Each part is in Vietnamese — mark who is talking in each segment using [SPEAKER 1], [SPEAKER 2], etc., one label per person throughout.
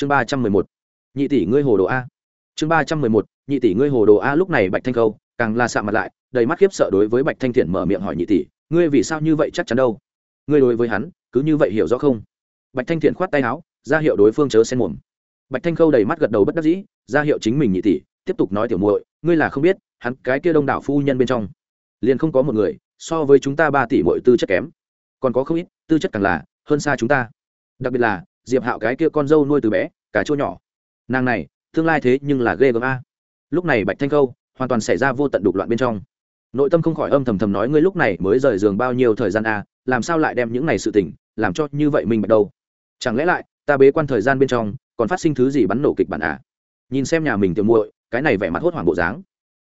[SPEAKER 1] chương ba trăm mười một. Nhị tỷ ngươi hồ đồ a. Chương ba trăm mười một. Nhị tỷ ngươi hồ đồ a lúc này bạch thanh khâu, càng la sạ mặt lại, đầy mắt khiếp sợ đối với bạch thanh thiện mở miệng hỏi nhị tỷ, ngươi vì sao như vậy chắc chắn đâu? Ngươi đối với hắn, cứ như vậy hiểu rõ không? Bạch thanh thiện khoát tay áo, ra hiệu đối phương chớ xen mồm. Bạch thanh khâu đầy mắt gật đầu bất đắc dĩ, ra hiệu chính mình nhị tỷ, tiếp tục nói tiểu muội, ngươi là không biết, hắn cái kia đông đảo phu nhân bên trong, liền không có một người, so với chúng ta ba tỷ muội tư chất kém. Còn có không ít, tư chất càng là hơn xa chúng ta. Đặc biệt là diệp hạo cái kia con dâu nuôi từ bé, cả chỗ nhỏ. Nàng này, tương lai thế nhưng là ghê gớm a. Lúc này bạch thanh khâu, hoàn toàn xảy ra vô tận đục loạn bên trong. Nội tâm không khỏi âm thầm thầm nói ngươi lúc này mới rời giường bao nhiêu thời gian a, làm sao lại đem những này sự tình, làm cho như vậy mình bắt đầu? Chẳng lẽ lại, ta bế quan thời gian bên trong, còn phát sinh thứ gì bắn nổ kịch bản à nhìn xem nhà mình tiểu muội, cái này vẻ mặt hốt hoảng bộ dáng.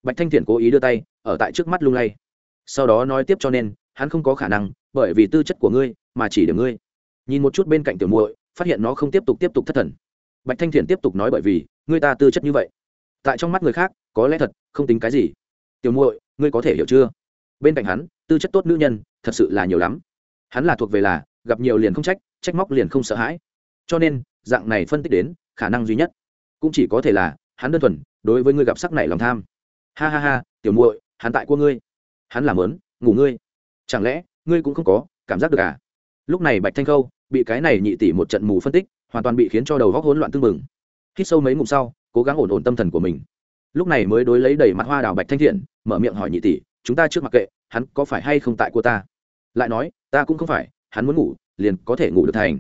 [SPEAKER 1] Bạch thanh thiện cố ý đưa tay, ở tại trước mắt lung lay. Sau đó nói tiếp cho nên, hắn không có khả năng, bởi vì tư chất của ngươi, mà chỉ được ngươi. Nhìn một chút bên cạnh tiểu muội phát hiện nó không tiếp tục tiếp tục thất thần. Bạch thanh thiện tiếp tục nói bởi vì, ngươi ta tư chất như vậy, tại trong mắt người khác, có lẽ thật không tính cái gì. Tiểu muội, ngươi có thể hiểu chưa? Bên cạnh hắn, tư chất tốt nữ nhân, thật sự là nhiều lắm. Hắn là thuộc về là, gặp nhiều liền không trách trách móc liền không sợ hãi. Cho nên, dạng này phân tích đến, khả năng duy nhất cũng chỉ có thể là, hắn đơn thuần đối với ngươi gặp sắc này lòng tham. Ha ha ha, tiểu muội, hắn tại của ngươi. Hắn làm lớn, ngủ ngươi. Chẳng lẽ, ngươi cũng không có cảm giác được à? Lúc này bạch thanh khâu bị cái này nhị tỷ một trận mù phân tích, hoàn toàn bị khiến cho đầu góc hỗn loạn tương mừng hít sâu mấy ngụm sau, cố gắng ổn ổn tâm thần của mình. Lúc này mới đối lấy đầy mặt hoa đào bạch thanh thiện, mở miệng hỏi nhị tỷ, chúng ta trước mặc kệ, hắn có phải hay không tại của ta? Lại nói, ta cũng không phải, hắn muốn ngủ, liền có thể ngủ được thành.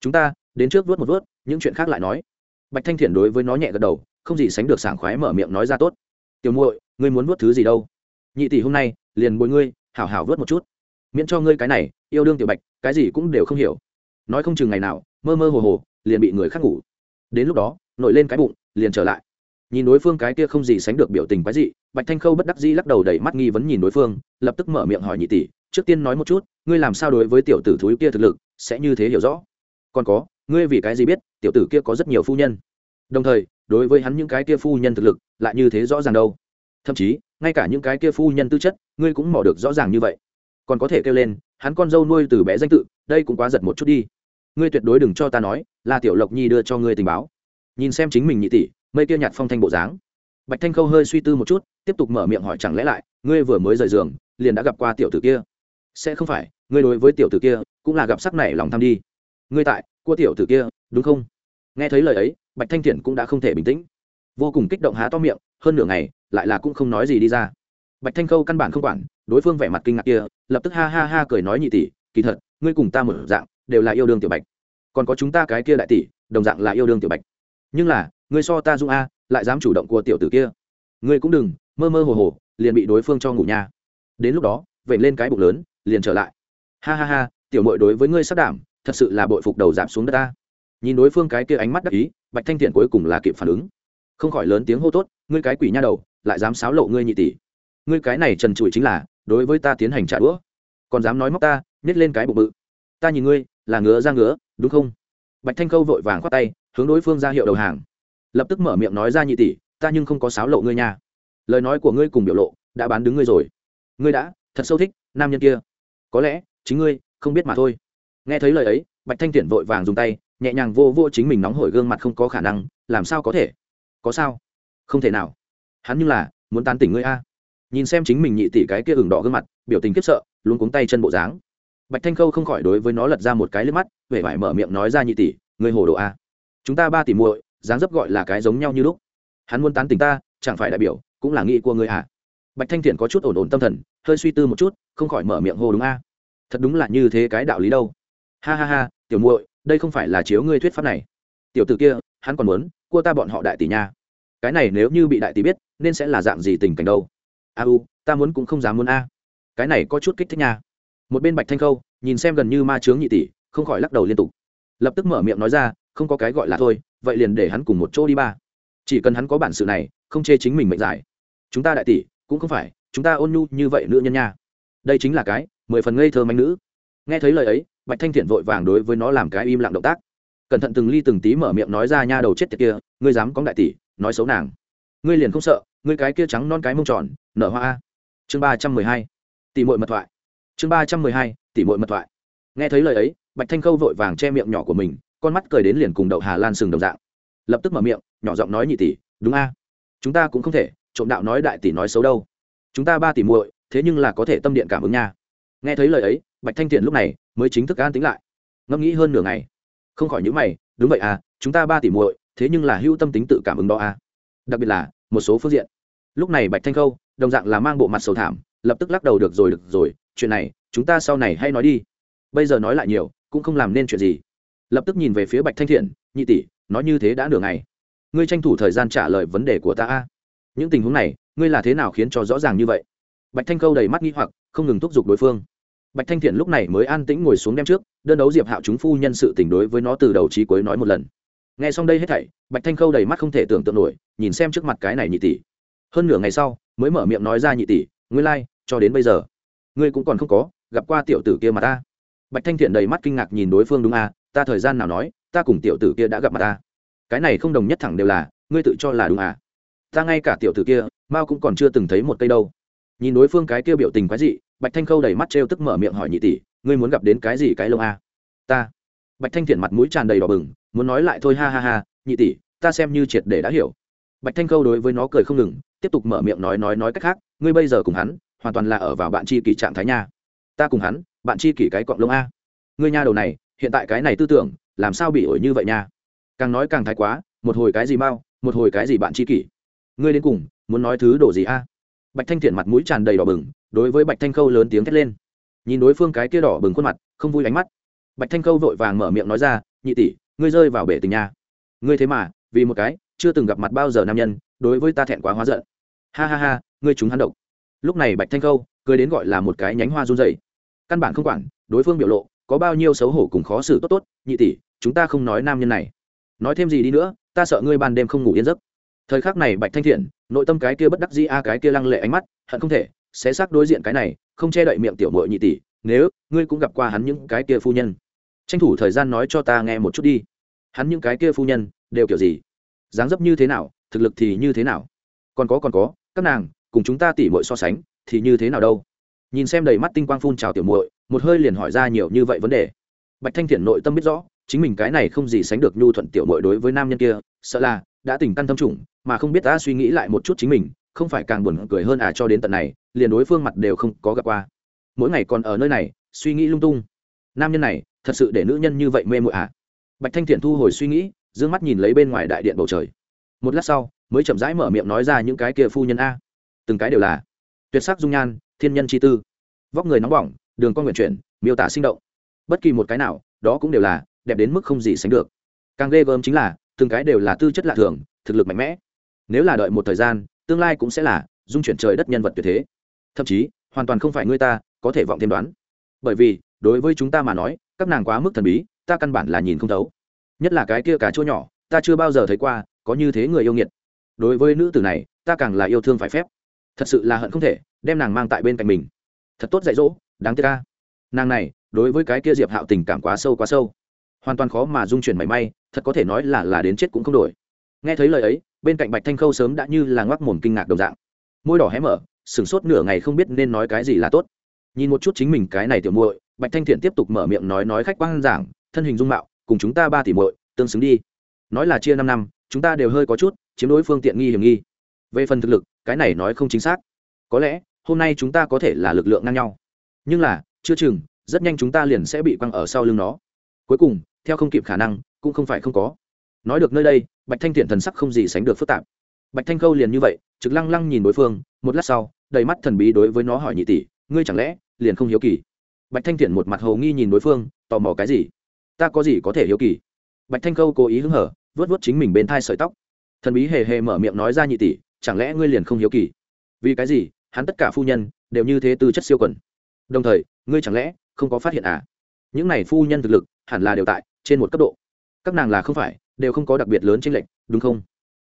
[SPEAKER 1] Chúng ta, đến trước vớt một vớt, những chuyện khác lại nói. Bạch thanh thiện đối với nó nhẹ gật đầu, không gì sánh được sảng khoái mở miệng nói ra tốt. Tiểu muội, ngươi muốn vớt thứ gì đâu? Nhị tỷ hôm nay, liền bồi ngươi, hảo hảo vớt một chút. Miễn cho ngươi cái này, yêu đương tiểu bạch, cái gì cũng đều không hiểu nói không chừng ngày nào, mơ mơ hồ hồ, liền bị người khác ngủ. Đến lúc đó, nổi lên cái bụng, liền trở lại. Nhìn đối phương cái kia không gì sánh được biểu tình quái dị, bạch thanh khâu bất đắc dĩ lắc đầu đầy mắt nghi vấn nhìn đối phương, lập tức mở miệng hỏi nhị tỷ, trước tiên nói một chút, ngươi làm sao đối với tiểu tử thúi kia thực lực, sẽ như thế hiểu rõ? Còn có, ngươi vì cái gì biết, tiểu tử kia có rất nhiều phu nhân? Đồng thời, đối với hắn những cái kia phu nhân thực lực, lại như thế rõ ràng đâu. Thậm chí, ngay cả những cái kia phu nhân tư chất, ngươi cũng mò được rõ ràng như vậy. Còn có thể kêu lên, hắn con dâu nuôi từ bé danh tự, đây cũng quá giật một chút đi ngươi tuyệt đối đừng cho ta nói, là tiểu lộc nhi đưa cho ngươi tình báo. Nhìn xem chính mình nhị tỷ, mây kia nhạt phong thanh bộ dáng. Bạch thanh khâu hơi suy tư một chút, tiếp tục mở miệng hỏi chẳng lẽ lại, ngươi vừa mới rời giường, liền đã gặp qua tiểu tử kia? Sẽ không phải, ngươi đối với tiểu tử kia, cũng là gặp sắc này lòng tham đi. Ngươi tại, cua tiểu tử kia, đúng không? Nghe thấy lời ấy, bạch thanh thiện cũng đã không thể bình tĩnh. Vô cùng kích động há to miệng, hơn nửa ngày, lại là cũng không nói gì đi ra. Bạch thanh khâu căn bản không quản, đối phương vẻ mặt kinh ngạc kia, lập tức ha ha ha cười nói nhị tỷ, kỳ thật, ngươi cùng ta mở dạng đều là yêu đương tiểu bạch. Còn có chúng ta cái kia đại tỷ, đồng dạng là yêu đương tiểu bạch. Nhưng là, ngươi so ta dung a, lại dám chủ động của tiểu tử kia. Ngươi cũng đừng, mơ mơ hồ hồ, liền bị đối phương cho ngủ nha. Đến lúc đó vậy lên cái bụng lớn, liền trở lại. Ha ha ha, tiểu mội đối với ngươi sắc đảm, thật sự là bội phục đầu giảm xuống đất ta. Nhìn đối phương cái kia ánh mắt đắc ý, bạch thanh thiện cuối cùng là kịp phản ứng. Không khỏi lớn tiếng hô tốt, ngươi cái quỷ nha đầu, lại dám xáo lộ ngươi nhị tỷ. Ngươi cái này trần trụi chính là, đối với ta tiến hành trả đũa. Còn dám nói móc ta, nhét lên cái bụng bự ta nhìn ngươi, là ngứa ra ngứa, đúng không? Bạch thanh khâu vội vàng khoát tay, hướng đối phương ra hiệu đầu hàng. Lập tức mở miệng nói ra nhị tỷ, ta nhưng không có sáo lộ ngươi nha. Lời nói của ngươi cùng biểu lộ, đã bán đứng ngươi rồi. Ngươi đã, thật sâu thích, nam nhân kia. Có lẽ, chính ngươi, không biết mà thôi. Nghe thấy lời ấy, bạch thanh thiện vội vàng dùng tay, nhẹ nhàng vô vô chính mình nóng hổi gương mặt không có khả năng, làm sao có thể? Có sao? Không thể nào. Hắn như là, muốn tán tỉnh ngươi a. Nhìn xem chính mình nhị tỷ cái kia ửng đỏ gương mặt, biểu tình kiếp sợ luôn cuống tay chân bộ dáng bạch thanh khâu không khỏi đối với nó lật ra một cái lên mắt, vẻ vải mở miệng nói ra nhị tỷ, người hồ đồ a. Chúng ta ba tỷ muội, dáng dấp gọi là cái giống nhau như lúc. Hắn muốn tán tỉnh ta, chẳng phải đại biểu, cũng là nghĩ của người à? Bạch thanh thiện có chút ổn ổn tâm thần, hơi suy tư một chút, không khỏi mở miệng hô đúng a. Thật đúng là như thế cái đạo lý đâu. Ha ha ha, tiểu muội, đây không phải là chiếu ngươi thuyết pháp này. Tiểu tử kia, hắn còn muốn, cua ta bọn họ đại tỷ nha. Cái này nếu như bị đại tỷ biết, nên sẽ là dạng gì tình cảnh đâu? A u, ta muốn cũng không dám muốn a. Cái này có chút kích thích nha một bên bạch thanh khâu nhìn xem gần như ma chướng nhị tỷ, không khỏi lắc đầu liên tục. Lập tức mở miệng nói ra, không có cái gọi là thôi, vậy liền để hắn cùng một chỗ đi ba. Chỉ cần hắn có bản sự này, không chê chính mình mệnh giải. Chúng ta đại tỷ, cũng không phải, chúng ta ôn nhu như vậy nữ nhân nha. Đây chính là cái, mười phần ngây thơ manh nữ. Nghe thấy lời ấy, bạch thanh thiện vội vàng đối với nó làm cái im lặng động tác. Cẩn thận từng ly từng tí mở miệng nói ra nha đầu chết tiệt kia, ngươi dám có đại tỷ, nói xấu nàng. Ngươi liền không sợ, ngươi cái kia trắng non cái mông tròn, nở hoa. A chương ba trăm mười hai. Tỷ mội mật thoại chương ba trăm mười hai tỷ mội mật thoại. Nghe thấy lời ấy, bạch thanh khâu vội vàng che miệng nhỏ của mình, con mắt cười đến liền cùng đậu hà lan sừng đồng dạng. Lập tức mở miệng, nhỏ giọng nói nhị tỷ, đúng a. Chúng ta cũng không thể, trộm đạo nói đại tỷ nói xấu đâu. Chúng ta ba tỷ muội, thế nhưng là có thể tâm điện cảm ứng nha. Nghe thấy lời ấy, bạch thanh thiện lúc này mới chính thức an tính lại. Ngẫm nghĩ hơn nửa ngày. Không khỏi những mày, đúng vậy à chúng ta ba tỷ muội, thế nhưng là hữu tâm tính tự cảm ứng đó à đặc biệt là một số phương diện. Lúc này bạch thanh khâu, đồng dạng là mang bộ mặt sầu thảm, lập tức lắc đầu được rồi được rồi chuyện này chúng ta sau này hay nói đi. Bây giờ nói lại nhiều cũng không làm nên chuyện gì. Lập tức nhìn về phía bạch thanh thiện nhị tỷ nói như thế đã nửa ngày. Ngươi tranh thủ thời gian trả lời vấn đề của ta a. Những tình huống này ngươi là thế nào khiến cho rõ ràng như vậy? Bạch thanh Câu đầy mắt nghi hoặc không ngừng thúc giục đối phương. Bạch thanh thiện lúc này mới an tĩnh ngồi xuống đem trước đơn đấu diệp hạo chúng phu nhân sự tình đối với nó từ đầu trí cuối nói một lần. Nghe xong đây hết thảy bạch thanh khâu đầy mắt không thể tưởng tượng nổi nhìn xem trước mặt cái này nhị tỷ. Hơn nửa ngày sau mới mở miệng nói ra nhị tỷ ngươi lai、like, cho đến bây giờ ngươi cũng còn không có gặp qua tiểu tử kia mà ta. Bạch thanh thiện đầy mắt kinh ngạc nhìn đối phương đúng à ta thời gian nào nói, ta cùng tiểu tử kia đã gặp mặt ta. Cái này không đồng nhất thẳng đều là, ngươi tự cho là đúng à. Ta ngay cả tiểu tử kia, mao cũng còn chưa từng thấy một cây đâu. Nhìn đối phương cái kia biểu tình quái dị, bạch thanh khâu đầy mắt trêu tức mở miệng hỏi nhị tỷ, ngươi muốn gặp đến cái gì cái lông à? Ta. Bạch thanh thiện mặt mũi tràn đầy đỏ bừng, muốn nói lại thôi ha ha ha, nhị tỷ, ta xem như triệt để đã hiểu. Bạch thanh khâu đối với nó cười không ngừng, tiếp tục mở miệng nói nói nói cách khác, ngươi bây giờ cùng hắn hoàn toàn là ở vào bạn chi kỷ trạng thái nha. Ta cùng hắn, bạn chi kỷ cái cọng lông a. Ngươi nha đầu này, hiện tại cái này tư tưởng, làm sao bị ổi như vậy nha? Càng nói càng thái quá, một hồi cái gì mau, một hồi cái gì bạn chi kỷ. Ngươi đến cùng, muốn nói thứ đồ gì a? Bạch thanh thiện mặt mũi tràn đầy đỏ bừng, đối với bạch thanh khâu lớn tiếng thét lên. Nhìn đối phương cái kia đỏ bừng khuôn mặt, không vui ánh mắt. Bạch thanh khâu vội vàng mở miệng nói ra, nhị tỷ, ngươi rơi vào bể tình nha. Ngươi thế mà, vì một cái chưa từng gặp mặt bao giờ nam nhân, đối với ta thẹn quá hóa giận. Ha ha ha, ngươi chúng hắn độc lúc này bạch thanh khâu cười đến gọi là một cái nhánh hoa run dày căn bản không quản, đối phương biểu lộ, có bao nhiêu xấu hổ cùng khó xử tốt tốt, nhị tỷ, chúng ta không nói nam nhân này. Nói thêm gì đi nữa, ta sợ ngươi ban đêm không ngủ yên giấc. Thời khắc này bạch thanh thiện, nội tâm cái kia bất đắc dĩ a, cái kia lăng lệ ánh mắt, hận không thể, xé xác đối diện cái này, không che đậy miệng tiểu mội nhị tỷ, nếu ngươi cũng gặp qua hắn những cái kia phu nhân, tranh thủ thời gian nói cho ta nghe một chút đi. Hắn những cái kia phu nhân đều kiểu gì? Dáng dấp như thế nào, thực lực thì như thế nào? Còn có còn có, các nàng cùng chúng ta tỉ mội so sánh, thì như thế nào đâu? Nhìn xem đầy mắt tinh quang phun trào tiểu muội, một hơi liền hỏi ra nhiều như vậy vấn đề. Bạch thanh thiện nội tâm biết rõ, chính mình cái này không gì sánh được nhu thuận tiểu muội đối với nam nhân kia, sợ là đã tình căn tâm trùng, mà không biết ta suy nghĩ lại một chút chính mình, không phải càng buồn cười hơn à cho đến tận này, liền đối phương mặt đều không có gặp qua. Mỗi ngày còn ở nơi này, suy nghĩ lung tung. Nam nhân này, thật sự để nữ nhân như vậy mê mội à? Bạch thanh thiện thu hồi suy nghĩ d ư ơ n g mắt nhìn lấy bên ngoài đại điện bầu trời. Một lát sau, mới chậm rãi mở miệng nói ra những cái kia phu nhân a từng cái đều là tuyệt sắc dung nhan, thiên nhân chi tư. Vóc người nóng bỏng, đường con nguyện chuyển, miêu tả sinh động. Bất kỳ một cái nào, đó cũng đều là đẹp đến mức không gì sánh được. Càng ghê gớm chính là, từng cái đều là tư chất lạ thường, thực lực mạnh mẽ. Nếu là đợi một thời gian, tương lai cũng sẽ là dung chuyển trời đất nhân vật tuyệt thế. Thậm chí, hoàn toàn không phải người ta, có thể vọng thêm đoán. Bởi vì, đối với chúng ta mà nói, các nàng quá mức thần bí, ta căn bản là nhìn không thấu. Nhất là cái kia cà chua nhỏ, ta chưa bao giờ thấy qua, có như thế người yêu nghiệt. Đối với nữ tử này, ta càng là yêu thương phải phép thật sự là hận không thể đem nàng mang tại bên cạnh mình. Thật tốt dạy dỗ, đáng tiếc ca nàng này, đối với cái kia diệp hạo tình cảm quá sâu quá sâu. Hoàn toàn khó mà dung chuyển mảy may, thật có thể nói là là đến chết cũng không đổi. Nghe thấy lời ấy, bên cạnh bạch thanh khâu sớm đã như là ngoác mồm kinh ngạc đồng dạng. Môi đỏ hé mở, sửng sốt nửa ngày không biết nên nói cái gì là tốt. Nhìn một chút chính mình cái này tiểu muội, bạch thanh thiện tiếp tục mở miệng nói nói khách quan giảng, thân hình dung mạo, cùng chúng ta ba tỷ muội, tương xứng đi. Nói là chia năm năm, chúng ta đều hơi có chút, chiếm đối phương tiện nghi hiểm nghi. Về phần thực lực cái này nói không chính xác. Có lẽ, hôm nay chúng ta có thể là lực lượng ngang nhau. Nhưng là, chưa chừng, rất nhanh chúng ta liền sẽ bị quăng ở sau lưng nó. Cuối cùng, theo không kịp khả năng, cũng không phải không có. Nói được nơi đây, bạch thanh thiện thần sắc không gì sánh được phức tạp. Bạch thanh khâu liền như vậy, trực lăng lăng nhìn đối phương, một lát sau, đầy mắt thần bí đối với nó hỏi nhị tỷ, ngươi chẳng lẽ, liền không hiếu kỳ? Bạch thanh thiện một mặt hồ nghi nhìn đối phương, tò mò cái gì? Ta có gì có thể hiếu kỳ? Bạch thanh khâu cố ý hứng hở vớt vớt chính mình bên thai sợi tóc. Thần bí hề hề mở miệng nói ra nhị tỷ chẳng lẽ ngươi liền không hiếu kỳ? Vì cái gì hắn tất cả phu nhân đều như thế tư chất siêu quần? Đồng thời ngươi chẳng lẽ không có phát hiện à? Những này phu nhân thực lực hẳn là đều tại trên một cấp độ. Các nàng là không phải đều không có đặc biệt lớn trên lệch, đúng không?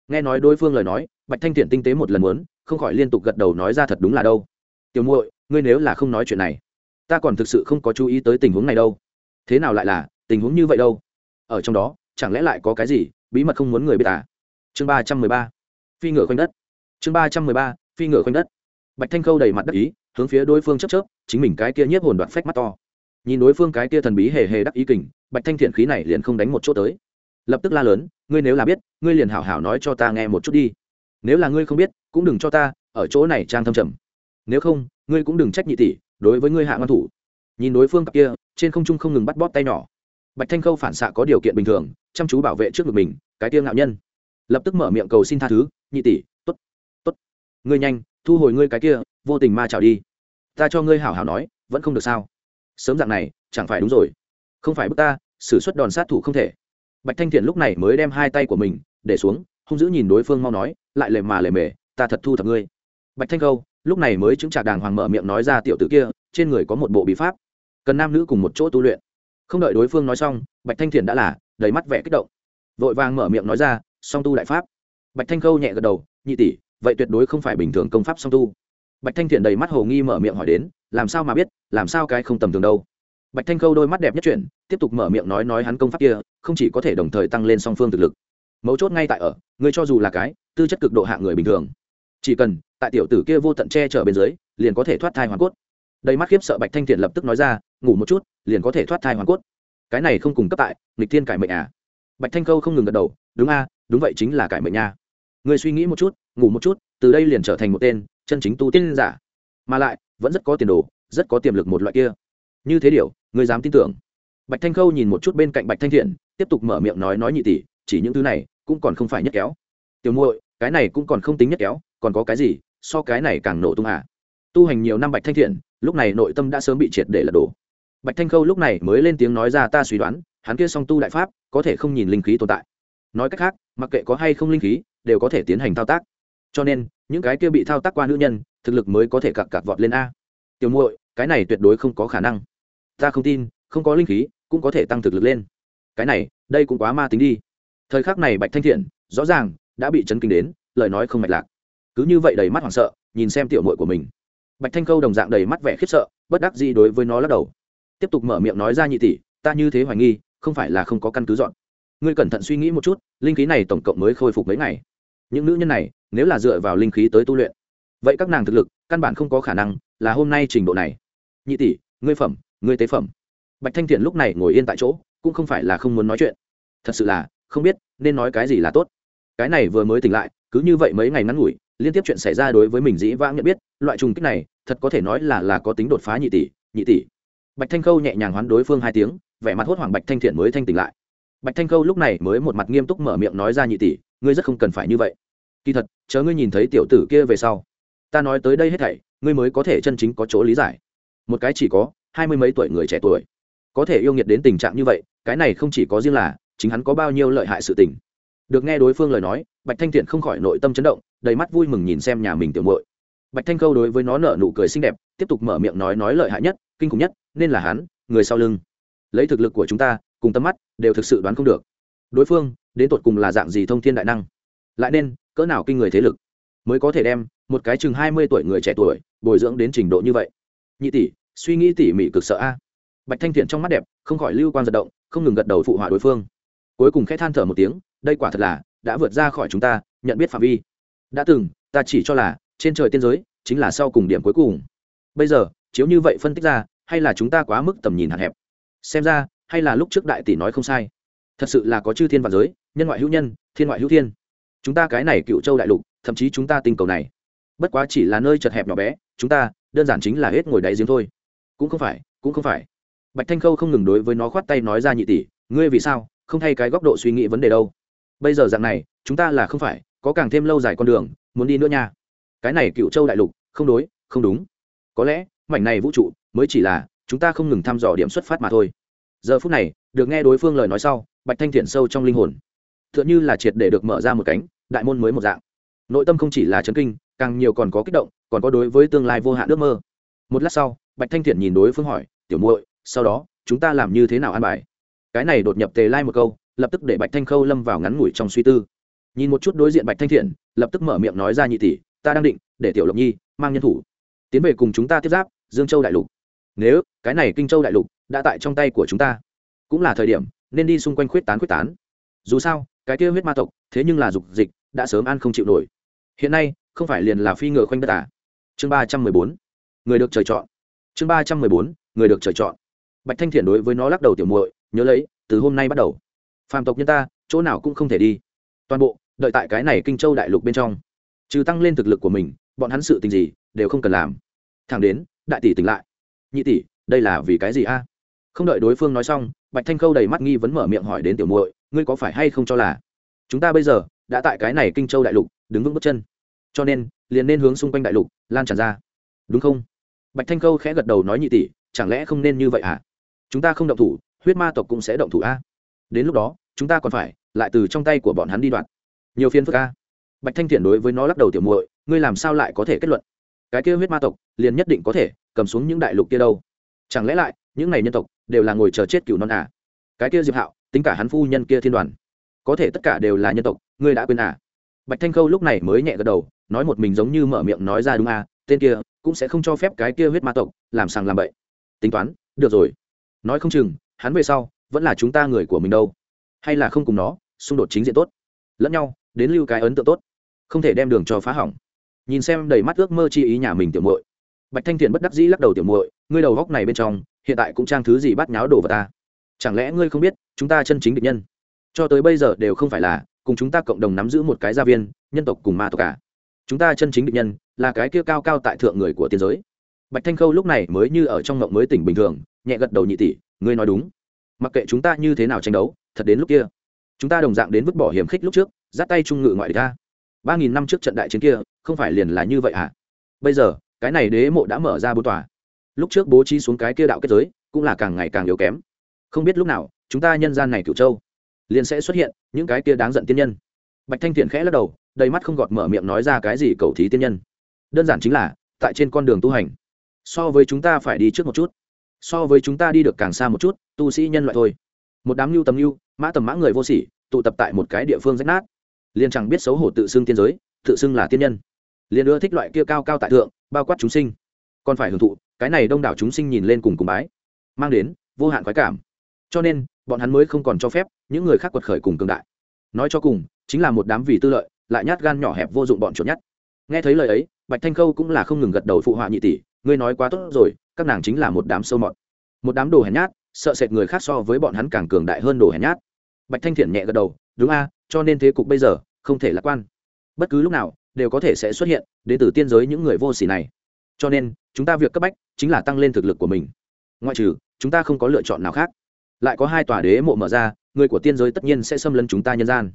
[SPEAKER 1] Nghe nói đối phương lời nói bạch thanh thiện tinh tế một lần muốn không khỏi liên tục gật đầu nói ra thật đúng là đâu. Tiểu muội ngươi nếu là không nói chuyện này ta còn thực sự không có chú ý tới tình huống này đâu. Thế nào lại là tình huống như vậy đâu? Ở trong đó chẳng lẽ lại có cái gì bí mật không muốn người biết à? Chương ba trăm mười ba. Phi ngựa khoanh đất chương ba trăm mười ba, phi ngựa khoanh đất. Bạch thanh khâu đầy mặt đắc ý, hướng phía đối phương chấp chớp, chính mình cái kia nhiếp hồn đoạn phách mắt to. Nhìn đối phương cái kia thần bí hề hề đắc ý kình, bạch thanh thiện khí này liền không đánh một chỗ tới. Lập tức la lớn, ngươi nếu là biết, ngươi liền hảo hảo nói cho ta nghe một chút đi. Nếu là ngươi không biết, cũng đừng cho ta ở chỗ này trang thâm trầm. Nếu không, ngươi cũng đừng trách nhị tỷ, đối với ngươi hạ ngăn thủ. Nhìn đối phương cặp kia, trên không trung không ngừng bắt bóp tay nhỏ. Bạch thanh khâu phản xạ có điều kiện bình thường, chăm chú bảo vệ trước ngực mình, cái tiêu ngạo nhân. Lập tức mở miệng cầu xin tha thứ, nhị tỷ ngươi nhanh, thu hồi ngươi cái kia, vô tình ma trào đi. Ta cho ngươi hảo hảo nói, vẫn không được sao? Sớm dạng này, chẳng phải đúng rồi. Không phải bức ta, xử suất đòn sát thủ không thể. Bạch thanh thiện lúc này mới đem hai tay của mình để xuống, hung dữ nhìn đối phương mau nói, lại lề mà lề mề, ta thật thu thập ngươi. Bạch thanh khâu lúc này mới chứng trả đàng hoàng mở miệng nói ra tiểu tử kia, trên người có một bộ bí pháp. Cần nam nữ cùng một chỗ tu luyện. Không đợi đối phương nói xong, bạch thanh thiện đã là đầy mắt vẻ kích động. Vội vàng mở miệng nói ra, song tu đại pháp. Bạch thanh khâu nhẹ gật đầu, nhị tỷ vậy tuyệt đối không phải bình thường công pháp song tu. Bạch thanh thiện đầy mắt hồ nghi mở miệng hỏi đến, làm sao mà biết, làm sao cái không tầm thường đâu. Bạch thanh khâu đôi mắt đẹp nhất chuyển, tiếp tục mở miệng nói nói hắn công pháp kia, không chỉ có thể đồng thời tăng lên song phương thực lực. Mấu chốt ngay tại ở người cho dù là cái, tư chất cực độ hạng người bình thường, chỉ cần tại tiểu tử kia vô tận che chở bên dưới, liền có thể thoát thai hoàn cốt. Đầy mắt khiếp sợ bạch thanh thiện lập tức nói ra, ngủ một chút, liền có thể thoát thai hoàn cốt. Cái này không cùng cấp tại, nghịch thiên cải mệnh à? Bạch thanh khâu không ngừng gật đầu, đúng a, đúng vậy chính là cải mệnh nha người suy nghĩ một chút, ngủ một chút, từ đây liền trở thành một tên chân chính tu tiên giả. Mà lại, vẫn rất có tiền đồ, rất có tiềm lực một loại kia. Như thế điều người dám tin tưởng? Bạch thanh khâu nhìn một chút bên cạnh bạch thanh thiện, tiếp tục mở miệng nói nói nhị tỷ, chỉ những thứ này cũng còn không phải nhất kéo. Tiểu muội, cái này cũng còn không tính nhất kéo, còn có cái gì, so cái này càng nổ tung à? Tu hành nhiều năm bạch thanh thiện, lúc này nội tâm đã sớm bị triệt để lật đổ. Bạch thanh khâu lúc này mới lên tiếng nói ra ta suy đoán, hắn kia song tu đại pháp, có thể không nhìn linh khí tồn tại. Nói cách khác, mặc kệ có hay không linh khí đều có thể tiến hành thao tác. Cho nên, những cái kia bị thao tác qua nữ nhân, thực lực mới có thể cặp cặp vọt lên a. Tiểu muội, cái này tuyệt đối không có khả năng. Ta không tin, không có linh khí, cũng có thể tăng thực lực lên. Cái này, đây cũng quá ma tính đi. Thời khắc này bạch thanh thiện, rõ ràng, đã bị chấn kinh đến, lời nói không mạch lạc. Cứ như vậy đầy mắt hoảng sợ, nhìn xem tiểu muội của mình. Bạch thanh Câu đồng dạng đầy mắt vẻ khiếp sợ, bất đắc gì đối với nó lắc đầu. Tiếp tục mở miệng nói ra nhị tỷ, ta như thế hoài nghi, không phải là không có căn cứ dọn. Ngươi cẩn thận suy nghĩ một chút, linh khí này tổng cộng mới khôi phục mấy ngày những nữ nhân này, nếu là dựa vào linh khí tới tu luyện, vậy các nàng thực lực căn bản không có khả năng là hôm nay trình độ này. Nhị tỷ, ngươi phẩm, ngươi tế phẩm. Bạch thanh thiện lúc này ngồi yên tại chỗ, cũng không phải là không muốn nói chuyện. Thật sự là, không biết nên nói cái gì là tốt. Cái này vừa mới tỉnh lại, cứ như vậy mấy ngày ngắn ngủi, liên tiếp chuyện xảy ra đối với mình dĩ vãng nhận biết, loại trùng kích này, thật có thể nói là là có tính đột phá nhị tỷ nhị tỷ. Bạch thanh khâu nhẹ nhàng hoán đối phương hai tiếng, vẻ mặt hốt hoảng bạch thanh thiện mới thanh tỉnh lại. Bạch thanh khâu lúc này mới một mặt nghiêm túc mở miệng nói ra nhị tỷ ngươi rất không cần phải như vậy. Kỳ thật, chờ ngươi nhìn thấy tiểu tử kia về sau, ta nói tới đây hết thảy, ngươi mới có thể chân chính có chỗ lý giải. Một cái chỉ có hai mươi mấy tuổi người trẻ tuổi, có thể yêu nghiệt đến tình trạng như vậy, cái này không chỉ có riêng là, chính hắn có bao nhiêu lợi hại sự tình. Được nghe đối phương lời nói, bạch thanh thiện không khỏi nội tâm chấn động, đầy mắt vui mừng nhìn xem nhà mình tiểu muội. Bạch thanh khâu đối với nó nở nụ cười xinh đẹp, tiếp tục mở miệng nói nói lợi hại nhất, kinh khủng nhất, nên là hắn, người sau lưng. Lấy thực lực của chúng ta, cùng tầm mắt, đều thực sự đoán không được. Đối phương đến tột cùng là dạng gì thông thiên đại năng? Lại nên, cỡ nào kinh người thế lực? Mới có thể đem một cái chừng hai mươi tuổi người trẻ tuổi bồi dưỡng đến trình độ như vậy. Nhị tỷ, suy nghĩ tỉ mỉ cực sợ a. Bạch thanh thiện trong mắt đẹp, không khỏi lưu quan giật động, không ngừng gật đầu phụ họa đối phương. Cuối cùng khẽ than thở một tiếng, đây quả thật là đã vượt ra khỏi chúng ta, nhận biết phạm vi. Đã từng, ta chỉ cho là trên trời tiên giới chính là sau cùng điểm cuối cùng. Bây giờ, chiếu như vậy phân tích ra, hay là chúng ta quá mức tầm nhìn hạn hẹp? Xem ra, hay là lúc trước đại tỷ nói không sai. Thật sự là có chư thiên và giới nhân ngoại hữu nhân, thiên ngoại hữu thiên. Chúng ta cái này cựu châu đại lục, thậm chí chúng ta tinh cầu này. Bất quá chỉ là nơi chật hẹp nhỏ bé, chúng ta, đơn giản chính là hết ngồi đáy giếng thôi. Cũng không phải, cũng không phải. Bạch thanh khâu không ngừng đối với nó khoát tay nói ra nhị tỷ, ngươi vì sao, không thay cái góc độ suy nghĩ vấn đề đâu? Bây giờ dạng này, chúng ta là không phải, có càng thêm lâu dài con đường, muốn đi nữa nha. Cái này cựu châu đại lục, không đối, không đúng. Có lẽ, mảnh này vũ trụ, mới chỉ là, chúng ta không ngừng thăm dò điểm xuất phát mà thôi. Giờ phút này, được nghe đối phương lời nói sau, bạch thanh thiện sâu trong linh hồn tựa như là triệt để được mở ra một cánh, đại môn mới một dạng. Nội tâm không chỉ là chấn kinh, càng nhiều còn có kích động, còn có đối với tương lai vô hạn ước mơ. Một lát sau, bạch thanh thiện nhìn đối phương hỏi, tiểu muội, sau đó, chúng ta làm như thế nào an bài? Cái này đột nhập tề lai một câu, lập tức để bạch thanh khâu lâm vào ngắn ngủi trong suy tư. Nhìn một chút đối diện bạch thanh thiện, lập tức mở miệng nói ra nhị tỷ, ta đang định để tiểu lộc nhi mang nhân thủ, tiến về cùng chúng ta tiếp giáp, dương châu đại lục. Nếu cái này kinh châu đại lục đã tại trong tay của chúng ta, cũng là thời điểm, nên đi xung quanh khuyết tán khuyết tán. Dù sao cái kia huyết ma tộc, thế nhưng là dục dịch, đã sớm ăn không chịu nổi. Hiện nay, không phải liền là phi ngựa khoanh đất à. chương ba trăm mười bốn, người được trời chọn. Chương ba trăm mười bốn, người được trời chọn. Bạch thanh thiện đối với nó lắc đầu tiểu muội, nhớ lấy, từ hôm nay bắt đầu, phàm tộc nhân ta, chỗ nào cũng không thể đi. Toàn bộ, đợi tại cái này kinh châu đại lục bên trong. Trừ tăng lên thực lực của mình, bọn hắn sự tình gì, đều không cần làm. Thẳng đến, đại tỷ tỉnh lại. Nhị tỷ, đây là vì cái gì a? Không đợi đối phương nói xong, bạch thanh khâu đầy mắt nghi vấn mở miệng hỏi đến tiểu muội, ngươi có phải hay không cho là chúng ta bây giờ đã tại cái này kinh châu đại lục, đứng vững bước chân? Cho nên, liền nên hướng xung quanh đại lục lan tràn ra. Đúng không? Bạch thanh khâu khẽ gật đầu nói nhị tỷ, chẳng lẽ không nên như vậy à chúng ta không động thủ, huyết ma tộc cũng sẽ động thủ a. Đến lúc đó, chúng ta còn phải lại từ trong tay của bọn hắn đi đoạt. Nhiều phiên phức a. Bạch thanh thiện đối với nó lắc đầu tiểu muội, ngươi làm sao lại có thể kết luận? Cái kia huyết ma tộc liền nhất định có thể cầm xuống những đại lục kia đâu. Chẳng lẽ lại những này nhân tộc đều là ngồi chờ chết cựu non à. Cái kia diệp hạo, tính cả hắn phu nhân kia thiên đoàn, có thể tất cả đều là nhân tộc, ngươi đã quên à. Bạch thanh khâu lúc này mới nhẹ gật đầu, nói một mình giống như mở miệng nói ra đúng à tên kia cũng sẽ không cho phép cái kia huyết ma tộc làm sàng làm bậy. Tính toán, được rồi. Nói không chừng, hắn về sau vẫn là chúng ta người của mình đâu. Hay là không cùng nó, xung đột chính diện tốt. Lẫn nhau, đến lưu cái ấn tượng tốt. Không thể đem đường cho phá hỏng. Nhìn xem đầy mắt ước mơ chi ý nhà mình tiểu muội. Bạch thanh thiện bất đắc dĩ lắc đầu tiểu muội, ngươi đầu góc này bên trong hiện tại cũng trang thứ gì bắt nháo đổ vào ta. Chẳng lẽ ngươi không biết, chúng ta chân chính địch nhân? Cho tới bây giờ đều không phải là, cùng chúng ta cộng đồng nắm giữ một cái gia viên, nhân tộc cùng ma tộc cả. Chúng ta chân chính địch nhân, là cái kia cao cao tại thượng người của tiên giới. Bạch thanh khâu lúc này mới như ở trong ngộng mới tỉnh bình thường, nhẹ gật đầu nhị tỷ, ngươi nói đúng. Mặc kệ chúng ta như thế nào tranh đấu, thật đến lúc kia, chúng ta đồng dạng đến vứt bỏ hiểm khích lúc trước giáp tay trung ngự ngoại ra ba nghìn năm trước trận đại chiến kia, không phải liền là như vậy à bây giờ, cái này đế mộ đã mở ra bốn tòa lúc trước bố trí xuống cái kia đạo kết giới cũng là càng ngày càng yếu kém. Không biết lúc nào, chúng ta nhân gian này cựu châu liền sẽ xuất hiện những cái kia đáng giận tiên nhân. Bạch thanh thiện khẽ lắc đầu, đầy mắt không gọt mở miệng nói ra cái gì cầu thí tiên nhân. Đơn giản chính là, tại trên con đường tu hành, so với chúng ta phải đi trước một chút. So với chúng ta đi được càng xa một chút, tu sĩ nhân loại thôi. Một đám lưu tầm lưu mã tầm mã người vô sỉ, tụ tập tại một cái địa phương rách nát. Liền chẳng biết xấu hổ tự xưng tiên giới, tự xưng là tiên nhân. Liền ưa thích loại kia cao cao tại thượng, bao quát chúng sinh. Còn phải hưởng thụ cái này đông đảo chúng sinh nhìn lên cùng cùng bái, mang đến vô hạn khoái cảm. Cho nên, bọn hắn mới không còn cho phép những người khác quật khởi cùng cường đại. Nói cho cùng, chính là một đám vì tư lợi, lại nhát gan nhỏ hẹp vô dụng bọn chuột nhát nghe thấy lời ấy, bạch thanh khâu cũng là không ngừng gật đầu phụ họa nhị tỷ, ngươi nói quá tốt rồi, các nàng chính là một đám sâu mọt. Một đám đồ hèn nhát, sợ sệt người khác so với bọn hắn càng cường đại hơn đồ hèn nhát. Bạch thanh thiện nhẹ gật đầu, đúng a, cho nên thế cục bây giờ không thể lạc quan. Bất cứ lúc nào đều có thể sẽ xuất hiện đến từ tiên giới những người vô s ỉ này. Cho nên chúng ta việc cấp bách chính là tăng lên thực lực của mình. Ngoại trừ, chúng ta không có lựa chọn nào khác. Lại có hai tòa đế mộ mở ra, người của tiên giới tất nhiên sẽ xâm lấn chúng ta nhân gian.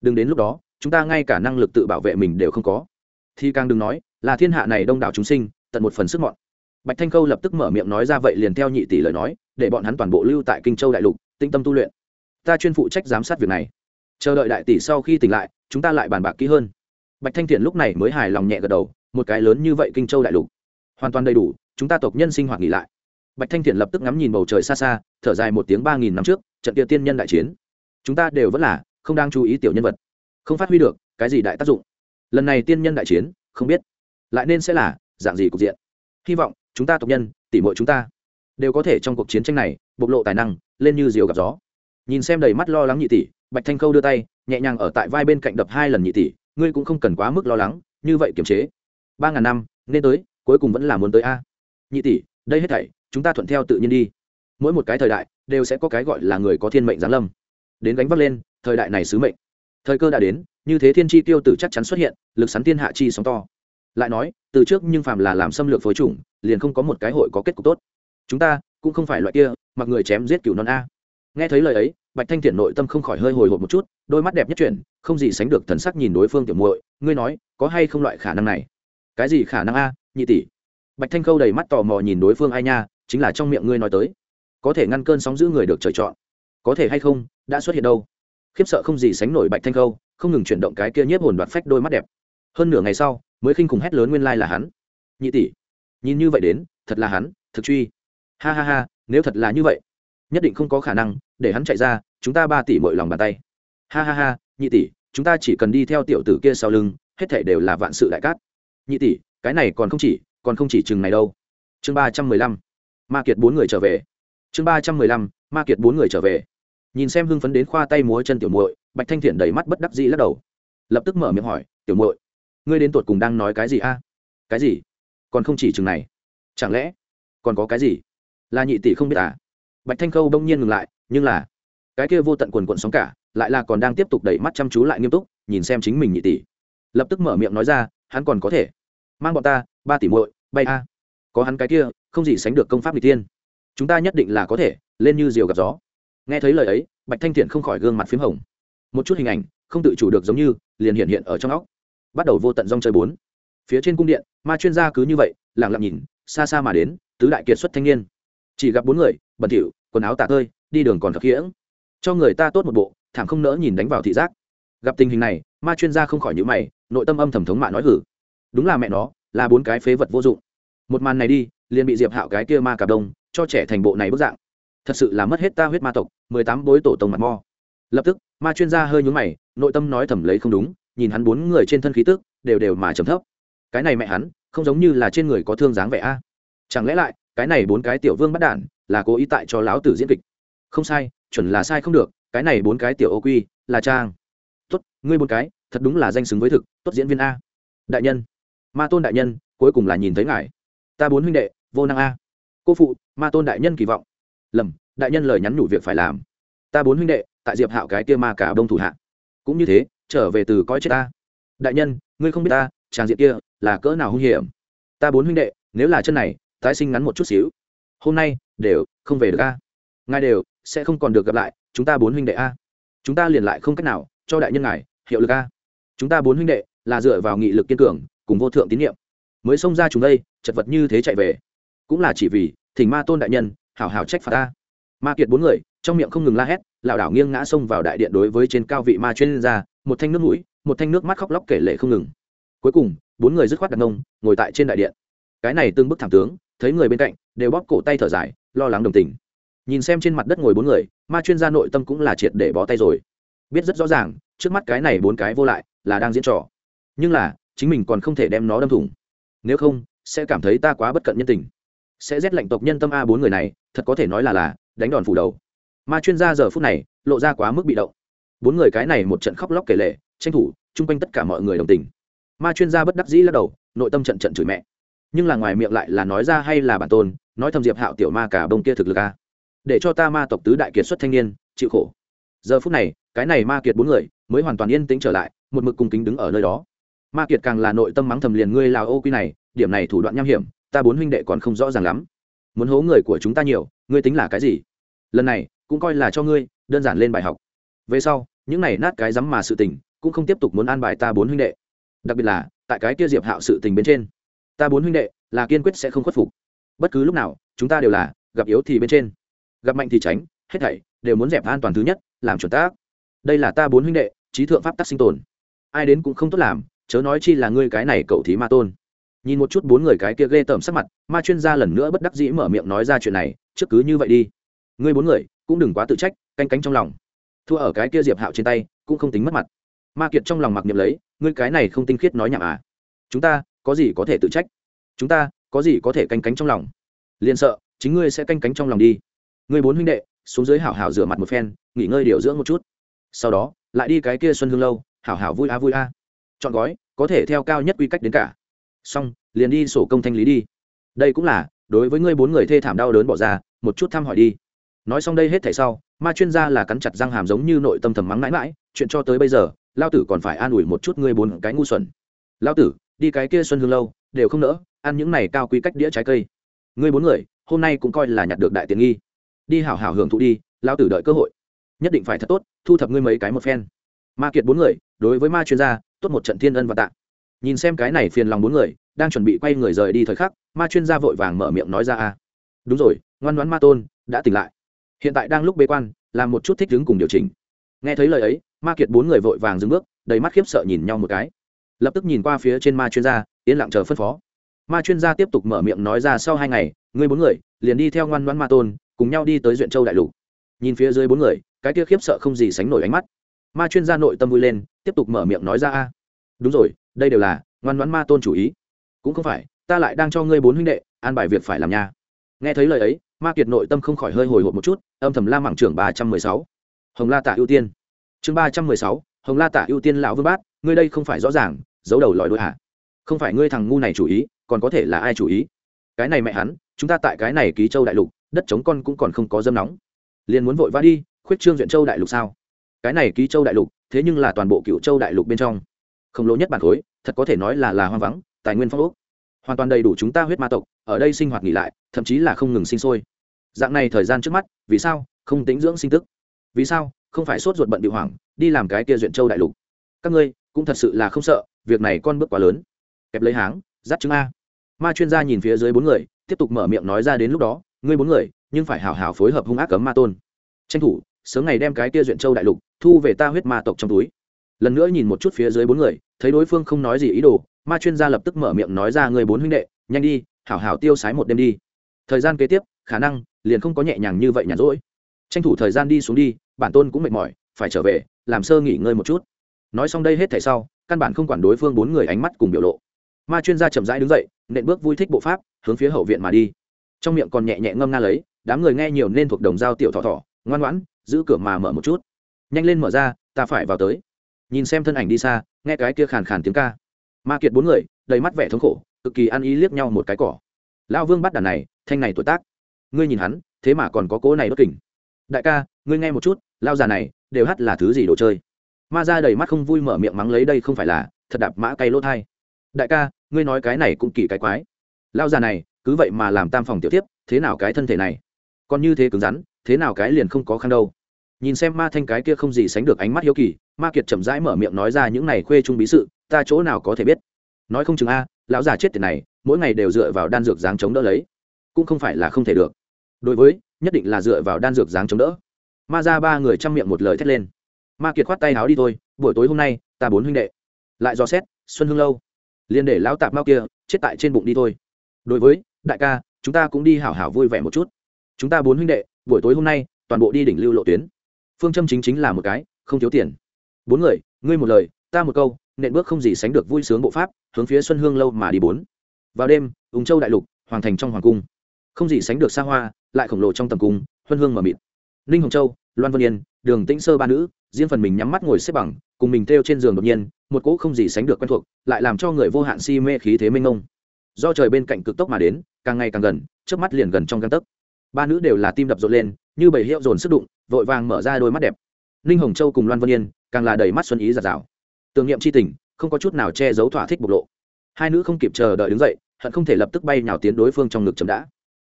[SPEAKER 1] Đừng đến lúc đó, chúng ta ngay cả năng lực tự bảo vệ mình đều không có. Thì càng đừng nói, là thiên hạ này đông đảo chúng sinh, tận một phần sức mọn. Bạch thanh khâu lập tức mở miệng nói ra vậy liền theo nhị tỷ lời nói, để bọn hắn toàn bộ lưu tại kinh châu đại lục, tinh tâm tu luyện. Ta chuyên phụ trách giám sát việc này. Chờ đợi đại tỷ sau khi tỉnh lại, chúng ta lại bàn bạc kỹ hơn. Bạch thanh thiện lúc này mới hài lòng nhẹ gật đầu, một cái lớn như vậy kinh châu đại lục hoàn toàn đầy đủ, chúng ta tộc nhân sinh hoạt nghỉ lại. Bạch thanh thiện lập tức ngắm nhìn bầu trời xa xa, thở dài một tiếng ba nghìn năm trước, trận địa tiên nhân đại chiến. Chúng ta đều vẫn là không đang chú ý tiểu nhân vật. Không phát huy được cái gì đại tác dụng. Lần này tiên nhân đại chiến, không biết lại nên sẽ là dạng gì cục diện. Hy vọng chúng ta tộc nhân, tỉ mọi chúng ta, đều có thể trong cuộc chiến tranh này bộc lộ tài năng, lên như diều gặp gió. Nhìn xem đầy mắt lo lắng nhị tỷ, bạch thanh khâu đưa tay, nhẹ nhàng ở tại vai bên cạnh đập hai lần nhị tỷ, ngươi cũng không cần quá mức lo lắng, như vậy kiềm chế. Ba ngàn năm, nên tới cuối cùng vẫn là muốn tới a. Nhị tỷ, đây hết thảy, chúng ta thuận theo tự nhiên đi. Mỗi một cái thời đại, đều sẽ có cái gọi là người có thiên mệnh giáng lâm. Đến gánh vác lên, thời đại này sứ mệnh. Thời cơ đã đến, như thế thiên chi tiêu tử chắc chắn xuất hiện, lực sắn thiên hạ chi sóng to. Lại nói, từ trước nhưng phàm là làm xâm lược phối chủng, liền không có một cái hội có kết cục tốt. Chúng ta, cũng không phải loại kia, mặc người chém giết cửu non a. Nghe thấy lời ấy, bạch thanh thiện nội tâm không khỏi hơi hồi hộp một chút, đôi mắt đẹp nhất chuyển, không gì sánh được thần sắc nhìn đối phương tiểu muội, ngươi nói, có hay không loại khả năng này? Cái gì khả năng a? Nhị tỷ. Bạch thanh khâu đầy mắt tò mò nhìn đối phương, ai nha, chính là trong miệng ngươi nói tới. Có thể ngăn cơn sóng giữ người được trời chọn. Có thể hay không, đã xuất hiện đâu. Khiếp sợ không gì sánh nổi bạch thanh khâu, không ngừng chuyển động cái kia nhiếp hồn đoạt phách đôi mắt đẹp. Hơn nửa ngày sau, mới khinh khủng hét lớn nguyên lai là hắn. Nhị tỷ, nhìn như vậy đến, thật là hắn, thực truy. Ha ha ha, nếu thật là như vậy, nhất định không có khả năng, để hắn chạy ra, chúng ta ba tỷ mọi lòng bàn tay. Ha ha ha, nhị tỷ, chúng ta chỉ cần đi theo tiểu tử kia sau lưng, hết thể đều là vạn sự đại cát. Nhị tỷ cái này còn không chỉ, còn không chỉ chừng này đâu. Chương ba trăm mười lăm, ma kiệt bốn người trở về. Chương ba trăm mười lăm, ma kiệt bốn người trở về. Nhìn xem hưng phấn đến khoa tay múa chân tiểu muội, bạch thanh thiện đầy mắt bất đắc dĩ lắc đầu. Lập tức mở miệng hỏi, tiểu muội, ngươi đến tột cùng đang nói cái gì a? Cái gì? Còn không chỉ chừng này? Chẳng lẽ còn có cái gì? Là nhị tỷ không biết à? Bạch thanh khâu đông nhiên ngừng lại, nhưng là, cái kia vô tận quần quận sóng cả, lại là còn đang tiếp tục đẩy mắt chăm chú lại nghiêm túc, nhìn xem chính mình nhị tỷ. Lập tức mở miệng nói ra, hắn còn có thể mang bọn ta, ba tỷ muội, bay a. Có hắn cái kia, không gì sánh được công pháp n tiên chúng ta nhất định là có thể, lên như diều gặp gió. Nghe thấy lời ấy, bạch thanh thiện không khỏi gương mặt p h í m hồng. Một chút hình ảnh, không tự chủ được giống như, liền hiện hiện ở trong óc. Bắt đầu vô tận rong chơi bốn. Phía trên cung điện, ma chuyên gia cứ như vậy lẳng lặng nhìn, xa xa mà đến, tứ đại kiệt xuất thanh niên. Chỉ gặp bốn người, bẩn thỉu, quần áo tạ tơi, đi đường còn thật khiễng. Cho người ta tốt một bộ thảm không nỡ nhìn đánh vào thị giác. Gặp tình hình này, ma chuyên gia không khỏi nhữ mày, nội tâm âm thầm thống mạ nói hử đúng là mẹ nó, là bốn cái phế vật vô dụng. Một màn này đi, liền bị diệp hạo cái kia ma cà đông, cho trẻ thành bộ này bức dạng. Thật sự là mất hết ta huyết ma tộc, mười tám bối tổ tông mặt mo. Lập tức, ma chuyên gia hơi nhún mày, nội tâm nói thầm lấy không đúng, nhìn hắn bốn người trên thân khí tức, đều đều mà trầm thấp. Cái này mẹ hắn, không giống như là trên người có thương dáng vẻ a. Chẳng lẽ lại, cái này bốn cái tiểu vương bắt đản, là cố ý tại cho lão tử diễn kịch? Không sai, chuẩn là sai không được, cái này bốn cái tiểu ô quy là trang. Tốt, ngươi bốn cái, thật đúng là danh xứng với thực, tốt diễn viên a. Đại nhân ma tôn đại nhân, cuối cùng là nhìn thấy ngài. Ta bốn huynh đệ, vô năng a. Cô phụ, ma tôn đại nhân kỳ vọng. Lầm, đại nhân lời nhắn nhủ việc phải làm. Ta bốn huynh đệ, tại diệp hạo cái kia ma cả đông thủ hạ. Cũng như thế, trở về từ coi chết ta. Đại nhân, ngươi không biết ta tràng diện kia, là cỡ nào hung hiểm. Ta bốn huynh đệ, nếu là chân này, tái sinh ngắn một chút xíu. Hôm nay, đều không về được a. Ngài đều sẽ không còn được gặp lại, chúng ta bốn huynh đệ a. Chúng ta liền lại không cách nào cho đại nhân ngài hiệu lực a. Chúng ta bốn huynh đệ là dựa vào nghị lực kiên cường cùng vô thượng tín nhiệm mới xông ra chúng đây, chật vật như thế chạy về. Cũng là chỉ vì, thỉnh ma tôn đại nhân, hảo hảo trách phạt ta. Ma kiệt bốn người, trong miệng không ngừng la hét, lảo đảo nghiêng ngã xông vào đại điện đối với trên cao vị ma chuyên gia, một thanh nước mũi, một thanh nước mắt khóc lóc kể lệ không ngừng. Cuối cùng, bốn người dứt khoát đặt nông ngồi tại trên đại điện. Cái này tương bức thảm tướng, thấy người bên cạnh, đều bóp cổ tay thở dài, lo lắng đồng tình. Nhìn xem trên mặt đất ngồi bốn người, ma chuyên gia nội tâm cũng là triệt để bó tay rồi. Biết rất rõ ràng, trước mắt cái này bốn cái vô lại, là đang diễn trò. Nhưng là chính mình còn không thể đem nó đâm thủng. Nếu không, sẽ cảm thấy ta quá bất cận nhân tình. Sẽ rét lạnh tộc nhân tâm a bốn người này, thật có thể nói là là, đánh đòn phủ đầu. Ma chuyên gia giờ phút này, lộ ra quá mức bị động. Bốn người cái này một trận khóc lóc kể lệ tranh thủ, chung quanh tất cả mọi người đồng tình. Ma chuyên gia bất đắc dĩ lắc đầu, nội tâm trận trận chửi mẹ. Nhưng là ngoài miệng lại là nói ra hay là bản tôn, nói thầm diệp hạo tiểu ma cả bông kia thực lực a. Để cho ta ma tộc tứ đại kiệt xuất thanh niên, chịu khổ. Giờ phút này, cái này ma kiệt bốn người, mới hoàn toàn yên tĩnh trở lại, một mực cung kính đứng ở nơi đó ma kiệt càng là nội tâm mắng thầm liền ngươi lào ô quy này, điểm này thủ đoạn nham hiểm, ta bốn huynh đệ còn không rõ ràng lắm. Muốn hố người của chúng ta nhiều, ngươi tính là cái gì? Lần này, cũng coi là cho ngươi, đơn giản lên bài học. Về sau, những này nát cái rắm mà sự tình, cũng không tiếp tục muốn an bài ta bốn huynh đệ. Đặc biệt là, tại cái kia diệp hạo sự tình bên trên. Ta bốn huynh đệ, là kiên quyết sẽ không khuất phục. Bất cứ lúc nào, chúng ta đều là, gặp yếu thì bên trên. Gặp mạnh thì tránh, hết thảy, đều muốn dẹp an toàn thứ nhất, làm chuẩn tác. Đây là ta bốn huynh đệ, trí thượng pháp tắc sinh tồn. Ai đến cũng không tốt làm chớ nói chi là ngươi cái này cậu thí ma tôn. Nhìn một chút bốn người cái kia ghê tởm sắc mặt, ma chuyên gia lần nữa bất đắc dĩ mở miệng nói ra chuyện này, trước cứ như vậy đi. Ngươi bốn người, cũng đừng quá tự trách, canh cánh trong lòng. Thua ở cái kia diệp hạo trên tay, cũng không tính mất mặt. Ma kiệt trong lòng mặc niệm lấy, ngươi cái này không tinh khiết nói nhảm à. Chúng ta, có gì có thể tự trách? Chúng ta, có gì có thể canh cánh trong lòng? Liền sợ, chính ngươi sẽ canh cánh trong lòng đi. Ngươi bốn huynh đệ, xuống dưới hảo hảo rửa mặt một phen, nghỉ ngơi điều dưỡng một chút. Sau đó, lại đi cái kia xuân hương lâu, hảo hảo vui a vui a chọn gói, có thể theo cao nhất quy cách đến cả. Xong, liền đi sổ công thanh lý đi. Đây cũng là, đối với ngươi bốn người thê thảm đau đớn bỏ ra, một chút thăm hỏi đi. Nói xong đây hết thảy sau, ma chuyên gia là cắn chặt răng hàm giống như nội tâm thầm mắng mãi mãi, chuyện cho tới bây giờ, lao tử còn phải an ủi một chút ngươi bốn cái ngu xuẩn. Lao tử, đi cái kia xuân hương lâu, đều không nỡ, ăn những này cao quy cách đĩa trái cây. Ngươi bốn người, hôm nay cũng coi là nhặt được đại tiện nghi. Đi hảo hảo hưởng thụ đi, lao tử đợi cơ hội. Nhất định phải thật tốt, thu thập ngươi mấy cái một phen. Ma kiệt bốn người, đối với ma chuyên gia tốt một trận thiên ân và tạ. Nhìn xem cái này phiền lòng bốn người, đang chuẩn bị quay người rời đi thời khắc, ma chuyên gia vội vàng mở miệng nói ra a đúng rồi, ngoan ngoãn ma tôn, đã tỉnh lại. Hiện tại đang lúc bế quan, làm một chút thích ứng cùng điều chỉnh. Nghe thấy lời ấy, ma kiệt bốn người vội vàng dừng bước, đầy mắt khiếp sợ nhìn nhau một cái. Lập tức nhìn qua phía trên ma chuyên gia, yên lặng chờ phân phó. Ma chuyên gia tiếp tục mở miệng nói ra sau hai ngày, ngươi bốn người, liền đi theo ngoan ngoãn ma tôn, cùng nhau đi tới duyện châu đại lục. Nhìn phía dưới bốn người, cái kia khiếp sợ không gì sánh nổi ánh mắt. Ma chuyên gia nội tâm vui lên, tiếp tục mở miệng nói ra, a đúng rồi, đây đều là ngoan ngoãn ma tôn chủ ý. Cũng không phải, ta lại đang cho ngươi bốn huynh đệ an bài việc phải làm nha nghe thấy lời ấy, ma kiệt nội tâm không khỏi hơi hồi hộp một chút, âm thầm la mạng trưởng ba trăm mười sáu. Hồng la tạ ưu tiên. Chương ba trăm mười sáu, hồng la tạ ưu tiên lão vương bát, ngươi đây không phải rõ ràng, giấu đầu lòi đôi hả? Không phải ngươi thằng ngu này chủ ý, còn có thể là ai chủ ý? Cái này mẹ hắn, chúng ta tại cái này ký châu đại lục, đất chống con cũng còn không có dâm nóng. Liền muốn vội vã đi, khuyết trương duyện châu đại lục sao? Cái này ký châu đại lục, thế nhưng là toàn bộ cựu châu đại lục bên trong khổng lồ nhất bản khối, thật có thể nói là là hoang vắng, tài nguyên phong ốc. Hoàn toàn đầy đủ chúng ta huyết ma tộc, ở đây sinh hoạt nghỉ lại, thậm chí là không ngừng sinh sôi. Dạng này thời gian trước mắt, vì sao không tính dưỡng sinh tức? Vì sao không phải sốt ruột bận bị hoảng, đi làm cái kia duyện châu đại lục? Các ngươi cũng thật sự là không sợ, việc này con bước quá lớn. Kẹp lấy háng, dắt chứng a. Ma chuyên gia nhìn phía dưới bốn người, tiếp tục mở miệng nói ra đến lúc đó, ngươi bốn người, nhưng phải hảo hảo phối hợp hung ác cấm ma tôn. Tranh thủ, sớm ngày đem cái kia duyện châu đại lục thu về ta huyết ma tộc trong túi. Lần nữa nhìn một chút phía dưới bốn người thấy đối phương không nói gì ý đồ, ma chuyên gia lập tức mở miệng nói ra người bốn huynh đệ, nhanh đi, hảo hảo tiêu sái một đêm đi. Thời gian kế tiếp, khả năng liền không có nhẹ nhàng như vậy nhàn rỗi. Tranh thủ thời gian đi xuống đi, bản tôn cũng mệt mỏi, phải trở về, làm sơ nghỉ ngơi một chút. Nói xong đây hết thảy sau, căn bản không quản đối phương bốn người ánh mắt cùng biểu lộ. Ma chuyên gia chậm rãi đứng dậy, nện bước vui thích bộ pháp, hướng phía hậu viện mà đi. Trong miệng còn nhẹ nhẹ ngâm nga lấy, đám người nghe nhiều nên thuộc đồng giao tiểu thọ thọ ngoan ngoãn, giữ cửa mà mở một chút. Nhanh lên mở ra, ta phải vào tới nhìn xem thân ảnh đi xa, nghe cái kia khàn khàn tiếng ca. Ma kiệt bốn người, đầy mắt vẻ thống khổ, cực kỳ ăn ý liếc nhau một cái cỏ. Lão vương bắt đàn này, thanh này tuổi tác. Ngươi nhìn hắn, thế mà còn có cố này bất kỉnh đại ca, ngươi nghe một chút lao già này, đều hát là thứ gì đồ chơi? Ma ra đầy mắt không vui mở miệng mắng lấy đây không phải là, thật đạp mã cay lỗ thai. Đại ca, ngươi nói cái này cũng kỳ cái quái. Lao già này, cứ vậy mà làm tam phòng tiểu tiếp, thế nào cái thân thể này? Còn như thế cứng rắn, thế nào cái liền không có khăn đâu? Nhìn xem ma thanh cái kia không gì sánh được ánh mắt hiếu kỳ, ma kiệt chậm rãi mở miệng nói ra những này khuê trung bí sự, ta chỗ nào có thể biết? Nói không chừng a, lão già chết tiền này, mỗi ngày đều dựa vào đan dược dáng chống đỡ lấy. Cũng không phải là không thể được. Đối với, nhất định là dựa vào đan dược dáng chống đỡ. Ma ra ba người chăm miệng một lời thét lên. Ma kiệt khoát tay áo đi thôi, buổi tối hôm nay, ta bốn huynh đệ, lại dò xét xuân hương lâu. Liền để lão tạp mao kia, chết tại trên bụng đi thôi. Đối với, đại ca, chúng ta cũng đi hảo hảo vui vẻ một chút. Chúng ta bốn huynh đệ, buổi tối hôm nay, toàn bộ đi đỉnh lưu lộ tuyến phương châm chính chính là một cái, không thiếu tiền. Bốn người, ngươi một lời, ta một câu, nện bước không gì sánh được vui sướng bộ pháp, hướng phía xuân hương lâu mà đi bốn. Vào đêm ung châu đại lục, hoàng thành trong hoàng cung. Không gì sánh được xa hoa, lại khổng lồ trong tầm cung, huân hương mờ mịt. Ninh hồng châu, loan vân yên, đường tĩnh sơ ba nữ, riêng phần mình nhắm mắt ngồi xếp bằng, cùng mình theo trên giường đột nhiên, một cỗ không gì sánh được quen thuộc, lại làm cho người vô hạn si mê khí thế mênh ngông do trời bên cạnh cực tốc mà đến, càng ngày càng gần trước mắt liền gần trong găng tấc. Ba nữ đều là tim đập rộn lên, như bầy hiệu dồn sức đụng vội vàng mở ra đôi mắt đẹp. Ninh hồng châu cùng loan vân yên, càng là đầy mắt xuân ý giạt rào. Tưởng niệm c h i tình, không có chút nào che giấu thỏa thích bộc lộ. Hai nữ không kịp chờ đợi đứng dậy, hận không thể lập tức bay nhào tiến đối phương trong ngực chấm đã.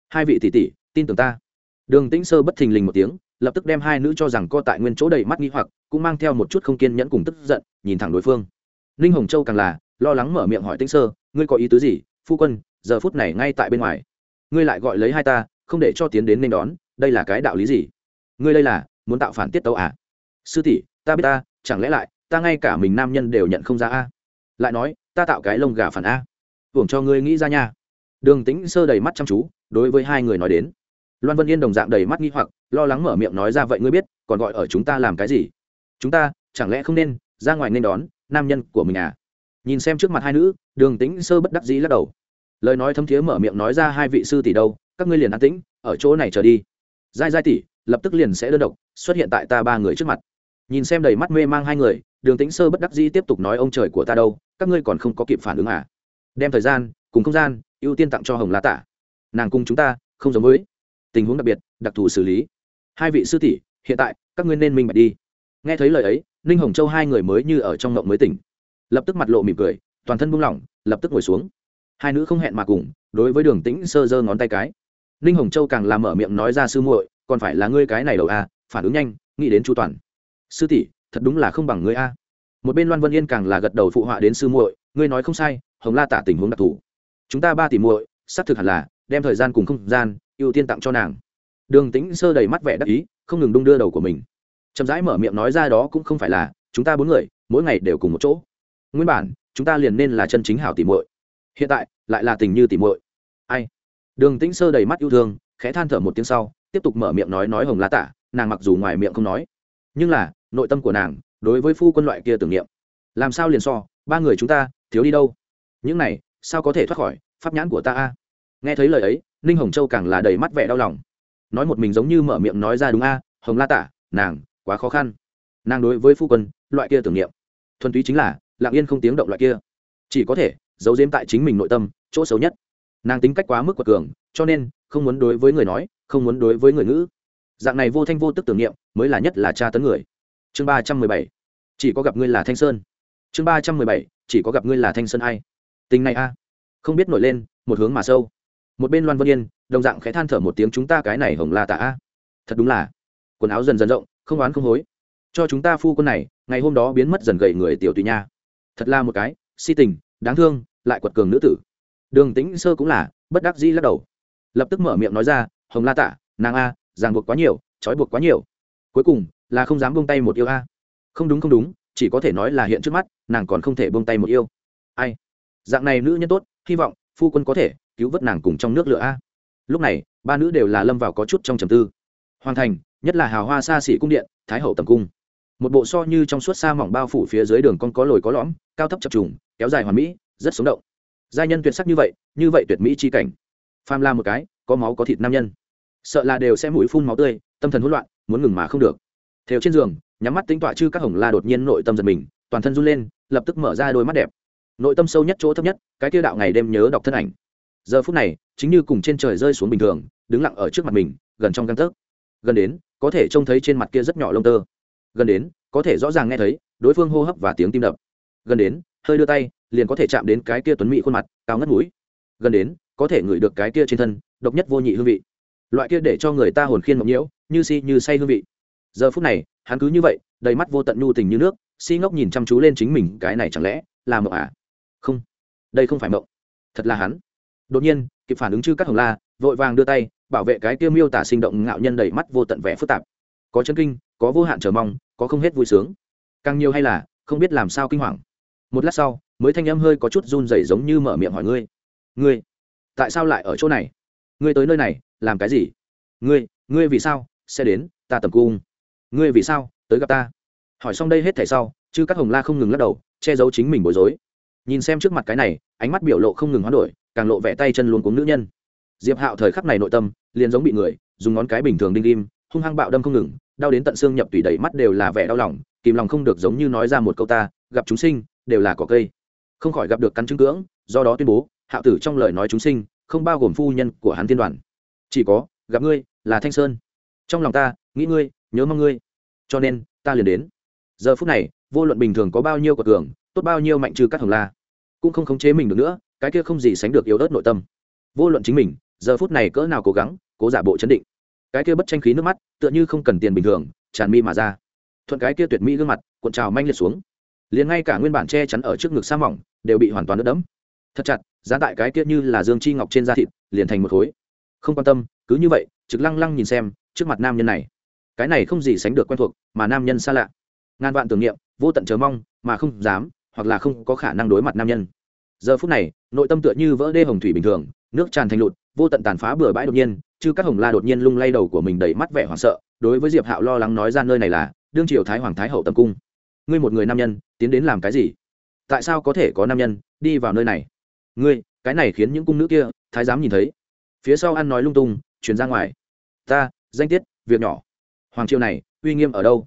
[SPEAKER 1] Hai vị tỷ tỷ, tin tưởng ta. Đường tĩnh sơ bất thình lình một tiếng, lập tức đem hai nữ cho rằng co tại nguyên chỗ đầy mắt nghi hoặc, cũng mang theo một chút không kiên nhẫn cùng tức giận, nhìn thẳng đối phương. Ninh hồng châu càng là lo lắng mở miệng hỏi tĩnh sơ, ngươi có ý tứ gì? Phu quân, giờ phút này ngay tại bên ngoài. Ngươi lại gọi lấy hai ta, không để cho tiến đến nên đón, đây là cái đạo lý gì? Ngươi đây là, muốn tạo phản tiết tấu à? Sư tỷ, ta biết ta, chẳng lẽ lại, ta ngay cả mình nam nhân đều nhận không ra a? Lại nói, ta tạo cái lông gà phản a. Hưởng cho ngươi nghĩ ra nha. Đường tính sơ đầy mắt chăm chú, đối với hai người nói đến. Loan vân yên đồng dạng đầy mắt nghi hoặc, lo lắng mở miệng nói ra, vậy ngươi biết, còn gọi ở chúng ta làm cái gì? Chúng ta, chẳng lẽ không nên ra ngoài nên đón nam nhân của mình à? Nhìn xem trước mặt hai nữ, đường tính sơ bất đắc dĩ lắc đầu. Lời nói thấm thiế mở miệng nói ra, hai vị sư tỷ đâu, các ngươi liền an tĩnh, ở chỗ này trở đi. Giai giai tỷ lập tức liền sẽ đơn độc xuất hiện tại ta ba người trước mặt. Nhìn xem đầy mắt mê mang hai người, đường tĩnh sơ bất đắc dĩ tiếp tục nói ông trời của ta đâu, các ngươi còn không có kịp phản ứng à? Đem thời gian, cùng không gian, ưu tiên tặng cho hồng lá tả. Nàng cùng chúng ta, không giống với. Tình huống đặc biệt, đặc thù xử lý. Hai vị sư tỷ, hiện tại, các ngươi nên minh bạch đi. Nghe thấy lời ấy, ninh hồng châu hai người mới như ở trong ngộng mới tỉnh. Lập tức mặt lộ mỉm cười, toàn thân buông lỏng, lập tức ngồi xuống. Hai nữ không hẹn mà cùng, đối với đường tĩnh sơ giơ ngón tay cái ninh hồng châu càng làm mở miệng nói ra sư muội, còn phải là ngươi cái này đầu à phản ứng nhanh, nghĩ đến chu toàn. Sư tỷ, thật đúng là không bằng ngươi a. Một bên loan vân yên càng là gật đầu phụ họa đến sư muội, ngươi nói không sai, hồng la tả tình huống đặc thù. Chúng ta ba tỷ muội, xác thực hẳn là, đem thời gian cùng không gian, ưu tiên tặng cho nàng. Đường tĩnh sơ đầy mắt vẻ đắc ý, không ngừng đung đưa đầu của mình. Chậm rãi mở miệng nói ra đó cũng không phải là, chúng ta bốn người, mỗi ngày đều cùng một chỗ. Nguyên bản, chúng ta liền nên là chân chính hảo tỷ muội. Hiện tại, lại là tình như tỷ muội. Ai? Đường tĩnh sơ đầy mắt yêu thương, khẽ than thở một tiếng sau, tiếp tục mở miệng nói nói hồng la tả, nàng mặc dù ngoài miệng không nói, nhưng là, nội tâm của nàng, đối với phu quân loại kia tưởng niệm, làm sao liền so, ba người chúng ta, thiếu đi đâu? Những này, sao có thể thoát khỏi, pháp nhãn của ta a? Nghe thấy lời ấy, ninh hồng châu càng là đầy mắt vẻ đau lòng. Nói một mình giống như mở miệng nói ra đúng a, hồng la tả, nàng, quá khó khăn. Nàng đối với phu quân, loại kia tưởng niệm, thuần túy chính là, lặng yên không tiếng động loại kia. Chỉ có thể, giấu giếm tại chính mình nội tâm, chỗ xấu nhất nàng tính cách quá mức quật cường, cho nên, không muốn đối với người nói, không muốn đối với người ngữ. Dạng này vô thanh vô tức tưởng niệm, mới là nhất là tra tấn người. Chương ba trăm mười bảy. Chỉ có gặp ngươi là thanh sơn. Chương ba trăm mười bảy. Chỉ có gặp ngươi là thanh sơn ai? Tình này a. Không biết nổi lên, một hướng mà sâu. Một bên loan vân yên, đồng dạng khẽ than thở một tiếng chúng ta cái này hồng la tạ a. Thật đúng là. Quần áo dần dần rộng, không oán không hối. Cho chúng ta phu quân này, ngày hôm đó biến mất dần gầy người tiểu tùy nha. Thật là một cái, si tình, đáng thương, lại quật cường nữ tử đường tĩnh sơ cũng là bất đắc dĩ lắc đầu. Lập tức mở miệng nói ra, hồng la tạ, nàng a, ràng buộc quá nhiều, trói buộc quá nhiều. Cuối cùng là không dám buông tay một yêu a. Không đúng không đúng, chỉ có thể nói là hiện trước mắt, nàng còn không thể buông tay một yêu. Ai? Dạng này nữ nhân tốt, hy vọng phu quân có thể cứu vớt nàng cùng trong nước lửa a. Lúc này, ba nữ đều là lâm vào có chút trong trầm tư. Hoàn thành, nhất là hào hoa xa xỉ cung điện, thái hậu tầm cung. Một bộ so như trong suốt xa mỏng bao phủ phía dưới đường con có lồi có lõm, cao thấp chập trùng, kéo dài hoàn mỹ, rất sống động giai nhân tuyệt sắc như vậy như vậy tuyệt mỹ chi cảnh. Pham la một cái, có máu có thịt nam nhân, sợ là đều sẽ mũi phun máu tươi, tâm thần hỗn loạn, muốn ngừng mà không được. Theo trên giường, nhắm mắt tính tọa chư các hồng la đột nhiên nội tâm giật mình, toàn thân run lên, lập tức mở ra đôi mắt đẹp. Nội tâm sâu nhất chỗ thấp nhất, cái tiêu đạo ngày đêm nhớ đọc thân ảnh. Giờ phút này, chính như cùng trên trời rơi xuống bình thường, đứng lặng ở trước mặt mình, gần trong găng tấc. Gần đến, có thể trông thấy trên mặt kia rất nhỏ lông tơ. Gần đến, có thể rõ ràng nghe thấy, đối phương hô hấp và tiếng tim đập. Gần đến hơi đưa tay, liền có thể chạm đến cái kia tuấn mỹ khuôn mặt, cao ngất mũi. Gần đến, có thể ngửi được cái kia trên thân, độc nhất vô nhị hương vị. Loại kia để cho người ta hồn khiên ngọc nhiễu, như si như say hương vị. Giờ phút này, hắn cứ như vậy, đầy mắt vô tận nhu tình như nước, si ngốc nhìn chăm chú lên chính mình, cái này chẳng lẽ là mộng à? Không, đây không phải mộng. Thật là hắn. Đột nhiên, kịp phản ứng chư các hồng la, vội vàng đưa tay, bảo vệ cái kia miêu tả sinh động ngạo nhân đầy mắt vô tận vẻ phức tạp. Có chân kinh, có vô hạn chờ mong, có không hết vui sướng. Càng nhiều hay là, không biết làm sao kinh hoàng một lát sau, mới thanh âm hơi có chút run rẩy giống như mở miệng hỏi ngươi. Ngươi, tại sao lại ở chỗ này? Ngươi tới nơi này, làm cái gì? Ngươi ngươi vì sao sẽ đến ta tầm cung? Ngươi vì sao tới gặp ta? Hỏi xong đây hết thảy sau chứ các hồng la không ngừng lắc đầu, che giấu chính mình bối rối. Nhìn xem trước mặt cái này, ánh mắt biểu lộ không ngừng hoán đổi, càng lộ vẻ tay chân luôn cuống nữ nhân. Diệp hạo thời khắc này nội tâm, liền giống bị người, dùng ngón cái bình thường đinh ghim hung hăng bạo đâm không ngừng, đau đến tận xương nhập tủy đầy mắt đều là vẻ đau lòng, kìm lòng không được giống như nói ra một câu ta gặp chúng sinh, đều là cỏ cây. Không khỏi gặp được cắn chứng cưỡng, do đó tuyên bố, hạo tử trong lời nói chúng sinh, không bao gồm phu nhân của hắn tiên đoàn. Chỉ có, gặp ngươi, là thanh sơn. Trong lòng ta, nghĩ ngươi, nhớ mong ngươi. Cho nên, ta liền đến. Giờ phút này, vô luận bình thường có bao nhiêu cọc cường, tốt bao nhiêu mạnh trừ các hồng la, cũng không khống chế mình được nữa, cái kia không gì sánh được yếu ớt nội tâm. Vô luận chính mình, giờ phút này cỡ nào cố gắng, cố giả bộ chấn định. Cái kia bất tranh khí nước mắt, tựa như không cần tiền bình thường, tràn mi mà ra. Thuận cái kia tuyệt mỹ gương mặt, cuộn trào manh liệt xuống liền ngay cả nguyên bản che chắn ở trước ngực sa mỏng đều bị hoàn toàn nước đẫm. Thật chặt, giá tại cái kia như là dương chi ngọc trên da thịt, liền thành một khối. Không quan tâm, cứ như vậy, trực lăng lăng nhìn xem, trước mặt nam nhân này. Cái này không gì sánh được quen thuộc, mà nam nhân xa lạ. Ngàn vạn tưởng niệm, vô tận chờ mong, mà không dám, hoặc là không có khả năng đối mặt nam nhân. Giờ phút này, nội tâm tựa như vỡ đê hồng thủy bình thường, nước tràn thành lụt, vô tận tàn phá bừa bãi đột nhiên, chứ các hồng la đột nhiên lung lay đầu của mình đầy mắt vẻ hoảng sợ, đối với diệp hạo lo lắng nói ra nơi này là, đương triều thái hoàng thái hậu tầm cung ngươi một người nam nhân, tiến đến làm cái gì? Tại sao có thể có nam nhân đi vào nơi này? Ngươi, cái này khiến những cung nữ kia, thái giám nhìn thấy. Phía sau ăn nói lung tung, chuyển ra ngoài. Ta, danh tiết, việc nhỏ. Hoàng triều này, uy nghiêm ở đâu?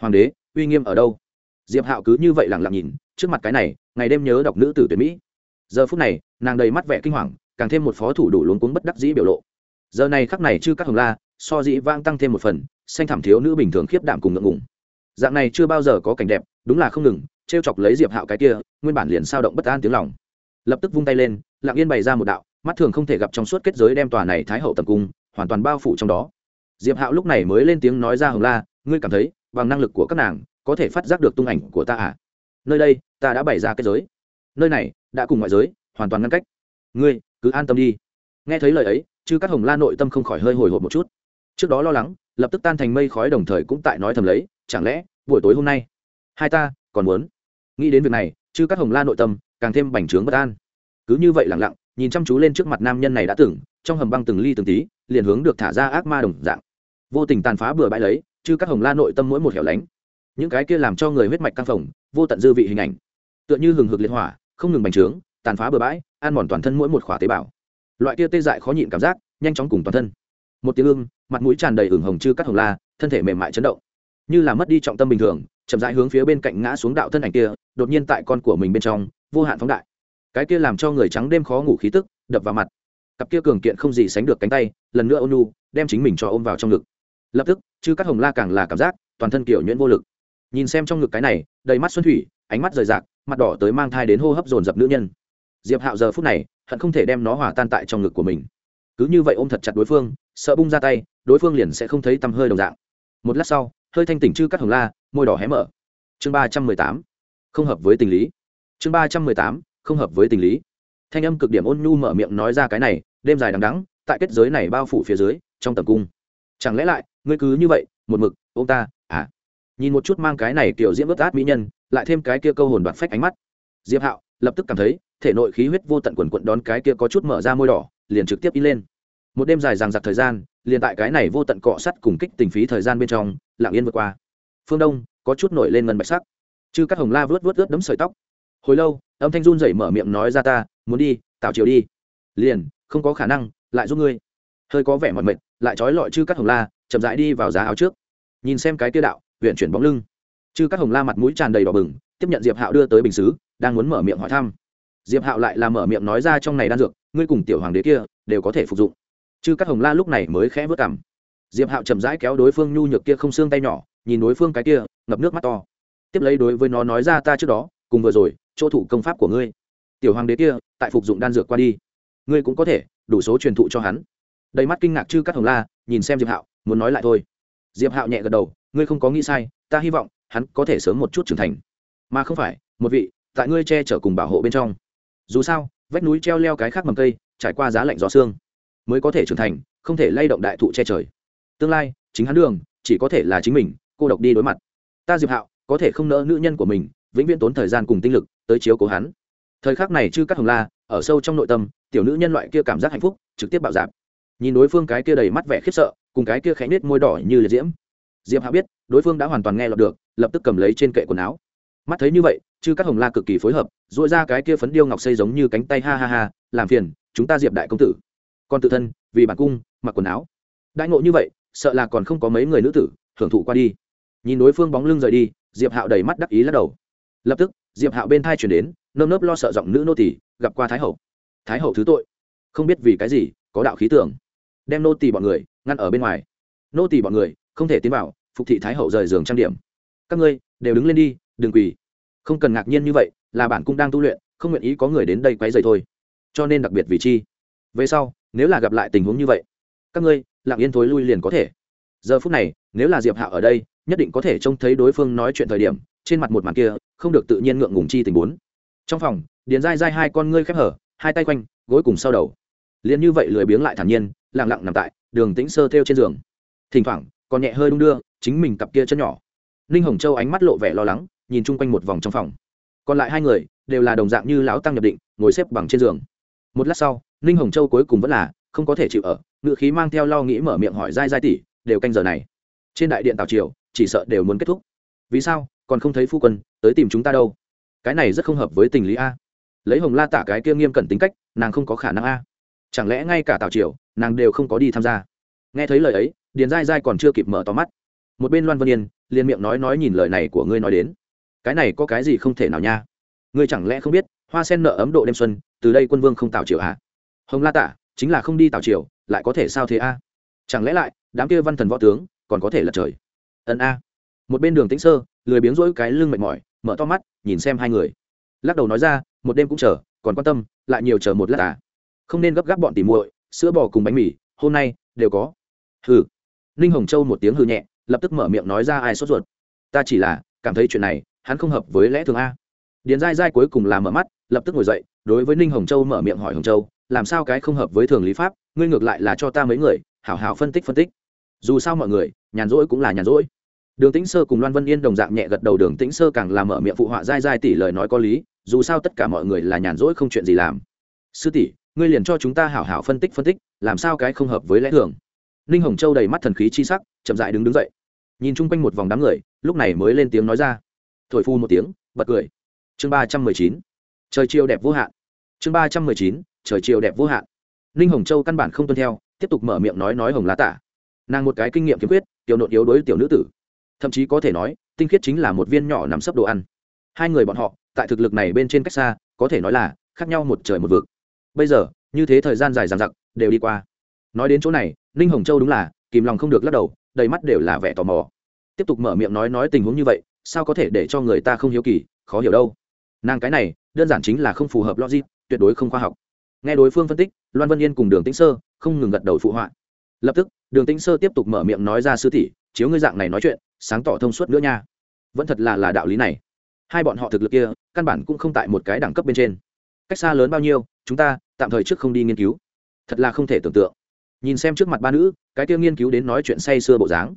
[SPEAKER 1] Hoàng đế, uy nghiêm ở đâu? Diệp hạo cứ như vậy lẳng lặng nhìn, trước mặt cái này, ngày đêm nhớ đọc nữ tử tuyển mỹ. Giờ phút này, nàng đầy mắt vẻ kinh hoàng, càng thêm một phó thủ đủ luống cuống bất đắc dĩ biểu lộ. Giờ này khắc này chưa các hồng la, so dĩ vang tăng thêm một phần, xanh thảm thiếu nữ bình thường khiếp đảm cùng ngượng ngùng dạng này chưa bao giờ có cảnh đẹp, đúng là không ngừng t r e o chọc lấy diệp hạo cái kia, nguyên bản liền sao động bất an tiếng lòng. Lập tức vung tay lên, lặng yên bày ra một đạo, mắt thường không thể gặp trong suốt kết giới đem tòa này thái hậu tầm cung, hoàn toàn bao phủ trong đó. Diệp hạo lúc này mới lên tiếng nói ra hồng la, ngươi cảm thấy, bằng năng lực của các nàng, có thể phát giác được tung ảnh của ta à? Nơi đây, ta đã bày ra kết giới. Nơi này, đã cùng ngoại giới, hoàn toàn ngăn cách. Ngươi, cứ an tâm đi. Nghe thấy lời ấy chứ các hồng la nội tâm không khỏi hơi hồi hộp một chút. Trước đó lo lắng, lập tức tan thành mây khói đồng thời cũng tại nói thầm lấy chẳng lẽ buổi tối hôm nay hai ta còn muốn nghĩ đến việc này chứ các hồng la nội tâm càng thêm bành trướng bất an cứ như vậy lẳng lặng nhìn chăm chú lên trước mặt nam nhân này đã tưởng trong hầm băng từng ly từng tí liền hướng được thả ra ác ma đồng dạng vô tình tàn phá bừa bãi lấy chứ các hồng la nội tâm mỗi một hẻo lánh những cái kia làm cho người huyết mạch căng phồng vô tận dư vị hình ảnh tựa như hừng hực liệt hỏa không ngừng bành trướng tàn phá bừa bãi ăn mòn toàn thân mỗi một khỏa tế bào loại kia tê dại khó nhịn cảm giác nhanh chóng cùng toàn thân một tiếng ưng mặt mũi tràn đầy ửng hồng chư cắt hồng la thân thể mềm mại chấn động như là mất đi trọng tâm bình thường, chậm rãi hướng phía bên cạnh ngã xuống đạo thân ảnh kia, đột nhiên tại con của mình bên trong, vô hạn phóng đại. Cái kia làm cho người trắng đêm khó ngủ khí tức, đập vào mặt. Cặp kia cường kiện không gì sánh được cánh tay, lần nữa ôn đem chính mình cho ôm vào trong ngực. Lập tức, chư các hồng la càng là cảm giác, toàn thân kiểu nhuyễn vô lực. Nhìn xem trong ngực cái này, đầy mắt xuân thủy, ánh mắt rời rạc, mặt đỏ tới mang thai đến hô hấp dồn dập nữ nhân. Diệp hạo giờ phút này, hận không thể đem nó hòa tan tại trong ngực của mình. Cứ như vậy ôm thật chặt đối phương, sợ bung ra tay, đối phương liền sẽ không thấy tăm hơi đồng dạng. Một lát sau hơi thanh tỉnh chư cắt hồng la, môi đỏ hé mở. Chương ba trăm mười tám, không hợp với tình lý. Chương ba trăm mười tám, không hợp với tình lý. Thanh âm cực điểm ôn nhu mở miệng nói ra cái này, đêm dài đằng đắng tại kết giới này bao phủ phía dưới, trong tầm cung. Chẳng lẽ lại, ngươi cứ như vậy, một mực ô ta à? Nhìn một chút mang cái này kiểu diễm ướt át mỹ nhân, lại thêm cái kia câu hồn đoạt phách ánh mắt. Diệp hạo lập tức cảm thấy, thể nội khí huyết vô tận quần quận đón cái kia có chút mở ra môi đỏ, liền trực tiếp đi lên một đêm dài dằng dặc thời gian, liền tại cái này vô tận cọ sắt cùng kích tình phí thời gian bên trong, lặng yên vượt qua. Phương đông, có chút nổi lên ngân bạch sắc. Chư các hồng la vớt vớt ướt đấm sợi tóc. Hồi lâu, âm thanh run rẩy mở miệng nói ra ta, muốn đi tạo chiều đi. Liền, không có khả năng, lại giúp ngươi. Hơi có vẻ mỏi mệt, lại trói lọi chư các hồng la, chậm rãi đi vào giá áo trước. Nhìn xem cái tiêu đạo, huyện chuyển bóng lưng. Chư các hồng la mặt mũi tràn đầy đỏ bừng, tiếp nhận diệp hạo đưa tới bình xứ, đang muốn mở miệng hỏi thăm. Diệp hạo lại làm mở miệng nói ra trong này đan dược, ngươi cùng tiểu hoàng đế kia, đều có thể phục dụng chư các hồng la lúc này mới khẽ vớt cảm diệp hạo chậm rãi kéo đối phương nhu nhược kia không xương tay nhỏ, nhìn đối phương cái kia, ngập nước mắt to. Tiếp lấy đối với nó nói ra ta trước đó, cùng vừa rồi, chỗ thủ công pháp của ngươi. Tiểu hoàng đế kia, tại phục dụng đan dược qua đi. Ngươi cũng có thể, đủ số truyền thụ cho hắn. Đầy mắt kinh ngạc chư các hồng la, nhìn xem diệp hạo, muốn nói lại thôi. Diệp hạo nhẹ gật đầu, ngươi không có nghĩ sai, ta hy vọng, hắn có thể sớm một chút trưởng thành. Mà không phải, một vị, tại ngươi che chở cùng bảo hộ bên trong. Dù sao, vách núi treo leo cái khác mầm cây, trải qua giá lạnh gió xương mới có thể trưởng thành, không thể lay động đại thụ che trời. Tương lai, chính hắn đường, chỉ có thể là chính mình, cô độc đi đối mặt. Ta diệp hạo, có thể không nỡ nữ nhân của mình, vĩnh viễn tốn thời gian cùng tinh lực tới chiếu cố hắn. Thời khắc này chư các hồng la, ở sâu trong nội tâm, tiểu nữ nhân loại kia cảm giác hạnh phúc, trực tiếp bạo dạp nhìn đối phương cái kia đầy mắt vẻ khiếp sợ, cùng cái kia khẽ nết môi đỏ như liệt diễm. Diệp hạ biết, đối phương đã hoàn toàn nghe lọt được, lập tức cầm lấy trên kệ quần áo. Mắt thấy như vậy, chư các hồng la cực kỳ phối hợp dội ra cái kia phấn điêu ngọc xây giống như cánh tay, ha ha ha, làm phiền, chúng ta diệp đại công tử còn tự thân, vì bản cung, mặc quần áo. Đại ngộ như vậy, sợ là còn không có mấy người nữ tử, hưởng thụ qua đi. Nhìn đối phương bóng lưng rời đi, diệp hạo đầy mắt đắc ý lắc đầu. Lập tức, diệp hạo bên thai chuyển đến, nơm nớp lo sợ giọng nữ nô tỷ gặp qua thái hậu. Thái hậu thứ tội. Không biết vì cái gì, có đạo khí tưởng. Đem nô tỷ bọn người, ngăn ở bên ngoài. Nô tỷ bọn người, không thể tiến vào, phục thị thái hậu rời giường trang điểm. Các ngươi, đều đứng lên đi, đừng quỳ. Không cần ngạc nhiên như vậy, là bản cung đang tu luyện, không nguyện ý có người đến đây quấy rầy thôi. Cho nên đặc biệt vì chi. Về sau nếu là gặp lại tình huống như vậy, các ngươi, lặng yên thối lui liền có thể. Giờ phút này, nếu là diệp hạo ở đây, nhất định có thể trông thấy đối phương nói chuyện thời điểm, trên mặt một màn kia, không được tự nhiên ngượng ngùng chi tình bốn. Trong phòng, điền dai dai hai con ngươi khép hở, hai tay quanh, gối cùng sau đầu. Liền như vậy lười biếng lại thản nhiên, lặng lặng nằm tại đường tĩnh sơ theo trên giường. Thỉnh thoảng, còn nhẹ hơi đung đưa, chính mình cặp kia chân nhỏ. Ninh hồng châu ánh mắt lộ vẻ lo lắng, nhìn chung quanh một vòng trong phòng. Còn lại hai người, đều là đồng dạng như lão tăng nhập định, ngồi xếp bằng trên giường. Một lát sau ninh hồng châu cuối cùng vẫn là không có thể chịu ở ngự khí mang theo lo nghĩ mở miệng hỏi dai dai tỷ, đều canh giờ này. Trên đại điện tào triều, chỉ sợ đều muốn kết thúc. Vì sao, còn không thấy phu quân, tới tìm chúng ta đâu? Cái này rất không hợp với tình lý a. Lấy hồng la tả cái kia nghiêm cẩn tính cách, nàng không có khả năng a. Chẳng lẽ ngay cả tào triều, nàng đều không có đi tham gia? Nghe thấy lời ấy, điền dai dai còn chưa kịp mở to mắt. Một bên loan vân yên, liền miệng nói nói nhìn lời này của ngươi nói đến. Cái này có cái gì không thể nào nha? Ngươi chẳng lẽ không biết, hoa sen nợ ấm độ đêm xuân, từ đây quân vương không tào triều à hồng la tả, chính là không đi tào triều, lại có thể sao thế a? Chẳng lẽ lại, đám kia văn thần võ tướng, còn có thể lật trời? Ân a. Một bên đường tĩnh sơ, lười biếng rỗi cái lưng mệt mỏi, mở to mắt, nhìn xem hai người. Lắc đầu nói ra, một đêm cũng chờ, còn quan tâm, lại nhiều chờ một lát à. Không nên gấp gáp bọn tỉ muội, sữa bò cùng bánh mì, hôm nay, đều có. Hừ. Ninh hồng châu một tiếng hư nhẹ, lập tức mở miệng nói ra ai sốt ruột. Ta chỉ là, cảm thấy chuyện này, hắn không hợp với lẽ thường a. Điền dai dai cuối cùng là mở mắt, lập tức ngồi dậy, đối với ninh hồng châu mở miệng hỏi hồng châu làm sao cái không hợp với thường lý pháp, ngươi ngược lại là cho ta mấy người, hảo hảo phân tích phân tích. Dù sao mọi người, nhàn rỗi cũng là nhàn rỗi. Đường tĩnh sơ cùng loan vân yên đồng dạng nhẹ gật đầu, đường tĩnh sơ càng làm mở miệng phụ họa dai dai tỷ lời nói có lý, dù sao tất cả mọi người là nhàn rỗi không chuyện gì làm. Sư tỷ, ngươi liền cho chúng ta hảo hảo phân tích phân tích, làm sao cái không hợp với lẽ thường. Ninh hồng châu đầy mắt thần khí chi sắc, chậm dại đứng đứng dậy. Nhìn chung quanh một vòng đám người, lúc này mới lên tiếng nói ra. Thổi phu một tiếng, bật cười. Chương ba trăm mười chín. Trời chiều đẹp vô hạn. Chương ba trăm mười chín trời chiều đẹp vô hạn. Ninh hồng châu căn bản không tuân theo, tiếp tục mở miệng nói nói hồng lá tả. Nàng một cái kinh nghiệm kiếm quyết, tiểu nội yếu đối tiểu nữ tử. Thậm chí có thể nói, tinh khiết chính là một viên nhỏ nằm sấp đồ ăn. Hai người bọn họ, tại thực lực này bên trên cách xa, có thể nói là khác nhau một trời một vực. Bây giờ, như thế thời gian dài dằng dặc, đều đi qua. Nói đến chỗ này, ninh hồng châu đúng là, kìm lòng không được lắc đầu, đầy mắt đều là vẻ tò mò. Tiếp tục mở miệng nói nói tình huống như vậy, sao có thể để cho người ta không hiếu kỳ, khó hiểu đâu. Nàng cái này, đơn giản chính là không phù hợp logic, tuyệt đối không khoa học nghe đối phương phân tích, loan vân yên cùng đường tĩnh sơ không ngừng gật đầu phụ họa. Lập tức, đường tĩnh sơ tiếp tục mở miệng nói ra sư tỷ, chiếu ngươi dạng này nói chuyện, sáng tỏ thông suốt nữa nha. Vẫn thật là là đạo lý này. Hai bọn họ thực lực kia, căn bản cũng không tại một cái đẳng cấp bên trên. Cách xa lớn bao nhiêu, chúng ta tạm thời trước không đi nghiên cứu. Thật là không thể tưởng tượng. Nhìn xem trước mặt ba nữ, cái kia nghiên cứu đến nói chuyện say sưa bộ dáng.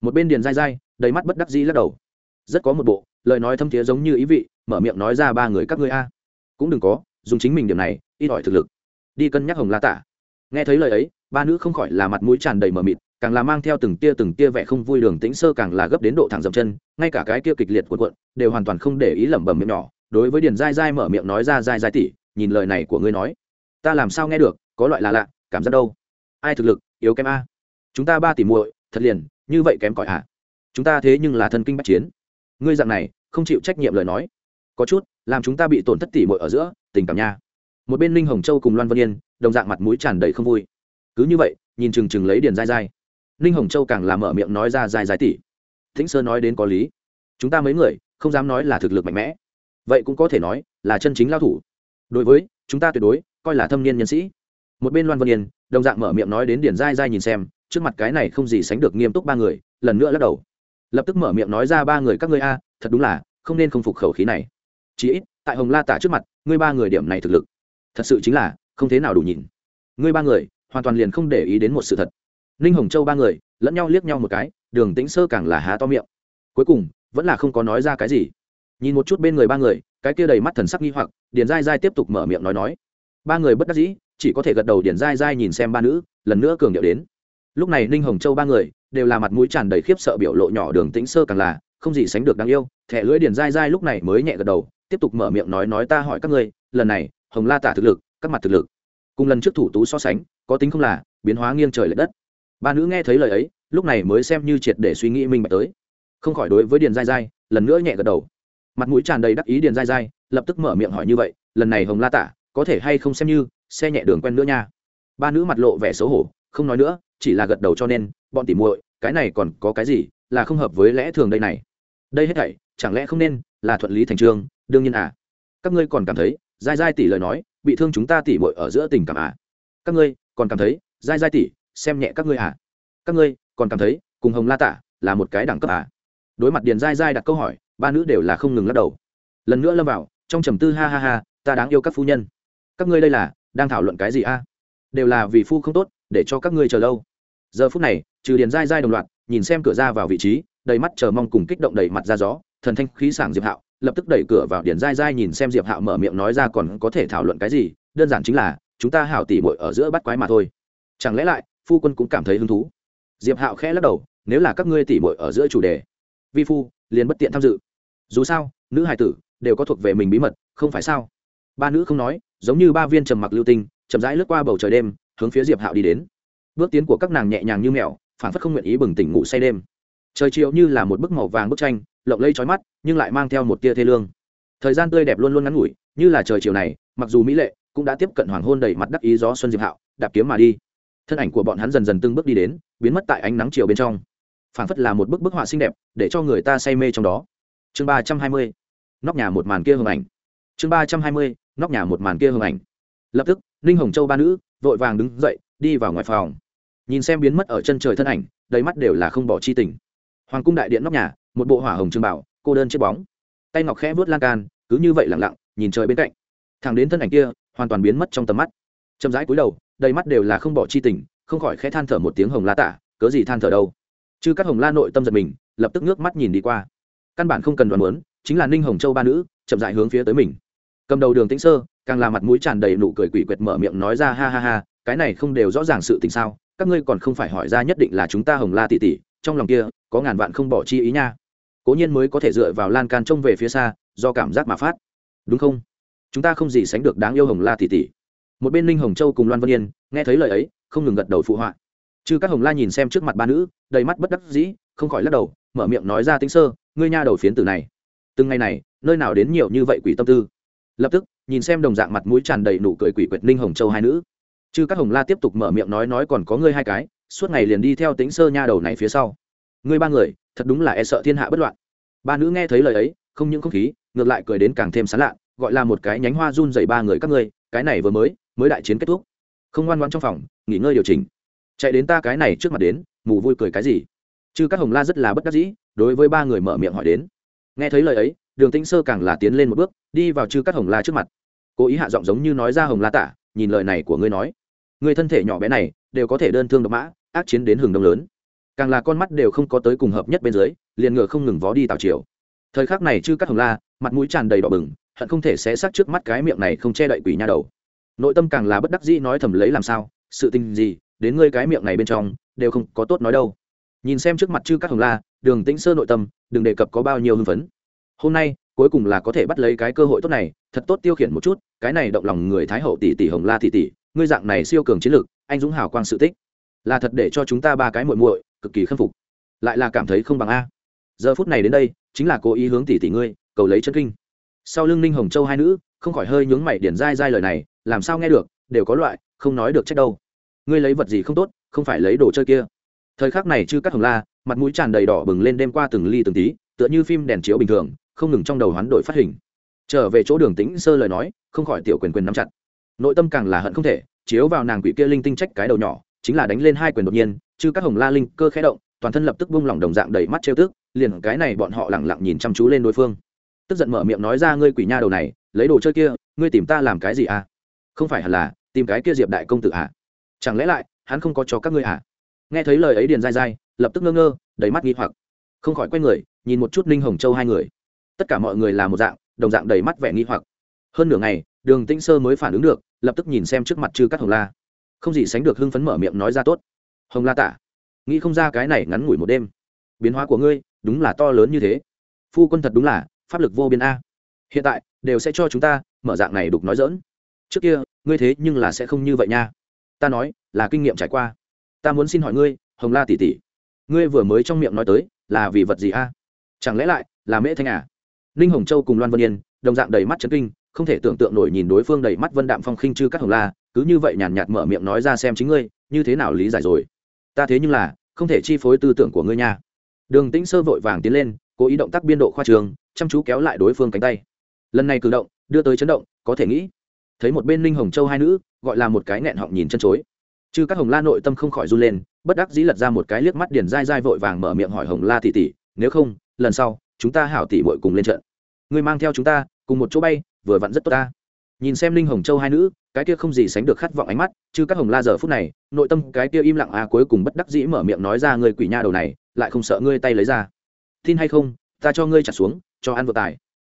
[SPEAKER 1] Một bên điền dai dai đầy mắt bất đắc dĩ lắc đầu. Rất có một bộ, lời nói thâm thiế giống như ý vị, mở miệng nói ra ba người các ngươi a. Cũng đừng có, dùng chính mình điểm này ít ỏi thực lực. Đi cân nhắc hồng la tả. Nghe thấy lời ấy, ba nữ không khỏi là mặt mũi tràn đầy mờ mịt, càng là mang theo từng tia từng tia vẻ không vui đường tĩnh sơ càng là gấp đến độ thẳng dậm chân, ngay cả cái kia kịch liệt cuộn cuộn, đều hoàn toàn không để ý lẩm bẩm miệng nhỏ, đối với điền dai dai mở miệng nói ra dai dai tỉ nhìn lời này của ngươi nói. Ta làm sao nghe được, có loại là lạ, cảm giác đâu? Ai thực lực, yếu kém a. Chúng ta ba tỷ muội, thật liền, như vậy kém cỏi à chúng ta thế nhưng là thân kinh bách chiến. Ngươi dạng này, không chịu trách nhiệm lời nói. Có chút, làm chúng ta bị tổn thất tỷ muội ở giữa, tình cảm nha một bên ninh hồng châu cùng loan vân yên, đồng dạng mặt mũi tràn đầy không vui. Cứ như vậy, nhìn chừng chừng lấy điền dai dai ninh hồng châu càng làm mở miệng nói ra dai dai tỷ. Thính sơ nói đến có lý. Chúng ta mấy người, không dám nói là thực lực mạnh mẽ. Vậy cũng có thể nói là chân chính lao thủ. Đối với, chúng ta tuyệt đối, coi là thâm niên nhân sĩ. Một bên loan vân yên, đồng dạng mở miệng nói đến điển dai dai nhìn xem, trước mặt cái này không gì sánh được nghiêm túc ba người, lần nữa lắc đầu. Lập tức mở miệng nói ra ba người các ngươi a, thật đúng là, không nên không phục khẩu khí này. Chỉ ít, tại hồng la tả trước mặt, ngươi ba người điểm này thực lực thật sự chính là, không thế nào đủ nhìn. Ngươi ba người, hoàn toàn liền không để ý đến một sự thật. Ninh hồng châu ba người, lẫn nhau liếc nhau một cái, đường tĩnh sơ càng là há to miệng. Cuối cùng, vẫn là không có nói ra cái gì. Nhìn một chút bên người ba người, cái kia đầy mắt thần sắc nghi hoặc, điền dai dai tiếp tục mở miệng nói nói. Ba người bất đắc dĩ, chỉ có thể gật đầu điền dai dai nhìn xem ba nữ, lần nữa cường điệu đến. Lúc này ninh hồng châu ba người, đều là mặt mũi tràn đầy khiếp sợ biểu lộ nhỏ đường tĩnh sơ càng là, không gì sánh được đáng yêu. Thẻ lưỡi điền dai dai lúc này mới nhẹ gật đầu, tiếp tục mở miệng nói nói ta hỏi các ngươi, lần này hồng la tả thực lực, các mặt thực lực. Cùng lần trước thủ tú so sánh, có tính không là, biến hóa nghiêng trời l ệ đất. Ba nữ nghe thấy lời ấy, lúc này mới xem như triệt để suy nghĩ minh bạch tới. Không khỏi đối với điền dai dai lần nữa nhẹ gật đầu. Mặt mũi tràn đầy đắc ý điền dai dai lập tức mở miệng hỏi như vậy, lần này hồng la tả, có thể hay không xem như, xe nhẹ đường quen nữa nha. Ba nữ mặt lộ vẻ xấu hổ, không nói nữa, chỉ là gật đầu cho nên, bọn tỉ muội, cái này còn có cái gì, là không hợp với lẽ thường đây này. Đây hết thảy, chẳng lẽ không nên, là thuận lý thành trương, đương nhiên à. Các ngươi còn cảm thấy dai dai tỷ lời nói, bị thương chúng ta tỉ muội ở giữa tình cảm à? Các ngươi còn cảm thấy dai dai tỷ, xem nhẹ các ngươi à? Các ngươi còn cảm thấy, cùng hồng la tả là một cái đẳng cấp à? Đối mặt điền dai dai đặt câu hỏi, ba nữ đều là không ngừng lắc đầu. Lần nữa lâm vào, trong trầm tư ha ha ha, ta đáng yêu các phu nhân. Các ngươi đây là, đang thảo luận cái gì a đều là vì phu không tốt, để cho các ngươi chờ lâu. Giờ phút này, trừ điền dai dai đồng loạt, nhìn xem cửa ra vào vị trí, đầy mắt chờ mong cùng kích động đầy mặt ra gió, thần thanh khí sảng diệp hạo lập tức đẩy cửa vào điền dai dai nhìn xem diệp hạo mở miệng nói ra còn có thể thảo luận cái gì, đơn giản chính là, chúng ta hảo tỉ bội ở giữa bắt quái mà thôi. Chẳng lẽ lại, phu quân cũng cảm thấy hứng thú? Diệp hạo khẽ lắc đầu, nếu là các ngươi tỉ bội ở giữa chủ đề, vi phu liền bất tiện tham dự. Dù sao, nữ hài tử đều có thuộc về mình bí mật, không phải sao? Ba nữ không nói, giống như ba viên trầm mặc lưu tinh, chậm rãi lướt qua bầu trời đêm, hướng phía diệp hạo đi đến. Bước tiến của các nàng nhẹ nhàng như mèo, phản phất không nguyện ý bừng tỉnh ngủ say đêm. Trời chiều như là một bức màu vàng bức tranh lộng lây trói mắt, nhưng lại mang theo một tia thê lương. Thời gian tươi đẹp luôn luôn ngắn ngủi, như là trời chiều này, mặc dù mỹ lệ, cũng đã tiếp cận hoàng hôn đầy mặt đắc ý gió xuân diệp hạo, đạp kiếm mà đi. Thân ảnh của bọn hắn dần dần từng bước đi đến, biến mất tại ánh nắng chiều bên trong. Phản phất là một bức bức họa xinh đẹp, để cho người ta say mê trong đó. Chương ba trăm hai mươi, nóc nhà một màn kia hương ảnh. Chương ba trăm hai mươi, nóc nhà một màn kia hương ảnh. Lập tức, ninh hồng châu ba nữ, vội vàng đứng dậy, đi vào ngoài phòng. Nhìn xem biến mất ở chân trời thân ảnh, đầy mắt đều là không bỏ chi tình. Hoàng cung đại điện nóc nhà một bộ hỏa hồng trương bảo, cô đơn chết bóng. Tay ngọc khẽ vớt lan can, cứ như vậy lặng lặng, nhìn trời bên cạnh. Thằng đến thân ảnh kia, hoàn toàn biến mất trong tầm mắt. Chậm rãi cúi đầu, đầy mắt đều là không bỏ chi tình, không khỏi khẽ than thở một tiếng hồng la tả, cớ gì than thở đâu? Chứ các hồng la nội tâm giật mình, lập tức nước mắt nhìn đi qua. Căn bản không cần đoán muốn, chính là ninh hồng châu ba nữ, chậm dại hướng phía tới mình. Cầm đầu đường tĩnh sơ, càng là mặt mũi tràn đầy nụ cười quỷ quyệt mở miệng nói ra, ha ha ha, cái này không đều rõ ràng sự tình sao? Các ngươi còn không phải hỏi ra nhất định là chúng ta hồng la tỷ tỷ, trong lòng kia có ngàn vạn không bỏ chi ý nha cố nhiên mới có thể dựa vào lan can trông về phía xa, do cảm giác mà phát. Đúng không? Chúng ta không gì sánh được đáng yêu hồng la tỷ tỷ. Một bên ninh hồng châu cùng loan vân yên, nghe thấy lời ấy, không ngừng gật đầu phụ họa. Chứ các hồng la nhìn xem trước mặt ba nữ, đầy mắt bất đắc dĩ, không khỏi lắc đầu, mở miệng nói ra tính sơ, ngươi nha đầu phiến tử này, từng ngày này, nơi nào đến nhiều như vậy quỷ tâm tư? Lập tức, nhìn xem đồng dạng mặt mũi tràn đầy nụ cười quỷ quyệt ninh hồng châu hai nữ. Chứ các hồng la tiếp tục mở miệng nói nói còn có ngươi hai cái, suốt ngày liền đi theo tính sơ nha đầu này phía sau. Ngươi ba người thật đúng là e sợ thiên hạ bất loạn. Ba nữ nghe thấy lời ấy, không những không khí, ngược lại cười đến càng thêm sán lạ, gọi là một cái nhánh hoa run dày ba người các ngươi, cái này vừa mới mới đại chiến kết thúc. Không ngoan ngoan trong phòng, nghỉ ngơi điều chỉnh. Chạy đến ta cái này trước mặt đến, mù vui cười cái gì? Chứ các hồng la rất là bất đắc dĩ, đối với ba người mở miệng hỏi đến. Nghe thấy lời ấy, đường tĩnh sơ càng là tiến lên một bước, đi vào chư các hồng la trước mặt. Cố ý hạ giọng giống như nói ra hồng la tả, nhìn lời này của ngươi nói. Người thân thể nhỏ bé này, đều có thể đơn thương độc mã, ác chiến đến hừng đông lớn càng là con mắt đều không có tới cùng hợp nhất bên dưới, liền ngựa không ngừng vó đi tào chiều thời khắc này chư các hồng la, mặt mũi tràn đầy đỏ bừng, hận không thể xé xác trước mắt cái miệng này không che đậy quỷ nha đầu. Nội tâm càng là bất đắc dĩ nói thầm lấy làm sao, sự tình gì, đến ngươi cái miệng này bên trong, đều không có tốt nói đâu. Nhìn xem trước mặt chư các hồng la, đường tĩnh sơ nội tâm, đừng đề cập có bao nhiêu hưng phấn. Hôm nay, cuối cùng là có thể bắt lấy cái cơ hội tốt này, thật tốt tiêu khiển một chút, cái này động lòng người thái hậu tỷ tỷ hồng la tỷ tỷ, ngươi dạng này siêu cường chiến lược anh dũng hào quang sự tích, là thật để cho chúng ta ba cái muội muội cực kỳ khâm phục. Lại là cảm thấy không bằng a. Giờ phút này đến đây, chính là cố ý hướng tỷ tỷ ngươi, cầu lấy chân kinh. Sau lưng ninh hồng châu hai nữ, không khỏi hơi nhướng mày điển dai dai lời này, làm sao nghe được, đều có loại, không nói được trách đâu. Ngươi lấy vật gì không tốt, không phải lấy đồ chơi kia. Thời khắc này chư các hồng la, mặt mũi tràn đầy đỏ bừng lên đêm qua từng ly từng tí, tựa như phim đèn chiếu bình thường, không ngừng trong đầu hoán đổi phát hình. Trở về chỗ đường tĩnh sơ lời nói, không khỏi tiểu quyền quyền nắm chặt. Nội tâm càng là hận không thể, chiếu vào nàng quỷ kia linh tinh trách cái đầu nhỏ, chính là đánh lên hai quyền đột nhiên chứ các hồng la linh cơ khẽ động, toàn thân lập tức bung lỏng đồng dạng đầy mắt trêu tức, liền cái này bọn họ lẳng lặng nhìn chăm chú lên đối phương. Tức giận mở miệng nói ra, ngươi quỷ nha đầu này, lấy đồ chơi kia, ngươi tìm ta làm cái gì à? Không phải hẳn là, tìm cái kia diệp đại công tử à? Chẳng lẽ lại, hắn không có cho các ngươi à? Nghe thấy lời ấy điền dai dai, lập tức ngơ ngơ, đầy mắt nghi hoặc. Không khỏi quay người, nhìn một chút ninh hồng châu hai người. Tất cả mọi người là một dạng, đồng dạng đầy mắt vẻ nghi hoặc. Hơn nửa ngày, đường tĩnh sơ mới phản ứng được, lập tức nhìn xem trước mặt chư các hồng la. Không gì sánh được hưng phấn mở miệng nói ra, tốt hồng la tả, nghĩ không ra cái này ngắn ngủi một đêm. Biến hóa của ngươi, đúng là to lớn như thế. Phu quân thật đúng là, pháp lực vô biên a. Hiện tại, đều sẽ cho chúng ta, mở dạng này đục nói dỡn trước kia, ngươi thế nhưng là sẽ không như vậy nha. Ta nói, là kinh nghiệm trải qua. Ta muốn xin hỏi ngươi, hồng la tỷ tỷ, ngươi vừa mới trong miệng nói tới, là vì vật gì a? Chẳng lẽ lại, là mễ thanh à? Ninh hồng châu cùng loan vân yên, đồng dạng đầy mắt chấn kinh, không thể tưởng tượng nổi nhìn đối phương đầy mắt vân đạm phong khinh chư các hồng la, cứ như vậy nhàn nhạt mở miệng nói ra xem chính ngươi, như thế nào lý giải rồi? Ta thế nhưng là, không thể chi phối tư tưởng của ngươi nha. Đường tĩnh sơ vội vàng tiến lên, cố ý động tác biên độ khoa trường, chăm chú kéo lại đối phương cánh tay. Lần này cử động, đưa tới chấn động, có thể nghĩ. Thấy một bên ninh hồng châu hai nữ, gọi là một cái nghẹn họng nhìn chân chối. Chứ các hồng la nội tâm không khỏi run lên, bất đắc dĩ lật ra một cái liếc mắt điền dai dai vội vàng mở miệng hỏi hồng la tỷ tỷ, nếu không, lần sau, chúng ta hảo tỉ bội cùng lên trận. Ngươi mang theo chúng ta, cùng một chỗ bay, vừa vặn rất tốt ta nhìn xem linh hồng châu hai nữ, cái kia không gì sánh được khát vọng ánh mắt, chứ các hồng la giờ phút này, nội tâm cái kia im lặng à cuối cùng bất đắc dĩ mở miệng nói ra người quỷ nha đầu này, lại không sợ ngươi tay lấy ra. Tin hay không, ta cho ngươi trả xuống, cho ăn vừa tài.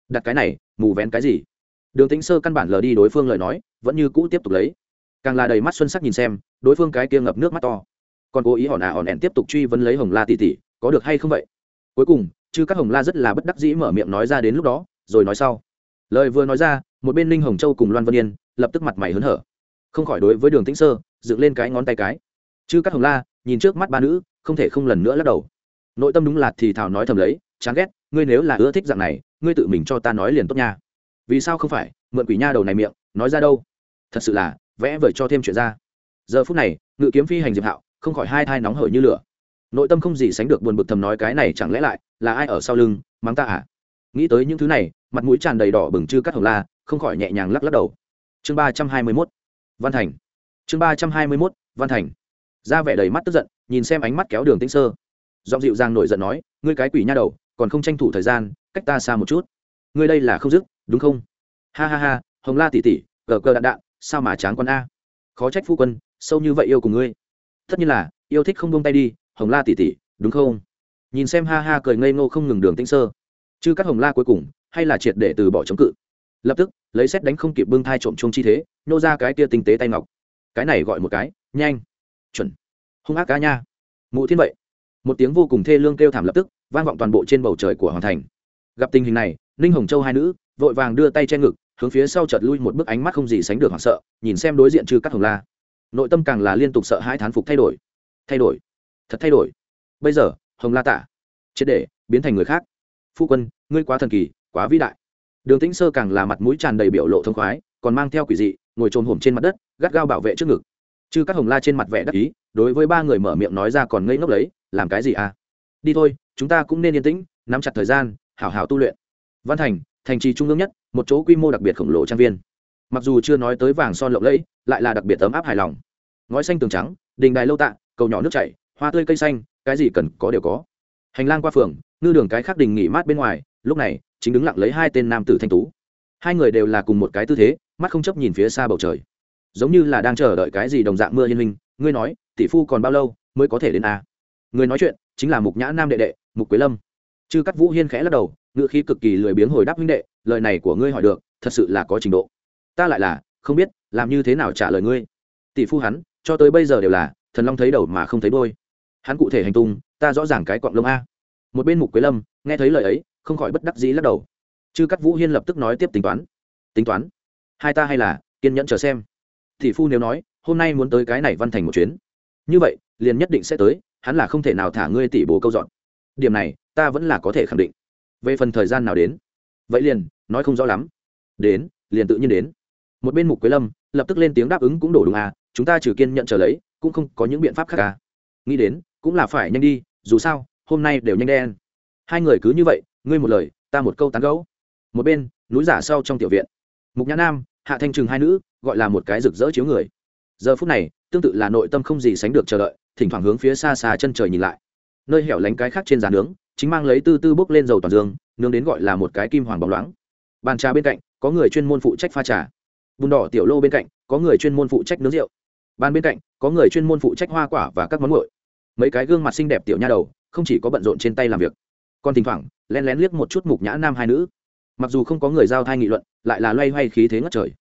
[SPEAKER 1] Đặt cái này, mù vén cái gì? Đường tính sơ căn bản lờ đi đối phương lời nói, vẫn như cũ tiếp tục lấy. Càng là đầy mắt xuân sắc nhìn xem, đối phương cái kia ngập nước mắt to. Còn cố ý hòn à hòn ẹn tiếp tục truy vấn lấy hồng la tỉ tỉ có được hay không vậy? Cuối cùng, chứ các hồng la rất là bất đắc dĩ mở miệng nói ra đến lúc đó, rồi nói sau. Lời vừa nói ra một bên ninh hồng châu cùng loan vân yên lập tức mặt mày hớn hở không khỏi đối với đường tĩnh sơ dựng lên cái ngón tay cái chứ các hồng la nhìn trước mắt ba nữ không thể không lần nữa lắc đầu nội tâm đúng là thì thảo nói thầm lấy chán ghét ngươi nếu là ưa thích dạng này ngươi tự mình cho ta nói liền tốt nha vì sao không phải mượn quỷ nha đầu này miệng nói ra đâu thật sự là vẽ vời cho thêm chuyện ra giờ phút này ngự kiếm phi hành diệp hạo không khỏi hai thai nóng hởi như lửa nội tâm không gì sánh được buồn bực thầm nói cái này chẳng lẽ lại là ai ở sau lưng mắng ta à? nghĩ tới những thứ này, mặt mũi tràn đầy đỏ bừng chư cắt hồng la không khỏi nhẹ nhàng lắc lắc đầu. Chương ba trăm hai mươi mốt, văn thành. Chương ba trăm hai mươi mốt, văn thành. Ra vẻ đầy mắt tức giận, nhìn xem ánh mắt kéo đường tĩnh sơ. Giọng dịu dàng nổi giận nói, ngươi cái quỷ nha đầu, còn không tranh thủ thời gian, cách ta xa một chút. Ngươi đây là không dứt, đúng không? Ha ha ha, hồng la tỉ tỉ gờ gờ đạn đạn, sao mà chán con a? Khó trách phu quân, sâu như vậy yêu cùng ngươi. Tất nhiên là, yêu thích không buông tay đi, hồng la tỉ tỉ đúng không? Nhìn xem ha ha cười ngây ngô không ngừng đường tĩnh sơ. Chứ các hồng la cuối cùng, hay là triệt để từ bỏ chống cự. Lập tức lấy xét đánh không kịp bưng thai trộm chung chi thế, nô ra cái tia tinh tế tay ngọc. Cái này gọi một cái, nhanh, chuẩn. Hung ác cá nha. Mụ thiên vậy. Một tiếng vô cùng thê lương kêu thảm lập tức, vang vọng toàn bộ trên bầu trời của hoàng thành. Gặp tình hình này, ninh hồng châu hai nữ, vội vàng đưa tay che ngực, hướng phía sau chợt lui một bức ánh mắt không gì sánh được hoảng sợ, nhìn xem đối diện trừ các hồng la. Nội tâm càng là liên tục sợ hai thán phục thay đổi. Thay đổi. Thật thay đổi. Bây giờ, hồng la tả triệt để biến thành người khác. Phu quân, ngươi quá thần kỳ, quá vĩ đại đường tĩnh sơ càng là mặt mũi tràn đầy biểu lộ thông khoái, còn mang theo quỷ dị, ngồi trồm hổm trên mặt đất, gắt gao bảo vệ trước ngực. Chư các hồng la trên mặt vẻ đắc ý, đối với ba người mở miệng nói ra còn ngây ngốc lấy làm cái gì à? Đi thôi, chúng ta cũng nên yên tĩnh, nắm chặt thời gian, hảo hảo tu luyện. Văn thành thành trì trung ương nhất, một chỗ quy mô đặc biệt khổng lồ trang viên. Mặc dù chưa nói tới vàng son lộng lẫy, lại là đặc biệt ấm áp hài lòng. Ngói xanh tường trắng, đình đài lâu tạ, cầu nhỏ nước chảy, hoa tươi cây xanh, cái gì cần có đều có. Hành lang qua phường, ngư đường cái khác đình nghỉ mát bên ngoài, lúc này chính đứng lặng lấy hai tên nam tử thanh tú. Hai người đều là cùng một cái tư thế, mắt không chấp nhìn phía xa bầu trời. Giống như là đang chờ đợi cái gì đồng dạng mưa yên minh ngươi nói, tỷ phu còn bao lâu mới có thể đến a người nói chuyện chính là mục nhã nam đệ đệ, mục quế lâm. Chư cắt vũ hiên khẽ lắc đầu ngựa khí cực kỳ lười biếng hồi đáp huynh đệ, lời này của ngươi hỏi được, thật sự là có trình độ. Ta lại là, không biết, làm như thế nào trả lời ngươi? Tỷ phu hắn, cho tới bây giờ đều là, thần long thấy đầu mà không thấy đôi hắn cụ thể hành tung, ta rõ ràng cái quạng lông a. Một bên mục quế lâm, nghe thấy lời ấy không khỏi bất đắc dĩ lắc đầu. Chư cắt vũ hiên lập tức nói tiếp tính toán. Tính toán? Hai ta hay là kiên nhẫn chờ xem. Thị phu nếu nói, hôm nay muốn tới cái này văn thành một chuyến. Như vậy, liền nhất định sẽ tới, hắn là không thể nào thả ngươi tỷ bố câu dọn. Điểm này, ta vẫn là có thể khẳng định. Về phần thời gian nào đến? Vậy liền, nói không rõ lắm. Đến, liền tự nhiên đến. Một bên mục quế lâm, lập tức lên tiếng đáp ứng cũng đổ đúng à chúng ta trừ kiên nhận trở lấy, cũng không có những biện pháp khác à. Nghĩ đến, cũng là phải nhanh đi, dù sao, hôm nay đều nhanh đen. Hai người cứ như vậy ngươi một lời, ta một câu tán gấu một bên, núi giả sau trong tiểu viện. Mục nhã nam, hạ thanh trừng hai nữ, gọi là một cái rực rỡ chiếu người. Giờ phút này, tương tự là nội tâm không gì sánh được chờ đợi, thỉnh thoảng hướng phía xa xa chân trời nhìn lại. Nơi hẻo lánh cái khác trên giàn nướng, chính mang lấy tư tư bốc lên dầu toàn dương, nướng đến gọi là một cái kim hoàng bóng loáng. Bàn trà bên cạnh, có người chuyên môn phụ trách pha trà. Bùn đỏ tiểu lô bên cạnh, có người chuyên môn phụ trách nướng rượu. Bàn bên cạnh, có người chuyên môn phụ trách hoa quả và các món nguội. Mấy cái gương mặt xinh đẹp tiểu nha đầu, không chỉ có bận rộn trên tay làm việc, còn thỉnh thoảng len lén liếc một chút mục nhã nam hai nữ. Mặc dù không có người giao thai nghị luận, lại là loay hoay khí thế ngất trời.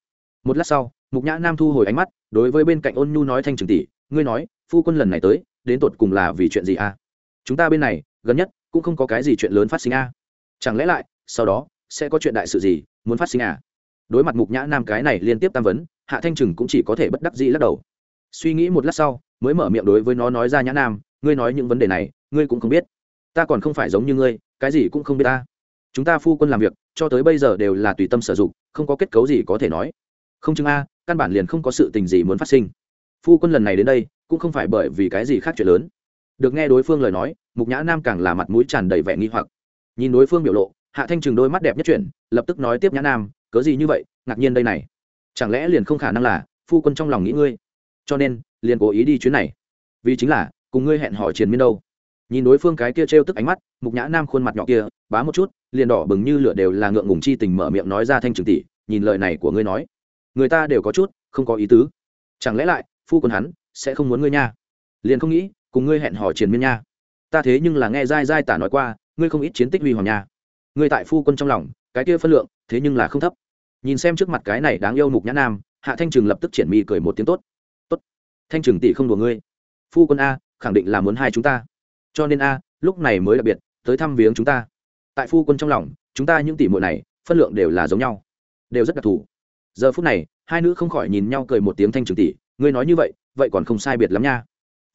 [SPEAKER 1] Một lát sau, mục nhã nam thu hồi ánh mắt, đối với bên cạnh ôn nhu nói thanh trường tỷ, ngươi nói, phu quân lần này tới, đến tột cùng là vì chuyện gì a? À? chúng ta bên này, gần nhất, cũng không có cái gì chuyện lớn phát sinh a. À? chẳng lẽ lại, sau đó, sẽ có chuyện đại sự gì muốn phát sinh à? Đối mặt mục nhã nam cái này liên tiếp tam vấn, hạ thanh trừng cũng chỉ có thể bất đắc dĩ lắc đầu. Suy nghĩ một lát sau, mới mở miệng đối với nó nói ra nhã nam, ngươi nói những vấn đề này, ngươi cũng không biết. Ta còn không phải giống như ngươi cái gì cũng không biết ta. Chúng ta phu quân làm việc, cho tới bây giờ đều là tùy tâm sử dụng, không có kết cấu gì có thể nói. Không chứng a, căn bản liền không có sự tình gì muốn phát sinh. Phu quân lần này đến đây, cũng không phải bởi vì cái gì khác chuyện lớn. Được nghe đối phương lời nói, mục nhã nam càng là mặt mũi tràn đầy vẻ nghi hoặc. Nhìn đối phương biểu lộ, hạ thanh trừng đôi mắt đẹp nhất chuyển, lập tức nói tiếp nhã nam, cớ gì như vậy, ngạc nhiên đây này. Chẳng lẽ liền không khả năng là phu quân trong lòng nghĩ ngươi? Cho nên, liền cố ý đi chuyến này. Vì chính là, cùng ngươi hẹn hò triền miên đâu nhìn đối phương cái kia trêu tức ánh mắt, mục nhã nam khuôn mặt nhỏ kia, bá một chút, liền đỏ bừng như lửa đều là ngượng ngùng chi tình mở miệng nói ra thanh trường tỷ, nhìn lời này của ngươi nói. Người ta đều có chút, không có ý tứ. Chẳng lẽ lại, phu quân hắn, sẽ không muốn ngươi nha? Liền không nghĩ, cùng ngươi hẹn hò triền miên nha. Ta thế nhưng là nghe dai dai tả nói qua, ngươi không ít chiến tích huy hoàng nha. Ngươi tại phu quân trong lòng, cái kia phân lượng, thế nhưng là không thấp. Nhìn xem trước mặt cái này đáng yêu mục nhã nam, hạ thanh trừng lập tức triển mi cười một tiếng tốt. Tốt. Thanh trừng tỷ không đùa ngươi. Phu quân a, khẳng định là muốn hai chúng ta cho nên a, lúc này mới đặc biệt, tới thăm viếng chúng ta. Tại phu quân trong lòng, chúng ta những tỷ muội này, phân lượng đều là giống nhau, đều rất đặc thù. Giờ phút này, hai nữ không khỏi nhìn nhau cười một tiếng thanh trường tỷ, ngươi nói như vậy vậy còn không sai biệt lắm nha.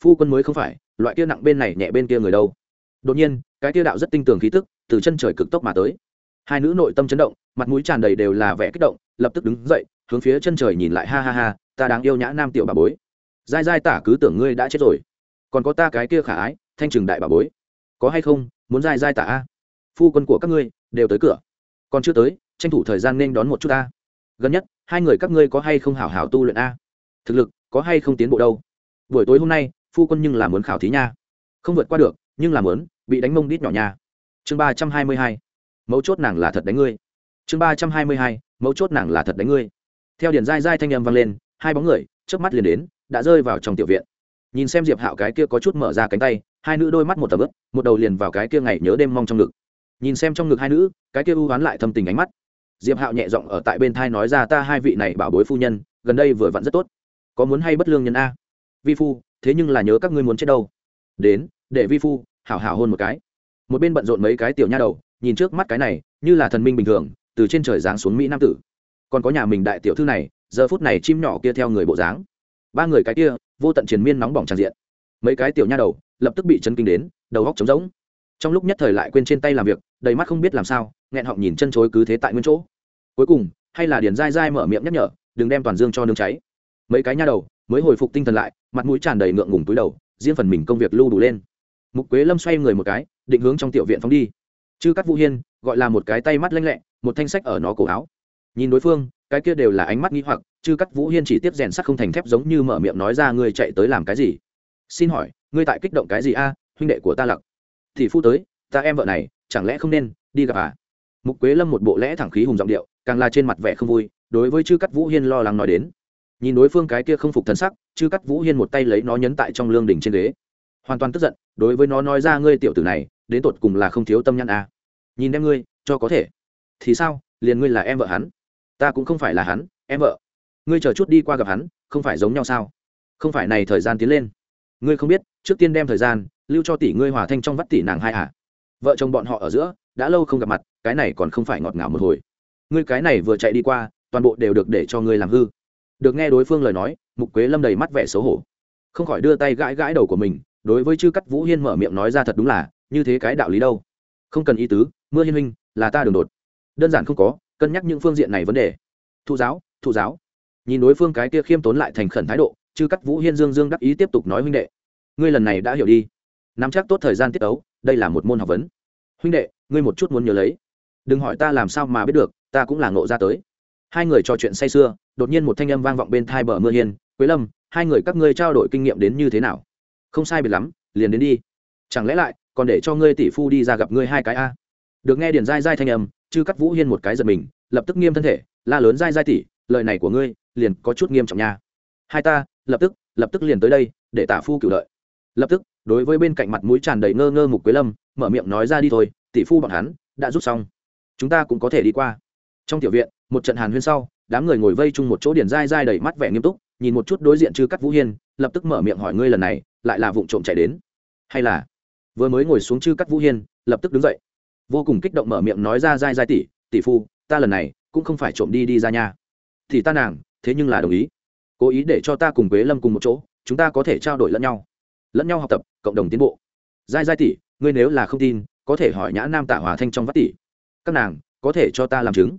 [SPEAKER 1] Phu quân mới không phải, loại kia nặng bên này nhẹ bên kia người đâu. Đột nhiên, cái kia đạo rất tinh tường khí tức, từ chân trời cực tốc mà tới. Hai nữ nội tâm chấn động, mặt mũi tràn đầy đều là vẻ kích động, lập tức đứng dậy, hướng phía chân trời nhìn lại, ha ha ha, ta đáng yêu nhã nam tiểu bà bối. Dai dai tả cứ tưởng ngươi đã chết rồi. Còn có ta cái kia khả ái thanh trừng đại bà bối. Có hay không? Muốn dai dai tả a? Phu quân của các ngươi đều tới cửa. Còn chưa tới, tranh thủ thời gian nên đón một chút ta. Gần nhất, hai người các ngươi có hay không hảo hảo tu luyện a? Thực lực, có hay không tiến bộ đâu? Buổi tối hôm nay, phu quân nhưng là muốn khảo thí nha. Không vượt qua được, nhưng là muốn, bị đánh mông đít nhỏ nha. Chương ba trăm hai mươi hai. Mấu chốt nàng là thật đánh ngươi. Chương ba trăm hai mươi hai. Mấu chốt nàng là thật đánh ngươi. Theo điển dai dai thanh âm vang lên, hai bóng người trước mắt liền đến, đã rơi vào trong tiểu viện. Nhìn xem diệp hạo cái kia có chút mở ra cánh tay hai nữ đôi mắt một tầm ướp một đầu liền vào cái kia ngày nhớ đêm mong trong ngực. Nhìn xem trong ngực hai nữ, cái kia ưu hoán lại thâm tình ánh mắt. Diệp hạo nhẹ giọng ở tại bên thai nói ra ta hai vị này bảo bối phu nhân, gần đây vừa vặn rất tốt. Có muốn hay bất lương nhân a? Vi phu, thế nhưng là nhớ các ngươi muốn chết đâu. Đến, để vi phu, hảo hảo hôn một cái. Một bên bận rộn mấy cái tiểu nha đầu, nhìn trước mắt cái này, như là thần minh bình thường, từ trên trời giáng xuống mỹ nam tử. Còn có nhà mình đại tiểu thư này, giờ phút này chim nhỏ kia theo người bộ dáng. Ba người cái kia, vô tận triền miên nóng bỏng tràn diện. Mấy cái tiểu nha đầu lập tức bị chấn kinh đến, đầu góc trống rỗng. Trong lúc nhất thời lại quên trên tay làm việc, đầy mắt không biết làm sao, nghẹn họng nhìn chân chối cứ thế tại nguyên chỗ. Cuối cùng, hay là điền dai dai mở miệng nhắc nhở, đừng đem toàn dương cho nương cháy. Mấy cái nha đầu mới hồi phục tinh thần lại, mặt mũi tràn đầy ngượng ngùng túi đầu, riêng phần mình công việc lưu đủ lên. Mục quế lâm xoay người một cái, định hướng trong tiểu viện phóng đi. Chư cắt vũ hiên gọi là một cái tay mắt lanh lẹ, một thanh sách ở nó cổ áo. Nhìn đối phương, cái kia đều là ánh mắt nghi hoặc, chư cắt vũ hiên chỉ tiếp rèn sắt không thành thép giống như mở miệng nói ra người chạy tới làm cái gì? Xin hỏi ngươi tại kích động cái gì a, huynh đệ của ta lặc? Thì phu tới, ta em vợ này, chẳng lẽ không nên đi gặp à? Mục quế lâm một bộ lẽ thẳng khí hùng giọng điệu, càng là trên mặt vẻ không vui, đối với chư cắt vũ hiên lo lắng nói đến. Nhìn đối phương cái kia không phục thân sắc, chư cắt vũ hiên một tay lấy nó nhấn tại trong lương đỉnh trên ghế. Hoàn toàn tức giận, đối với nó nói ra ngươi tiểu tử này, đến tột cùng là không thiếu tâm nhăn à. nhìn em ngươi, cho có thể. Thì sao, liền ngươi là em vợ hắn? Ta cũng không phải là hắn, em vợ. Ngươi chờ chút đi qua gặp hắn, không phải giống nhau sao? Không phải này thời gian tiến lên ngươi không biết, trước tiên đem thời gian lưu cho tỷ ngươi hòa thanh trong vắt tỷ nàng hai à vợ chồng bọn họ ở giữa, đã lâu không gặp mặt, cái này còn không phải ngọt ngào một hồi. Ngươi cái này vừa chạy đi qua, toàn bộ đều được để cho ngươi làm hư. Được nghe đối phương lời nói, mục quế lâm đầy mắt vẻ xấu hổ. Không khỏi đưa tay gãi gãi đầu của mình, đối với chư cắt vũ hiên mở miệng nói ra thật đúng là, như thế cái đạo lý đâu. Không cần ý tứ, mưa hiên huynh, là ta đường đột. Đơn giản không có, cân nhắc những phương diện này vấn đề. Thụ giáo thụ giáo. Nhìn đối phương cái kia khiêm tốn lại thành khẩn thái độ chư cắt vũ hiên dương dương đắc ý tiếp tục nói huynh đệ, ngươi lần này đã hiểu đi, nắm chắc tốt thời gian tiết tấu, đây là một môn học vấn. Huynh đệ, ngươi một chút muốn nhớ lấy, đừng hỏi ta làm sao mà biết được, ta cũng là ngộ ra tới. Hai người trò chuyện say sưa, đột nhiên một thanh âm vang vọng bên thai bờ mưa hiên, quế lâm, hai người các ngươi trao đổi kinh nghiệm đến như thế nào? Không sai biệt lắm, liền đến đi. Chẳng lẽ lại, còn để cho ngươi tỷ phu đi ra gặp ngươi hai cái a? Được nghe điền dai dai thanh âm, chư cắt vũ hiên một cái giật mình, lập tức nghiêm thân thể, la lớn dai dai tỷ, lời này của ngươi liền có chút nghiêm trọng nha. Hai ta lập tức lập tức liền tới đây, để tả phu cựu đợi. Lập tức, đối với bên cạnh mặt mũi tràn đầy ngơ ngơ mục quế lâm, mở miệng nói ra đi thôi, tỷ phu bọn hắn, đã rút xong. Chúng ta cũng có thể đi qua. Trong tiểu viện, một trận hàn huyên sau, đám người ngồi vây chung một chỗ điển dai dai đầy mắt vẻ nghiêm túc, nhìn một chút đối diện chư cắt vũ hiên, lập tức mở miệng hỏi ngươi lần này, lại là vụ trộm chạy đến. Hay là, vừa mới ngồi xuống chư cắt vũ hiên, lập tức đứng dậy. Vô cùng kích động mở miệng nói ra dai dai tỷ tỷ phu, ta lần này, cũng không phải trộm đi đi ra nhà thì ta nàng, thế nhưng là đồng ý cố ý để cho ta cùng quế lâm cùng một chỗ, chúng ta có thể trao đổi lẫn nhau. Lẫn nhau học tập, cộng đồng tiến bộ. Giai giai tỷ, ngươi nếu là không tin, có thể hỏi nhã nam tạ hòa thanh trong vắt tỷ. Các nàng, có thể cho ta làm chứng.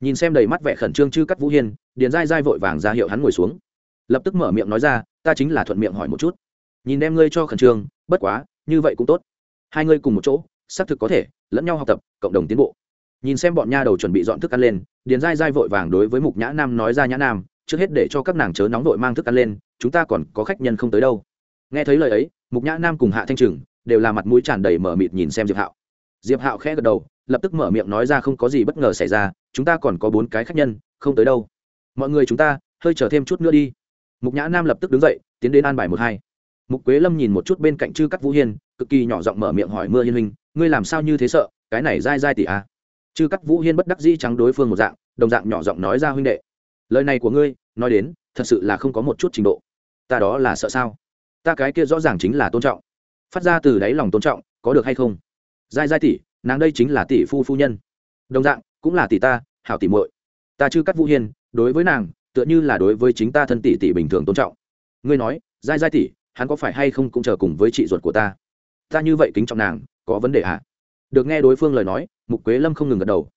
[SPEAKER 1] Nhìn xem đầy mắt vẻ khẩn trương chư cắt vũ hiên, điền giai giai vội vàng ra hiệu hắn ngồi xuống. Lập tức mở miệng nói ra, ta chính là thuận miệng hỏi một chút. Nhìn đem ngươi cho khẩn trương, bất quá, như vậy cũng tốt. Hai ngươi cùng một chỗ, xác thực có thể, lẫn nhau học tập, cộng đồng tiến bộ. Nhìn xem bọn nha đầu chuẩn bị dọn thức ăn lên, điền dai dai vội vàng đối với mục nhã nam nói ra, nhã nam trước hết để cho các nàng chớ nóng vội mang thức ăn lên, chúng ta còn có khách nhân không tới đâu. Nghe thấy lời ấy, mục nhã nam cùng hạ thanh trừng đều là mặt mũi tràn đầy mở mịt nhìn xem diệp hạo. Diệp hạo khẽ gật đầu, lập tức mở miệng nói ra không có gì bất ngờ xảy ra, chúng ta còn có bốn cái khách nhân, không tới đâu. Mọi người chúng ta, hơi chờ thêm chút nữa đi. Mục nhã nam lập tức đứng dậy, tiến đến an bài một hai. Mục quế lâm nhìn một chút bên cạnh chư cắt vũ hiên, cực kỳ nhỏ giọng mở miệng hỏi mưa hiên huynh, ngươi làm sao như thế sợ, cái này dai dai tỉ à. chư cắt vũ hiên bất đắc dĩ trắng đối phương một dạng, đồng dạng nhỏ giọng nói ra huynh đệ lời này của ngươi, nói đến, thật sự là không có một chút trình độ. Ta đó là sợ sao? Ta cái kia rõ ràng chính là tôn trọng. Phát ra từ đáy lòng tôn trọng, có được hay không? Dai dai tỷ, nàng đây chính là tỷ phu phu nhân. Đồng dạng, cũng là tỷ ta, hảo tỷ muội. Ta chưa cắt vũ hiên, đối với nàng, tựa như là đối với chính ta thân tỷ tỷ bình thường tôn trọng. Ngươi nói dai dai tỷ, hắn có phải hay không cũng chờ cùng với chị ruột của ta? Ta như vậy kính trọng nàng, có vấn đề à được nghe đối phương lời nói, mục quế lâm không ngừng gật đầu.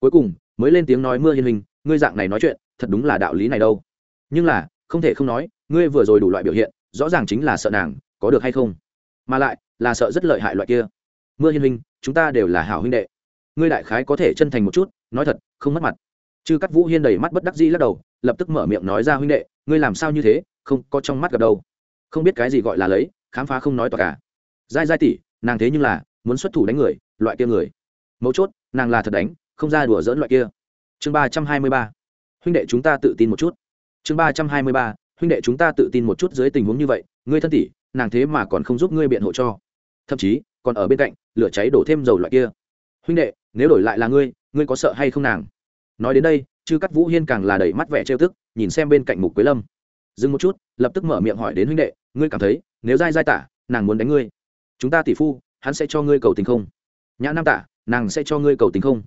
[SPEAKER 1] Cuối cùng, mới lên tiếng nói mưa hiên hình ngươi dạng này nói chuyện, thật đúng là đạo lý này đâu. Nhưng là, không thể không nói, ngươi vừa rồi đủ loại biểu hiện, rõ ràng chính là sợ nàng, có được hay không? Mà lại, là sợ rất lợi hại loại kia. Mưa hiên huynh, chúng ta đều là hảo huynh đệ. Ngươi đại khái có thể chân thành một chút, nói thật, không mất mặt. Chư cắt vũ hiên đầy mắt bất đắc dĩ lắc đầu, lập tức mở miệng nói ra huynh đệ, ngươi làm sao như thế, không có trong mắt gặp đâu. Không biết cái gì gọi là lấy, khám phá không nói toạc cả. Dai dai tỷ, nàng thế nhưng là, muốn xuất thủ đánh người, loại kia người. Mấu chốt, nàng là thật đánh, không ra đùa dỡn loại kia chương ba trăm hai mươi ba. Huynh đệ chúng ta tự tin một chút. Chương ba trăm hai mươi ba. Huynh đệ chúng ta tự tin một chút dưới tình huống như vậy, ngươi thân tỷ, nàng thế mà còn không giúp ngươi biện hộ cho. Thậm chí, còn ở bên cạnh, lửa cháy đổ thêm dầu loại kia. Huynh đệ, nếu đổi lại là ngươi ngươi có sợ hay không nàng? Nói đến đây, chư cắt vũ hiên càng là đầy mắt vẻ trêu tức, nhìn xem bên cạnh mục quế lâm. Dừng một chút, lập tức mở miệng hỏi đến huynh đệ, ngươi cảm thấy, nếu dai dai tả, nàng muốn đánh ngươi. Chúng ta tỷ phu, hắn sẽ cho ngươi cầu tình không? Nhã nam tả, nàng sẽ cho ngươi cầu tình không?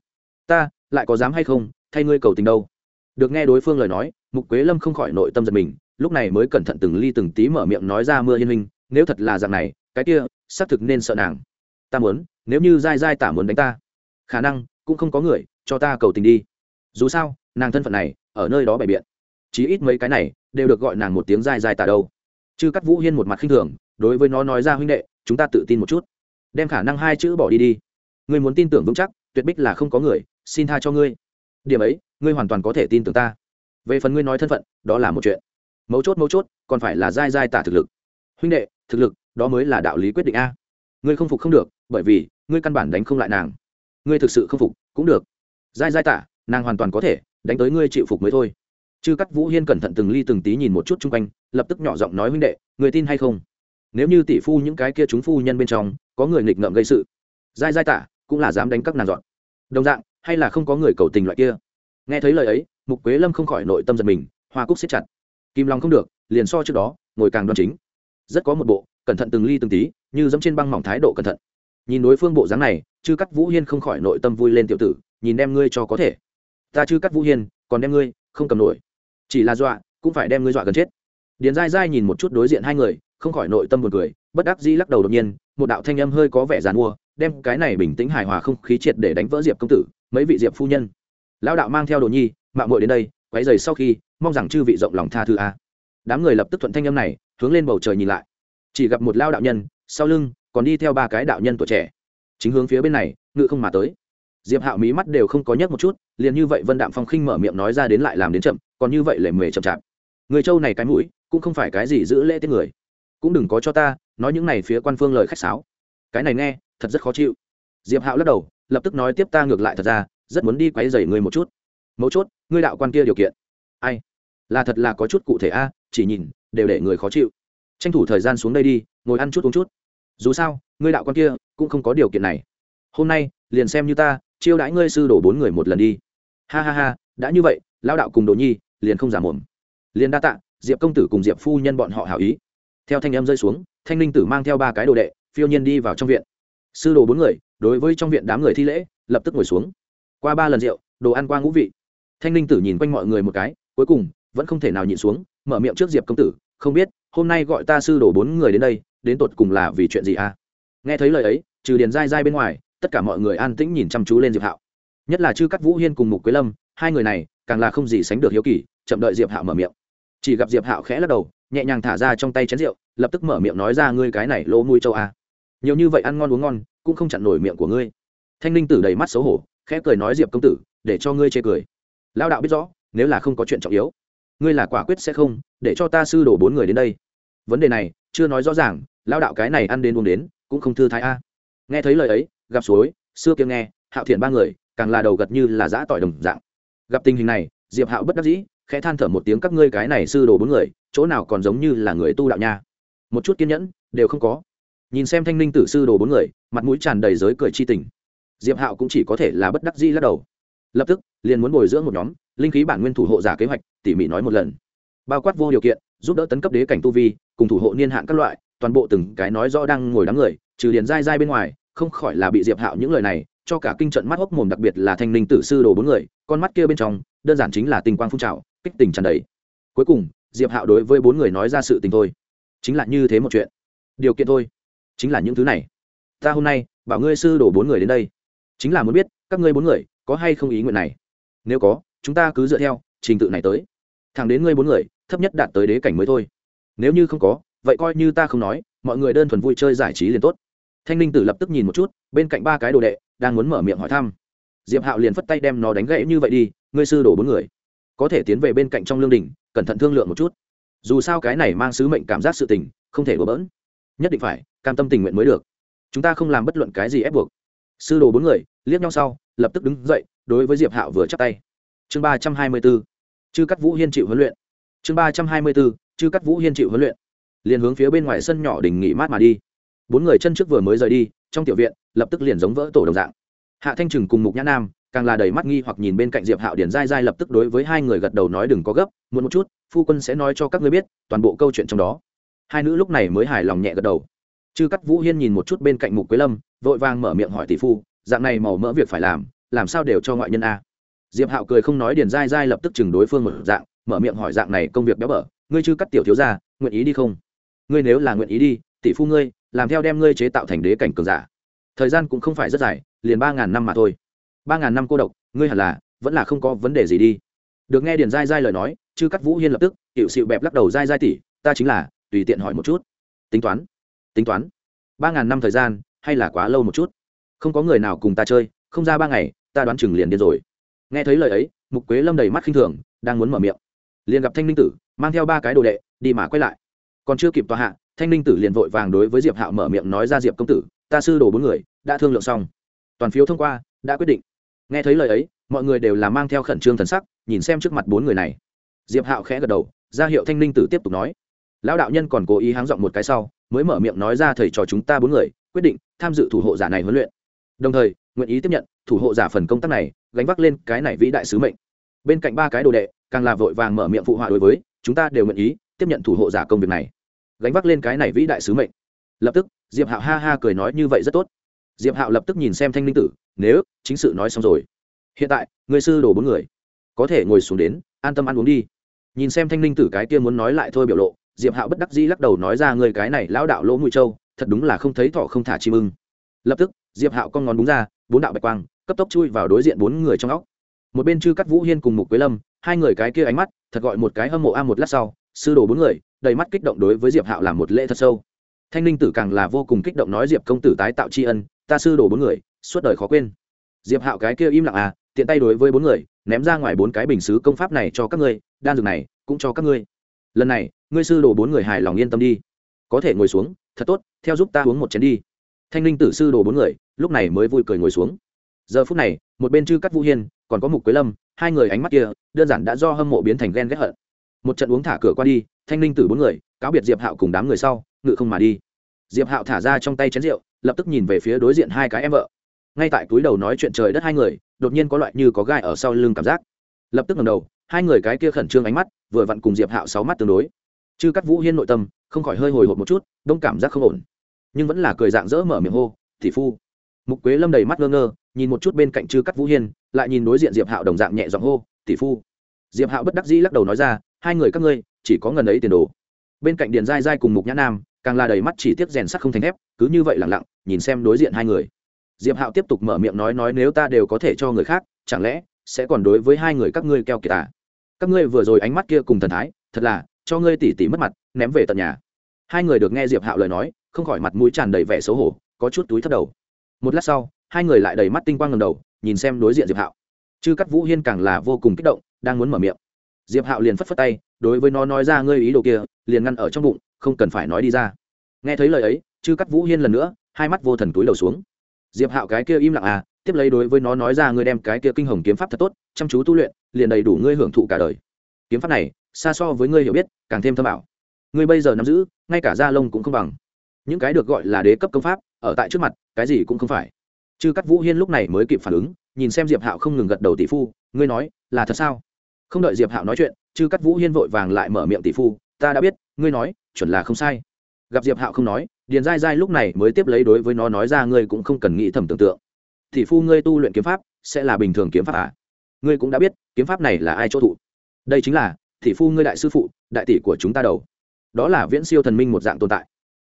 [SPEAKER 1] Ta, lại có dám hay không? Thay ngươi cầu tình đâu. Được nghe đối phương lời nói, mục quế lâm không khỏi nội tâm giật mình, lúc này mới cẩn thận từng ly từng tí mở miệng nói ra mưa hiên minh. nếu thật là dạng này, cái kia, xác thực nên sợ nàng. Ta muốn, nếu như dai dai tả muốn đánh ta, khả năng cũng không có người cho ta cầu tình đi. Dù sao, nàng thân phận này, ở nơi đó bày biện. Chí ít mấy cái này, đều được gọi nàng một tiếng dai dai tả đâu. Chứ cắt vũ hiên một mặt khinh thường, đối với nó nói ra huynh đệ, chúng ta tự tin một chút. Đem khả năng hai chữ bỏ đi đi. Ngươi muốn tin tưởng vững chắc, tuyệt bích là không có người, xin tha cho ngươi điểm ấy, ngươi hoàn toàn có thể tin tưởng ta. Về phần ngươi nói thân phận, đó là một chuyện. Mấu chốt mấu chốt, còn phải là dai dai tả thực lực. Huynh đệ, thực lực, đó mới là đạo lý quyết định a. Ngươi không phục không được, bởi vì, ngươi căn bản đánh không lại nàng. Ngươi thực sự không phục, cũng được. Dai dai tả, nàng hoàn toàn có thể, đánh tới ngươi chịu phục mới thôi. Chư cắt vũ hiên cẩn thận từng ly từng tí nhìn một chút chung quanh, lập tức nhỏ giọng nói huynh đệ người tin hay không? Nếu như tỷ phu những cái kia chúng phu nhân bên trong, có người nghịch ngợm gây sự, dai dai tả, cũng là dám đánh các nàng dọn. Đồng dạng hay là không có người cầu tình loại kia? Nghe thấy lời ấy, mục quế lâm không khỏi nội tâm giật mình, hoa cúc xếp chặt. Kim long không được, liền so trước đó, ngồi càng đoan chính. Rất có một bộ, cẩn thận từng ly từng tí, như dẫm trên băng mỏng thái độ cẩn thận. Nhìn đối phương bộ dáng này, chư cắt vũ hiên không khỏi nội tâm vui lên tiểu tử, nhìn đem ngươi cho có thể. Ta chư cắt vũ hiên, còn đem ngươi, không cầm nổi. Chỉ là dọa, cũng phải đem ngươi dọa gần chết. Điền dai dai nhìn một chút đối diện hai người, không khỏi nội tâm một người bất đắc dĩ lắc đầu đột nhiên, một đạo thanh âm hơi có vẻ giàn mua, đem cái này bình tĩnh hài hòa không khí triệt để đánh vỡ diệp công tử mấy vị diệp phu nhân. Lão đạo mang theo đồ nhi mạng muội đến đây, quấy giày sau khi, mong rằng chư vị rộng lòng tha thứ a. Đám người lập tức thuận thanh âm này, hướng lên bầu trời nhìn lại. Chỉ gặp một lao đạo nhân, sau lưng, còn đi theo ba cái đạo nhân tuổi trẻ. Chính hướng phía bên này, ngự không mà tới. Diệp hạo mí mắt đều không có nhấc một chút, liền như vậy vân đạm phong khinh mở miệng nói ra đến lại làm đến chậm, còn như vậy lề mề chậm chạp. Người châu này cái mũi, cũng không phải cái gì giữ lễ tiết người. Cũng đừng có cho ta, nói những này phía quan phương lời khách sáo. Cái này nghe, thật rất khó chịu. Diệp hạo lắc đầu lập tức nói tiếp ta ngược lại thật ra, rất muốn đi quấy dày người một chút. Mấu chốt, ngươi đạo quan kia điều kiện. Ai? Là thật là có chút cụ thể a à, chỉ nhìn, đều để người khó chịu. Tranh thủ thời gian xuống đây đi, ngồi ăn chút uống chút. Dù sao, ngươi đạo quan kia cũng không có điều kiện này. Hôm nay, liền xem như ta, chiêu đãi ngươi sư đổ bốn người một lần đi. Ha ha ha, đã như vậy lao đạo cùng đồ nhi, liền không giả mồm. Liền đa tạ, diệp công tử cùng diệp phu nhân bọn họ hảo ý. Theo thanh em rơi xuống, thanh linh tử mang theo ba cái đồ đệ, phiêu nhiên đi vào trong viện. Sư đồ bốn người đối với trong viện đám người thi lễ, lập tức ngồi xuống. Qua ba lần rượu, đồ ăn qua ngũ vị. Thanh linh tử nhìn quanh mọi người một cái, cuối cùng, vẫn không thể nào nhịn xuống, mở miệng trước diệp công tử, không biết, hôm nay gọi ta sư đồ bốn người đến đây, đến tột cùng là vì chuyện gì à? Nghe thấy lời ấy, trừ điền dai dai bên ngoài, tất cả mọi người an tĩnh nhìn chăm chú lên diệp hạo. Nhất là chư các vũ hiên cùng mục quế lâm, hai người này, càng là không gì sánh được hiếu kỳ, chậm đợi diệp hạo mở miệng. Chỉ gặp diệp hạo khẽ lắc đầu, nhẹ nhàng thả ra trong tay chén rượu, lập tức mở miệng nói ra, ngươi cái này lỗ mũi châu a à? nhiều như vậy ăn ngon uống ngon cũng không chặn nổi miệng của ngươi. Thanh Linh tử đầy mắt xấu hổ, khẽ cười nói diệp công tử, để cho ngươi chê cười. Lao đạo biết rõ, nếu là không có chuyện trọng yếu, ngươi là quả quyết sẽ không, để cho ta sư đổ bốn người đến đây. Vấn đề này, chưa nói rõ ràng lao đạo cái này ăn đến uống đến, cũng không thư thái a. Nghe thấy lời ấy, gặp suối, xưa kia nghe, hạo thiện ba người, càng là đầu gật như là giã tỏi đồng dạng. Gặp tình hình này, diệp hạo bất đắc dĩ, khẽ than thở một tiếng các ngươi cái này sư đồ bốn người, chỗ nào còn giống như là người tu đạo nha. Một chút kiên nhẫn, đều không có nhìn xem thanh linh tử sư đồ bốn người, mặt mũi tràn đầy giới cười chi tình. Diệp hạo cũng chỉ có thể là bất đắc dĩ lắc đầu. Lập tức, liền muốn bồi dưỡng một nhóm, linh khí bản nguyên thủ hộ giả kế hoạch, tỉ mỉ nói một lần. Bao quát vô điều kiện, giúp đỡ tấn cấp đế cảnh tu vi, cùng thủ hộ niên hạn các loại, toàn bộ từng cái nói rõ đang ngồi đám người, trừ liền dai dai bên ngoài, không khỏi là bị diệp hạo những lời này, cho cả kinh trận mắt hốc mồm đặc biệt là thanh linh tử sư đồ bốn người, con mắt kia bên trong, đơn giản chính là tình quang phun trào, kích tình tràn đầy. Cuối cùng, diệp hạo đối với bốn người nói ra sự tình thôi. Chính là như thế một chuyện. Điều kiện thôi chính là những thứ này. Ta hôm nay, bảo ngươi sư đổ bốn người đến đây. Chính là muốn biết, các ngươi bốn người, có hay không ý nguyện này? Nếu có, chúng ta cứ dựa theo, trình tự này tới. Thẳng đến ngươi bốn người, thấp nhất đạt tới đế cảnh mới thôi. Nếu như không có, vậy coi như ta không nói, mọi người đơn thuần vui chơi giải trí liền tốt. Thanh ninh tử lập tức nhìn một chút, bên cạnh ba cái đồ đệ, đang muốn mở miệng hỏi thăm. Diệp hạo liền phất tay đem nó đánh gãy như vậy đi, ngươi sư đổ bốn người. Có thể tiến về bên cạnh trong lương đình cẩn thận thương lượng một chút. Dù sao cái này mang sứ mệnh cảm giác sự tình, không thể đổ bỡn nhất định phải, cam tâm tình nguyện mới được. Chúng ta không làm bất luận cái gì ép buộc. Sư đồ bốn người, liếc nhau sau, lập tức đứng dậy, đối với diệp hạo vừa chắp tay. Chương ba trăm hai mươi b ố chư cắt vũ hiên chịu huấn luyện. Chương ba trăm hai mươi b ố chư cắt vũ hiên chịu huấn luyện. Liền hướng phía bên ngoài sân nhỏ đình nghỉ mát mà đi. Bốn người chân trước vừa mới rời đi, trong tiểu viện, lập tức liền giống vỡ tổ đồng dạng. Hạ thanh trừng cùng mục nhã nam, càng là đầy mắt nghi hoặc nhìn bên cạnh diệp hạo điển dai dai lập tức đối với hai người gật đầu nói đừng có gấp, muộn một chút, phu quân sẽ nói cho các ngươi biết toàn bộ câu chuyện trong đó hai nữ lúc này mới hài lòng nhẹ gật đầu. Chư cắt vũ hiên nhìn một chút bên cạnh mục quế lâm vội vàng mở miệng hỏi tỷ phu dạng này màu mỡ việc phải làm làm sao đều cho ngoại nhân a? Diệp hạo cười không nói điền dai dai lập tức chừng đối phương một dạng mở miệng hỏi dạng này công việc béo bở ngươi chư cắt tiểu thiếu ra nguyện ý đi không? Ngươi nếu là nguyện ý đi tỷ phu ngươi làm theo đem ngươi chế tạo thành đế cảnh cường giả. Thời gian cũng không phải rất dài liền ba ngàn năm mà thôi. Ba ngàn năm cô độc ngươi hẳn là vẫn là không có vấn đề gì đi. Được nghe điền dai dai lời nói chư cắt vũ hiên lập tức hiệu sự bẹp lắc đầu dai dai tỷ, ta chính là tùy tiện hỏi một chút. Tính toán tính toán. Ba ngàn năm thời gian, hay là quá lâu một chút? Không có người nào cùng ta chơi, không ra ba ngày, ta đoán chừng liền điên rồi. Nghe thấy lời ấy, mục quế lâm đầy mắt khinh thường, đang muốn mở miệng. Liền gặp thanh linh tử, mang theo ba cái đồ đệ, đi mà quay lại. Còn chưa kịp tòa hạ, thanh linh tử liền vội vàng đối với diệp hạo mở miệng nói ra diệp công tử, ta sư đồ bốn người, đã thương lượng xong. Toàn phiếu thông qua, đã quyết định. Nghe thấy lời ấy, mọi người đều là mang theo khẩn trương thần sắc, nhìn xem trước mặt bốn người này. Diệp hạo khẽ gật đầu, ra hiệu thanh linh tử tiếp tục nói lão đạo nhân còn cố ý háng giọng một cái sau, mới mở miệng nói ra thầy trò chúng ta bốn người, quyết định tham dự thủ hộ giả này huấn luyện. Đồng thời, nguyện ý tiếp nhận thủ hộ giả phần công tác này, gánh vác lên cái này vĩ đại sứ mệnh. Bên cạnh ba cái đồ đệ, càng là vội vàng mở miệng phụ họa đối với, chúng ta đều nguyện ý tiếp nhận thủ hộ giả công việc này. Gánh vác lên cái này vĩ đại sứ mệnh. Lập tức, diệp hạo ha ha cười nói như vậy rất tốt. Diệp hạo lập tức nhìn xem thanh linh tử, nếu chính sự nói xong rồi. Hiện tại, người sư đổ bốn người, có thể ngồi xuống đến, an tâm ăn uống đi. Nhìn xem thanh linh tử cái kia muốn nói lại thôi biểu lộ diệp hạo bất đắc dĩ lắc đầu nói ra người cái này lão đạo lỗ mũi trâu thật đúng là không thấy thọ không thả chim ưng. Lập tức, diệp hạo con ngón đúng ra, bốn đạo bạch quang, cấp tốc chui vào đối diện bốn người trong óc. Một bên chư cắt vũ hiên cùng mục quế lâm, hai người cái kia ánh mắt, thật gọi một cái hâm mộ a một lát sau, sư đồ bốn người, đầy mắt kích động đối với diệp hạo làm một lễ thật sâu. Thanh ninh tử càng là vô cùng kích động nói, diệp công tử tái tạo tri ân, ta sư đồ bốn người, suốt đời khó quên. Diệp hạo cái kia im lặng à tiện tay đối với bốn người, ném ra ngoài bốn cái bình xứ công pháp này cho các ngươi, đan dược này cũng cho các ngươi lần này, ngươi sư đồ bốn người hài lòng yên tâm đi. Có thể ngồi xuống, thật tốt, theo giúp ta uống một chén đi. Thanh Linh tử sư đồ bốn người, lúc này mới vui cười ngồi xuống. Giờ phút này, một bên chư cắt vũ hiên, còn có mục quế lâm, hai người ánh mắt kia, đơn giản đã do hâm mộ biến thành ghen ghét hận. Một trận uống thả cửa qua đi, thanh Linh tử bốn người, cáo biệt diệp hạo cùng đám người sau, ngự không mà đi. Diệp hạo thả ra trong tay chén rượu, lập tức nhìn về phía đối diện hai cái em vợ. Ngay tại túi đầu nói chuyện trời đất hai người, đột nhiên có loại như có gai ở sau lưng cảm giác lập tức ngầm đầu, hai người cái kia khẩn trương ánh mắt, vừa vặn cùng diệp hạo sáu mắt tương đối. Chư cắt vũ hiên nội tâm, không khỏi hơi hồi hộp một chút, đông cảm giác không ổn. Nhưng vẫn là cười dạng dỡ mở miệng hô thị phu. Mục quế lâm đầy mắt ngơ ngơ, nhìn một chút bên cạnh chư cắt vũ hiên, lại nhìn đối diện diệp hạo đồng dạng nhẹ giọng hô, tỷ phu. Diệp hạo bất đắc dĩ lắc đầu nói ra, hai người các ngươi, chỉ có ngần ấy tiền đồ. Bên cạnh điền dai dai cùng mục nhã nam, càng là đầy mắt chỉ tiếc rèn sắt không thành thép, cứ như vậy lẳng lặng, nhìn xem đối diện hai người. Diệp hạo tiếp tục mở miệng nói nói nếu ta đều có thể cho người khác, chẳng lẽ sẽ còn đối với hai người các ngươi keo kiệt à? các ngươi vừa rồi ánh mắt kia cùng thần thái, thật là, cho ngươi tỉ tỉ mất mặt, ném về tận nhà. Hai người được nghe diệp hạo lời nói, không khỏi mặt mũi tràn đầy vẻ xấu hổ, có chút túi thất đầu. Một lát sau, hai người lại đầy mắt tinh quang ngầm đầu, nhìn xem đối diện diệp hạo. Chư cắt vũ hiên càng là vô cùng kích động, đang muốn mở miệng. Diệp hạo liền phất phất tay, đối với nó nói ra ngươi ý đồ kia, liền ngăn ở trong bụng, không cần phải nói đi ra. Nghe thấy lời ấy, chư cắt vũ hiên lần nữa, hai mắt vô thần túi đầu xuống. Diệp hạo cái kia im lặng à tiếp lấy đối với nó nói ra ngươi đem cái kia kinh hồng kiếm pháp thật tốt, chăm chú tu luyện, liền đầy đủ ngươi hưởng thụ cả đời. Kiếm pháp này, xa so với ngươi hiểu biết, càng thêm thâm bảo. ngươi bây giờ nắm giữ, ngay cả da lông cũng không bằng. Những cái được gọi là đế cấp công pháp, ở tại trước mặt, cái gì cũng không phải. Chư cắt vũ hiên lúc này mới kịp phản ứng, nhìn xem diệp hạo không ngừng gật đầu tỷ phu, ngươi nói, là thật sao? Không đợi diệp hạo nói chuyện, chư cắt vũ hiên vội vàng lại mở miệng tỷ phu, ta đã biết, ngươi nói, chuẩn là không sai. Gặp diệp hạo không nói, điền dai dai lúc này mới tiếp lấy đối với nó nói ra ngươi cũng không cần nghĩ thầm tưởng tượng thì phu ngươi tu luyện kiếm pháp sẽ là bình thường kiếm pháp à? Ngươi cũng đã biết, kiếm pháp này là ai chỗ thụ. Đây chính là, thì phu ngươi đại sư phụ, đại tỷ của chúng ta đầu. Đó là viễn siêu thần minh một dạng tồn tại.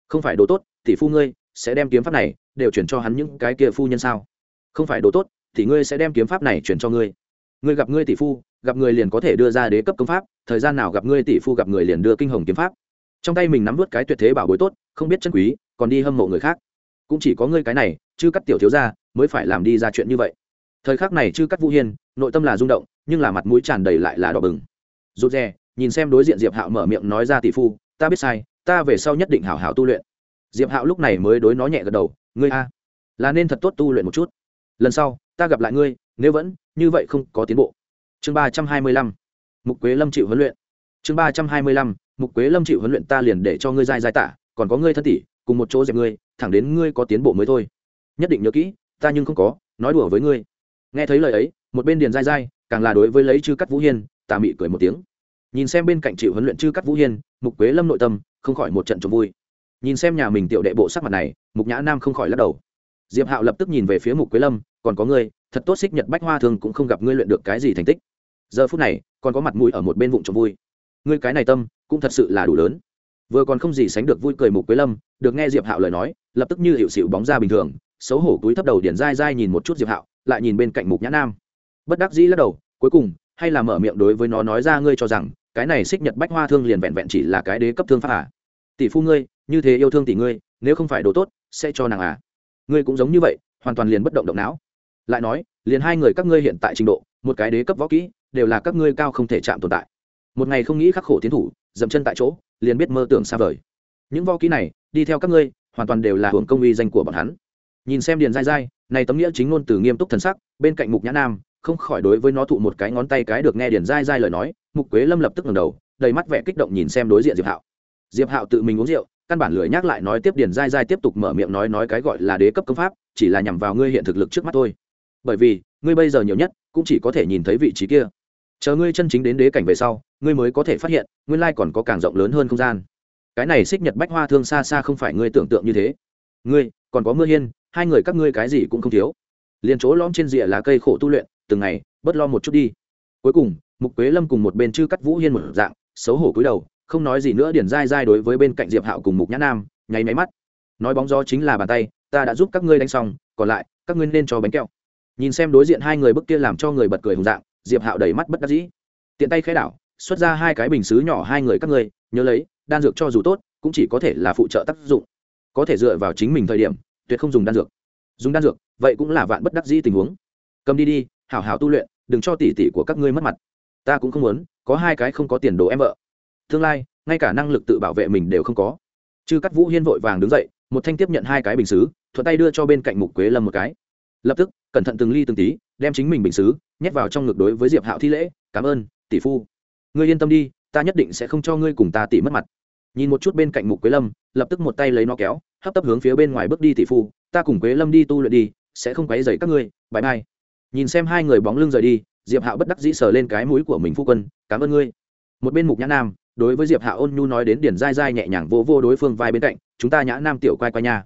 [SPEAKER 1] Không phải đồ tốt, thì phu ngươi sẽ đem kiếm pháp này đều chuyển cho hắn những cái kia phu nhân sao? Không phải đồ tốt, thì ngươi sẽ đem kiếm pháp này chuyển cho ngươi. Ngươi gặp ngươi tỷ phu, gặp người liền có thể đưa ra đế cấp công pháp, thời gian nào gặp ngươi tỷ phu gặp người liền đưa kinh hồng kiếm pháp. Trong tay mình nắm vớt cái tuyệt thế bảo bối tốt, không biết chân quý, còn đi hâm mộ người khác. Cũng chỉ có ngươi cái này, chứ cắt tiểu thiếu ra mới phải làm đi ra chuyện như vậy. Thời khắc này chư cắt vũ hiên, nội tâm là rung động, nhưng là mặt mũi tràn đầy lại là đỏ bừng. Rụt rè, nhìn xem đối diện diệp hạo mở miệng nói ra tỷ phu, ta biết sai, ta về sau nhất định hảo hảo tu luyện. Diệp hạo lúc này mới đối nó nhẹ gật đầu, ngươi a, là nên thật tốt tu luyện một chút. Lần sau, ta gặp lại ngươi, nếu vẫn, như vậy không có tiến bộ. Chương ba trăm hai mươi lăm, mục quế lâm chịu huấn luyện. Chương ba trăm hai mươi lăm, mục quế lâm chịu huấn luyện ta liền để cho ngươi dai dai tả, còn có ngươi thân tỷ, cùng một chỗ dẹp ngươi, thẳng đến ngươi có tiến bộ mới thôi. Nhất định nhớ kỹ ta nhưng không có, nói đùa với ngươi. Nghe thấy lời ấy, một bên điền dai dai càng là đối với lấy chư cắt vũ hiên, tà mị cười một tiếng. Nhìn xem bên cạnh chịu huấn luyện chư cắt vũ hiên, mục quế lâm nội tâm không khỏi một trận trộm vui. Nhìn xem nhà mình tiểu đệ bộ sắc mặt này, mục nhã nam không khỏi lắc đầu. Diệp hạo lập tức nhìn về phía mục quế lâm, còn có ngươi, thật tốt xích nhật bách hoa thường cũng không gặp ngươi luyện được cái gì thành tích. Giờ phút này, còn có mặt mũi ở một bên vụng trộm vui. Ngươi cái này tâm, cũng thật sự là đủ lớn. Vừa còn không gì sánh được vui cười mục quế lâm, được nghe diệp hạo lời nói, lập tức như hiệu xịu bóng ra bình thường xấu hổ túi thấp đầu điển dai dai nhìn một chút diệp hạo, lại nhìn bên cạnh mục nhã nam. Bất đắc dĩ lắc đầu, cuối cùng, hay là mở miệng đối với nó nói ra ngươi cho rằng, cái này xích nhật bách hoa thương liền vẹn vẹn chỉ là cái đế cấp thương pháp à? Tỷ phu ngươi, như thế yêu thương tỷ ngươi, nếu không phải đồ tốt, sẽ cho nàng à? Ngươi cũng giống như vậy, hoàn toàn liền bất động động não. Lại nói, liền hai người các ngươi hiện tại trình độ, một cái đế cấp võ kỹ, đều là các ngươi cao không thể chạm tồn tại. Một ngày không nghĩ khắc khổ tiến thủ, dậm chân tại chỗ, liền biết mơ tưởng xa vời. Những võ kỹ này, đi theo các ngươi, hoàn toàn đều là hưởng công uy danh của bọn hắn nhìn xem điền dai dai, này tấm nghĩa chính ngôn từ nghiêm túc thần sắc, bên cạnh mục nhã nam, không khỏi đối với nó thụ một cái ngón tay cái được nghe điền dai dai lời nói, mục quế lâm lập tức ngẩng đầu, đầy mắt vẻ kích động nhìn xem đối diện diệp hạo. Diệp hạo tự mình uống rượu, căn bản lười nhắc lại nói tiếp điền dai dai tiếp tục mở miệng nói nói cái gọi là đế cấp công pháp, chỉ là nhằm vào ngươi hiện thực lực trước mắt thôi. Bởi vì, ngươi bây giờ nhiều nhất, cũng chỉ có thể nhìn thấy vị trí kia. Chờ ngươi chân chính đến đế cảnh về sau, ngươi mới có thể phát hiện, nguyên lai còn có càng rộng lớn hơn không gian. Cái này xích nhật bách hoa thương xa xa không phải ngươi tưởng tượng như thế. Ngươi, còn có mưa hiên hai người các ngươi cái gì cũng không thiếu. Liền chỗ lõm trên rìa lá cây khổ tu luyện, từng ngày, bớt lo một chút đi. Cuối cùng, mục quế lâm cùng một bên chư cắt vũ hiên một dạng, xấu hổ cúi đầu, không nói gì nữa điển dai dai đối với bên cạnh diệp hạo cùng mục nhã nam, nháy máy mắt. Nói bóng gió chính là bàn tay, ta đã giúp các ngươi đánh xong, còn lại, các ngươi nên cho bánh kẹo. Nhìn xem đối diện hai người bức kia làm cho người bật cười hùng dạng, diệp hạo đầy mắt bất đắc dĩ. Tiện tay khẽ đảo, xuất ra hai cái bình xứ nhỏ hai người các ngươi, nhớ lấy, đan dược cho dù tốt, cũng chỉ có thể là phụ trợ tác dụng. Có thể dựa vào chính mình thời điểm tuyệt không dùng đan dược. Dùng đan dược, vậy cũng là vạn bất đắc dĩ tình huống. Cầm đi đi, hảo hảo tu luyện, đừng cho tỷ tỷ của các ngươi mất mặt. Ta cũng không muốn, có hai cái không có tiền đồ em vợ. Tương lai, ngay cả năng lực tự bảo vệ mình đều không có. Chư cắt vũ hiên vội vàng đứng dậy, một thanh tiếp nhận hai cái bình xứ, thuận tay đưa cho bên cạnh mục quế lâm một cái. Lập tức, cẩn thận từng ly từng tí, đem chính mình bình xứ, nhét vào trong ngực đối với diệp hạo thi lễ, cảm ơn, tỷ phu. Ngươi yên tâm đi, ta nhất định sẽ không cho ngươi cùng ta tỷ mất mặt nhìn một chút bên cạnh mục quế lâm, lập tức một tay lấy nó kéo, hấp tấp hướng phía bên ngoài bước đi tỷ phu, ta cùng quế lâm đi tu luyện đi, sẽ không quấy dày các ngươi bãi mai nhìn xem hai người bóng lưng rời đi, diệp hạo bất đắc dĩ sờ lên cái mũi của mình phu quân, cảm ơn ngươi. Một bên mục nhã nam, đối với diệp hạo ôn nhu nói đến điển dai dai nhẹ nhàng vô vô đối phương vai bên cạnh, chúng ta nhã nam tiểu quay quay nhà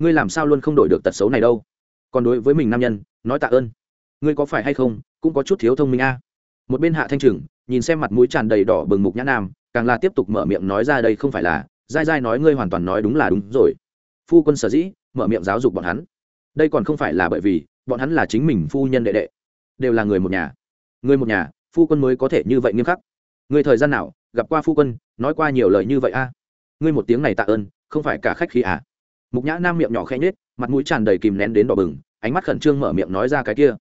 [SPEAKER 1] ngươi làm sao luôn không đổi được tật xấu này đâu? Còn đối với mình nam nhân, nói tạ ơn. Ngươi có phải hay không, cũng có chút thiếu thông minh a. Một bên hạ thanh trừng, nhìn xem mặt mũi tràn đầy đỏ bừng mục nhã nam càng là tiếp tục mở miệng nói ra đây không phải là dai dai nói ngươi hoàn toàn nói đúng là đúng rồi. Phu quân sở dĩ, mở miệng giáo dục bọn hắn. Đây còn không phải là bởi vì, bọn hắn là chính mình phu nhân đệ đệ. Đều là người một nhà. Người một nhà, phu quân mới có thể như vậy nghiêm khắc. Người thời gian nào, gặp qua phu quân, nói qua nhiều lời như vậy a? Ngươi một tiếng này tạ ơn, không phải cả khách khí à? Mục nhã nam miệng nhỏ khẽ nhết mặt mũi tràn đầy kìm nén đến đỏ bừng, ánh mắt khẩn trương mở miệng nói ra cái kia.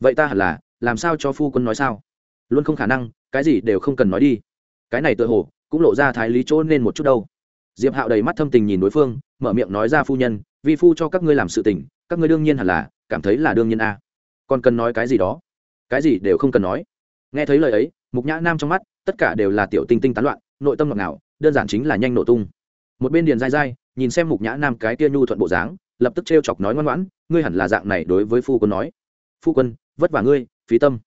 [SPEAKER 1] Vậy ta hẳn là, làm sao cho phu quân nói sao? Luôn không khả năng, cái gì đều không cần nói đi cái này tựa hồ cũng lộ ra thái lý chỗ nên một chút đâu. Diệp hạo đầy mắt thâm tình nhìn đối phương, mở miệng nói ra phu nhân, vi phu cho các ngươi làm sự tình, các ngươi đương nhiên hẳn là cảm thấy là đương nhiên a. Còn cần nói cái gì đó? Cái gì đều không cần nói. Nghe thấy lời ấy, mục nhã nam trong mắt, tất cả đều là tiểu tinh tinh tán loạn, nội tâm ngọt ngào, đơn giản chính là nhanh nổ tung. Một bên điền dai dai nhìn xem mục nhã nam cái tia nhu thuận bộ dáng, lập tức t chọc nói ngoan ngoãn, ngươi hẳn là dạng này đối với phu quân nói. Phu quân, vất vả ngươi, phí tâm.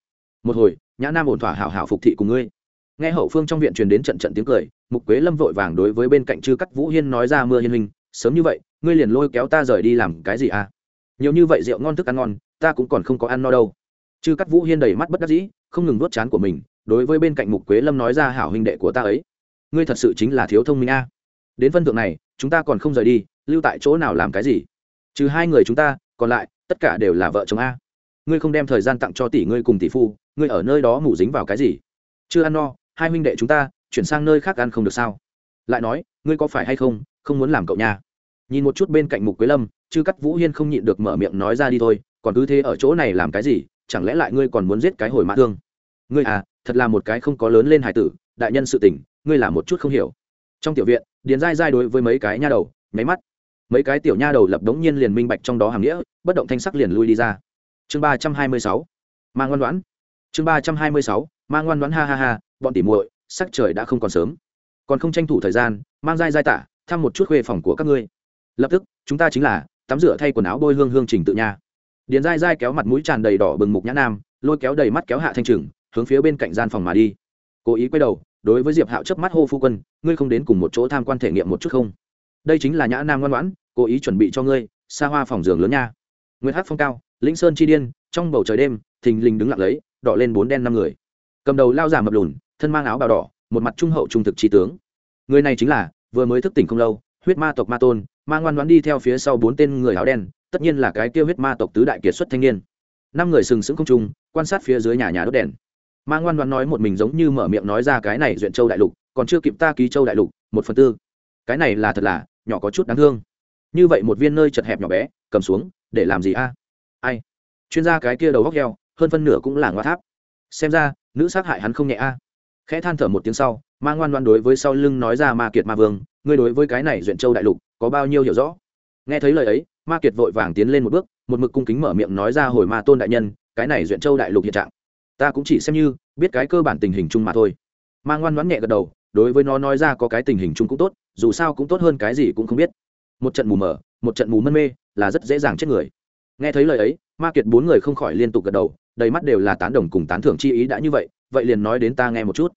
[SPEAKER 1] Một hồi, nhã nam ổn thỏa hảo hảo phục thị cùng ngươi nghe hậu phương trong viện truyền đến trận trận tiếng cười, mục quế lâm vội vàng đối với bên cạnh chư cắt vũ hiên nói ra mưa hiên hình sớm như vậy, ngươi liền lôi kéo ta rời đi làm cái gì à? Nhiều như vậy rượu ngon thức ăn ngon, ta cũng còn không có ăn no đâu. Chư cắt vũ hiên đầy mắt bất đắc dĩ, không ngừng vuốt chán của mình, đối với bên cạnh mục quế lâm nói ra, hảo huynh đệ của ta ấy, ngươi thật sự chính là thiếu thông minh a. Đến phân thượng này, chúng ta còn không rời đi, lưu tại chỗ nào làm cái gì? Trừ hai người chúng ta, còn lại, tất cả đều là vợ chồng a. Ngươi không đem thời gian tặng cho tỷ ngươi cùng tỷ phu, ngươi ở nơi đó ngủ dính vào cái gì? Chưa ăn no hai huynh đệ chúng ta, chuyển sang nơi khác ăn không được sao? Lại nói, ngươi có phải hay không không muốn làm cậu nha nhìn một chút bên cạnh mục quế lâm chứ cắt vũ hiên không nhịn được mở miệng nói ra đi thôi, còn cứ thế ở chỗ này làm cái gì, chẳng lẽ lại ngươi còn muốn giết cái hồi mã thương? Ngươi à thật là một cái không có lớn lên hải tử, đại nhân sự tình, ngươi là một chút không hiểu. Trong tiểu viện, điền dai dai đối với mấy cái nha đầu, nháy mắt. Mấy cái tiểu nha đầu lập đống nhiên liền minh bạch trong đó hàng nghĩa, bất động thanh sắc liền lui đi ra. Chương ba trăm hai mươi sáu. Mang ngoan đoán chương ba trăm hai mươi sáu mang ngoan đoán ha ha ha, bọn tỉ muội, sắc trời đã không còn sớm. Còn không tranh thủ thời gian, mang dai dai tả, thăm một chút khuê phòng của các ngươi. Lập tức, chúng ta chính là, tắm rửa thay quần áo bôi hương hương trình tự nha. Điền dai dai kéo mặt mũi tràn đầy đỏ bừng mục nhã nam, lôi kéo đầy mắt kéo hạ thanh trừng hướng phía bên cạnh gian phòng mà đi. Cố ý quay đầu, đối với diệp hạo chớp mắt hô phu quân, ngươi không đến cùng một chỗ tham quan thể nghiệm một chút không? Đây chính là nhã nam ngoan ngoãn, cố ý chuẩn bị cho ngươi, xa hoa phòng giường lớn nha. Nguyễn hát phong cao, lĩnh sơn chi điên, trong bầu trời đêm, thình lình đứng lặng lấy, đỏ lên bốn đen năm người cầm đầu lao giả mập lùn, thân mang áo bào đỏ, một mặt trung hậu trung thực trí tướng. Người này chính là, vừa mới thức tỉnh không lâu, huyết ma tộc ma tôn, ma ngoan ngoãn đi theo phía sau bốn tên người áo đen, tất nhiên là cái tiêu huyết ma tộc tứ đại kiệt xuất thanh niên. Năm người sừng sững không trung, quan sát phía dưới nhà nhà đốt đèn. Ma ngoan ngoãn nói một mình giống như mở miệng nói ra cái này duyện châu đại lục, còn chưa kịp ta ký châu đại lục, một phần tư. Cái này là thật là, nhỏ có chút đáng thương. Như vậy một viên nơi chật hẹp nhỏ bé, cầm xuống, để làm gì a? Ai? Chuyên gia cái kia đầu góc heo, hơn phân nửa cũng là ngoa tháp. Xem ra nữ sát hại hắn không nhẹ a. Khẽ than thở một tiếng sau, ma ngoan ngoan đối với sau lưng nói ra ma kiệt ma vương, ngươi đối với cái này duyện châu đại lục, có bao nhiêu hiểu rõ? Nghe thấy lời ấy, ma kiệt vội vàng tiến lên một bước, một mực cung kính mở miệng nói ra hồi ma tôn đại nhân, cái này duyện châu đại lục hiện trạng. Ta cũng chỉ xem như, biết cái cơ bản tình hình chung mà thôi. Ma ngoan ngoãn nhẹ gật đầu, đối với nó nói ra có cái tình hình chung cũng tốt, dù sao cũng tốt hơn cái gì cũng không biết. Một trận mù mờ, một trận mù mân mê, là rất dễ dàng chết người. Nghe thấy lời ấy, ma kiệt bốn người không khỏi liên tục gật đầu đầy mắt đều là tán đồng cùng tán thưởng chi ý đã như vậy vậy liền nói đến ta nghe một chút.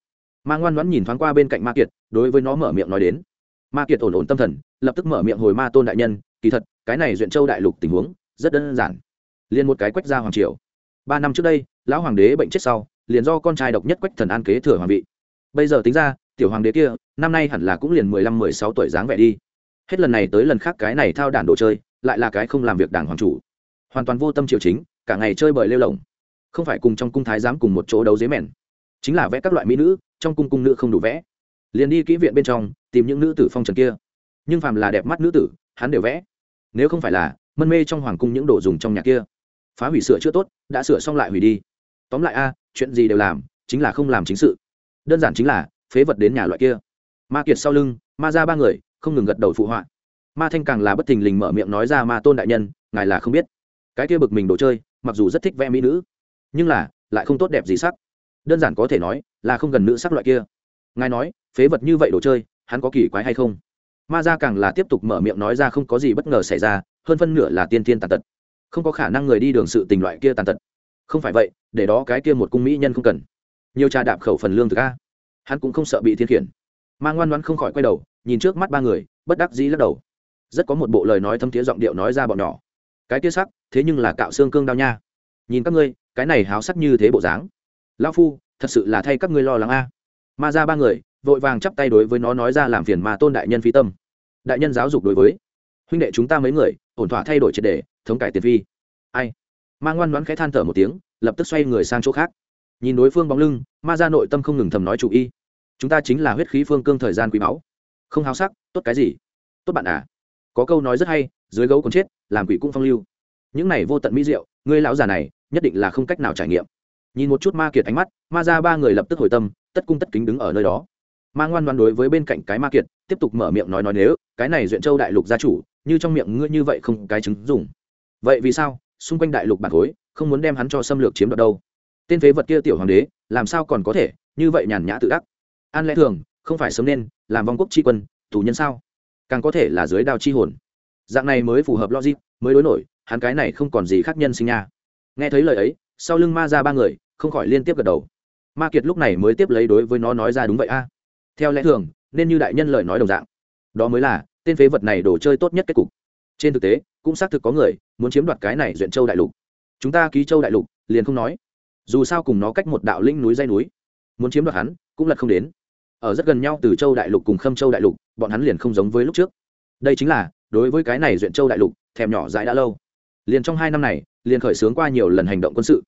[SPEAKER 1] Ma ngoan ngoãn nhìn thoáng qua bên cạnh ma kiệt, đối với nó mở miệng nói đến. Ma kiệt ổn ổn tâm thần, lập tức mở miệng hồi ma tôn đại nhân, kỳ thật, cái này duyện châu đại lục tình huống, rất đơn giản. Liền một cái quách ra hoàng triều. Ba năm trước đây, lão hoàng đế bệnh chết sau, liền do con trai độc nhất quách thần an kế thừa hoàng vị. Bây giờ tính ra, tiểu hoàng đế kia, năm nay hẳn là cũng liền mười lăm, mười sáu tuổi dáng vẻ đi. Hết lần này tới lần khác cái này thao đản đồ chơi, lại là cái không làm việc đảng hoàng chủ. Hoàn toàn vô tâm triều chính, cả ngày chơi bời lêu lỏng không phải cùng trong cung thái giám cùng một chỗ đấu dế mèn. Chính là vẽ các loại mỹ nữ, trong cung cung nữ không đủ vẽ. Liền đi kỹ viện bên trong, tìm những nữ tử phong trần kia. Nhưng phàm là đẹp mắt nữ tử, hắn đều vẽ. Nếu không phải là, mân mê trong hoàng cung những đồ dùng trong nhà kia. Phá hủy sửa chữa tốt, đã sửa xong lại hủy đi. Tóm lại a, chuyện gì đều làm, chính là không làm chính sự. Đơn giản chính là, phế vật đến nhà loại kia. Ma kiệt sau lưng, ma ra ba người, không ngừng gật đầu phụ họa. Ma thanh càng là bất thình lình mở miệng nói ra ma tôn đại nhân, ngài là không biết. Cái kia bực mình đồ chơi, mặc dù rất thích vẽ mỹ nữ nhưng là, lại không tốt đẹp gì sắc. Đơn giản có thể nói, là không gần nữ sắc loại kia. Ngài nói, phế vật như vậy đồ chơi, hắn có kỳ quái hay không? Ma ra càng là tiếp tục mở miệng nói ra không có gì bất ngờ xảy ra, hơn phân nửa là tiên tiên tàn tật. Không có khả năng người đi đường sự tình loại kia tàn tật. Không phải vậy, để đó cái kia một cung mỹ nhân không cần. Nhiều trà đạp khẩu phần lương thực a. Hắn cũng không sợ bị thiên khiển. Ma ngoan ngoan không khỏi quay đầu, nhìn trước mắt ba người, bất đắc dĩ lắc đầu. Rất có một bộ lời nói thâm thiế giọng điệu nói ra bọn nhỏ. Cái kia sắc, thế nhưng là cạo xương cương đau nha. Nhìn các ngươi cái này háo sắc như thế bộ dáng. Lao phu, thật sự là thay các ngươi lo lắng a. Ma ra ba người, vội vàng chắp tay đối với nó nói ra làm phiền mà tôn đại nhân phi tâm. Đại nhân giáo dục đối với. Huynh đệ chúng ta mấy người, ổn thỏa thay đổi triệt đề thống cải tiền phi. Ai? Ma ngoan đoán khẽ than thở một tiếng, lập tức xoay người sang chỗ khác. Nhìn đối phương bóng lưng, ma ra nội tâm không ngừng thầm nói chủ y. Chúng ta chính là huyết khí phương cương thời gian quý máu không háo sắc, tốt cái gì? Tốt bạn à? Có câu nói rất hay, dưới gấu còn chết, làm quỷ cũng phong lưu. Những này vô tận mỹ diệu, ngươi lão già này nhất định là không cách nào trải nghiệm. Nhìn một chút ma kiệt ánh mắt, ma ra ba người lập tức hồi tâm, tất cung tất kính đứng ở nơi đó. Ma ngoan đoán đối với bên cạnh cái ma kiệt, tiếp tục mở miệng nói nói nếu, cái này duyện châu đại lục gia chủ, như trong miệng ngươi như vậy không cái chứng dùng vậy vì sao, xung quanh đại lục bản khối, không muốn đem hắn cho xâm lược chiếm đoạt đâu? Tên phế vật kia tiểu hoàng đế, làm sao còn có thể, như vậy nhàn nhã tự đắc? an lẽ thường, không phải sớm nên, làm vong quốc tri quân thủ nhân sao? Càng có thể là dưới đao chi hồn. Dạng này mới phù hợp logic, mới đối nổi, hắn cái này không còn gì khác nhân sinh nha nghe thấy lời ấy, sau lưng ma ra ba người, không khỏi liên tiếp gật đầu. Ma kiệt lúc này mới tiếp lấy đối với nó nói ra đúng vậy a. Theo lẽ thường, nên như đại nhân lời nói đồng dạng. Đó mới là, tên phế vật này đồ chơi tốt nhất kết cục. Trên thực tế, cũng xác thực có người, muốn chiếm đoạt cái này duyện châu đại lục. Chúng ta ký châu đại lục, liền không nói. Dù sao cùng nó cách một đạo linh núi dây núi, muốn chiếm đoạt hắn, cũng lật không đến. Ở rất gần nhau từ châu đại lục cùng khâm châu đại lục, bọn hắn liền không giống với lúc trước. Đây chính là, đối với cái này duyện châu đại lục, thèm nhỏ dãi đã lâu. Liền trong hai năm này liền khởi xướng qua nhiều lần hành động quân sự.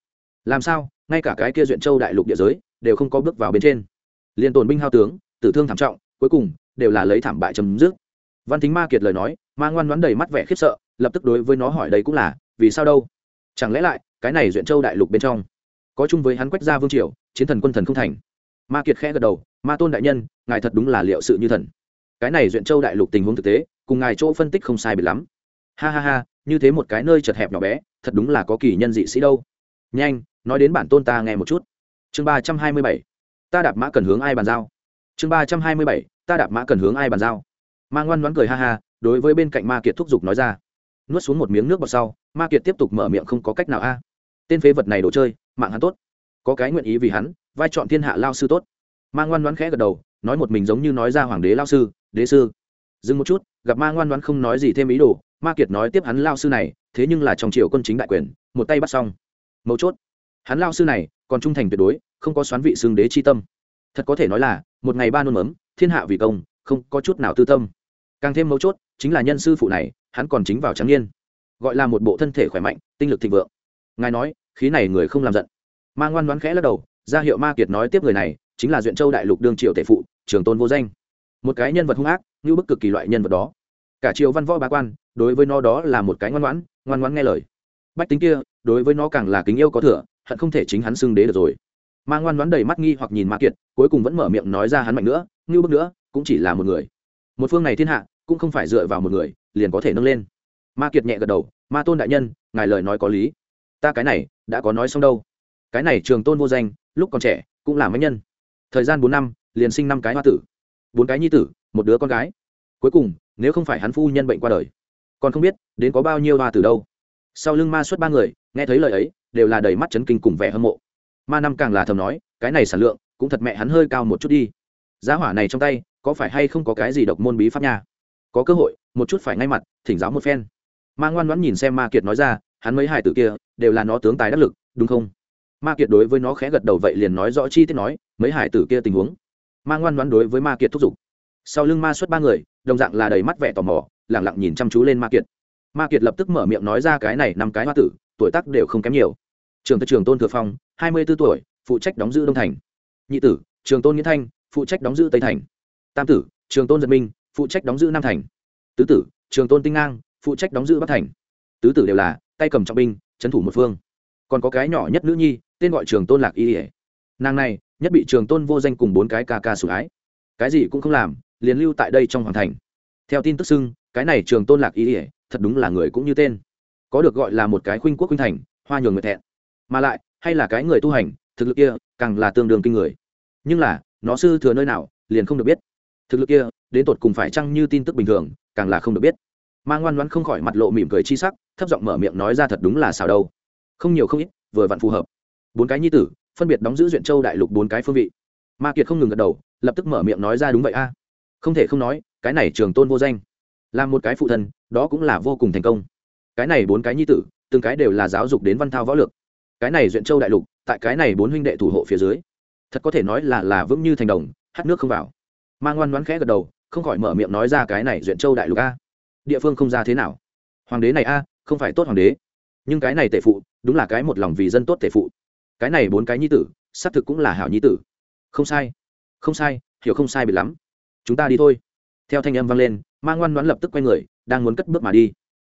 [SPEAKER 1] Làm sao, ngay cả cái kia duyện châu đại lục địa giới đều không có bước vào bên trên. Liền tồn binh hao tướng, tử thương thảm trọng, cuối cùng đều là lấy thảm bại chấm dứt. Văn thính ma kiệt lời nói, ma ngoan đoán đầy mắt vẻ khiếp sợ, lập tức đối với nó hỏi đây cũng là, vì sao đâu? Chẳng lẽ lại, cái này duyện châu đại lục bên trong, có chung với hắn quách gia vương triều, chiến thần quân thần không thành? Ma kiệt khẽ gật đầu, ma tôn đại nhân, ngài thật đúng là liệu sự như thần. Cái này duyện châu đại lục tình huống thực tế, cùng ngài chỗ phân tích không sai biệt lắm. Ha ha ha, như thế một cái nơi chật hẹp nhỏ bé thật đúng là có kỳ nhân dị sĩ đâu. Nhanh, nói đến bản tôn ta nghe một chút. Chương ba trăm hai mươi bảy, ta đạp mã cần hướng ai bàn giao? Chương ba trăm hai mươi bảy, ta đạp mã cần hướng ai bàn giao? Ma ngoan ngoãn cười ha ha, đối với bên cạnh ma kiệt thúc giục nói ra. Nuốt xuống một miếng nước bọt sau, ma kiệt tiếp tục mở miệng không có cách nào a. Tên phế vật này đồ chơi, mạng hắn tốt. Có cái nguyện ý vì hắn, vai chọn thiên hạ lao sư tốt. Ma ngoan đoán khẽ gật đầu, nói một mình giống như nói ra hoàng đế lao sư, đế sư. Dừng một chút, gặp ma ngoan đoán không nói gì thêm ý đồ ma kiệt nói tiếp hắn lao sư này, thế nhưng là trong triều quân chính đại quyền, một tay bắt xong. Mấu chốt, hắn lao sư này còn trung thành tuyệt đối, không có xoán vị xương đế chi tâm. Thật có thể nói là, một ngày ba nôn mấm thiên hạ vì công, không có chút nào tư tâm. Càng thêm mấu chốt, chính là nhân sư phụ này, hắn còn chính vào trắng niên. Gọi là một bộ thân thể khỏe mạnh, tinh lực thịnh vượng. Ngài nói, khí này người không làm giận. Ma ngoan đoán khẽ lắc đầu, ra hiệu ma kiệt nói tiếp người này, chính là duyện châu đại lục đương Triệu tể phụ, trường tôn vô danh. Một cái nhân vật hung ác, như bức cực kỳ loại nhân vật đó cả triều văn võ bá quan, đối với nó đó là một cái ngoan ngoãn ngoan ngoãn nghe lời. Bách tính kia, đối với nó càng là kính yêu có thừa, hận không thể chính hắn xưng đế được rồi. Ma ngoan ngoãn đầy mắt nghi hoặc nhìn ma kiệt, cuối cùng vẫn mở miệng nói ra hắn mạnh nữa ngưu bước nữa, cũng chỉ là một người. Một phương này thiên hạ, cũng không phải dựa vào một người, liền có thể nâng lên. Ma kiệt nhẹ gật đầu, ma tôn đại nhân, ngài lời nói có lý. Ta cái này, đã có nói xong đâu. Cái này trường tôn vô danh, lúc còn trẻ, cũng là mạnh nhân. Thời gian bốn năm, liền sinh năm cái hoa tử. Bốn cái nhi tử, một đứa con gái. Cuối cùng nếu không phải hắn phu nhân bệnh qua đời. Còn không biết, đến có bao nhiêu hoa từ đâu. Sau lưng ma xuất ba người, nghe thấy lời ấy, đều là đầy mắt chấn kinh cùng vẻ hâm mộ. Ma năm càng là thầm nói, cái này sản lượng, cũng thật mẹ hắn hơi cao một chút đi. Giá hỏa này trong tay, có phải hay không có cái gì độc môn bí pháp nha? Có cơ hội, một chút phải ngay mặt, thỉnh giáo một phen. Ma ngoan ngoãn nhìn xem ma kiệt nói ra, hắn mấy hải tử kia, đều là nó tướng tài đắc lực, đúng không? Ma kiệt đối với nó khẽ gật đầu vậy liền nói rõ chi tiết nói, mấy hải tử kia tình huống. Ma ngoan ngoãn đối với ma kiệt thúc giục. Sau lưng ma xuất ba người đồng dạng là đầy mắt vẻ tò mò, lẳng lặng nhìn chăm chú lên ma kiệt. Ma kiệt lập tức mở miệng nói ra cái này năm cái hoa tử, tuổi tác đều không kém nhiều. Trường tư trường tôn thừa phong, hai mươi b ố tuổi, phụ trách đóng giữ đông thành. Nhị tử, trường tôn nghĩa thanh, phụ trách đóng giữ tây thành. Tam tử, trường tôn giật minh, phụ trách đóng giữ nam thành. Tứ tử, trường tôn tinh ngang, phụ trách đóng giữ bắc thành. Tứ tử đều là tay cầm trọng binh, trấn thủ một phương. Còn có cái nhỏ nhất nữ nhi, tên gọi trường tôn lạc y ỉa nàng này, nhất bị trường tôn vô danh cùng bốn cái ca ca sủng ái. Cái gì cũng không làm liền lưu tại đây trong hoàng thành. Theo tin tức xưng, cái này trường tôn lạc ý ỉa thật đúng là người cũng như tên. Có được gọi là một cái khuynh quốc khuynh thành, hoa nhường người thẹn. Mà lại, hay là cái người tu hành, thực lực kia, càng là tương đương kinh người. Nhưng là, nó sư thừa nơi nào, liền không được biết. Thực lực kia, đến tột cùng phải chăng như tin tức bình thường, càng là không được biết. Ma ngoan ngoãn không khỏi mặt lộ mỉm cười chi sắc, thấp giọng mở miệng nói ra thật đúng là xào đâu. Không nhiều không ít, vừa vặn phù hợp. Bốn cái nhi tử, phân biệt đóng giữ duyện châu đại lục bốn cái phương vị. Ma kiệt không ngừng gật đầu, lập tức mở miệng nói ra đúng vậy a không thể không nói, cái này trường tôn vô danh. Làm một cái phụ thân, đó cũng là vô cùng thành công. Cái này bốn cái nhi tử, từng cái đều là giáo dục đến văn thao võ lược. Cái này duyện châu đại lục, tại cái này bốn huynh đệ thủ hộ phía dưới, thật có thể nói là là vững như thành đồng, hát nước không vào. Mang ngoan ngoãn khẽ gật đầu, không khỏi mở miệng nói ra cái này duyện châu đại lục a. Địa phương không ra thế nào? Hoàng đế này a, không phải tốt hoàng đế. Nhưng cái này tệ phụ, đúng là cái một lòng vì dân tốt tệ phụ. Cái này bốn cái nhi tử, xác thực cũng là hảo nhi tử. Không sai không sai, hiểu không sai bị lắm chúng ta đi thôi. Theo thanh âm vang lên, ma ngoan đoán lập tức quay người, đang muốn cất bước mà đi.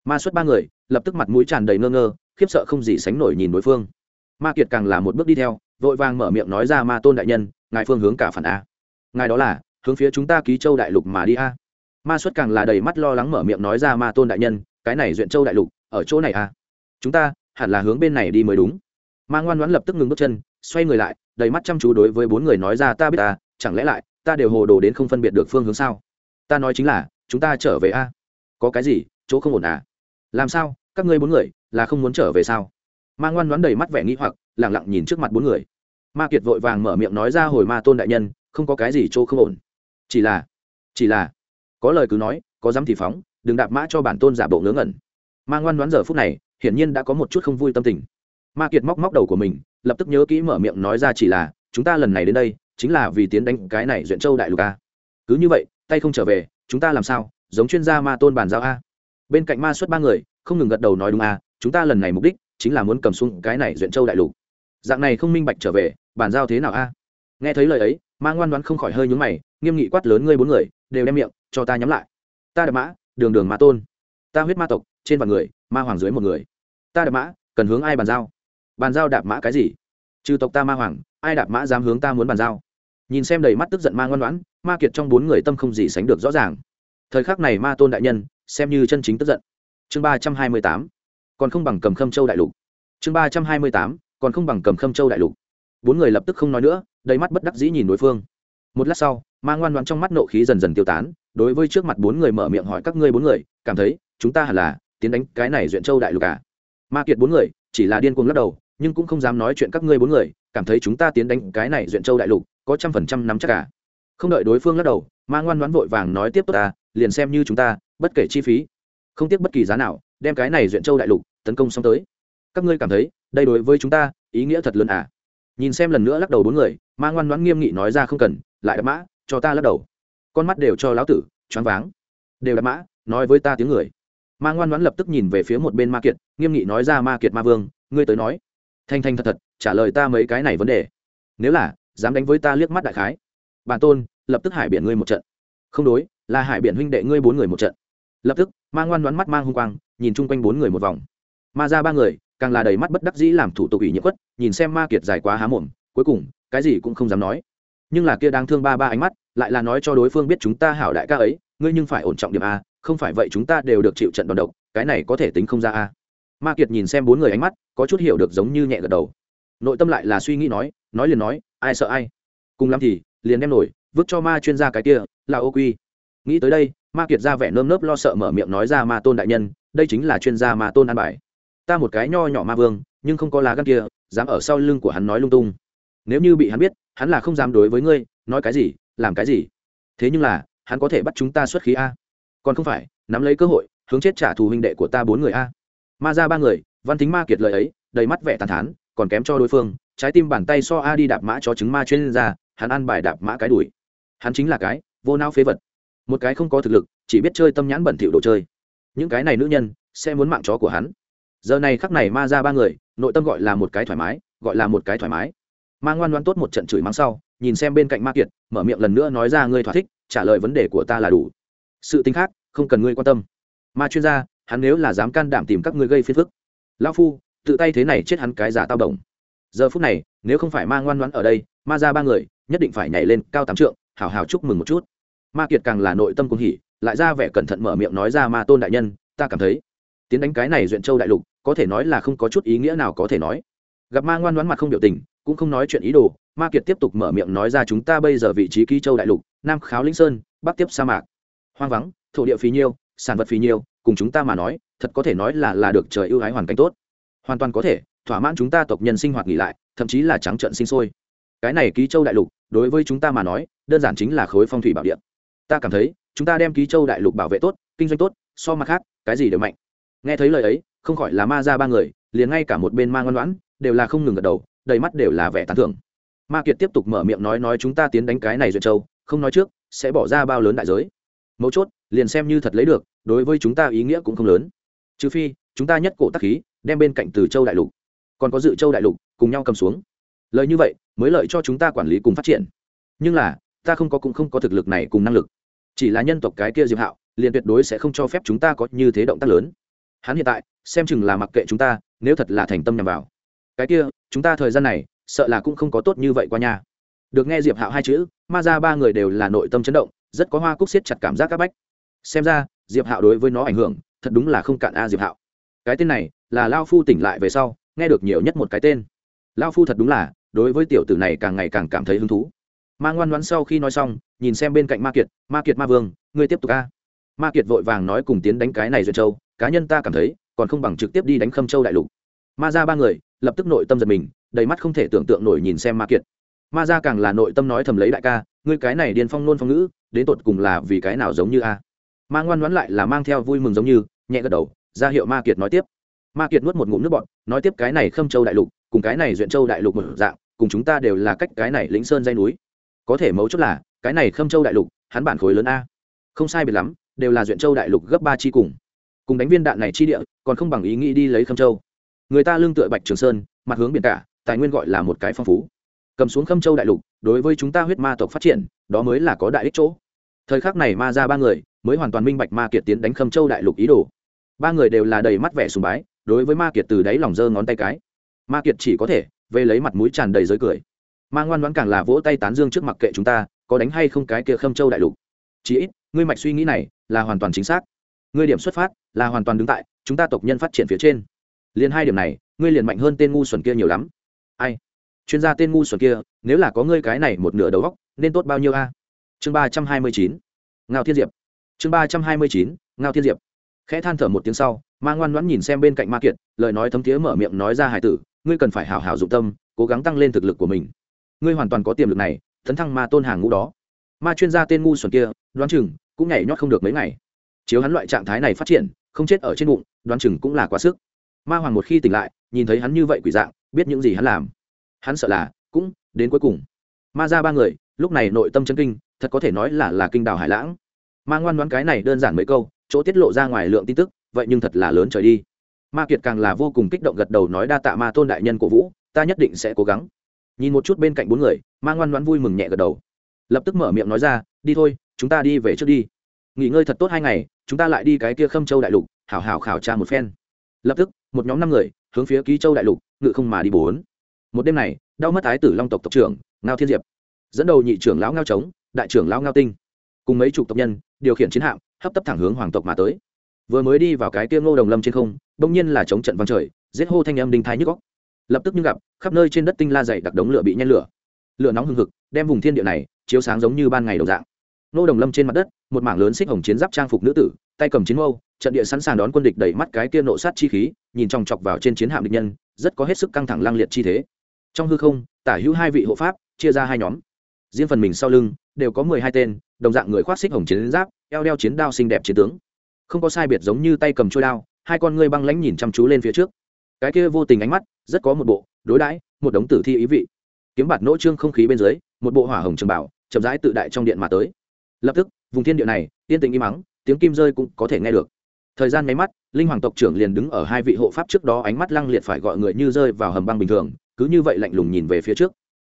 [SPEAKER 1] Ma xuất ba người, lập tức mặt mũi tràn đầy ngơ ngơ, khiếp sợ không gì sánh nổi nhìn đối phương. Ma kiệt càng là một bước đi theo, vội vàng mở miệng nói ra, ma tôn đại nhân, ngài phương hướng cả phản a. Ngài đó là, hướng phía chúng ta ký châu đại lục mà đi a. Ma xuất càng là đầy mắt lo lắng mở miệng nói ra, ma tôn đại nhân, cái này duyện châu đại lục, ở chỗ này a. Chúng ta, hẳn là hướng bên này đi mới đúng. Ma ngoan đoán lập tức ngừng bước chân, xoay người lại, đầy mắt chăm chú đối với bốn người nói ra, ta biết ta chẳng lẽ lại ta đều hồ đồ đến không phân biệt được phương hướng sao? Ta nói chính là, chúng ta trở về a. Có cái gì? Chỗ không ổn à? Làm sao? Các ngươi bốn người, là không muốn trở về sao? Ma ngoan đoán đầy mắt vẻ nghĩ hoặc lẳng lặng nhìn trước mặt bốn người. Ma kiệt vội vàng mở miệng nói ra hồi ma tôn đại nhân, không có cái gì chỗ không ổn. Chỉ là chỉ là, có lời cứ nói, có dám thì phóng, đừng đạp mã cho bản tôn giả bộ ngớ ngẩn. Ma ngoan đoán giờ phút này, hiển nhiên đã có một chút không vui tâm tình. Ma kiệt móc móc đầu của mình, lập tức nhớ kỹ mở miệng nói ra chỉ là, chúng ta lần này đến đây chính là vì tiến đánh cái này duyện châu đại lục a. Cứ như vậy, tay không trở về, chúng ta làm sao? Giống chuyên gia ma tôn bàn giao a. Bên cạnh ma xuất ba người, không ngừng gật đầu nói đúng a, chúng ta lần này mục đích chính là muốn cầm xuống cái này duyện châu đại lục. Dạng này không minh bạch trở về, bàn giao thế nào a? Nghe thấy lời ấy, ma ngoan đoán không khỏi hơi nhúng mày, nghiêm nghị quát lớn ngươi bốn người, đều đem miệng, cho ta nhắm lại. Ta đạp mã, đường đường ma tôn. Ta huyết ma tộc, trên vạn người, ma hoàng dưới một người. Ta đạp mã, cần hướng ai bàn giao? Bàn giao đạp mã cái gì? Trừ tộc ta ma hoàng ai đạp mã dám hướng ta muốn bàn giao? Nhìn xem đầy mắt tức giận ma ngoan ngoãn, ma kiệt trong bốn người tâm không gì sánh được rõ ràng. Thời khắc này ma tôn đại nhân xem như chân chính tức giận. Chương ba trăm hai mươi tám còn không bằng cầm khâm châu đại lục. Chương ba trăm hai mươi tám còn không bằng cầm khâm châu đại lục. Bốn người lập tức không nói nữa đầy mắt bất đắc dĩ nhìn đối phương. Một lát sau ma ngoan ngoãn trong mắt nộ khí dần dần tiêu tán đối với trước mặt bốn người mở miệng hỏi các ngươi bốn người cảm thấy chúng ta hẳn là tiến đánh cái này duyện châu đại lục à? Ma kiệt bốn người chỉ là điên cuồng lắc đầu nhưng cũng không dám nói chuyện các ngươi bốn người cảm thấy chúng ta tiến đánh cái này duyện châu đại lục, có trăm phần trăm nắm chắc cả. Không đợi đối phương lắc đầu, ma ngoan đoán vội vàng nói tiếp tốt ta, liền xem như chúng ta, bất kể chi phí. Không tiếc bất kỳ giá nào, đem cái này duyện châu đại lục tấn công xong tới. Các ngươi cảm thấy, đây đối với chúng ta, ý nghĩa thật lớn à? Nhìn xem lần nữa lắc đầu bốn người, ma ngoan đoán nghiêm nghị nói ra không cần, lại đập mã, cho ta lắc đầu. Con mắt đều cho lão tử, choáng váng. Đều đập mã, nói với ta tiếng người. Ma ngoan đoán lập tức nhìn về phía một bên ma kiệt, nghiêm nghị nói ra ma kiệt ma vương, ngươi tới nói. Thanh thanh thật thật trả lời ta mấy cái này vấn đề. Nếu là, dám đánh với ta liếc mắt đại khái. Bản tôn, lập tức hải biển ngươi một trận. Không đối, là hải biển huynh đệ ngươi bốn người một trận. Lập tức, ma ngoan đoán mắt mang hung quang, nhìn chung quanh bốn người một vòng. Ma ra ba người, càng là đầy mắt bất đắc dĩ làm thủ tục ủy nhiễm quất, nhìn xem ma kiệt dài quá há mồm, cuối cùng, cái gì cũng không dám nói. Nhưng là kia đang thương ba ba ánh mắt, lại là nói cho đối phương biết chúng ta hảo đại ca ấy, ngươi nhưng phải ổn trọng điểm a, không phải vậy chúng ta đều được chịu trận đòn độc, cái này có thể tính không ra a. Ma kiệt nhìn xem bốn người ánh mắt, có chút hiểu được giống như nhẹ gật đầu nội tâm lại là suy nghĩ nói nói liền nói, ai sợ ai? Cùng lắm thì, liền đem nổi, vứt cho ma chuyên gia cái kia, là ô quy. Nghĩ tới đây, ma kiệt ra vẻ nơm nớp lo sợ mở miệng nói ra ma tôn đại nhân, đây chính là chuyên gia ma tôn an bài. Ta một cái nho nhỏ ma vương, nhưng không có lá gan kia, dám ở sau lưng của hắn nói lung tung. Nếu như bị hắn biết, hắn là không dám đối với ngươi, nói cái gì, làm cái gì. Thế nhưng là, hắn có thể bắt chúng ta xuất khí a. Còn không phải, nắm lấy cơ hội, hướng chết trả thù huynh đệ của ta bốn người a. Ma ra ba người, văn thính ma kiệt lời ấy, đầy mắt vẻ tàn thán còn kém cho đối phương, trái tim bàn tay so a đi đạp mã cho trứng ma chuyên ra hắn ăn bài đạp mã cái đuổi. Hắn chính là cái vô não phế vật. Một cái không có thực lực, chỉ biết chơi tâm nhãn bẩn thỉu đồ chơi. Những cái này nữ nhân sẽ muốn mạng chó của hắn. Giờ này khắc này ma ra ba người, nội tâm gọi là một cái thoải mái, gọi là một cái thoải mái. Ma ngoan ngoan tốt một trận chửi mắng sau, nhìn xem bên cạnh ma kiệt, mở miệng lần nữa nói ra ngươi thỏa thích, trả lời vấn đề của ta là đủ. Sự tính khác, không cần ngươi quan tâm. Ma chuyên gia, hắn nếu là dám can đảm tìm các ngươi gây phiền phức. Lão phu tự tay thế này chết hắn cái giả tao đồng. Giờ phút này, nếu không phải ma ngoan ngoãn ở đây, ma ra ba người, nhất định phải nhảy lên cao tám trượng hào hào chúc mừng một chút. Ma kiệt càng là nội tâm cung hỉ, lại ra vẻ cẩn thận mở miệng nói ra ma tôn đại nhân, ta cảm thấy, tiến đánh cái này duyện châu đại lục, có thể nói là không có chút ý nghĩa nào có thể nói. Gặp ma ngoan ngoãn mặt không biểu tình, cũng không nói chuyện ý đồ, ma kiệt tiếp tục mở miệng nói ra chúng ta bây giờ vị trí ký châu đại lục, nam kháo linh sơn, bắc tiếp sa mạc. Hoang vắng, thổ địa phí nhiêu, sản vật phí nhiêu, cùng chúng ta mà nói, thật có thể nói là là được trời ưu ái hoàn cảnh tốt hoàn toàn có thể, thỏa mãn chúng ta tộc nhân sinh hoạt nghỉ lại, thậm chí là trắng trận sinh sôi. Cái này ký châu đại lục, đối với chúng ta mà nói, đơn giản chính là khối phong thủy bảo địa. Ta cảm thấy, chúng ta đem ký châu đại lục bảo vệ tốt, kinh doanh tốt, so mặt khác, cái gì đều mạnh. Nghe thấy lời ấy, không khỏi là ma ra ba người, liền ngay cả một bên ma ngoan ngoãn, đều là không ngừng gật đầu, đầy mắt đều là vẻ tán thưởng. Ma kiệt tiếp tục mở miệng nói nói chúng ta tiến đánh cái này duyệt châu, không nói trước, sẽ bỏ ra bao lớn đại giới. Mấu chốt, liền xem như thật lấy được, đối với chúng ta ý nghĩa cũng không lớn. Trừ phi, chúng ta nhất cổ tắc khí đem bên cạnh từ châu đại lục, còn có dự châu đại lục cùng nhau cầm xuống. Lời như vậy mới lợi cho chúng ta quản lý cùng phát triển. Nhưng là, ta không có cũng không có thực lực này cùng năng lực. Chỉ là nhân tộc cái kia diệp hạo, liền tuyệt đối sẽ không cho phép chúng ta có như thế động tác lớn. Hắn hiện tại, xem chừng là mặc kệ chúng ta, nếu thật là thành tâm nhằm vào. Cái kia, chúng ta thời gian này, sợ là cũng không có tốt như vậy qua nhà được nghe diệp hạo hai chữ, ma ra ba người đều là nội tâm chấn động, rất có hoa cúc siết chặt cảm giác các bách. Xem ra, diệp hạo đối với nó ảnh hưởng, thật đúng là không cạn a diệp hạo. Cái tên này là lao phu tỉnh lại về sau, nghe được nhiều nhất một cái tên. Lao phu thật đúng là, đối với tiểu tử này càng ngày càng cảm thấy hứng thú. Ma ngoan ngoãn sau khi nói xong, nhìn xem bên cạnh ma kiệt ma kiệt ma vương, ngươi tiếp tục a. Ma kiệt vội vàng nói cùng tiến đánh cái này duyệt châu, cá nhân ta cảm thấy, còn không bằng trực tiếp đi đánh khâm châu đại lục. Ma ra ba người, lập tức nội tâm giật mình, đầy mắt không thể tưởng tượng nổi nhìn xem ma kiệt. Ma ra càng là nội tâm nói thầm lấy đại ca, ngươi cái này điên phong nôn phong ngữ, đến tột cùng là vì cái nào giống như a? Ma ngoan ngoãn lại là mang theo vui mừng giống như, nhẹ gật đầu, ra hiệu ma kiệt nói tiếp ma kiệt nuốt một ngụm nước bọt, nói tiếp cái này khâm châu đại lục, cùng cái này duyện châu đại lục một dạng, cùng chúng ta đều là cách cái này lĩnh sơn dây núi. Có thể mấu chốt là, cái này khâm châu đại lục, hắn bản khối lớn a. Không sai biệt lắm, đều là duyện châu đại lục gấp ba chi cùng. Cùng đánh viên đạn này chi địa, còn không bằng ý nghĩ đi lấy khâm châu. Người ta lương tựa bạch trường sơn, mặt hướng biển cả, tài nguyên gọi là một cái phong phú. Cầm xuống khâm châu đại lục, đối với chúng ta huyết ma tộc phát triển, đó mới là có đại ích chỗ. Thời khắc này ma ra ba người, mới hoàn toàn minh bạch ma kiệt tiến đánh khâm châu đại lục ý đồ. Ba người đều là đầy mắt vẻ sùng bái đối với ma kiệt từ đáy lòng giơ ngón tay cái. Ma kiệt chỉ có thể về lấy mặt mũi tràn đầy giới cười. Ma ngoan ngoãn càng là vỗ tay tán dương trước mặt kệ chúng ta, có đánh hay không cái kia khâm châu đại lục. Chí ít, ngươi mạch suy nghĩ này là hoàn toàn chính xác. Ngươi điểm xuất phát là hoàn toàn đứng tại chúng ta tộc nhân phát triển phía trên. Liền hai điểm này, ngươi liền mạnh hơn tên ngu xuẩn kia nhiều lắm. Ai? Chuyên gia tên ngu xuẩn kia, nếu là có ngươi cái này một nửa đầu góc nên tốt bao nhiêu a? Chương ba trăm hai mươi chín. Ngao thiên diệp. Chương ba trăm hai mươi chín. Ngao thiên diệp. Khẽ than thở một tiếng sau ma ngoan ngoãn nhìn xem bên cạnh ma kiệt, lời nói thấm thiế mở miệng nói ra hải tử, ngươi cần phải hảo hảo dụng tâm, cố gắng tăng lên thực lực của mình. Ngươi hoàn toàn có tiềm lực này thấn thăng ma tôn hàng ngũ đó. Ma chuyên gia tên ngu xuẩn kia, đoán chừng cũng nhảy nhót không được mấy ngày. Chiếu hắn loại trạng thái này phát triển, không chết ở trên bụng, đoán chừng cũng là quá sức. Ma hoàng một khi tỉnh lại, nhìn thấy hắn như vậy quỷ dạng, biết những gì hắn làm. Hắn sợ là cũng đến cuối cùng. Ma ra ba người, lúc này nội tâm chân kinh, thật có thể nói là là kinh đào hải lãng. Ma ngoan đoán cái này đơn giản mấy câu, chỗ tiết lộ ra ngoài lượng tin tức vậy nhưng thật là lớn trời đi. Ma kiệt càng là vô cùng kích động gật đầu nói đa tạ ma tôn đại nhân của vũ, ta nhất định sẽ cố gắng. Nhìn một chút bên cạnh bốn người, ma ngoan đoán vui mừng nhẹ gật đầu. Lập tức mở miệng nói ra, đi thôi, chúng ta đi về trước đi. Nghỉ ngơi thật tốt hai ngày, chúng ta lại đi cái kia khâm châu đại lục, hảo hảo khảo tra một phen. Lập tức, một nhóm năm người, hướng phía ký châu đại lục, ngự không mà đi bốn. Một đêm này, đau mất ái tử long tộc tộc trưởng, ngao thiên diệp, dẫn đầu nhị trưởng lão ngao trống, đại trưởng lão ngao tinh, cùng mấy chục tộc nhân, điều khiển chiến hạm, hấp tấp thẳng hướng hoàng tộc mà tới vừa mới đi vào cái kia ngô đồng lâm trên không, bỗng nhiên là chống trận vang trời, giết hô thanh âm đinh thái nhức góc lập tức như gặp, khắp nơi trên đất tinh la dày đặc đống lửa bị nhen lửa. Lửa nóng hừng hực, đem vùng thiên địa này, chiếu sáng giống như ban ngày đồng dạng. Ngô đồng lâm trên mặt đất, một mảng lớn xích hồng chiến giáp trang phục nữ tử, tay cầm chiến mâu, trận địa sẵn sàng đón quân địch đẩy mắt cái kia nộ sát chi khí, nhìn chòng chọc vào trên chiến hạm địch nhân, rất có hết sức căng thẳng lang liệt chi thế. Trong hư không, tả hữu hai vị hộ pháp, chia ra hai nhóm. Riêng phần mình sau lưng, đều có mười hai tên, đồng dạng người khoác xích hồng chiến giáp, eo đeo chiến đao xinh đẹp chiến tướng không có sai biệt giống như tay cầm trôi đao, hai con ngươi băng lãnh nhìn chăm chú lên phía trước. Cái kia vô tình ánh mắt, rất có một bộ, đối đãi, một đống tử thi ý vị. Kiếm bạt nỗ trương không khí bên dưới, một bộ hỏa hồng trường bảo, chậm rãi tự đại trong điện mà tới. Lập tức, vùng thiên địa này, yên tĩnh im mắng tiếng kim rơi cũng có thể nghe được. Thời gian máy mắt, linh hoàng tộc trưởng liền đứng ở hai vị hộ pháp trước đó ánh mắt lăng liệt phải gọi người như rơi vào hầm băng bình thường, cứ như vậy lạnh lùng nhìn về phía trước.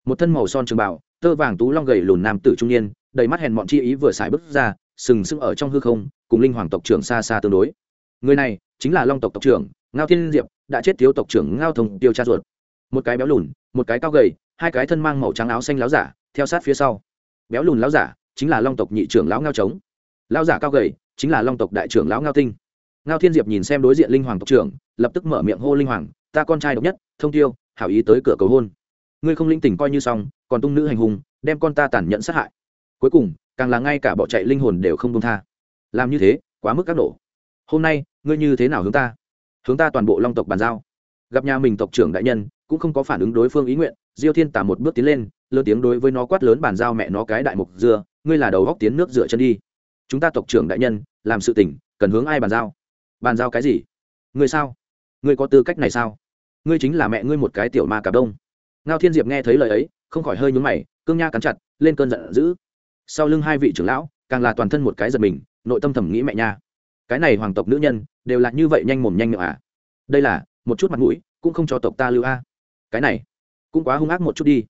[SPEAKER 1] Một thân màu son trường bảo, tơ vàng tú long gầy lùn nam tử trung niên, đầy mắt hèn mọn chi ý vừa xài bước ra sừng sững ở trong hư không, cùng linh hoàng tộc trưởng xa xa tương đối. Người này chính là long tộc tộc trưởng ngao thiên diệp, đã chết thiếu tộc trưởng ngao thông tiêu cha ruột. Một cái béo lùn, một cái cao gầy, hai cái thân mang màu trắng áo xanh láo giả, theo sát phía sau. Béo lùn láo giả chính là long tộc nhị trưởng lão ngao trống. Lão giả cao gầy chính là long tộc đại trưởng lão ngao tinh. Ngao thiên diệp nhìn xem đối diện linh hoàng tộc trưởng, lập tức mở miệng hô linh hoàng, ta con trai độc nhất, thông tiêu, hảo ý tới cửa cầu hôn. Ngươi không linh tỉnh coi như xong, còn tung nữ hành hùng, đem con ta tàn nhẫn sát hại. Cuối cùng càng là ngay cả bỏ chạy linh hồn đều không công tha. Làm như thế, quá mức các nổ hôm nay, ngươi như thế nào hướng ta? Hướng ta toàn bộ long tộc bàn giao. Gặp nhà mình tộc trưởng đại nhân, cũng không có phản ứng đối phương ý nguyện, diêu thiên tả một bước tiến lên lơ tiếng đối với nó quát lớn bàn giao mẹ nó cái đại mục dưa ngươi là đầu góc tiến nước dựa chân đi. Chúng ta tộc trưởng đại nhân, làm sự tình, cần hướng ai bàn giao? Bàn giao cái gì? Ngươi sao? Ngươi có tư cách này sao? Ngươi chính là mẹ ngươi một cái tiểu ma cả đông. Ngao thiên diệp nghe thấy lời ấy, không khỏi hơi nhún mày, cương nha cắn chặt, lên cơn giận dữ sau lưng hai vị trưởng lão, càng là toàn thân một cái giật mình, nội tâm thầm nghĩ mẹ nha. Cái này hoàng tộc nữ nhân, đều là như vậy nhanh mồm nhanh miệng à? Đây là, một chút mặt mũi, cũng không cho tộc ta lưu a. Cái này, cũng quá hung ác một chút đi.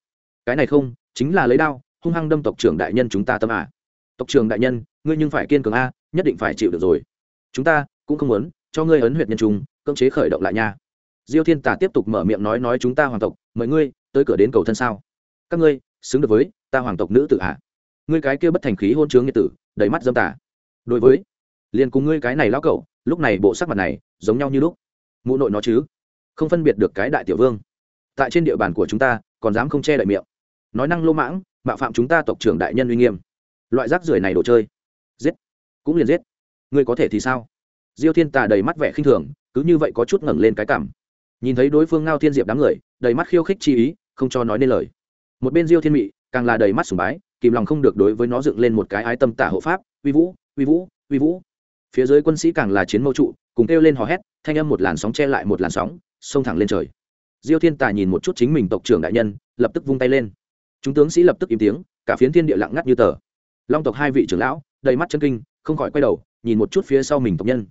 [SPEAKER 1] Cái này không, chính là lấy đao, hung hăng đâm tộc trưởng đại nhân chúng ta tâm à? Tộc trưởng đại nhân, ngươi nhưng phải kiên cường a, nhất định phải chịu được rồi. Chúng ta, cũng không muốn, cho ngươi ấn huyệt nhân trung cưỡng chế khởi động lại nha. Diêu thiên tả tiếp tục mở miệng nói nói chúng ta hoàng tộc, mời ngươi, tới cửa đến cầu thân sao? Các ngươi, xứng được với ta hoàng tộc nữ tử ạ ngươi cái kia bất thành khí hôn chướng như tử, đầy mắt dâm tả đối với, liền cùng ngươi cái này lão cậu lúc này bộ sắc mặt này, giống nhau như lúc. Mụ nội nó chứ? Không phân biệt được cái đại tiểu vương. Tại trên địa bàn của chúng ta, còn dám không che đậy miệng. Nói năng lô mãng mạo phạm chúng ta tộc trưởng đại nhân uy nghiêm. Loại rác rưởi này đồ chơi. Giết. Cũng liền giết. Ngươi có thể thì sao? Diêu thiên tà đầy mắt vẻ khinh thường, cứ như vậy có chút ngẩng lên cái cảm. Nhìn thấy đối phương ngao thiên diệp đám người, đầy mắt khiêu khích chi ý, không cho nói nên lời. Một bên diêu thiên mị càng là đầy mắt sùng bái, kìm lòng không được đối với nó dựng lên một cái ái tâm tả hộ pháp, uy vũ uy vũ uy vũ. Phía dưới quân sĩ càng là chiến mâu trụ, cùng kêu lên hò hét, thanh âm một làn sóng che lại một làn sóng, xông thẳng lên trời. Diêu thiên Tài nhìn một chút chính mình tộc trưởng đại nhân, lập tức vung tay lên. Chúng tướng sĩ lập tức im tiếng, cả phiến thiên địa lặng ngắt như tờ. Long tộc hai vị trưởng lão, đầy mắt chân kinh, không khỏi quay đầu, nhìn một chút phía sau mình tộc nhân.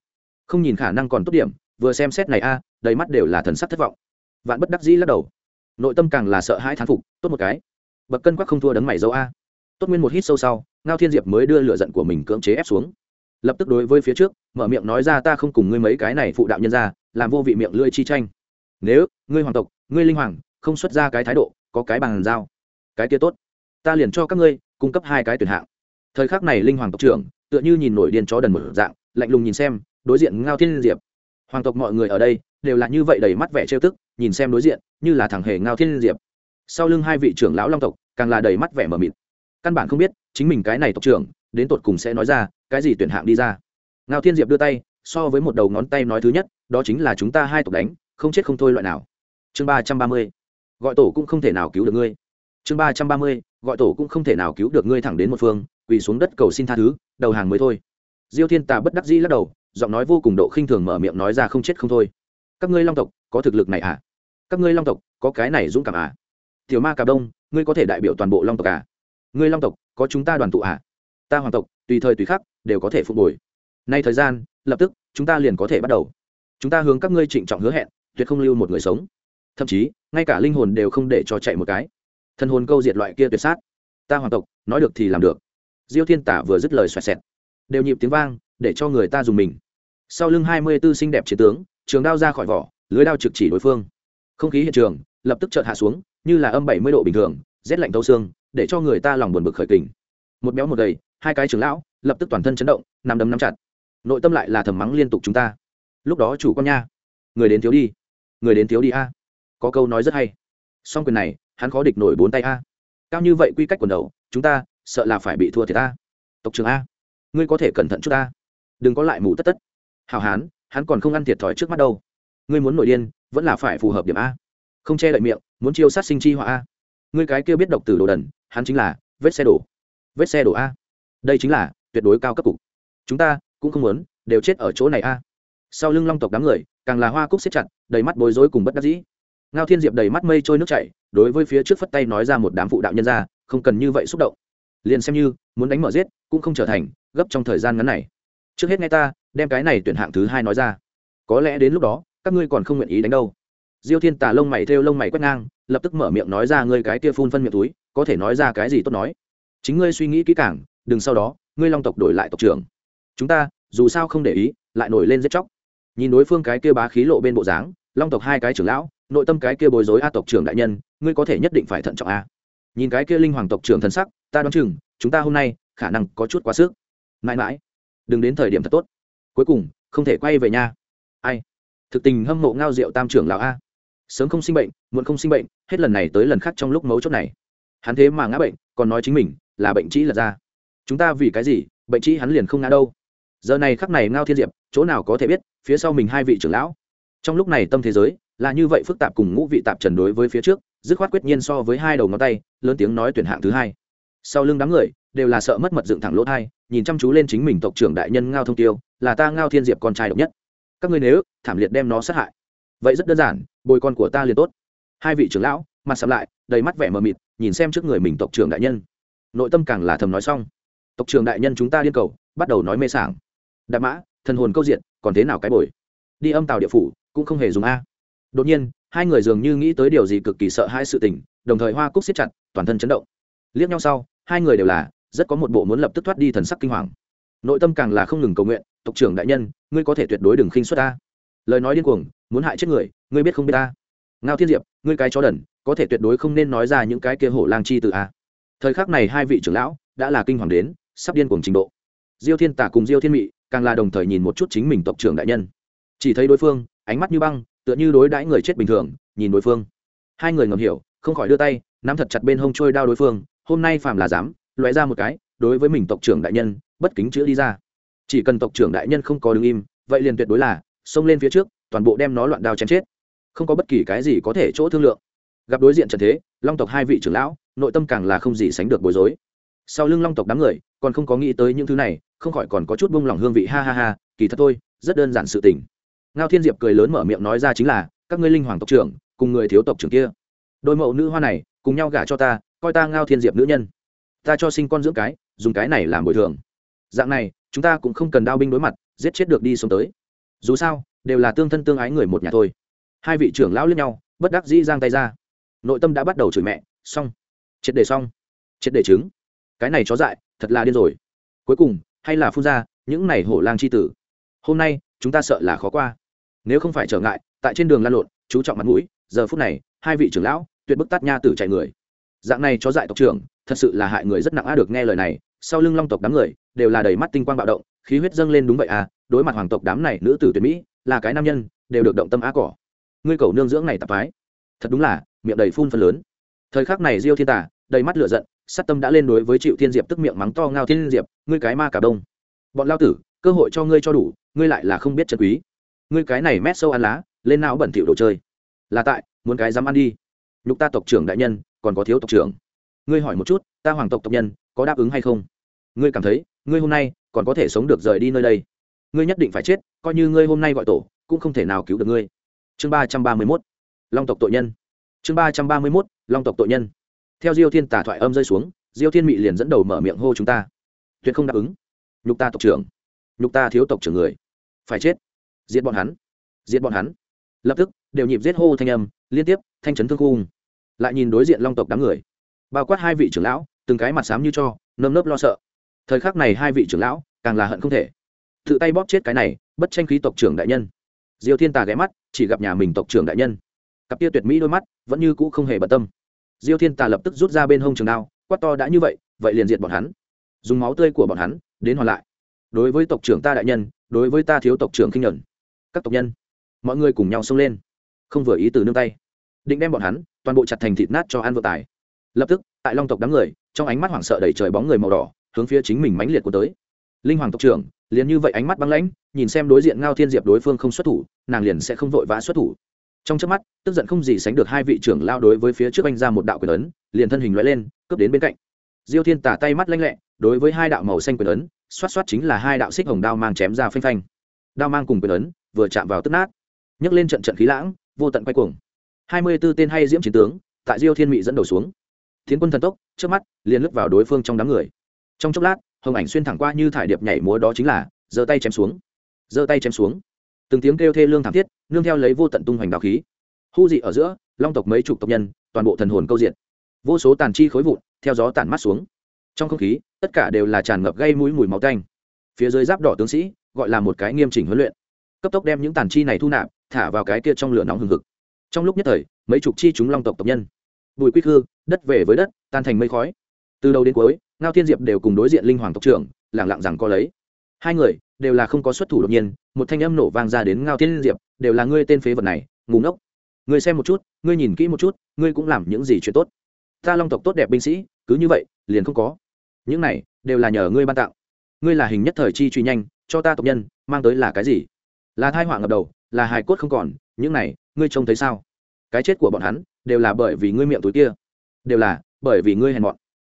[SPEAKER 1] Không nhìn khả năng còn tốt điểm, vừa xem xét này a, đầy mắt đều là thần sắc thất vọng. Vạn bất đắc dĩ lắc đầu. Nội tâm càng là sợ hãi thán phục, tốt một cái bậc cân quắc không thua đấng mày dâu a. Tốt nguyên một hít sâu sau, ngao thiên diệp mới đưa lựa giận của mình cưỡng chế ép xuống. Lập tức đối với phía trước, mở miệng nói ra ta không cùng ngươi mấy cái này phụ đạo nhân ra, làm vô vị miệng lưỡi chi tranh. Nếu, ngươi hoàng tộc, ngươi linh hoàng, không xuất ra cái thái độ, có cái bàn giao. Cái kia tốt. Ta liền cho các ngươi cung cấp hai cái tuyển hạng. Thời khắc này linh hoàng tộc trưởng, tựa như nhìn nổi điên chó đần một dạng, lạnh lùng nhìn xem, đối diện ngao thiên diệp. Hoàng tộc mọi người ở đây, đều là như vậy đầy mắt vẻ trêu tức, nhìn xem đối diện, như là thằng hề ngao thiên diệp sau lưng hai vị trưởng lão long tộc, càng là đầy mắt vẻ mờ mịt. Căn bản không biết, chính mình cái này tộc trưởng, đến tột cùng sẽ nói ra, cái gì tuyển hạng đi ra. Ngao thiên diệp đưa tay, so với một đầu ngón tay nói thứ nhất, đó chính là chúng ta hai tộc đánh, không chết không thôi loại nào. Chương ba trăm ba mươi, gọi tổ cũng không thể nào cứu được ngươi. Chương ba trăm ba mươi, gọi tổ cũng không thể nào cứu được ngươi thẳng đến một phương, quỳ xuống đất cầu xin tha thứ, đầu hàng mới thôi. Diêu thiên tà bất đắc dĩ lắc đầu, giọng nói vô cùng độ khinh thường mở miệng nói ra không chết không thôi. Các ngươi long tộc, có thực lực này à? Các ngươi long tộc, có cái này dũng cảm à? Tiểu ma cà đông ngươi có thể đại biểu toàn bộ long tộc à? Ngươi long tộc, có chúng ta đoàn tụ à? Ta hoàng tộc, tùy thời tùy khắc, đều có thể phục hồi. Nay thời gian, lập tức, chúng ta liền có thể bắt đầu. Chúng ta hướng các ngươi trịnh trọng hứa hẹn, tuyệt không lưu một người sống. Thậm chí, ngay cả linh hồn đều không để cho chạy một cái. Thân hồn câu diệt loại kia tuyệt sát. Ta hoàng tộc, nói được thì làm được. Diêu thiên tả vừa dứt lời xoẹt xẹt. Đều nhịp tiếng vang, để cho người ta dùng mình. Sau lưng hai mươi tư xinh đẹp chiến tướng, trường đao ra khỏi vỏ, lưới đao trực chỉ đối phương. Không khí hiện trường, lập tức chợt hạ xuống như là âm bảy mươi độ bình thường, rét lạnh thấu xương, để cho người ta lòng buồn bực khởi kình. Một béo một gầy, hai cái trưởng lão, lập tức toàn thân chấn động nằm đấm nắm chặt. Nội tâm lại là thầm mắng liên tục chúng ta. Lúc đó chủ con nha. Người đến thiếu đi. Người đến thiếu đi a. Có câu nói rất hay. Song quyền này, hắn khó địch nổi bốn tay a. Cao như vậy quy cách quần đầu, chúng ta, sợ là phải bị thua thiệt a. Tộc trưởng a, ngươi có thể cẩn thận chút ta. Đừng có lại mù tất tất. Hào hán, hắn còn không ăn thiệt thòi trước mắt đâu. Ngươi muốn nổi điên, vẫn là phải phù hợp điểm a. Không che đậy miệng muốn chiêu sát sinh chi họa a. Ngươi cái kia biết độc tử đồ đần, hắn chính là vết xe đổ. Vết xe đổ a. Đây chính là tuyệt đối cao cấp cục. Chúng ta cũng không muốn, đều chết ở chỗ này a. Sau lưng long tộc đám người, càng là hoa cúc xếp chặt, đầy mắt bối rối cùng bất đắc dĩ. Ngao thiên diệp đầy mắt mây trôi nước chảy, đối với phía trước phất tay nói ra một đám phụ đạo nhân ra, không cần như vậy xúc động. Liền xem như muốn đánh mở giết, cũng không trở thành, gấp trong thời gian ngắn này. Trước hết nghe ta, đem cái này tuyển hạng thứ hai nói ra. Có lẽ đến lúc đó, các ngươi còn không nguyện ý đánh đâu diêu thiên tà lông mày theo lông mày quét ngang, lập tức mở miệng nói ra, ngươi cái kia phun phân miệng túi, có thể nói ra cái gì tốt nói? Chính ngươi suy nghĩ kỹ càng, đừng sau đó, ngươi long tộc đổi lại tộc trưởng. Chúng ta, dù sao không để ý, lại nổi lên giết chóc. Nhìn đối phương cái kia bá khí lộ bên bộ dáng, long tộc hai cái trưởng lão, nội tâm cái kia bối rối a tộc trưởng đại nhân, ngươi có thể nhất định phải thận trọng a. Nhìn cái kia linh hoàng tộc trưởng thần sắc, ta đoán chừng, chúng ta hôm nay, khả năng có chút quá sức. Mãi mãi, đừng đến thời điểm thật tốt. Cuối cùng, không thể quay về nhà ai? Thực tình hâm mộ ngao rượu tam trưởng lão a sớm không sinh bệnh, muộn không sinh bệnh, hết lần này tới lần khác trong lúc mấu chốt này. Hắn thế mà ngã bệnh, còn nói chính mình là bệnh trĩ lật ra. Chúng ta vì cái gì, bệnh trĩ hắn liền không ngã đâu. Giờ này khắc này ngao thiên diệp, chỗ nào có thể biết, phía sau mình hai vị trưởng lão. Trong lúc này tâm thế giới là như vậy phức tạp cùng ngũ vị tạp trần đối với phía trước, dứt khoát quyết nhiên so với hai đầu ngón tay, lớn tiếng nói tuyển hạng thứ hai. Sau lưng đám người, đều là sợ mất mật dựng thẳng lỗ thai, nhìn chăm chú lên chính mình tộc trưởng đại nhân ngao thông tiêu, là ta ngao thiên diệp con trai độc nhất. Các ngươi nếu, thảm liệt đem nó sát hại vậy rất đơn giản, bồi con của ta liền tốt. Hai vị trưởng lão, mặt sầm lại, đầy mắt vẻ mờ mịt, nhìn xem trước người mình tộc trưởng đại nhân. Nội tâm càng là thầm nói xong. Tộc trưởng đại nhân chúng ta điên cầu, bắt đầu nói mê sảng. Đạp mã, thần hồn câu diện, còn thế nào cái bồi? Đi âm tàu địa phủ, cũng không hề dùng a. Đột nhiên, hai người dường như nghĩ tới điều gì cực kỳ sợ hai sự tình, đồng thời hoa cúc siết chặt, toàn thân chấn động. Liếc nhau sau, hai người đều là, rất có một bộ muốn lập tức thoát đi thần sắc kinh hoàng. Nội tâm càng là không ngừng cầu nguyện, tộc trưởng đại nhân, ngươi có thể tuyệt đối đừng khinh xuất ta. Lời nói điên cuồng muốn hại chết người, ngươi biết không biết ta? Ngao thiên diệp, ngươi cái chó đần, có thể tuyệt đối không nên nói ra những cái kia hổ lang chi từ a thời khắc này hai vị trưởng lão đã là kinh hoàng đến sắp điên cuồng trình độ. Diêu thiên tả cùng diêu thiên mị càng là đồng thời nhìn một chút chính mình tộc trưởng đại nhân. Chỉ thấy đối phương, ánh mắt như băng, tựa như đối đãi người chết bình thường, nhìn đối phương. Hai người ngầm hiểu, không khỏi đưa tay, nắm thật chặt bên hông trôi đao đối phương, hôm nay phàm là dám loại ra một cái, đối với mình tộc trưởng đại nhân, bất kính chữa đi ra. Chỉ cần tộc trưởng đại nhân không có đứng im, vậy liền tuyệt đối là, xông lên phía trước toàn bộ đem nó loạn đao chém chết. Không có bất kỳ cái gì có thể chỗ thương lượng. Gặp đối diện trần thế, long tộc hai vị trưởng lão, nội tâm càng là không gì sánh được bối rối. Sau lưng long tộc đám người, còn không có nghĩ tới những thứ này, không khỏi còn có chút bông lòng hương vị, ha ha ha, kỳ thật thôi, rất đơn giản sự tình. Ngao thiên diệp cười lớn mở miệng nói ra chính là, các ngươi linh hoàng tộc trưởng, cùng người thiếu tộc trưởng kia. Đôi mẫu nữ hoa này, cùng nhau gả cho ta, coi ta ngao thiên diệp nữ nhân. Ta cho sinh con dưỡng cái, dùng cái này làm bồi thường. Dạng này, chúng ta cũng không cần đao binh đối mặt, giết chết được đi sống tới. Dù sao đều là tương thân tương ái người một nhà thôi. Hai vị trưởng lão lẫn nhau bất đắc dĩ giang tay ra. Nội tâm đã bắt đầu chửi mẹ xong. Triệt đề xong. Triệt đề trứng, cái này chó dại thật là điên rồi. Cuối cùng hay là phun ra những này hổ lang c h i tử. Hôm nay chúng ta sợ là khó qua. Nếu không phải trở ngại tại trên đường lan lộn chú trọng mặt mũi giờ phút này hai vị trưởng lão tuyệt bức tát nha tử chạy người. Dạng này chó dại tộc trưởng thật sự là hại người rất nặng a được nghe lời này sau lưng long tộc đám người đều là đầy mắt tinh quang bạo động khí huyết dâng lên đúng vậy à đối mặt hoàng tộc đám này nữ tử tuyệt mỹ là cái nam nhân, đều được động tâm á cỏ. Ngươi cầu nương dưỡng này tạp phái. Thật đúng là, miệng đầy phun phân lớn. Thời khắc này diêu thiên tả đầy mắt lửa giận, sát tâm đã lên đối với triệu thiên diệp tức miệng mắng to ngao thiên diệp, ngươi cái ma cả đông. Bọn lao tử, cơ hội cho ngươi cho đủ, ngươi lại là không biết chân quý. Ngươi cái này mét sâu ăn lá, lên não bẩn thỉu đồ chơi. Là tại, muốn cái dám ăn đi. Nhục ta tộc trưởng đại nhân, còn có thiếu tộc trưởng. Ngươi hỏi một chút, ta hoàng tộc tộc nhân, có đáp ứng hay không? Ngươi cảm thấy, ngươi hôm nay, còn có thể sống được rời đi nơi đây? Ngươi nhất định phải chết, coi như ngươi hôm nay gọi tổ, cũng không thể nào cứu được ngươi. Chương ba trăm ba mươi mốt, long tộc tội nhân. Chương ba trăm ba mươi mốt, long tộc tội nhân. Theo diêu thiên tả thoại âm rơi xuống, diêu thiên mị liền dẫn đầu mở miệng hô chúng ta. Tuyệt không đáp ứng. Nhục ta tộc trưởng. Nhục ta thiếu tộc trưởng người. Phải chết. Giết bọn hắn. Giết bọn hắn. Lập tức, đều nhịp giết hô thanh âm, liên tiếp, thanh trấn thương khung lại nhìn đối diện long tộc đám người. Bao quát hai vị trưởng lão, từng cái mặt xám như cho, nơm nớp lo sợ. Thời khắc này hai vị trưởng lão, càng là hận không thể tự tay bóp chết cái này, bất tranh khí tộc trưởng đại nhân. Diêu thiên tà ghé mắt, chỉ gặp nhà mình tộc trưởng đại nhân. Cặp tia tuyệt mỹ đôi mắt, vẫn như cũ không hề bận tâm. Diêu thiên tà lập tức rút ra bên hông trường đao, quát to đã như vậy vậy liền diệt bọn hắn. Dùng máu tươi của bọn hắn, đến hoàn lại. Đối với tộc trưởng ta đại nhân, đối với ta thiếu tộc trưởng kinh nhuận. Các tộc nhân, mọi người cùng nhau xông lên. Không vừa ý từ nương tay. Định đem bọn hắn, toàn bộ chặt thành thịt nát cho ăn vừa tài. Lập tức, tại long tộc đám người, trong ánh mắt hoảng sợ đẩy trời bóng người màu đỏ, hướng phía chính mình mãnh liệt của tới. Linh hoàng tộc trưởng liền như vậy ánh mắt băng lãnh, nhìn xem đối diện ngao thiên diệp đối phương không xuất thủ, nàng liền sẽ không vội vã xuất thủ. Trong trước mắt, tức giận không gì sánh được hai vị trưởng lao đối với phía trước anh ra một đạo quyền ấn, liền thân hình loại lên, cướp đến bên cạnh. Diêu thiên tả tay mắt lanh lẹ, đối với hai đạo màu xanh quyền ấn, xoát xoát chính là hai đạo xích hồng đao mang chém ra phanh phanh. Đao mang cùng quyền ấn, vừa chạm vào tức nát. Nhấc lên trận trận khí lãng, vô tận quay cuồng. Hai mươi b ố tên hay diễm chiến tướng, tại diêu thiên mỹ dẫn đầu xuống. Tiến quân thần tốc trước mắt, liền lướt vào đối phương trong đám người. Trong chốc lát hồng ảnh xuyên thẳng qua như thải điệp nhảy múa đó chính là, giơ tay chém xuống. Giơ tay chém xuống. Từng tiếng kêu thê lương thảm thiết, nương theo lấy vô tận tung hoành đạo khí. Hu dị ở giữa, long tộc mấy chục tộc nhân, toàn bộ thần hồn câu diện vô số tàn chi khối vụn, theo gió tản mắt xuống. Trong không khí, tất cả đều là tràn ngập gây mũi mùi máu tanh. phía dưới giáp đỏ tướng sĩ, gọi là một cái nghiêm chỉnh huấn luyện. Cấp tốc đem những tàn chi này thu nạp, thả vào cái kia trong lửa nóng hừng hực. Trong lúc nhất thời, mấy chục chi chúng long tộc tộc nhân. Bùi quy khư, đất về với đất, tan thành mây khói từ đầu đến cuối, ngao thiên diệp đều cùng đối diện linh hoàng tộc trưởng, lẳng lặng rằng có lấy. Hai người đều là không có xuất thủ đột nhiên, một thanh âm nổ vang ra đến ngao thiên diệp, đều là ngươi tên phế vật này ngủ ngốc. Ngươi xem một chút, ngươi nhìn kỹ một chút, ngươi cũng làm những gì chuyện tốt. Ta long tộc tốt đẹp binh sĩ, cứ như vậy, liền không có. Những này đều là nhờ ngươi ban tặng ngươi là hình nhất thời chi truy nhanh, cho ta tộc nhân, mang tới là cái gì? Là thai họa ngập đầu, là hài cốt không còn, những này, ngươi trông thấy sao? Cái chết của bọn hắn, đều là bởi vì ngươi miệng túi kia. Đều là bởi vì ngươi hèn mọn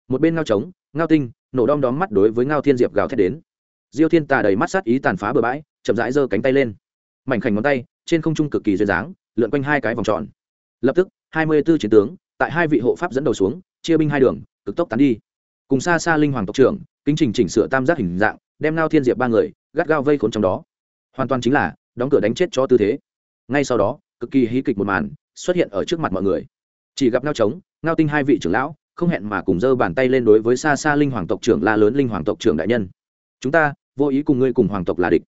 [SPEAKER 1] một bên ngao trống, ngao tinh, nổ đom đóm mắt đối với ngao thiên diệp gào thét đến. Diêu thiên tà đầy mắt sát ý tàn phá bừa bãi, chậm rãi giơ cánh tay lên. Mảnh khảnh ngón tay, trên không trung cực kỳ duyên dáng, lượn quanh hai cái vòng tròn. Lập tức, hai mươi b ố chiến tướng, tại hai vị hộ pháp dẫn đầu xuống, chia binh hai đường, cực tốc tán đi. Cùng xa xa linh hoàng tộc trưởng, kính trình chỉnh sửa tam giác hình dạng, đem ngao thiên diệp ba người, gắt gao vây khốn trong đó. Hoàn toàn chính là, đóng cửa đánh chết cho tư thế. Ngay sau đó, cực kỳ hí kịch một màn, xuất hiện ở trước mặt mọi người. Chỉ gặp ngao trống, ngao tinh hai vị trưởng lão không hẹn mà cùng giơ bàn tay lên đối với xa xa linh hoàng tộc trưởng la lớn linh hoàng tộc trưởng đại nhân. Chúng ta, vô ý cùng ngươi cùng hoàng tộc là địch.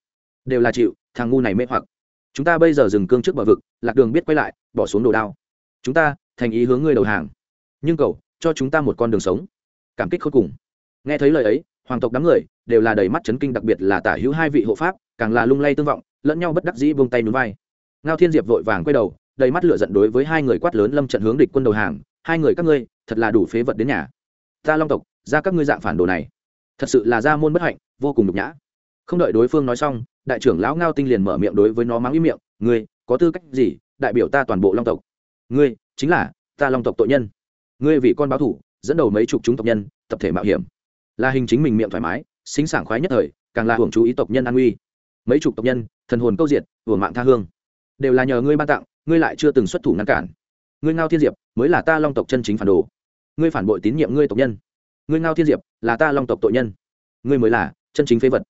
[SPEAKER 1] Đều là chịu, thằng ngu này mê hoặc. Chúng ta bây giờ dừng cương trước bờ vực, lạc đường biết quay lại, bỏ xuống đồ đao. Chúng ta, thành ý hướng ngươi đầu hàng. Nhưng cầu cho chúng ta một con đường sống. Cảm kích khôi cùng. Nghe thấy lời ấy, hoàng tộc đám người đều là đầy mắt chấn kinh, đặc biệt là tả hữu hai vị hộ pháp, càng là lung lay tương vọng, lẫn nhau bất đắc dĩ buông tay núi vai. Ngao thiên diệp vội vàng quay đầu, đầy mắt lửa giận đối với hai người quát lớn lâm trận hướng địch quân đầu hàng hai người các ngươi, thật là đủ phế vật đến nhà. Ta long tộc, ra các ngươi dạng phản đồ này. Thật sự là ra môn bất hạnh, vô cùng nhục nhã. Không đợi đối phương nói xong, đại trưởng lão ngao tinh liền mở miệng đối với nó mắng ý miệng, ngươi, có tư cách gì đại biểu ta toàn bộ long tộc? Ngươi, chính là ta long tộc tội nhân. Ngươi vì con báo thủ dẫn đầu mấy chục chúng tộc nhân, tập thể mạo hiểm. Là hình chính mình miệng thoải mái xính sảng khoái nhất thời, càng là hưởng chú ý tộc nhân an uy. Mấy chục tộc nhân, thần hồn câu diệt, hưởng mạng tha hương. Đều là nhờ ngươi ban tặng, ngươi lại chưa từng xuất thủ ngăn cản ngươi ngao thiên diệp mới là ta long tộc chân chính phản đồ ngươi phản bội tín nhiệm ngươi tộc nhân ngươi ngao thiên diệp là ta long tộc tội nhân ngươi mới là chân chính phế vật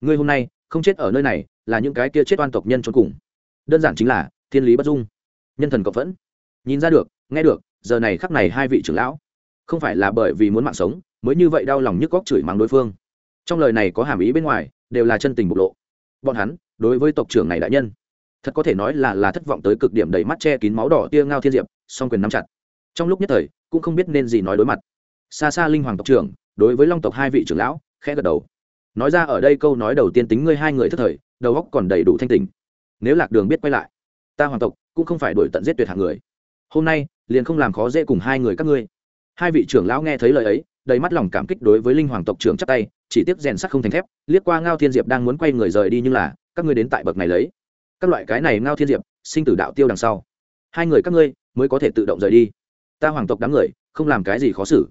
[SPEAKER 1] ngươi hôm nay không chết ở nơi này là những cái kia chết oan tộc nhân trốn cùng đơn giản chính là thiên lý bất dung nhân thần cộng phẫn nhìn ra được nghe được giờ này khắc này hai vị trưởng lão không phải là bởi vì muốn mạng sống mới như vậy đau lòng nhức góc chửi mắng đối phương trong lời này có hàm ý bên ngoài đều là chân tình bộc lộ bọn hắn đối với tộc trưởng này đại nhân thật có thể nói là là thất vọng tới cực điểm đầy mắt che kín máu đỏ tia ngao thiên diệp song quyền nắm chặt. Trong lúc nhất thời, cũng không biết nên gì nói đối mặt. Xa xa linh hoàng tộc trưởng, đối với long tộc hai vị trưởng lão, khẽ gật đầu. Nói ra ở đây câu nói đầu tiên tính ngươi hai người thất thời, đầu óc còn đầy đủ thanh tình nếu lạc đường biết quay lại, ta hoàng tộc cũng không phải đổi tận giết tuyệt hạng người. Hôm nay, liền không làm khó dễ cùng hai người các ngươi. Hai vị trưởng lão nghe thấy lời ấy, đầy mắt lòng cảm kích đối với linh hoàng tộc trưởng chắc tay, chỉ tiếc rèn sắt không thành thép, liếc qua ngao thiên diệp đang muốn quay người rời đi nhưng là, các ngươi đến tại bậc này lấy. Các loại cái này ngao thiên diệp, sinh tử đạo tiêu đằng sau. Hai người các ngươi mới có thể tự động rời đi. Ta hoàng tộc đám người, không làm cái gì khó xử.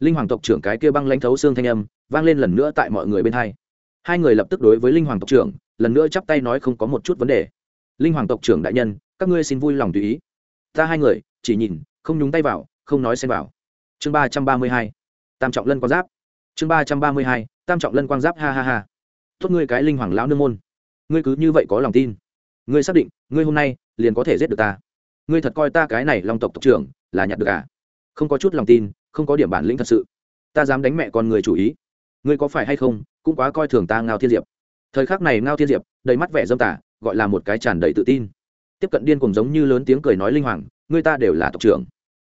[SPEAKER 1] Linh hoàng tộc trưởng cái kia băng lãnh thấu xương thanh âm, vang lên lần nữa tại mọi người bên hai. Hai người lập tức đối với linh hoàng tộc trưởng, lần nữa chắp tay nói không có một chút vấn đề. Linh hoàng tộc trưởng đại nhân, các ngươi xin vui lòng tùy ý. Ta hai người, chỉ nhìn, không nhúng tay vào, không nói xen vào. Chương ba trăm ba mươi hai, tam trọng lân quang giáp. Chương ba trăm ba mươi hai, tam trọng lân quang giáp, ha ha ha. Tốt ngươi cái linh hoàng lão nương môn. Ngươi cứ như vậy có lòng tin. Ngươi xác định, ngươi hôm nay liền có thể giết được ta ngươi thật coi ta cái này long tộc tộc trưởng là nhặt được à? Không có chút lòng tin, không có điểm bản lĩnh thật sự. Ta dám đánh mẹ con người chủ ý. Ngươi có phải hay không, cũng quá coi thường ta ngao thiên diệp. Thời khắc này ngao thiên diệp đầy mắt vẻ dâm tả gọi là một cái tràn đầy tự tin. Tiếp cận điên cùng giống như lớn tiếng cười nói linh hoàng người ta đều là tộc trưởng.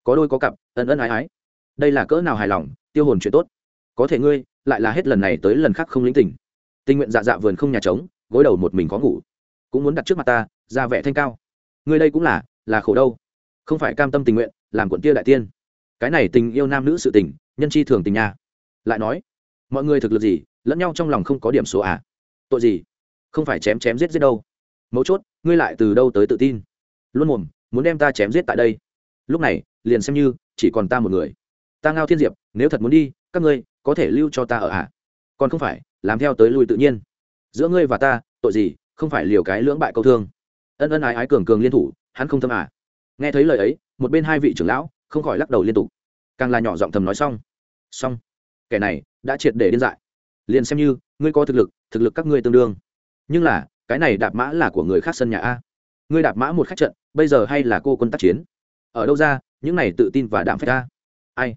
[SPEAKER 1] Có đôi có cặp, ân ân ái ái. Đây là cỡ nào hài lòng, tiêu hồn chuyện tốt. Có thể ngươi, lại là hết lần này tới lần khác không lĩnh tình. Tình nguyện dạ dạ vườn không nhà trống, gối đầu một mình có ngủ. Cũng muốn đặt trước mặt ta, ra vẻ thanh cao. Ngươi đây cũng là là khổ đâu. Không phải cam tâm tình nguyện, làm quận tia đại tiên. Cái này tình yêu nam nữ sự tình, nhân chi thường tình nhà lại nói, mọi người thực lực gì, lẫn nhau trong lòng không có điểm số à? Tội gì? Không phải chém chém giết giết đâu. Mấu chốt, ngươi lại từ đâu tới tự tin? Luôn mồm, muốn đem ta chém giết tại đây. Lúc này, liền xem như, chỉ còn ta một người. Ta ngao thiên diệp, nếu thật muốn đi, các ngươi có thể lưu cho ta ở à? Còn không phải, làm theo tới lui tự nhiên. Giữa ngươi và ta, tội gì, không phải liều cái lưỡng bại câu thương. Ân ân ái ái cường cường liên thủ hắn không thâm à. Nghe thấy lời ấy, một bên hai vị trưởng lão không khỏi lắc đầu liên tục. Càng là nhỏ giọng thầm nói xong. Xong. Kẻ này đã triệt để điên dại. Liền xem như, ngươi có thực lực thực lực các ngươi tương đương. Nhưng là, cái này đạp mã là của người khác sân nhà a. Ngươi đạp mã một khách trận, bây giờ hay là cô quân tác chiến? Ở đâu ra, những này tự tin và đạm phách a? Ai?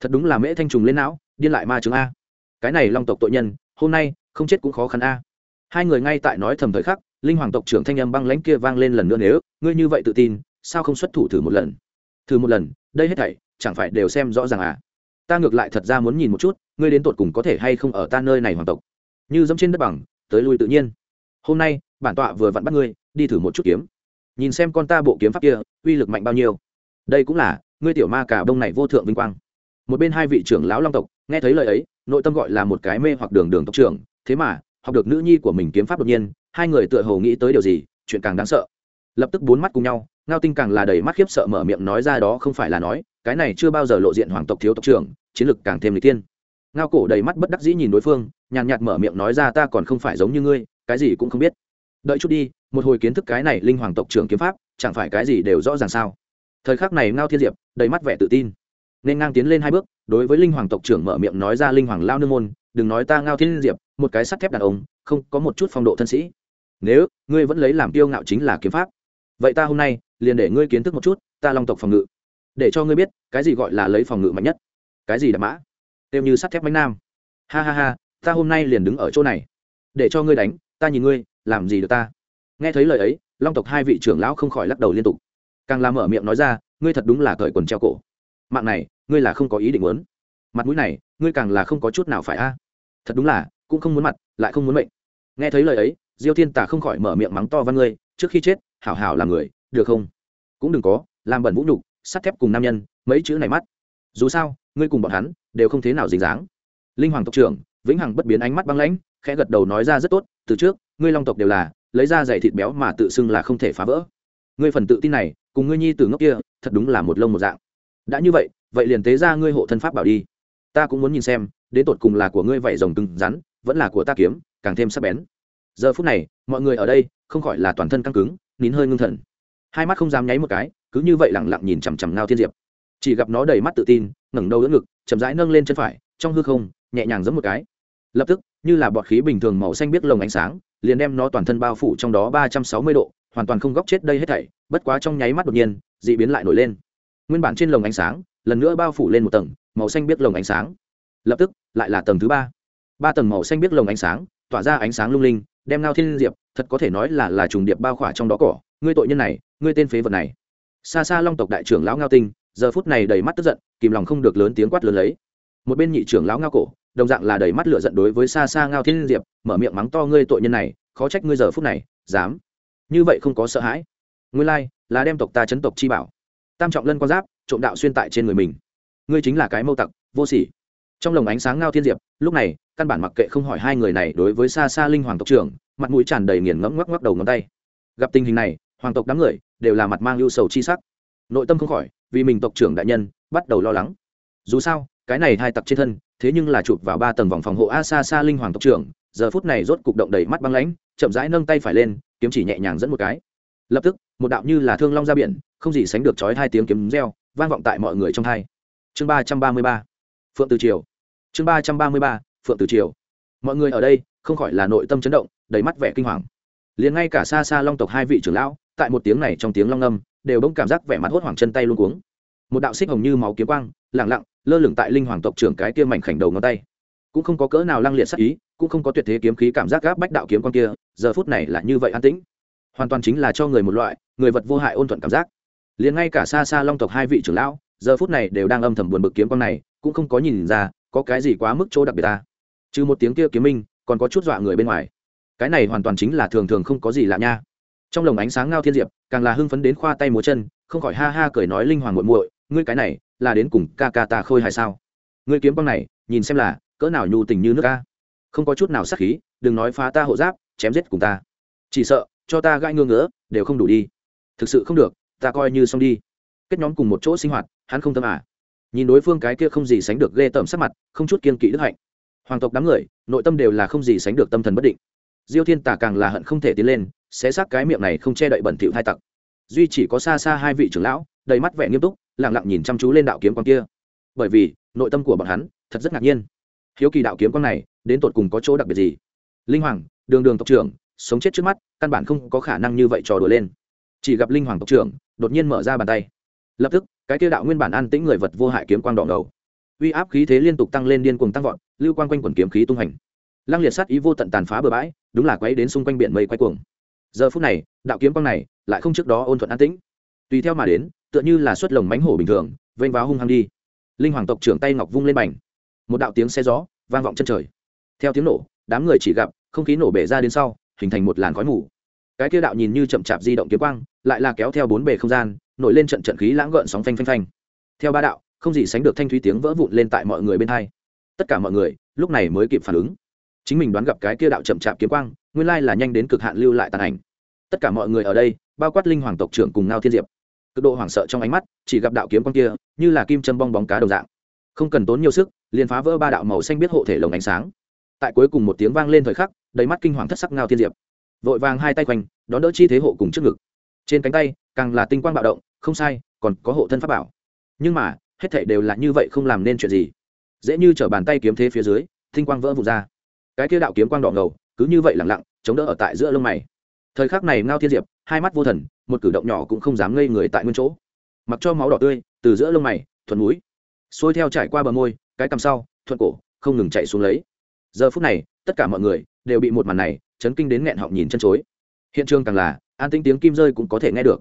[SPEAKER 1] Thật đúng là mễ thanh trùng lên não, điên lại ma chứng a. Cái này long tộc tội nhân, hôm nay không chết cũng khó khăn a. Hai người ngay tại nói thầm thời khắc linh hoàng tộc trưởng thanh âm băng lãnh kia vang lên lần nữa nếu, ngươi như vậy tự tin, sao không xuất thủ thử một lần? Thử một lần, đây hết thảy, chẳng phải đều xem rõ ràng à? Ta ngược lại thật ra muốn nhìn một chút, ngươi đến tột cùng có thể hay không ở ta nơi này hoàng tộc. Như dẫm trên đất bằng, tới lui tự nhiên. Hôm nay, bản tọa vừa vặn bắt ngươi, đi thử một chút kiếm. Nhìn xem con ta bộ kiếm pháp kia, uy lực mạnh bao nhiêu. Đây cũng là, ngươi tiểu ma cả đông này vô thượng vinh quang. Một bên hai vị trưởng lão long tộc, nghe thấy lời ấy, nội tâm gọi là một cái mê hoặc đường đường tộc trưởng. Thế mà, học được nữ nhi của mình kiếm pháp đột nhiên hai người tựa hồ nghĩ tới điều gì, chuyện càng đáng sợ. Lập tức bốn mắt cùng nhau, ngao tinh càng là đầy mắt khiếp sợ mở miệng nói ra đó không phải là nói, cái này chưa bao giờ lộ diện hoàng tộc thiếu tộc trưởng, chiến lực càng thêm lịch tiên ngao cổ đầy mắt bất đắc dĩ nhìn đối phương, nhàn nhạt mở miệng nói ra ta còn không phải giống như ngươi, cái gì cũng không biết. Đợi chút đi, một hồi kiến thức cái này linh hoàng tộc trưởng kiếm pháp, chẳng phải cái gì đều rõ ràng sao? Thời khắc này ngao thiên diệp đầy mắt vẻ tự tin. Nên ngang tiến lên hai bước, đối với linh hoàng tộc trưởng mở miệng nói ra linh hoàng lao nương môn, đừng nói ta ngao thiên diệp, một cái sắt thép đàn ông, không có một chút phong độ thân sĩ nếu, ngươi vẫn lấy làm tiêu ngạo chính là kiếm pháp. Vậy ta hôm nay, liền để ngươi kiến thức một chút, ta long tộc phòng ngự. Để cho ngươi biết, cái gì gọi là lấy phòng ngự mạnh nhất. Cái gì đạp mã? Đều như sắt thép bánh nam. Ha ha ha, ta hôm nay liền đứng ở chỗ này. Để cho ngươi đánh, ta nhìn ngươi, làm gì được ta? Nghe thấy lời ấy, long tộc hai vị trưởng lão không khỏi lắc đầu liên tục. Càng làm mở miệng nói ra, ngươi thật đúng là cởi quần treo cổ. Mạng này, ngươi là không có ý định muốn. Mặt mũi này, ngươi càng là không có chút nào phải a. Thật đúng là, cũng không muốn mặt, lại không muốn mệnh. Nghe thấy lời ấy diêu thiên tả không khỏi mở miệng mắng to văn ngươi, trước khi chết, hảo hảo làm người, được không? Cũng đừng có, làm bẩn vũ nhục, sắt thép cùng nam nhân, mấy chữ này mắt. Dù sao, ngươi cùng bọn hắn, đều không thế nào dính dáng. Linh hoàng tộc trưởng, vĩnh hằng bất biến ánh mắt băng lãnh, khẽ gật đầu nói ra rất tốt, từ trước, ngươi long tộc đều là, lấy ra dày thịt béo mà tự xưng là không thể phá vỡ. Ngươi phần tự tin này, cùng ngươi nhi tử ngốc kia, thật đúng là một lông một dạng. Đã như vậy vậy liền tế ra ngươi hộ thân pháp bảo đi. Ta cũng muốn nhìn xem, đến tột cùng là của ngươi vậy rồng từng rắn, vẫn là của ta kiếm, càng thêm sắc bén giờ phút này, mọi người ở đây, không khỏi là toàn thân căng cứng, nín hơi ngưng thần. Hai mắt không dám nháy một cái, cứ như vậy lẳng lặng nhìn chằm chằm ngao thiên diệp. Chỉ gặp nó đầy mắt tự tin, ngẩng đầu đỡ ngực, chậm rãi nâng lên chân phải, trong hư không, nhẹ nhàng giẫm một cái. Lập tức, như là bọt khí bình thường màu xanh biết lồng ánh sáng, liền đem nó toàn thân bao phủ trong đó ba trăm sáu mươi độ, hoàn toàn không góc chết đây hết thảy, bất quá trong nháy mắt đột nhiên dị biến lại nổi lên. Nguyên bản trên lồng ánh sáng, lần nữa bao phủ lên một tầng, màu xanh biết lồng ánh sáng. Lập tức, lại là tầng thứ ba. Ba tầng màu xanh biết lồng ánh sáng, tỏa ra ánh sáng lung linh đem ngao thiên diệp, thật có thể nói là là trùng điệp bao khỏa trong đó cỏ. Ngươi tội nhân này, ngươi tên phế vật này. Xa xa long tộc đại trưởng lão ngao tinh, giờ phút này đầy mắt tức giận, kìm lòng không được lớn tiếng quát lớn lấy. Một bên nhị trưởng lão ngao cổ, đồng dạng là đầy mắt lửa giận đối với xa xa ngao thiên diệp, mở miệng mắng to ngươi tội nhân này, khó trách ngươi giờ phút này, dám. Như vậy không có sợ hãi. Ngươi lai, là đem tộc ta chấn tộc chi bảo. Tam trọng lân quan giáp, trộm đạo xuyên tại trên người mình. Ngươi chính là cái mâu tặc, vô sỉ trong lồng ánh sáng ngao thiên diệp, lúc này, căn bản mặc kệ không hỏi hai người này đối với xa xa linh hoàng tộc trưởng, mặt mũi tràn đầy nghiền ngẫm ngoắc ngoắc đầu ngón tay. Gặp tình hình này, hoàng tộc đám người đều là mặt mang ưu sầu chi sắc. Nội tâm không khỏi, vì mình tộc trưởng đại nhân, bắt đầu lo lắng. Dù sao, cái này hai tặc trên thân, thế nhưng là chụp vào ba tầng vòng phòng hộ a xa xa linh hoàng tộc trưởng, giờ phút này rốt cục động đầy mắt băng lãnh, chậm rãi nâng tay phải lên, kiếm chỉ nhẹ nhàng dẫn một cái. Lập tức, một đạo như là thương long ra biển, không gì sánh được trói hai tiếng kiếm reo, vang vọng tại mọi người trong hai. Chương ba trăm ba mươi ba, phượng từ triều chương ba trăm ba mươi ba, phượng từ triều. Mọi người ở đây, không khỏi là nội tâm chấn động, đầy mắt vẻ kinh hoàng. Liền ngay cả xa xa long tộc hai vị trưởng lão, tại một tiếng này trong tiếng long âm, đều bỗng cảm giác vẻ mặt hốt hoảng chân tay luôn cuống. Một đạo xích hồng như máu kiếm quang lẳng lặng, lơ lửng tại linh hoàng tộc trưởng cái kia mảnh khảnh đầu ngón tay. Cũng không có cỡ nào lăng liệt sắc ý, cũng không có tuyệt thế kiếm khí cảm giác gáp bách đạo kiếm quang kia, giờ phút này là như vậy an tĩnh. Hoàn toàn chính là cho người một loại, người vật vô hại ôn thuận cảm giác. Liền ngay cả xa xa long tộc hai vị trưởng lão, giờ phút này đều đang âm thầm buồn bực kiếm quang này, cũng không có nhìn ra có cái gì quá mức chỗ đặc biệt ta? Trừ một tiếng kia kiếm minh, còn có chút dọa người bên ngoài. Cái này hoàn toàn chính là thường thường không có gì lạ nha. Trong lồng ánh sáng ngao thiên diệp, càng là hưng phấn đến khoa tay múa chân, không khỏi ha ha cười nói linh hoàng muội muội, ngươi cái này, là đến cùng ca ca ta khôi hài sao? Ngươi kiếm băng này, nhìn xem là, cỡ nào nhu tình như nước ca. Không có chút nào sắc khí, đừng nói phá ta hộ giáp, chém giết cùng ta. Chỉ sợ, cho ta gãi ngương ngỡ đều không đủ đi. Thực sự không được, ta coi như xong đi. Kết nhóm cùng một chỗ sinh hoạt, hắn không tâm à nhìn đối phương cái kia không gì sánh được ghê tởm sắc mặt, không chút kiên kỵ đức hạnh. Hoàng tộc đám người, nội tâm đều là không gì sánh được tâm thần bất định. Diêu thiên tả càng là hận không thể tiến lên sẽ xác cái miệng này không che đậy bẩn thỉu hai tặc. Duy chỉ có xa xa hai vị trưởng lão, đầy mắt vẻ nghiêm túc, lặng lặng nhìn chăm chú lên đạo kiếm quan kia. Bởi vì, nội tâm của bọn hắn, thật rất ngạc nhiên. Hiếu kỳ đạo kiếm quan này, đến tột cùng có chỗ đặc biệt gì? Linh hoàng, đường đường tộc trưởng, sống chết trước mắt, căn bản không có khả năng như vậy trò đùa lên. Chỉ gặp linh hoàng tộc trưởng, đột nhiên mở ra bàn tay lập tức, cái kia đạo nguyên bản an tĩnh người vật vô hại kiếm quang đỏ đầu uy áp khí thế liên tục tăng lên điên cuồng tăng vọt, lưu quang quanh quần kiếm khí tung hành. Lăng liệt sát ý vô tận tàn phá bừa bãi, đúng là quấy đến xung quanh biển mây quay cuồng. Giờ phút này, đạo kiếm quang này lại không trước đó ôn thuận an tĩnh. Tùy theo mà đến, tựa như là xuất lồng mánh hổ bình thường, vênh váo hung hăng đi. Linh hoàng tộc trưởng tay ngọc vung lên bành. Một đạo tiếng xe gió vang vọng chân trời. Theo tiếng nổ, đám người chỉ gặp, không khí nổ bể ra đến sau, hình thành một làn khói mù. Cái kia đạo nhìn như chậm chạp di động kiếm quang, lại là kéo theo bốn bề không gian nổi lên trận trận khí lãng gợn sóng phanh phanh phanh. Theo ba đạo, không gì sánh được thanh thúy tiếng vỡ vụn lên tại mọi người bên hai. Tất cả mọi người, lúc này mới kịp phản ứng. Chính mình đoán gặp cái kia đạo chậm chạp kiếm quang, nguyên lai là nhanh đến cực hạn lưu lại tàn ảnh. Tất cả mọi người ở đây, bao quát linh hoàng tộc trưởng cùng ngao thiên diệp. Cực độ hoảng sợ trong ánh mắt, chỉ gặp đạo kiếm quang kia, như là kim châm bong bóng cá đồng dạng. Không cần tốn nhiều sức, liền phá vỡ ba đạo màu xanh biết hộ thể lồng ánh sáng. Tại cuối cùng một tiếng vang lên thời khắc, đầy mắt kinh hoàng thất sắc ngao thiên diệp. Vội vàng hai tay quanh, đón đỡ chi thế hộ cùng trước ngực. Trên cánh tay, càng là tinh quang bạo động không sai, còn có hộ thân pháp bảo. Nhưng mà, hết thảy đều là như vậy không làm nên chuyện gì. Dễ như t bàn tay kiếm thế phía dưới thinh quang vỡ vụt ra. Cái kia đạo kiếm quang đỏ ngầu, cứ như vậy lẳng lặng, chống đỡ ở tại giữa lông mày. Thời khắc này ngao thiên diệp, hai mắt vô thần, một cử động nhỏ cũng không dám ngây người tại nguyên chỗ. Mặc cho máu đỏ tươi, từ giữa lông mày, thuận núi xuôi theo trải qua bờ môi, cái cằm sau, thuận cổ, không ngừng chạy xuống lấy. Giờ phút này, tất cả mọi người đều bị một màn này chấn kinh đến nghẹn họng nhìn chân chối. Hiện trường càng là, an tinh tiếng kim rơi cũng có thể nghe được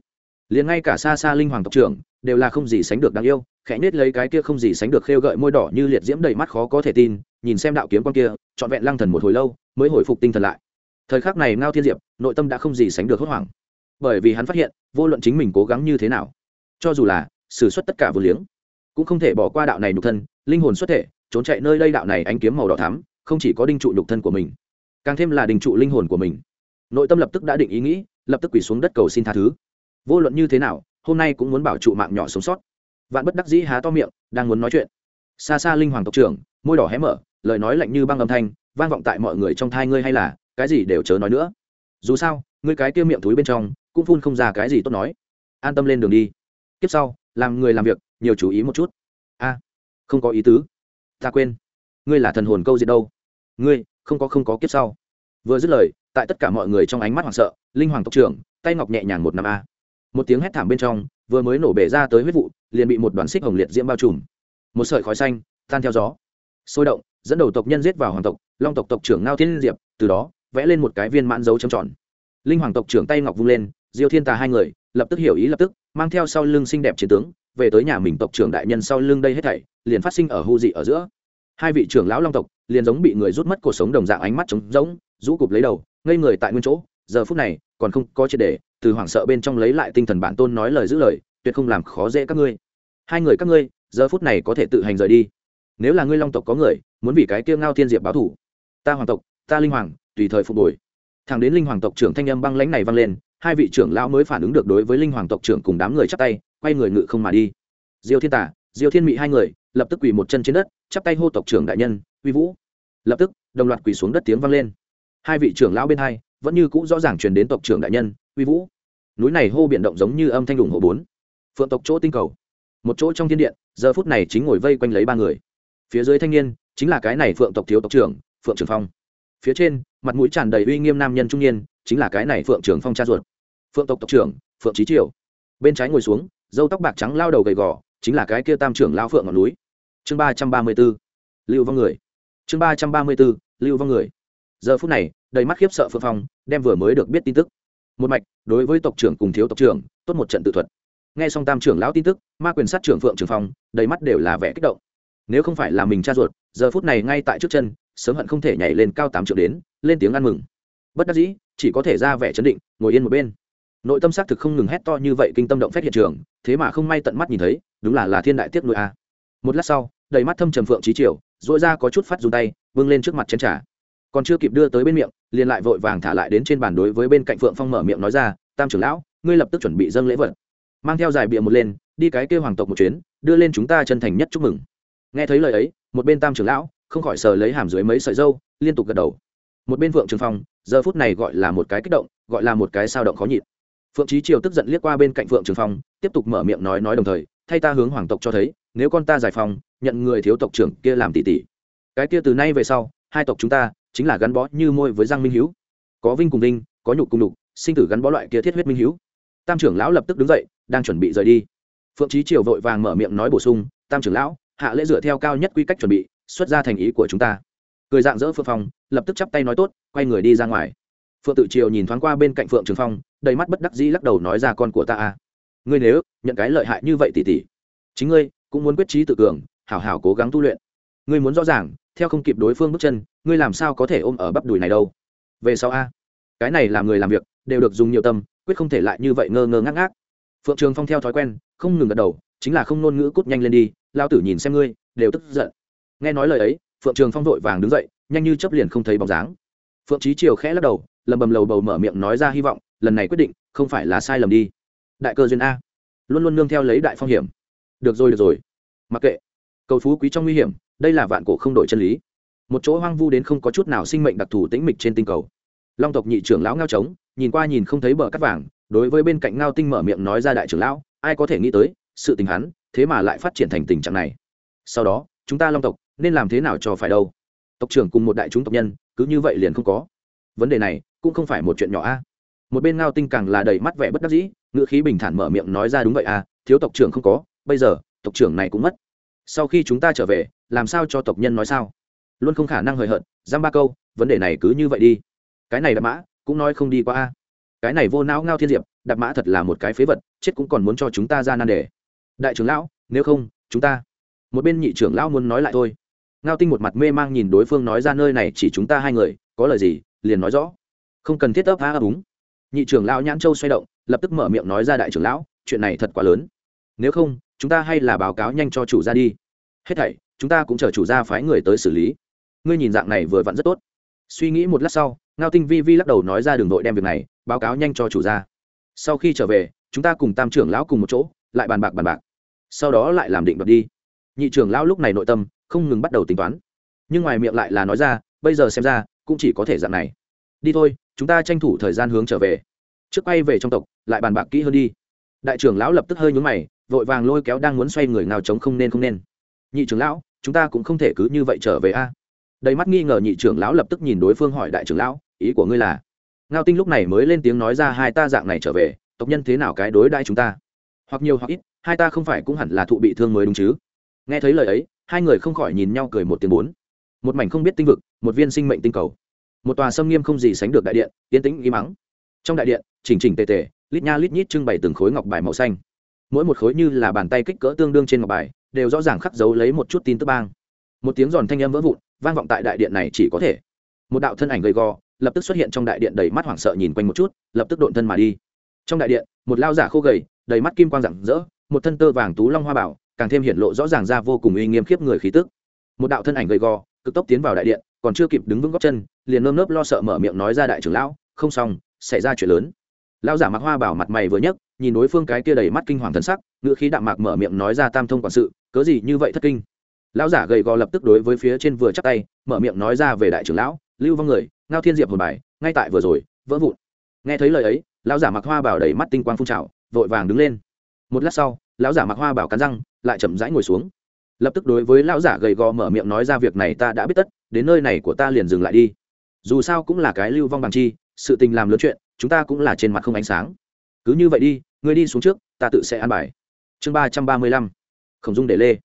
[SPEAKER 1] liền ngay cả xa xa linh hoàng tộc trưởng đều là không gì sánh được đáng yêu, khẽ nết lấy cái kia không gì sánh được khêu gợi môi đỏ như liệt diễm đầy mắt khó có thể tin, nhìn xem đạo kiếm con kia, trọn vẹn lăng thần một hồi lâu, mới hồi phục tinh thần lại. Thời khắc này ngao thiên diệp, nội tâm đã không gì sánh được hốt hoảng, bởi vì hắn phát hiện, vô luận chính mình cố gắng như thế nào, cho dù là xử suất tất cả vừa liếng, cũng không thể bỏ qua đạo này nhục thân, linh hồn xuất thể, trốn chạy nơi đây đạo này ánh kiếm màu đỏ thắm, không chỉ có đinh trụ nhục thân của mình, càng thêm là đình trụ linh hồn của mình. Nội tâm lập tức đã định ý nghĩ, lập tức quỳ xuống đất cầu xin tha thứ vô luận như thế nào, hôm nay cũng muốn bảo trụ mạng nhỏ sống sót. Vạn bất đắc dĩ há to miệng, đang muốn nói chuyện. Xa xa linh hoàng tộc trưởng, môi đỏ hé mở, lời nói lạnh như băng âm thanh, vang vọng tại mọi người trong thai ngươi hay là, cái gì đều chớ nói nữa. Dù sao, ngươi cái kia miệng túi bên trong, cũng phun không ra cái gì tốt nói. An tâm lên đường đi. Tiếp sau, làm người làm việc, nhiều chú ý một chút. A, không có ý tứ. Ta quên. Ngươi là thần hồn câu gì đâu? Ngươi, không có không có kiếp sau. Vừa dứt lời, tại tất cả mọi người trong ánh mắt hoảng sợ, linh hoàng tộc trưởng, tay ngọc nhẹ nhàng một năm a một tiếng hét thảm bên trong, vừa mới nổ bể ra tới huyết vụ, liền bị một đoàn xích hồng liệt diễm bao trùm. Một sợi khói xanh tan theo gió, sôi động, dẫn đầu tộc nhân giết vào hoàng tộc, long tộc tộc trưởng ngao thiên diệp, từ đó, vẽ lên một cái viên mãn dấu trầm tròn. Linh hoàng tộc trưởng tay ngọc vung lên, diêu thiên tà hai người, lập tức hiểu ý lập tức, mang theo sau lưng xinh đẹp chiến tướng, về tới nhà mình tộc trưởng đại nhân sau lưng đây hết thảy, liền phát sinh ở hư dị ở giữa. Hai vị trưởng lão long tộc, liền giống bị người rút mất cuộc sống đồng dạng ánh mắt trống rỗng, rũ cụp lấy đầu, ngây người tại nguyên chỗ, giờ phút này, còn không có triệt để từ hoảng sợ bên trong lấy lại tinh thần bản tôn nói lời giữ lời, tuyệt không làm khó dễ các ngươi. Hai người các ngươi, giờ phút này có thể tự hành rời đi. Nếu là ngươi long tộc có người, muốn vì cái kia ngao thiên diệp báo thủ. Ta hoàng tộc, ta linh hoàng, tùy thời phục hồi. Thằng đến linh hoàng tộc trưởng thanh âm băng lãnh này vang lên, hai vị trưởng lão mới phản ứng được đối với linh hoàng tộc trưởng cùng đám người chắp tay, quay người ngự không mà đi. Diêu thiên tả, diêu thiên mị hai người, lập tức quỳ một chân trên đất, chắp tay hô tộc trưởng đại nhân, uy vũ. Lập tức, đồng loạt quỳ xuống đất tiếng vang lên. Hai vị trưởng lão bên hai, vẫn như cũ rõ ràng truyền đến tộc trưởng đại nhân uy vũ. Núi này hô biển động giống như âm thanh đủng hộ bốn. Phượng tộc chỗ tinh cầu. Một chỗ trong thiên điện, giờ phút này chính ngồi vây quanh lấy ba người. Phía dưới thanh niên, chính là cái này phượng tộc thiếu tộc trưởng, phượng trường phong. Phía trên, mặt mũi tràn đầy uy nghiêm nam nhân trung niên, chính là cái này phượng trường phong cha ruột. Phượng tộc tộc trưởng, phượng trí triều. Bên trái ngồi xuống dâu tóc bạc trắng lao đầu gầy gò, chính là cái kia tam trưởng lao phượng ngọn núi. Chương ba trăm ba mươi b ố lưu vong người. Chương ba trăm ba mươi b ố lưu vong người. Giờ phút này, đầy mắt khiếp sợ phượng phong, đem vừa mới được biết tin tức một mạch, đối với tộc trưởng cùng thiếu tộc trưởng, tốt một trận tự thuật. Nghe xong tam trưởng lão tin tức, ma quyền sát trưởng phượng trường phong, đầy mắt đều là vẻ kích động. Nếu không phải là mình cha ruột, giờ phút này ngay tại trước chân, sớm hận không thể nhảy lên cao tám triệu đến, lên tiếng ăn mừng. Bất đắc dĩ, chỉ có thể ra vẻ chấn định, ngồi yên một bên. Nội tâm xác thực không ngừng hét to như vậy, kinh tâm động phép hiện trường, thế mà không may tận mắt nhìn thấy, đúng là là thiên đại tiếp nội a. Một lát sau, đầy mắt thâm trầm phượng trí triều dội ra có chút phát dùng tay vâng lên trước mặt chén trà. Còn chưa kịp đưa tới bên miệng liền lại vội vàng thả lại đến trên bàn đối với bên cạnh phượng phong mở miệng nói ra, tam trưởng lão, ngươi lập tức chuẩn bị dâng lễ vật. Mang theo dài bịa một lên, đi cái kêu hoàng tộc một chuyến, đưa lên chúng ta chân thành nhất chúc mừng. Nghe thấy lời ấy, một bên tam trưởng lão, không khỏi sờ lấy hàm dưới mấy sợi dâu, liên tục gật đầu. Một bên phượng trường phong, giờ phút này gọi là một cái kích động, gọi là một cái sao động khó nhịn. Phượng trí triều tức giận liếc qua bên cạnh phượng trường phong, tiếp tục mở miệng nói nói đồng thời, thay ta hướng hoàng tộc cho thấy, nếu con ta giải phong nhận người thiếu tộc trưởng kia làm tỷ tỷ. Cái kia từ nay về sau hai tộc chúng ta chính là gắn bó như môi với giang minh hữu có vinh cùng vinh, có nhục cùng nhục, sinh tử gắn bó loại kia thiết huyết minh hữu tam trưởng lão lập tức đứng dậy, đang chuẩn bị rời đi. Phượng trí triều vội vàng mở miệng nói bổ sung, tam trưởng lão, hạ lễ dựa theo cao nhất quy cách chuẩn bị, xuất ra thành ý của chúng ta. Cười dạng dỡ phượng phong, lập tức chắp tay nói tốt, quay người đi ra ngoài. Phượng tự triều nhìn thoáng qua bên cạnh phượng trường phong, đầy mắt bất đắc dĩ lắc đầu nói ra, con của ta à ngươi nếu nhận cái lợi hại như vậy tỷ tỷ chính ngươi cũng muốn quyết trí tự cường, hảo hảo cố gắng tu luyện. Ngươi muốn rõ ràng theo không kịp đối phương bước chân, ngươi làm sao có thể ôm ở bắp đùi này đâu? Về sau a, cái này làm người làm việc, đều được dùng nhiều tâm, quyết không thể lại như vậy ngơ ngơ ngác ngác. Phượng trường phong theo thói quen, không ngừng gật đầu, chính là không ngôn ngữ cút nhanh lên đi, lao tử nhìn xem ngươi, đều tức giận. Nghe nói lời ấy, phượng trường phong vội vàng đứng dậy, nhanh như chấp liền không thấy bóng dáng. Phượng trí triều khẽ lắc đầu, lầm bầm lầu bầu mở miệng nói ra hy vọng, lần này quyết định, không phải là sai lầm đi. Đại cơ duyên a. Luôn luôn nương theo lấy đại phong hiểm. Được rồi được rồi. Mặc kệ. Cầu phú quý trong nguy hiểm đây là vạn cổ không đổi chân lý. Một chỗ hoang vu đến không có chút nào sinh mệnh đặc thù tĩnh mịch trên tinh cầu. Long tộc nhị trưởng lão ngao trống, nhìn qua nhìn không thấy bờ cắt vàng, đối với bên cạnh ngao tinh mở miệng nói ra đại trưởng lão, ai có thể nghĩ tới, sự tình hắn, thế mà lại phát triển thành tình trạng này. Sau đó, chúng ta long tộc, nên làm thế nào cho phải đâu? Tộc trưởng cùng một đại chúng tộc nhân, cứ như vậy liền không có. Vấn đề này, cũng không phải một chuyện nhỏ a. Một bên ngao tinh càng là đầy mắt vẻ bất đắc dĩ ngựa khí bình thản mở miệng nói ra đúng vậy a, thiếu tộc trưởng không có, bây giờ, tộc trưởng này cũng mất sau khi chúng ta trở về, làm sao cho tộc nhân nói sao? Luôn không khả năng hời hợt, giam ba câu, vấn đề này cứ như vậy đi. Cái này đạp mã, cũng nói không đi qua a. Cái này vô não ngao thiên diệp, đạp mã thật là một cái phế vật, chết cũng còn muốn cho chúng ta ra nan đề. Đại trưởng lão, nếu không, chúng ta, một bên nhị trưởng lão muốn nói lại thôi. Ngao tinh một mặt mê mang nhìn đối phương nói ra nơi này chỉ chúng ta hai người, có lời gì, liền nói rõ. Không cần thiết ấp á ấp úng nhị trưởng lão nhãn châu xoay động, lập tức mở miệng nói ra đại trưởng lão, chuyện này thật quá lớn. Nếu không chúng ta hay là báo cáo nhanh cho chủ gia đi. Hết thảy, chúng ta cũng chờ chủ gia phái người tới xử lý. Ngươi nhìn dạng này vừa vặn rất tốt. Suy nghĩ một lát sau, ngao tinh vi vi lắc đầu nói ra đường đội đem việc này báo cáo nhanh cho chủ gia. Sau khi trở về, chúng ta cùng tam trưởng lão cùng một chỗ, lại bàn bạc bàn bạc. Sau đó lại làm định đoạt đi. Nhị trưởng lão lúc này nội tâm không ngừng bắt đầu tính toán. Nhưng ngoài miệng lại là nói ra, bây giờ xem ra cũng chỉ có thể dạng này. Đi thôi, chúng ta tranh thủ thời gian hướng trở về. Trước quay về trong tộc, lại bàn bạc kỹ hơn đi đại trưởng lão lập tức hơi nhúng mày, vội vàng lôi kéo đang muốn xoay người nào chống không nên không nên. Nhị trưởng lão, chúng ta cũng không thể cứ như vậy trở về a. Đầy mắt nghi ngờ nhị trưởng lão lập tức nhìn đối phương hỏi đại trưởng lão, ý của ngươi là? Ngao tinh lúc này mới lên tiếng nói ra hai ta dạng này trở về, tộc nhân thế nào cái đối đãi chúng ta? Hoặc nhiều hoặc ít, hai ta không phải cũng hẳn là thụ bị thương mới đúng chứ? Nghe thấy lời ấy, hai người không khỏi nhìn nhau cười một tiếng bốn. Một mảnh không biết tinh vực, một viên sinh mệnh tinh cầu. Một tòa sâm nghiêm không gì sánh được đại điện, yên tĩnh, im mắng trong đại điện, chỉnh chỉnh tề tề lít nha lít nhít trưng bày từng khối ngọc bài màu xanh. Mỗi một khối như là bàn tay kích cỡ tương đương trên ngọc bài, đều rõ ràng khắc dấu lấy một chút tin tức bang. Một tiếng giòn thanh âm vỡ vụn, vang vọng tại đại điện này chỉ có thể. Một đạo thân ảnh gầy gò, lập tức xuất hiện trong đại điện đầy mắt hoảng sợ nhìn quanh một chút, lập tức độn thân mà đi. Trong đại điện, một lao giả khô gầy, đầy mắt kim quang rạng rỡ, một thân tơ vàng tú long hoa bảo, càng thêm hiện lộ rõ ràng ra vô cùng uy nghiêm khiếp người khí tức. Một đạo thân ảnh gầy gò, cực tốc tiến vào đại điện, còn chưa kịp đứng vững góc chân, liền nơm nớp lo sợ mở miệng nói ra đại trưởng lão, không xong, xảy ra chuyện lớn lão giả mặc hoa bảo mặt mày vừa nhấc, nhìn đối phương cái kia đầy mắt kinh hoàng thần sắc ngựa khí đạm mạc mở miệng nói ra tam thông quản sự, cớ gì như vậy thất kinh? Lão giả gầy gò lập tức đối với phía trên vừa chắc tay, mở miệng nói ra về đại trưởng lão, lưu vong người, ngao thiên diệp hồn bài, ngay tại vừa rồi, vỡ vụn. Nghe thấy lời ấy, lão giả mặc hoa bảo đầy mắt tinh quang phun trào, vội vàng đứng lên. Một lát sau, lão giả mặc hoa bảo cắn răng, lại chậm rãi ngồi xuống. Lập tức đối với lão giả gầy gò mở miệng nói ra việc này ta đã biết tất, đến nơi này của ta liền dừng lại đi. Dù sao cũng là cái lưu vong bằng chi, sự tình làm lớn chuyện chúng ta cũng là trên mặt không ánh sáng. Cứ như vậy đi, ngươi đi xuống trước, ta tự sẽ an bài. Chương ba trăm ba mươi lăm, khổng dung để lê.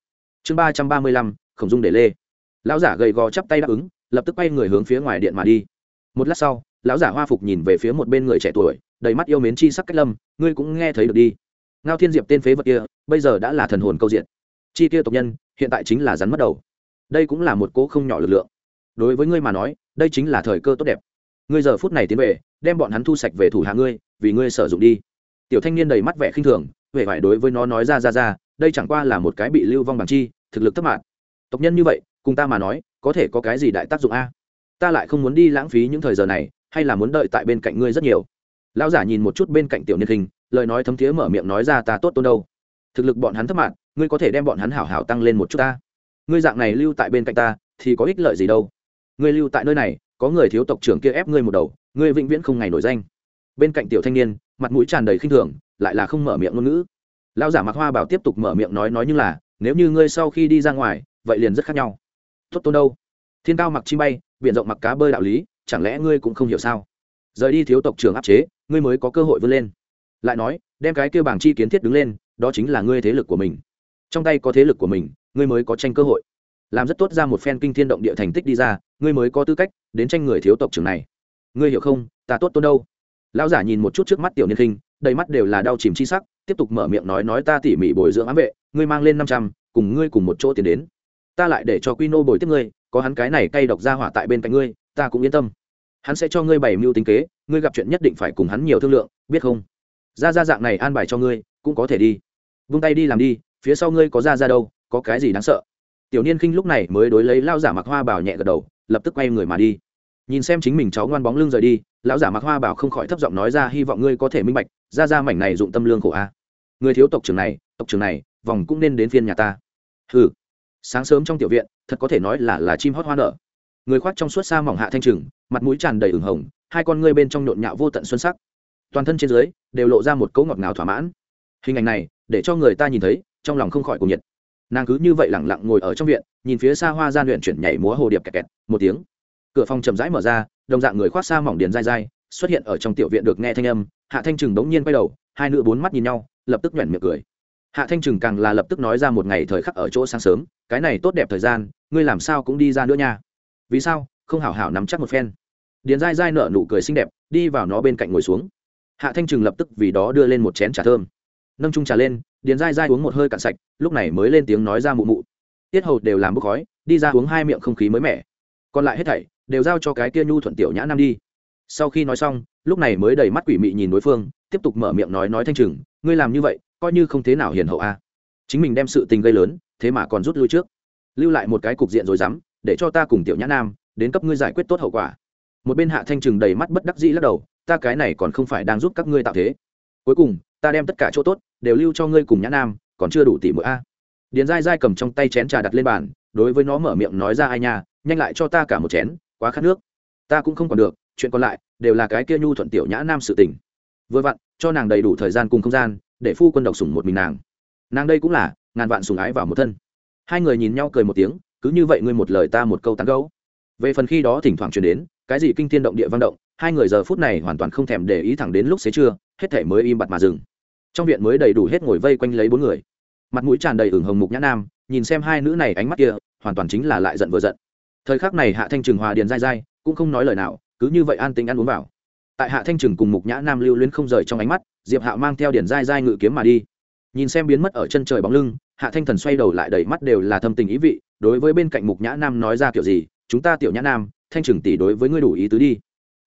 [SPEAKER 1] Chương ba trăm ba mươi lăm, khổng dung để lê. Lão giả gầy gò chắp tay đáp ứng, lập tức quay người hướng phía ngoài điện mà đi. Một lát sau, lão giả hoa phục nhìn về phía một bên người trẻ tuổi, đầy mắt yêu mến chi sắc cách lâm, ngươi cũng nghe thấy được đi. Ngao thiên diệp tên phế vật kia, bây giờ đã là thần hồn câu diện. Chi kia tộc nhân, hiện tại chính là rắn mất đầu. Đây cũng là một cỗ không nhỏ lực lượng. Đối với ngươi mà nói, đây chính là thời cơ tốt đẹp ngươi giờ phút này tiến về, đem bọn hắn thu sạch về thủ hạ ngươi, vì ngươi sử dụng đi. Tiểu thanh niên đầy mắt vẻ khinh thường huệ vải đối với nó nói ra ra ra, đây chẳng qua là một cái bị lưu vong bằng chi, thực lực thấp mạng tộc nhân như vậy, cùng ta mà nói, có thể có cái gì đại tác dụng a? Ta lại không muốn đi lãng phí những thời giờ này, hay là muốn đợi tại bên cạnh ngươi rất nhiều. Lão giả nhìn một chút bên cạnh tiểu niên hình, lời nói thấm thiế mở miệng nói ra ta tốt tôn đâu. Thực lực bọn hắn thấp mạng ngươi có thể đem bọn hắn hảo hảo tăng lên một chút ta. Ngươi dạng này lưu tại bên cạnh ta, thì có ích lợi gì đâu. Ngươi lưu tại nơi này có người thiếu tộc trưởng kia ép ngươi một đầu, ngươi vĩnh viễn không ngày nổi danh. Bên cạnh tiểu thanh niên, mặt mũi tràn đầy khinh thường, lại là không mở miệng ngôn ngữ. Lão giả mặc hoa bảo tiếp tục mở miệng nói nói như là, nếu như ngươi sau khi đi ra ngoài, vậy liền rất khác nhau. Tốt tôn đâu? Thiên cao mặc chim bay, biển rộng mặc cá bơi đạo lý, chẳng lẽ ngươi cũng không hiểu sao? Rời đi thiếu tộc trưởng áp chế, ngươi mới có cơ hội vươn lên. Lại nói, đem cái kêu bảng chi kiến thiết đứng lên, đó chính là ngươi thế lực của mình. Trong tay có thế lực của mình, ngươi mới có tranh cơ hội làm rất tốt ra một phen kinh thiên động địa thành tích đi ra, ngươi mới có tư cách đến tranh người thiếu tộc trưởng này. Ngươi hiểu không, ta tốt tôn đâu? Lão giả nhìn một chút trước mắt tiểu niên khinh, đầy mắt đều là đau chìm chi sắc, tiếp tục mở miệng nói nói ta tỉ mỉ bồi dưỡng ám vệ, ngươi mang lên năm trăm, cùng ngươi cùng một chỗ tiền đến. Ta lại để cho quy nô bồi tiếp ngươi, có hắn cái này cay độc ra hỏa tại bên cạnh ngươi, ta cũng yên tâm. Hắn sẽ cho ngươi bày mưu tính kế, ngươi gặp chuyện nhất định phải cùng hắn nhiều thương lượng, biết không? Ra ra dạng này an bài cho ngươi, cũng có thể đi. Vung tay đi làm đi, phía sau ngươi có ra ra đâu, có cái gì đáng sợ? Tiểu niên khinh lúc này mới đối lấy lao giả mặc hoa bảo nhẹ gật đầu, lập tức quay người mà đi. Nhìn xem chính mình cháu ngoan bóng lưng rời đi, lão giả mặc hoa bảo không khỏi thấp giọng nói ra, hy vọng ngươi có thể minh bạch, ra ra mảnh này dụng tâm lương khổ a. Người thiếu tộc trưởng này, tộc trưởng này, vòng cũng nên đến phiên nhà ta. Ừ sáng sớm trong tiểu viện, thật có thể nói là là chim hót hoa nở. Người khoác trong suốt xa mỏng hạ thanh trừng, mặt mũi tràn đầy ửng hồng, hai con ngươi bên trong nhộn nhạo vô tận xuân sắc. Toàn thân trên dưới đều lộ ra một cấu ngọt ngào thỏa mãn. Hình ảnh này, để cho người ta nhìn thấy, trong lòng không khỏi cùng nhiệt nàng cứ như vậy lẳng lặng ngồi ở trong viện, nhìn phía xa hoa gian luyện chuyển nhảy múa hồ điệp kẹt kẹt, một tiếng. Cửa phòng chậm rãi mở ra, đồng dạng người khoác xa mỏng điền dai dai, xuất hiện ở trong tiểu viện được nghe thanh âm, hạ thanh trừng đống nhiên quay đầu, hai nữ bốn mắt nhìn nhau, lập tức nhoẻn miệng cười. Hạ thanh trừng càng là lập tức nói ra một ngày thời khắc ở chỗ sáng sớm, cái này tốt đẹp thời gian, ngươi làm sao cũng đi ra nữa nha. Vì sao? Không hảo hảo nắm chắc một phen. Điền dai dai nở nụ cười xinh đẹp, đi vào nó bên cạnh ngồi xuống. Hạ thanh trừng lập tức vì đó đưa lên một chén trà thơm. Nâng trung trà lên điền dai dai uống một hơi cạn sạch, lúc này mới lên tiếng nói ra mụ mụ. Tiết hầu đều làm bốc khói, đi ra uống hai miệng không khí mới mẻ. Còn lại hết thảy đều giao cho cái kia nhu thuận tiểu nhã nam đi. Sau khi nói xong, lúc này mới đầy mắt quỷ mị nhìn đối phương, tiếp tục mở miệng nói nói thanh trừng, ngươi làm như vậy, coi như không thế nào hiền hậu a. Chính mình đem sự tình gây lớn, thế mà còn rút lui trước. Lưu lại một cái cục diện rồi dám để cho ta cùng tiểu nhã nam đến cấp ngươi giải quyết tốt hậu quả. Một bên hạ thanh trừng đầy mắt bất đắc dĩ lắc đầu, ta cái này còn không phải đang giúp các ngươi tạo thế. Cuối cùng ta đem tất cả chỗ tốt đều lưu cho ngươi cùng nhã nam, còn chưa đủ tỷ mỗi a. Điền dai dai cầm trong tay chén trà đặt lên bàn, đối với nó mở miệng nói ra ai nha, nhanh lại cho ta cả một chén, quá khát nước. Ta cũng không còn được, chuyện còn lại đều là cái kia nhu thuận tiểu nhã nam sự tình. Vừa vặn, cho nàng đầy đủ thời gian cùng không gian, để phu quân độc sủng một mình nàng. Nàng đây cũng là, ngàn vạn sùng ái vào một thân. Hai người nhìn nhau cười một tiếng, cứ như vậy ngươi một lời ta một câu tán gấu về phần khi đó thỉnh thoảng truyền đến, cái gì kinh thiên động địa vang động, hai người giờ phút này hoàn toàn không thèm để ý thẳng đến lúc xế trưa, hết thể mới im bặt mà dừng trong viện mới đầy đủ hết ngồi vây quanh lấy bốn người. Mặt mũi tràn đầy ửng hồng mục nhã nam, nhìn xem hai nữ này ánh mắt kia, hoàn toàn chính là lại giận vừa giận. Thời khắc này hạ thanh trừng hòa điền dai dai, cũng không nói lời nào, cứ như vậy an tính ăn uống vào. Tại hạ thanh trừng cùng mục nhã nam lưu luyến không rời trong ánh mắt, diệp hạ mang theo điền dai dai ngự kiếm mà đi. Nhìn xem biến mất ở chân trời bóng lưng, hạ thanh thần xoay đầu lại đầy mắt đều là thâm tình ý vị, đối với bên cạnh mục nhã nam nói ra kiểu gì, chúng ta tiểu nhã nam, thanh trừng tỷ đối với ngươi đủ ý tứ đi.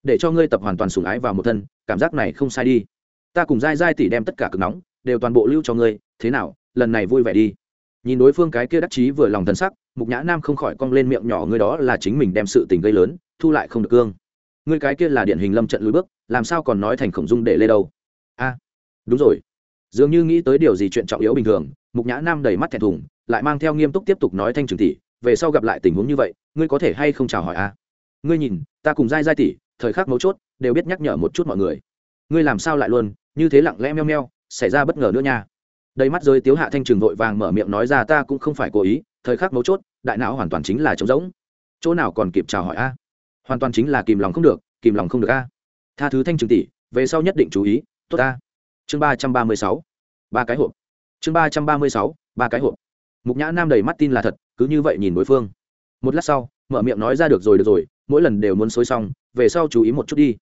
[SPEAKER 1] Để cho ngươi tập hoàn toàn sùng ái vào một thân, cảm giác này không sai đi ta cùng dai dai tỷ đem tất cả cực nóng đều toàn bộ lưu cho ngươi, thế nào, lần này vui vẻ đi. Nhìn đối phương cái kia đắc chí vừa lòng thân sắc, mục nhã nam không khỏi cong lên miệng nhỏ, ngươi đó là chính mình đem sự tình gây lớn, thu lại không được cương. Ngươi cái kia là điển hình lâm trận lùi bước, làm sao còn nói thành khổng dung để lê đâu? A, đúng rồi. Dường như nghĩ tới điều gì chuyện trọng yếu bình thường, mục nhã nam đầy mắt thẹn thùng, lại mang theo nghiêm túc tiếp tục nói thanh trường tỷ, về sau gặp lại tình huống như vậy, ngươi có thể hay không chào hỏi a? Ngươi nhìn, ta cùng giai giai tỷ, thời khắc mấu chốt, đều biết nhắc nhở một chút mọi người ngươi làm sao lại luôn, như thế lặng lẽ meo meo, xảy ra bất ngờ nữa nha. Đầy mắt rơi tiếu hạ thanh trường vội vàng mở miệng nói ra, ta cũng không phải cố ý, thời khắc mấu chốt, đại não hoàn toàn chính là trống rỗng. Chỗ nào còn kịp chào hỏi a? Hoàn toàn chính là kìm lòng không được, kìm lòng không được a. Tha thứ thanh trường tỷ, về sau nhất định chú ý, tốt a. Chương ba trăm ba mươi sáu, ba cái hộp. Chương ba trăm ba mươi sáu, ba cái hộp. Mục nhã nam đầy mắt tin là thật, cứ như vậy nhìn đối phương. Một lát sau, mở miệng nói ra, được rồi được rồi, mỗi lần đều muốn xối xong, về sau chú ý một chút đi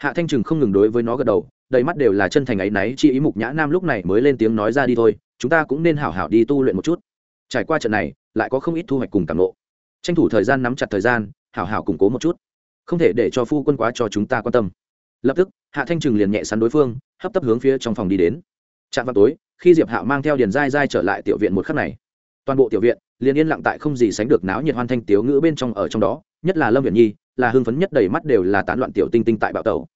[SPEAKER 1] hạ thanh trừng không ngừng đối với nó gật đầu, đầy mắt đều là chân thành ấy náy, chi ý mục nhã nam lúc này mới lên tiếng nói ra đi thôi, chúng ta cũng nên hảo hảo đi tu luyện một chút. Trải qua trận này, lại có không ít thu hoạch cùng cảm lộ tranh thủ thời gian nắm chặt thời gian, hảo hảo củng cố một chút. Không thể để cho phu quân quá cho chúng ta quan tâm. Lập tức, hạ thanh trừng liền nhẹ sắn đối phương, hấp tấp hướng phía trong phòng đi đến. Trạm vào tối, khi diệp hạo mang theo điền dai dai trở lại tiểu viện một khắc này. Toàn bộ tiểu viện liền yên lặng tại không gì sánh được náo nhiệt hoan thanh tiếu ngữ bên trong ở trong đó, nhất là lâm viện nhi, là hưng phấn nhất đầy mắt đều là tán loạn tiểu tinh tinh tại bạo tàu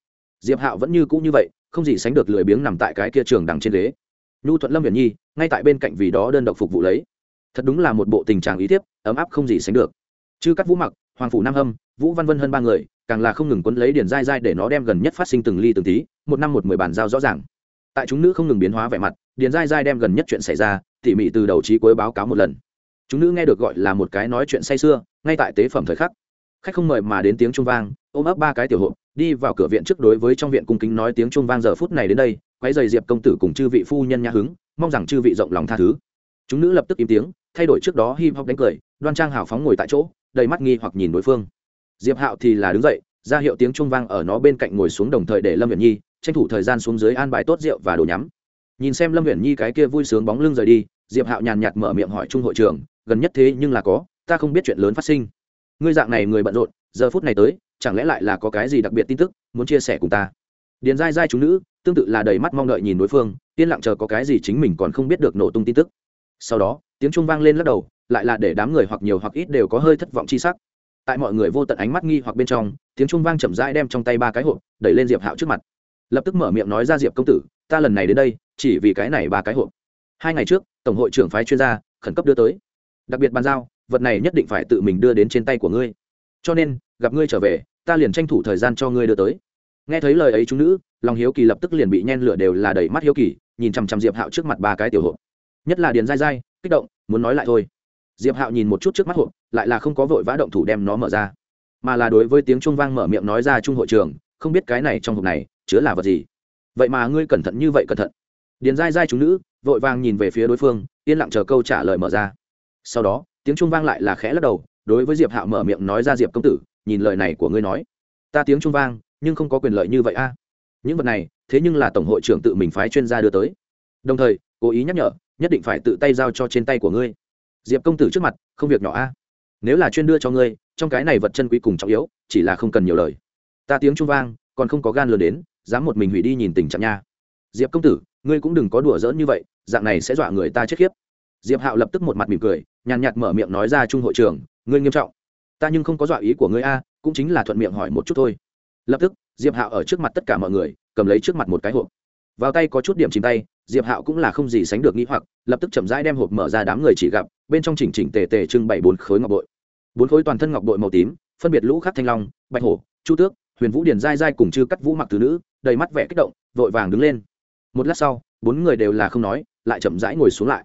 [SPEAKER 1] diệp hạo vẫn như cũ như vậy, không gì sánh được lười biếng nằm tại cái kia trường đằng trên ghế. Nhu thuận lâm viện nhi, ngay tại bên cạnh vì đó đơn độc phục vụ lấy. Thật đúng là một bộ tình trạng ý tiếp ấm áp không gì sánh được. Chư các vũ mặc, hoàng phủ nam hâm, vũ văn vân hơn ba người, càng là không ngừng quấn lấy điền dai dai để nó đem gần nhất phát sinh từng ly từng tí, một năm một mười bàn giao rõ ràng. Tại chúng nữ không ngừng biến hóa vẻ mặt, điền dai dai đem gần nhất chuyện xảy ra, tỉ mỉ từ đầu trí cuối báo cáo một lần chúng nữ nghe được gọi là một cái nói chuyện say sưa, ngay tại tế phẩm thời khắc. Khách không mời mà đến tiếng trung vang, ôm ấp ba cái tiểu hộp, đi vào cửa viện trước đối với trong viện cung kính nói tiếng trung vang giờ phút này đến đây quay dày diệp công tử cùng chư vị phu nhân nhã hứng, mong rằng chư vị rộng lòng tha thứ. Chúng nữ lập tức im tiếng, thay đổi trước đó hip hop đánh cười, đoan trang hào phóng ngồi tại chỗ, đầy mắt nghi hoặc nhìn đối phương. Diệp hạo thì là đứng dậy, ra hiệu tiếng trung vang ở nó bên cạnh ngồi xuống đồng thời để lâm viện nhi tranh thủ thời gian xuống dưới an bài tốt rượu và đồ nhắm. Nhìn xem lâm viện nhi cái kia vui sướng bóng lưng rời đi diệp hạo nhàn nhạt mở miệng hỏi trung hội trưởng, gần nhất thế nhưng là có, ta không biết chuyện lớn phát sinh. Ngươi dạng này người bận rộn, giờ phút này tới, chẳng lẽ lại là có cái gì đặc biệt tin tức muốn chia sẻ cùng ta? Điền dai dai chúng nữ, tương tự là đầy mắt mong đợi nhìn đối phương, yên lặng chờ có cái gì chính mình còn không biết được nổ tung tin tức. Sau đó, tiếng trung vang lên lắc đầu, lại là để đám người hoặc nhiều hoặc ít đều có hơi thất vọng chi sắc. Tại mọi người vô tận ánh mắt nghi hoặc bên trong, tiếng trung vang chậm rãi đem trong tay ba cái hộp đẩy lên diệp hạo trước mặt. Lập tức mở miệng nói ra diệp công tử, ta lần này đến đây, chỉ vì cái này ba cái hộp. Hai ngày trước tổng hội trưởng phái chuyên gia, khẩn cấp đưa tới. Đặc biệt bàn giao, vật này nhất định phải tự mình đưa đến trên tay của ngươi. Cho nên, gặp ngươi trở về, ta liền tranh thủ thời gian cho ngươi đưa tới. Nghe thấy lời ấy chúng nữ lòng hiếu kỳ lập tức liền bị nhen lửa đều là đầy mắt hiếu kỳ, nhìn chằm chằm diệp hạo trước mặt ba cái tiểu hộp. Nhất là điền dai dai kích động, muốn nói lại thôi. Diệp hạo nhìn một chút trước mắt hộp, lại là không có vội vã động thủ đem nó mở ra. Mà là đối với tiếng trung vang mở miệng nói ra trung hội trường không biết cái này trong hộp này chứa là vật gì. Vậy mà ngươi cẩn thận như vậy cẩn thận. Điền dai dai chúng nữ vội vàng nhìn về phía đối phương, yên lặng chờ câu trả lời mở ra. Sau đó, tiếng trung vang lại là khẽ lắc đầu, đối với diệp hạo mở miệng nói ra diệp công tử, nhìn lời này của ngươi nói. Ta tiếng trung vang, nhưng không có quyền lợi như vậy a. À. Những vật này, thế nhưng là tổng hội trưởng tự mình phái chuyên gia đưa tới. Đồng thời, cố ý nhắc nhở, nhất định phải tự tay giao cho trên tay của ngươi. Diệp công tử trước mặt, không việc nhỏ a. À. Nếu là chuyên đưa cho ngươi, trong cái này vật chân quý cùng trọng yếu, chỉ là không cần nhiều lời. Ta tiếng trung vang, còn không có gan lừa đến, dám một mình hủy đi nhìn tình trạng nha. Diệp công tử, ngươi cũng đừng có đùa giỡn như vậy dạng này sẽ dọa người ta chết khiếp. Diệp hạo lập tức một mặt mỉm cười, nhàn nhạt mở miệng nói ra trung hội trường ngươi nghiêm trọng. Ta nhưng không có dọa ý của ngươi a, cũng chính là thuận miệng hỏi một chút thôi. Lập tức, diệp hạo ở trước mặt tất cả mọi người, cầm lấy trước mặt một cái hộp. Vào tay có chút điểm chìm tay, diệp hạo cũng là không gì sánh được nghĩ hoặc, lập tức chậm rãi đem hộp mở ra đám người chỉ gặp, bên trong chỉnh chỉnh tề tề trưng bày bốn khối ngọc bội. Bốn khối toàn thân ngọc bội màu tím, phân biệt lũ khắc thanh long, bạch hổ, chu tước, huyền vũ điền dai dai cùng chư cắt vũ mặc từ nữ, đầy mắt vẻ kích động, vội vàng đứng lên. Một lát sau, bốn người đều là không nói lại chậm rãi ngồi xuống lại.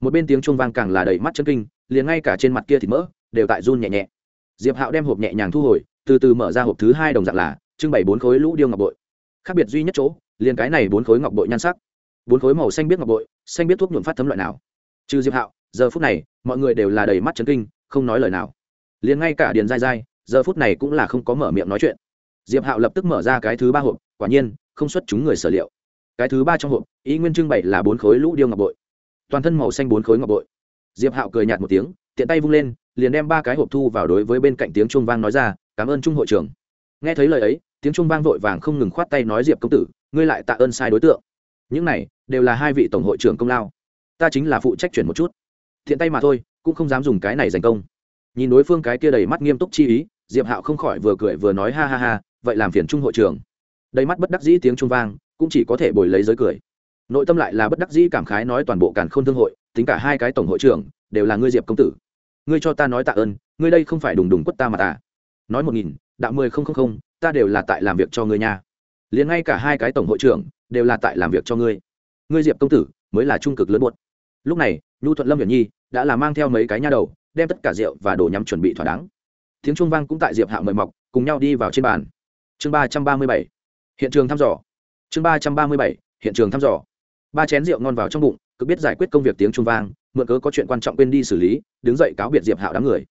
[SPEAKER 1] Một bên tiếng chuông vang càng là đầy mắt chân kinh, liền ngay cả trên mặt kia thì mỡ đều tại run nhẹ nhẹ. Diệp hạo đem hộp nhẹ nhàng thu hồi, từ từ mở ra hộp thứ hai đồng dạng là trưng bày bốn khối lũ điêu ngọc bội. Khác biệt duy nhất chỗ, liền cái này bốn khối ngọc bội nhan sắc. Bốn khối màu xanh biết ngọc bội, xanh biết thuốc nhuộm phát thấm loại nào. Trừ diệp hạo, giờ phút này, mọi người đều là đầy mắt chấn kinh, không nói lời nào. Liền ngay cả điền dai dai giờ phút này cũng là không có mở miệng nói chuyện. Diệp hạo lập tức mở ra cái thứ ba hộp, quả nhiên, không xuất chúng người sở liệu cái thứ ba trong hộp, ý nguyên trưng bày là bốn khối lũ điêu ngọc bội. Toàn thân màu xanh bốn khối ngọc bội. Diệp hạo cười nhạt một tiếng, tiện tay vung lên, liền đem ba cái hộp thu vào đối với bên cạnh tiếng trung vang nói ra, cảm ơn trung hội trưởng. Nghe thấy lời ấy, tiếng trung vang vội vàng không ngừng khoát tay nói diệp công tử, ngươi lại tạ ơn sai đối tượng. Những này, đều là hai vị tổng hội trưởng công lao. Ta chính là phụ trách chuyển một chút. Thiện tay mà thôi, cũng không dám dùng cái này giành công. Nhìn đối phương cái kia đầy mắt nghiêm túc chi ý, diệp hạo không khỏi vừa cười vừa nói ha ha ha, vậy làm phiền trung hội trưởng. Đầy mắt bất đắc dĩ tiếng trung vang cũng chỉ có thể bồi lấy giới cười. Nội tâm lại là bất đắc dĩ cảm khái nói toàn bộ càn khôn thương hội, tính cả hai cái tổng hội trưởng, đều là ngươi diệp công tử. Ngươi cho ta nói tạ ơn, ngươi đây không phải đùng đùng quất ta mà ta nói một nghìn, đạo mười không không không, ta đều là tại làm việc cho ngươi nha. Liền ngay cả hai cái tổng hội trưởng, đều là tại làm việc cho ngươi. Ngươi diệp công tử, mới là trung cực lớn buột lúc này, nhu thuận lâm hiển nhi đã là mang theo mấy cái nha đầu, đem tất cả rượu và đồ nhắm chuẩn bị thỏa đáng. Tiếng trung vang cũng tại diệp hạ mời mọc, cùng nhau đi vào trên bàn. Chương ba trăm ba mươi bảy. Hiện trường thăm dò chương ba trăm ba mươi bảy, hiện trường thăm dò. Ba chén rượu ngon vào trong bụng cứ biết giải quyết công việc tiếng trung vang, mượn cớ có chuyện quan trọng quên đi xử lý, đứng dậy cáo biệt diệp hạo đám người.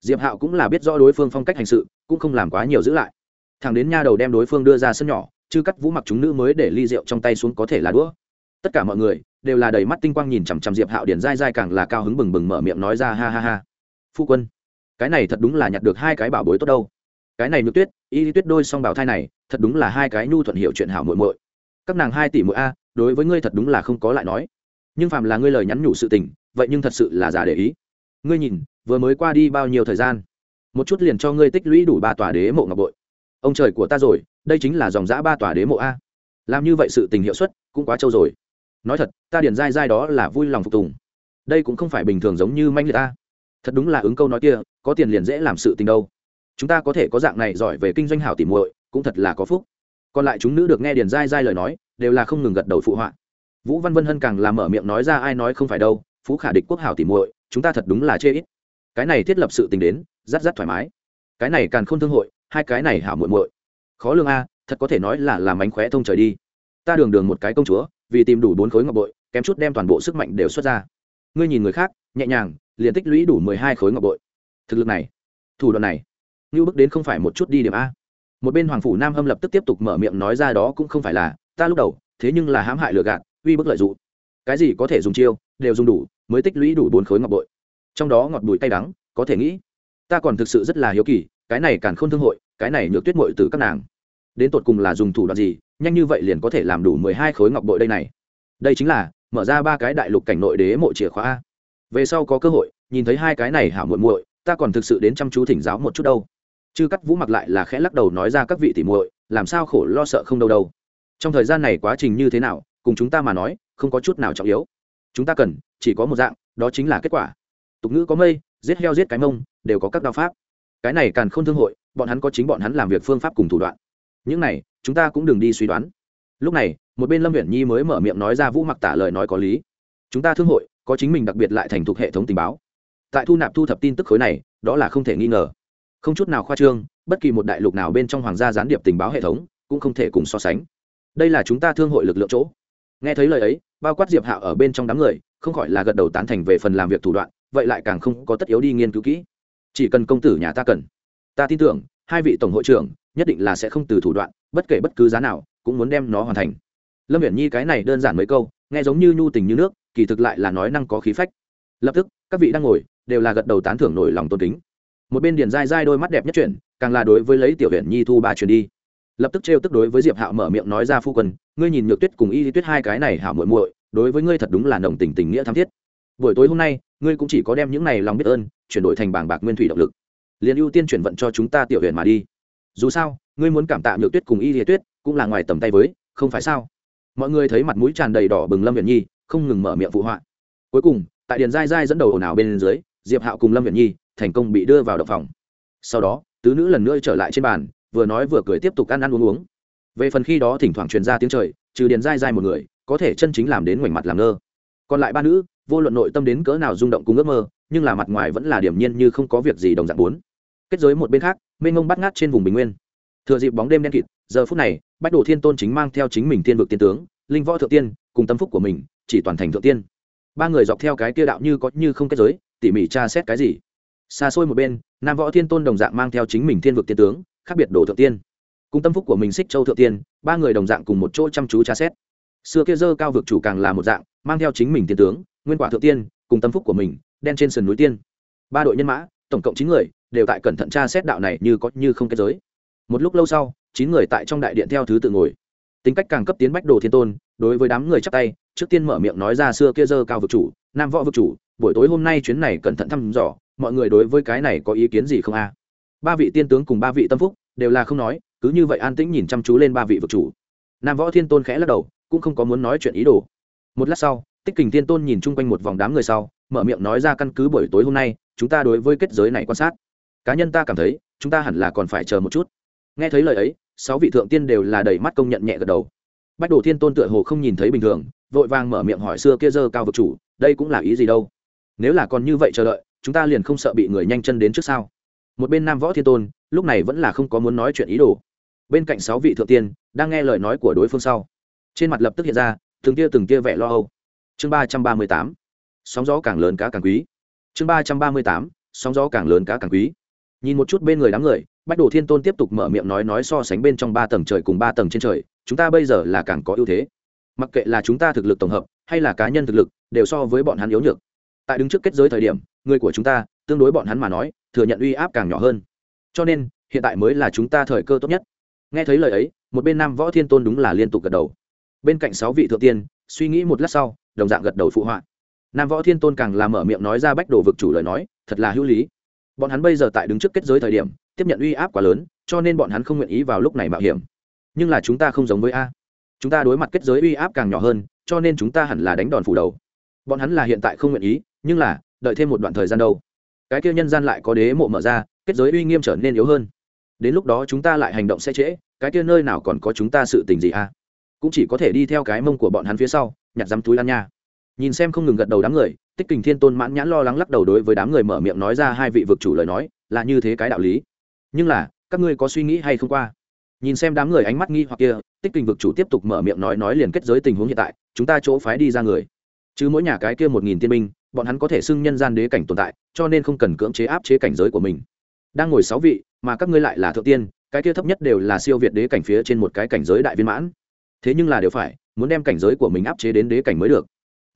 [SPEAKER 1] Diệp hạo cũng là biết rõ đối phương phong cách hành sự, cũng không làm quá nhiều giữ lại. Thằng đến nha đầu đem đối phương đưa ra sân nhỏ chứ cắt vũ mặc chúng nữ mới để ly rượu trong tay xuống có thể là đũa. Tất cả mọi người đều là đầy mắt tinh quang nhìn chằm chằm diệp hạo điển dai dai càng là cao hứng bừng bừng mở miệng nói ra ha ha ha. Phu quân, cái này thật đúng là nhặt được hai cái bảo bối tốt đâu. Cái này nhược tuyết, y tuyết đôi song bảo thai này, thật đúng là hai cái nhu thuận hiệu chuyện hảo muội muội các nàng hai tỷ muội a, đối với ngươi thật đúng là không có lại nói. Nhưng phàm là ngươi lời nhắn nhủ sự tình, vậy nhưng thật sự là giả để ý. Ngươi nhìn, vừa mới qua đi bao nhiêu thời gian? Một chút liền cho ngươi tích lũy đủ ba tòa đế mộ ngọc bội. Ông trời của ta rồi, đây chính là dòng giã ba tòa đế mộ a. Làm như vậy sự tình hiệu suất cũng quá trâu rồi. Nói thật, ta điền dai dai đó là vui lòng phục tùng. Đây cũng không phải bình thường giống như manh người ta. Thật đúng là ứng câu nói kia, có tiền liền dễ làm sự tình đâu. Chúng ta có thể có dạng này giỏi về kinh doanh hảo tỉ muội, cũng thật là có phúc còn lại chúng nữ được nghe điền dai dai lời nói, đều là không ngừng gật đầu phụ họa. Vũ văn vân hân càng làm mở miệng nói ra ai nói không phải đâu, phú khả địch quốc hảo tỉ muội, chúng ta thật đúng là chê ít. Cái này thiết lập sự tình đến rất rất thoải mái. Cái này càng không thương hội, hai cái này hảo muội muội. Khó lương a, thật có thể nói là làm mánh khóe thông trời đi. Ta đường đường một cái công chúa, vì tìm đủ bốn khối ngọc bội, kém chút đem toàn bộ sức mạnh đều xuất ra. Ngươi nhìn người khác, nhẹ nhàng, liền tích lũy đủ mười hai khối ngọc bội. Thực lực này, thủ đoạn này như bước đến không phải một chút đi điểm a một bên hoàng phủ nam hâm lập tức tiếp tục mở miệng nói ra đó cũng không phải là, ta lúc đầu, thế nhưng là hãm hại lừa gạt, uy bức lợi dụng. Cái gì có thể dùng chiêu, đều dùng đủ, mới tích lũy đủ bốn khối ngọc bội. Trong đó ngọt bụi tay đắng, có thể nghĩ, ta còn thực sự rất là hiếu kỳ, cái này càng không thương hội, cái này nhược tuyết mội từ các nàng. Đến tột cùng là dùng thủ đoạn gì, nhanh như vậy liền có thể làm đủ mười hai khối ngọc bội đây này? Đây chính là, mở ra ba cái đại lục cảnh nội đế mộ chìa khóa a. Về sau có cơ hội, nhìn thấy hai cái này hảo muội muội, ta còn thực sự đến chăm chú thỉnh giáo một chút đâu chư cắt vũ mặc lại là khẽ lắc đầu nói ra các vị tỉ muội, làm sao khổ lo sợ không đâu đâu. Trong thời gian này quá trình như thế nào, cùng chúng ta mà nói, không có chút nào trọng yếu. Chúng ta cần, chỉ có một dạng, đó chính là kết quả. Tục ngữ có mây, giết heo giết cái mông, đều có các đao pháp. Cái này càng không thương hội, bọn hắn có chính bọn hắn làm việc phương pháp cùng thủ đoạn. Những này, chúng ta cũng đừng đi suy đoán. Lúc này, một bên lâm huyện nhi mới mở miệng nói ra vũ mặc tả lời nói có lý. Chúng ta thương hội, có chính mình đặc biệt lại thành thục hệ thống tình báo. Tại thu nạp thu thập tin tức khối này, đó là không thể nghi ngờ không chút nào khoa trương, bất kỳ một đại lục nào bên trong hoàng gia gián điệp tình báo hệ thống cũng không thể cùng so sánh. Đây là chúng ta thương hội lực lượng chỗ. Nghe thấy lời ấy, bao quát diệp hạo ở bên trong đám người, không khỏi là gật đầu tán thành về phần làm việc thủ đoạn, vậy lại càng không có tất yếu đi nghiên cứu kỹ. Chỉ cần công tử nhà ta cần. Ta tin tưởng, hai vị tổng hội trưởng nhất định là sẽ không từ thủ đoạn, bất kể bất cứ giá nào, cũng muốn đem nó hoàn thành. Lâm viễn nhi cái này đơn giản mấy câu, nghe giống như nhu tình như nước, kỳ thực lại là nói năng có khí phách. Lập tức, các vị đang ngồi đều là gật đầu tán thưởng nổi lòng tôn kính một bên điền dai dai đôi mắt đẹp nhất chuyển, càng là đối với lấy tiểu huyện nhi thu ba chuyển đi. Lập tức trêu tức đối với diệp hạo mở miệng nói ra phu quân, ngươi nhìn nhược tuyết cùng y tuyết hai cái này hảo muội muội, đối với ngươi thật đúng là nồng tình tình nghĩa tham thiết. Buổi tối hôm nay, ngươi cũng chỉ có đem những này lòng biết ơn, chuyển đổi thành bảng bạc nguyên thủy động lực. Liền ưu tiên chuyển vận cho chúng ta tiểu huyện mà đi. Dù sao, ngươi muốn cảm tạ nhược tuyết cùng y tuyết, cũng là ngoài tầm tay với, không phải sao? Mọi người thấy mặt mũi tràn đầy đỏ bừng lâm viện nhi, không ngừng mở miệng phụ họa. Cuối cùng, tại điền dai dai dẫn đầu ồn ào bên dưới, diệp hạo cùng lâm viện nhi thành công bị đưa vào động phòng. Sau đó, tứ nữ lần nữa trở lại trên bàn, vừa nói vừa cười tiếp tục ăn ăn uống uống. Về phần khi đó thỉnh thoảng truyền ra tiếng trời, trừ điền dai dai một người, có thể chân chính làm đến ngoảnh mặt làm ngơ. Còn lại ba nữ, vô luận nội tâm đến cỡ nào rung động cùng ước mơ, nhưng là mặt ngoài vẫn là điểm nhiên như không có việc gì đồng dạng bốn. Kết giới một bên khác, mênh mông bắt ngát trên vùng bình nguyên. Thừa dịp bóng đêm đen kịt, giờ phút này, bách đồ thiên tôn chính mang theo chính mình Thiên vực tiên tướng, linh võ thượng tiên, cùng tâm phúc của mình, chỉ toàn thành thượng tiên. Ba người dọc theo cái kia đạo như có như không kết giới, tỉ mỉ tra xét cái gì? Xa xôi một bên, nam võ thiên tôn đồng dạng mang theo chính mình thiên vực tiên tướng, khác biệt đồ thượng tiên. Cùng tâm phúc của mình xích châu thượng tiên, ba người đồng dạng cùng một chỗ chăm chú tra xét. Xưa kia dơ cao vực chủ càng là một dạng, mang theo chính mình tiên tướng, nguyên quả thượng tiên, cùng tâm phúc của mình, đen trên sườn núi tiên. Ba đội nhân mã, tổng cộng chín người, đều tại cẩn thận tra xét đạo này như có như không kết giới. Một lúc lâu sau, chín người tại trong đại điện theo thứ tự ngồi. Tính cách càng cấp tiến bách đồ thiên tôn, đối với đám người chắp tay, trước tiên mở miệng nói ra xưa kia dơ cao vực chủ, nam võ vực chủ, buổi tối hôm nay chuyến này cẩn thận thăm dò mọi người đối với cái này có ý kiến gì không a? Ba vị tiên tướng cùng ba vị tâm phúc đều là không nói, cứ như vậy an tĩnh nhìn chăm chú lên ba vị vực chủ. Nam võ thiên tôn khẽ lắc đầu, cũng không có muốn nói chuyện ý đồ. Một lát sau, tích kình tiên tôn nhìn chung quanh một vòng đám người sau, mở miệng nói ra căn cứ buổi tối hôm nay, chúng ta đối với kết giới này quan sát. Cá nhân ta cảm thấy, chúng ta hẳn là còn phải chờ một chút. Nghe thấy lời ấy, sáu vị thượng tiên đều là đầy mắt công nhận nhẹ gật đầu. Bách đồ thiên tôn tựa hồ không nhìn thấy bình thường, vội vàng mở miệng hỏi xưa kia dơ cao vực chủ, đây cũng là ý gì đâu? Nếu là còn như vậy chờ đợi chúng ta liền không sợ bị người nhanh chân đến trước sao? Một bên nam võ thiên tôn, lúc này vẫn là không có muốn nói chuyện ý đồ. Bên cạnh sáu vị thượng tiên, đang nghe lời nói của đối phương sau, trên mặt lập tức hiện ra từng tia từng tia vẻ lo âu. Chương ba trăm ba mươi tám, sóng gió càng lớn cá càng quý. Chương ba trăm ba mươi tám, sóng gió càng lớn cá càng quý. Nhìn một chút bên người đám người, bách đồ thiên tôn tiếp tục mở miệng nói nói so sánh bên trong ba tầng trời cùng ba tầng trên trời, chúng ta bây giờ là càng có ưu thế. Mặc kệ là chúng ta thực lực tổng hợp, hay là cá nhân thực lực, đều so với bọn hắn yếu nhược tại đứng trước kết giới thời điểm, người của chúng ta, tương đối bọn hắn mà nói, thừa nhận uy áp càng nhỏ hơn. Cho nên, hiện tại mới là chúng ta thời cơ tốt nhất. Nghe thấy lời ấy, một bên nam võ thiên tôn đúng là liên tục gật đầu. Bên cạnh sáu vị thượng tiên, suy nghĩ một lát sau, đồng dạng gật đầu phụ họa. Nam võ thiên tôn càng làm mở miệng nói ra bách đồ vực chủ lời nói, thật là hữu lý. Bọn hắn bây giờ tại đứng trước kết giới thời điểm, tiếp nhận uy áp quá lớn, cho nên bọn hắn không nguyện ý vào lúc này mạo hiểm. Nhưng là chúng ta không giống với a. Chúng ta đối mặt kết giới uy áp càng nhỏ hơn, cho nên chúng ta hẳn là đánh đòn phủ đầu. Bọn hắn là hiện tại không nguyện ý nhưng là, đợi thêm một đoạn thời gian đâu, cái kia nhân gian lại có đế mộ mở ra, kết giới uy nghiêm trở nên yếu hơn. Đến lúc đó chúng ta lại hành động sẽ trễ, cái kia nơi nào còn có chúng ta sự tình gì a cũng chỉ có thể đi theo cái mông của bọn hắn phía sau, nhặt dăm túi ăn nha. Nhìn xem không ngừng gật đầu đám người, tích kình thiên tôn mãn nhãn lo lắng lắc đầu đối với đám người mở miệng nói ra hai vị vực chủ lời nói, là như thế cái đạo lý. Nhưng là, các ngươi có suy nghĩ hay không qua? Nhìn xem đám người ánh mắt nghi hoặc kia, tích kình vực chủ tiếp tục mở miệng nói nói liền kết giới tình huống hiện tại, chúng ta chỗ phái đi ra người. Chứ mỗi nhà cái kia một nghìn tiên binh bọn hắn có thể xưng nhân gian đế cảnh tồn tại, cho nên không cần cưỡng chế áp chế cảnh giới của mình. Đang ngồi sáu vị, mà các ngươi lại là thượng tiên, cái kia thấp nhất đều là siêu việt đế cảnh phía trên một cái cảnh giới đại viên mãn. Thế nhưng là đều phải, muốn đem cảnh giới của mình áp chế đến đế cảnh mới được.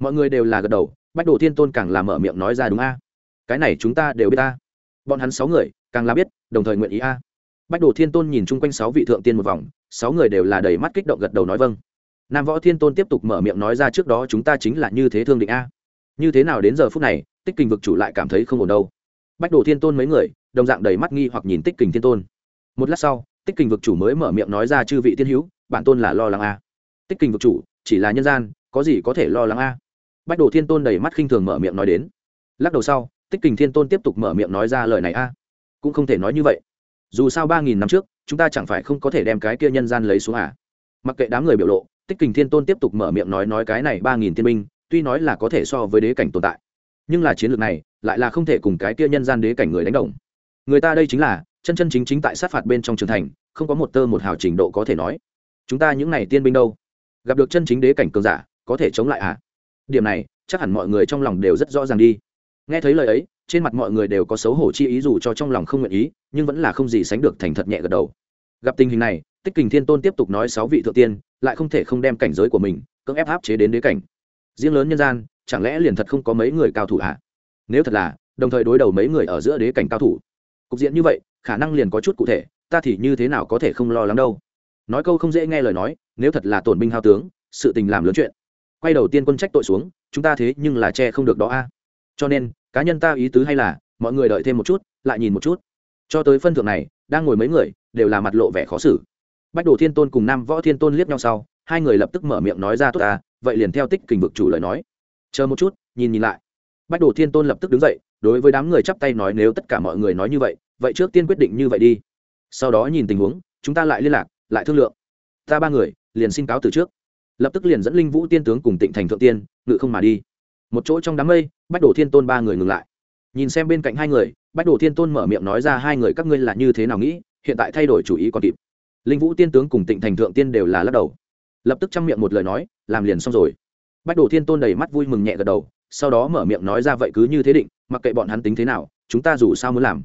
[SPEAKER 1] Mọi người đều là gật đầu, bách đồ thiên tôn càng là mở miệng nói ra đúng a. Cái này chúng ta đều biết a. Bọn hắn sáu người, càng là biết, đồng thời nguyện ý a. Bách đồ thiên tôn nhìn chung quanh sáu vị thượng tiên một vòng, sáu người đều là đầy mắt kích động gật đầu nói vâng. Nam võ thiên tôn tiếp tục mở miệng nói ra trước đó chúng ta chính là như thế thương định a như thế nào đến giờ phút này, tích kình vực chủ lại cảm thấy không ổn đâu. Bách đồ thiên tôn mấy người, đồng dạng đầy mắt nghi hoặc nhìn tích kình thiên tôn. Một lát sau, tích kình vực chủ mới mở miệng nói ra chư vị tiên hữu, bản tôn là lo lắng a. Tích kình vực chủ, chỉ là nhân gian, có gì có thể lo lắng a? Bách đồ thiên tôn đầy mắt khinh thường mở miệng nói đến. Lắc đầu sau, tích kình thiên tôn tiếp tục mở miệng nói ra lời này a. Cũng không thể nói như vậy. Dù sao ba nghìn năm trước, chúng ta chẳng phải không có thể đem cái kia nhân gian lấy xuống à? Mặc kệ đám người biểu lộ, tích kình thiên tôn tiếp tục mở miệng nói nói cái này ba nghìn thiên binh tuy nói là có thể so với đế cảnh tồn tại, nhưng là chiến lược này lại là không thể cùng cái kia nhân gian đế cảnh người đánh đồng. Người ta đây chính là chân chân chính chính tại sát phạt bên trong trường thành, không có một tơ một hào trình độ có thể nói. Chúng ta những này tiên binh đâu? Gặp được chân chính đế cảnh cường giả, có thể chống lại à? Điểm này, chắc hẳn mọi người trong lòng đều rất rõ ràng đi. Nghe thấy lời ấy, trên mặt mọi người đều có xấu hổ chi ý dù cho trong lòng không nguyện ý, nhưng vẫn là không gì sánh được thành thật nhẹ gật đầu. Gặp tình hình này, tích kình thiên tôn tiếp tục nói sáu vị thượng tiên, lại không thể không đem cảnh giới của mình cưỡng ép áp chế đến đế cảnh riêng lớn nhân gian, chẳng lẽ liền thật không có mấy người cao thủ ạ nếu thật là, đồng thời đối đầu mấy người ở giữa đế cảnh cao thủ. Cục diện như vậy, khả năng liền có chút cụ thể, ta thì như thế nào có thể không lo lắng đâu? Nói câu không dễ nghe lời nói, nếu thật là tổn binh hao tướng, sự tình làm lớn chuyện. Quay đầu tiên quân trách tội xuống, chúng ta thế nhưng là che không được đó a. Cho nên, cá nhân ta ý tứ hay là, mọi người đợi thêm một chút, lại nhìn một chút. Cho tới phân thượng này, đang ngồi mấy người, đều là mặt lộ vẻ khó xử. Bách đồ thiên tôn cùng nam võ thiên tôn liếc nhau sau, hai người lập tức mở miệng nói ra tốt ta vậy liền theo tích kình vực chủ lời nói. Chờ một chút, nhìn nhìn lại. Bách đồ thiên tôn lập tức đứng dậy, đối với đám người chắp tay nói nếu tất cả mọi người nói như vậy vậy trước tiên quyết định như vậy đi. Sau đó nhìn tình huống, chúng ta lại liên lạc, lại thương lượng. Ta ba người, liền xin cáo từ trước. Lập tức liền dẫn linh vũ tiên tướng cùng tịnh thành thượng tiên, ngự không mà đi. Một chỗ trong đám mây, bách đồ thiên tôn ba người ngừng lại. Nhìn xem bên cạnh hai người, bách đồ thiên tôn mở miệng nói ra hai người các ngươi là như thế nào nghĩ, hiện tại thay đổi chủ ý còn kịp. Linh vũ tiên tướng cùng tịnh thành thượng tiên đều là lắc đầu. Lập tức chăm miệng một lời nói làm liền xong rồi. Bách đồ thiên tôn đầy mắt vui mừng nhẹ gật đầu, sau đó mở miệng nói ra vậy cứ như thế định, mặc kệ bọn hắn tính thế nào, chúng ta dù sao muốn làm.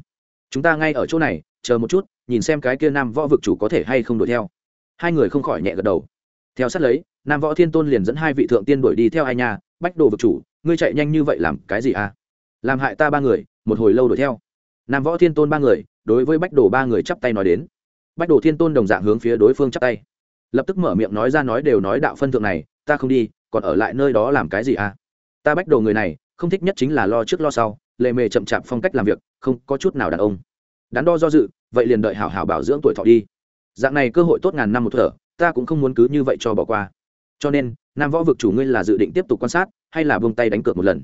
[SPEAKER 1] Chúng ta ngay ở chỗ này, chờ một chút, nhìn xem cái kia nam võ vực chủ có thể hay không đuổi theo. Hai người không khỏi nhẹ gật đầu. Theo sát lấy, nam võ thiên tôn liền dẫn hai vị thượng tiên đuổi đi theo ai nhà bách đồ vực chủ, ngươi chạy nhanh như vậy làm cái gì à? Làm hại ta ba người, một hồi lâu đuổi theo. Nam võ thiên tôn ba người, đối với bách đồ ba người chắp tay nói đến. Bách đồ thiên tôn đồng dạng hướng phía đối phương chắp tay lập tức mở miệng nói ra nói đều nói đạo phân thượng này, ta không đi, còn ở lại nơi đó làm cái gì à? Ta bách đồ người này, không thích nhất chính là lo trước lo sau lệ mề chậm chạp phong cách làm việc, không có chút nào đàn ông. Đắn đo do dự, vậy liền đợi hảo hảo bảo dưỡng tuổi thọ đi. Dạng này cơ hội tốt ngàn năm một thở, ta cũng không muốn cứ như vậy cho bỏ qua. Cho nên, nam võ vực chủ ngươi là dự định tiếp tục quan sát, hay là buông tay đánh cược một lần?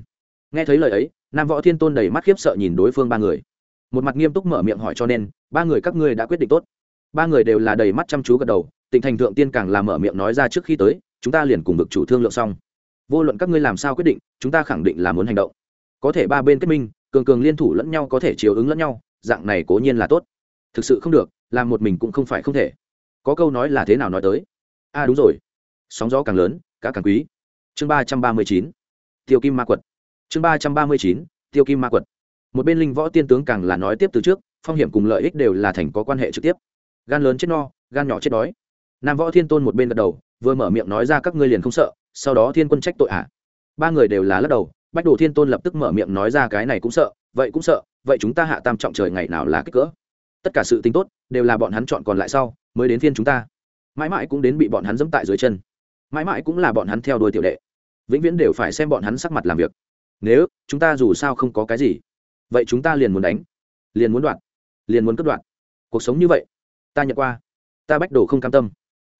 [SPEAKER 1] Nghe thấy lời ấy, nam võ thiên tôn đầy mắt khiếp sợ nhìn đối phương ba người. Một mặt nghiêm túc mở miệng hỏi cho nên, ba người các ngươi đã quyết định tốt. Ba người đều là đầy mắt chăm chú gật đầu tỉnh thành thượng tiên càng làm mở miệng nói ra trước khi tới chúng ta liền cùng vực chủ thương lượng xong. Vô luận các ngươi làm sao quyết định chúng ta khẳng định là muốn hành động. Có thể ba bên kết minh cường cường liên thủ lẫn nhau có thể chiều ứng lẫn nhau dạng này cố nhiên là tốt. Thực sự không được làm một mình cũng không phải không thể. Có câu nói là thế nào nói tới? A à, đúng rồi. Sóng gió càng lớn cá càng quý. Chương ba trăm ba mươi chín. Tiêu kim ma quật. Chương ba trăm ba mươi chín tiêu kim ma quật. Một bên linh võ tiên tướng càng là nói tiếp từ trước phong hiểm cùng lợi ích đều là thành có quan hệ trực tiếp. Gan lớn chết no gan nhỏ chết đói nam võ thiên tôn một bên gật đầu, vừa mở miệng nói ra các ngươi liền không sợ, sau đó thiên quân trách tội ạ à. ba người đều là lắc đầu, bách đồ thiên tôn lập tức mở miệng nói ra cái này cũng sợ, vậy cũng sợ, vậy chúng ta hạ tam trọng trời ngày nào là kích cỡ? Tất cả sự tính tốt, đều là bọn hắn chọn còn lại sau, mới đến phiên chúng ta. Mãi mãi cũng đến bị bọn hắn dẫm tại dưới chân. Mãi mãi cũng là bọn hắn theo đuôi tiểu đệ. Vĩnh viễn đều phải xem bọn hắn sắc mặt làm việc. Nếu, chúng ta dù sao không có cái gì. Vậy chúng ta liền muốn đánh, liền muốn đoạt, liền muốn cất đoạt. Cuộc sống như vậy, ta nhận qua. Ta bách đồ không cam tâm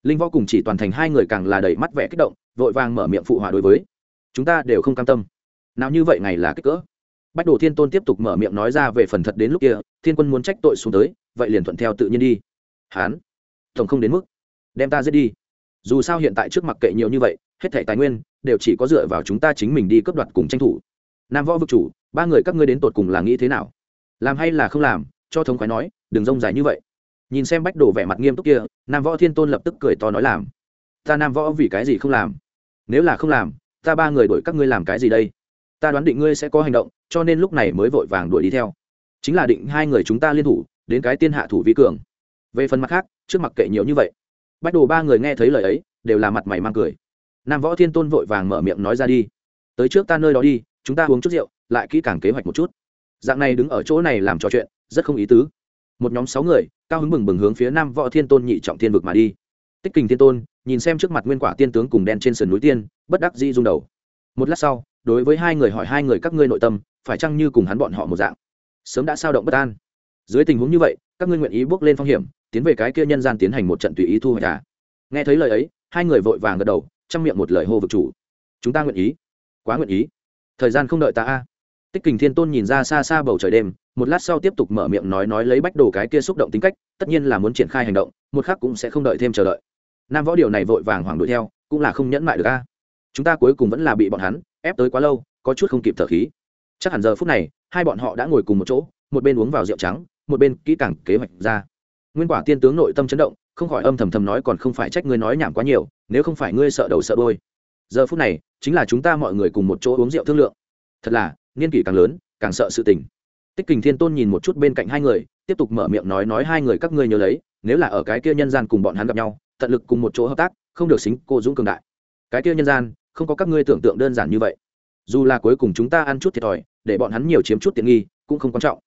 [SPEAKER 1] linh võ cùng chỉ toàn thành hai người càng là đầy mắt vẻ kích động, vội vàng mở miệng phụ hòa đối với. Chúng ta đều không cam tâm. Nào như vậy ngày là kích cỡ. Bách đồ thiên tôn tiếp tục mở miệng nói ra về phần thật đến lúc kia, thiên quân muốn trách tội xuống tới, vậy liền thuận theo tự nhiên đi. Hán, tổng không đến mức. Đem ta giết đi. Dù sao hiện tại trước mặt kệ nhiều như vậy, hết thẻ tài nguyên, đều chỉ có dựa vào chúng ta chính mình đi cướp đoạt cùng tranh thủ. Nam võ vực chủ, ba người các ngươi đến tột cùng là nghĩ thế nào? Làm hay là không làm, cho thống khoái nói, đừng rông dài như vậy nhìn xem bách đồ vẻ mặt nghiêm túc kia, nam võ thiên tôn lập tức cười to nói làm. Ta nam võ vì cái gì không làm? Nếu là không làm, ta ba người đuổi các ngươi làm cái gì đây? Ta đoán định ngươi sẽ có hành động, cho nên lúc này mới vội vàng đuổi đi theo. Chính là định hai người chúng ta liên thủ, đến cái tiên hạ thủ vi cường. Về phần mặt khác, trước mặt kệ nhiều như vậy. Bách đồ ba người nghe thấy lời ấy, đều là mặt mày mang cười. Nam võ thiên tôn vội vàng mở miệng nói ra đi. Tới trước ta nơi đó đi, chúng ta uống chút rượu, lại kỹ càng kế hoạch một chút. Dạng này đứng ở chỗ này làm trò chuyện, rất không ý tứ một nhóm sáu người, cao hứng bừng bừng hướng phía nam võ thiên tôn nhị trọng thiên vực mà đi. Tích kình thiên tôn, nhìn xem trước mặt nguyên quả tiên tướng cùng đen trên sườn núi tiên, bất đắc dĩ rung đầu. Một lát sau, đối với hai người hỏi hai người các ngươi nội tâm, phải chăng như cùng hắn bọn họ một dạng? Sớm đã sao động bất an. Dưới tình huống như vậy, các ngươi nguyện ý bước lên phong hiểm, tiến về cái kia nhân gian tiến hành một trận tùy ý thu hoạch à? Nghe thấy lời ấy, hai người vội vàng gật đầu chăm miệng một lời hô vực chủ. Chúng ta nguyện ý. Quá nguyện ý. Thời gian không đợi ta a tích kình thiên tôn nhìn ra xa xa bầu trời đêm, một lát sau tiếp tục mở miệng nói nói lấy bách đồ cái kia xúc động tính cách, tất nhiên là muốn triển khai hành động, một khác cũng sẽ không đợi thêm chờ đợi. Nam võ điều này vội vàng hoảng đuổi theo, cũng là không nhẫn mại được a. Chúng ta cuối cùng vẫn là bị bọn hắn ép tới quá lâu, có chút không kịp thở khí. Chắc hẳn giờ phút này, hai bọn họ đã ngồi cùng một chỗ, một bên uống vào rượu trắng, một bên kỹ càng kế hoạch ra. Nguyên quả tiên tướng nội tâm chấn động, không khỏi âm thầm thầm nói còn không phải trách ngươi nói nhảm quá nhiều, nếu không phải ngươi sợ đầu sợ đôi giờ phút này, chính là chúng ta mọi người cùng một chỗ uống rượu thương lượng. Thật là niên kỷ càng lớn, càng sợ sự tình. Tích kình thiên tôn nhìn một chút bên cạnh hai người, tiếp tục mở miệng nói nói hai người các ngươi nhớ lấy, nếu là ở cái kia nhân gian cùng bọn hắn gặp nhau, tận lực cùng một chỗ hợp tác, không được xính cô dũng cường đại. Cái kia nhân gian, không có các ngươi tưởng tượng đơn giản như vậy. Dù là cuối cùng chúng ta ăn chút thiệt thòi, để bọn hắn nhiều chiếm chút tiện nghi, cũng không quan trọng.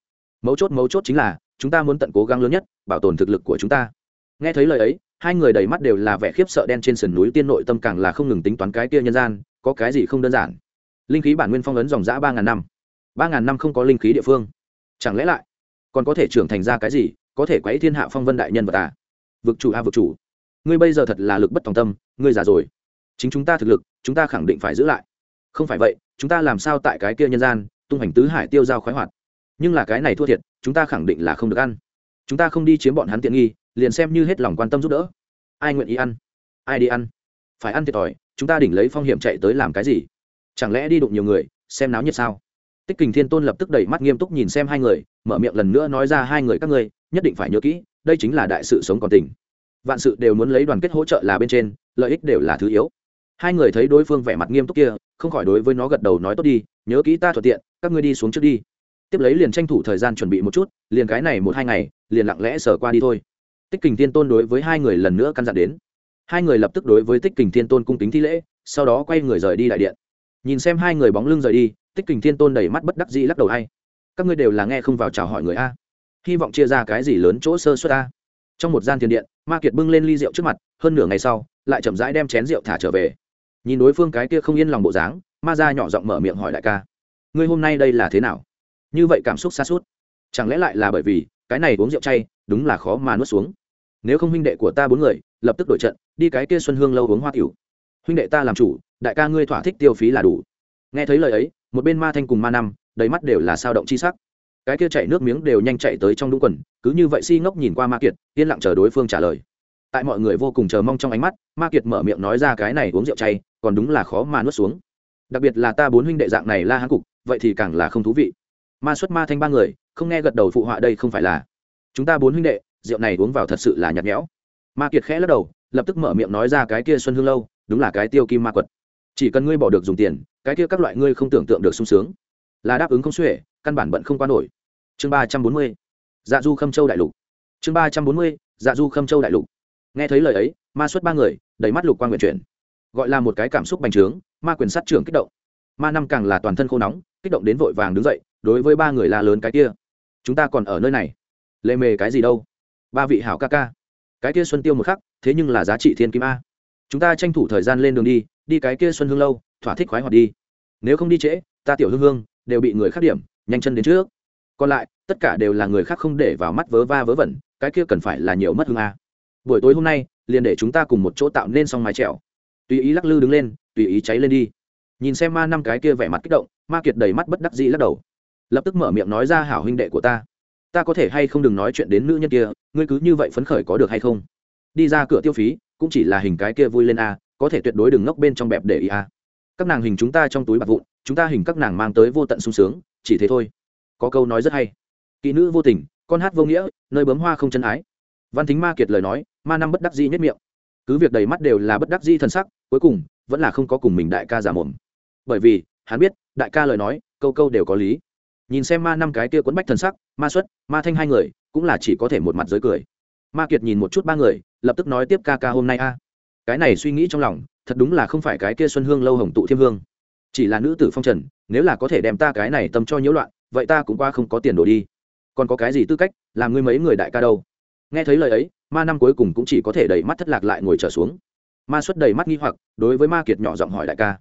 [SPEAKER 1] Mấu chốt mấu chốt chính là, chúng ta muốn tận cố gắng lớn nhất, bảo tồn thực lực của chúng ta. Nghe thấy lời ấy, hai người đầy mắt đều là vẻ khiếp sợ đen trên sườn núi, tiên nội tâm càng là không ngừng tính toán cái kia nhân gian, có cái gì không đơn giản linh khí bản nguyên phong ấn dòng giã ba ngàn năm. Ba ngàn năm không có linh khí địa phương. Chẳng lẽ lại, còn có thể trưởng thành ra cái gì, có thể quấy thiên hạ phong vân đại nhân vật à? Vực chủ a vực chủ, ngươi bây giờ thật là lực bất tòng tâm, ngươi già rồi. Chính chúng ta thực lực, chúng ta khẳng định phải giữ lại. Không phải vậy, chúng ta làm sao tại cái kia nhân gian, tung hành tứ hải tiêu giao khoái hoạt? Nhưng là cái này thua thiệt, chúng ta khẳng định là không được ăn. Chúng ta không đi chiếm bọn hắn tiện nghi, liền xem như hết lòng quan tâm giúp đỡ. Ai nguyện ý ăn? Ai đi ăn? Phải ăn thiệt thòi, chúng ta đỉnh lấy phong hiểm chạy tới làm cái gì? Chẳng lẽ đi đụng nhiều người, xem náo nhiệt sao? Tích kình thiên tôn lập tức đẩy mắt nghiêm túc nhìn xem hai người, mở miệng lần nữa nói ra hai người các ngươi, nhất định phải nhớ kỹ, đây chính là đại sự sống còn tình. Vạn sự đều muốn lấy đoàn kết hỗ trợ là bên trên, lợi ích đều là thứ yếu. Hai người thấy đối phương vẻ mặt nghiêm túc kia, không khỏi đối với nó gật đầu nói tốt đi, nhớ kỹ ta thuận tiện, các ngươi đi xuống trước đi. Tiếp lấy liền tranh thủ thời gian chuẩn bị một chút, liền cái này một hai ngày, liền lặng lẽ sờ qua đi thôi. Tích kình thiên tôn đối với hai người lần nữa căn dặn đến. Hai người lập tức đối với tích kình thiên tôn cung kính thi lễ, sau đó quay người rời đi đại điện nhìn xem hai người bóng lưng rời đi, tích kình thiên tôn đầy mắt bất đắc dĩ lắc đầu hay các ngươi đều là nghe không vào chào hỏi người a. Hy vọng chia ra cái gì lớn chỗ sơ suất a. Trong một gian thiền điện, ma kiệt bưng lên ly rượu trước mặt, hơn nửa ngày sau, lại chậm rãi đem chén rượu thả trở về. Nhìn đối phương cái kia không yên lòng bộ dáng, ma ra nhỏ giọng mở miệng hỏi đại ca. Ngươi hôm nay đây là thế nào? Như vậy cảm xúc xa suốt. Chẳng lẽ lại là bởi vì, cái này uống rượu chay, đúng là khó mà nuốt xuống. Nếu không huynh đệ của ta bốn người, lập tức đổi trận, đi cái kia xuân hương lâu uống hoa tiểu huynh đệ ta làm chủ, đại ca ngươi thỏa thích tiêu phí là đủ. Nghe thấy lời ấy, một bên ma thanh cùng ma năm đầy mắt đều là sao động chi sắc. Cái kia chạy nước miếng đều nhanh chạy tới trong đúng quần, cứ như vậy si ngốc nhìn qua ma kiệt, yên lặng chờ đối phương trả lời. Tại mọi người vô cùng chờ mong trong ánh mắt, ma kiệt mở miệng nói ra cái này uống rượu chay, còn đúng là khó mà nuốt xuống. Đặc biệt là ta bốn huynh đệ dạng này la hán cục, vậy thì càng là không thú vị. Ma xuất ma thanh ba người, không nghe gật đầu phụ họa đây không phải là. Chúng ta bốn huynh đệ, rượu này uống vào thật sự là nhạt nhẽo. Ma kiệt khẽ lắc đầu, lập tức mở miệng nói ra cái kia xuân hương lâu đúng là cái tiêu kim ma quật. Chỉ cần ngươi bỏ được dùng tiền, cái kia các loại ngươi không tưởng tượng được sung sướng. Là đáp ứng không xuể, căn bản bận không qua nổi. Chương ba trăm bốn mươi dạ du khâm châu đại lục. Chương ba trăm bốn mươi dạ du khâm châu đại lục. Nghe thấy lời ấy, ma xuất ba người, đầy mắt lục quan nguyện chuyển. Gọi là một cái cảm xúc bành trướng, ma quyền sát trưởng kích động. Ma năm càng là toàn thân khô nóng, kích động đến vội vàng đứng dậy, đối với ba người la lớn cái kia. Chúng ta còn ở nơi này. Lệ mề cái gì đâu? Ba vị hảo ca ca. Cái kia xuân tiêu một khắc, thế nhưng là giá trị thiên kim a chúng ta tranh thủ thời gian lên đường đi đi cái kia xuân hương lâu, thỏa thích khoái hoạt đi. Nếu không đi trễ, ta tiểu hương hương đều bị người khác điểm, nhanh chân đến trước. Còn lại, tất cả đều là người khác không để vào mắt vớ va vớ vẩn, cái kia cần phải là nhiều mất hương a. Buổi tối hôm nay, liền để chúng ta cùng một chỗ tạo nên xong mái trèo tùy ý lắc lư đứng lên, tùy ý cháy lên đi. Nhìn xem ma năm cái kia vẻ mặt kích động, ma kiệt đầy mắt bất đắc dĩ lắc đầu. Lập tức mở miệng nói ra hảo huynh đệ của ta. Ta có thể hay không đừng nói chuyện đến nữ nhân kia, ngươi cứ như vậy phấn khởi có được hay không? Đi ra cửa tiêu phí cũng chỉ là hình cái kia vui lên a, có thể tuyệt đối đừng ngốc bên trong bẹp để ý a. Các nàng hình chúng ta trong túi bạc vụn, chúng ta hình các nàng mang tới vô tận sung sướng, chỉ thế thôi. Có câu nói rất hay. Kỹ nữ vô tình, con hát vô nghĩa, nơi bấm hoa không chân ái. Văn thính ma kiệt lời nói, ma năm bất đắc dĩ nhất miệng. Cứ việc đầy mắt đều là bất đắc dĩ thân sắc, cuối cùng, vẫn là không có cùng mình đại ca giả mồm. Bởi vì, hắn biết, đại ca lời nói, câu câu đều có lý. Nhìn xem ma năm cái kia quấn bách thần sắc, ma xuất, ma thanh hai người, cũng là chỉ có thể một mặt giới cười ma kiệt nhìn một chút ba người, lập tức nói tiếp ca ca hôm nay a. Cái này suy nghĩ trong lòng, thật đúng là không phải cái kia xuân hương lâu hồng tụ thiêm hương. Chỉ là nữ tử phong trần, nếu là có thể đem ta cái này tâm cho nhiễu loạn, vậy ta cũng qua không có tiền đổ đi. Còn có cái gì tư cách, làm ngươi mấy người đại ca đâu? Nghe thấy lời ấy, ma năm cuối cùng cũng chỉ có thể đẩy mắt thất lạc lại ngồi trở xuống. Ma xuất đầy mắt nghi hoặc, đối với ma kiệt nhỏ giọng hỏi đại ca.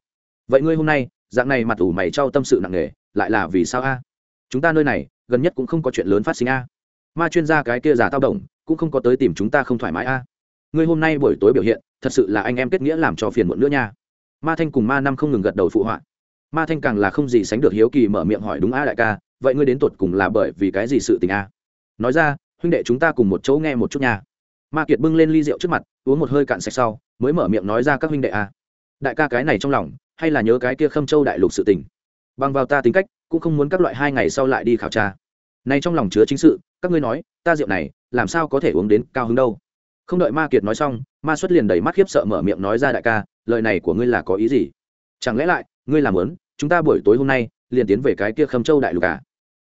[SPEAKER 1] Vậy ngươi hôm nay, dạng này mặt ủ mày trao tâm sự nặng nề, lại là vì sao a? Chúng ta nơi này, gần nhất cũng không có chuyện lớn phát sinh a. Ma chuyên gia cái kia giả tao đồng cũng không có tới tìm chúng ta không thoải mái a. Ngươi hôm nay buổi tối biểu hiện, thật sự là anh em kết nghĩa làm cho phiền muộn nữa nha. Ma thanh cùng ma năm không ngừng gật đầu phụ họa. Ma thanh càng là không gì sánh được hiếu kỳ mở miệng hỏi đúng a đại ca, vậy ngươi đến tột cùng là bởi vì cái gì sự tình a? Nói ra, huynh đệ chúng ta cùng một chỗ nghe một chút nha. Ma kiệt bưng lên ly rượu trước mặt, uống một hơi cạn sạch sau, mới mở miệng nói ra các huynh đệ a. Đại ca cái này trong lòng, hay là nhớ cái kia khâm châu đại lục sự tình. Bằng vào ta tính cách, cũng không muốn các loại hai ngày sau lại đi khảo tra. Nay trong lòng chứa chính sự, các ngươi nói, ta rượu này làm sao có thể uống đến cao hứng đâu. Không đợi ma kiệt nói xong, ma xuất liền đầy mắt khiếp sợ mở miệng nói ra đại ca, lời này của ngươi là có ý gì? Chẳng lẽ lại, ngươi làm lớn chúng ta buổi tối hôm nay, liền tiến về cái kia khâm châu đại lục à?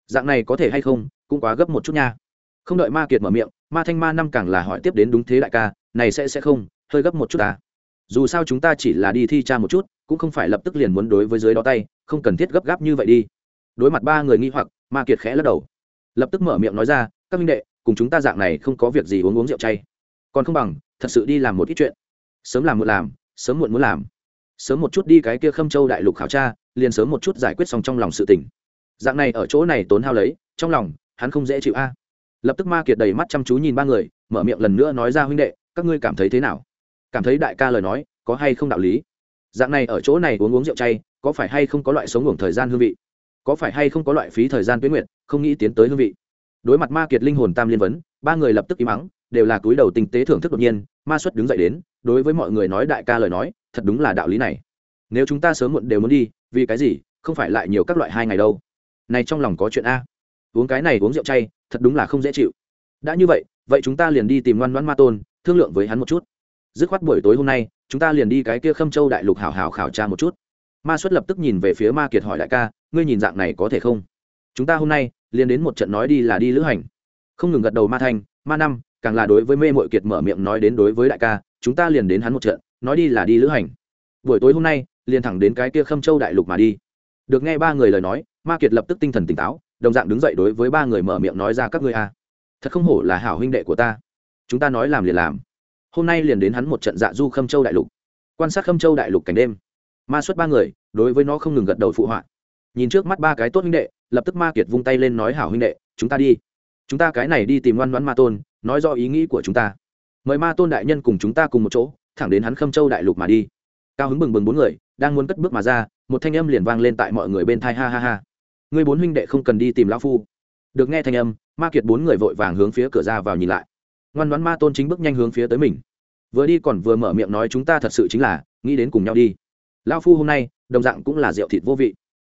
[SPEAKER 1] Dạng này có thể hay không, cũng quá gấp một chút nha. Không đợi ma kiệt mở miệng, ma thanh ma năm càng là hỏi tiếp đến đúng thế đại ca, này sẽ sẽ không, hơi gấp một chút à? Dù sao chúng ta chỉ là đi thi tra một chút, cũng không phải lập tức liền muốn đối với dưới đó tay, không cần thiết gấp gáp như vậy đi. Đối mặt ba người nghi hoặc, ma kiệt khẽ lắc đầu. Lập tức mở miệng nói ra, các minh đệ cùng chúng ta dạng này không có việc gì uống uống rượu chay. Còn không bằng, thật sự đi làm một ít chuyện. Sớm làm muộn làm, sớm muộn muốn làm. Sớm một chút đi cái kia khâm châu đại lục khảo tra, liền sớm một chút giải quyết xong trong lòng sự tình. Dạng này ở chỗ này tốn hao lấy, trong lòng, hắn không dễ chịu a. Lập tức ma kiệt đầy mắt chăm chú nhìn ba người, mở miệng lần nữa nói ra huynh đệ, các ngươi cảm thấy thế nào? Cảm thấy đại ca lời nói, có hay không đạo lý? Dạng này ở chỗ này uống uống rượu chay, có phải hay không có loại sống ngủ thời gian hương vị? Có phải hay không có loại phí thời gian tuyến nguyện không nghĩ tiến tới hương vị? Đối mặt ma kiệt linh hồn tam liên vấn, ba người lập tức im mắng đều là túi đầu tinh tế thưởng thức đột nhiên, ma xuất đứng dậy đến, đối với mọi người nói đại ca lời nói, thật đúng là đạo lý này. Nếu chúng ta sớm muộn đều muốn đi, vì cái gì, không phải lại nhiều các loại hai ngày đâu. Này trong lòng có chuyện a. Uống cái này uống rượu chay, thật đúng là không dễ chịu. Đã như vậy vậy chúng ta liền đi tìm ngoan ngoãn ma tôn, thương lượng với hắn một chút. Dứt khoát buổi tối hôm nay, chúng ta liền đi cái kia khâm châu đại lục hảo hảo khảo tra một chút. Ma xuất lập tức nhìn về phía ma kiệt hỏi đại ca, ngươi nhìn dạng này có thể không? Chúng ta hôm nay liền đến một trận nói đi là đi lữ hành. Không ngừng gật đầu ma thanh, ma năm, càng là đối với mê mội kiệt mở miệng nói đến đối với đại ca, chúng ta liền đến hắn một trận, nói đi là đi lữ hành. Buổi tối hôm nay, liền thẳng đến cái kia khâm châu đại lục mà đi. Được nghe ba người lời nói, ma kiệt lập tức tinh thần tỉnh táo, đồng dạng đứng dậy đối với ba người mở miệng nói ra các ngươi a. Thật không hổ là hảo huynh đệ của ta. Chúng ta nói làm liền làm. Hôm nay liền đến hắn một trận dạ du khâm châu đại lục. Quan sát khâm châu đại lục cảnh đêm. Ma xuất ba người, đối với nó không ngừng gật đầu phụ họa nhìn trước mắt ba cái tốt huynh đệ, lập tức ma kiệt vung tay lên nói, hảo huynh đệ, chúng ta đi. Chúng ta cái này đi tìm ngoan ngoãn ma tôn, nói do ý nghĩ của chúng ta. Mời ma tôn đại nhân cùng chúng ta cùng một chỗ, thẳng đến hắn khâm châu đại lục mà đi. Cao hứng bừng bừng bốn người, đang muốn cất bước mà ra, một thanh âm liền vang lên tại mọi người bên thai ha ha ha. Người bốn huynh đệ không cần đi tìm lão phu. Được nghe thanh âm, ma kiệt bốn người vội vàng hướng phía cửa ra vào nhìn lại. Ngoan đoán ma tôn chính bước nhanh hướng phía tới mình. Vừa đi còn vừa mở miệng nói, chúng ta thật sự chính là, nghĩ đến cùng nhau đi. Lão phu hôm nay, đồng dạng cũng là rượu thịt vô vị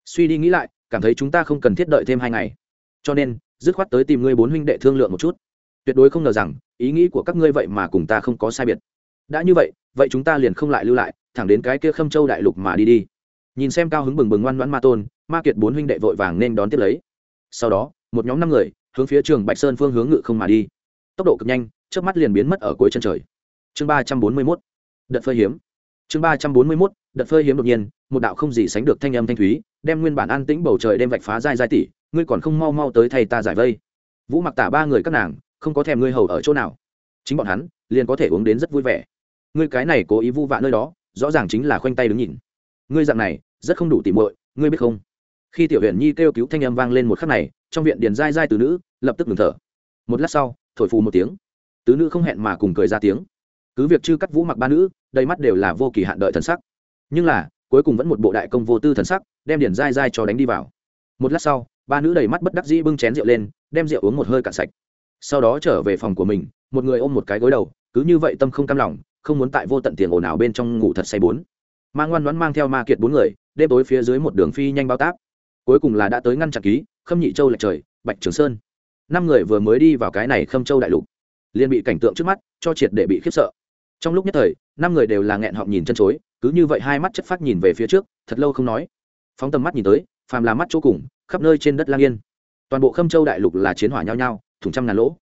[SPEAKER 1] suy đi nghĩ lại, cảm thấy chúng ta không cần thiết đợi thêm hai ngày. Cho nên, dứt khoát tới tìm ngươi bốn huynh đệ thương lượng một chút. Tuyệt đối không ngờ rằng, ý nghĩ của các ngươi vậy mà cùng ta không có sai biệt. Đã như vậy vậy chúng ta liền không lại lưu lại, thẳng đến cái kia khâm châu đại lục mà đi đi. Nhìn xem cao hứng bừng bừng ngoan ngoãn ma tôn, ma kiệt bốn huynh đệ vội vàng nên đón tiếp lấy. Sau đó, một nhóm năm người, hướng phía trường bạch sơn phương hướng ngự không mà đi. Tốc độ cực nhanh trước mắt liền biến mất ở cuối chân trời. Chương ba trăm bốn mươi mốt. Đợt phơi hiếm chương ba trăm bốn mươi mốt, đợt phơi hiếm đột nhiên, một đạo không gì sánh được thanh âm thanh thúy, đem nguyên bản an tĩnh bầu trời đem vạch phá dai dai tỉ, ngươi còn không mau mau tới thay ta giải vây. Vũ mặc tả ba người các nàng, không có thèm ngươi hầu ở chỗ nào. Chính bọn hắn, liền có thể uống đến rất vui vẻ. Ngươi cái này cố ý vu vạ nơi đó, rõ ràng chính là khoanh tay đứng nhìn. Ngươi dạng này, rất không đủ tỉ muội, ngươi biết không? Khi tiểu huyền nhi kêu cứu thanh âm vang lên một khắc này, trong viện điền dai dai từ nữ, lập tức ngừng thở. Một lát sau, thổi phù một tiếng. Tứ nữ không hẹn mà cùng cười ra tiếng cứ việc chư cắt vũ mặc ba nữ, đầy mắt đều là vô kỳ hạn đợi thần sắc. Nhưng là, cuối cùng vẫn một bộ đại công vô tư thần sắc, đem điển dai dai cho đánh đi vào. Một lát sau, ba nữ đầy mắt bất đắc dĩ bưng chén rượu lên, đem rượu uống một hơi cạn sạch. Sau đó trở về phòng của mình, một người ôm một cái gối đầu, cứ như vậy tâm không cam lòng, không muốn tại vô tận tiền ồn ào bên trong ngủ thật say bốn. Mang ngoan ngoãn mang theo ma kiệt bốn người, đêm tối phía dưới một đường phi nhanh bao táp. Cuối cùng là đã tới ngăn chặn ký, khâm nhị châu lệch trời, bạch trường sơn. Năm người vừa mới đi vào cái này khâm châu đại lục, liền bị cảnh tượng trước mắt cho triệt để bị khiếp sợ trong lúc nhất thời, năm người đều là nghẹn họng nhìn chân chối, cứ như vậy hai mắt chất phát nhìn về phía trước, thật lâu không nói. Phóng tầm mắt nhìn tới, phàm là mắt chỗ cùng, khắp nơi trên đất lang yên. Toàn bộ khâm châu đại lục là chiến hỏa nhau nhau thủng trăm ngàn lỗ.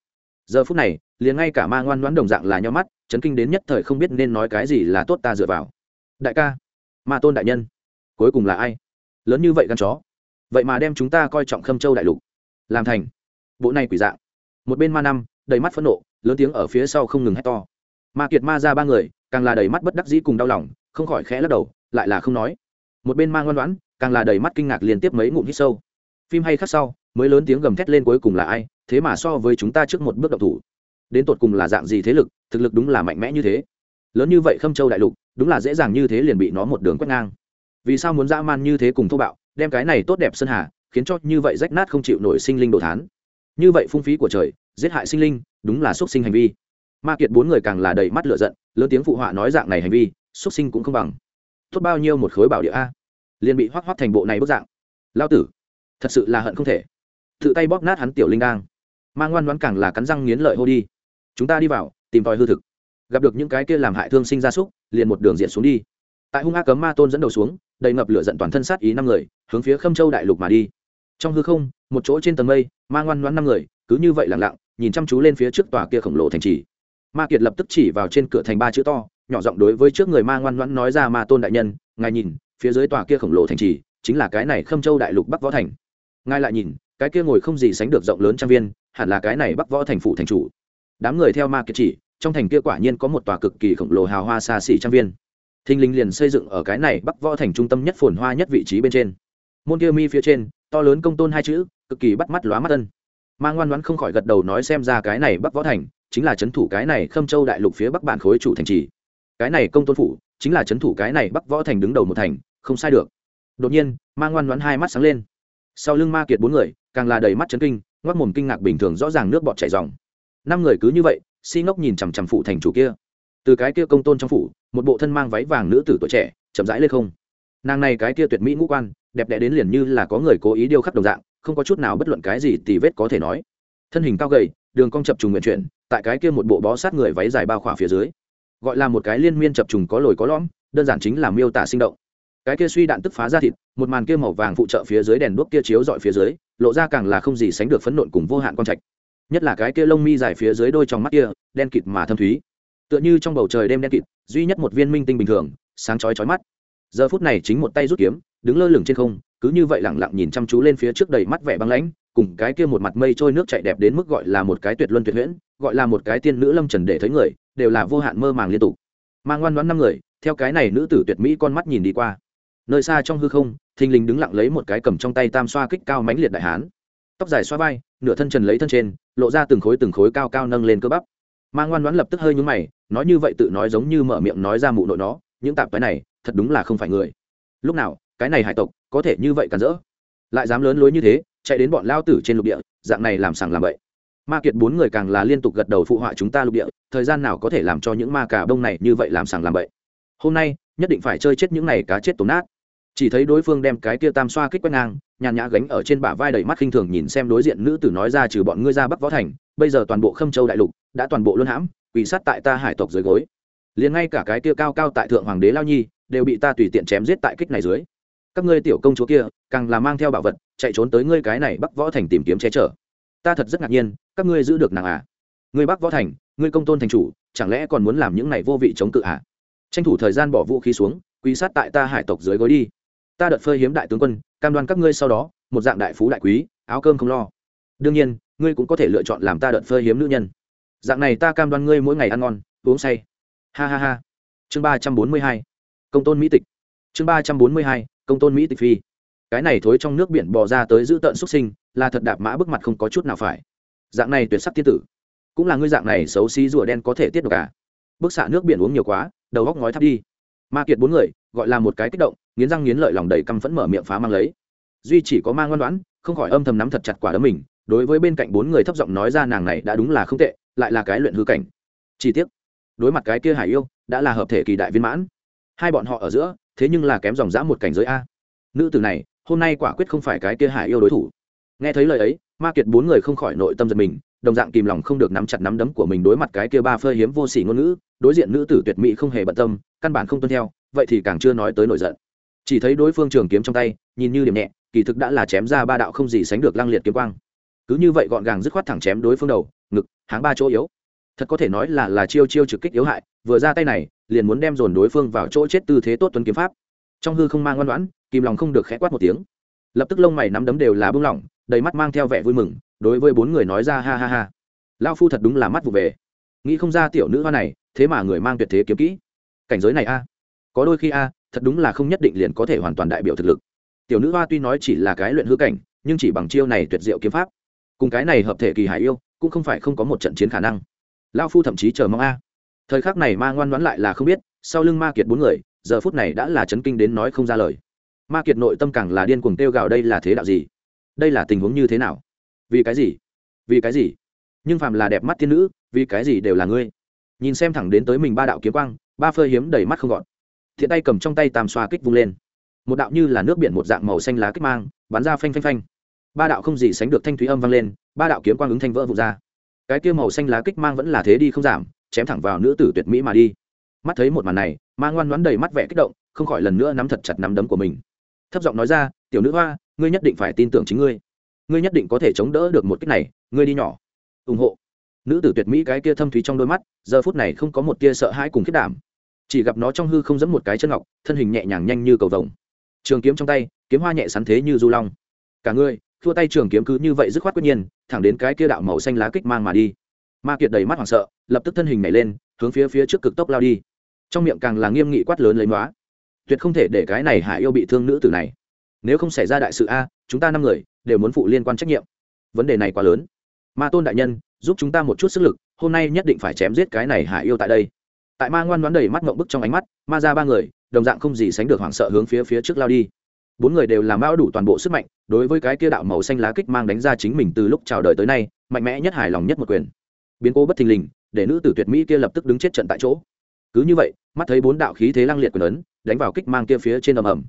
[SPEAKER 1] Giờ phút này, liền ngay cả ma ngoan ngoãn đồng dạng là nhau mắt, chấn kinh đến nhất thời không biết nên nói cái gì là tốt ta dựa vào. Đại ca, ma tôn đại nhân, cuối cùng là ai? Lớn như vậy gan chó. Vậy mà đem chúng ta coi trọng khâm châu đại lục. Làm thành. Bộ này quỷ dạng. Một bên ma năm, đầy mắt phẫn nộ, lớn tiếng ở phía sau không ngừng hét to ma kiệt ma ra ba người, càng là đầy mắt bất đắc dĩ cùng đau lòng, không khỏi khẽ lắc đầu, lại là không nói. Một bên mang ngoan ngoãn, càng là đầy mắt kinh ngạc liên tiếp mấy ngụm hít sâu. Phim hay khác sau, mới lớn tiếng gầm thét lên cuối cùng là ai, thế mà so với chúng ta trước một bước động thủ. Đến tột cùng là dạng gì thế lực, thực lực đúng là mạnh mẽ như thế. Lớn như vậy khâm châu đại lục, đúng là dễ dàng như thế liền bị nó một đường quét ngang. Vì sao muốn dã man như thế cùng thô bạo, đem cái này tốt đẹp sơn hà, khiến cho như vậy rách nát không chịu nổi sinh linh đồ thán. Như vậy phung phí của trời, giết hại sinh linh, đúng là xuất sinh hành vi ma kiệt bốn người càng là đầy mắt lửa giận, lớn tiếng phụ họa nói dạng này hành vi, xuất sinh cũng không bằng. Tốt bao nhiêu một khối bảo địa a. Liền bị hoắc hoắc thành bộ này bức dạng. Lao tử, thật sự là hận không thể. Tự tay bóp nát hắn tiểu linh đang mang ngoan đoán càng là cắn răng nghiến lợi hô đi. Chúng ta đi vào, tìm tòi hư thực. Gặp được những cái kia làm hại thương sinh gia súc, liền một đường diện xuống đi. Tại hung a cấm ma tôn dẫn đầu xuống, đầy ngập lửa giận toàn thân sát ý năm người, hướng phía khâm châu đại lục mà đi. Trong hư không, một chỗ trên tầng mây, ma ngoan ngoan năm người, cứ như vậy lặng lặng, nhìn chăm chú lên phía trước tòa kia khổng lồ thành trì ma kiệt lập tức chỉ vào trên cửa thành ba chữ to, nhỏ giọng đối với trước người ma ngoan ngoãn nói ra ma tôn đại nhân, ngài nhìn, phía dưới tòa kia khổng lồ thành trì, chính là cái này khâm châu đại lục bắc võ thành. Ngài lại nhìn, cái kia ngồi không gì sánh được rộng lớn trang viên, hẳn là cái này bắc võ thành phủ thành chủ. Đám người theo ma kiệt chỉ, trong thành kia quả nhiên có một tòa cực kỳ khổng lồ hào hoa xa xỉ trang viên. Thinh linh liền xây dựng ở cái này bắc võ thành trung tâm nhất phồn hoa nhất vị trí bên trên. Môn kia mi phía trên, to lớn công tôn hai chữ, cực kỳ bắt mắt lóa mắt tân ma ngoan ngoãn không khỏi gật đầu nói xem ra cái này bắc võ thành chính là c h ấ n thủ cái này khâm châu đại lục phía bắc bản khối chủ thành trì. Cái này công tôn phủ, chính là c h ấ n thủ cái này bắc võ thành đứng đầu một thành, không sai được. Đột nhiên, ma ngoan đoán hai mắt sáng lên. Sau lưng ma kiệt bốn người, càng là đầy mắt chấn kinh ngoắc mồm kinh ngạc bình thường rõ ràng nước bọt chảy dòng năm người cứ như vậy, si ngốc nhìn chằm chằm phụ thành chủ kia. Từ cái kia công tôn trong phủ, một bộ thân mang váy vàng nữ tử tuổi trẻ, chậm rãi lên không. Nàng này cái kia tuyệt mỹ ngũ quan, đẹp đẽ đến liền như là có người cố ý điêu khắc đồng dạng, không có chút nào bất luận cái gì tì vết có thể nói. Thân hình cao gầy đường cong chập trùng nguyện chuyển, tại cái kia một bộ bó sát người váy dài bao khỏa phía dưới. Gọi là một cái liên miên chập trùng có lồi có lõm, đơn giản chính là miêu tả sinh động. Cái kia suy đạn tức phá ra thịt, một màn kia màu vàng phụ trợ phía dưới đèn đuốc kia chiếu dọi phía dưới, lộ ra càng là không gì sánh được phấn nộn cùng vô hạn con trạch. Nhất là cái kia lông mi dài phía dưới đôi trong mắt kia, đen kịt mà thâm thúy. Tựa như trong bầu trời đêm đen kịt, duy nhất một viên minh tinh bình thường, sáng chói chói mắt. Giờ phút này chính một tay rút kiếm, đứng lơ lửng trên không, cứ như vậy lẳng lặng nhìn chăm chú lên phía trước đầy mắt vẻ băng lãnh cùng cái kia một mặt mây trôi nước chạy đẹp đến mức gọi là một cái tuyệt luân tuyệt huyễn, gọi là một cái tiên nữ lâm trần để thấy người, đều là vô hạn mơ màng liên tục. Mang ngoan ngoãn năm người, theo cái này nữ tử tuyệt mỹ con mắt nhìn đi qua. Nơi xa trong hư không, thình lình đứng lặng lấy một cái cầm trong tay tam xoa kích cao mãnh liệt đại hán. Tóc dài xoa vai, nửa thân trần lấy thân trên, lộ ra từng khối từng khối cao cao nâng lên cơ bắp. Mang ngoan ngoãn lập tức hơi nhúng mày, nói như vậy tự nói giống như mở miệng nói ra mụ nội nó, những tạp cái này, thật đúng là không phải người. Lúc nào, cái này hải tộc, có thể như vậy cản rỡ? Lại dám lớn lối như thế chạy đến bọn lao tử trên lục địa, dạng này làm sàng làm bậy. Ma kiệt bốn người càng là liên tục gật đầu phụ họa chúng ta lục địa, thời gian nào có thể làm cho những ma cà bông này như vậy làm sàng làm bậy. Hôm nay, nhất định phải chơi chết những này cá chết tổn nát. Chỉ thấy đối phương đem cái kia tam xoa kích quét ngang, nhàn nhã gánh ở trên bả vai đầy mắt khinh thường nhìn xem đối diện nữ tử nói ra trừ bọn ngươi ra bắc võ thành, bây giờ toàn bộ khâm châu đại lục đã toàn bộ luân hãm quỷ sát tại ta hải tộc dưới gối. Liền ngay cả cái kia cao cao tại thượng hoàng đế lao nhi đều bị ta tùy tiện chém giết tại kích này dưới. Các ngươi tiểu công chúa kia, càng là mang theo bảo vật chạy trốn tới ngươi cái này bắc võ thành tìm kiếm che chở. Ta thật rất ngạc nhiên, các ngươi giữ được nàng à? Ngươi bắc võ thành, ngươi công tôn thành chủ, chẳng lẽ còn muốn làm những này vô vị chống cự à? Tranh thủ thời gian bỏ vũ khí xuống, quy sát tại ta hải tộc dưới gối đi. Ta đợt phơi hiếm đại tướng quân, cam đoan các ngươi sau đó, một dạng đại phú đại quý, áo cơm không lo. Đương nhiên, ngươi cũng có thể lựa chọn làm ta đợt phơi hiếm nữ nhân. Dạng này ta cam đoan ngươi mỗi ngày ăn ngon, uống say. Ha ha ha. Chương ba trăm bốn mươi hai. Công tôn mỹ tịch. Chương ba trăm bốn mươi hai. Công tôn mỹ tịch phi cái này thối trong nước biển bò ra tới giữ tợn xuất sinh, là thật đạp mã bức mặt không có chút nào phải. Dạng này tuyệt sắc tiên tử. Cũng là ngươi dạng này xấu xí rùa đen có thể tiết được cả à? bức xạ nước biển uống nhiều quá, đầu góc ngói thắt đi. Ma kiệt bốn người, gọi là một cái kích động, nghiến răng nghiến lợi lòng đầy căm phẫn mở miệng phá mang lấy. Duy chỉ có mang ngoan đoán, không khỏi âm thầm nắm thật chặt quả đấm mình, đối với bên cạnh bốn người thấp giọng nói ra nàng này đã đúng là không tệ, lại là cái luyện hư cảnh. Chi tiết đối mặt cái kia hải yêu, đã là hợp thể kỳ đại viên mãn. Hai bọn họ ở giữa, thế nhưng là kém dòng dã một cảnh giới a. Nữ tử này hôm nay quả quyết không phải cái kia hải yêu đối thủ. Nghe thấy lời ấy, ma kiệt bốn người không khỏi nội tâm giật mình, đồng dạng kìm lòng không được nắm chặt nắm đấm của mình đối mặt cái kia ba phơi hiếm vô sỉ ngôn ngữ, đối diện nữ tử tuyệt mỹ không hề bận tâm, căn bản không tuân theo, vậy thì càng chưa nói tới nổi giận. Chỉ thấy đối phương trường kiếm trong tay, nhìn như điểm nhẹ, kỳ thực đã là chém ra ba đạo không gì sánh được lăng liệt kiếm quang. Cứ như vậy gọn gàng dứt khoát thẳng chém đối phương đầu, ngực, háng ba chỗ yếu. Thật có thể nói là là chiêu chiêu trực kích yếu hại, vừa ra tay này, liền muốn đem dồn đối phương vào chỗ chết tư thế tốt tuấn kiếm pháp. Trong hư không mang ngoan ngoãn kìm lòng không được khẽ quát một tiếng. Lập tức lông mày nắm đấm đều là bưng lỏng, đầy mắt mang theo vẻ vui mừng, đối với bốn người nói ra ha ha ha. Lao phu thật đúng là mắt vụ về. Nghĩ không ra tiểu nữ hoa này, thế mà người mang tuyệt thế kiếm kỹ. Cảnh giới này a. Có đôi khi a, thật đúng là không nhất định liền có thể hoàn toàn đại biểu thực lực. Tiểu nữ hoa tuy nói chỉ là cái luyện hư cảnh, nhưng chỉ bằng chiêu này tuyệt diệu kiếm pháp. Cùng cái này hợp thể kỳ hải yêu, cũng không phải không có một trận chiến khả năng. Lao phu thậm chí chờ mong a. Thời khắc này ma ngoan đoán lại là không biết, sau lưng ma kiệt bốn người, giờ phút này đã là chấn kinh đến nói không ra lời ma kiệt nội tâm càng là điên cuồng kêu gào đây là thế đạo gì? Đây là tình huống như thế nào? Vì cái gì? Vì cái gì? Nhưng phàm là đẹp mắt thiên nữ, vì cái gì đều là ngươi? Nhìn xem thẳng đến tới mình ba đạo kiếm quang, ba phơi hiếm đầy mắt không gọn. Thiện tay cầm trong tay tam xoa kích vung lên. Một đạo như là nước biển một dạng màu xanh lá kích mang, bắn ra phanh phanh phanh. Ba đạo không gì sánh được thanh thúy âm vang lên, ba đạo kiếm quang ứng thanh vỡ vụt ra. Cái kia màu xanh lá kích mang vẫn là thế đi không giảm, chém thẳng vào nữ tử tuyệt mỹ mà đi. Mắt thấy một màn này, ma ngoan ngoãn đầy mắt vẻ kích động, không khỏi lần nữa nắm thật chặt nắm đấm của mình thấp giọng nói ra, tiểu nữ hoa, ngươi nhất định phải tin tưởng chính ngươi. Ngươi nhất định có thể chống đỡ được một cách này, ngươi đi nhỏ. Ủng hộ. Nữ tử tuyệt mỹ cái kia thâm thúy trong đôi mắt, giờ phút này không có một tia sợ hãi cùng khiết đảm. Chỉ gặp nó trong hư không giẫm một cái chân ngọc, thân hình nhẹ nhàng nhanh như cầu vồng. Trường kiếm trong tay, kiếm hoa nhẹ sắn thế như du long. Cả ngươi, thua tay trường kiếm cứ như vậy dứt khoát quyết nhiên, thẳng đến cái kia đạo màu xanh lá kích mang mà đi. Ma kiệt đầy mắt hoảng sợ, lập tức thân hình nhảy lên, hướng phía phía trước cực tốc lao đi. Trong miệng càng là nghiêm nghị quát lớn lấy nóa tuyệt không thể để cái này hạ yêu bị thương nữ tử này. Nếu không xảy ra đại sự a, chúng ta năm người đều muốn phụ liên quan trách nhiệm. Vấn đề này quá lớn. Ma tôn đại nhân, giúp chúng ta một chút sức lực, hôm nay nhất định phải chém giết cái này hạ yêu tại đây. Tại ma ngoan đoán đầy mắt mộng bức trong ánh mắt, ma ra ba người, đồng dạng không gì sánh được hoảng sợ hướng phía phía trước lao đi. Bốn người đều làm bao đủ toàn bộ sức mạnh, đối với cái kia đạo màu xanh lá kích mang đánh ra chính mình từ lúc chào đời tới nay, mạnh mẽ nhất hài lòng nhất một quyền. Biến cố bất thình lình, để nữ tử tuyệt mỹ kia lập tức đứng chết trận tại chỗ. Cứ như vậy, mắt thấy bốn đạo khí thế lăng liệt quyền ấn đánh vào kích mang kia phía trên ầm ầm.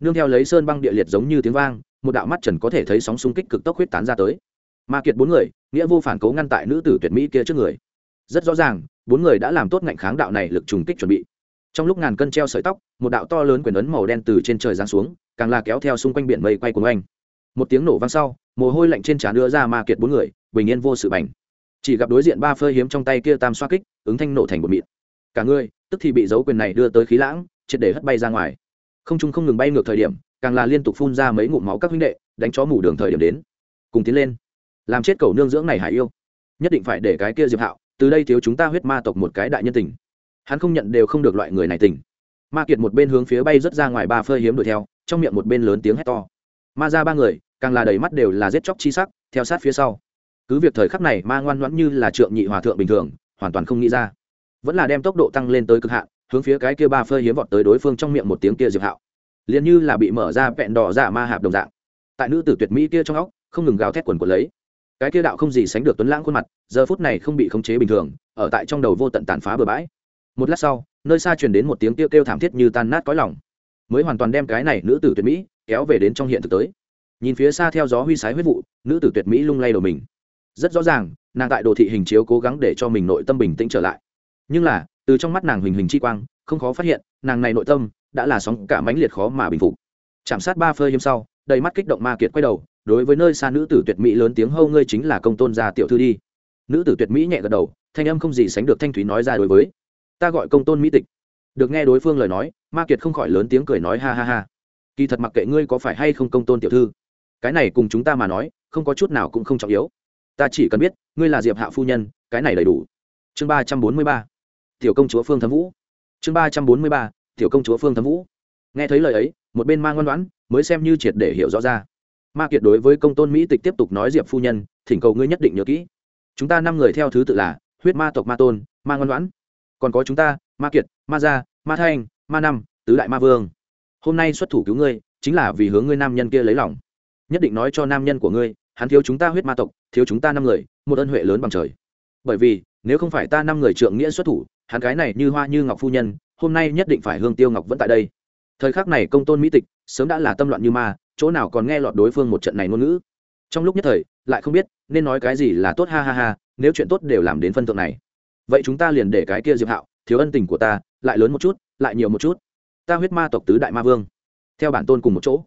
[SPEAKER 1] Nương theo lấy sơn băng địa liệt giống như tiếng vang, một đạo mắt trần có thể thấy sóng xung kích cực tốc huyết tán ra tới. Ma kiệt bốn người, nghĩa vô phản cố ngăn tại nữ tử tuyệt mỹ kia trước người. Rất rõ ràng, bốn người đã làm tốt ngạnh kháng đạo này lực trùng kích chuẩn bị. Trong lúc ngàn cân treo sợi tóc, một đạo to lớn quyền ấn màu đen từ trên trời giáng xuống, càng là kéo theo xung quanh biển mây quay cuồng anh một tiếng nổ vang sau, mồ hôi lạnh trên trán đưa ra ma kiệt bốn người, bình yên vô sự bành. Chỉ gặp đối diện ba phơi hiếm trong tay kia tam xoa kích, ứng thanh nổ thành một mịn. Cả người, tức thì bị dấu quyền này đưa tới khí lãng triệt để hất bay ra ngoài. Không trung không ngừng bay ngược thời điểm, càng là liên tục phun ra mấy ngụm máu các huynh đệ, đánh chó mủ đường thời điểm đến. Cùng tiến lên. Làm chết cầu nương dưỡng này hải yêu. Nhất định phải để cái kia diệp hạo, từ đây thiếu chúng ta huyết ma tộc một cái đại nhân tình. Hắn không nhận đều không được loại người này tình. Ma kiệt một bên hướng phía bay rất ra ngoài ba phơi hiếm đuổi theo, trong miệng một bên lớn tiếng hét to. Ma ra ba người, càng là đầy mắt đều là giết chóc chi sắc, theo sát phía sau. Cứ việc thời khắc này ma ngoan ngoãn như là trượng nhị hòa thượng bình thường, hoàn toàn không nghĩ ra. Vẫn là đem tốc độ tăng lên tới cực hạn hướng phía cái kia ba phơi hiếm vọt tới đối phương trong miệng một tiếng kia diệp hạo. Liền như là bị mở ra vẹn đỏ dạ ma hạp đồng dạng. Tại nữ tử tuyệt mỹ kia trong óc, không ngừng gào thét quần của lấy. Cái kia đạo không gì sánh được tuấn lãng khuôn mặt, giờ phút này không bị khống chế bình thường, ở tại trong đầu vô tận tàn phá bừa bãi. Một lát sau, nơi xa truyền đến một tiếng kêu kêu thảm thiết như tan nát cõi lòng. Mới hoàn toàn đem cái này nữ tử tuyệt mỹ kéo về đến trong hiện thực tới. Nhìn phía xa theo gió huy sái huyết vụ, nữ tử tuyệt mỹ lung lay đầu mình. Rất rõ ràng, nàng tại đồ thị hình chiếu cố gắng để cho mình nội tâm bình tĩnh trở lại. Nhưng là từ trong mắt nàng huỳnh huỳnh chi quang, không khó phát hiện, nàng này nội tâm đã là sóng cả mãnh liệt khó mà bình phục. Chạm sát ba phơi hiếm sau, đầy mắt kích động ma kiệt quay đầu, đối với nơi xa nữ tử tuyệt mỹ lớn tiếng hâu ngươi chính là công tôn gia tiểu thư đi. Nữ tử tuyệt mỹ nhẹ gật đầu, thanh âm không gì sánh được thanh thúy nói ra đối với, ta gọi công tôn mỹ tịch. Được nghe đối phương lời nói, ma kiệt không khỏi lớn tiếng cười nói, ha ha ha, kỳ thật mặc kệ ngươi có phải hay không công tôn tiểu thư, cái này cùng chúng ta mà nói, không có chút nào cũng không trọng yếu. Ta chỉ cần biết, ngươi là diệp hạ phu nhân, cái này đầy đủ. Chương ba trăm bốn mươi ba tiểu công chúa phương thấm vũ. Chương ba trăm bốn mươi ba, tiểu công chúa phương thấm vũ. Nghe thấy lời ấy, một bên ma ngoan ngoãn mới xem như triệt để hiểu rõ ra. Ma kiệt đối với công tôn mỹ tịch tiếp tục nói diệp phu nhân, thỉnh cầu ngươi nhất định nhớ kỹ. Chúng ta năm người theo thứ tự là huyết ma tộc ma tôn, ma ngoan ngoãn. Còn có chúng ta, ma kiệt, ma gia, ma thanh, ma năm, tứ đại ma vương. Hôm nay xuất thủ cứu ngươi, chính là vì hướng ngươi nam nhân kia lấy lòng. Nhất định nói cho nam nhân của ngươi, hắn thiếu chúng ta huyết ma tộc, thiếu chúng ta năm người, một ân huệ lớn bằng trời. Bởi vì, nếu không phải ta năm người trượng nghĩa xuất thủ hắn cái này như hoa như ngọc phu nhân, hôm nay nhất định phải hương tiêu ngọc vẫn tại đây. Thời khắc này công tôn mỹ tịch, sớm đã là tâm loạn như ma, chỗ nào còn nghe lọt đối phương một trận này ngôn ngữ. Trong lúc nhất thời, lại không biết nên nói cái gì là tốt ha ha ha, nếu chuyện tốt đều làm đến phân thượng này. Vậy chúng ta liền để cái kia diệp hạo, thiếu ân tình của ta, lại lớn một chút, lại nhiều một chút. Ta huyết ma tộc tứ đại ma vương. Theo bản tôn cùng một chỗ.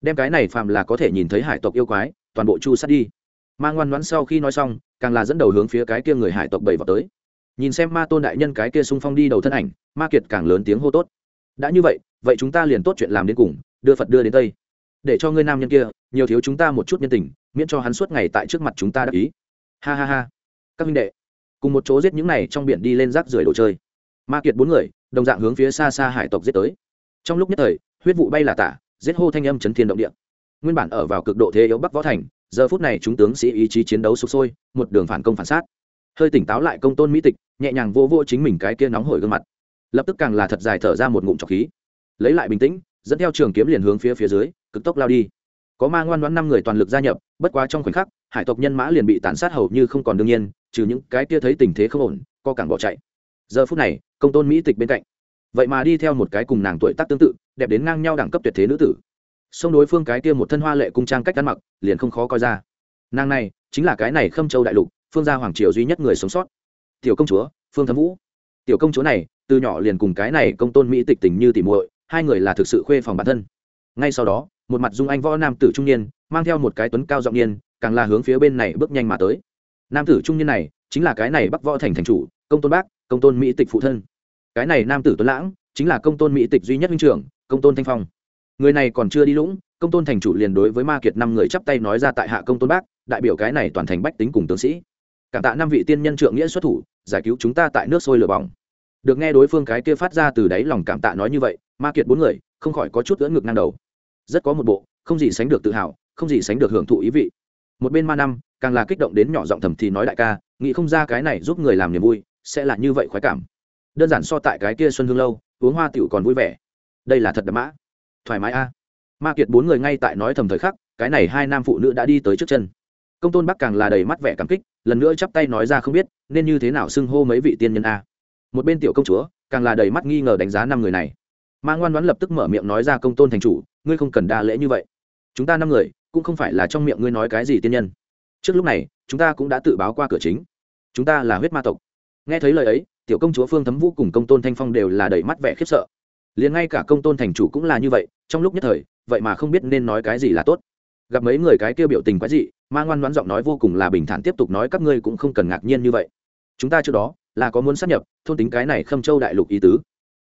[SPEAKER 1] Đem cái này phàm là có thể nhìn thấy hải tộc yêu quái, toàn bộ chu sát đi. Ma ngoan ngoãn sau khi nói xong, càng là dẫn đầu hướng phía cái kia người hải tộc bảy vào tới nhìn xem ma tôn đại nhân cái kia xung phong đi đầu thân ảnh, ma kiệt càng lớn tiếng hô tốt. Đã như vậy vậy chúng ta liền tốt chuyện làm đến cùng, đưa phật đưa đến tây. Để cho ngươi nam nhân kia, nhiều thiếu chúng ta một chút nhân tình, miễn cho hắn suốt ngày tại trước mặt chúng ta đắc ý. Ha ha ha. Các minh đệ, cùng một chỗ giết những này trong biển đi lên rác rưởi đồ chơi. Ma kiệt bốn người, đồng dạng hướng phía xa xa hải tộc giết tới. Trong lúc nhất thời, huyết vụ bay là tả, giết hô thanh âm chấn thiên động địa. Nguyên bản ở vào cực độ thế yếu bắc võ thành, giờ phút này chúng tướng sĩ ý chí chiến đấu sụp sôi, một đường phản công phản sát hơi tỉnh táo lại công tôn mỹ tịch, nhẹ nhàng vô vô chính mình cái kia nóng hổi gương mặt. Lập tức càng là thật dài thở ra một ngụm trọc khí. Lấy lại bình tĩnh, dẫn theo trường kiếm liền hướng phía phía dưới, cực tốc lao đi. Có ma ngoan ngoãn năm người toàn lực gia nhập, bất quá trong khoảnh khắc, hải tộc nhân mã liền bị tàn sát hầu như không còn đương nhiên, trừ những cái kia thấy tình thế không ổn, co càng bỏ chạy. Giờ phút này, công tôn mỹ tịch bên cạnh. Vậy mà đi theo một cái cùng nàng tuổi tác tương tự, đẹp đến ngang nhau đẳng cấp tuyệt thế nữ tử. Song đối phương cái kia một thân hoa lệ cung trang cách ăn mặc, liền không khó coi ra. Nàng này, chính là cái này khâm châu đại lục phương gia hoàng triều duy nhất người sống sót. Tiểu công chúa, phương thấm vũ. Tiểu công chúa này, từ nhỏ liền cùng cái này công tôn mỹ tịch tình như tỉ muội, hai người là thực sự khuê phòng bản thân. Ngay sau đó, một mặt dung anh võ nam tử trung niên, mang theo một cái tuấn cao giọng niên, càng là hướng phía bên này bước nhanh mà tới. Nam tử trung niên này, chính là cái này bắc võ thành thành chủ, công tôn bác, công tôn mỹ tịch phụ thân. Cái này nam tử tuấn lãng, chính là công tôn mỹ tịch duy nhất huynh trưởng, công tôn thanh phong. Người này còn chưa đi lũng, công tôn thành chủ liền đối với ma kiệt năm người chắp tay nói ra tại hạ công tôn bác, đại biểu cái này toàn thành bách tính cùng tướng sĩ cảm tạ năm vị tiên nhân trượng nghĩa xuất thủ, giải cứu chúng ta tại nước sôi lửa bỏng. Được nghe đối phương cái kia phát ra từ đáy lòng cảm tạ nói như vậy, ma kiệt bốn người, không khỏi có chút ưỡn ngực ngang đầu. Rất có một bộ, không gì sánh được tự hào, không gì sánh được hưởng thụ ý vị. Một bên ma năm, càng là kích động đến nhỏ giọng thầm thì nói đại ca, nghĩ không ra cái này giúp người làm niềm vui, sẽ là như vậy khoái cảm. Đơn giản so tại cái kia xuân hương lâu, uống hoa tiểu còn vui vẻ. Đây là thật đậm mã. Thoải mái a. Ma kiệt bốn người ngay tại nói thầm thời khắc, cái này hai nam phụ nữ đã đi tới trước chân. Công tôn bắc càng là đầy mắt vẻ cảm kích lần nữa chắp tay nói ra không biết, nên như thế nào xưng hô mấy vị tiên nhân a? Một bên tiểu công chúa, càng là đầy mắt nghi ngờ đánh giá năm người này. Ma ngoan đoán lập tức mở miệng nói ra công tôn thành chủ, ngươi không cần đa lễ như vậy. Chúng ta năm người, cũng không phải là trong miệng ngươi nói cái gì tiên nhân. Trước lúc này, chúng ta cũng đã tự báo qua cửa chính. Chúng ta là huyết ma tộc. Nghe thấy lời ấy, tiểu công chúa phương thấm vũ cùng công tôn thanh phong đều là đầy mắt vẻ khiếp sợ. Liền ngay cả công tôn thành chủ cũng là như vậy, trong lúc nhất thời, vậy mà không biết nên nói cái gì là tốt. Gặp mấy người cái kêu biểu tình quái dị ma ngoan đoán giọng nói vô cùng là bình thản tiếp tục nói các ngươi cũng không cần ngạc nhiên như vậy. Chúng ta trước đó là có muốn sát nhập, thôn tính cái này khâm châu đại lục ý tứ.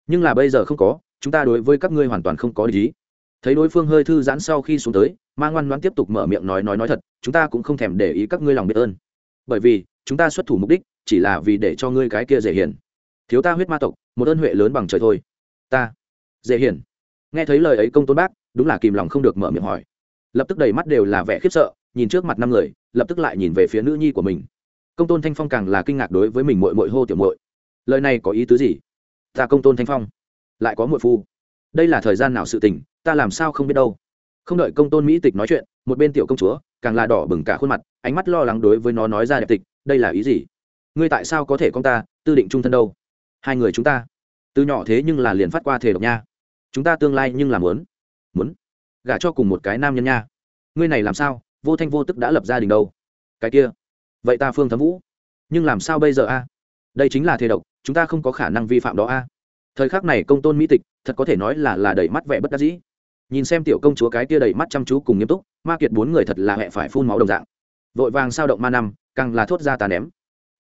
[SPEAKER 1] Nhưng là bây giờ không có, chúng ta đối với các ngươi hoàn toàn không có lý thấy đối phương hơi thư giãn sau khi xuống tới, ma ngoan đoán tiếp tục mở miệng nói nói nói thật, chúng ta cũng không thèm để ý các ngươi lòng biết ơn. Bởi vì, chúng ta xuất thủ mục đích chỉ là vì để cho ngươi cái kia dễ hiền. Thiếu ta huyết ma tộc, một ơn huệ lớn bằng trời thôi. Ta, dễ hiền. Nghe thấy lời ấy công tôn bác, đúng là kìm lòng không được mở miệng hỏi. Lập tức đầy mắt đều là vẻ khiếp sợ nhìn trước mặt năm người, lập tức lại nhìn về phía nữ nhi của mình. Công tôn thanh phong càng là kinh ngạc đối với mình mội mội hô tiểu mội lời này có ý tứ gì? Ta công tôn thanh phong, lại có mội phu. Đây là thời gian nào sự tình, ta làm sao không biết đâu. Không đợi công tôn mỹ tịch nói chuyện, một bên tiểu công chúa, càng là đỏ bừng cả khuôn mặt, ánh mắt lo lắng đối với nó nói ra đẹp tịch, đây là ý gì? Ngươi tại sao có thể con ta, tư định trung thân đâu? Hai người chúng ta, từ nhỏ thế nhưng là liền phát qua thể độc nha. Chúng ta tương lai nhưng là muốn muốn gả cho cùng một cái nam nhân nha. Ngươi này làm sao? Vô thanh vô tức đã lập gia đình đâu. Cái kia, vậy ta phương thấm vũ, nhưng làm sao bây giờ a? Đây chính là thế độc, chúng ta không có khả năng vi phạm đó a. Thời khắc này công tôn mỹ tịch, thật có thể nói là là đầy mắt vẻ bất đắc dĩ. Nhìn xem tiểu công chúa cái kia đầy mắt chăm chú cùng nghiêm túc, ma kiệt bốn người thật là hẹ phải phun máu đồng dạng. Vội vàng sao động ma năm, càng là thốt ra tà ném.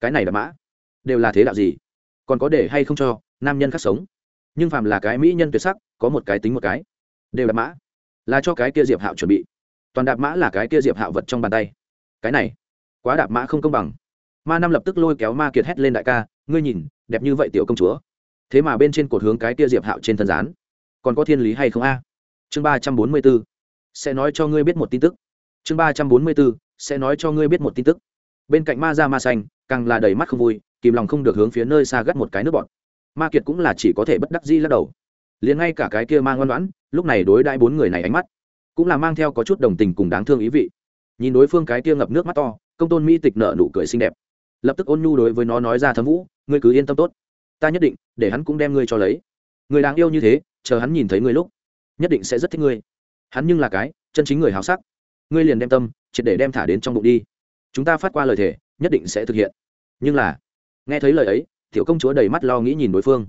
[SPEAKER 1] Cái này là mã, đều là thế đạo gì? Còn có để hay không cho, nam nhân khác sống. Nhưng phàm là cái mỹ nhân tuyệt sắc, có một cái tính một cái, đều là mã. Là cho cái kia diệp hạo chuẩn bị toàn đạp mã là cái kia diệp hạo vật trong bàn tay. Cái này, quá đạp mã không công bằng. Ma năm lập tức lôi kéo ma kiệt hét lên đại ca, ngươi nhìn, đẹp như vậy tiểu công chúa. Thế mà bên trên cột hướng cái kia diệp hạo trên thân gián còn có thiên lý hay không a? Chương ba trăm bốn mươi b ố sẽ nói cho ngươi biết một tin tức. Chương ba trăm bốn mươi b ố sẽ nói cho ngươi biết một tin tức. Bên cạnh ma ra ma xanh càng là đầy mắt không vui, kìm lòng không được hướng phía nơi xa gắt một cái nước bọt ma kiệt cũng là chỉ có thể bất đắc di lắc đầu. Liền ngay cả cái kia Ma ngoan ngoãn, lúc này đối đãi bốn người này ánh mắt cũng là mang theo có chút đồng tình cùng đáng thương ý vị. Nhìn đối phương cái kia ngập nước mắt to, công tôn mỹ tịch nợ nụ cười xinh đẹp. Lập tức ôn nhu đối với nó nói ra thấm vũ, ngươi cứ yên tâm tốt. Ta nhất định, để hắn cũng đem ngươi cho lấy. Người đáng yêu như thế, chờ hắn nhìn thấy ngươi lúc, nhất định sẽ rất thích ngươi. Hắn nhưng là cái, chân chính người hào sắc. Ngươi liền đem tâm, triệt để đem thả đến trong bụng đi. Chúng ta phát qua lời thề, nhất định sẽ thực hiện. Nhưng là, nghe thấy lời ấy, tiểu công chúa đầy mắt lo nghĩ nhìn đối phương.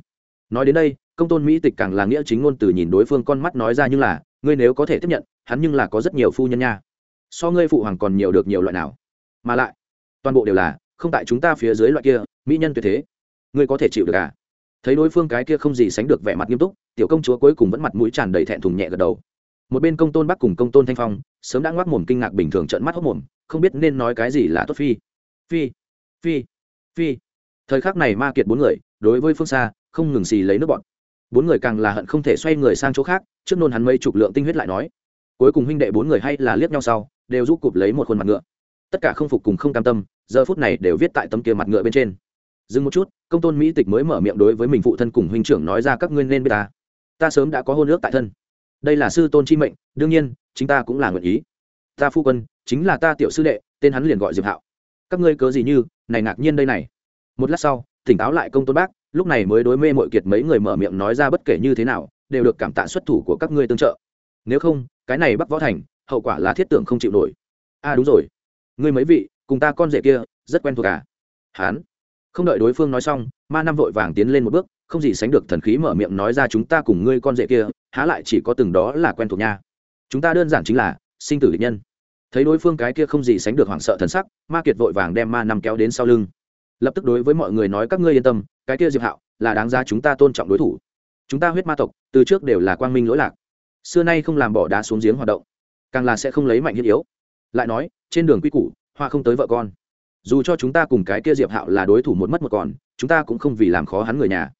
[SPEAKER 1] Nói đến đây, công tôn mỹ tịch càng là nghĩa chính ngôn từ nhìn đối phương con mắt nói ra nhưng là, ngươi nếu có thể tiếp nhận hắn nhưng là có rất nhiều phu nhân nha. So ngươi phụ hoàng còn nhiều được nhiều loại nào? Mà lại, toàn bộ đều là không tại chúng ta phía dưới loại kia, mỹ nhân tuyệt thế. Ngươi có thể chịu được à? Thấy đối phương cái kia không gì sánh được vẻ mặt nghiêm túc, tiểu công chúa cuối cùng vẫn mặt mũi tràn đầy thẹn thùng nhẹ gật đầu. Một bên công tôn bắc cùng công tôn thanh phong, sớm đã ngoác mồm kinh ngạc bình thường trận mắt hốc mồm, không biết nên nói cái gì là tốt phi. Phi phi phi. Thời khắc này ma kiệt bốn người, đối với phương xa, không ngừng xì lấy nước bọn. Bốn người càng là hận không thể xoay người sang chỗ khác, trước nôn hắn mấy chục lượng tinh huyết lại nói cuối cùng huynh đệ bốn người hay là liếc nhau sau, đều giúp cụp lấy một khuôn mặt ngựa. Tất cả không phục cùng không cam tâm, giờ phút này đều viết tại tấm kia mặt ngựa bên trên. Dừng một chút, công tôn mỹ tịch mới mở miệng đối với mình phụ thân cùng huynh trưởng nói ra các ngươi nên biết ta. Ta sớm đã có hôn ước tại thân. Đây là sư tôn chi mệnh, đương nhiên, chính ta cũng là nguyện ý. Ta phu quân, chính là ta tiểu sư đệ, tên hắn liền gọi diệp hạo. Các ngươi cớ gì như, này ngạc nhiên đây này. Một lát sau, tỉnh táo lại công tôn bác, lúc này mới đối mê mội kiệt mấy người mở miệng nói ra bất kể như thế nào, đều được cảm tạ xuất thủ của các ngươi tương trợ nếu không, cái này bắc võ thành, hậu quả là thiết tưởng không chịu nổi. A à đúng rồi. Ngươi mấy vị, cùng ta con rể kia, rất quen thuộc cả. hán. Không đợi đối phương nói xong, ma năm vội vàng tiến lên một bước, không gì sánh được thần khí mở miệng nói ra chúng ta cùng ngươi con rể kia, há lại chỉ có từng đó là quen thuộc nha. Chúng ta đơn giản chính là sinh tử địch nhân. Thấy đối phương cái kia không gì sánh được hoảng sợ thần sắc, ma kiệt vội vàng đem ma năm kéo đến sau lưng. Lập tức đối với mọi người nói, các ngươi yên tâm, cái kia diệp hạo là đáng ra chúng ta tôn trọng đối thủ. Chúng ta huyết ma tộc, từ trước đều là quang minh lỗi lạc xưa nay không làm bỏ đá xuống giếng hoạt động, càng là sẽ không lấy mạnh thiết yếu. Lại nói, trên đường quy củ, hoa không tới vợ con. Dù cho chúng ta cùng cái kia diệp hạo là đối thủ một mất một còn, chúng ta cũng không vì làm khó hắn người nhà.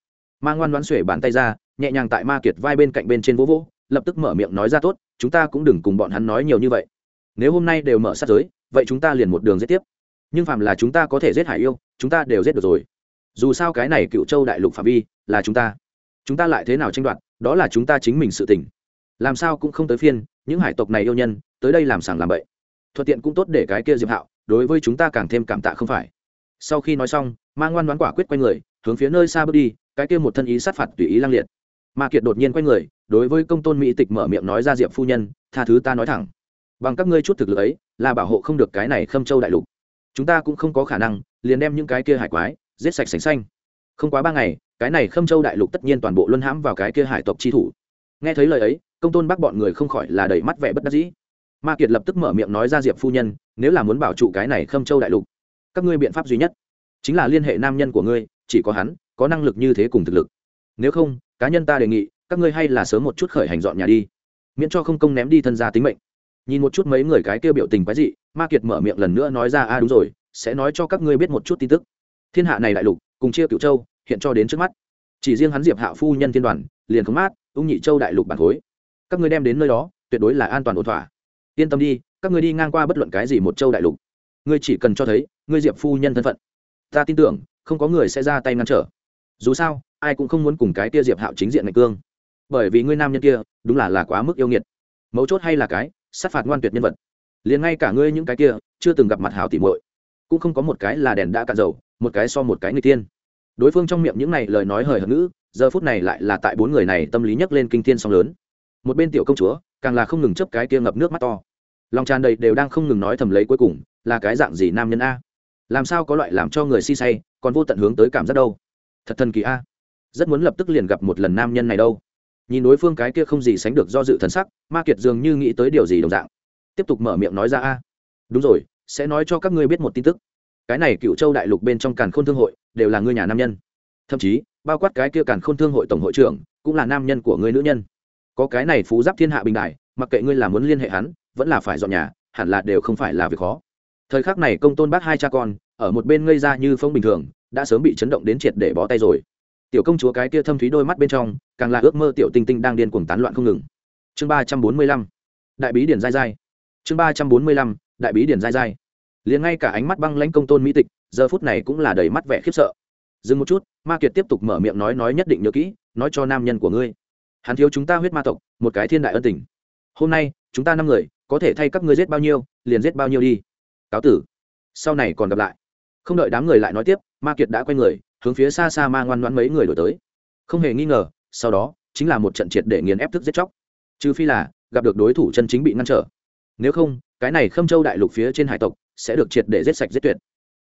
[SPEAKER 1] Ma ngoan đoán xuể bàn tay ra, nhẹ nhàng tại ma kiệt vai bên cạnh bên trên vỗ vỗ, lập tức mở miệng nói ra tốt, chúng ta cũng đừng cùng bọn hắn nói nhiều như vậy. Nếu hôm nay đều mở sát giới, vậy chúng ta liền một đường giết tiếp. Nhưng phàm là chúng ta có thể giết hải yêu, chúng ta đều giết được rồi. Dù sao cái này cựu châu đại lục phạm vi là chúng ta. Chúng ta lại thế nào tranh đoạt, đó là chúng ta chính mình sự tỉnh làm sao cũng không tới phiên, những hải tộc này yêu nhân, tới đây làm sàng làm bậy. Thuận tiện cũng tốt để cái kia diệp hạo, đối với chúng ta càng thêm cảm tạ không phải. Sau khi nói xong, ma ngoan đoán quả quyết quay người, hướng phía nơi xa bước đi, cái kia một thân ý sát phạt tùy ý lang liệt. Ma kiệt đột nhiên quay người, đối với công tôn mỹ tịch mở miệng nói ra diệp phu nhân, tha thứ ta nói thẳng. Bằng các ngươi chút thực lực ấy, là bảo hộ không được cái này khâm châu đại lục. Chúng ta cũng không có khả năng, liền đem những cái kia hải quái, giết sạch sành xanh. Không quá ba ngày, cái này khâm châu đại lục tất nhiên toàn bộ luân hãm vào cái kia hải tộc chi thủ. Nghe thấy lời ấy công tôn bác bọn người không khỏi là đầy mắt vẻ bất đắc dĩ. Ma kiệt lập tức mở miệng nói ra diệp phu nhân, nếu là muốn bảo trụ cái này khâm châu đại lục, các ngươi biện pháp duy nhất chính là liên hệ nam nhân của ngươi, chỉ có hắn, có năng lực như thế cùng thực lực. Nếu không, cá nhân ta đề nghị, các ngươi hay là sớm một chút khởi hành dọn nhà đi, miễn cho không công ném đi thân gia tính mệnh. Nhìn một chút mấy người cái kêu biểu tình quái dị, ma kiệt mở miệng lần nữa nói ra, a, đúng rồi, sẽ nói cho các ngươi biết một chút tin tức. Thiên hạ này đại lục, cùng chia cựu châu, hiện cho đến trước mắt. Chỉ riêng hắn diệp hạ phu nhân thiên đoàn, liền không mát, ung nhị châu đại lục bản khối các ngươi đem đến nơi đó, tuyệt đối là an toàn ổn thỏa. Yên tâm đi, các ngươi đi ngang qua bất luận cái gì một châu đại lục. Ngươi chỉ cần cho thấy, ngươi diệp phu nhân thân phận. Ta tin tưởng, không có người sẽ ra tay ngăn trở. Dù sao, ai cũng không muốn cùng cái kia diệp hạo chính diện ngạch cương. Bởi vì ngươi nam nhân kia, đúng là là quá mức yêu nghiệt. Mấu chốt hay là cái, sát phạt ngoan tuyệt nhân vật. Liền ngay cả ngươi những cái kia, chưa từng gặp mặt hảo tỉ muội, cũng không có một cái là đèn đã cạn dầu, một cái so một cái người tiên đối phương trong miệng những này lời nói hời hợt ngữ, giờ phút này lại là tại bốn người này tâm lý nhấc lên kinh thiên song lớn một bên tiểu công chúa, càng là không ngừng chấp cái kia ngập nước mắt to. Lòng tràn đầy đều đang không ngừng nói thầm lấy cuối cùng, là cái dạng gì nam nhân a? Làm sao có loại làm cho người si say, còn vô tận hướng tới cảm giác đâu? Thật thần kỳ a. Rất muốn lập tức liền gặp một lần nam nhân này đâu. Nhìn đối phương cái kia không gì sánh được do dự thần sắc, ma kiệt dường như nghĩ tới điều gì đồng dạng. Tiếp tục mở miệng nói ra a. Đúng rồi, sẽ nói cho các ngươi biết một tin tức. Cái này cựu châu đại lục bên trong càn khôn thương hội, đều là ngươi nhà nam nhân. Thậm chí, bao quát cái kia càn khôn thương hội tổng hội trưởng, cũng là nam nhân của ngươi nữ nhân có cái này phú giáp thiên hạ bình đại, mặc kệ ngươi là muốn liên hệ hắn, vẫn là phải dọn nhà, hẳn là đều không phải là việc khó. Thời khắc này công tôn bác hai cha con, ở một bên ngây ra như phong bình thường, đã sớm bị chấn động đến triệt để bó tay rồi. Tiểu công chúa cái kia thâm thúy đôi mắt bên trong, càng là ước mơ tiểu tinh tinh đang điên cuồng tán loạn không ngừng. Chương ba trăm bốn mươi lăm, đại bí điển dai dai. Chương ba trăm bốn mươi lăm, đại bí điển dai dai. Liền ngay cả ánh mắt băng lãnh công tôn mỹ tịch, giờ phút này cũng là đầy mắt vẻ khiếp sợ. Dừng một chút, ma kiệt tiếp tục mở miệng nói nói nhất định nhớ kỹ, nói cho nam nhân của ngươi hắn thiếu chúng ta huyết ma tộc, một cái thiên đại ân tình. Hôm nay, chúng ta năm người, có thể thay các ngươi giết bao nhiêu, liền giết bao nhiêu đi. Cáo tử. Sau này còn gặp lại. Không đợi đám người lại nói tiếp, ma kiệt đã quay người, hướng phía xa xa ma ngoan ngoãn mấy người đổi tới. Không hề nghi ngờ, sau đó, chính là một trận triệt để nghiền ép thức giết chóc. Trừ phi là, gặp được đối thủ chân chính bị ngăn trở. Nếu không, cái này khâm châu đại lục phía trên hải tộc, sẽ được triệt để giết sạch giết tuyệt.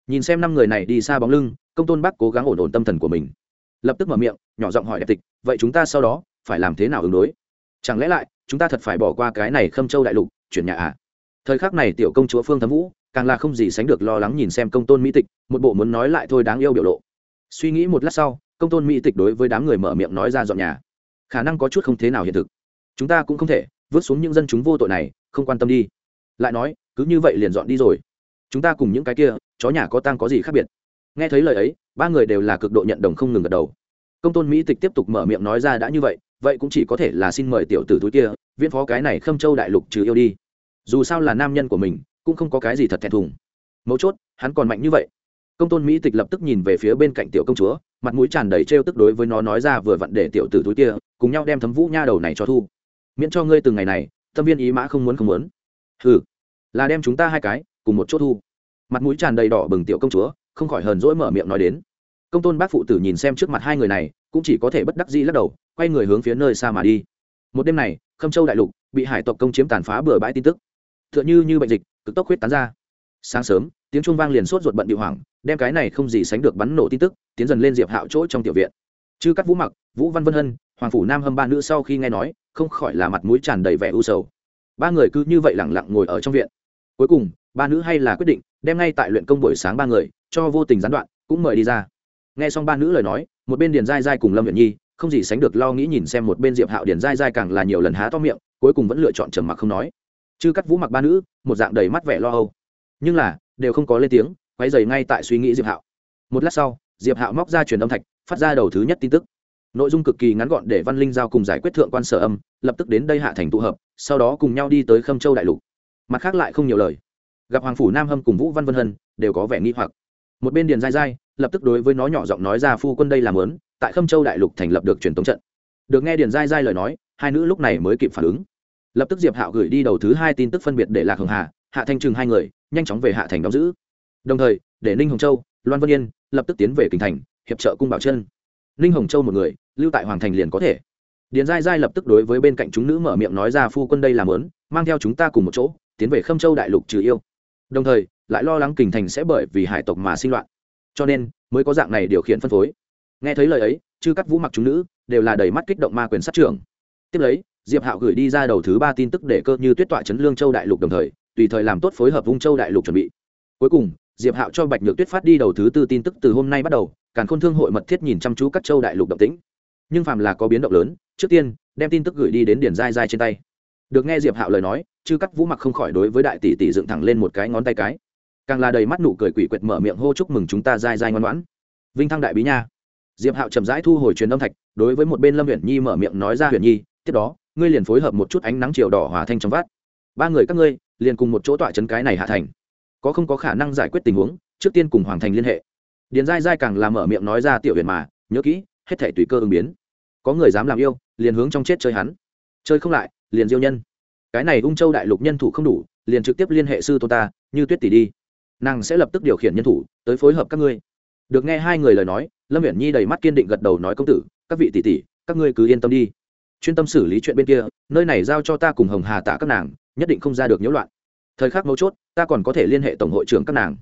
[SPEAKER 1] Nhìn xem năm người này đi xa bóng lưng, công tôn bắc cố gắng ổn ổn tâm thần của mình. Lập tức mở miệng, nhỏ giọng hỏi đẹp tịch, vậy chúng ta sau đó phải làm thế nào ứng đối? Chẳng lẽ lại, chúng ta thật phải bỏ qua cái này khâm châu đại lục, chuyển nhà à? Thời khắc này tiểu công chúa phương thấm vũ, càng là không gì sánh được lo lắng nhìn xem công tôn mỹ tịch, một bộ muốn nói lại thôi đáng yêu biểu lộ. Suy nghĩ một lát sau, công tôn mỹ tịch đối với đám người mở miệng nói ra dọn nhà. Khả năng có chút không thế nào hiện thực. Chúng ta cũng không thể vứt xuống những dân chúng vô tội này, không quan tâm đi. Lại nói, cứ như vậy liền dọn đi rồi. Chúng ta cùng những cái kia, chó nhà có tang có gì khác biệt? Nghe thấy lời ấy, ba người đều là cực độ nhận đồng không ngừng gật đầu. Công tôn mỹ tịch tiếp tục mở miệng nói ra đã như vậy vậy cũng chỉ có thể là xin mời tiểu tử túi kia, viễn phó cái này khâm châu đại lục trừ yêu đi. Dù sao là nam nhân của mình, cũng không có cái gì thật thẹn thùng. Mấu chốt, hắn còn mạnh như vậy. Công tôn mỹ tịch lập tức nhìn về phía bên cạnh tiểu công chúa, mặt mũi tràn đầy trêu tức đối với nó nói ra vừa vặn để tiểu tử túi kia cùng nhau đem thấm vũ nha đầu này cho thu. Miễn cho ngươi từng ngày này, tâm viên ý mã không muốn không muốn. Ừ là đem chúng ta hai cái cùng một chỗ thu. Mặt mũi tràn đầy đỏ bừng tiểu công chúa, không khỏi hờn dỗi mở miệng nói đến. Công tôn bác phụ tử nhìn xem trước mặt hai người này, cũng chỉ có thể bất đắc dĩ lắc đầu quay người hướng phía nơi xa mà đi. Một đêm này, khâm châu đại lục bị hải tộc công chiếm tàn phá bừa bãi tin tức. T h ư ợ n h ư như bệnh dịch, cực tốc huyết tán ra. Sáng sớm, tiếng trung vang liền sốt ruột bận bị hoảng, đem cái này không gì sánh được bắn nổ tin tức, tiến dần lên diệp hạo chỗ trong tiểu viện. Chư Cát vũ mặc, vũ văn vân hân, hoàng phủ nam hâm ba nữ sau khi nghe nói, không khỏi là mặt mũi tràn đầy vẻ u sầu. Ba người cứ như vậy lẳng lặng ngồi ở trong viện. Cuối cùng, ba nữ hay là quyết định, đem ngay tại luyện công buổi sáng ba người, cho vô tình gián đoạn, cũng mời đi ra. Nghe xong ba nữ lời nói, một bên điền dai dai cùng lâm viện nhi không gì sánh được lo nghĩ nhìn xem một bên diệp hạo điền dai dai càng là nhiều lần há to miệng, cuối cùng vẫn lựa chọn trầm mặc không nói. Chư cắt vũ mặc ba nữ, một dạng đầy mắt vẻ lo âu. Nhưng là, đều không có lên tiếng quay dày ngay tại suy nghĩ diệp hạo. Một lát sau, diệp hạo móc ra truyền âm thạch, phát ra đầu thứ nhất tin tức. Nội dung cực kỳ ngắn gọn để văn linh giao cùng giải quyết thượng quan sở âm, lập tức đến đây hạ thành tụ hợp, sau đó cùng nhau đi tới khâm châu đại lục. Mặt khác lại không nhiều lời. Gặp hoàng phủ nam hâm cùng vũ văn vân hân, đều có vẻ nghi hoặc. Một bên điền dai dai, lập tức đối với nó nhỏ giọng nói ra, phu quân đây làm lớn tại khâm châu đại lục thành lập được truyền thống trận. Được nghe điền dai dai lời nói, hai nữ lúc này mới kịp phản ứng. Lập tức diệp hạo gửi đi đầu thứ hai tin tức phân biệt để lạc hồng hà, hạ thanh trừng hai người, nhanh chóng về hạ thành đóng giữ. Đồng thời, để ninh hồng châu, loan vân yên lập tức tiến về kinh thành, hiệp trợ cung bảo chân. Ninh hồng châu một người, lưu tại hoàng thành liền có thể. Điền dai dai lập tức đối với bên cạnh chúng nữ mở miệng nói ra, phu quân đây làm lớn mang theo chúng ta cùng một chỗ, tiến về khâm châu đại lục trừ yêu. Đồng thời, lại lo lắng kinh thành sẽ bởi vì hải tộc mà sinh loạn. Cho nên, mới có dạng này điều khiển phân phối nghe thấy lời ấy, chư các vũ mặc chúng nữ đều là đầy mắt kích động ma quyền sát trưởng. Tiếp lấy, diệp hạo gửi đi ra đầu thứ ba tin tức để cơ như tuyết tọa chấn lương châu đại lục đồng thời, tùy thời làm tốt phối hợp vung châu đại lục chuẩn bị. Cuối cùng, diệp hạo cho bạch nhược tuyết phát đi đầu thứ tư tin tức từ hôm nay bắt đầu, càn khôn thương hội mật thiết nhìn chăm chú các châu đại lục động tĩnh. Nhưng phàm là có biến động lớn, trước tiên, đem tin tức gửi đi đến điển dai dai trên tay. Được nghe diệp hạo lời nói, chư cắt vũ mặc không khỏi đối với đại tỷ tỷ dựng thẳng lên một cái ngón tay cái. Càng là đầy mắt nụ cười quỷ quyệt mở miệng hô chúc mừng chúng ta dai dai ngoan ngoãn. Vinh thăng đại bí nha diệp hạo chậm rãi thu hồi truyền âm thạch, đối với một bên lâm Huyền nhi mở miệng nói ra Huyền nhi, tiếp đó, ngươi liền phối hợp một chút ánh nắng chiều đỏ hòa thanh trong vát ba người các ngươi, liền cùng một chỗ tọa chấn cái này hạ thành. Có không có khả năng giải quyết tình huống, trước tiên cùng hoàng thành liên hệ. Điền dai dai càng làm mở miệng nói ra, tiểu huyền mà, nhớ kỹ, hết thể tùy cơ ứng biến. Có người dám làm yêu, liền hướng trong chết chơi hắn. Chơi không lại, liền diêu nhân. Cái này ung châu đại lục nhân thủ không đủ, liền trực tiếp liên hệ sư tôn ta, như tuyết tỷ đi. Nàng sẽ lập tức điều khiển nhân thủ, tới phối hợp các ngươi. Được nghe hai người lời nói lâm viễn nhi đầy mắt kiên định gật đầu nói công tử, các vị tỷ tỷ, các ngươi cứ yên tâm đi. Chuyên tâm xử lý chuyện bên kia, nơi này giao cho ta cùng hồng hà tạ các nàng, nhất định không ra được nhiễu loạn. Thời khắc mấu chốt, ta còn có thể liên hệ tổng hội trưởng các nàng.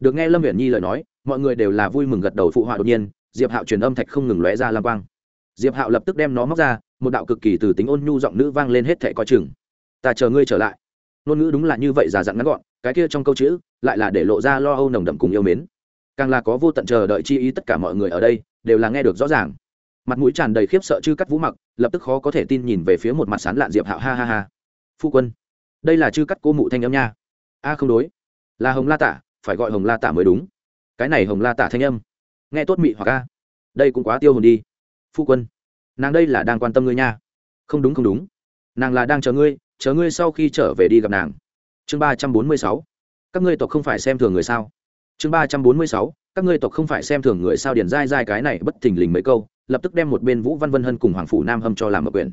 [SPEAKER 1] Được nghe lâm viễn nhi lời nói, mọi người đều là vui mừng gật đầu phụ họa đột nhiên, diệp hạo truyền âm thạch không ngừng lóe ra lam quang. Diệp hạo lập tức đem nó móc ra, một đạo cực kỳ từ tính ôn nhu giọng nữ vang lên hết thệ coi chừng. Ta chờ ngươi trở lại. Ngôn ngữ đúng là như vậy già dặn ngắn gọn, cái kia trong câu chữ lại là để lộ ra lo âu nồng đậm cùng yêu mến càng là có vô tận chờ đợi chi ý tất cả mọi người ở đây, đều là nghe được rõ ràng. Mặt mũi tràn đầy khiếp sợ chư cắt vũ mặc, lập tức khó có thể tin nhìn về phía một mặt sán lạn diệp hạo, ha ha ha. Phu quân, đây là chư cắt cô mụ thanh âm nha. A, không đối. Là hồng la tả, phải gọi hồng la tả mới đúng. Cái này hồng la tả thanh âm, nghe tốt mị hoặc a. Đây cũng quá tiêu hồn đi. Phu quân, nàng đây là đang quan tâm ngươi nha. Không đúng không đúng. Nàng là đang chờ ngươi chờ ngươi sau khi trở về đi gặp nàng. Chương ba trăm bốn mươi sáu. Các ngươi tộc không phải xem thường người sao? Chương ba trăm bốn mươi sáu, các ngươi tộc không phải xem thường người sao điền dai dai cái này bất thình lình mấy câu, lập tức đem một bên vũ văn vân hân cùng hoàng phủ nam hâm cho làm ở quyền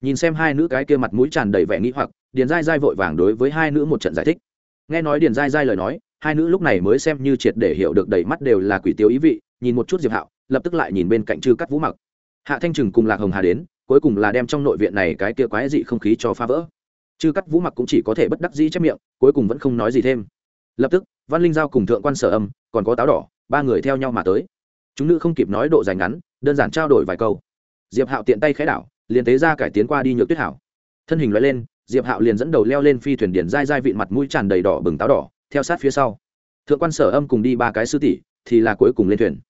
[SPEAKER 1] nhìn xem hai nữ cái kia mặt mũi tràn đầy vẻ nghĩ hoặc, điền dai dai vội vàng đối với hai nữ một trận giải thích. Nghe nói điền dai dai lời nói, hai nữ lúc này mới xem như triệt để hiểu được đầy mắt đều là quỷ tiêu ý vị, nhìn một chút diệp hạo, lập tức lại nhìn bên cạnh chư cắt vũ mặc. Hạ thanh trừng cùng lạc hồng hà đến, cuối cùng là đem trong nội viện này cái kia quái dị không khí cho phá vỡ. Chư cắt vũ mặc cũng chỉ có thể bất đắc dĩ chép miệng, cuối cùng vẫn không nói gì thêm lập tức, văn linh giao cùng thượng quan sở âm, còn có táo đỏ, ba người theo nhau mà tới. Chúng nữ không kịp nói độ dài ngắn, đơn giản trao đổi vài câu. Diệp hạo tiện tay khẽ đảo, liền tế ra cải tiến qua đi nhược tuyết hảo. Thân hình loại lên, diệp hạo liền dẫn đầu leo lên phi thuyền điển dai dai vịn mặt mũi tràn đầy đỏ bừng táo đỏ, theo sát phía sau. Thượng quan sở âm cùng đi ba cái sư tỷ, thì là cuối cùng lên thuyền.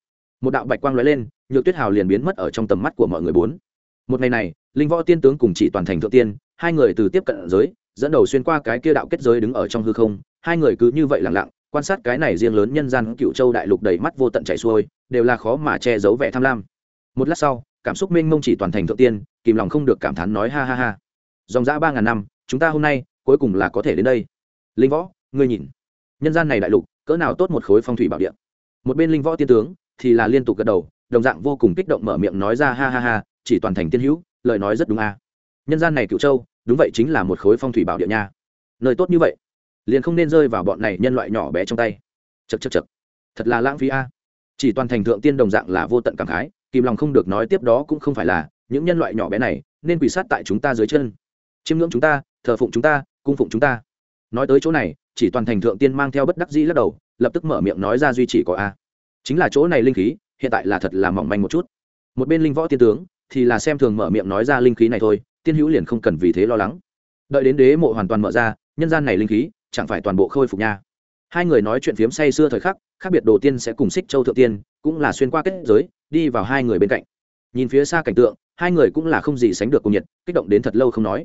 [SPEAKER 1] Một đạo bạch quang lóe lên, nhược tuyết hào liền biến mất ở trong tầm mắt của mọi người bốn. Một ngày này, linh võ tiên tướng cùng chỉ toàn thành thượng tiên, hai người từ tiếp cận giới, dẫn đầu xuyên qua cái kia đạo kết giới đứng ở trong hư không hai người cứ như vậy lặng lặng, quan sát cái này riêng lớn nhân gian cựu châu đại lục đầy mắt vô tận chảy xuôi, đều là khó mà che giấu vẻ tham lam. Một lát sau, cảm xúc mênh mông chỉ toàn thành thượng tiên, kìm lòng không được cảm thán nói ha ha ha. Dòng dã ba ngàn năm, chúng ta hôm nay, cuối cùng là có thể đến đây. Linh võ, ngươi nhìn. Nhân gian này đại lục, cỡ nào tốt một khối phong thủy bảo địa. Một bên linh võ tiên tướng, thì là liên tục gật đầu, đồng dạng vô cùng kích động mở miệng nói ra ha ha ha, chỉ toàn thành tiên hữu, lời nói rất đúng a. Nhân gian này cựu châu, đúng vậy chính là một khối phong thủy bảo địa nha. Nơi tốt như vậy liền không nên rơi vào bọn này nhân loại nhỏ bé trong tay. Chật chật chật thật là lãng phí a. Chỉ toàn thành thượng tiên đồng dạng là vô tận cảm khái, kìm lòng không được nói tiếp đó cũng không phải là, những nhân loại nhỏ bé này nên quỳ sát tại chúng ta dưới chân. Chiêm ngưỡng chúng ta, thờ phụng chúng ta, cung phụng chúng ta. Nói tới chỗ này, chỉ toàn thành thượng tiên mang theo bất đắc dĩ lắc đầu, lập tức mở miệng nói ra duy chỉ có a. Chính là chỗ này linh khí, hiện tại là thật là mỏng manh một chút. Một bên linh võ tiên tướng thì là xem thường mở miệng nói ra linh khí này thôi, tiên hữu liền không cần vì thế lo lắng. Đợi đến đế mộ hoàn toàn mở ra, nhân gian này linh khí chẳng phải toàn bộ khôi phục nha. Hai người nói chuyện phiếm say xưa thời khắc, khác biệt đồ tiên sẽ cùng xích châu thượng tiên, cũng là xuyên qua kết giới, đi vào hai người bên cạnh. Nhìn phía xa cảnh tượng, hai người cũng là không gì sánh được cùng nhiệt, kích động đến thật lâu không nói.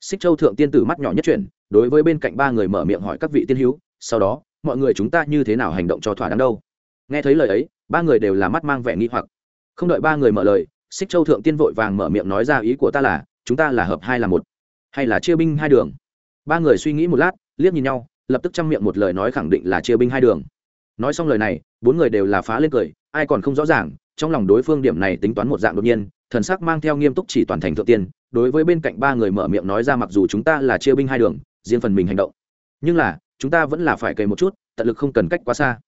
[SPEAKER 1] Xích châu thượng tiên tử mắt nhỏ nhất chuyển, đối với bên cạnh ba người mở miệng hỏi các vị tiên hữu, sau đó, mọi người chúng ta như thế nào hành động cho thỏa đáng đâu? Nghe thấy lời ấy, ba người đều là mắt mang vẻ nghi hoặc. Không đợi ba người mở lời xích châu thượng tiên vội vàng mở miệng nói ra ý của ta là, chúng ta là hợp hai là một, hay là chia binh hai đường? Ba người suy nghĩ một lát liếc nhìn nhau, lập tức chăm miệng một lời nói khẳng định là chia binh hai đường. Nói xong lời này, bốn người đều là phá lên cười, ai còn không rõ ràng, trong lòng đối phương điểm này tính toán một dạng đột nhiên, thần sắc mang theo nghiêm túc chỉ toàn thành thượng tiên, đối với bên cạnh ba người mở miệng nói ra mặc dù chúng ta là chia binh hai đường, riêng phần mình hành động. Nhưng là, chúng ta vẫn là phải cày một chút, tận lực không cần cách quá xa.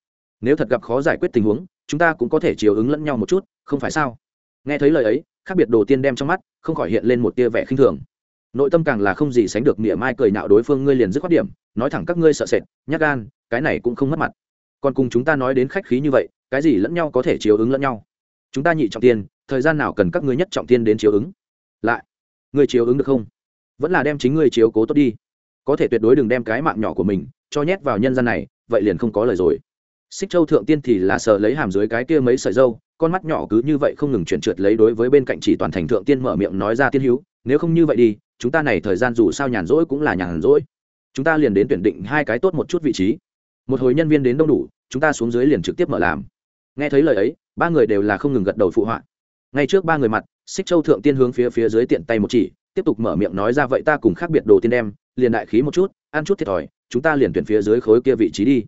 [SPEAKER 1] Nếu thật gặp khó giải quyết tình huống, chúng ta cũng có thể chiều ứng lẫn nhau một chút, không phải sao? Nghe thấy lời ấy, khác biệt đồ tiên đem trong mắt, không khỏi hiện lên một tia vẻ khinh thường nội tâm càng là không gì sánh được mỉa mai cười nạo đối phương ngươi liền dứt khoát điểm, nói thẳng các ngươi sợ sệt, nhát gan, cái này cũng không mất mặt. Còn cùng chúng ta nói đến khách khí như vậy, cái gì lẫn nhau có thể chiếu ứng lẫn nhau? Chúng ta nhị trọng tiên, thời gian nào cần các ngươi nhất trọng tiên đến chiếu ứng? Lại, ngươi chiếu ứng được không? Vẫn là đem chính ngươi chiếu cố tốt đi. Có thể tuyệt đối đừng đem cái mạng nhỏ của mình cho nhét vào nhân gian này, vậy liền không có lời rồi. Xích châu thượng tiên thì là sợ lấy hàm dưới cái kia mấy sợi dâu, con mắt nhỏ cứ như vậy không ngừng chuyển trượt lấy đối với bên cạnh chỉ toàn thành thượng tiên mở miệng nói ra tiên hữu, nếu không như vậy đi chúng ta này thời gian dù sao nhàn rỗi cũng là nhàn rỗi. Chúng ta liền đến tuyển định hai cái tốt một chút vị trí. Một hồi nhân viên đến đông đủ, chúng ta xuống dưới liền trực tiếp mở làm. Nghe thấy lời ấy, ba người đều là không ngừng gật đầu phụ họa. Ngay trước ba người mặt, xích châu thượng tiên hướng phía phía dưới tiện tay một chỉ, tiếp tục mở miệng nói ra vậy ta cùng khác biệt đồ tiên đem, liền đại khí một chút, ăn chút thiệt thòi, chúng ta liền tuyển phía dưới khối kia vị trí đi.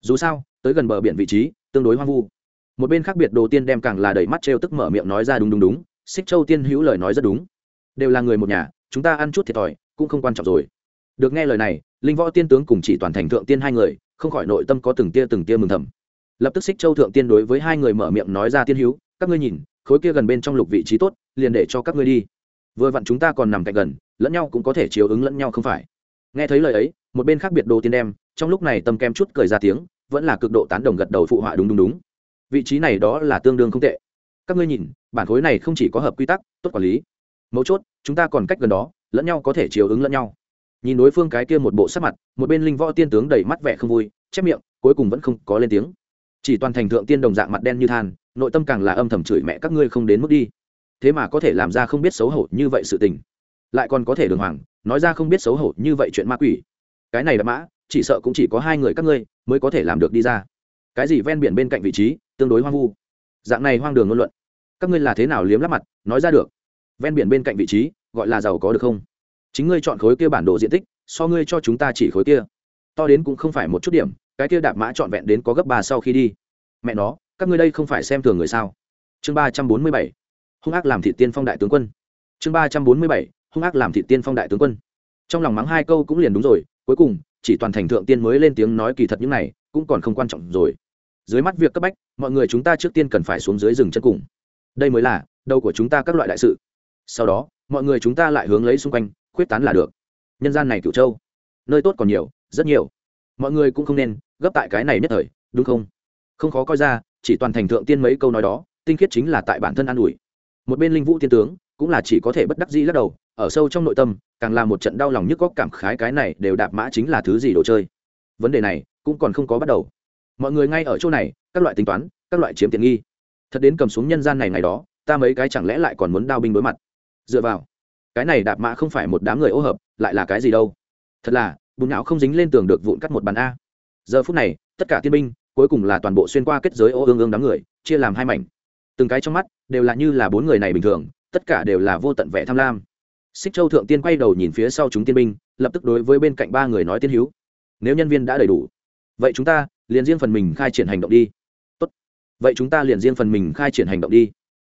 [SPEAKER 1] Dù sao, tới gần bờ biển vị trí, tương đối hoang vu. Một bên khác biệt đồ tiên đem càng là đẩy mắt trêu tức mở miệng nói ra đúng đúng đúng, xích châu tiên hữu lời nói rất đúng. Đều là người một nhà chúng ta ăn chút thiệt thòi, cũng không quan trọng rồi. Được nghe lời này, linh võ tiên tướng cùng chỉ toàn thành thượng tiên hai người, không khỏi nội tâm có từng tia từng tia mừng thầm. Lập tức xích châu thượng tiên đối với hai người mở miệng nói ra tiên hữu, các ngươi nhìn, khối kia gần bên trong lục vị trí tốt, liền để cho các ngươi đi. Vừa vặn chúng ta còn nằm cạnh gần, lẫn nhau cũng có thể chiếu ứng lẫn nhau không phải. Nghe thấy lời ấy, một bên khác biệt đồ tiên đem, trong lúc này tâm kem chút cười ra tiếng, vẫn là cực độ tán đồng gật đầu phụ họa đúng đúng đúng. Vị trí này đó là tương đương không tệ. Các ngươi nhìn, bản khối này không chỉ có hợp quy tắc, tốt quản lý mấu chốt, chúng ta còn cách gần đó, lẫn nhau có thể chiều ứng lẫn nhau. Nhìn đối phương cái kia một bộ sắc mặt, một bên linh võ tiên tướng đầy mắt vẻ không vui, chép miệng, cuối cùng vẫn không có lên tiếng. Chỉ toàn thành thượng tiên đồng dạng mặt đen như than, nội tâm càng là âm thầm chửi mẹ các ngươi không đến mức đi. Thế mà có thể làm ra không biết xấu hổ như vậy sự tình. Lại còn có thể đường hoàng, nói ra không biết xấu hổ như vậy chuyện ma quỷ. Cái này là mã, chỉ sợ cũng chỉ có hai người các ngươi mới có thể làm được đi ra. Cái gì ven biển bên cạnh vị trí, tương đối hoang vu. Dạng này hoang đường ngôn luận. Các ngươi là thế nào liếm lắp mặt, nói ra được ven biển bên cạnh vị trí, gọi là giàu có được không? Chính ngươi chọn khối kia bản đồ diện tích, so ngươi cho chúng ta chỉ khối kia. To đến cũng không phải một chút điểm, cái kia đạp mã trọn vẹn đến có gấp ba sau khi đi. Mẹ nó, các ngươi đây không phải xem thường người sao? Chương ba trăm bốn mươi bảy, hung ác làm thị tiên phong đại tướng quân. Chương ba trăm bốn mươi bảy, hung ác làm thị tiên phong đại tướng quân. Trong lòng mắng hai câu cũng liền đúng rồi, cuối cùng, chỉ toàn thành thượng tiên mới lên tiếng nói kỳ thật những này, cũng còn không quan trọng rồi. Dưới mắt việc cấp bách, mọi người chúng ta trước tiên cần phải xuống dưới rừng chân cùng. Đây mới là đầu của chúng ta các loại đại sự sau đó, mọi người chúng ta lại hướng lấy xung quanh, khuyết tán là được. Nhân gian này cựu châu, nơi tốt còn nhiều, rất nhiều. Mọi người cũng không nên gấp tại cái này nhất thời, đúng không? Không khó coi ra, chỉ toàn thành thượng tiên mấy câu nói đó, tinh khiết chính là tại bản thân an ủi. Một bên linh vũ tiên tướng cũng là chỉ có thể bất đắc dĩ lắc đầu, ở sâu trong nội tâm, càng là một trận đau lòng nhức góc cảm khái cái này đều đạp mã chính là thứ gì đồ chơi. Vấn đề này cũng còn không có bắt đầu. Mọi người ngay ở chỗ này, các loại tính toán, các loại chiếm tiện nghi. Thật đến cầm xuống nhân gian này ngày đó, ta mấy cái chẳng lẽ lại còn muốn đao binh đối mặt? Dựa vào. Cái này đạp mã không phải một đám người ô hợp, lại là cái gì đâu? Thật là, bùn não không dính lên tường được vụn cắt một bàn a. Giờ phút này, tất cả tiên binh, cuối cùng là toàn bộ xuyên qua kết giới ô ương ương đám người, chia làm hai mảnh. Từng cái trong mắt, đều là như là bốn người này bình thường, tất cả đều là vô tận vẻ tham lam. Xích châu thượng tiên quay đầu nhìn phía sau chúng tiên binh, lập tức đối với bên cạnh ba người nói tiên hữu. Nếu nhân viên đã đầy đủ, vậy chúng ta liền riêng phần mình khai triển hành động đi. Tốt. vậy chúng ta liền riêng phần mình khai triển hành động đi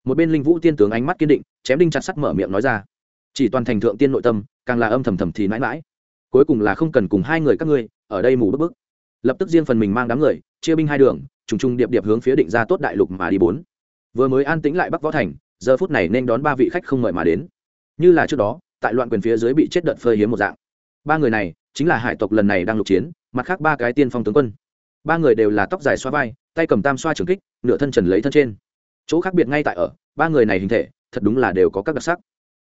[SPEAKER 1] một bên linh vũ tiên tướng ánh mắt kiên định chém đinh chặt sắt mở miệng nói ra chỉ toàn thành thượng tiên nội tâm càng là âm thầm thầm thì mãi mãi cuối cùng là không cần cùng hai người các ngươi ở đây mù bức bức lập tức riêng phần mình mang đám người chia binh hai đường trùng trùng điệp điệp hướng phía định ra tốt đại lục mà đi bốn vừa mới an tĩnh lại bắc võ thành giờ phút này nên đón ba vị khách không mời mà đến như là trước đó tại loạn quyền phía dưới bị chết đợt phơi hiếm một dạng ba người này chính là hải tộc lần này đang lục chiến mặt khác ba cái tiên phong tướng quân ba người đều là tóc dài xoa vai tay cầm tam xoa trường kích nửa thân trần lấy thân trên chỗ khác biệt ngay tại ở, ba người này hình thể, thật đúng là đều có các đặc sắc.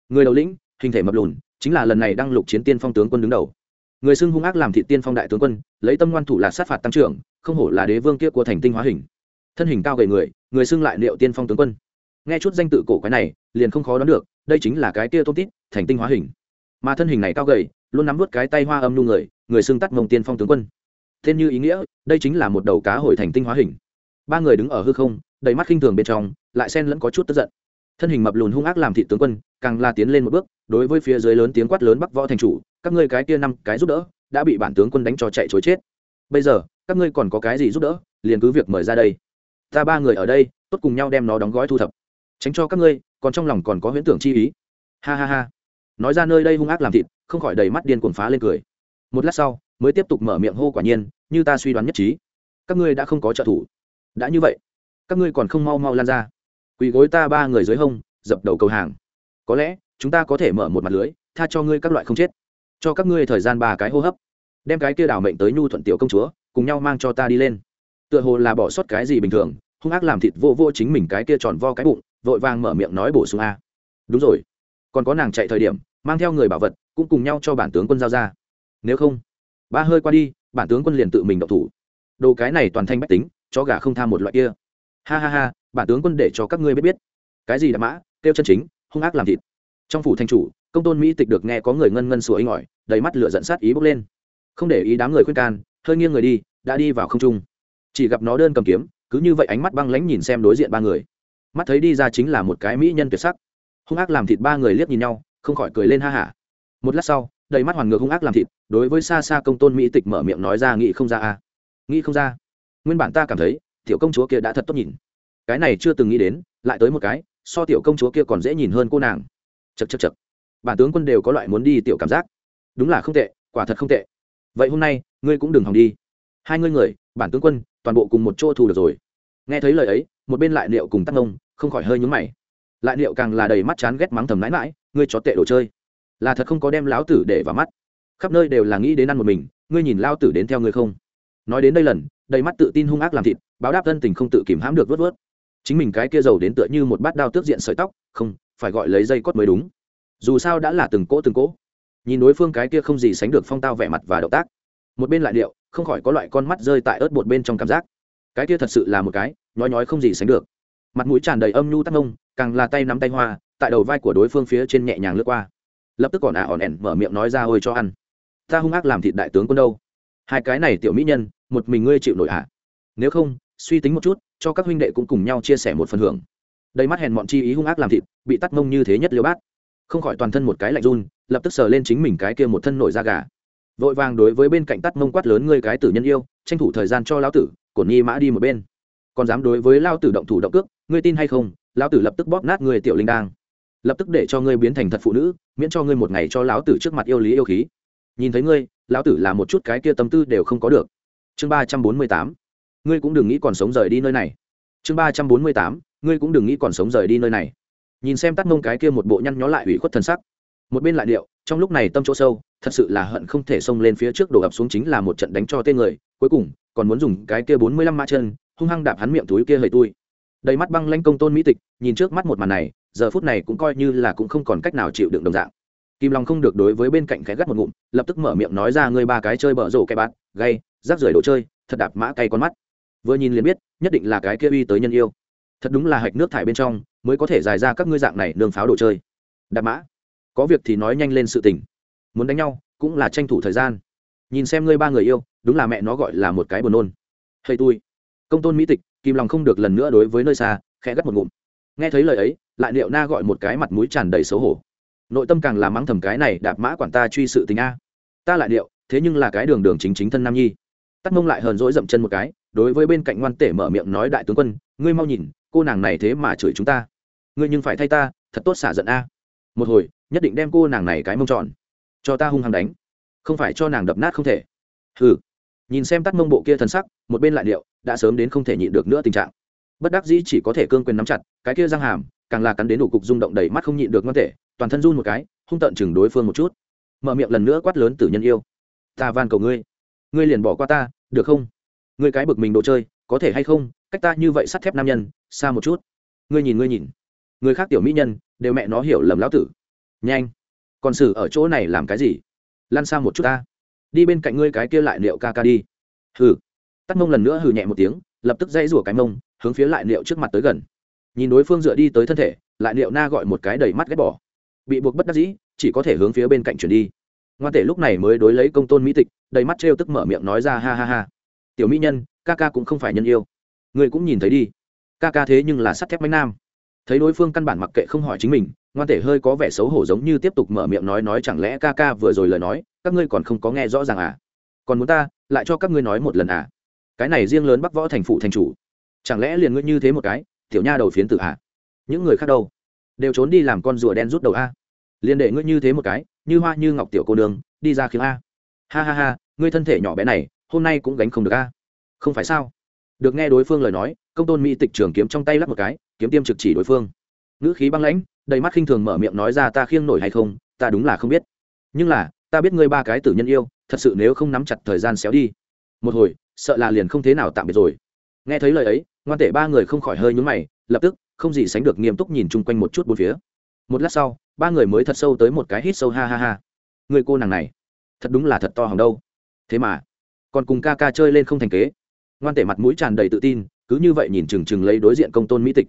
[SPEAKER 1] Người đầu lĩnh, hình thể mập lùn, chính là lần này đang lục chiến tiên phong tướng quân đứng đầu. Người xưng hung ác làm thị tiên phong đại tướng quân, lấy tâm ngoan thủ là sát phạt tăng trưởng, không hổ là đế vương kia của thành tinh hóa hình. Thân hình cao gầy người người xưng lại liệu tiên phong tướng quân. Nghe chút danh tự cổ quái này, liền không khó đoán được, đây chính là cái kia tôn tít, thành tinh hóa hình. Mà thân hình này cao gầy, luôn nắm vút cái tay hoa âm nu người người xưng tắt mông tiên phong tướng quân. Tên như ý nghĩa, đây chính là một đầu cá hồi thành tinh hóa hình. Ba người đứng ở hư không đầy mắt khinh thường bên trong, lại xen lẫn có chút tức giận. Thân hình mập lùn hung ác làm thị tướng quân, càng la tiến lên một bước, đối với phía dưới lớn tiếng quát lớn bắc võ thành chủ, các ngươi cái kia năm cái giúp đỡ, đã bị bản tướng quân đánh cho chạy chối chết. Bây giờ, các ngươi còn có cái gì giúp đỡ, liền cứ việc mời ra đây. Ta ba người ở đây, tốt cùng nhau đem nó đóng gói thu thập. Tránh cho các ngươi, còn trong lòng còn có huyễn tưởng chi ý. Ha ha ha. Nói ra nơi đây hung ác làm thịt, không khỏi đầy mắt điên cuồng phá lên cười. Một lát sau, mới tiếp tục mở miệng hô quả nhiên, như ta suy đoán nhất trí. Các ngươi đã không có trợ thủ. Đã như vậy các ngươi còn không mau mau lan ra. Quỳ gối ta ba người dưới hông, dập đầu cầu hàng. Có lẽ, chúng ta có thể mở một mặt lưới, tha cho ngươi các loại không chết. Cho các ngươi thời gian ba cái hô hấp. Đem cái kia đảo mệnh tới nhu thuận tiểu công chúa, cùng nhau mang cho ta đi lên. Tựa hồ là bỏ sót cái gì bình thường, hung ác làm thịt vô vô chính mình cái kia tròn vo cái bụng, vội vàng mở miệng nói bổ sung a. Đúng rồi. Còn có nàng chạy thời điểm, mang theo người bảo vật, cũng cùng nhau cho bản tướng quân giao ra. Nếu không, ba hơi qua đi, bản tướng quân liền tự mình đậu thủ. Đồ cái này toàn thanh bách tính cho gà không tham một loại kia ha ha ha, bản tướng quân để cho các ngươi biết biết. Cái gì đã mã, kêu chân chính, hung ác làm thịt. Trong phủ thanh chủ, công tôn mỹ tịch được nghe có người ngân ngân sủa inh ỏi đầy mắt lửa dẫn sát ý bốc lên. Không để ý đám người khuyên can, hơi nghiêng người đi, đã đi vào không trung. Chỉ gặp nó đơn cầm kiếm, cứ như vậy ánh mắt băng lãnh nhìn xem đối diện ba người. Mắt thấy đi ra chính là một cái mỹ nhân tuyệt sắc. Hung ác làm thịt ba người liếc nhìn nhau, không khỏi cười lên ha hả. Một lát sau, đầy mắt hoàn ngược hung ác làm thịt, đối với xa xa công tôn mỹ tịch mở miệng nói ra, nghĩ không ra à? Nghĩ không ra. Nguyên bản ta cảm thấy tiểu công chúa kia đã thật tốt nhìn. Cái này chưa từng nghĩ đến, lại tới một cái, so tiểu công chúa kia còn dễ nhìn hơn cô nàng. Chật chật chật bản tướng quân đều có loại muốn đi tiểu cảm giác. Đúng là không tệ, quả thật không tệ. Vậy hôm nay, ngươi cũng đừng hòng đi. Hai ngươi người, bản tướng quân, toàn bộ cùng một chỗ thu được rồi. Nghe thấy lời ấy, một bên lại liệu cùng tắc ngông không khỏi hơi nhúng mày. Lại liệu càng là đầy mắt chán ghét mắng thầm mãi mãi, ngươi chó tệ đồ chơi. Là thật không có đem lão tử để vào mắt. Khắp nơi đều là nghĩ đến ăn một mình, ngươi nhìn lao tử đến theo ngươi không? Nói đến đây lần đầy mắt tự tin hung ác làm thịt, báo đáp thân tình không tự kìm hãm được vớt vớt. Chính mình cái kia giàu đến tựa như một bát đao tước diện sợi tóc, không, phải gọi lấy dây cót mới đúng. Dù sao đã là từng cỗ từng cỗ. Nhìn đối phương cái kia không gì sánh được phong tao vẻ mặt và động tác. Một bên lại điệu, không khỏi có loại con mắt rơi tại ớt bột bên trong cảm giác. Cái kia thật sự là một cái nói nói không gì sánh được. Mặt mũi tràn đầy âm nhu tắc mông, càng là tay nắm tay hoa, tại đầu vai của đối phương phía trên nhẹ nhàng lướt qua. Lập tức còn ả à ỏn ẻn mở miệng nói ra ôi cho ăn. Ta hung ác làm thịt đại tướng quân đâu? Hai cái này tiểu mỹ nhân một mình ngươi chịu nổi ạ à? nếu không, suy tính một chút, cho các huynh đệ cũng cùng nhau chia sẻ một phần hưởng. Đầy mắt hèn mọn chi ý hung ác làm thịt, bị tắt mông như thế nhất liêu bát. Không khỏi toàn thân một cái lạnh run, lập tức sờ lên chính mình cái kia một thân nổi da gà. Vội vàng đối với bên cạnh tắt mông quát lớn ngươi cái tử nhân yêu, tranh thủ thời gian cho lão tử cổn nhi mã đi một bên. Còn dám đối với lao tử động thủ động cước, ngươi tin hay không? Lão tử lập tức bóp nát người tiểu linh đang lập tức để cho ngươi biến thành thật phụ nữ, miễn cho ngươi một ngày cho lão tử trước mặt yêu lý yêu khí. Nhìn thấy ngươi, lão tử là một chút cái kia tâm tư đều không có được chương ba trăm bốn mươi tám, ngươi cũng đừng nghĩ còn sống rời đi nơi này. Chương ba trăm bốn mươi tám, ngươi cũng đừng nghĩ còn sống rời đi nơi này. Nhìn xem tắt mông cái kia một bộ nhăn nhó lại ủy khuất thân sắc. Một bên lại điệu, trong lúc này tâm chỗ sâu, thật sự là hận không thể xông lên phía trước đổ ập xuống chính là một trận đánh cho tên người, cuối cùng, còn muốn dùng cái kia bốn mươi lăm mã chân, hung hăng đạp hắn miệng túi kia hơi tui. Đầy mắt băng lanh công tôn mỹ tịch, nhìn trước mắt một màn này, giờ phút này cũng coi như là cũng không còn cách nào chịu đựng đồng dạng. Kim long không được đối với bên cạnh khẽ gắt một ngụm, lập tức mở miệng nói ra, ngươi ba cái chơi bở rổ cái bát gay rác rưởi đồ chơi, thật đạp mã cay con mắt. Vừa nhìn liền biết, nhất định là cái kia uy tới nhân yêu. Thật đúng là hạch nước thải bên trong mới có thể dài ra các ngươi dạng này nương pháo đồ chơi. Đạp mã. Có việc thì nói nhanh lên sự tình. Muốn đánh nhau, cũng là tranh thủ thời gian. Nhìn xem ngươi ba người yêu, đúng là mẹ nó gọi là một cái buồn nôn. Hay tôi công tôn mỹ tịch kim lòng không được lần nữa đối với nơi xa, khẽ gắt một ngụm. Nghe thấy lời ấy, lại liệu na gọi một cái mặt mũi tràn đầy xấu hổ. Nội tâm càng là mắng thầm cái này, đạp mã quản ta truy sự tình a. Ta lại liệu, thế nhưng là cái đường đường chính chính thân nam nhi tắt mông lại hờn dỗi dậm chân một cái, đối với bên cạnh ngoan tể mở miệng nói đại tướng quân, ngươi mau nhìn, cô nàng này thế mà chửi chúng ta. Ngươi nhưng phải thay ta, thật tốt xả giận a. Một hồi, nhất định đem cô nàng này cái mông tròn, cho ta hung hăng đánh. Không phải cho nàng đập nát không thể. Hừ. Nhìn xem tắt mông bộ kia thần sắc, một bên lại điệu, đã sớm đến không thể nhịn được nữa tình trạng. Bất đắc dĩ chỉ có thể cương quyền nắm chặt, cái kia răng hàm, càng là cắn đến đủ cục rung động đầy mắt không nhịn được ngoan thể toàn thân run một cái, hung tận chừng đối phương một chút. Mở miệng lần nữa quát lớn tử nhân yêu. Ta van cầu ngươi ngươi liền bỏ qua ta, được không? Ngươi cái bực mình đồ chơi, có thể hay không? Cách ta như vậy sắt thép nam nhân, xa một chút. Ngươi nhìn ngươi nhìn. Người khác tiểu mỹ nhân, đều mẹ nó hiểu lầm lão tử. Nhanh. Còn xử ở chỗ này làm cái gì? Lăn xa một chút ta. Đi bên cạnh ngươi cái kia lại liệu ca ca đi. Hừ. Tắt mông lần nữa hừ nhẹ một tiếng, lập tức dãy rủa cái mông, hướng phía lại liệu trước mặt tới gần. Nhìn đối phương dựa đi tới thân thể, lại liệu na gọi một cái đầy mắt ghét bỏ. Bị buộc bất đắc dĩ, chỉ có thể hướng phía bên cạnh chuyển đi ngoan tể lúc này mới đối lấy công tôn mỹ tịch, đầy mắt trêu tức mở miệng nói ra ha ha ha. Tiểu mỹ nhân, ca ca cũng không phải nhân yêu. Người cũng nhìn thấy đi. Ca ca thế nhưng là sắt thép bánh nam. Thấy đối phương căn bản mặc kệ không hỏi chính mình, ngoan tể hơi có vẻ xấu hổ giống như tiếp tục mở miệng nói nói chẳng lẽ ca ca vừa rồi lời nói, các ngươi còn không có nghe rõ ràng à? Còn muốn ta, lại cho các ngươi nói một lần à? Cái này riêng lớn bắc võ thành phụ thành chủ. Chẳng lẽ liền ngươi như thế một cái, tiểu nha đầu phiến tử à? Những người khác đâu? Đều trốn đi làm con rùa đen rút đầu a. Liền để ngươi như thế một cái như hoa như ngọc tiểu cô đường đi ra khiến a. Ha ha ha, ngươi thân thể nhỏ bé này, hôm nay cũng gánh không được a. Không phải sao? Được nghe đối phương lời nói, công tôn mỹ tịch trường kiếm trong tay lắp một cái, kiếm tiêm trực chỉ đối phương. Ngữ khí băng lãnh, đầy mắt khinh thường mở miệng nói ra ta khiêng nổi hay không, ta đúng là không biết. Nhưng là, ta biết ngươi ba cái tử nhân yêu, thật sự nếu không nắm chặt thời gian xéo đi. Một hồi, sợ là liền không thế nào tạm biệt rồi. Nghe thấy lời ấy, ngoan tể ba người không khỏi hơi nhúng mày, lập tức, không gì sánh được nghiêm túc nhìn chung quanh một chút bốn phía một lát sau, ba người mới thật sâu tới một cái hít sâu ha ha ha. Người cô nàng này, thật đúng là thật to hỏng đâu. Thế mà, còn cùng ca ca chơi lên không thành kế. Ngoan tể mặt mũi tràn đầy tự tin, cứ như vậy nhìn chừng chừng lấy đối diện công tôn mỹ tịch.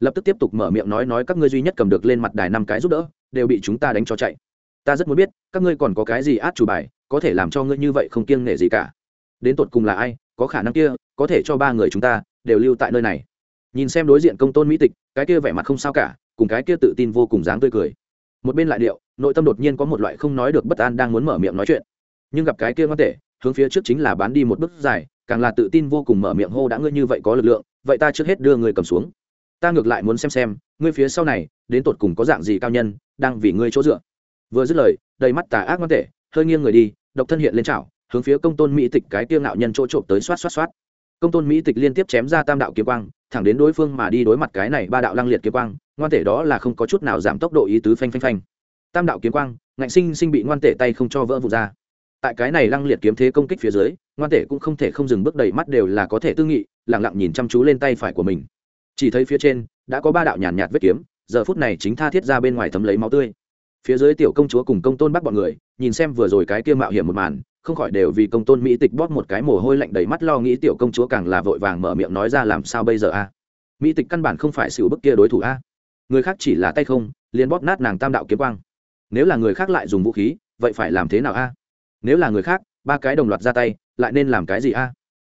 [SPEAKER 1] Lập tức tiếp tục mở miệng nói nói các ngươi duy nhất cầm được lên mặt đài năm cái giúp đỡ, đều bị chúng ta đánh cho chạy. Ta rất muốn biết, các ngươi còn có cái gì át chủ bài, có thể làm cho ngươi như vậy không kiêng nể gì cả. Đến tột cùng là ai, có khả năng kia, có thể cho ba người chúng ta, đều lưu tại nơi này. Nhìn xem đối diện công tôn mỹ tịch, cái kia vẻ mặt không sao cả cùng cái kia tự tin vô cùng dáng tươi cười. Một bên lại điệu, nội tâm đột nhiên có một loại không nói được bất an đang muốn mở miệng nói chuyện. Nhưng gặp cái kia ngoan tệ hướng phía trước chính là bán đi một bước dài, càng là tự tin vô cùng mở miệng hô đã ngươi như vậy có lực lượng, vậy ta trước hết đưa ngươi cầm xuống. Ta ngược lại muốn xem xem, ngươi phía sau này, đến tột cùng có dạng gì cao nhân, đang vì ngươi chỗ dựa. Vừa dứt lời, đầy mắt tà ác ngoan tệ hơi nghiêng người đi, độc thân hiện lên chảo, hướng phía công tôn mỹ tịch cái tiêu ngạo nhân chỗ trộm tới xoát xoát xoát. Công tôn mỹ tịch liên tiếp chém ra tam đạo kiếm quang thẳng đến đối phương mà đi đối mặt cái này ba đạo lăng liệt kiếm quang ngoan tể đó là không có chút nào giảm tốc độ ý tứ phanh phanh phanh. Tam đạo kiếm quang ngạnh sinh sinh bị ngoan tể tay không cho vỡ vụt ra. Tại cái này lăng liệt kiếm thế công kích phía dưới ngoan tể cũng không thể không dừng bước đầy mắt đều là có thể tư nghị lẳng lặng nhìn chăm chú lên tay phải của mình. Chỉ thấy phía trên đã có ba đạo nhàn nhạt, nhạt vết kiếm giờ phút này chính tha thiết ra bên ngoài thấm lấy máu tươi phía dưới tiểu công chúa cùng công tôn bắt bọn người, nhìn xem vừa rồi cái kia mạo hiểm một màn, không khỏi đều vì công tôn mỹ tịch bóp một cái mồ hôi lạnh đầy mắt lo nghĩ tiểu công chúa càng là vội vàng mở miệng nói ra làm sao bây giờ a? Mỹ tịch căn bản không phải xỉu bức kia đối thủ a. Người khác chỉ là tay không, liền bóp nát nàng tam đạo kiếm quang. Nếu là người khác lại dùng vũ khí, vậy phải làm thế nào a? Nếu là người khác, ba cái đồng loạt ra tay, lại nên làm cái gì a?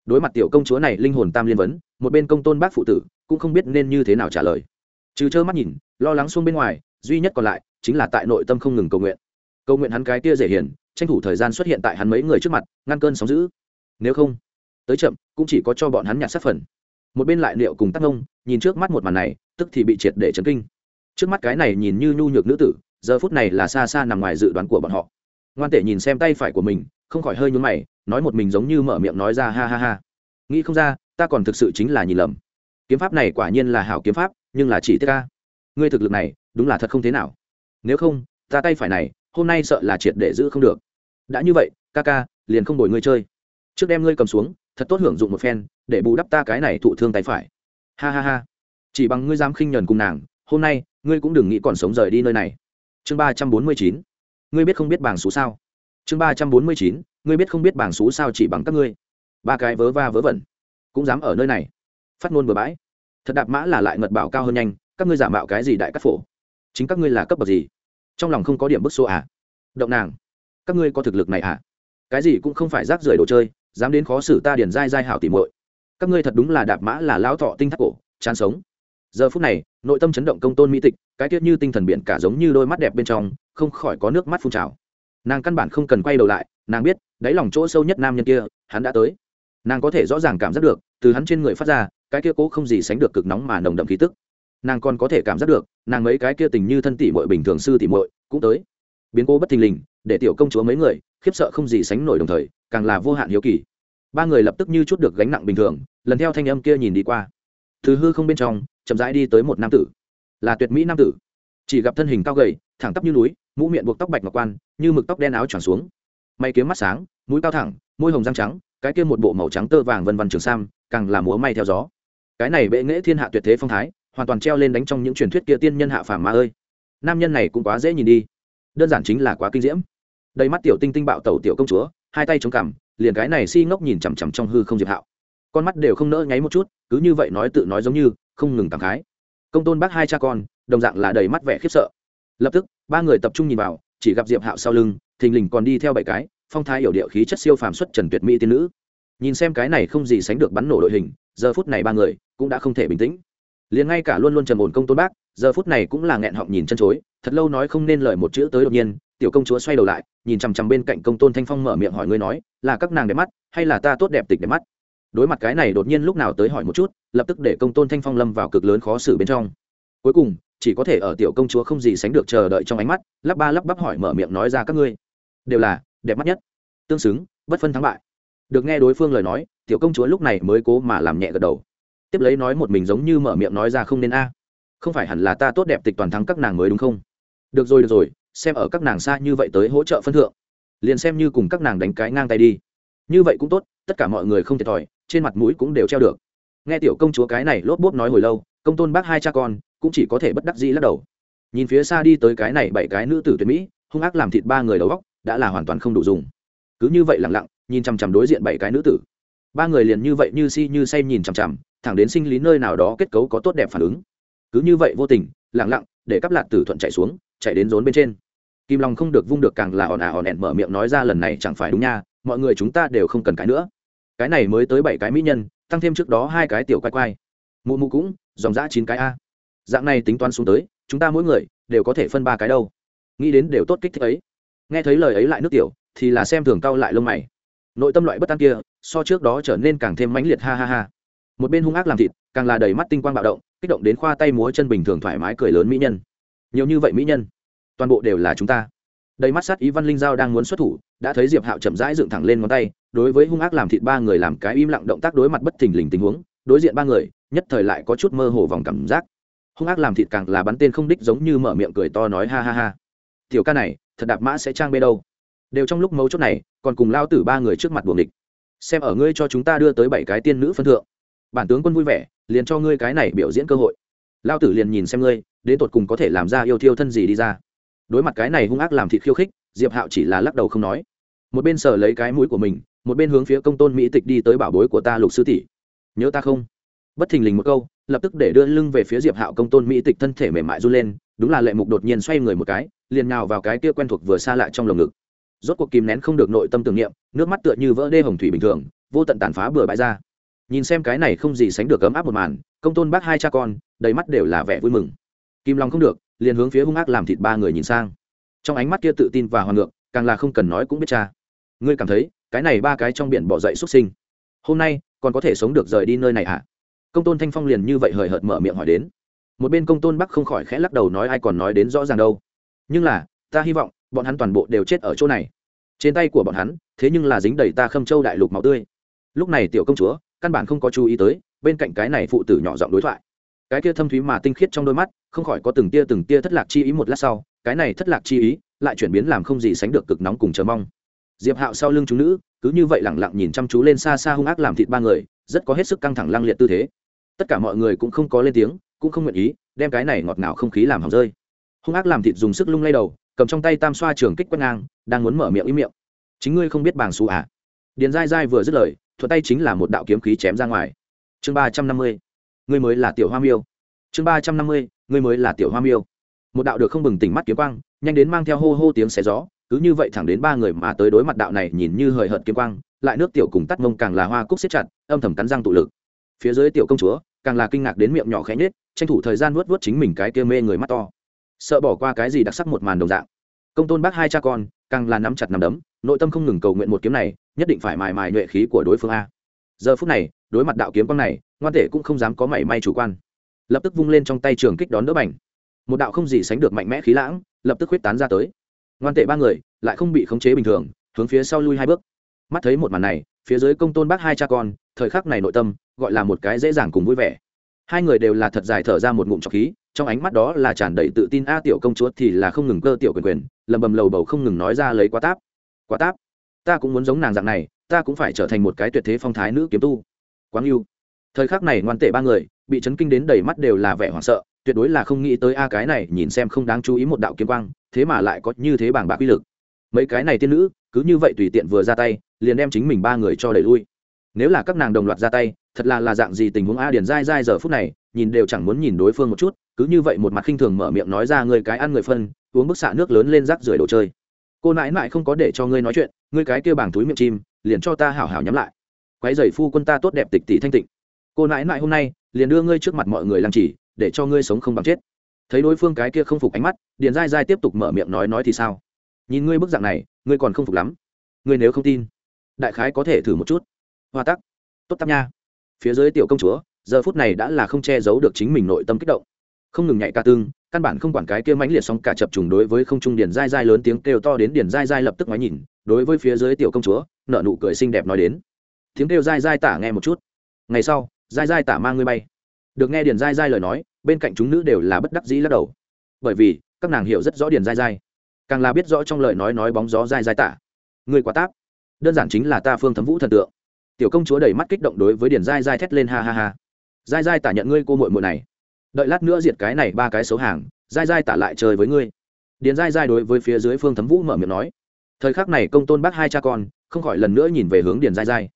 [SPEAKER 1] Đối mặt tiểu công chúa này linh hồn tam liên vấn, một bên công tôn bác phụ tử cũng không biết nên như thế nào trả lời. Trừ trơ mắt nhìn, lo lắng xuống bên ngoài, duy nhất còn lại chính là tại nội tâm không ngừng cầu nguyện. Cầu nguyện hắn cái kia dễ hiền tranh thủ thời gian xuất hiện tại hắn mấy người trước mặt, ngăn cơn sóng giữ nếu không, tới chậm, cũng chỉ có cho bọn hắn nhặt sát phần. Một bên lại liệu cùng tác ngông nhìn trước mắt một màn này, tức thì bị triệt để chấn kinh. Trước mắt cái này nhìn như nhu nhược nữ tử, giờ phút này là xa xa nằm ngoài dự đoán của bọn họ. Ngoan tể nhìn xem tay phải của mình, không khỏi hơi nhún mày, nói một mình giống như mở miệng nói ra ha ha ha. Nghĩ không ra, ta còn thực sự chính là nhìn lầm. Kiếm pháp này quả nhiên là hảo kiếm pháp, nhưng là chỉ tiết ca ngươi thực lực này, đúng là thật không thế nào nếu không, ta tay phải này, hôm nay sợ là triệt để giữ không được. Đã như vậy, ca ca, liền không đổi ngươi chơi. Trước đem ngươi cầm xuống, thật tốt hưởng dụng một phen, để bù đắp ta cái này thụ thương tay phải. Ha ha ha. Chỉ bằng ngươi dám khinh nhẫn cùng nàng, hôm nay, ngươi cũng đừng nghĩ còn sống rời đi nơi này. Chương ba trăm bốn mươi chín. Ngươi biết không biết bảng số sao? Chương ba trăm bốn mươi chín. Ngươi biết không biết bảng số sao chỉ bằng các ngươi. Ba cái vớ va vớ vẩn. Cũng dám ở nơi này. Phát ngôn bừa bãi. Thật đạp mã là lại ngật bảo cao hơn nhanh, các ngươi giả mạo cái gì đại cắt phổ? Chính các ngươi là cấp bậc gì? Trong lòng không có điểm bức số à? Động nàng. Các ngươi có thực lực này à? Cái gì cũng không phải rác rưởi đồ chơi, dám đến khó xử ta điền dai dai hảo tìm muội. Các ngươi thật đúng là đạp mã là lão thọ tinh thắt cổ, chán sống. Giờ phút này, nội tâm chấn động công tôn mỹ tịch, cái tiết như tinh thần biển cả giống như đôi mắt đẹp bên trong, không khỏi có nước mắt phun trào. Nàng căn bản không cần quay đầu lại, nàng biết, đáy lòng chỗ sâu nhất nam nhân kia, hắn đã tới. Nàng có thể rõ ràng cảm giác được, từ hắn trên người phát ra, cái kia cố không gì sánh được cực nóng mà nồng đậm khí tức nàng còn có thể cảm giác được, nàng mấy cái kia tình như thân tỷ mội bình thường sư tỷ mội cũng tới. Biến cố bất thình lình, để tiểu công chúa mấy người khiếp sợ không gì sánh nổi đồng thời, càng là vô hạn hiếu kỳ. Ba người lập tức như chút được gánh nặng bình thường, lần theo thanh âm kia nhìn đi qua. Thứ hư không bên trong, chậm rãi đi tới một nam tử. Là tuyệt mỹ nam tử. Chỉ gặp thân hình cao gầy, thẳng tắp như núi, mũ miệng buộc tóc bạch ngọc quan, như mực tóc đen áo tròn xuống. May kiếm mắt sáng, mũi cao thẳng, môi hồng răng trắng, cái kia một bộ màu trắng tơ vàng vân vân trường sam, càng là múa may theo gió. Cái này bệ nghệ thiên hạ tuyệt thế phong thái hoàn toàn treo lên đánh trong những truyền thuyết kia tiên nhân hạ phàm mà ơi. Nam nhân này cũng quá dễ nhìn đi. Đơn giản chính là quá kinh diễm. Đầy mắt tiểu tinh tinh bạo tẩu tiểu công chúa, hai tay chống cằm, liền cái này si ngốc nhìn chằm chằm trong hư không diệp hạo. Con mắt đều không nỡ nháy một chút, cứ như vậy nói tự nói giống như, không ngừng cảm khái. Công tôn bác hai cha con, đồng dạng là đầy mắt vẻ khiếp sợ. Lập tức, ba người tập trung nhìn vào, chỉ gặp diệp hạo sau lưng, thình lình còn đi theo bảy cái, phong thái hiểu điệu khí chất siêu phàm xuất trần tuyệt mỹ tiên nữ. Nhìn xem cái này không gì sánh được bắn nổ đội hình, giờ phút này ba người cũng đã không thể bình tĩnh liền ngay cả luôn luôn trầm ổn công tôn bác, giờ phút này cũng là nghẹn họng nhìn chân chối, thật lâu nói không nên lời một chữ tới đột nhiên, tiểu công chúa xoay đầu lại, nhìn chằm chằm bên cạnh công tôn thanh phong mở miệng hỏi ngươi nói, là các nàng đẹp mắt, hay là ta tốt đẹp tịch đẹp mắt? Đối mặt cái này đột nhiên lúc nào tới hỏi một chút, lập tức để công tôn thanh phong lâm vào cực lớn khó xử bên trong. Cuối cùng, chỉ có thể ở tiểu công chúa không gì sánh được chờ đợi trong ánh mắt, lắp ba lắp bắp hỏi mở miệng nói ra các ngươi. Đều là, đẹp mắt nhất. Tương xứng, bất phân thắng bại. Được nghe đối phương lời nói, tiểu công chúa lúc này mới cố mà làm nhẹ gật đầu tiếp lấy nói một mình giống như mở miệng nói ra không nên a. Không phải hẳn là ta tốt đẹp tịch toàn thắng các nàng mới đúng không? Được rồi được rồi, xem ở các nàng xa như vậy tới hỗ trợ phân thượng. Liền xem như cùng các nàng đánh cái ngang tay đi. Như vậy cũng tốt, tất cả mọi người không thiệt thòi, trên mặt mũi cũng đều treo được. Nghe tiểu công chúa cái này lốp bốp nói hồi lâu, công tôn bác hai cha con cũng chỉ có thể bất đắc dĩ lắc đầu. Nhìn phía xa đi tới cái này bảy cái nữ tử tuyệt mỹ, hung ác làm thịt ba người đầu góc đã là hoàn toàn không đủ dùng. Cứ như vậy lẳng lặng, nhìn chằm chằm đối diện bảy cái nữ tử. Ba người liền như vậy, như si, như say nhìn chằm chằm thẳng đến sinh lý nơi nào đó kết cấu có tốt đẹp phản ứng. Cứ như vậy vô tình lẳng lặng, để cắp lạc tử thuận chạy xuống, chạy đến rốn bên trên. Kim long không được vung được càng là ồn ào ồn ẹn mở miệng nói ra lần này chẳng phải đúng nha, mọi người chúng ta đều không cần cái nữa. Cái này mới tới bảy cái mỹ nhân, tăng thêm trước đó hai cái tiểu quay quay mụ mụ cũng, dòng dã chín cái a. Dạng này tính toán xuống tới, chúng ta mỗi người đều có thể phân ba cái đâu. Nghĩ đến đều tốt kích thích ấy. Nghe thấy lời ấy lại nước tiểu, thì là xem thường cau lại lông mày. Nội tâm loại bất an kia, so trước đó trở nên càng thêm mãnh liệt, ha ha ha một bên hung ác làm thịt, càng là đầy mắt tinh quang bạo động, kích động đến khoa tay múa chân bình thường thoải mái cười lớn mỹ nhân. Nhiều như vậy mỹ nhân, toàn bộ đều là chúng ta. Đầy mắt sát ý văn linh giao đang muốn xuất thủ, đã thấy diệp hạo chậm rãi dựng thẳng lên ngón tay, đối với hung ác làm thịt ba người làm cái im lặng động tác đối mặt bất thình lình tình huống, đối diện ba người, nhất thời lại có chút mơ hồ vòng cảm giác. Hung ác làm thịt càng là bắn tên không đích giống như mở miệng cười to nói ha ha ha. Tiểu ca này, thật đạp mã sẽ trang bê đâu. Đều trong lúc mấu chốt này, còn cùng lao tử ba người trước mặt buồng địch xem ở ngươi cho chúng ta đưa tới bảy cái tiên nữ phân thượng bản tướng quân vui vẻ, liền cho ngươi cái này biểu diễn cơ hội. Lao tử liền nhìn xem ngươi, đến tột cùng có thể làm ra yêu thiêu thân gì đi ra. Đối mặt cái này hung ác làm thịt khiêu khích, diệp hạo chỉ là lắc đầu không nói. Một bên sờ lấy cái mũi của mình, một bên hướng phía công tôn mỹ tịch đi tới bảo bối của ta lục sư tỷ. Nhớ ta không? Bất thình lình một câu, lập tức để đưa lưng về phía diệp hạo công tôn mỹ tịch thân thể mềm mại run lên, đúng là lệ mục đột nhiên xoay người một cái, liền nhào vào cái kia quen thuộc vừa xa lại trong lồng ngực. Rốt cuộc kìm nén không được nội tâm tưởng niệm, nước mắt tựa như vỡ đê hồng thủy bình thường, vô tận tàn phá bừa bãi ra nhìn xem cái này không gì sánh được ấm áp một màn, công tôn bác hai cha con, đầy mắt đều là vẻ vui mừng. Kim long không được, liền hướng phía hung ác làm thịt ba người nhìn sang. Trong ánh mắt kia tự tin và hoàng ngược, càng là không cần nói cũng biết cha. Ngươi cảm thấy, cái này ba cái trong biển bỏ dậy xuất sinh. Hôm nay, còn có thể sống được rời đi nơi này à công tôn thanh phong liền như vậy hời hợt mở miệng hỏi đến. Một bên công tôn bắc không khỏi khẽ lắc đầu nói ai còn nói đến rõ ràng đâu. Nhưng là, ta hy vọng, bọn hắn toàn bộ đều chết ở chỗ này. Trên tay của bọn hắn, thế nhưng là dính đầy ta khâm châu đại lục máu tươi. Lúc này tiểu công chúa căn bản không có chú ý tới, bên cạnh cái này phụ tử nhỏ giọng đối thoại. Cái kia thâm thúy mà tinh khiết trong đôi mắt, không khỏi có từng tia từng tia thất lạc chi ý một lát sau, cái này thất lạc chi ý lại chuyển biến làm không gì sánh được cực nóng cùng chờ mong. Diệp hạo sau lưng chúng nữ, cứ như vậy lẳng lặng nhìn chăm chú lên xa xa hung ác làm thịt ba người, rất có hết sức căng thẳng lăng liệt tư thế. Tất cả mọi người cũng không có lên tiếng, cũng không nguyện ý đem cái này ngọt ngào không khí làm hỏng rơi. Hung ác làm thịt dùng sức lung lay đầu, cầm trong tay tam xoa trường kích quét ngang, đang muốn mở miệng ý miệng. Chính ngươi không biết bàng xù à? Điền dai dai vừa dứt lời thuận tay chính là một đạo kiếm khí chém ra ngoài. Chương ba trăm năm mươi, ngươi mới là tiểu hoa miêu. Chương ba trăm năm mươi, ngươi mới là tiểu hoa miêu. Một đạo được không bừng tỉnh mắt kiếm quang, nhanh đến mang theo hô hô tiếng xé gió, cứ như vậy thẳng đến ba người mà tới đối mặt đạo này nhìn như hời hợt kiếm quang, lại nước tiểu cùng tắt mông càng là hoa cúc xếp chặt, âm thầm cắn răng tụ lực. Phía dưới tiểu công chúa, càng là kinh ngạc đến miệng nhỏ khẽ nhết tranh thủ thời gian vuốt vuốt chính mình cái kia mê người mắt to. Sợ bỏ qua cái gì đặc sắc một màn đồng dạng. Công tôn bác hai cha con, càng là nắm chặt nắm đấm, nội tâm không ngừng cầu nguyện một kiếm này nhất định phải mài mài nhuệ khí của đối phương a. Giờ phút này, đối mặt đạo kiếm quang này, ngoan tể cũng không dám có mảy may chủ quan. Lập tức vung lên trong tay trường kích đón đỡ bành. Một đạo không gì sánh được mạnh mẽ khí lãng, lập tức huyết tán ra tới. Ngoan tệ ba người, lại không bị khống chế bình thường, hướng phía sau lui hai bước. Mắt thấy một màn này, phía dưới công tôn bác hai cha con, thời khắc này nội tâm, gọi là một cái dễ dàng cùng vui vẻ. Hai người đều là thật dài thở ra một ngụm trọc khí, trong ánh mắt đó là tràn đầy tự tin, a, tiểu công chúa thì là không ngừng cơ tiểu quyền quyền, lầm bầm lầu bầu không ngừng nói ra lấy quá táp. Quá táp ta cũng muốn giống nàng dạng này, ta cũng phải trở thành một cái tuyệt thế phong thái nữ kiếm tu. Quáng yêu thời khắc này ngoan tệ ba người, bị chấn kinh đến đầy mắt đều là vẻ hoảng sợ, tuyệt đối là không nghĩ tới a, cái này nhìn xem không đáng chú ý một đạo kiếm quang, thế mà lại có như thế bảng bạc uy lực. Mấy cái này tiên nữ, cứ như vậy tùy tiện vừa ra tay, liền đem chính mình ba người cho đẩy lui. Nếu là các nàng đồng loạt ra tay, thật là là dạng gì tình huống a, điền dai dai giờ phút này, nhìn đều chẳng muốn nhìn đối phương một chút, cứ như vậy một mặt khinh thường mở miệng nói ra người cái ăn người phân, uống bức xạ nước lớn lên rác rưởi đồ chơi cô nãi nãi không có để cho ngươi nói chuyện, ngươi cái kêu bảng túi miệng chim, liền cho ta hảo hảo nhắm lại. Quái dày phu quân ta tốt đẹp tịch tỷ thanh tịnh. Cô nãi nãi hôm nay, liền đưa ngươi trước mặt mọi người làm chỉ, để cho ngươi sống không bằng chết. Thấy đối phương cái kia không phục ánh mắt, điền dai dai tiếp tục mở miệng nói nói thì sao? Nhìn ngươi bức dạng này, ngươi còn không phục lắm. Ngươi nếu không tin, đại khái có thể thử một chút. Hoa tắc. Tốt tắc nha. Phía dưới tiểu công chúa, giờ phút này đã là không che giấu được chính mình nội tâm kích động. Không ngừng nhạy ca tương căn bản không quản cái kia mãnh liệt xong cả chập trùng đối với không trung điền dai dai lớn tiếng kêu to đến điền dai dai lập tức ngoái nhìn, đối với phía dưới tiểu công chúa nợ nụ cười xinh đẹp nói đến. Tiếng kêu dai dai tả nghe một chút. Ngày sau, dai dai tả mang ngươi bay. Được nghe điền dai dai lời nói, bên cạnh chúng nữ đều là bất đắc dĩ lắc đầu. Bởi vì, các nàng hiểu rất rõ điền dai dai. Càng là biết rõ trong lời nói nói bóng gió dai dai tả. Người quá táp. Đơn giản chính là ta phương thấm vũ thần tượng. Tiểu công chúa đầy mắt kích động đối với điền dai dai thét lên ha ha ha. Dai dai tả nhận ngươi cô muội muội này đợi lát nữa diệt cái này ba cái xấu hàng dai dai tả lại chơi với ngươi. Điền dai dai đối với phía dưới phương thấm vũ mở miệng nói. Thời khắc này công tôn bác hai cha con, không khỏi lần nữa nhìn về hướng điền dai dai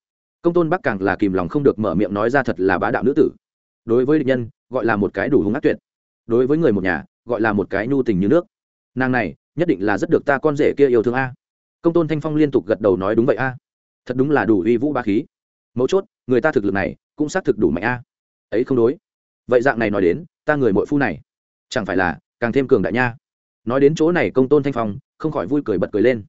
[SPEAKER 1] công tôn bác càng là kìm lòng không được mở miệng nói ra thật là bá đạo nữ tử. Đối với địch nhân, gọi là một cái đủ hung ác tuyệt. Đối với người một nhà, gọi là một cái nhu tình như nước. Nàng này, nhất định là rất được ta con rể kia yêu thương a. Công tôn thanh phong liên tục gật đầu nói đúng vậy a. Thật đúng là đủ uy vũ ba khí. Mấu chốt, người ta thực lực này, cũng xác thực đủ mạnh a. Ấy không đối. Vậy dạng này nói đến ta người mội phu này. Chẳng phải là, càng thêm cường đại nha. Nói đến chỗ này công tôn thanh phong, không khỏi vui cười bật cười lên.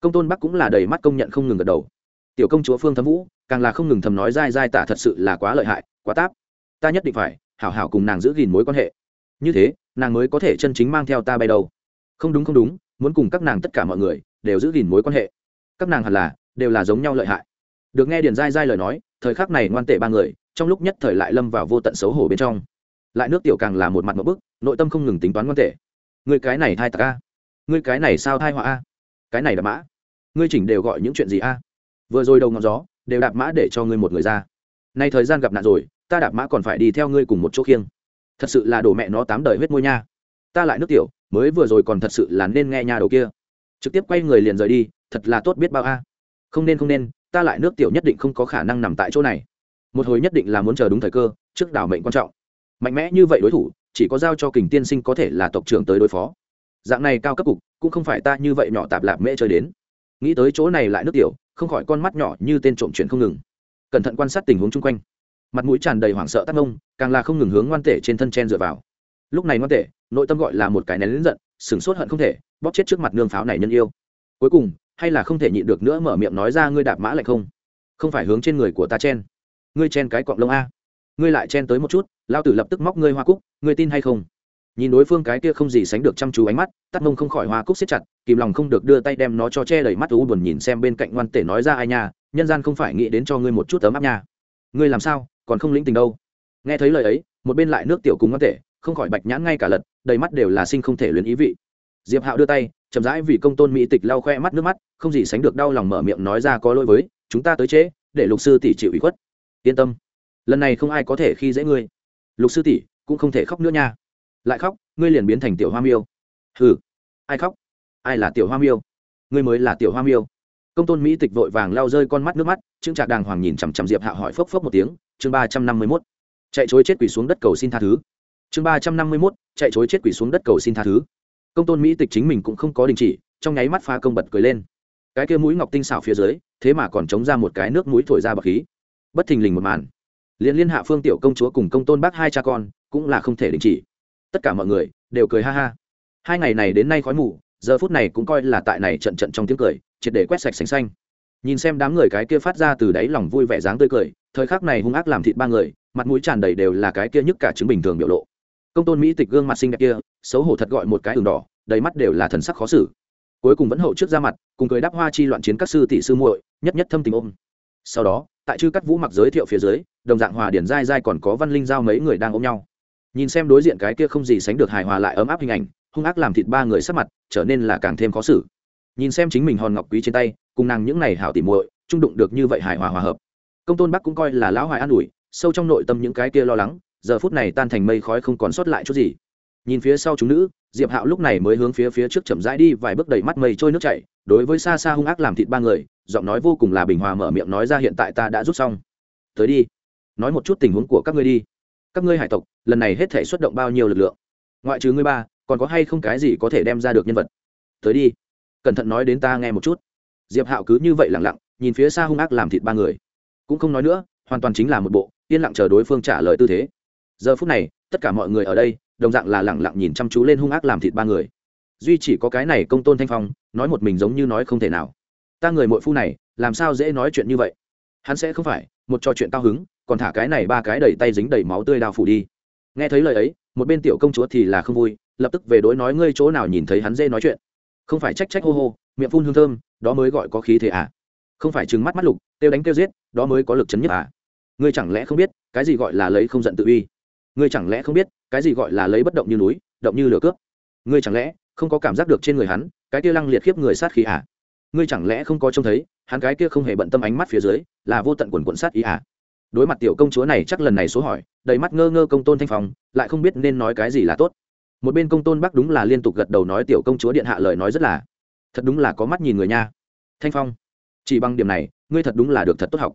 [SPEAKER 1] Công tôn bắc cũng là đầy mắt công nhận không ngừng gật đầu. Tiểu công chúa phương thấm vũ, càng là không ngừng thầm nói dai dai tả thật sự là quá lợi hại, quá táp. Ta nhất định phải hảo hảo cùng nàng giữ gìn mối quan hệ. Như thế, nàng mới có thể chân chính mang theo ta bay đâu. Không đúng không đúng, muốn cùng các nàng tất cả mọi người đều giữ gìn mối quan hệ. Các nàng hẳn là, đều là giống nhau lợi hại. Được nghe điền dai dai lời nói, thời khắc này ngoan tệ ba người, trong lúc nhất thời lại lâm vào vô tận xấu hổ bên trong lại nước tiểu càng là một mặt một bức, nội tâm không ngừng tính toán quan tệ. Người cái này thai tạc a? Người cái này sao thai họa a? Cái này đạp mã. Ngươi chỉnh đều gọi những chuyện gì a? Vừa rồi đầu ngọn gió, đều đạp mã để cho ngươi một người ra. Nay thời gian gặp nạn rồi, ta đạp mã còn phải đi theo ngươi cùng một chỗ khiêng. Thật sự là đổ mẹ nó tám đời huyết môi nha. Ta lại nước tiểu, mới vừa rồi còn thật sự là nên nghe nhà đầu kia. Trực tiếp quay người liền rời đi, thật là tốt biết bao a. Không nên không nên, ta lại nước tiểu nhất định không có khả năng nằm tại chỗ này. Một hồi nhất định là muốn chờ đúng thời cơ, trước đảo mệnh quan trọng mạnh mẽ như vậy đối thủ, chỉ có giao cho kình tiên sinh có thể là tộc trưởng tới đối phó. Dạng này cao cấp cục, cũng không phải ta như vậy nhỏ tạp lạp mễ chơi đến. Nghĩ tới chỗ này lại nước tiểu, không khỏi con mắt nhỏ như tên trộm chuyện không ngừng. Cẩn thận quan sát tình huống chung quanh. Mặt mũi tràn đầy hoảng sợ tác nông càng là không ngừng hướng ngoan tể trên thân chen dựa vào. Lúc này ngoan tể, nội tâm gọi là một cái nén lính giận, sửng sốt hận không thể, bóp chết trước mặt nương pháo này nhân yêu. Cuối cùng, hay là không thể nhịn được nữa mở miệng nói ra ngươi đạp mã lại không? Không phải hướng trên người của ta chen. Ngươi chen cái cọng lông a ngươi lại chen tới một chút, lao tử lập tức móc ngươi hoa cúc, ngươi tin hay không? Nhìn đối phương cái kia không gì sánh được chăm chú ánh mắt tắt mông không khỏi hoa cúc siết chặt, kìm lòng không được đưa tay đem nó cho che đầy mắt u buồn nhìn xem bên cạnh ngoan tể nói ra ai nha, nhân gian không phải nghĩ đến cho ngươi một chút ấm áp nha. Ngươi làm sao, còn không lĩnh tình đâu? Nghe thấy lời ấy, một bên lại nước tiểu cùng ngoan tể, không khỏi bạch nhãn ngay cả lật, đầy mắt đều là sinh không thể luyến ý vị. Diệp hạo đưa tay, chậm rãi vì công tôn mỹ tịch lau khoe mắt nước mắt, không gì sánh được đau lòng mở miệng nói ra có lỗi với, chúng ta tới chế để lục sư tỷ chịu ủy khuất. Yên tâm lần này không ai có thể khi dễ ngươi. Lục sư tỷ, cũng không thể khóc nữa nha. Lại khóc, ngươi liền biến thành tiểu hoa miêu. Hừ. Ai khóc? Ai là tiểu hoa miêu? Ngươi mới là tiểu hoa miêu. Công tôn mỹ tịch vội vàng lao rơi con mắt nước mắt, trương trạc đàng hoàng nhìn chằm chằm diệp hạ hỏi phốc phốc một tiếng, chương ba trăm năm mươi mốt. Chạy chối chết quỷ xuống đất cầu xin tha thứ. Chương ba trăm năm mươi mốt, chạy chối chết quỷ xuống đất cầu xin tha thứ. Công tôn mỹ tịch chính mình cũng không có đình chỉ, trong nháy mắt pha công bật cười lên. Cái kia mũi ngọc tinh xảo phía dưới, thế mà còn chống ra một cái nước mũi thổi ra bậc khí. Bất thình lình một màn liên liên hạ phương tiểu công chúa cùng công tôn bác hai cha con, cũng là không thể đình chỉ. Tất cả mọi người đều cười ha ha. Hai ngày này đến nay khói mù, giờ phút này cũng coi là tại này trận trận trong tiếng cười, triệt để quét sạch sành xanh. Nhìn xem đám người cái kia phát ra từ đáy lòng vui vẻ dáng tươi cười, thời khắc này hung ác làm thịt ba người, mặt mũi tràn đầy đều là cái kia nhức cả chứng bình thường biểu lộ. Công tôn mỹ tịch gương mặt xinh đẹp kia, xấu hổ thật gọi một cái đường đỏ, đầy mắt đều là thần sắc khó xử. Cuối cùng vẫn hậu trước ra mặt, cùng cười đáp hoa chi loạn chiến các sư tỷ sư muội, nhất nhất thâm tình ôm sau đó, tại chư cắt vũ mặc giới thiệu phía dưới, đồng dạng hòa điển dai dai còn có văn linh giao mấy người đang ôm nhau. Nhìn xem đối diện cái kia không gì sánh được hài hòa lại ấm áp hình ảnh, hung ác làm thịt ba người sắc mặt, trở nên là càng thêm khó xử. Nhìn xem chính mình hòn ngọc quý trên tay, cùng nàng những này hảo tỉ muội, trung đụng được như vậy hài hòa hòa hợp. Công tôn bắc cũng coi là lão hoài an ủi, sâu trong nội tâm những cái kia lo lắng, giờ phút này tan thành mây khói không còn sót lại chút gì nhìn phía sau chúng nữ, diệp hạo lúc này mới hướng phía phía trước chậm rãi đi vài bước đầy mắt mây trôi nước chảy, đối với xa xa hung ác làm thịt ba người, giọng nói vô cùng là bình hòa mở miệng nói ra hiện tại ta đã rút xong. Tới đi, nói một chút tình huống của các ngươi đi. Các ngươi hải tộc, lần này hết thể xuất động bao nhiêu lực lượng? Ngoại trừ ngươi ba, còn có hay không cái gì có thể đem ra được nhân vật? Tới đi, cẩn thận nói đến ta nghe một chút. Diệp hạo cứ như vậy lẳng lặng, nhìn phía xa hung ác làm thịt ba người. Cũng không nói nữa, hoàn toàn chính là một bộ, yên lặng chờ đối phương trả lời tư thế. Giờ phút này, tất cả mọi người ở đây đồng dạng là lẳng lặng nhìn chăm chú lên hung ác làm thịt ba người. Duy chỉ có cái này công tôn thanh phong, nói một mình giống như nói không thể nào. Ta người mội phu này, làm sao dễ nói chuyện như vậy? Hắn sẽ không phải một trò chuyện cao hứng, còn thả cái này ba cái đầy tay dính đầy máu tươi đào phủ đi. Nghe thấy lời ấy, một bên tiểu công chúa thì là không vui, lập tức về đối nói ngươi chỗ nào nhìn thấy hắn dễ nói chuyện. Không phải trách trách hô hô, miệng phun hương thơm, đó mới gọi có khí thế à. Không phải trừng mắt mắt lục tiêu đánh tiêu giết, đó mới có lực chấn nhất à. Ngươi chẳng lẽ không biết, cái gì gọi là lấy không giận tự uy? Ngươi chẳng lẽ không biết cái gì gọi là lấy bất động như núi, động như lửa cướp? Ngươi chẳng lẽ không có cảm giác được trên người hắn, cái kia lăng liệt khiếp người sát khí à? Ngươi chẳng lẽ không có trông thấy, hắn cái kia không hề bận tâm ánh mắt phía dưới, là vô tận quần quận sát ý à? Đối mặt tiểu công chúa này chắc lần này số hỏi, đầy mắt ngơ ngơ công tôn thanh phong, lại không biết nên nói cái gì là tốt. Một bên công tôn bắc đúng là liên tục gật đầu nói tiểu công chúa điện hạ lời nói rất là, thật đúng là có mắt nhìn người nha. Thanh phong, chỉ bằng điểm này, ngươi thật đúng là được thật tốt học.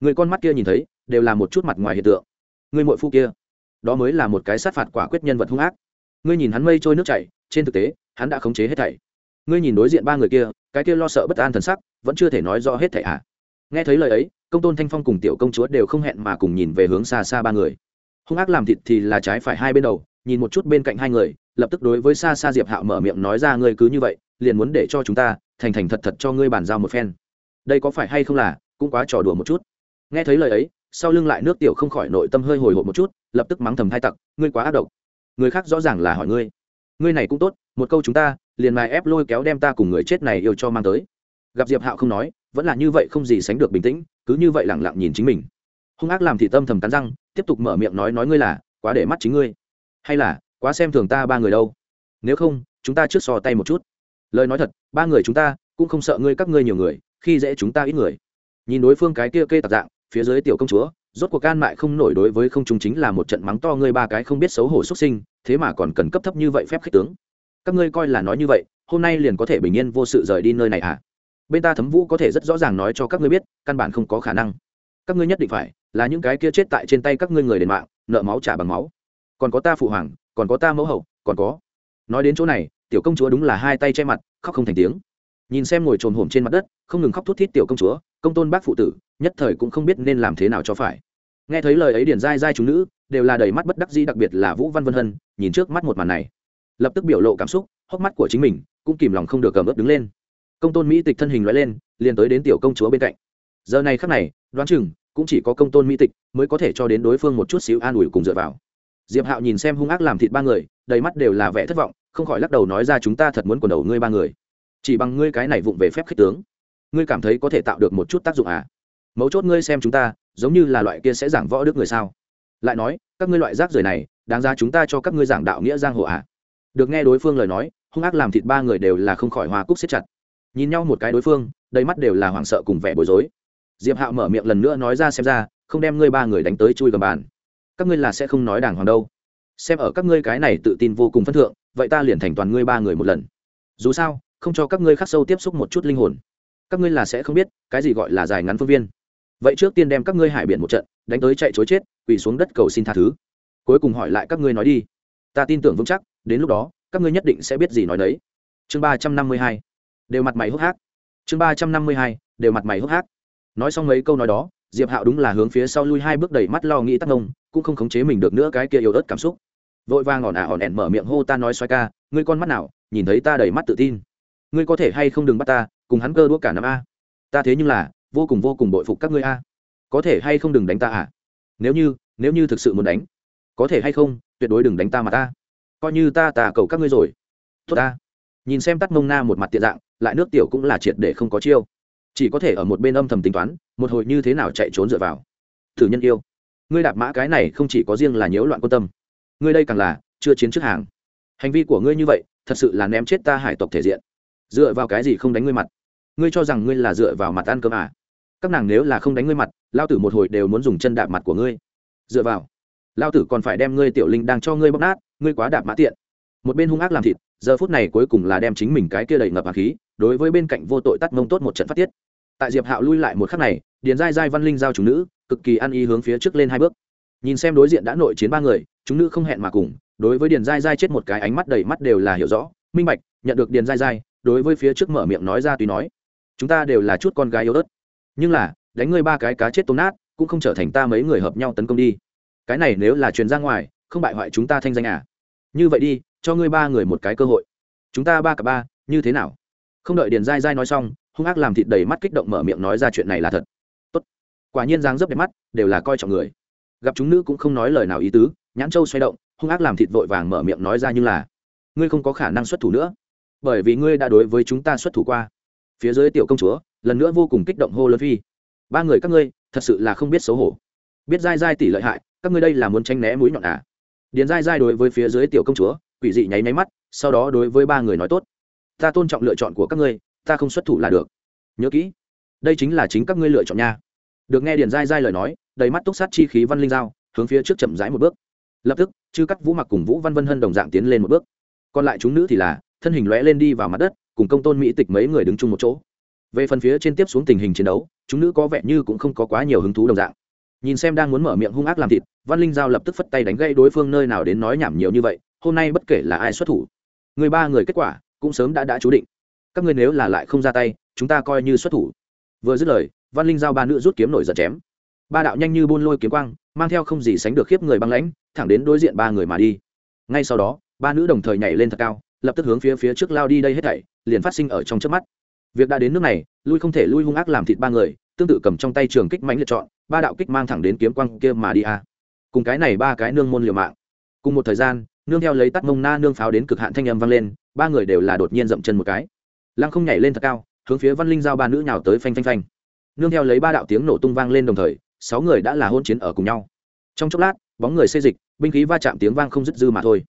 [SPEAKER 1] Người con mắt kia nhìn thấy, đều là một chút mặt ngoài hiện tượng. Người mội phu kia đó mới là một cái sát phạt quả quyết nhân vật hung ác. Ngươi nhìn hắn mây trôi nước chảy, trên thực tế, hắn đã khống chế hết thảy. Ngươi nhìn đối diện ba người kia, cái kia lo sợ bất an thần sắc, vẫn chưa thể nói rõ hết thảy à? Nghe thấy lời ấy, công tôn thanh phong cùng tiểu công chúa đều không hẹn mà cùng nhìn về hướng xa xa ba người. Hung ác làm thịt thì là trái phải hai bên đầu, nhìn một chút bên cạnh hai người, lập tức đối với xa xa diệp hạo mở miệng nói ra ngươi cứ như vậy, liền muốn để cho chúng ta thành thành thật thật cho ngươi bàn giao một phen. Đây có phải hay không là, cũng quá trò đùa một chút. Nghe thấy lời ấy sau lưng lại nước tiểu không khỏi nội tâm hơi hồi hộp một chút, lập tức mắng thầm hai tặc, ngươi quá ác độc. Người khác rõ ràng là hỏi ngươi. Ngươi này cũng tốt, một câu chúng ta, liền mài ép lôi kéo đem ta cùng người chết này yêu cho mang tới. Gặp diệp hạo không nói, vẫn là như vậy không gì sánh được bình tĩnh, cứ như vậy lẳng lặng nhìn chính mình. Hung ác làm thị tâm thầm cắn răng, tiếp tục mở miệng nói nói ngươi là, quá để mắt chính ngươi. Hay là, quá xem thường ta ba người đâu. Nếu không, chúng ta trước sò tay một chút. Lời nói thật, ba người chúng ta cũng không sợ ngươi các ngươi nhiều người, khi dễ chúng ta ít người. Nhìn đối phương cái kia kê tạc dạng phía dưới tiểu công chúa, rốt cuộc can mại không nổi đối với không chúng chính là một trận mắng to ngươi ba cái không biết xấu hổ xuất sinh, thế mà còn cần cấp thấp như vậy phép khích tướng. Các ngươi coi là nói như vậy, hôm nay liền có thể bình yên vô sự rời đi nơi này à? Bên ta thấm vũ có thể rất rõ ràng nói cho các ngươi biết, căn bản không có khả năng. Các ngươi nhất định phải, là những cái kia chết tại trên tay các ngươi người đền mạng, nợ máu trả bằng máu. Còn có ta phụ hoàng, còn có ta mẫu hậu, còn có. Nói đến chỗ này, tiểu công chúa đúng là hai tay che mặt, khóc không thành tiếng. Nhìn xem ngồi trồn hổm trên mặt đất, không ngừng khóc thút thít tiểu công chúa công tôn bác phụ tử, nhất thời cũng không biết nên làm thế nào cho phải. Nghe thấy lời ấy điển dai dai chúng nữ, đều là đầy mắt bất đắc dĩ, đặc biệt là vũ văn vân hân, nhìn trước mắt một màn này, lập tức biểu lộ cảm xúc, hốc mắt của chính mình cũng kìm lòng không được cầm ướp đứng lên. Công tôn mỹ tịch thân hình loại lên, liền tới đến tiểu công chúa bên cạnh. Giờ này khắc này, đoán chừng cũng chỉ có công tôn mỹ tịch mới có thể cho đến đối phương một chút xíu an ủi cùng dựa vào. Diệp hạo nhìn xem hung ác làm thịt ba người, đầy mắt đều là vẻ thất vọng, không khỏi lắc đầu nói ra chúng ta thật muốn quần đầu ngươi ba người. Chỉ bằng ngươi cái này vụng về phép khích tướng ngươi cảm thấy có thể tạo được một chút tác dụng à? Mấu chốt ngươi xem chúng ta, giống như là loại kia sẽ giảng võ đức người sao? Lại nói, các ngươi loại rác rưởi này, đáng ra chúng ta cho các ngươi giảng đạo nghĩa giang hồ à? Được nghe đối phương lời nói, hung ác làm thịt ba người đều là không khỏi hoa cúc siết chặt. Nhìn nhau một cái đối phương, đầy mắt đều là hoảng sợ cùng vẻ bối rối. Diệp hạo mở miệng lần nữa nói ra xem ra, không đem ngươi ba người đánh tới chui gầm bàn. Các ngươi là sẽ không nói đàng hoàng đâu. Xem ở các ngươi cái này tự tin vô cùng phân thượng, vậy ta liền thành toàn ngươi ba người một lần. Dù sao, không cho các ngươi khắc sâu tiếp xúc một chút linh hồn các ngươi là sẽ không biết, cái gì gọi là dài ngắn phương viên. Vậy trước tiên đem các ngươi hải biển một trận, đánh tới chạy chối chết, quỳ xuống đất cầu xin tha thứ. Cuối cùng hỏi lại các ngươi nói đi. Ta tin tưởng vững chắc, đến lúc đó, các ngươi nhất định sẽ biết gì nói đấy chương ba trăm năm mươi hai, đều mặt mày hốc hác. Chương ba trăm năm mươi hai, đều mặt mày hốc hác. Nói xong mấy câu nói đó, diệp hạo đúng là hướng phía sau lui hai bước đầy mắt lo nghĩ tắc ngông cũng không khống chế mình được nữa cái kia yếu ớt cảm xúc. Vội vàng ngọn ả à ỏn ẻn mở miệng hô ta nói xoay ca, ngươi con mắt nào, nhìn thấy ta đầy mắt tự tin. Ngươi có thể hay không đừng bắt ta cùng hắn cơ đua cả năm a. Ta thế nhưng là vô cùng vô cùng bội phục các ngươi a. Có thể hay không đừng đánh ta à? Nếu như nếu như thực sự muốn đánh, có thể hay không, tuyệt đối đừng đánh ta mà ta. Coi như ta tà cầu các ngươi rồi. Tốt ta. Nhìn xem tắt mông na một mặt tiện dạng, lại nước tiểu cũng là triệt để không có chiêu. Chỉ có thể ở một bên âm thầm tính toán, một hồi như thế nào chạy trốn dựa vào. Thử nhân yêu. Ngươi đạp mã cái này không chỉ có riêng là nhiễu loạn quan tâm. Ngươi đây càng là chưa chiến trước hàng. Hành vi của ngươi như vậy, thật sự là ném chết ta hải tộc thể diện dựa vào cái gì không đánh ngươi mặt? Ngươi cho rằng ngươi là dựa vào mặt ăn cơm à? Các nàng nếu là không đánh ngươi mặt, lao tử một hồi đều muốn dùng chân đạp mặt của ngươi. Dựa vào. Lao tử còn phải đem ngươi tiểu linh đang cho ngươi bóc nát, ngươi quá đạp mã tiện. Một bên hung ác làm thịt, giờ phút này cuối cùng là đem chính mình cái kia đầy ngập hà khí, đối với bên cạnh vô tội tắt mông tốt một trận phát tiết. Tại diệp hạo lui lại một khắc này, điền dai dai văn linh giao chủ nữ, cực kỳ ăn ý hướng phía trước lên hai bước. Nhìn xem đối diện đã nội chiến ba người, chúng nữ không hẹn mà cùng, đối với điền dai dai chết một cái ánh mắt đầy mắt đều là hiểu rõ, minh bạch, nhận được điền dai dai đối với phía trước mở miệng nói ra tùy nói, chúng ta đều là chút con gái yếu ớt, nhưng là, đánh ngươi ba cái cá chết tôm nát, cũng không trở thành ta mấy người hợp nhau tấn công đi. Cái này nếu là truyền ra ngoài, không bại hoại chúng ta thanh danh à? Như vậy đi, cho ngươi ba người một cái cơ hội. Chúng ta ba cả ba, như thế nào? Không đợi điền dai dai nói xong, hung ác làm thịt đầy mắt kích động mở miệng nói ra chuyện này là thật. Tốt. Quả nhiên dáng dấp đẹp mắt, đều là coi trọng người. Gặp chúng nữ cũng không nói lời nào ý tứ, nhãn châu xoay động, hung ác làm thịt vội vàng mở miệng nói ra như là, ngươi không có khả năng xuất thủ nữa bởi vì ngươi đã đối với chúng ta xuất thủ qua. Phía dưới tiểu công chúa, lần nữa vô cùng kích động hô lớn phi. Ba người các ngươi, thật sự là không biết xấu hổ. Biết dai dai tỷ lợi hại, các ngươi đây là muốn tranh né mũi nhọn à? Điền dai dai đối với phía dưới tiểu công chúa, quỷ dị nháy nháy mắt, sau đó đối với ba người nói tốt. Ta tôn trọng lựa chọn của các ngươi, ta không xuất thủ là được. Nhớ kỹ, đây chính là chính các ngươi lựa chọn nha. Được nghe điền dai dai lời nói, đầy mắt túc sát chi khí văn linh giao, hướng phía trước chậm rãi một bước. Lập tức, chư cắt vũ mặc cùng vũ văn vân hân đồng dạng tiến lên một bước. Còn lại chúng nữ thì là thân hình lóe lên đi vào mặt đất, cùng công tôn mỹ tịch mấy người đứng chung một chỗ. Về phần phía trên tiếp xuống tình hình chiến đấu, chúng nữ có vẻ như cũng không có quá nhiều hứng thú đồng dạng. Nhìn xem đang muốn mở miệng hung ác làm thịt, văn linh giao lập tức phất tay đánh gây đối phương nơi nào đến nói nhảm nhiều như vậy, hôm nay bất kể là ai xuất thủ, người ba người kết quả cũng sớm đã đã chú định. Các ngươi nếu là lại không ra tay, chúng ta coi như xuất thủ. Vừa dứt lời, văn linh giao ba nữ rút kiếm nổi giật chém. Ba đạo nhanh như buôn lôi kiếm quang, mang theo không gì sánh được khiếp người băng lãnh, thẳng đến đối diện ba người mà đi. Ngay sau đó, ba nữ đồng thời nhảy lên thật cao lập tức hướng phía phía trước lao đi đây hết thảy, liền phát sinh ở trong trước mắt. Việc đã đến nước này, lui không thể lui hung ác làm thịt ba người, tương tự cầm trong tay trường kích mãnh liệt chọn, ba đạo kích mang thẳng đến kiếm quang kia mà đi a cùng cái này ba cái nương môn liều mạng. Cùng một thời gian, nương theo lấy tắt mông na nương pháo đến cực hạn thanh âm vang lên, ba người đều là đột nhiên dậm chân một cái. Lăng không nhảy lên thật cao, hướng phía văn linh giao ba nữ nhào tới phanh phanh phanh. Nương theo lấy ba đạo tiếng nổ tung vang lên đồng thời, sáu người đã là hôn chiến ở cùng nhau. Trong chốc lát, bóng người xây dịch, binh khí va chạm tiếng vang không dứt dư mà thôi.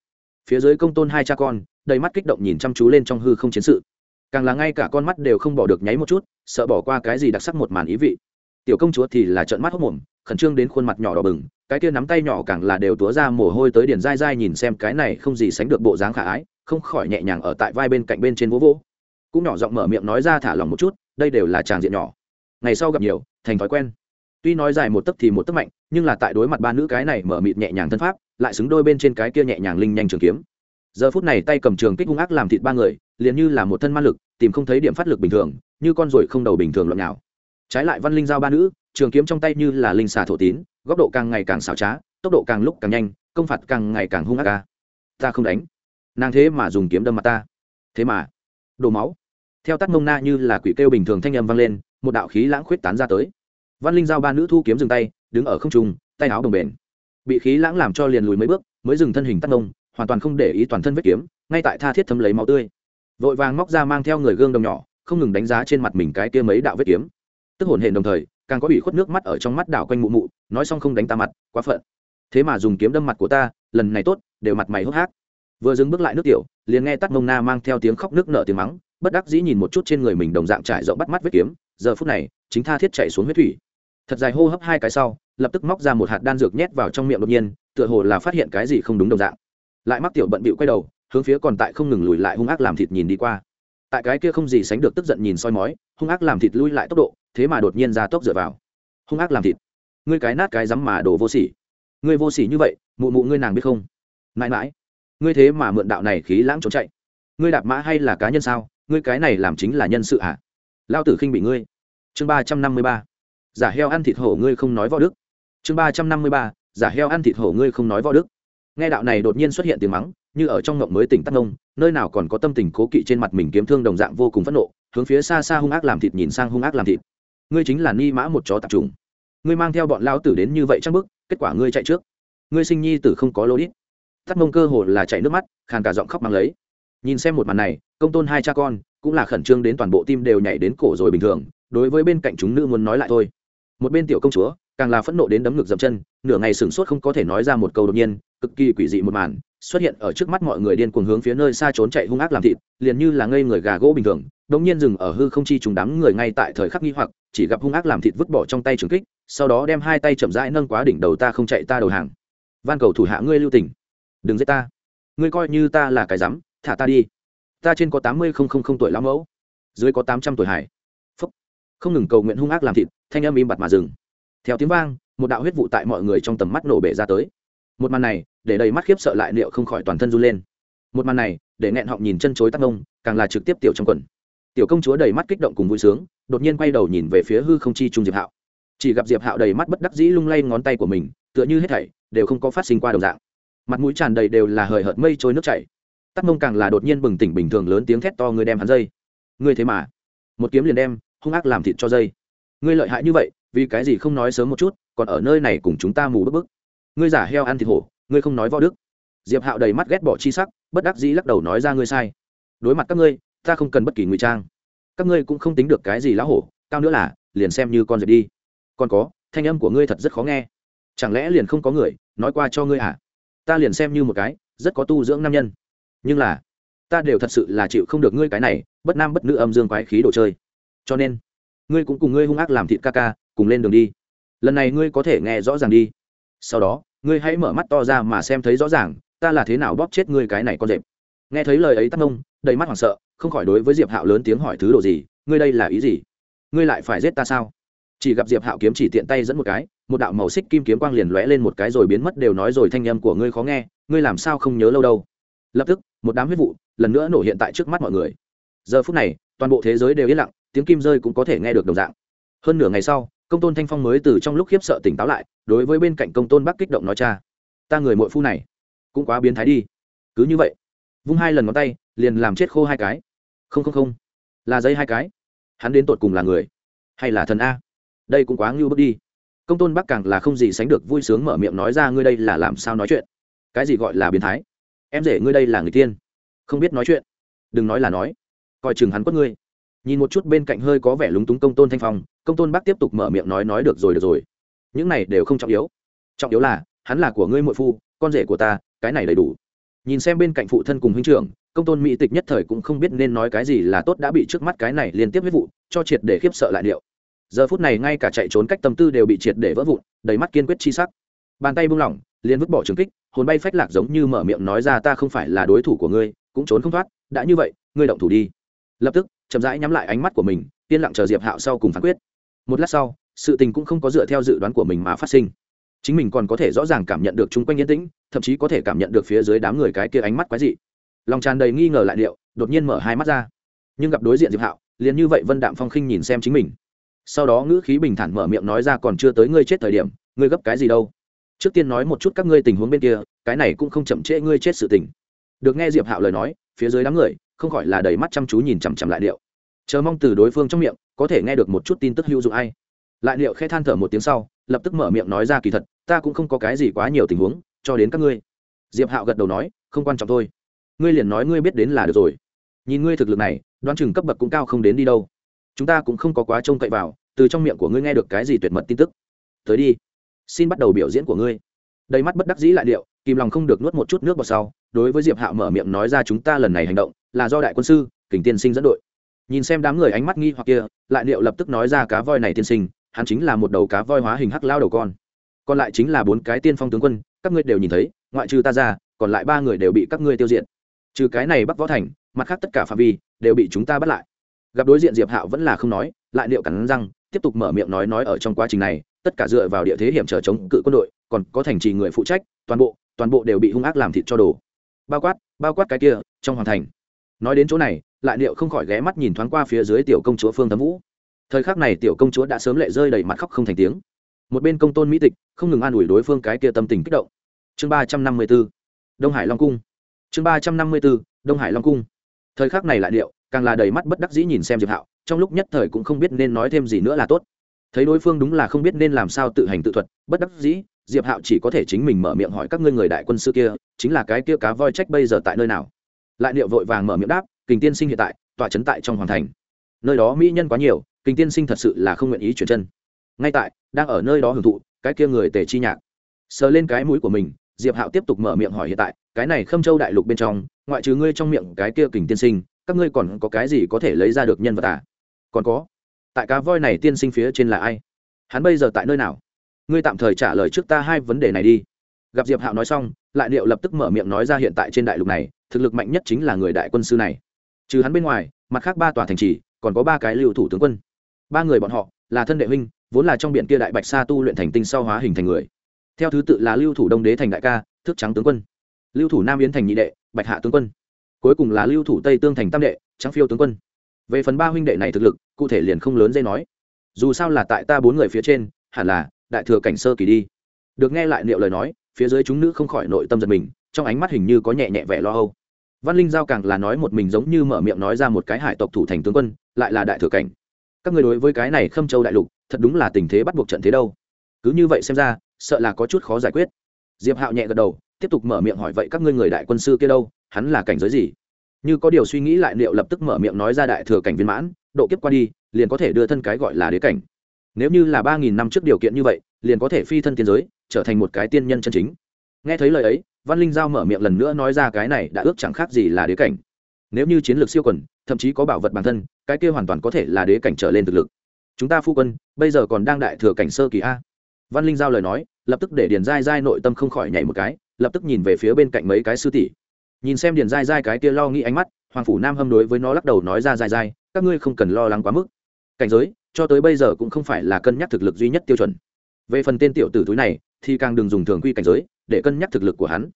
[SPEAKER 1] Phía dưới công tôn hai cha con đầy mắt kích động nhìn chăm chú lên trong hư không chiến sự. Càng là ngay cả con mắt đều không bỏ được nháy một chút, sợ bỏ qua cái gì đặc sắc một màn ý vị. Tiểu công chúa thì là trợn mắt hốc mồm, khẩn trương đến khuôn mặt nhỏ đỏ bừng, cái kia nắm tay nhỏ càng là đều túa ra mồ hôi tới điền dai dai nhìn xem cái này không gì sánh được bộ dáng khả ái, không khỏi nhẹ nhàng ở tại vai bên cạnh bên trên vỗ vỗ. Cũng nhỏ giọng mở miệng nói ra thả lòng một chút, đây đều là tràng diện nhỏ. Ngày sau gặp nhiều, thành thói quen. Tuy nói dài một tấc thì một tấc mạnh, nhưng là tại đối mặt ba nữ cái này mở mịt nhẹ nhàng thân pháp, lại xứng đôi bên trên cái kia nhẹ nhàng linh nhanh trường kiếm giờ phút này tay cầm trường kích hung ác làm thịt ba người, liền như là một thân man lực, tìm không thấy điểm phát lực bình thường, như con ruồi không đầu bình thường loạn nào trái lại văn linh giao ba nữ, trường kiếm trong tay như là linh xà thổ tín, góc độ càng ngày càng xảo trá, tốc độ càng lúc càng nhanh, công phạt càng ngày càng hung ác ca ta không đánh. Nàng thế mà dùng kiếm đâm mặt ta. Thế mà. Đổ máu. Theo tắt mông na như là quỷ kêu bình thường thanh âm vang lên, một đạo khí lãng khuyết tán ra tới. Văn linh giao ba nữ thu kiếm dừng tay, đứng ở không trung, tay áo đồng bền. Bị khí lãng làm cho liền lùi mấy bước, mới dừng thân hình tắt mông hoàn toàn không để ý toàn thân vết kiếm, ngay tại tha thiết thấm lấy máu tươi. Vội vàng móc ra mang theo người gương đồng nhỏ, không ngừng đánh giá trên mặt mình cái kia mấy đạo vết kiếm. Tức hồn hển đồng thời, càng có bị khuất nước mắt ở trong mắt đảo quanh mụ mụ, nói xong không đánh ta mặt, quá phận. Thế mà dùng kiếm đâm mặt của ta, lần này tốt, đều mặt mày hốc hác. Vừa dừng bước lại nước tiểu, liền nghe tắt mông na mang theo tiếng khóc nước nở tiếng mắng, bất đắc dĩ nhìn một chút trên người mình đồng dạng trải rộng bắt mắt vết kiếm, giờ phút này, chính tha thiết chạy xuống huyết thủy. Thật dài hô hấp hai cái sau, lập tức móc ra một hạt đan dược nhét vào trong miệng đột nhiên, tựa hồ là phát hiện cái gì không đúng đồng dạng lại mắc tiểu bận bịu quay đầu, hướng phía còn tại không ngừng lùi lại hung ác làm thịt nhìn đi qua. Tại cái kia không gì sánh được tức giận nhìn soi mói, hung ác làm thịt lui lại tốc độ, thế mà đột nhiên ra tốc dựa vào. Hung ác làm thịt. Ngươi cái nát cái rắm mà đổ vô sỉ. Ngươi vô sỉ như vậy, mụ mụ ngươi nàng biết không? Mãi mãi. Ngươi thế mà mượn đạo này khí lãng trốn chạy. Ngươi đạp mã hay là cá nhân sao? Ngươi cái này làm chính là nhân sự ạ à? lao tử khinh bị ngươi. Chương ba trăm năm mươi ba. Giả heo ăn thịt hổ ngươi không nói võ đức. Chương ba trăm năm mươi ba. Giả heo ăn thịt hổ ngươi không nói võ đức nghe đạo này đột nhiên xuất hiện tiếng mắng, như ở trong ngộng mới tỉnh tắc nông nơi nào còn có tâm tình cố kỵ trên mặt mình kiếm thương đồng dạng vô cùng phẫn nộ, hướng phía xa xa hung ác làm thịt nhìn sang hung ác làm thịt. Ngươi chính là ni mã một chó tạp trùng. Ngươi mang theo bọn lao tử đến như vậy chắc bức kết quả ngươi chạy trước. Ngươi sinh nhi tử không có lỗi đít. Tắt mông cơ hồ là chạy nước mắt, khàn cả giọng khóc mang lấy. Nhìn xem một màn này, công tôn hai cha con, cũng là khẩn trương đến toàn bộ tim đều nhảy đến cổ rồi bình thường, đối với bên cạnh chúng nữ muốn nói lại thôi. Một bên tiểu công chúa càng là phẫn nộ đến đấm ngực dậm chân, nửa ngày sửng sốt không có thể nói ra một câu đột nhiên, cực kỳ quỷ dị một màn, xuất hiện ở trước mắt mọi người điên cuồng hướng phía nơi xa trốn chạy hung ác làm thịt, liền như là ngây người gà gỗ bình thường, đống nhiên dừng ở hư không chi trùng đám người ngay tại thời khắc nghi hoặc, chỉ gặp hung ác làm thịt vứt bỏ trong tay trường kích, sau đó đem hai tay chậm rãi nâng quá đỉnh đầu ta không chạy ta đầu hàng. Van cầu thủ hạ ngươi lưu tình. Đừng giết ta. Ngươi coi như ta là cái rắm, thả ta đi. Ta trên có tám mươi không không không tuổi lão mẫu, dưới có tám trăm tuổi hải. Phúc. Không ngừng cầu nguyện hung ác làm thịt, thanh âm im bặt mà dừng theo tiếng vang, một đạo huyết vụ tại mọi người trong tầm mắt nổ bể ra tới. Một màn này, để đầy mắt khiếp sợ lại liệu không khỏi toàn thân run lên. Một màn này, để nghẹn họng nhìn chân chối tắc ông càng là trực tiếp tiểu trong quần. Tiểu công chúa đầy mắt kích động cùng vui sướng, đột nhiên quay đầu nhìn về phía hư không chi trung diệp hạo. Chỉ gặp diệp hạo đầy mắt bất đắc dĩ lung lay ngón tay của mình, tựa như hết thảy đều không có phát sinh qua đồng dạng. Mặt mũi tràn đầy đều là hời hợt mây trôi nước chảy. Tắc mông càng là đột nhiên bừng tỉnh bình thường lớn tiếng thét to người đem hắn dây. Ngươi thế mà. Một kiếm liền đem, hung ác làm thịt cho dây. Ngươi lợi hại như vậy vì cái gì không nói sớm một chút, còn ở nơi này cùng chúng ta mù bức bức. Ngươi giả heo ăn thịt hổ, ngươi không nói võ đức. Diệp hạo đầy mắt ghét bỏ chi sắc, bất đắc dĩ lắc đầu nói ra ngươi sai. Đối mặt các ngươi, ta không cần bất kỳ ngụy trang. Các ngươi cũng không tính được cái gì lão hổ, cao nữa là, liền xem như con dẹp đi. Còn có, thanh âm của ngươi thật rất khó nghe. Chẳng lẽ liền không có người, nói qua cho ngươi à ta liền xem như một cái, rất có tu dưỡng nam nhân. Nhưng là, ta đều thật sự là chịu không được ngươi cái này, bất nam bất nữ âm dương quái khí đồ chơi. Cho nên ngươi cũng cùng ngươi hung ác làm thịt ca ca, cùng lên đường đi. Lần này ngươi có thể nghe rõ ràng đi. Sau đó, ngươi hãy mở mắt to ra mà xem thấy rõ ràng, ta là thế nào bóp chết ngươi cái này con rệp. Nghe thấy lời ấy tắc mông đầy mắt hoảng sợ, không khỏi đối với diệp hạo lớn tiếng hỏi thứ đồ gì, ngươi đây là ý gì? Ngươi lại phải giết ta sao? Chỉ gặp diệp hạo kiếm chỉ tiện tay dẫn một cái, một đạo màu xích kim kiếm quang liền lóe lên một cái rồi biến mất đều nói rồi thanh âm của ngươi khó nghe, ngươi làm sao không nhớ lâu đâu? Lập tức, một đám huyết vụ lần nữa nổ hiện tại trước mắt mọi người. Giờ phút này, toàn bộ thế giới đều yên lặng tiếng kim rơi cũng có thể nghe được đồng dạng. Hơn nửa ngày sau, công tôn thanh phong mới từ trong lúc khiếp sợ tỉnh táo lại, đối với bên cạnh công tôn bắc kích động nói, cha, ta người mội phu này cũng quá biến thái đi. Cứ như vậy. Vung hai lần ngón tay, liền làm chết khô hai cái. Không không không, là dây hai cái. Hắn đến tột cùng là người hay là thần a? Đây cũng quá ngưu bước đi. Công tôn bắc càng là không gì sánh được vui sướng mở miệng nói ra, ngươi đây là làm sao nói chuyện? Cái gì gọi là biến thái? Em rể ngươi đây là người tiên. Không biết nói chuyện. Đừng nói là nói. Coi chừng hắn quất ngươi nhìn một chút bên cạnh hơi có vẻ lúng túng công tôn thanh phong, công tôn bắc tiếp tục mở miệng nói nói được rồi được rồi. Những này đều không trọng yếu. Trọng yếu là, hắn là của ngươi muội phu, con rể của ta, cái này đầy đủ. Nhìn xem bên cạnh phụ thân cùng huynh trưởng, công tôn mỹ tịch nhất thời cũng không biết nên nói cái gì là tốt đã bị trước mắt cái này liên tiếp huyết vụ, cho triệt để khiếp sợ lại điệu. Giờ phút này ngay cả chạy trốn cách tâm tư đều bị triệt để vỡ vụn, đầy mắt kiên quyết chi sắc. Bàn tay buông lỏng, liền vứt bỏ trường kích, hồn bay phách lạc giống như mở miệng nói ra ta không phải là đối thủ của ngươi, cũng trốn không thoát, đã như vậy, ngươi động thủ đi. Lập tức chậm rãi nhắm lại ánh mắt của mình, yên lặng chờ diệp hạo sau cùng phán quyết. Một lát sau, sự tình cũng không có dựa theo dự đoán của mình mà phát sinh. Chính mình còn có thể rõ ràng cảm nhận được chung quanh yên tĩnh, thậm chí có thể cảm nhận được phía dưới đám người cái kia ánh mắt quái dị. Lòng tràn đầy nghi ngờ lại liệu, đột nhiên mở hai mắt ra. Nhưng gặp đối diện diệp hạo, liền như vậy vân đạm phong khinh nhìn xem chính mình. Sau đó ngữ khí bình thản mở miệng nói ra còn chưa tới ngươi chết thời điểm, ngươi gấp cái gì đâu. Trước tiên nói một chút các ngươi tình huống bên kia, cái này cũng không chậm trễ ngươi chết sự tình. Được nghe diệp hạo lời nói, phía dưới đám người không khỏi là đầy mắt chăm chú nhìn chằm chằm lại liệu. Chờ mong từ đối phương trong miệng, có thể nghe được một chút tin tức hữu dụng ai. Lại liệu khẽ than thở một tiếng sau, lập tức mở miệng nói ra kỳ thật, ta cũng không có cái gì quá nhiều tình huống, cho đến các ngươi. Diệp hạo gật đầu nói, không quan trọng thôi. Ngươi liền nói ngươi biết đến là được rồi. Nhìn ngươi thực lực này, đoán chừng cấp bậc cũng cao không đến đi đâu. Chúng ta cũng không có quá trông cậy vào, từ trong miệng của ngươi nghe được cái gì tuyệt mật tin tức. Tới đi. Xin bắt đầu biểu diễn của ngươi. Đầy mắt bất đắc dĩ lại điệu kìm lòng không được nuốt một chút nước vào sau, đối với diệp hạo mở miệng nói ra chúng ta lần này hành động là do đại quân sư, kình tiên sinh dẫn đội. Nhìn xem đám người ánh mắt nghi hoặc kia, lại liệu lập tức nói ra cá voi này tiên sinh, hắn chính là một đầu cá voi hóa hình hắc lao đầu con. Còn lại chính là bốn cái tiên phong tướng quân, các ngươi đều nhìn thấy, ngoại trừ ta ra, còn lại ba người đều bị các ngươi tiêu diệt. Trừ cái này bắc võ thành, mặt khác tất cả phạm vi đều bị chúng ta bắt lại. Gặp đối diện diệp hạo vẫn là không nói, lại liệu cắn răng, tiếp tục mở miệng nói nói ở trong quá trình này, tất cả dựa vào địa thế hiểm trở chống cự quân đội, còn có thành trì người phụ trách, toàn bộ toàn bộ đều bị hung ác làm thịt cho đồ. Bao quát bao quát cái kia, trong hoàng thành nói đến chỗ này, lại liệu không khỏi ghé mắt nhìn thoáng qua phía dưới tiểu công chúa phương tấm vũ. Thời khắc này tiểu công chúa đã sớm lệ rơi đầy mặt khóc không thành tiếng. Một bên công tôn mỹ tịch, không ngừng an ủi đối phương cái kia tâm tình kích động. Chương ba trăm năm mươi b ố đông hải long cung. Chương ba trăm năm mươi b ố đông hải long cung. Thời khắc này lại liệu, càng là đầy mắt bất đắc dĩ nhìn xem diệp hạo, trong lúc nhất thời cũng không biết nên nói thêm gì nữa là tốt. Thấy đối phương đúng là không biết nên làm sao tự hành tự thuật, bất đắc dĩ, diệp hạo chỉ có thể chính mình mở miệng hỏi các ngươi người đại quân sư kia, chính là cái kia cá voi trách bây giờ tại nơi nào? Lại liệu vội vàng mở miệng đáp, kình tiên sinh hiện tại, tọa trấn tại trong hoàng thành. Nơi đó mỹ nhân quá nhiều, kình tiên sinh thật sự là không nguyện ý chuyển chân. Ngay tại, đang ở nơi đó hưởng thụ, cái kia người tề chi nhạc. Sờ lên cái mũi của mình, diệp hạo tiếp tục mở miệng hỏi hiện tại, cái này khâm châu đại lục bên trong, ngoại trừ ngươi trong miệng cái kia kình tiên sinh, các ngươi còn có cái gì có thể lấy ra được nhân vật à? Còn có. Tại cá voi này tiên sinh phía trên là ai? Hắn bây giờ tại nơi nào? Ngươi tạm thời trả lời trước ta hai vấn đề này đi. Gặp diệp hạo nói xong, lại liệu lập tức mở miệng nói ra hiện tại trên đại lục này thực lực mạnh nhất chính là người đại quân sư này. Trừ hắn bên ngoài, mặt khác ba tòa thành trì, còn có ba cái lưu thủ tướng quân. Ba người bọn họ là thân đệ huynh, vốn là trong biển kia đại bạch sa tu luyện thành tinh sau hóa hình thành người. Theo thứ tự là lưu thủ đông đế thành đại ca thức trắng tướng quân. Lưu thủ nam yến thành nhị đệ, bạch hạ tướng quân. Cuối cùng là lưu thủ tây tương thành tam đệ, trắng phiêu tướng quân. Về phần ba huynh đệ này thực lực, cụ thể liền không lớn dây nói. Dù sao là tại ta bốn người phía trên, hẳn là, đại thừa cảnh sơ kỳ đi. Được nghe lại liệu lời nói, phía dưới chúng nữ không khỏi nội tâm giật mình, trong ánh mắt hình như có nhẹ nhẹ vẻ lo âu văn linh giao càng là nói một mình giống như mở miệng nói ra một cái hải tộc thủ thành tướng quân, lại là đại thừa cảnh. Các người đối với cái này khâm châu đại lục, thật đúng là tình thế bắt buộc trận thế đâu. Cứ như vậy xem ra, sợ là có chút khó giải quyết. Diệp hạo nhẹ gật đầu, tiếp tục mở miệng hỏi vậy các ngươi người đại quân sư kia đâu, hắn là cảnh giới gì? Như có điều suy nghĩ lại liệu lập tức mở miệng nói ra đại thừa cảnh viên mãn, độ kiếp qua đi, liền có thể đưa thân cái gọi là đế cảnh. Nếu như là ba nghìn năm trước điều kiện như vậy, liền có thể phi thân tiên giới, trở thành một cái tiên nhân chân chính nghe thấy lời ấy, văn linh giao mở miệng lần nữa nói ra cái này đã ước chẳng khác gì là đế cảnh. Nếu như chiến lược siêu quần, thậm chí có bảo vật bản thân, cái kia hoàn toàn có thể là đế cảnh trở lên thực lực. Chúng ta phu quân, bây giờ còn đang đại thừa cảnh sơ kỳ a. Văn linh giao lời nói, lập tức để điền dai dai nội tâm không khỏi nhảy một cái, lập tức nhìn về phía bên cạnh mấy cái sư tỷ. Nhìn xem điền dai dai cái kia lo nghĩ ánh mắt, hoàng phủ nam hâm đối với nó lắc đầu nói ra dai dai các ngươi không cần lo lắng quá mức. Cảnh giới, cho tới bây giờ cũng không phải là cân nhắc thực lực duy nhất tiêu chuẩn. Về phần tên tiểu tử túi này, thì càng đừng dùng thường quy cảnh giới để cân nhắc thực lực của hắn.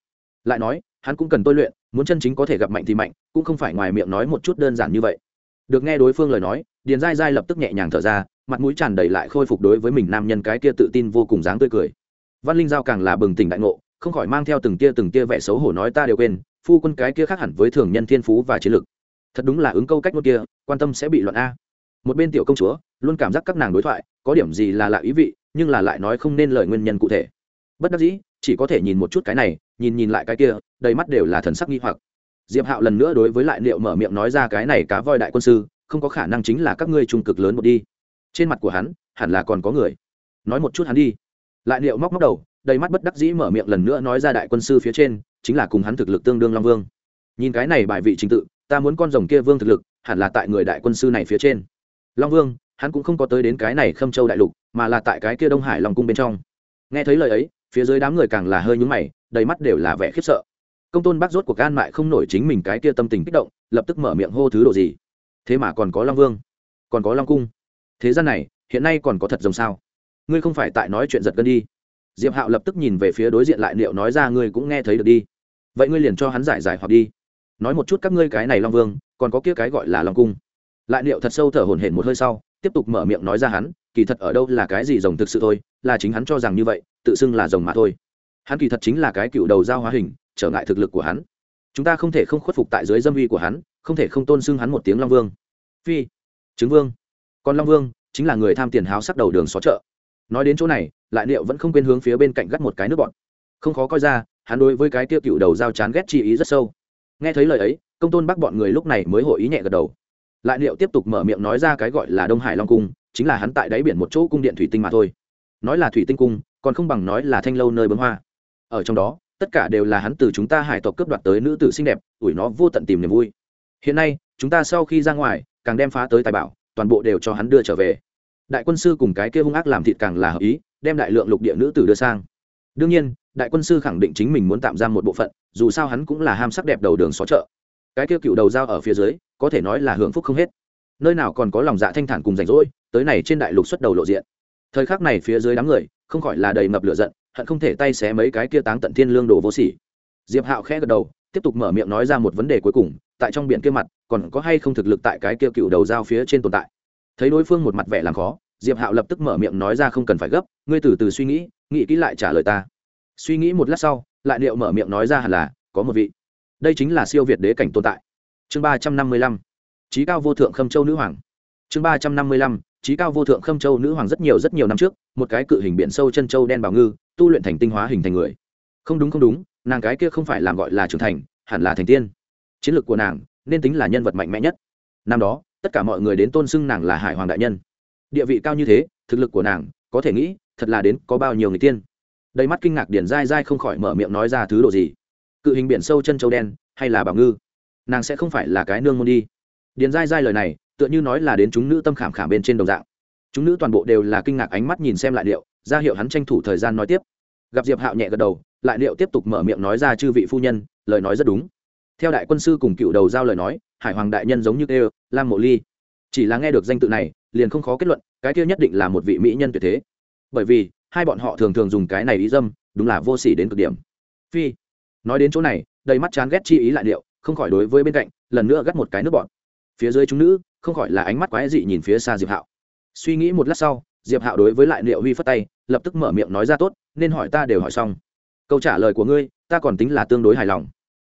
[SPEAKER 1] Lại nói, hắn cũng cần tôi luyện, muốn chân chính có thể gặp mạnh thì mạnh, cũng không phải ngoài miệng nói một chút đơn giản như vậy. Được nghe đối phương lời nói, điền dai dai lập tức nhẹ nhàng thở ra, mặt mũi tràn đầy lại khôi phục đối với mình nam nhân cái kia tự tin vô cùng dáng tươi cười. Văn linh giao càng là bừng tỉnh đại ngộ, không khỏi mang theo từng tia từng tia vẻ xấu hổ nói ta đều quên, phu quân cái kia khác hẳn với thường nhân thiên phú và chiến lực. Thật đúng là ứng câu cách nói kia, quan tâm sẽ bị loạn a. Một bên tiểu công chúa, luôn cảm giác các nàng đối thoại, có điểm gì là lạ ý vị, nhưng là lại nói không nên lời nguyên nhân cụ thể. Bất đắc dĩ chỉ có thể nhìn một chút cái này, nhìn nhìn lại cái kia, đầy mắt đều là thần sắc nghi hoặc. Diệp hạo lần nữa đối với lại liệu mở miệng nói ra cái này cá voi đại quân sư, không có khả năng chính là các ngươi trung cực lớn một đi. Trên mặt của hắn, hẳn là còn có người. Nói một chút hắn đi. Lại liệu móc móc đầu, đầy mắt bất đắc dĩ mở miệng lần nữa nói ra đại quân sư phía trên, chính là cùng hắn thực lực tương đương long vương. Nhìn cái này bài vị trình tự, ta muốn con rồng kia vương thực lực, hẳn là tại người đại quân sư này phía trên. Long vương, hắn cũng không có tới đến cái này khâm châu đại lục, mà là tại cái kia đông hải long cung bên trong. Nghe thấy lời ấy phía dưới đám người càng là hơi nhúng mày, đầy mắt đều là vẻ khiếp sợ. Công tôn bác rốt cuộc gan mại không nổi chính mình cái kia tâm tình kích động, lập tức mở miệng hô thứ đồ gì? Thế mà còn có long vương, còn có long cung. Thế gian này, hiện nay còn có thật rồng sao? Ngươi không phải tại nói chuyện giật gân đi. Diệp hạo lập tức nhìn về phía đối diện lại liệu nói ra ngươi cũng nghe thấy được đi. Vậy ngươi liền cho hắn giải giải hoặc đi. Nói một chút các ngươi cái này long vương, còn có kia cái gọi là long cung. Lại liệu thật sâu thở hổn hển một hơi sau, tiếp tục mở miệng nói ra hắn, kỳ thật ở đâu là cái gì rồng thực sự thôi là chính hắn cho rằng như vậy, tự xưng là rồng mà thôi. Hắn kỳ thật chính là cái cựu đầu giao hóa hình, trở ngại thực lực của hắn. Chúng ta không thể không khuất phục tại dưới dâm uy của hắn, không thể không tôn xưng hắn một tiếng long vương. Phi chứng vương. Còn long vương chính là người tham tiền háo sắc đầu đường xó chợ. Nói đến chỗ này, lại liệu vẫn không quên hướng phía bên cạnh gắt một cái nước bọn. Không khó coi ra, hắn đối với cái tiêu cựu đầu giao chán ghét chi ý rất sâu. Nghe thấy lời ấy, công tôn bắc bọn người lúc này mới hội ý nhẹ gật đầu. Lại liệu tiếp tục mở miệng nói ra cái gọi là đông hải long cung, chính là hắn tại đáy biển một chỗ cung điện thủy tinh mà thôi nói là thủy tinh cung, còn không bằng nói là thanh lâu nơi bấm hoa. Ở trong đó, tất cả đều là hắn từ chúng ta hải tộc cướp đoạt tới nữ tử xinh đẹp, ủi nó vô tận tìm niềm vui. Hiện nay, chúng ta sau khi ra ngoài, càng đem phá tới tài bảo, toàn bộ đều cho hắn đưa trở về. Đại quân sư cùng cái kia hung ác làm thịt càng là hợp ý, đem đại lượng lục địa nữ tử đưa sang. Đương nhiên, đại quân sư khẳng định chính mình muốn tạm giam một bộ phận, dù sao hắn cũng là ham sắc đẹp đầu đường xó chợ. Cái kia cựu đầu dao ở phía dưới, có thể nói là hưởng phúc không hết. Nơi nào còn có lòng dạ thanh thản cùng rảnh rỗi, tới này trên đại lục xuất đầu lộ diện thời khắc này phía dưới đám người, không khỏi là đầy ngập lửa giận, hận không thể tay xé mấy cái kia táng tận thiên lương đồ vô sỉ. Diệp hạo khẽ gật đầu, tiếp tục mở miệng nói ra một vấn đề cuối cùng, tại trong biển kia mặt, còn có hay không thực lực tại cái kia cựu đầu dao phía trên tồn tại? Thấy đối phương một mặt vẻ làm khó, diệp hạo lập tức mở miệng nói ra không cần phải gấp, ngươi từ từ suy nghĩ nghĩ kỹ lại trả lời ta. Suy nghĩ một lát sau, lại liệu mở miệng nói ra hẳn là, có một vị. Đây chính là siêu việt đế cảnh tồn tại. Chương ba trăm năm mươi lăm. Trí cao vô thượng khâm châu nữ hoàng. Chương ba trăm năm mươi lăm trí cao vô thượng khâm châu nữ hoàng rất nhiều rất nhiều năm trước, một cái cự hình biển sâu chân châu đen bào ngư, tu luyện thành tinh hóa hình thành người. Không đúng không đúng, nàng cái kia không phải làm gọi là trưởng thành, hẳn là thành tiên. Chiến lược của nàng, nên tính là nhân vật mạnh mẽ nhất. Năm đó, tất cả mọi người đến tôn xưng nàng là hải hoàng đại nhân. Địa vị cao như thế, thực lực của nàng, có thể nghĩ, thật là đến có bao nhiêu người tiên. Đầy mắt kinh ngạc điển dai dai không khỏi mở miệng nói ra thứ độ gì. Cự hình biển sâu chân châu đen, hay là bảo ngư? Nàng sẽ không phải là cái nương môn đi. Điền dai dai lời này tựa như nói là đến chúng nữ tâm khảm khảm bên trên đồng dạng. Chúng nữ toàn bộ đều là kinh ngạc ánh mắt nhìn xem lại liệu ra hiệu hắn tranh thủ thời gian nói tiếp. Gặp diệp hạo nhẹ gật đầu, lại liệu tiếp tục mở miệng nói ra chư vị phu nhân, lời nói rất đúng. Theo đại quân sư cùng cựu đầu giao lời nói, hải hoàng đại nhân giống như kêu, lam mộ ly. Chỉ là nghe được danh tự này, liền không khó kết luận, cái kia nhất định là một vị mỹ nhân tuyệt thế. Bởi vì, hai bọn họ thường thường dùng cái này ý dâm, đúng là vô s ỉ đến cực điểm. Phi. Nói đến chỗ này, đầy mắt chán ghét chi ý lại liệu không khỏi đối với bên cạnh, lần nữa gắt một cái nước bọn. Phía dưới chúng nữ không khỏi là ánh mắt quái dị nhìn phía xa diệp hạo. Suy nghĩ một lát sau, diệp hạo đối với lại liệu huy phất tay, lập tức mở miệng nói ra tốt, nên hỏi ta đều hỏi xong. Câu trả lời của ngươi, ta còn tính là tương đối hài lòng.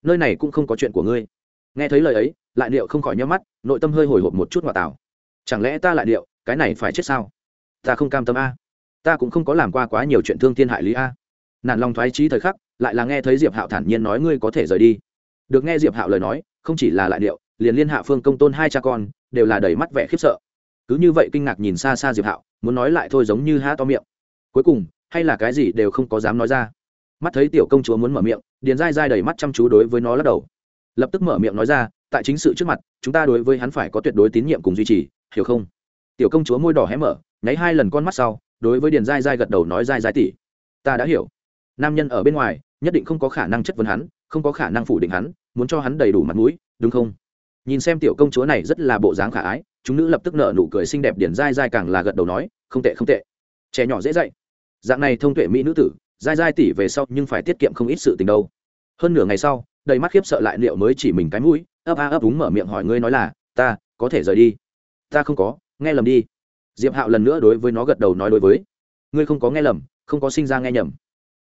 [SPEAKER 1] Nơi này cũng không có chuyện của ngươi. Nghe thấy lời ấy, lại liệu không khỏi nhắm mắt, nội tâm hơi hồi hộp một chút ngoại tảo. Chẳng lẽ ta lại liệu cái này phải chết sao? Ta không cam tâm a. Ta cũng không có làm qua quá nhiều chuyện thương thiên hại lý a. Nạn lòng thoái trí thời khắc, lại là nghe thấy diệp hạo thản nhiên nói ngươi có thể rời đi. Được nghe diệp hạo lời nói, không chỉ là lại điệu liền liên hạ phương công tôn hai cha con, đều là đầy mắt vẻ khiếp sợ. Cứ như vậy kinh ngạc nhìn xa xa diệp hạo, muốn nói lại thôi giống như há to miệng. Cuối cùng, hay là cái gì đều không có dám nói ra. Mắt thấy tiểu công chúa muốn mở miệng, điền dai dai đầy mắt chăm chú đối với nó lắc đầu. Lập tức mở miệng nói ra, tại chính sự trước mặt, chúng ta đối với hắn phải có tuyệt đối tín nhiệm cùng duy trì, hiểu không? Tiểu công chúa môi đỏ hé mở, nháy hai lần con mắt sau, đối với điền dai dai gật đầu nói dai dai tỉ ta đã hiểu. Nam nhân ở bên ngoài, nhất định không có khả năng chất vấn hắn, không có khả năng phủ định hắn, muốn cho hắn đầy đủ mặt mũi, đúng không? Nhìn xem tiểu công chúa này rất là bộ dáng khả ái, chúng nữ lập tức nợ nụ cười xinh đẹp điển dai dai càng là gật đầu nói, không tệ không tệ. Trẻ nhỏ dễ dạy. Dạng này thông tuệ mỹ nữ tử, dai dai tỉ về sau nhưng phải tiết kiệm không ít sự tình đâu. Hơn nửa ngày sau, đầy mắt khiếp sợ lại liệu mới chỉ mình cái mũi, ấp a ấp đúng mở miệng hỏi ngươi nói là, ta, có thể rời đi? Ta không có, nghe lầm đi. Diệp hạo lần nữa đối với nó gật đầu nói đối với. Ngươi không có nghe lầm, không có sinh ra nghe nhầm.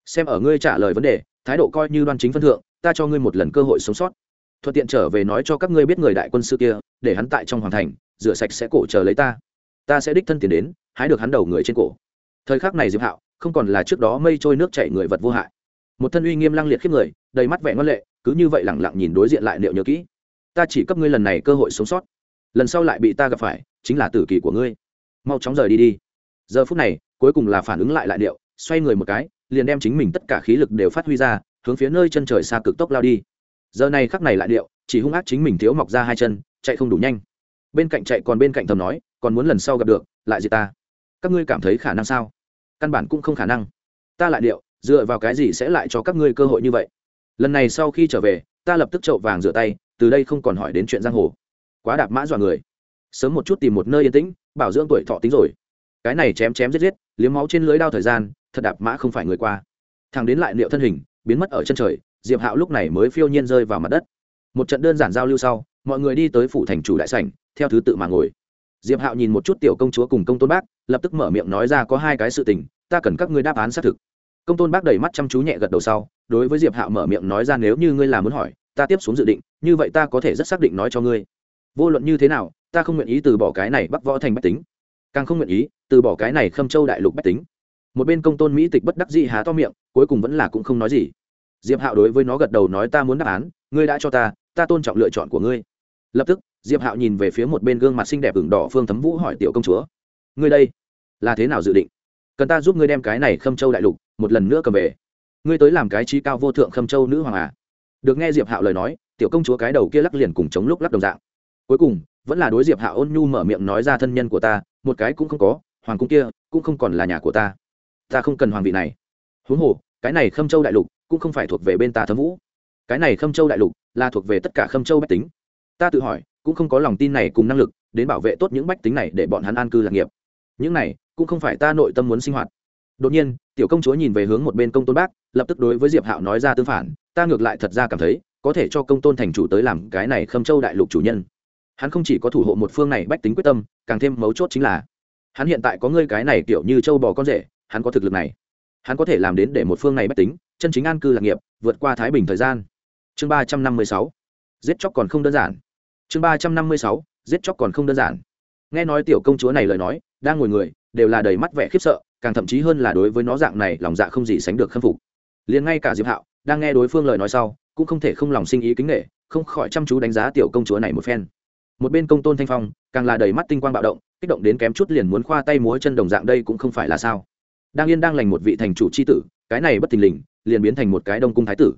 [SPEAKER 1] Xem ở ngươi trả lời vấn đề, thái độ coi như đoan chính phân thượng, ta cho ngươi một lần cơ hội sống sót thuận tiện trở về nói cho các ngươi biết người đại quân sư kia, để hắn tại trong hoàng thành, rửa sạch sẽ cổ chờ lấy ta. Ta sẽ đích thân tiền đến, hái được hắn đầu người trên cổ. Thời khắc này diệp hạo không còn là trước đó mây trôi nước chảy người vật vô hại. Một thân uy nghiêm lăng liệt khiếp người, đầy mắt vẻ ngoan lệ, cứ như vậy lẳng lặng nhìn đối diện lại liệu nhớ kỹ. Ta chỉ cấp ngươi lần này cơ hội sống sót. Lần sau lại bị ta gặp phải, chính là tử kỳ của ngươi. Mau chóng rời đi đi. Giờ phút này, cuối cùng là phản ứng lại lại điệu xoay người một cái, liền đem chính mình tất cả khí lực đều phát huy ra, hướng phía nơi chân trời xa cực tốc lao đi giờ này khắc này lại điệu, chỉ hung ác chính mình thiếu mọc ra hai chân, chạy không đủ nhanh. Bên cạnh chạy còn bên cạnh thầm nói, còn muốn lần sau gặp được, lại gì ta. Các ngươi cảm thấy khả năng sao? Căn bản cũng không khả năng. Ta lại điệu, dựa vào cái gì sẽ lại cho các ngươi cơ hội như vậy? Lần này sau khi trở về, ta lập tức trậu vàng rửa tay, từ đây không còn hỏi đến chuyện giang hồ. Quá đạp mã dọa người. Sớm một chút tìm một nơi yên tĩnh, bảo dưỡng tuổi thọ tính rồi. Cái này chém chém giết giết, liếm máu trên lưới đao thời gian, thật đạp mã không phải người qua. Thằng đến lại liệu thân hình, biến mất ở chân trời diệp hạo lúc này mới phiêu nhiên rơi vào mặt đất. Một trận đơn giản giao lưu sau, mọi người đi tới phủ thành chủ đại sảnh, theo thứ tự mà ngồi. Diệp hạo nhìn một chút tiểu công chúa cùng công tôn bác, lập tức mở miệng nói ra có hai cái sự tình, ta cần các ngươi đáp án xác thực. Công tôn bác đầy mắt chăm chú nhẹ gật đầu sau, đối với diệp hạo mở miệng nói ra nếu như ngươi là muốn hỏi, ta tiếp xuống dự định, như vậy ta có thể rất xác định nói cho ngươi. Vô luận như thế nào, ta không nguyện ý từ bỏ cái này bắc võ thành bách tính. Càng không nguyện ý, từ bỏ cái này khâm châu đại lục bách tính. Một bên công tôn mỹ tịch bất đắc dĩ há to miệng, cuối cùng vẫn là cũng không nói gì diệp hạo đối với nó gật đầu nói ta muốn đáp án, ngươi đã cho ta ta tôn trọng lựa chọn của ngươi. Lập tức, diệp hạo nhìn về phía một bên gương mặt xinh đẹp ửng đỏ phương thấm vũ hỏi tiểu công chúa, ngươi đây là thế nào dự định? Cần ta giúp ngươi đem cái này khâm châu đại lục một lần nữa cầm về. Ngươi tới làm cái trí cao vô thượng khâm châu nữ hoàng à? Được nghe diệp hạo lời nói, tiểu công chúa cái đầu kia lắc liền cùng chống lúc lắc đồng dạng. Cuối cùng, vẫn là đối diệp hạo ôn nhu mở miệng nói ra thân nhân của ta, một cái cũng không có, hoàng cung kia cũng không còn là nhà của ta. Ta không cần hoàng vị này. Huống hồ, cái này khâm châu đại lục cũng không phải thuộc về bên ta thấm vũ. Cái này khâm châu đại lục là thuộc về tất cả khâm châu bách tính. Ta tự hỏi, cũng không có lòng tin này cùng năng lực, đến bảo vệ tốt những bách tính này để bọn hắn an cư lạc nghiệp. Những này, cũng không phải ta nội tâm muốn sinh hoạt. Đột nhiên, tiểu công chúa nhìn về hướng một bên công tôn bác, lập tức đối với diệp hạo nói ra tương phản, ta ngược lại thật ra cảm thấy, có thể cho công tôn thành chủ tới làm cái này khâm châu đại lục chủ nhân. Hắn không chỉ có thủ hộ một phương này bách tính quyết tâm, càng thêm mấu chốt chính là, hắn hiện tại có ngươi cái này kiểu như châu bò con rể, hắn có thực lực này hắn có thể làm đến để một phương này bách tính, chân chính an cư lạc nghiệp, vượt qua thái bình thời gian. Chương ba trăm năm mươi sáu. Giết chóc còn không đơn giản. Chương ba trăm năm mươi sáu. Giết chóc còn không đơn giản. Nghe nói tiểu công chúa này lời nói, đang ngồi người, đều là đầy mắt vẻ khiếp sợ, càng thậm chí hơn là đối với nó dạng này, lòng dạ không gì sánh được khâm phục. Liền ngay cả diệp hạo, đang nghe đối phương lời nói sau, cũng không thể không lòng sinh ý kính nghệ không khỏi chăm chú đánh giá tiểu công chúa này một phen. Một bên công tôn thanh phong, càng là đầy mắt tinh quang bạo động, kích động đến kém chút liền muốn khoa tay múa chân đồng dạng đây cũng không phải là sao đang yên đang lành một vị thành chủ c h i tử, cái này bất thình lình, liền biến thành một cái đông cung thái tử.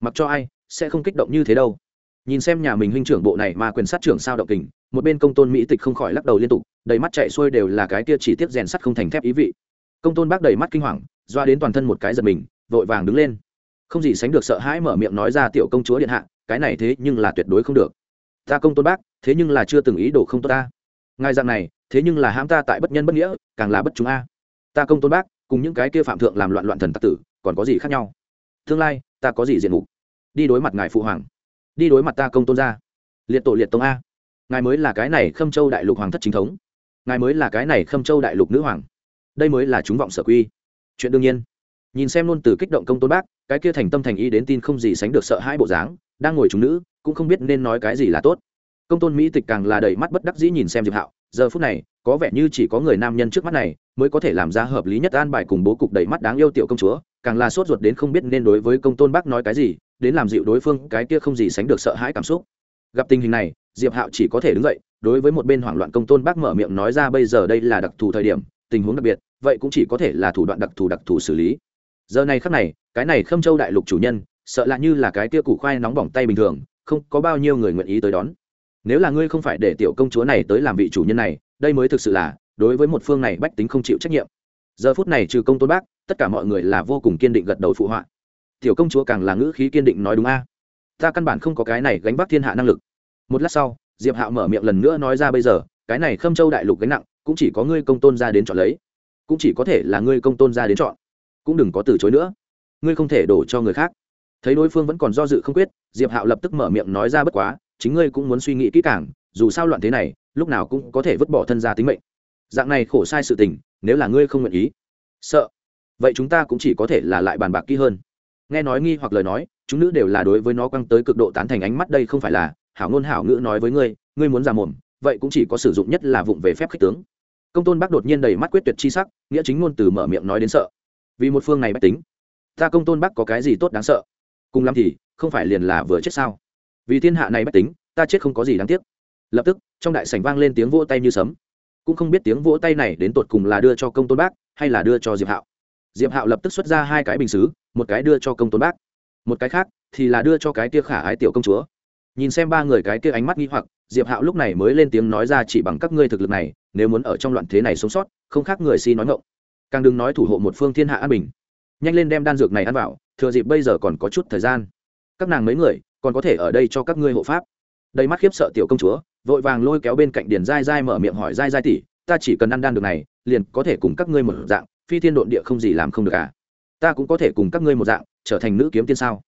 [SPEAKER 1] Mặc cho ai, sẽ không kích động như thế đâu. Nhìn xem nhà mình huynh trưởng bộ này mà quyền sát trưởng sao động kình, một bên công tôn mỹ tịch không khỏi lắc đầu liên tục, đầy mắt chạy xuôi đều là cái kia chỉ tiếp rèn sắt không thành thép ý vị. Công tôn bác đầy mắt kinh hoàng, doa đến toàn thân một cái giật mình, vội vàng đứng lên. Không gì sánh được sợ hãi mở miệng nói ra tiểu công chúa điện hạ, cái này thế nhưng là tuyệt đối không được. Ta công tôn bác, thế nhưng là chưa từng ý đồ không tốt ta. Ngài dạng này, thế nhưng là hãm ta tại bất nhân bất nghĩa, càng là bất chúng a. Ta công tôn bác cùng những cái kia phạm thượng làm loạn loạn thần tặc tử, còn có gì khác nhau? Tương lai, ta có gì diện mục? Đi đối mặt ngài phụ hoàng. Đi đối mặt ta công tôn gia. Liệt tổ liệt tông a. Ngài mới là cái này khâm châu đại lục hoàng thất chính thống. Ngài mới là cái này khâm châu đại lục nữ hoàng. Đây mới là chúng vọng sở quy. Chuyện đương nhiên. Nhìn xem luôn từ kích động công tôn bác, cái kia thành tâm thành ý đến tin không gì sánh được sợ hai bộ dáng, đang ngồi chúng nữ, cũng không biết nên nói cái gì là tốt. Công tôn mỹ tịch càng là đầy mắt bất đắc dĩ nhìn xem diệp hạo giờ phút này, có vẻ như chỉ có người nam nhân trước mắt này mới có thể làm ra hợp lý nhất an bài cùng bố cục đầy mắt đáng yêu tiểu công chúa, càng là sốt ruột đến không biết nên đối với công tôn bác nói cái gì, đến làm dịu đối phương, cái kia không gì sánh được sợ hãi cảm xúc. Gặp tình hình này, diệp hạo chỉ có thể đứng dậy, đối với một bên hoảng loạn công tôn bác mở miệng nói ra bây giờ đây là đặc thù thời điểm, tình huống đặc biệt, vậy cũng chỉ có thể là thủ đoạn đặc thù đặc thù xử lý. Giờ này khắc này, cái này khâm châu đại lục chủ nhân, sợ là như là cái kia củ khoai nóng bỏng tay bình thường, không có bao nhiêu người nguyện ý tới đón nếu là ngươi không phải để tiểu công chúa này tới làm vị chủ nhân này, đây mới thực sự là, đối với một phương này bách tính không chịu trách nhiệm. Giờ phút này trừ công tôn bác, tất cả mọi người là vô cùng kiên định gật đầu phụ họa. Tiểu công chúa càng là ngữ khí kiên định nói đúng a. Ta căn bản không có cái này gánh vác thiên hạ năng lực. Một lát sau, diệp hạo mở miệng lần nữa nói ra bây giờ, cái này khâm châu đại lục gánh nặng, cũng chỉ có ngươi công tôn ra đến chọn lấy. Cũng chỉ có thể là ngươi công tôn ra đến chọn. Cũng đừng có từ chối nữa. Ngươi không thể đổ cho người khác. Thấy đối phương vẫn còn do dự không quyết, diệp hạo lập tức mở miệng nói ra bất quá chính ngươi cũng muốn suy nghĩ kỹ càng, dù sao loạn thế này, lúc nào cũng có thể vứt bỏ thân ra tính mệnh. Dạng này khổ sai sự tình, nếu là ngươi không nguyện ý, sợ. Vậy chúng ta cũng chỉ có thể là lại bàn bạc kỹ hơn. Nghe nói nghi hoặc lời nói, chúng nữ đều là đối với nó quăng tới cực độ tán thành ánh mắt đây không phải là hảo ngôn hảo ngữ nói với ngươi ngươi muốn ra mồm, vậy cũng chỉ có sử dụng nhất là vụng về phép khích tướng. Công tôn bác đột nhiên đầy mắt quyết tuyệt chi sắc, nghĩa chính ngôn từ mở miệng nói đến sợ. Vì một phương này bách tính, ta công tôn bác có cái gì tốt đáng sợ? Cùng lắm thì, không phải liền là vừa chết sao? Vì thiên hạ này bách tính, ta chết không có gì đáng tiếc. Lập tức, trong đại sảnh vang lên tiếng vỗ tay như sấm. Cũng không biết tiếng vỗ tay này đến tột cùng là đưa cho công tôn bác, hay là đưa cho diệp hạo. Diệp hạo lập tức xuất ra hai cái bình xứ, một cái đưa cho công tôn bác. Một cái khác thì là đưa cho cái kia khả ái tiểu công chúa. Nhìn xem ba người cái kia ánh mắt nghi hoặc, diệp hạo lúc này mới lên tiếng nói ra chỉ bằng các ngươi thực lực này, nếu muốn ở trong loạn thế này sống sót, không khác người si nói ngộng càng đừng nói thủ hộ một phương thiên hạ an bình. Nhanh lên đem đan dược này ăn vào, thừa dịp bây giờ còn có chút thời gian. Các nàng mấy người còn có thể ở đây cho các ngươi hộ pháp. Đầy mắt khiếp sợ tiểu công chúa, vội vàng lôi kéo bên cạnh điền dai dai mở miệng hỏi dai dai tỉ ta chỉ cần ăn đan được này, liền có thể cùng các ngươi một dạng, phi thiên độn địa không gì làm không được à? Ta cũng có thể cùng các ngươi một dạng, trở thành nữ kiếm tiên sao?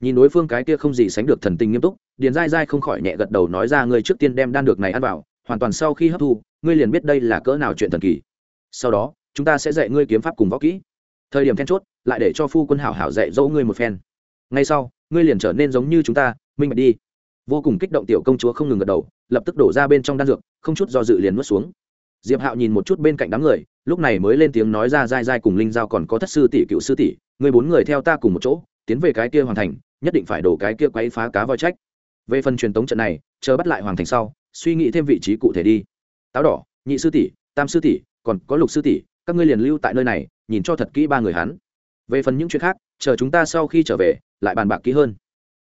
[SPEAKER 1] Nhìn đối phương cái kia không gì sánh được thần tình nghiêm túc, điền dai dai không khỏi nhẹ gật đầu nói ra ngươi trước tiên đem đan được này ăn vào, hoàn toàn sau khi hấp thu, ngươi liền biết đây là cỡ nào chuyện thần kỳ. Sau đó, chúng ta sẽ dạy ngươi kiếm pháp cùng võ kỹ. Thời điểm then chốt, lại để cho phu quân hảo hảo dạy dỗ ngươi một phen. Ngay sau ngươi liền trở nên giống như chúng ta, minh bạch đi. Vô cùng kích động tiểu công chúa không ngừng gật đầu, lập tức đổ ra bên trong đan dược, không chút do dự liền nuốt xuống. Diệp hạo nhìn một chút bên cạnh đám người, lúc này mới lên tiếng nói ra dai dai cùng linh giao còn có thất sư tỷ cựu sư tỷ người bốn người theo ta cùng một chỗ, tiến về cái kia hoàn thành, nhất định phải đổ cái kia quấy phá cá voi trách. Về phần truyền tống trận này, chờ bắt lại hoàng thành sau, suy nghĩ thêm vị trí cụ thể đi. Táo đỏ, nhị sư tỷ, tam sư tỷ, còn có lục sư tỷ, các ngươi liền lưu tại nơi này, nhìn cho thật kỹ ba người hắn về phần những chuyện khác, chờ chúng ta sau khi trở về, lại bàn bạc kỹ hơn.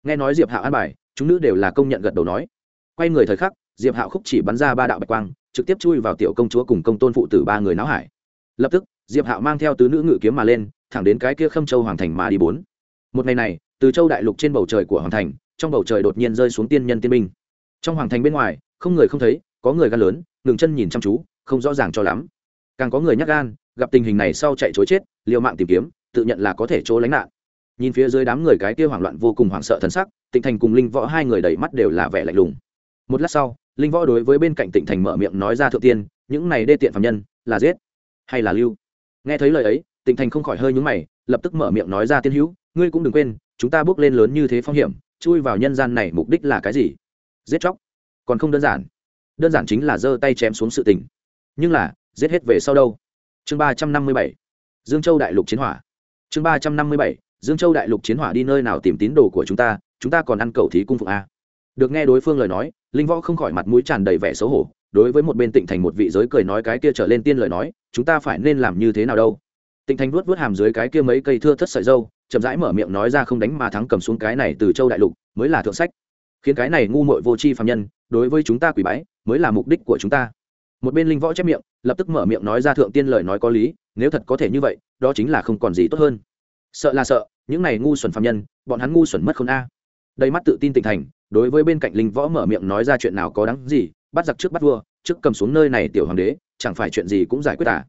[SPEAKER 1] Nghe nói diệp hạo an bài, chúng nữ đều là công nhận gật đầu nói. Quay người thời khắc, diệp hạo khúc chỉ bắn ra ba đạo bạch quang, trực tiếp chui vào tiểu công chúa cùng công tôn phụ tử ba người náo hải. Lập tức, diệp hạo mang theo tứ nữ ngự kiếm mà lên, thẳng đến cái kia khâm châu hoàng thành mà đi bốn. Một ngày này, từ châu đại lục trên bầu trời của hoàng thành, trong bầu trời đột nhiên rơi xuống tiên nhân tiên minh. Trong hoàng thành bên ngoài, không người không thấy, có người gan lớn, ngừng chân nhìn chăm chú, không rõ ràng cho lắm. Càng có người nhắc gan, gặp tình hình này sau chạy chối chết, liều mạng tìm kiếm tự nhận là có thể chỗ lánh nạn. Nhìn phía dưới đám người cái kia hoảng loạn vô cùng hoảng sợ thần sắc, tịnh thành cùng linh võ hai người đầy mắt đều là vẻ lạnh lùng. Một lát sau, linh võ đối với bên cạnh tịnh thành mở miệng nói ra thượng tiên, những này đê tiện phạm nhân, là giết hay là lưu? Nghe thấy lời ấy, tịnh thành không khỏi hơi nhúng mày, lập tức mở miệng nói ra, tiên hữu, ngươi cũng đừng quên, chúng ta bước lên lớn như thế phong hiểm, chui vào nhân gian này mục đích là cái gì? Giết chóc? Còn không đơn giản. Đơn giản chính là giơ tay chém xuống sự tình. Nhưng là, giết hết về sau đâu? Chương ba trăm năm mươi bảy. Dương châu đại lục chiến hỏa chương ba trăm năm mươi bảy, dương châu đại lục chiến hỏa đi nơi nào tìm tín đồ của chúng ta chúng ta còn ăn cầu thí cung phụng a được nghe đối phương lời nói, linh võ không khỏi mặt mũi tràn đầy vẻ xấu hổ, đối với một bên tịnh thành một vị giới cười nói cái kia trở lên tiên lời nói, chúng ta phải nên làm như thế nào đâu. Tịnh thành vuốt vuốt hàm dưới cái kia mấy cây thưa thất sợi dâu, chậm rãi mở miệng nói ra không đánh mà thắng cầm xuống cái này từ châu đại lục, mới là thượng sách. Khiến cái này ngu muội vô tri phạm nhân, đối với chúng ta quỷ bái, mới là mục đích của chúng ta. Một bên linh võ chép miệng, lập tức mở miệng nói ra thượng tiên lời nói có lý nếu thật có thể như vậy, đó chính là không còn gì tốt hơn. Sợ là sợ, những này ngu xuẩn phạm nhân, bọn hắn ngu xuẩn mất không a. Đầy mắt tự tin tỉnh thành, đối với bên cạnh linh võ mở miệng nói ra chuyện nào có đáng gì, bắt giặc trước bắt vua, trước cầm xuống nơi này tiểu hoàng đế, chẳng phải chuyện gì cũng giải quyết à?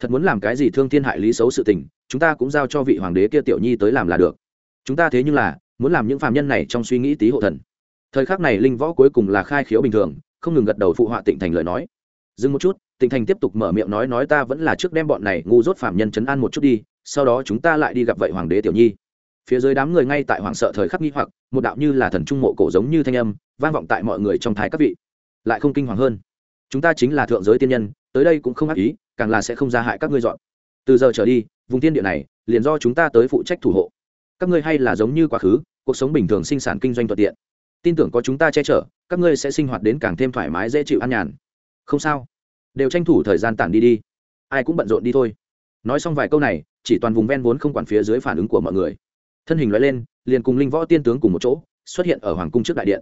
[SPEAKER 1] Thật muốn làm cái gì thương thiên hại lý xấu sự tình, chúng ta cũng giao cho vị hoàng đế kia tiểu nhi tới làm là được. Chúng ta thế nhưng là, muốn làm những phạm nhân này trong suy nghĩ tí hộ thần. Thời khắc này linh võ cuối cùng là khai khiếu bình thường, không ngừng gật đầu phụ họa tịnh thành lời nói. Dừng một chút tịnh thành tiếp tục mở miệng nói nói ta vẫn là trước đem bọn này ngu dốt phạm nhân chấn an một chút đi, sau đó chúng ta lại đi gặp vậy hoàng đế tiểu nhi. Phía dưới đám người ngay tại hoàng sợ thời khắc nghi hoặc, một đạo như là thần trung mộ cổ giống như thanh âm, vang vọng tại mọi người trong thái các vị. Lại không kinh hoàng hơn. Chúng ta chính là thượng giới tiên nhân, tới đây cũng không ác ý, càng là sẽ không ra hại các ngươi dọn. Từ giờ trở đi, vùng tiên địa này, liền do chúng ta tới phụ trách thủ hộ. Các ngươi hay là giống như quá khứ, cuộc sống bình thường sinh sản kinh doanh thuận tiện. Tin tưởng có chúng ta che chở, các ngươi sẽ sinh hoạt đến càng thêm thoải mái, dễ chịu an nhàn. Không sao đều tranh thủ thời gian tản đi đi. Ai cũng bận rộn đi thôi. Nói xong vài câu này, chỉ toàn vùng ven vốn không quản phía dưới phản ứng của mọi người. Thân hình loại lên, liền cùng linh võ tiên tướng cùng một chỗ, xuất hiện ở hoàng cung trước đại điện.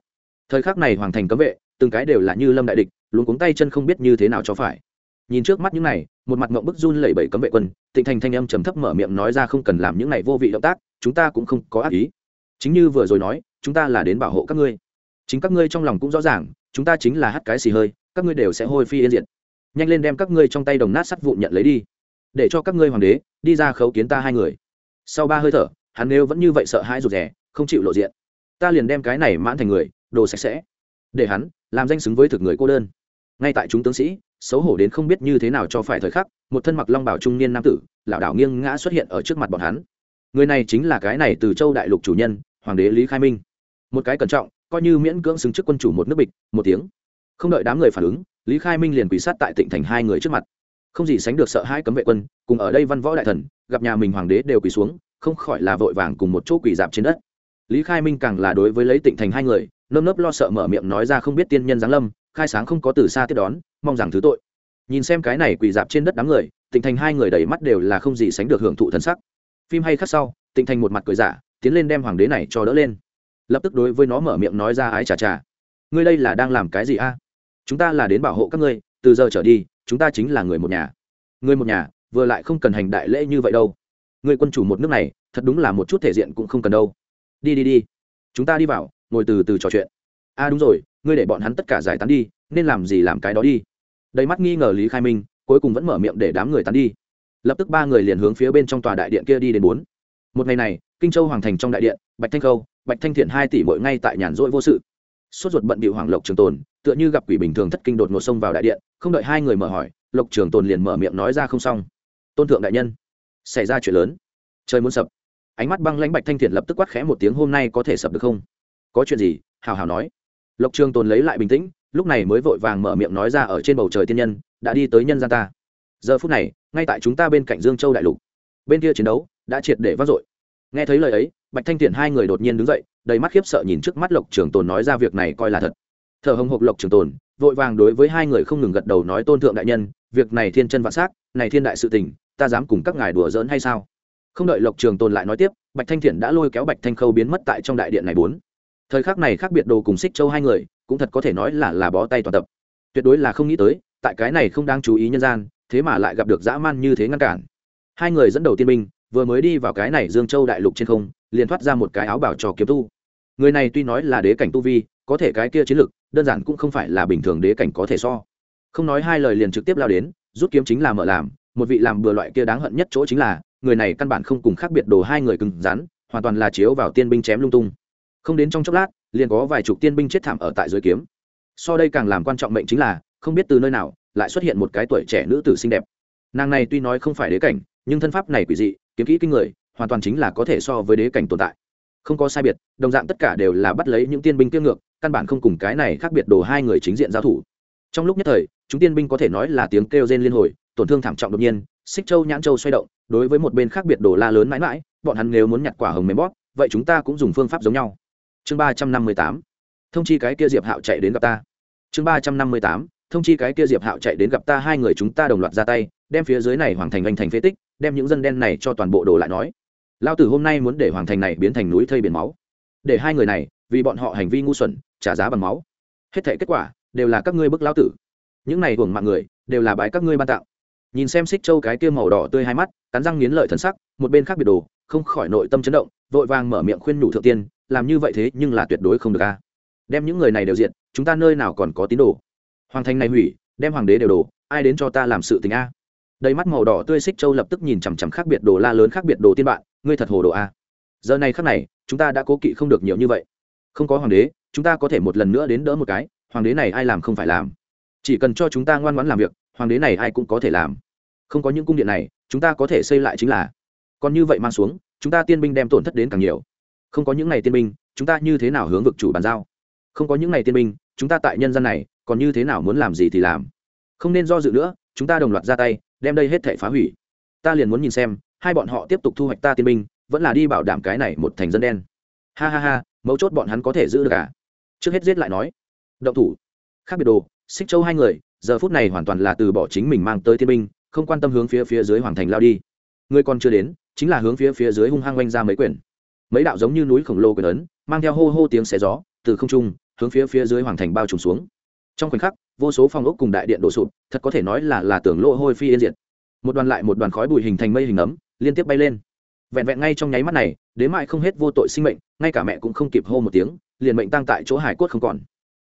[SPEAKER 1] Thời khắc này hoàng thành cấm vệ, từng cái đều là như lâm đại địch luôn cuống tay chân không biết như thế nào cho phải. Nhìn trước mắt những này, một mặt mộng bức run lẩy bẩy cấm vệ quân, tịnh thành thanh âm trầm thấp mở miệng nói ra không cần làm những này vô vị động tác, chúng ta cũng không có ác ý. Chính như vừa rồi nói, chúng ta là đến bảo hộ các ngươi. Chính các ngươi trong lòng cũng rõ ràng, chúng ta chính là hắt cái xì hơi, các ngươi đều sẽ hôi phi yên diệt nhanh lên đem các ngươi trong tay đồng nát sắt vụn nhận lấy đi. Để cho các ngươi hoàng đế đi ra khấu kiến ta hai người. Sau ba hơi thở, hắn nếu vẫn như vậy sợ hãi rụt rè, không chịu lộ diện. Ta liền đem cái này mãn thành người, đồ sạch sẽ. Để hắn làm danh xứng với thực người cô đơn. Ngay tại chúng tướng sĩ, xấu hổ đến không biết như thế nào cho phải thời khắc, một thân mặc long bảo trung niên nam tử, lảo đảo nghiêng ngã xuất hiện ở trước mặt bọn hắn. Người này chính là cái này từ châu đại lục chủ nhân, hoàng đế lý khai minh. Một cái cẩn trọng, coi như miễn cưỡng xứng trước quân chủ một nước bịch, một tiếng. Không đợi đám người phản ứng lý khai minh liền quỳ sát tại tịnh thành hai người trước mặt. Không gì sánh được sợ hai cấm vệ quân, cùng ở đây văn võ đại thần, gặp nhà mình hoàng đế đều quỳ xuống, không khỏi là vội vàng cùng một chỗ quỳ dạp trên đất. Lý khai minh càng là đối với lấy tịnh thành hai người, nơm nớp lo sợ mở miệng nói ra không biết tiên nhân giáng lâm, khai sáng không có từ xa tiếp đón, mong rằng thứ tội. Nhìn xem cái này quỳ dạp trên đất đám người, tịnh thành hai người đầy mắt đều là không gì sánh được hưởng thụ thân sắc. Phim hay khắc sau, tịnh thành một mặt cười giả, tiến lên đem hoàng đế này cho đỡ lên. Lập tức đối với nó mở miệng nói ra ái chà chà. Ngươi đây là đang làm cái gì a? Chúng ta là đến bảo hộ các ngươi, từ giờ trở đi, chúng ta chính là người một nhà. Người một nhà, vừa lại không cần hành đại lễ như vậy đâu. Người quân chủ một nước này, thật đúng là một chút thể diện cũng không cần đâu. Đi đi đi. Chúng ta đi vào, ngồi từ từ trò chuyện. A đúng rồi, ngươi để bọn hắn tất cả giải tán đi, nên làm gì làm cái đó đi. Đầy mắt nghi ngờ lý khai minh, cuối cùng vẫn mở miệng để đám người tán đi. Lập tức ba người liền hướng phía bên trong tòa đại điện kia đi đến bốn. Một ngày này, kinh châu hoàng thành trong đại điện, bạch thanh khâu, bạch thanh thiện hai tỷ mỗi ngay tại nhàn rỗi vô sự. Sốt ruột bận bị hoàng lộc trường tồn tựa như gặp quỷ bình thường thất kinh đột ngột xông vào đại điện, không đợi hai người mở hỏi, lộc trường tồn liền mở miệng nói ra không xong. Tôn thượng đại nhân, xảy ra chuyện lớn. Trời muốn sập. Ánh mắt băng lãnh bạch thanh thiện lập tức quát khẽ một tiếng, hôm nay có thể sập được không? Có chuyện gì? hào hào nói. Lộc trường tồn lấy lại bình tĩnh, lúc này mới vội vàng mở miệng nói ra ở trên bầu trời tiên nhân, đã đi tới nhân gian ta. Giờ phút này, ngay tại chúng ta bên cạnh dương châu đại lục. Bên kia chiến đấu đã triệt để vác dội. Nghe thấy lời ấy, bạch thanh thiện hai người đột nhiên đứng dậy, đầy mắt khiếp sợ nhìn trước mắt lộc trường tồn nói ra việc này coi là thật thở hồng hộc lộc trường tồn, vội vàng đối với hai người không ngừng gật đầu nói tôn thượng đại nhân, việc này thiên chân vạn s á c này thiên đại sự tình, ta dám cùng các ngài đùa giỡn hay sao? Không đợi lộc trường tồn lại nói tiếp, bạch thanh thiện đã lôi kéo bạch thanh khâu biến mất tại trong đại điện này bốn. Thời khắc này khác biệt đồ cùng xích châu hai người, cũng thật có thể nói là là bó tay toàn tập. Tuyệt đối là không nghĩ tới, tại cái này không đáng chú ý nhân gian, thế mà lại gặp được dã man như thế ngăn cản. Hai người dẫn đầu tiên binh, vừa mới đi vào cái này dương châu đại lục trên không, liền thoát ra một cái áo bảo cho kiếm tu người này tuy nói là đế cảnh tu vi, có thể cái kia chiến lực, đơn giản cũng không phải là bình thường đế cảnh có thể so. Không nói hai lời liền trực tiếp lao đến, rút kiếm chính là mở làm, một vị làm bừa loại kia đáng hận nhất chỗ chính là, người này căn bản không cùng khác biệt đồ hai người cứng rắn, hoàn toàn là chiếu vào tiên binh chém lung tung. Không đến trong chốc lát, liền có vài chục tiên binh chết thảm ở tại dưới kiếm. So đây càng làm quan trọng mệnh chính là, không biết từ nơi nào, lại xuất hiện một cái tuổi trẻ nữ tử xinh đẹp. Nàng này tuy nói không phải đế cảnh, nhưng thân pháp này quỷ dị, kiếm kỹ kinh người, hoàn toàn chính là có thể so với đế cảnh tồn tại không có sai biệt, đồng dạng tất cả đều là bắt lấy những tiên binh kiêng ngược, căn bản không cùng cái này khác biệt đồ hai người chính diện giao thủ. Trong lúc nhất thời, chúng tiên binh có thể nói là tiếng kêu rên liên hồi, tổn thương thảm trọng đột nhiên, xích châu, nhãn châu xoay động, đối với một bên khác biệt đồ la lớn mãi mãi, bọn hắn nếu muốn nhặt quả hồng mềm bóp, vậy chúng ta cũng dùng phương pháp giống nhau. Chương ba trăm năm mươi tám, thông chi cái kia diệp hạo chạy đến gặp ta. Chương ba trăm năm mươi tám, thông chi cái kia diệp hạo chạy đến gặp ta, hai người chúng ta đồng loạt ra tay, đem phía dưới này hoàng thành anh thành phế tích, đem những dân đen này cho toàn bộ đồ lại nói lao tử hôm nay muốn để hoàng thành này biến thành núi thây biển máu. Để hai người này vì bọn họ hành vi ngu xuẩn trả giá bằng máu. Hết thể kết quả đều là các ngươi bức lao tử. Những này hưởng mạng người đều là bái các ngươi ban tạo. Nhìn xem xích châu cái kia màu đỏ tươi hai mắt cắn răng nghiến lợi thần sắc một bên khác biệt đồ không khỏi nội tâm chấn động vội vàng mở miệng khuyên nhủ thượng tiên làm như vậy thế nhưng là tuyệt đối không được a. Đem những người này đều diện chúng ta nơi nào còn có tín đồ? Hoàng thành này hủy đem hoàng đế đều đồ, ai đến cho ta làm sự tình a? Đầy mắt màu đỏ tươi xích châu lập tức nhìn chằm chằm khác biệt đồ la lớn khác biệt đồ tiên bạn ngươi thật hồ đồ a. Giờ này khắc này, chúng ta đã cố kỵ không được nhiều như vậy. Không có hoàng đế, chúng ta có thể một lần nữa đến đỡ một cái, hoàng đế này ai làm không phải làm. Chỉ cần cho chúng ta ngoan ngoãn làm việc, hoàng đế này ai cũng có thể làm. Không có những cung điện này, chúng ta có thể xây lại chính là. Còn như vậy mang xuống, chúng ta tiên binh đem tổn thất đến càng nhiều. Không có những ngày tiên binh, chúng ta như thế nào hướng vực chủ bàn giao? Không có những ngày tiên binh, chúng ta tại nhân dân này, còn như thế nào muốn làm gì thì làm? Không nên do dự nữa, chúng ta đồng loạt ra tay, đem đây hết thể phá hủy. Ta liền muốn nhìn xem hai bọn họ tiếp tục thu hoạch ta tiên binh, vẫn là đi bảo đảm cái này một thành dân đen. Ha ha ha, mấu chốt bọn hắn có thể giữ được cả à? trước hết giết lại nói. Động thủ. Khác biệt đồ, xích châu hai người, giờ phút này hoàn toàn là từ bỏ chính mình mang tới tiên binh, không quan tâm hướng phía phía dưới hoàng thành lao đi. Người còn chưa đến, chính là hướng phía phía dưới hung hăng oanh ra mấy quyển. Mấy đạo giống như núi khổng lồ quyền ấn, mang theo hô hô tiếng xé gió, từ không trung, hướng phía phía dưới hoàng thành bao trùm xuống. Trong khoảnh khắc, vô số phòng ốc cùng đại điện đổ sụp, thật có thể nói là là tưởng lỗ hôi phi yên diệt. Một đoàn lại một đoàn khói bụi hình thành mây hình ấm liên tiếp bay lên. Vẹn vẹn ngay trong nháy mắt này đến mại không hết vô tội sinh mệnh, ngay cả mẹ cũng không kịp hô một tiếng, liền mệnh tăng tại chỗ hải cốt không còn.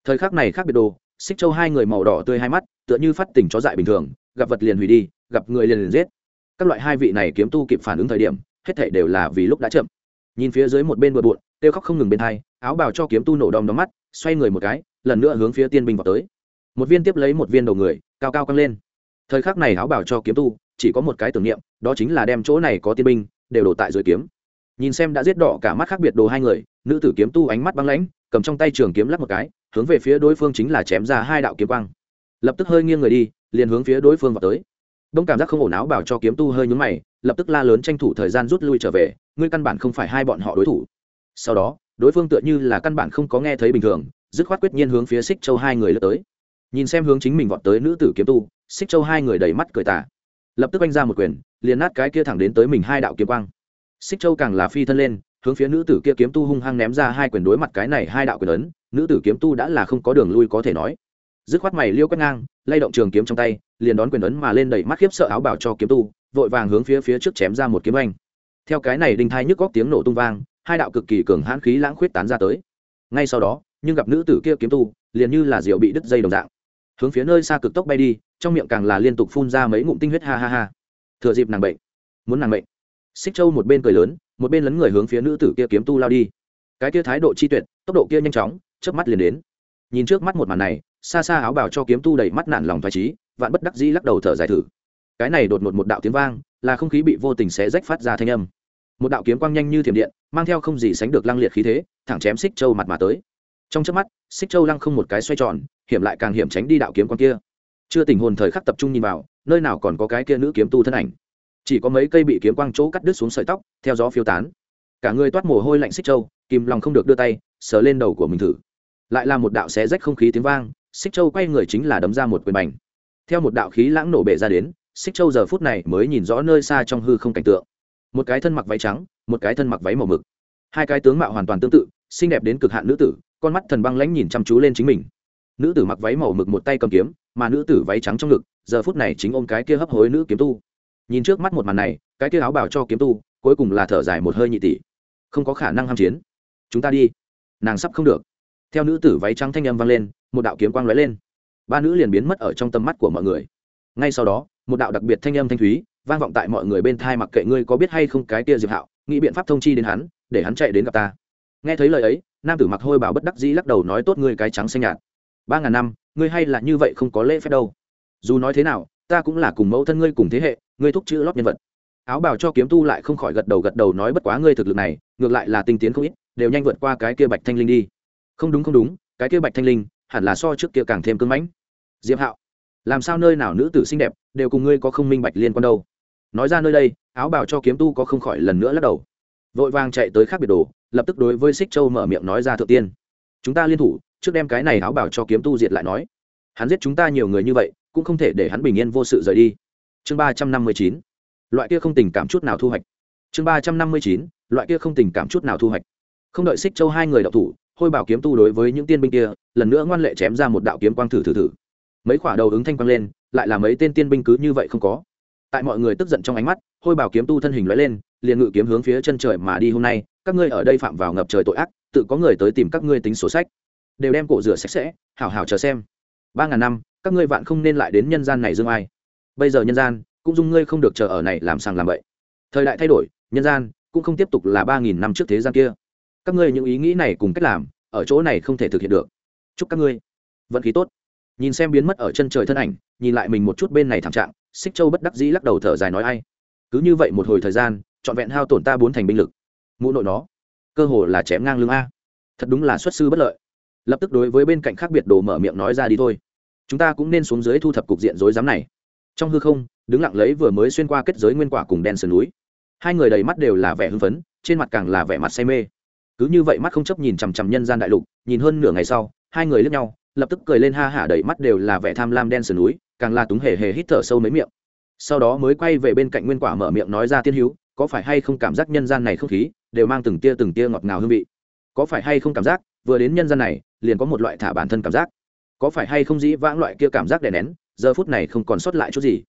[SPEAKER 1] Thời khắc này khác biệt đồ, xích châu hai người màu đỏ tươi hai mắt, tựa như phát tỉnh chó dại bình thường, gặp vật liền hủy đi, gặp người liền liền giết. Các loại hai vị này kiếm tu kịp phản ứng thời điểm, hết thể đều là vì lúc đã chậm. Nhìn phía dưới một bên bừa bộn, kêu khóc không ngừng bên hai, áo bào cho kiếm tu nổ đom đóm mắt, xoay người một cái, lần nữa hướng phía tiên binh vào tới. Một viên tiếp lấy một viên đầu người, cao cao căng lên. Thời khắc này áo bào cho kiếm tu chỉ có một cái tưởng niệm, đó chính là đem chỗ này có tiên binh, đều đổ tại dưới kiếm. Nhìn xem đã giết đỏ cả mắt khác biệt đồ hai người, nữ tử kiếm tu ánh mắt băng lãnh, cầm trong tay trường kiếm lắp một cái, hướng về phía đối phương chính là chém ra hai đạo kiếm quang. Lập tức hơi nghiêng người đi, liền hướng phía đối phương vào tới. Đông cảm giác không ổn áo bảo cho kiếm tu hơi nhúng mày, lập tức la lớn tranh thủ thời gian rút lui trở về, ngươi căn bản không phải hai bọn họ đối thủ. Sau đó, đối phương tựa như là căn bản không có nghe thấy bình thường, dứt khoát quyết nhiên hướng phía xích châu hai người lướt tới. Nhìn xem hướng chính mình vọt tới nữ tử kiếm tu xích châu hai người đầy mắt cười tả lập tức anh ra một quyền, liền nát cái kia thẳng đến tới mình hai đạo kiếm quang. Xích châu càng là phi thân lên, hướng phía nữ tử kia kiếm tu hung hăng ném ra hai quyền đối mặt cái này hai đạo quyền ấn, nữ tử kiếm tu đã là không có đường lui có thể nói. Dứt khoát mày liêu quét ngang, lay động trường kiếm trong tay, liền đón quyền ấn mà lên đẩy mắt khiếp sợ áo bảo cho kiếm tu, vội vàng hướng phía phía trước chém ra một kiếm anh theo cái này đinh thai nhức góc tiếng nổ tung vang, hai đạo cực kỳ cường hãn khí lãng khuyết tán ra tới. Ngay sau đó, nhưng gặp nữ tử kia kiếm tu, liền như là rượu bị đứt dây đồng dạng hướng phía nơi xa cực tốc bay đi, trong miệng càng là liên tục phun ra mấy ngụm tinh huyết, ha ha ha. Thừa dịp nàng bệnh, muốn nàng bệnh xích châu một bên cười lớn, một bên lấn người hướng phía nữ tử kia kiếm tu lao đi. Cái kia thái độ chi tuyệt, tốc độ kia nhanh chóng, chớp mắt liền đến. Nhìn trước mắt một màn này, xa xa áo bào cho kiếm tu đầy mắt nạn lòng thoải trí vạn bất đắc dĩ lắc đầu thở dài thử. Cái này đột ngột một đạo tiếng vang, là không khí bị vô tình xé rách phát ra thanh âm. Một đạo kiếm quang nhanh như thiểm điện, mang theo không gì sánh được lăng liệt khí thế, thẳng chém xích châu mặt mà tới trong trước mắt, xích châu lăng không một cái xoay tròn, hiểm lại càng hiểm tránh đi đạo kiếm con kia. Chưa tình hồn thời khắc tập trung nhìn vào, nơi nào còn có cái kia nữ kiếm tu thân ảnh. Chỉ có mấy cây bị kiếm quang chỗ cắt đứt xuống sợi tóc, theo gió phiêu tán. Cả người toát mồ hôi lạnh xích châu, kìm lòng không được đưa tay, sờ lên đầu của mình thử. Lại là một đạo xé rách không khí tiếng vang, xích châu quay người chính là đấm ra một quyền bành. Theo một đạo khí lãng nổ bể ra đến, xích châu giờ phút này mới nhìn rõ nơi xa trong hư không cảnh tượng. Một cái thân mặc váy trắng, một cái thân mặc váy màu mực. Hai cái tướng mạo hoàn toàn tương tự, xinh đẹp đến cực hạn nữ tử con mắt thần băng lãnh nhìn chăm chú lên chính mình. Nữ tử mặc váy màu mực một tay cầm kiếm, mà nữ tử váy trắng trong ngực, giờ phút này chính ôm cái kia hấp hối nữ kiếm tu. Nhìn trước mắt một màn này, cái kia áo bảo cho kiếm tu, cuối cùng là thở dài một hơi nhị tỷ. Không có khả năng ham chiến. Chúng ta đi. Nàng sắp không được. Theo nữ tử váy trắng thanh âm vang lên, một đạo kiếm quang lóe lên. Ba nữ liền biến mất ở trong tầm mắt của mọi người. Ngay sau đó, một đạo đặc biệt thanh âm thanh thúy, vang vọng tại mọi người bên thai mặc kệ ngươi có biết hay không cái kia diệp hạo, nghĩ biện pháp thông chi đến hắn, để hắn chạy đến gặp ta nghe thấy lời ấy, nam tử mặc hôi bảo bất đắc dĩ lắc đầu nói tốt ngươi cái trắng xanh nhạt. Ba ngàn năm, ngươi hay là như vậy không có lễ phép đâu. Dù nói thế nào, ta cũng là cùng mẫu thân ngươi cùng thế hệ, ngươi thúc chữ lót nhân vật. Áo bảo cho kiếm tu lại không khỏi gật đầu gật đầu nói bất quá ngươi thực lực này, ngược lại là tinh tiến không ít, đều nhanh vượt qua cái kia bạch thanh linh đi. Không đúng không đúng, cái kia bạch thanh linh, hẳn là so trước kia càng thêm cưng mãnh. Diệp hạo, làm sao nơi nào nữ tử xinh đẹp, đều cùng ngươi có không minh bạch liên quan đâu. Nói ra nơi đây, áo bảo cho kiếm tu có không khỏi lần nữa lắc đầu. Vội vàng chạy tới khác biệt đồ lập tức đối với xích châu mở miệng nói ra thượng tiên. Chúng ta liên thủ, trước đem cái này áo bảo cho kiếm tu diệt lại nói. Hắn giết chúng ta nhiều người như vậy, cũng không thể để hắn bình yên vô sự rời đi. Chương ba trăm năm mươi chín. Loại kia không tình cảm chút nào thu hoạch. Chương ba trăm năm mươi chín. Loại kia không tình cảm chút nào thu hoạch. Không đợi xích châu hai người đậu thủ, hôi bảo kiếm tu đối với những tiên binh kia, lần nữa ngoan lệ chém ra một đạo kiếm quang thử thử thử. Mấy quả đầu ứng thanh quang lên, lại là mấy tên tiên binh cứ như vậy không có. Tại mọi người tức giận trong ánh mắt, hôi bảo kiếm tu thân hình lóe lên liền ngự kiếm hướng phía chân trời mà đi hôm nay, các ngươi ở đây phạm vào ngập trời tội ác, tự có người tới tìm các ngươi tính sổ sách. Đều đem cổ rửa sạch sẽ, hảo hảo chờ xem. Ba ngàn năm, các ngươi vạn không nên lại đến nhân gian này dương ai. Bây giờ nhân gian, cũng dung ngươi không được chờ ở này làm sàng làm bậy. Thời đại thay đổi, nhân gian cũng không tiếp tục là ba nghìn năm trước thế gian kia. Các ngươi những ý nghĩ này cùng cách làm, ở chỗ này không thể thực hiện được. Chúc các ngươi vận khí tốt. Nhìn xem biến mất ở chân trời thân ảnh, nhìn lại mình một chút bên này thảm trạng xích châu bất đắc dĩ lắc đầu thở dài nói ai. Cứ như vậy một hồi thời gian trọn vẹn hao tổn ta bốn thành binh lực. Mụ nội nó, cơ hồ là chém ngang lưng a. Thật đúng là xuất sư bất lợi. Lập tức đối với bên cạnh khác biệt đồ mở miệng nói ra đi thôi. Chúng ta cũng nên xuống dưới thu thập cục diện rối rắm này. Trong hư không, đứng lặng lấy vừa mới xuyên qua kết giới nguyên quả cùng đen sườn núi. Hai người đầy mắt đều là vẻ hưng phấn, trên mặt càng là vẻ mặt say mê. Cứ như vậy mắt không chấp nhìn chằm chằm nhân gian đại lục, nhìn hơn nửa ngày sau, hai người lướt nhau, lập tức cười lên ha hả đầy mắt đều là vẻ tham lam đen sườn núi, càng là túng hề hề hít thở sâu mấy miệng. Sau đó mới quay về bên cạnh nguyên quả mở miệng nói ra tiên hữu có phải hay không cảm giác nhân gian này không khí đều mang từng tia từng tia ngọt ngào hương vị? Có phải hay không cảm giác vừa đến nhân gian này liền có một loại thả bản thân cảm giác? Có phải hay không dĩ vãng loại kia cảm giác đè nén, giờ phút này không còn sót lại chút gì?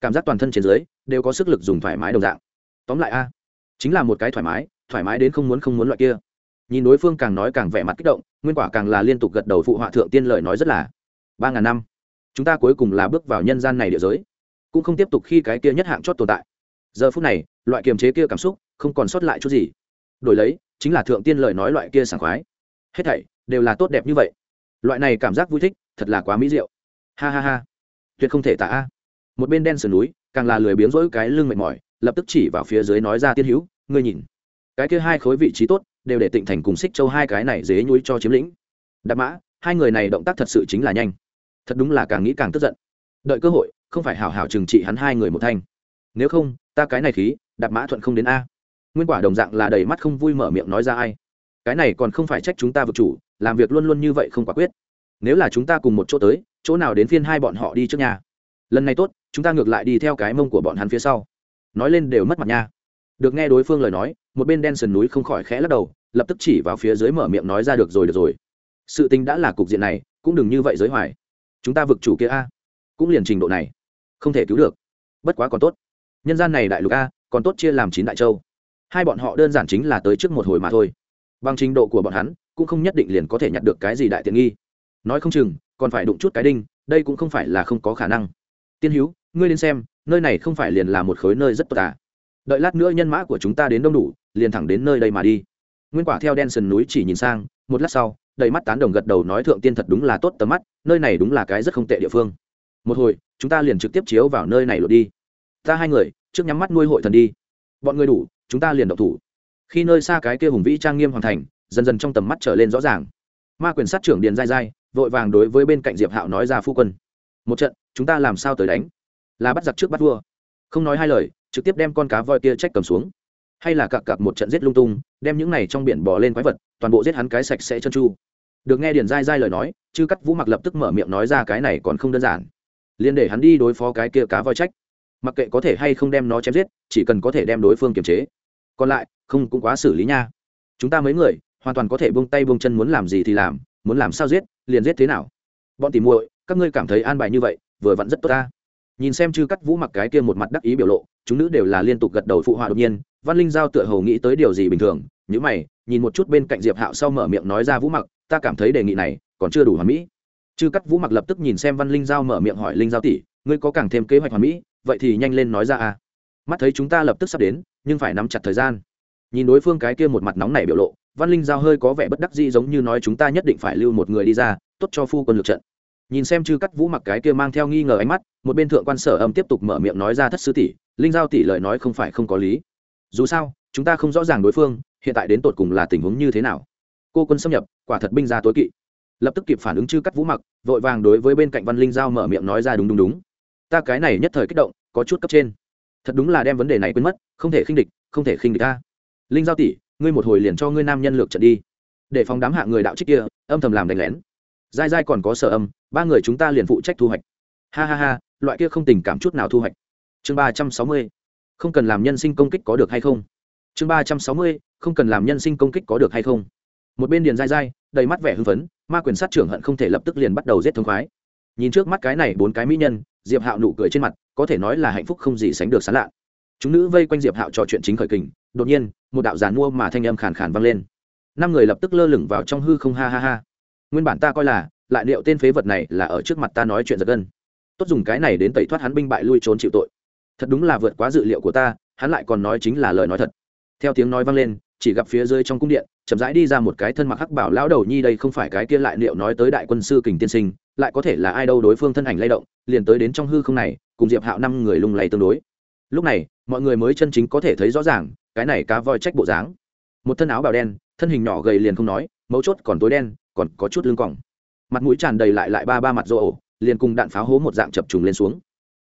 [SPEAKER 1] Cảm giác toàn thân trên dưới đều có sức lực dùng thoải mái đồng dạng. Tóm lại a, chính là một cái thoải mái thoải mái đến không muốn không muốn loại kia. Nhìn đối phương càng nói càng vẻ mặt kích động, nguyên quả càng là liên tục gật đầu phụ họa thượng tiên lời nói rất là. Ba ngàn năm, chúng ta cuối cùng là bước vào nhân gian này địa giới, cũng không tiếp tục khi cái kia nhất hạng chót tồn tại. Giờ phút này loại kiềm chế kia cảm xúc, không còn sót lại chút gì. Đổi lấy, chính là thượng tiên lời nói loại kia sảng khoái. Hết thảy đều là tốt đẹp như vậy. Loại này cảm giác vui thích, thật là quá mỹ diệu. Ha ha ha. Tuyệt không thể tả. A một bên đen sườn núi, càng là lười biếng rỗi cái lưng mệt mỏi, lập tức chỉ vào phía dưới nói ra tiên hữu, ngươi nhìn. Cái kia hai khối vị trí tốt, đều để tịnh thành cùng xích châu hai cái này dế nhuối cho chiếm lĩnh. Đạp mã, hai người này động tác thật sự chính là nhanh. Thật đúng là càng nghĩ càng tức giận. Đợi cơ hội, không phải hảo hảo trừng trị hắn hai người một thanh. Nếu không, ta cái này khí đạp mã thuận không đến a. Nguyên quả đồng dạng là đầy mắt không vui mở miệng nói ra ai. Cái này còn không phải trách chúng ta vực chủ, làm việc luôn luôn như vậy không quả quyết. Nếu là chúng ta cùng một chỗ tới, chỗ nào đến phiên hai bọn họ đi trước nhà? Lần này tốt, chúng ta ngược lại đi theo cái mông của bọn hắn phía sau. Nói lên đều mất mặt nha. Được nghe đối phương lời nói, một bên đen sườn núi không khỏi khẽ lắc đầu, lập tức chỉ vào phía dưới mở miệng nói ra được rồi được rồi. Sự tình đã là cục diện này, cũng đừng như vậy giới hoài. Chúng ta vực chủ kia a, cũng liền trình độ này, không thể cứu được. Bất quá còn tốt. Nhân gian này đại lục a còn tốt chia làm chín đại châu. Hai bọn họ đơn giản chính là tới trước một hồi mà thôi. Bằng trình độ của bọn hắn, cũng không nhất định liền có thể nhặt được cái gì đại tiện nghi. Nói không chừng, còn phải đụng chút cái đinh, đây cũng không phải là không có khả năng. Tiên hữu ngươi lên xem, nơi này không phải liền là một khối nơi rất tốt à. đợi lát nữa nhân mã của chúng ta đến đông đủ, liền thẳng đến nơi đây mà đi. Nguyên quả theo đen sườn núi chỉ nhìn sang, một lát sau, đầy mắt tán đồng gật đầu nói thượng tiên thật đúng là tốt tầm mắt, nơi này đúng là cái rất không tệ địa phương. Một hồi, chúng ta liền trực tiếp chiếu vào nơi này lột đi. Ta hai người trước nhắm mắt nuôi hội thần đi. Bọn người đủ, chúng ta liền độc thủ. Khi nơi xa cái kia hùng vĩ trang nghiêm hoàn thành, dần dần trong tầm mắt trở lên rõ ràng. Ma quyền sát trưởng điền dai dai, vội vàng đối với bên cạnh diệp hạo nói ra phu quân. Một trận, chúng ta làm sao tới đánh? Là bắt giặc trước bắt vua. Không nói hai lời, trực tiếp đem con cá voi kia trách cầm xuống. Hay là cặp cặp một trận giết lung tung, đem những này trong biển bò lên quái vật, toàn bộ giết hắn cái sạch sẽ chân chu. Được nghe điền dai dai lời nói, chư cắt vũ mặc lập tức mở miệng nói ra cái này còn không đơn giản. Liền để hắn đi đối phó cái kia cá voi trách mặc kệ có thể hay không đem nó chém giết, chỉ cần có thể đem đối phương kiềm chế. Còn lại, không cũng quá xử lý nha. Chúng ta mấy người, hoàn toàn có thể buông tay buông chân muốn làm gì thì làm, muốn làm sao giết, liền giết thế nào. Bọn tìm muội, các ngươi cảm thấy an bài như vậy, vừa vặn rất tốt ta. Nhìn xem chư cắt vũ mặc cái kia một mặt đắc ý biểu lộ, chúng nữ đều là liên tục gật đầu phụ họa đột nhiên, văn linh giao tựa hầu nghĩ tới điều gì bình thường nhữ mày, nhìn một chút bên cạnh diệp hạo sau mở miệng nói ra vũ mặc, ta cảm thấy đề nghị này còn chưa đủ hoàn mỹ. Chư cắt vũ mặc lập tức nhìn xem văn linh giao mở miệng hỏi linh giao tỷ ngươi có càng thêm kế hoạch hoàn mỹ, vậy thì nhanh lên nói ra a mắt thấy chúng ta lập tức sắp đến, nhưng phải nắm chặt thời gian. Nhìn đối phương cái kia một mặt nóng này biểu lộ, văn linh giao hơi có vẻ bất đắc dĩ giống như nói chúng ta nhất định phải lưu một người đi ra, tốt cho phu quân lượt trận. Nhìn xem chư cắt vũ mặc cái kia mang theo nghi ngờ ánh mắt, một bên thượng quan sở âm tiếp tục mở miệng nói ra thất sư tỷ, linh giao tỷ lời nói không phải không có lý. Dù sao, chúng ta không rõ ràng đối phương, hiện tại đến tột cùng là tình huống như thế nào. Cô quân xâm nhập, quả thật binh ra tối kỵ. Lập tức kịp phản ứng chư cắt vũ mặc, vội vàng đối với bên cạnh văn linh giao mở miệng nói ra đúng đúng đúng ta cái này nhất thời kích động, có chút cấp trên. Thật đúng là đem vấn đề này quên mất, không thể khinh địch, không thể khinh địch ta. Linh giao tỷ, ngươi một hồi liền cho ngươi nam nhân lược trận đi. Để phòng đám hạ người đạo trích kia, âm thầm làm đánh lén. Dai dai còn có sở âm, ba người chúng ta liền phụ trách thu hoạch. Ha ha ha, loại kia không tình cảm chút nào thu hoạch. Chương ba trăm sáu mươi, không cần làm nhân sinh công kích có được hay không? Chương ba trăm sáu mươi, không cần làm nhân sinh công kích có được hay không? Một bên điền dai dai, đầy mắt vẻ hưng phấn, ma quyền sát trưởng hận không thể lập tức liền bắt đầu giết thống khoái. Nhìn trước mắt cái này bốn cái mỹ nhân diệp hạo nụ cười trên mặt, có thể nói là hạnh phúc không gì sánh được sán lạ. Chúng nữ vây quanh diệp hạo trò chuyện chính khởi kình, đột nhiên, một đạo giàn mua mà thanh âm khàn khàn vang lên. Năm người lập tức lơ lửng vào trong hư không, ha ha ha. Nguyên bản ta coi là, lại liệu tên phế vật này là ở trước mặt ta nói chuyện giật gân. Tốt dùng cái này đến tẩy thoát hắn binh bại lui trốn chịu tội. Thật đúng là vượt quá dự liệu của ta, hắn lại còn nói chính là lời nói thật. Theo tiếng nói vang lên, chỉ gặp phía dưới trong cung điện, chậm rãi đi ra một cái thân mặc hắc bảo lão đầu nhi đây không phải cái kia lại liệu nói tới đại quân sư kình tiên sinh lại có thể là ai đâu đối phương thân ảnh lay động, liền tới đến trong hư không này, cùng diệp hạo năm người lung lay tương đối. Lúc này, mọi người mới chân chính có thể thấy rõ ràng, cái này cá voi trách bộ dáng. Một thân áo bào đen, thân hình nhỏ gầy liền không nói, mấu chốt còn tối đen, còn có chút lưng còng. Mặt mũi tràn đầy lại lại ba ba mặt rô ổ, liền cùng đạn pháo hố một dạng chập trùng lên xuống.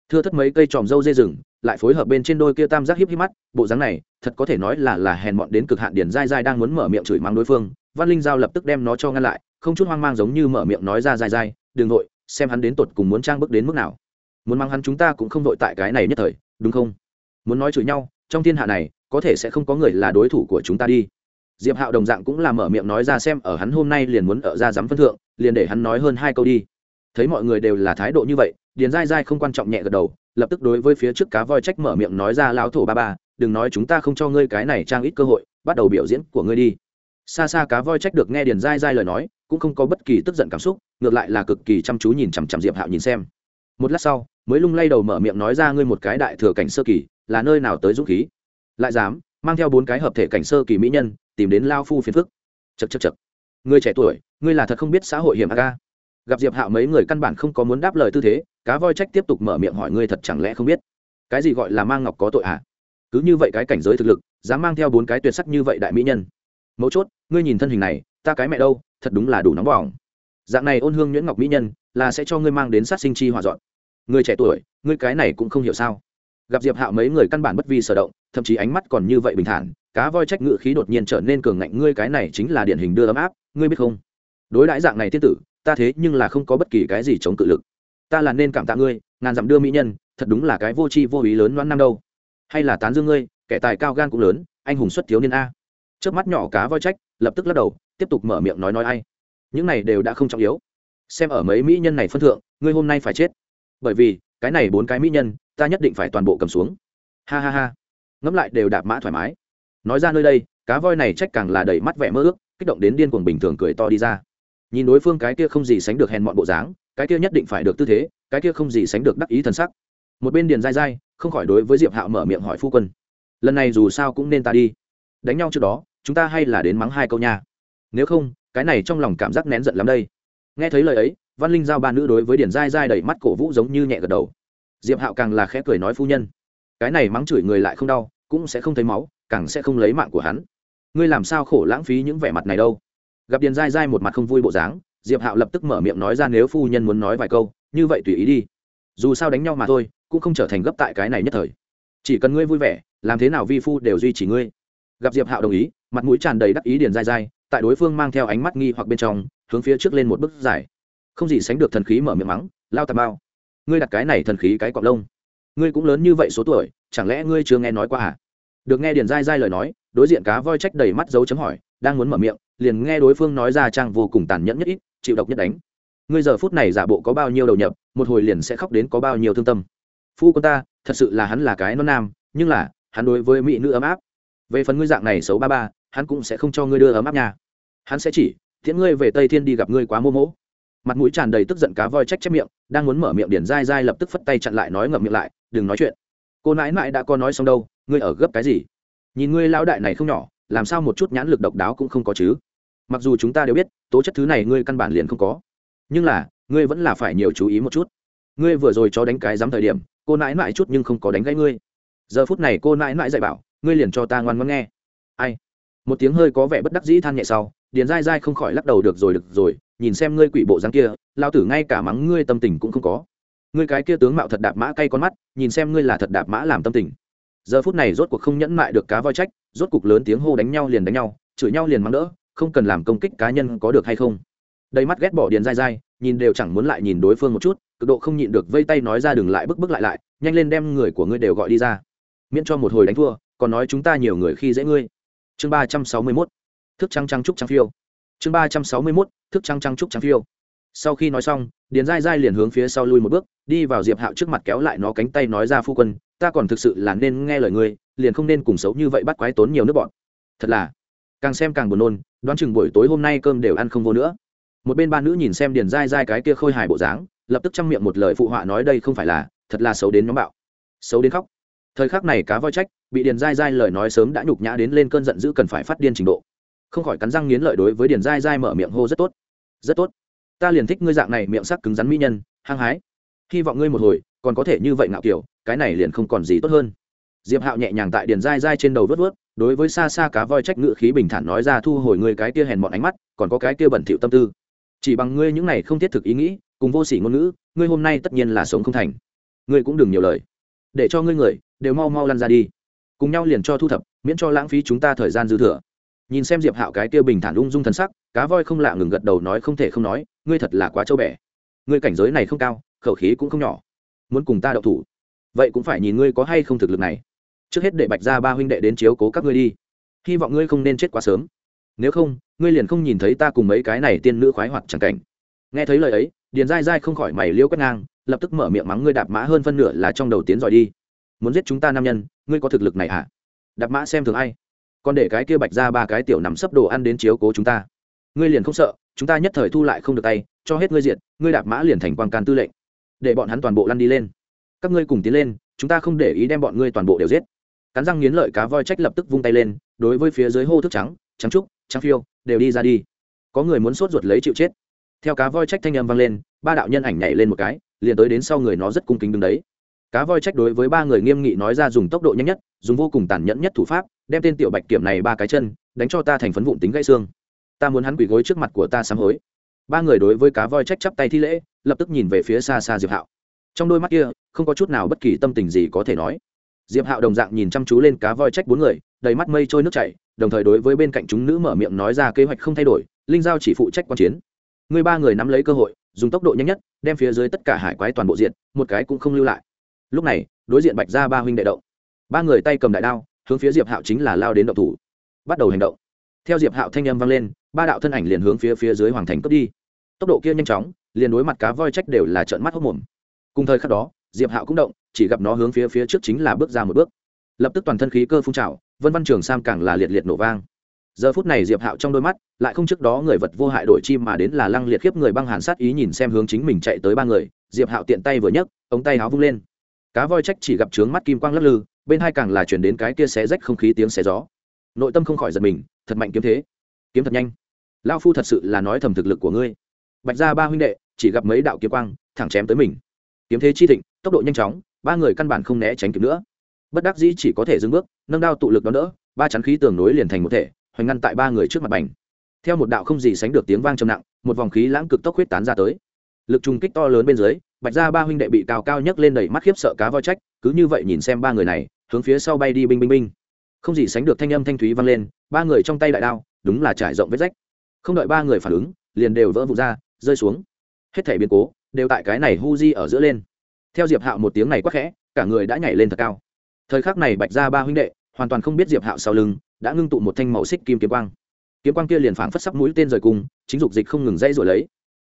[SPEAKER 1] Thưa thất mấy cây tròm dâu dê rừng, lại phối hợp bên trên đôi kia tam giác híp híp mắt, bộ dáng này, thật có thể nói là là hèn mọn đến cực hạn điển dai dai đang muốn mở miệng chửi mắng đối phương. Văn linh giao lập tức đem nó cho ngăn lại, không chút hoang mang giống như mở miệng nói ra dai dai đừng nội xem hắn đến tột cùng muốn trang bước đến mức nào. Muốn mang hắn chúng ta cũng không đội tại cái này nhất thời, đúng không? Muốn nói chửi nhau, trong thiên hạ này, có thể sẽ không có người là đối thủ của chúng ta đi. Diệp hạo đồng dạng cũng là mở miệng nói ra xem, ở hắn hôm nay liền muốn ở ra dám phân thượng, liền để hắn nói hơn hai câu đi. Thấy mọi người đều là thái độ như vậy, điền dai dai không quan trọng nhẹ gật đầu, lập tức đối với phía trước cá voi trách mở miệng nói ra, lão thổ ba ba, đừng nói chúng ta không cho ngươi cái này trang ít cơ hội, bắt đầu biểu diễn của ngươi đi xa xa cá voi trách được nghe điền dai dai lời nói, cũng không có bất kỳ tức giận cảm xúc, ngược lại là cực kỳ chăm chú nhìn chằm chằm diệp hạo nhìn xem. Một lát sau, mới lung lay đầu mở miệng nói ra ngươi một cái đại thừa cảnh sơ kỳ, là nơi nào tới dũng khí? Lại dám, mang theo bốn cái hợp thể cảnh sơ kỳ mỹ nhân, tìm đến lao phu phiền phức. Chật chật chật người trẻ tuổi, ngươi là thật không biết xã hội hiểm a. Ca gặp diệp hạo mấy người căn bản không có muốn đáp lời tư thế, cá voi trách tiếp tục mở miệng hỏi ngươi thật chẳng lẽ không biết? Cái gì gọi là mang ngọc có tội à cứ như vậy cái cảnh giới thực lực, dám mang theo bốn cái tuyệt sắc như vậy đại mỹ nhân mấu chốt, ngươi nhìn thân hình này, ta cái mẹ đâu, thật đúng là đủ nóng bỏng. Dạng này ôn hương nhuyễn ngọc mỹ nhân, là sẽ cho ngươi mang đến sát sinh chi hòa dọn. Người trẻ tuổi, ngươi cái này cũng không hiểu sao. Gặp diệp hạo mấy người căn bản bất vi sở động, thậm chí ánh mắt còn như vậy bình thản, cá voi trách ngự khí đột nhiên trở nên cường ngạnh, ngươi cái này chính là điển hình đưa ấm áp, ngươi biết không? Đối đãi dạng này tiên tử, ta thế nhưng là không có bất kỳ cái gì chống cự lực. Ta là nên cảm tạ ngươi, ngàn dặm đưa mỹ nhân, thật đúng là cái vô tri vô ý lớn loãn năm đâu. Hay là tán dương ngươi, kẻ tài cao gan cũng lớn, anh hùng xuất thiếu niên a trước mắt nhỏ cá voi trách, lập tức lắc đầu, tiếp tục mở miệng nói nói ai. Những này đều đã không trọng yếu. Xem ở mấy mỹ nhân này phân thượng, ngươi hôm nay phải chết. Bởi vì, cái này bốn cái mỹ nhân, ta nhất định phải toàn bộ cầm xuống. Ha ha ha. Ngẫm lại đều đạp mã thoải mái. Nói ra nơi đây, cá voi này trách càng là đầy mắt vẻ mơ ước, kích động đến điên cuồng bình thường cười to đi ra. Nhìn đối phương cái kia không gì sánh được hèn mọn bộ dáng, cái kia nhất định phải được tư thế, cái kia không gì sánh được đắc ý t sắc. Một bên điền dai dai, không khỏi đối với diệp hạo mở miệng hỏi phu quân. Lần này dù sao cũng nên ta đi. Đánh nhau trước đó chúng ta hay là đến mắng hai câu nha. Nếu không, cái này trong lòng cảm giác nén giận lắm đây. Nghe thấy lời ấy, văn linh giao ba nữ đối với điền dai dai đầy mắt cổ vũ giống như nhẹ gật đầu. Diệp hạo càng là khẽ cười nói phu nhân. Cái này mắng chửi người lại không đau, cũng sẽ không thấy máu, càng sẽ không lấy mạng của hắn. Ngươi làm sao khổ lãng phí những vẻ mặt này đâu? Gặp điền dai dai một mặt không vui bộ dáng, diệp hạo lập tức mở miệng nói ra nếu phu nhân muốn nói vài câu, như vậy tùy ý đi. Dù sao đánh nhau mà thôi, cũng không trở thành gấp tại cái này nhất thời. Chỉ cần ngươi vui vẻ, làm thế nào vi phu đều duy trì ngươi gặp diệp hạo đồng ý, mặt mũi tràn đầy đắc ý điền dai dai, tại đối phương mang theo ánh mắt nghi hoặc bên trong, hướng phía trước lên một bức dài. Không gì sánh được thần khí mở miệng mắng, lao tà bao, ngươi đặt cái này thần khí cái cọc lông. Ngươi cũng lớn như vậy số tuổi, chẳng lẽ ngươi chưa nghe nói qua à? Được nghe điền dai dai lời nói, đối diện cá voi trách đầy mắt dấu chấm hỏi, đang muốn mở miệng, liền nghe đối phương nói ra trang vô cùng tàn nhẫn nhất ít, chịu độc nhất đánh. Ngươi giờ phút này giả bộ có bao nhiêu đầu nhập, một hồi liền sẽ khóc đến có bao nhiêu thương tâm. Phu quân ta, thật sự là hắn là cái non nam, nhưng là, hắn đối với mỹ nữ ấm áp về phần ngươi dạng này xấu ba ba, hắn cũng sẽ không cho ngươi đưa ấm áp nhà hắn sẽ chỉ, tiễn ngươi về tây thiên đi gặp ngươi quá mô mỗ. Mặt mũi tràn đầy tức giận cá voi trách chép miệng, đang muốn mở miệng điển dai dai lập tức phất tay chặn lại nói ngậm miệng lại, đừng nói chuyện. Cô nãi nãi đã có nói xong đâu, ngươi ở gấp cái gì? Nhìn ngươi lão đại này không nhỏ, làm sao một chút nhãn lực độc đáo cũng không có chứ? Mặc dù chúng ta đều biết, tố chất thứ này ngươi căn bản liền không có. Nhưng là, ngươi vẫn là phải nhiều chú ý một chút. Ngươi vừa rồi cho đánh cái dám thời điểm, cô nãi nãi chút nhưng không có đánh gãy ngươi. Giờ phút này cô nãi nãi dạy bảo ngươi liền cho ta ngoan ngoãn nghe. Ai? Một tiếng hơi có vẻ bất đắc dĩ than nhẹ sau, điền dai dai không khỏi lắc đầu được rồi được rồi, nhìn xem ngươi quỷ bộ dáng kia, lao tử ngay cả mắng ngươi tâm tình cũng không có. Ngươi cái kia tướng mạo thật đạp mã cay con mắt, nhìn xem ngươi là thật đạp mã làm tâm tình. Giờ phút này rốt cuộc không nhẫn mại được cá voi trách, rốt cuộc lớn tiếng hô đánh nhau liền đánh nhau, chửi nhau liền mắng đỡ, không cần làm công kích cá nhân có được hay không. Đầy mắt ghét bỏ điền dai dai nhìn đều chẳng muốn lại nhìn đối phương một chút, cực độ không nhịn được vây tay nói ra đừng lại bức bức lại lại, nhanh lên đem người của ngươi đều gọi đi ra. Miễn cho một hồi đánh thua còn nói chúng ta nhiều người khi dễ ngươi. Chương ba trăm sáu mươi mốt, thức trăng trăng trúc trăng phiêu. Chương ba trăm sáu mươi mốt, thức trăng trăng trúc trăng phiêu. Sau khi nói xong, điền dai dai liền hướng phía sau lui một bước, đi vào diệp hạo trước mặt kéo lại nó cánh tay nói ra phu quân, ta còn thực sự là nên nghe lời ngươi, liền không nên cùng xấu như vậy bắt quái tốn nhiều nước bọn. Thật là, càng xem càng buồn nôn, đoán chừng buổi tối hôm nay cơm đều ăn không vô nữa. Một bên ba nữ nhìn xem điền dai dai cái kia khôi hài bộ dáng, lập tức chăm miệng một lời phụ họa nói đây không phải là, thật là xấu đến nhóm bạo. Xấu đến khóc thời khắc này cá voi trách, bị điền dai dai lời nói sớm đã nhục nhã đến lên cơn giận dữ cần phải phát điên trình độ. Không khỏi cắn răng nghiến lợi đối với điền dai dai mở miệng hô rất tốt. Rất tốt. Ta liền thích ngươi dạng này miệng sắc cứng rắn mỹ nhân, hăng hái. Hy vọng ngươi một hồi, còn có thể như vậy ngạo kiểu, cái này liền không còn gì tốt hơn. Diệp hạo nhẹ nhàng tại điền dai dai trên đầu vớt vớt, đối với xa xa cá voi trách ngự khí bình thản nói ra thu hồi ngươi cái kia hèn mọn ánh mắt, còn có cái kia bẩn thỉu tâm tư. Chỉ bằng ngươi những này không thiết thực ý nghĩ, cùng vô sỉ ngôn ngữ, ngươi hôm nay tất nhiên là sống không thành. Ngươi cũng đừng nhiều lời. Để cho ngươi người đều mau mau lăn ra đi. Cùng nhau liền cho thu thập, miễn cho lãng phí chúng ta thời gian dư thừa. Nhìn xem diệp hạo cái kia bình thản ung dung thần sắc, cá voi không lạ ngừng gật đầu nói không thể không nói, ngươi thật là quá châu bẻ. Ngươi cảnh giới này không cao, khẩu khí cũng không nhỏ. Muốn cùng ta đậu thủ, vậy cũng phải nhìn ngươi có hay không thực lực này. Trước hết để bạch ra ba huynh đệ đến chiếu cố các ngươi đi. Hy vọng ngươi không nên chết quá sớm. Nếu không, ngươi liền không nhìn thấy ta cùng mấy cái này tiên nữ khoái hoạt chẳng cảnh. Nghe thấy lời ấy, điền dai dai không khỏi mày liêu quét ngang, lập tức mở miệng mắng ngươi đạp mã hơn phân nửa là trong đầu tiến giỏi đi muốn giết chúng ta nam nhân, ngươi có thực lực này à đạp mã xem thường ai? Còn để cái kia bạch ra ba cái tiểu nằm sấp đồ ăn đến chiếu cố chúng ta. Ngươi liền không sợ, chúng ta nhất thời thu lại không được tay, cho hết ngươi diện ngươi đạp mã liền thành quan can tư lệnh. Để bọn hắn toàn bộ lăn đi lên. Các ngươi cùng tiến lên, chúng ta không để ý đem bọn ngươi toàn bộ đều giết. Cắn răng nghiến lợi cá voi trách lập tức vung tay lên, đối với phía dưới hô thức trắng trắng trúc, trắng phiêu, đều đi ra đi. Có người muốn sốt ruột lấy chịu chết. Theo cá voi trách thanh âm vang lên, ba đạo nhân ảnh nhảy lên một cái, liền tới đến sau người nó rất cung kính đứng đấy cá voi trách đối với ba người nghiêm nghị nói ra dùng tốc độ nhanh nhất, dùng vô cùng tàn nhẫn nhất thủ pháp, đem tên tiểu bạch kiểm này ba cái chân, đánh cho ta thành phấn vụn tính gãy xương. Ta muốn hắn quỳ gối trước mặt của ta sám hối. Ba người đối với cá voi trách chắp tay thi lễ, lập tức nhìn về phía xa xa diệp hạo. Trong đôi mắt kia, không có chút nào bất kỳ tâm tình gì có thể nói. Diệp hạo đồng dạng nhìn chăm chú lên cá voi trách bốn người, đầy mắt mây trôi nước chảy, đồng thời đối với bên cạnh chúng nữ mở miệng nói ra kế hoạch không thay đổi, linh giao chỉ phụ trách quan chiến. Người ba người nắm lấy cơ hội, dùng tốc độ nhanh nhất, đem phía dưới tất cả hải quái toàn bộ diện một cái cũng không lưu lại lúc này, đối diện bạch ra ba huynh đệ động. Ba người tay cầm đại đao, hướng phía diệp hạo chính là lao đến động thủ. Bắt đầu hành động. Theo diệp hạo thanh â m vang lên, ba đạo thân ảnh liền hướng phía phía dưới hoàng thành cướp đi. Tốc độ kia nhanh chóng, liền đối mặt cá voi trách đều là trợn mắt hốc mồm. Cùng thời khắc đó, diệp hạo cũng động, chỉ gặp nó hướng phía phía trước chính là bước ra một bước. Lập tức toàn thân khí cơ phun trào, vân văn trường sam càng là liệt liệt nổ vang. Giờ phút này diệp hạo trong đôi mắt, lại không trước đó người vật vô hại đổi chim mà đến là lăng liệt khiếp người băng hàn sát ý nhìn xem hướng chính mình chạy tới ba người. Diệp hạo tiện tay vừa nhấc, ống tay háo vung lên cá voi trách chỉ gặp trướng mắt kim quang lắc lư, bên hai càng là chuyển đến cái kia xé rách không khí tiếng xé gió. Nội tâm không khỏi giật mình, thật mạnh kiếm thế. Kiếm thật nhanh. Lao phu thật sự là nói thầm thực lực của ngươi. Bạch ra ba huynh đệ, chỉ gặp mấy đạo kiếm quang, thẳng chém tới mình. Kiếm thế chi thịnh, tốc độ nhanh chóng, ba người căn bản không né tránh kịp nữa. Bất đắc dĩ chỉ có thể dừng bước, nâng đao tụ lực đó nữa ba chắn khí tường nối liền thành một thể, hoành ngăn tại ba người trước mặt bành. Theo một đạo không gì sánh được tiếng vang trầm nặng, một vòng khí lãng cực tốc huyết tán ra tới. Lực trùng kích to lớn bên dưới bạch ra ba huynh đệ bị cao cao nhấc lên đẩy mắt khiếp sợ cá voi trách, cứ như vậy nhìn xem ba người này, hướng phía sau bay đi binh binh binh. Không gì sánh được thanh âm thanh thúy vang lên, ba người trong tay đại đao, đúng là trải rộng vết rách. Không đợi ba người phản ứng, liền đều vỡ vụt ra, rơi xuống. Hết thể biến cố, đều tại cái này hu di ở giữa lên. Theo diệp hạo một tiếng này quắc khẽ, cả người đã nhảy lên thật cao. Thời khắc này bạch ra ba huynh đệ, hoàn toàn không biết diệp hạo sau lưng, đã ngưng tụ một thanh màu xích kim kiếm quang. Kiếm quang kia liền phảng phất sắp mũi tên rời cung chính dục dịch không ngừng dây rồi lấy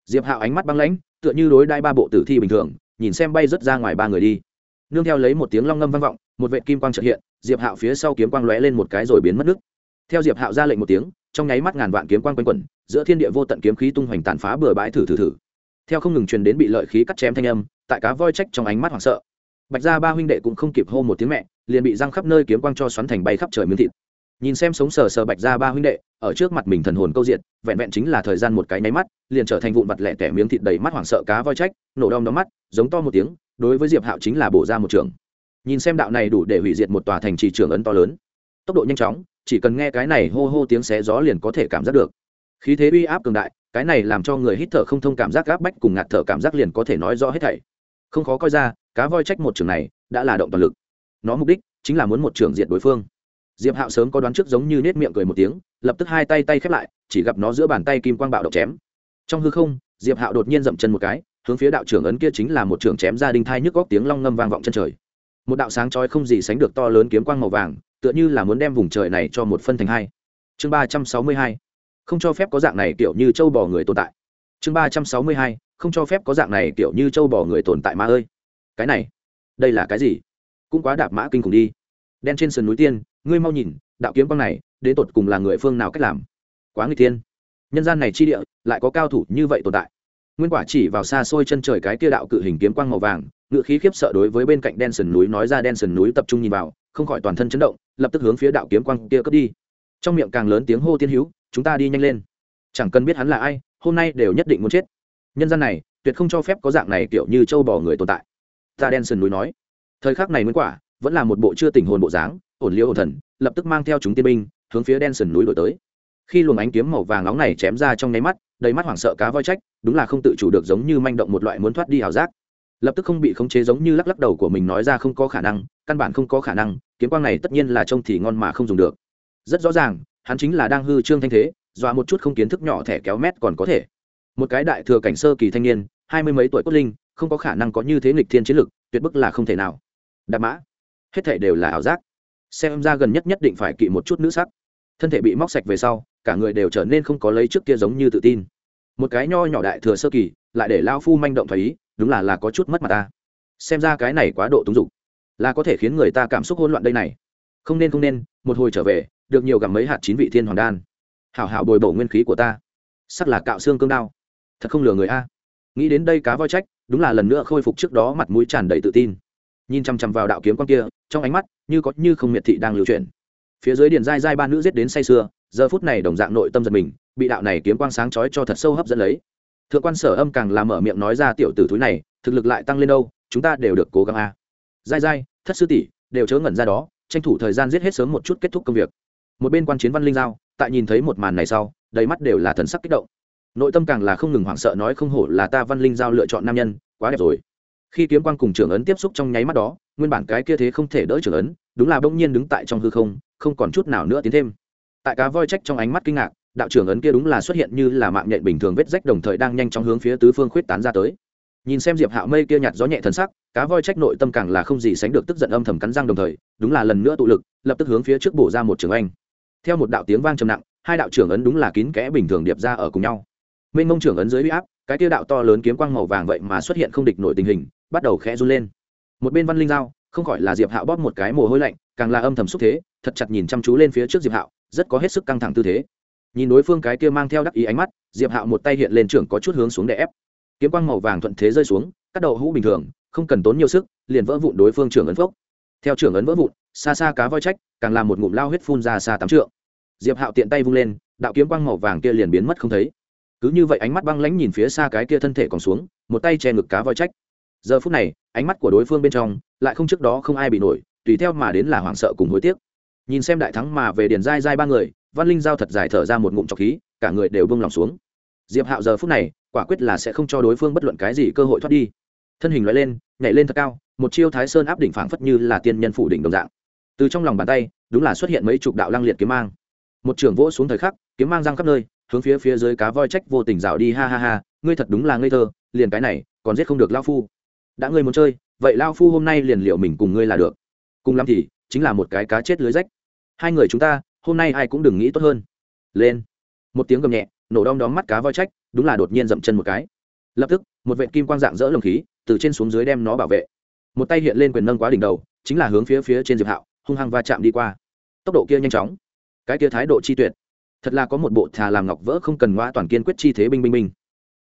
[SPEAKER 1] diệp hạo ánh mắt băng lãnh, tựa như đối đai ba bộ tử thi bình thường, nhìn xem bay rớt ra ngoài ba người đi. Nương theo lấy một tiếng long ngâm vang vọng, một vệ kim quang trợ hiện, diệp hạo phía sau kiếm quang lóe lên một cái rồi biến mất nước. Theo diệp hạo ra lệnh một tiếng, trong nháy mắt ngàn vạn kiếm quang quanh quẩn, giữa thiên địa vô tận kiếm khí tung hoành tàn phá bừa bãi thử thử thử. Theo không ngừng truyền đến bị lợi khí cắt chém thanh âm, tại cá voi trách trong ánh mắt hoảng sợ. Bạch gia ba huynh đệ cũng không kịp hô một tiếng mẹ, liền bị răng khắp nơi kiếm quang cho xoắn thành bay khắp trời miếng thịt nhìn xem sống sờ sờ bạch ra ba huynh đệ, ở trước mặt mình thần hồn câu diện, vẹn vẹn chính là thời gian một cái nháy mắt, liền trở thành vụn vặt lẻ tẻ miếng thịt đầy mắt hoảng sợ cá voi trách, nổ đom đóm mắt, giống to một tiếng, đối với diệp hạo chính là bổ ra một trường. Nhìn xem đạo này đủ để hủy diệt một tòa thành trì trường ấn to lớn. Tốc độ nhanh chóng, chỉ cần nghe cái này hô hô tiếng xé gió liền có thể cảm giác được. Khí thế uy áp cường đại, cái này làm cho người hít thở không thông cảm giác gáp bách cùng ngạt thở cảm giác liền có thể nói rõ hết thảy. Không khó coi ra, cá voi trách một trường này, đã là động toàn lực. Nó mục đích chính là muốn một trường diệt đối phương diệp hạo sớm có đoán trước giống như nết miệng cười một tiếng, lập tức hai tay tay khép lại, chỉ gặp nó giữa bàn tay kim quang bạo độc chém. Trong hư không, diệp hạo đột nhiên dậm chân một cái, hướng phía đạo trưởng ấn kia chính là một trường chém ra đinh thai nhức góc tiếng long ngâm vang vọng chân trời. Một đạo sáng trói không gì sánh được to lớn kiếm quang màu vàng, tựa như là muốn đem vùng trời này cho một phân thành hai. Chương ba trăm sáu mươi hai. Không cho phép có dạng này kiểu như châu bò người tồn tại. Chương ba trăm sáu mươi hai. Không cho phép có dạng này kiểu như châu bò người tồn tại, ma ơi. Cái này, đây là cái gì? Cũng quá đạp mã kinh khủng đi đen trên sườn núi tiên, ngươi mau nhìn, đạo kiếm quang này, đến tột cùng là người phương nào cách làm? Quá người tiên nhân gian này chi địa, lại có cao thủ như vậy tồn tại. Nguyên quả chỉ vào xa xôi chân trời cái kia đạo cự hình kiếm quang màu vàng, ngự khí khiếp sợ đối với bên cạnh đen sườn núi nói ra đen sườn núi tập trung nhìn vào, không khỏi toàn thân chấn động, lập tức hướng phía đạo kiếm quang kia cất đi. Trong miệng càng lớn tiếng hô tiên hữu, chúng ta đi nhanh lên. Chẳng cần biết hắn là ai, hôm nay đều nhất định muốn chết. Nhân gian này, tuyệt không cho phép có dạng này kiểu như châu bò người tồn tại. Ta đen sườn núi nói. Thời khắc này nguyên quả vẫn là một bộ chưa tình hồn bộ dáng, ổn liêu ổn thần, lập tức mang theo chúng tiên binh, hướng phía đen sườn núi đổi tới. Khi luồng ánh kiếm màu vàng nóng này chém ra trong nháy mắt, đầy mắt hoảng sợ cá voi trách, đúng là không tự chủ được giống như manh động một loại muốn thoát đi ảo giác. Lập tức không bị khống chế giống như lắc lắc đầu của mình nói ra không có khả năng, căn bản không có khả năng, kiếm quang này tất nhiên là trông thì ngon mà không dùng được. Rất rõ ràng, hắn chính là đang hư trương thanh thế, dọa một chút không kiến thức nhỏ thẻ kéo mét còn có thể. Một cái đại thừa cảnh sơ kỳ thanh niên, hai mươi mấy tuổi cốt linh, không có khả năng có như thế nghịch thiên chiến lực, tuyệt bức là không thể nào. Đạp mã hết thể đều là ảo giác. Xem ra gần nhất nhất định phải kỵ một chút nữ sắc. Thân thể bị móc sạch về sau cả người đều trở nên không có lấy trước kia giống như tự tin. Một cái nho nhỏ đại thừa sơ kỳ lại để lao phu manh động thấy, ý đúng là là có chút mất mặt ta. Xem ra cái này quá độ túng dục là có thể khiến người ta cảm xúc hỗn loạn đây này. Không nên không nên một hồi trở về được nhiều gặm mấy hạt chín vị thiên hoàng đan. Hảo hảo bồi bổ nguyên khí của ta. Sắc là cạo xương cương đao. Thật không lừa người a. Nghĩ đến đây cá voi trách đúng là lần nữa khôi phục trước đó mặt mũi tràn đầy tự tin nhìn chằm chằm vào đạo kiếm con kia, trong ánh mắt như có như không miệt thị đang lưu truyền phía dưới điền dai dai ba nữ giết đến say sưa, giờ phút này đồng dạng nội tâm giật mình, bị đạo này kiếm quang sáng chói cho thật sâu hấp dẫn lấy. Thượng quan sở âm càng làm mở miệng nói ra tiểu tử thúi này, thực lực lại tăng lên đâu, chúng ta đều được cố gắng a. Dai dai thất sư tỷ, đều chớ ngẩn ra đó, tranh thủ thời gian giết hết sớm một chút kết thúc công việc. Một bên quan chiến văn linh giao, tại nhìn thấy một màn này sau, đầy mắt đều là thần sắc kích động. Nội tâm càng là không ngừng hoảng sợ nói không hổ là ta văn linh giao lựa chọn nam nhân, quá đẹp rồi khi kiếm quang cùng trưởng ấn tiếp xúc trong nháy mắt đó, nguyên bản cái kia thế không thể đỡ trưởng ấn, đúng là bỗng nhiên đứng tại trong hư không không còn chút nào nữa tiến thêm. Tại cá voi trách trong ánh mắt kinh ngạc, đạo trưởng ấn kia đúng là xuất hiện như là mạng nhện bình thường vết rách đồng thời đang nhanh chóng hướng phía tứ phương khuyết tán ra tới. Nhìn xem diệp hạo mây kia nhạt gió nhẹ thần sắc, cá voi trách nội tâm càng là không gì sánh được tức giận âm thầm cắn răng đồng thời, đúng là lần nữa tụ lực, lập tức hướng phía trước bổ ra một trường anh theo một đạo tiếng vang trầm nặng, hai đạo trưởng ấn đúng là kín kẽ bình thường điệp ra ở cùng nhau. Mênh mông trưởng ấn dưới huy áp, cái kia đạo to lớn kiếm quang màu vàng vậy mà xuất hiện không địch nổi tình hình bắt đầu khẽ run lên. Một bên văn linh giao, không khỏi là diệp hạo bóp một cái mồ hôi lạnh, càng là âm thầm xúc thế, thật chặt nhìn chăm chú lên phía trước diệp hạo, rất có hết sức căng thẳng tư thế. Nhìn đối phương cái kia mang theo đắc ý ánh mắt, diệp hạo một tay hiện lên trưởng có chút hướng xuống để ép. Kiếm quang màu vàng thuận thế rơi xuống, cắt đầu hũ bình thường, không cần tốn nhiều sức, liền vỡ vụn đối phương trưởng ấn phốc. Theo trưởng ấn vỡ vụn, xa xa cá voi trách, càng làm một ngụm lao huyết phun ra xa tám trượng. Diệp hạo tiện tay vung lên, đạo kiếm quang màu vàng kia liền biến mất không thấy. Cứ như vậy ánh mắt băng lãnh nhìn phía xa cái kia thân thể còn xuống, một tay che ngực cá voi trách giờ phút này, ánh mắt của đối phương bên trong, lại không trước đó không ai bị nổi, tùy theo mà đến là hoảng sợ cùng hối tiếc. Nhìn xem đại thắng mà về điền dai dai ba người, văn linh giao thật dài thở ra một ngụm trọc khí, cả người đều bông lòng xuống. Diệp hạo giờ phút này, quả quyết là sẽ không cho đối phương bất luận cái gì cơ hội thoát đi. Thân hình loại lên, nhảy lên thật cao, một chiêu thái sơn áp đỉnh phảng phất như là tiên nhân phủ đỉnh đồng dạng. Từ trong lòng bàn tay, đúng là xuất hiện mấy chục đạo lăng liệt kiếm mang. Một trường vỗ xuống thời khắc, kiếm mang răng khắp nơi, hướng phía phía dưới cá voi trách vô tình rào đi, ha ha ha, ngươi thật đúng là ngây thơ, liền cái này, còn giết không được lao phu đã ngươi muốn chơi, vậy lao phu hôm nay liền liệu mình cùng ngươi là được. Cùng lắm thì, chính là một cái cá chết lưới rách. Hai người chúng ta, hôm nay ai cũng đừng nghĩ tốt hơn. Lên. Một tiếng gầm nhẹ, nổ đom đóm mắt cá voi trách, đúng là đột nhiên dậm chân một cái. Lập tức, một vệ kim quang dạng dỡ lồng khí, từ trên xuống dưới đem nó bảo vệ. Một tay hiện lên quyền nâng quá đỉnh đầu, chính là hướng phía phía trên diệp hạo, hung hăng va chạm đi qua. Tốc độ kia nhanh chóng. Cái kia thái độ chi tuyệt. Thật là có một bộ thà làm ngọc vỡ không cần ngoa toàn kiên quyết chi thế binh binh binh.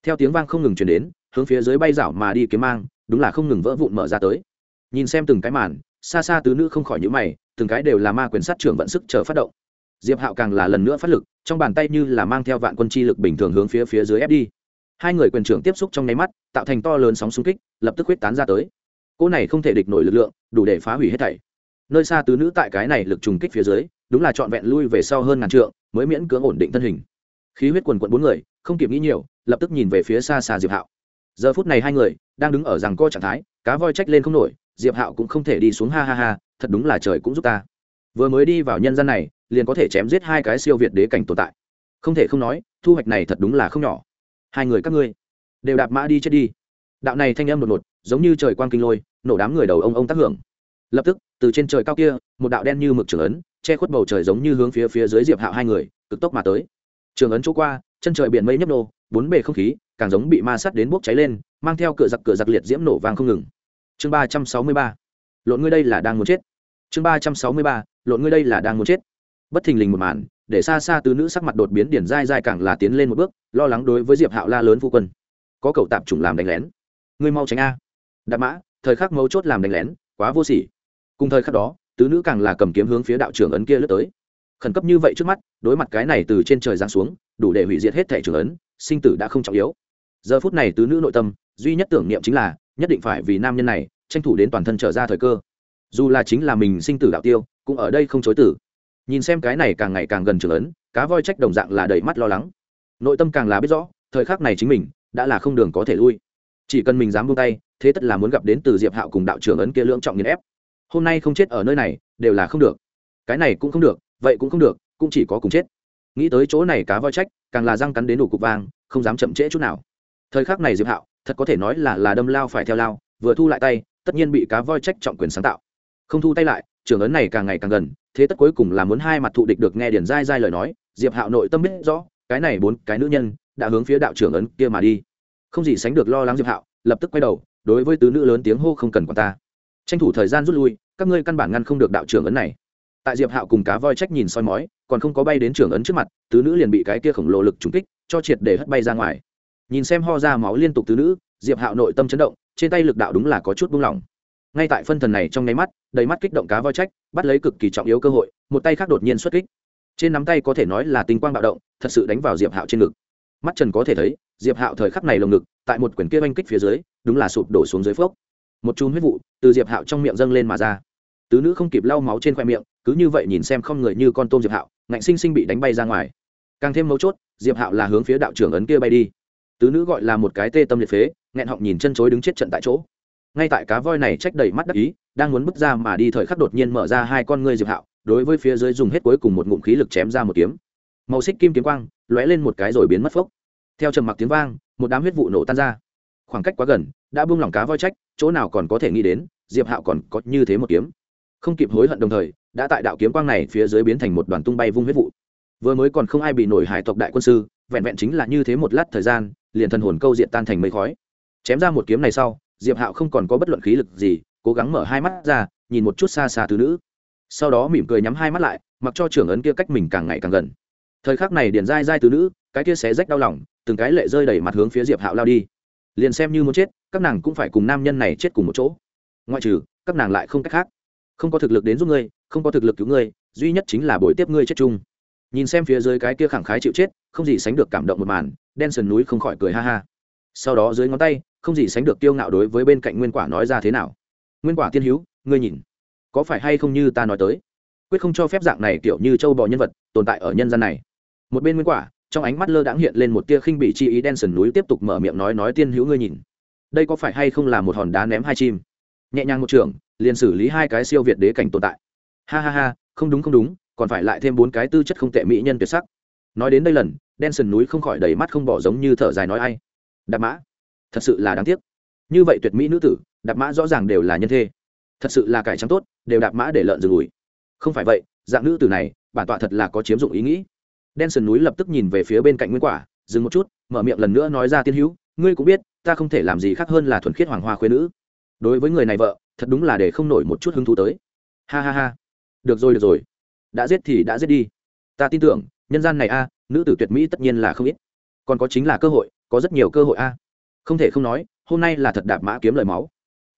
[SPEAKER 1] Theo tiếng vang không ngừng chuyển đến, hướng phía dưới bay rảo mà đi kiếm mang đúng là không ngừng vỡ vụn mở ra tới. Nhìn xem từng cái màn, xa xa tứ nữ không khỏi nhữ mày, từng cái đều là ma quyền sát trưởng vận sức chờ phát động. Diệp hạo càng là lần nữa phát lực, trong bàn tay như là mang theo vạn quân chi lực bình thường hướng phía phía dưới ép đi. Hai người quyền trưởng tiếp xúc trong nháy mắt, tạo thành to lớn sóng xung kích, lập tức huyết tán ra tới. Cỗ này không thể địch nổi lực lượng, đủ để phá hủy hết thảy. Nơi xa tứ nữ tại cái này lực trùng kích phía dưới, đúng là trọn vẹn lui về sau hơn ngàn trượng, mới miễn cưỡng ổn định thân hình. Khí huyết quần quận bốn người, không kịp nghĩ nhiều, lập tức nhìn về phía xa xa diệp hạo. Giờ phút này hai người đang đứng ở rằng co trạng thái, cá voi trách lên không nổi, diệp hạo cũng không thể đi xuống, ha ha ha, thật đúng là trời cũng giúp ta. Vừa mới đi vào nhân gian này, liền có thể chém giết hai cái siêu việt đế cảnh tồn tại. Không thể không nói, thu hoạch này thật đúng là không nhỏ. Hai người các ngươi đều đạp mã đi chết đi. Đạo này thanh âm đột ngột, giống như trời quang kinh lôi, nổ đám người đầu ông ông tác hưởng. Lập tức, từ trên trời cao kia, một đạo đen như mực trường ấn, che khuất bầu trời giống như hướng phía phía dưới diệp hạo hai người, cực tốc mà tới. Trường ấn chỗ qua, chân trời biển mây nhấp nô bốn bề không khí, càng giống bị ma sắt đến bốc cháy lên, mang theo cửa giặc cửa giặc liệt diễm nổ vang không ngừng. Chương ba trăm sáu mươi ba. Lộn ngươi đây là đang muốn chết. Chương ba trăm sáu mươi ba. Lộn ngươi đây là đang muốn chết. Bất thình lình một màn, để xa xa từ nữ sắc mặt đột biến điển dai dai càng là tiến lên một bước, lo lắng đối với diệp hạo la lớn phu quân. Có cậu tạp chủng làm đánh lén. Ngươi mau tránh a. Đạp mã, thời khắc mấu chốt làm đánh lén, quá vô sỉ. Cùng thời khắc đó, tứ nữ càng là cầm kiếm hướng phía đạo trưởng ấn kia lướt tới. Khẩn cấp như vậy trước mắt, đối mặt cái này từ trên trời giáng xuống, đủ để hủy diệt hết thẻ trưởng ấn sinh tử đã không trọng yếu. Giờ phút này tứ nữ nội tâm duy nhất tưởng niệm chính là nhất định phải vì nam nhân này tranh thủ đến toàn thân trở ra thời cơ. Dù là chính là mình sinh tử đạo tiêu cũng ở đây không chối tử. Nhìn xem cái này càng ngày càng gần trường lớn, cá voi trách đồng dạng là đầy mắt lo lắng. Nội tâm càng là biết rõ thời khắc này chính mình đã là không đường có thể lui. Chỉ cần mình dám buông tay thế tất là muốn gặp đến từ diệp hạo cùng đạo trưởng ấn kia lưỡng trọng nghiền ép. Hôm nay không chết ở nơi này đều là không được. Cái này cũng không được vậy cũng không được cũng chỉ có cùng chết nghĩ tới chỗ này cá voi trách, càng là răng cắn đến đủ cục vàng, không dám chậm trễ chút nào. Thời khắc này diệp hạo, thật có thể nói là là đâm lao phải theo lao, vừa thu lại tay, tất nhiên bị cá voi trách trọng quyền sáng tạo. Không thu tay lại, trưởng ấn này càng ngày càng gần, thế tất cuối cùng là muốn hai mặt thụ địch được nghe điển dai dai lời nói, diệp hạo nội tâm biết rõ, cái này bốn cái nữ nhân đã hướng phía đạo trưởng ấn kia mà đi. Không gì sánh được lo lắng diệp hạo, lập tức quay đầu, đối với tứ nữ lớn tiếng hô không cần quản ta. Tranh thủ thời gian rút lui, các ngươi căn bản ngăn không được đạo trưởng ấn này tại diệp hạo cùng cá voi trách nhìn soi mói, còn không có bay đến trưởng ấn trước mặt, tứ nữ liền bị cái kia khổng lồ lực trúng kích, cho triệt để hất bay ra ngoài. Nhìn xem ho ra máu liên tục tứ nữ, diệp hạo nội tâm chấn động, trên tay lực đạo đúng là có chút buông lỏng. Ngay tại phân thần này trong nháy mắt, đầy mắt kích động cá voi trách, bắt lấy cực kỳ trọng yếu cơ hội, một tay khác đột nhiên xuất kích. Trên nắm tay có thể nói là tinh quang bạo động, thật sự đánh vào diệp hạo trên ngực. Mắt trần có thể thấy, diệp hạo thời khắc này lồng ngực, tại một quyển kia oanh kích phía dưới, đúng là sụp đổ xuống dưới phốc. Một chùm huyết vụ từ diệp hạo trong miệng dâng lên mà ra. Tứ nữ không kịp lau máu trên khoe miệng cứ như vậy nhìn xem không người như con tôm diệp hạo, ngạnh sinh sinh bị đánh bay ra ngoài. Càng thêm mấu chốt, diệp hạo là hướng phía đạo trưởng ấn kia bay đi. Tứ nữ gọi là một cái tê tâm liệt phế, nghẹn họng nhìn chân chối đứng chết trận tại chỗ. Ngay tại cá voi này trách đầy mắt đắc ý, đang muốn bước ra mà đi thời khắc đột nhiên mở ra hai con ngươi diệp hạo, đối với phía dưới dùng hết cuối cùng một ngụm khí lực chém ra một kiếm. Màu xích kim kiếm quang, lóe lên một cái rồi biến mất phốc. Theo trầm mặc tiếng vang, một đám huyết vụ nổ tan ra. Khoảng cách quá gần, đã buông lỏng cá voi trách, chỗ nào còn có thể nghĩ đến, diệp hạo còn có như thế một kiếm không kịp hối hận đồng thời, đã tại đạo kiếm quang này phía dưới biến thành một đoàn tung bay vung huyết vụ. Vừa mới còn không ai bị nổi hải tộc đại quân sư, vẹn vẹn chính là như thế một lát thời gian, liền thần hồn câu diện tan thành mây khói. Chém ra một kiếm này sau, diệp hạo không còn có bất luận khí lực gì, cố gắng mở hai mắt ra, nhìn một chút xa xa tứ nữ. Sau đó mỉm cười nhắm hai mắt lại, mặc cho trưởng ấn kia cách mình càng ngày càng gần. Thời khắc này điện dai dai tứ nữ, cái kia xé rách đau lòng, từng cái lệ rơi đầy mặt hướng phía diệp hạo lao đi. Liền xem như muốn chết, các nàng cũng phải cùng nam nhân này chết cùng một chỗ. Ngoại trừ, các nàng lại không cách khác không có thực lực đến giúp ngươi, không có thực lực cứu ngươi, duy nhất chính là buổi tiếp ngươi chết chung. Nhìn xem phía dưới cái kia khẳng khái chịu chết, không gì sánh được cảm động một màn, đen sườn núi không khỏi cười ha ha. Sau đó dưới ngón tay, không gì sánh được kiêu ngạo đối với bên cạnh nguyên quả nói ra thế nào. Nguyên quả tiên hữu, ngươi nhìn, có phải hay không như ta nói tới? Quyết không cho phép dạng này kiểu như châu bò nhân vật tồn tại ở nhân gian này. Một bên nguyên quả, trong ánh mắt lơ đãng hiện lên một tia khinh bỉ chi ý đen sườn núi tiếp tục mở miệng nói nói tiên hữu ngươi nhìn. Đây có phải hay không là một hòn đá ném hai chim? Nhẹ nhàng một trường liền xử lý hai cái siêu việt đế cảnh tồn tại. Ha ha ha, không đúng không đúng, còn phải lại thêm bốn cái tư chất không tệ mỹ nhân tuyệt sắc. Nói đến đây lần đen núi không khỏi đầy mắt không bỏ giống như thở dài nói ai. Đạp mã. Thật sự là đáng tiếc. Như vậy tuyệt mỹ nữ tử, đạp mã rõ ràng đều là nhân thê. Thật sự là cải trắng tốt, đều đạp mã để lợn rừng ủi không phải vậy, dạng nữ tử này, bản tọa thật là có chiếm dụng ý nghĩ. Đen sườn núi lập tức nhìn về phía bên cạnh nguyên quả, dừng một chút, mở miệng lần nữa nói ra tiên hữu, ngươi cũng biết, ta không thể làm gì khác hơn là thuần khiết hoàng hoa khuyên nữ. Đối với người này vợ thật đúng là để không nổi một chút hứng thú tới. Ha ha ha. Được rồi được rồi. Đã giết thì đã giết đi. Ta tin tưởng, nhân gian này a, nữ tử tuyệt mỹ tất nhiên là không ít. Còn có chính là cơ hội, có rất nhiều cơ hội a. Không thể không nói, hôm nay là thật đạp mã kiếm lời máu.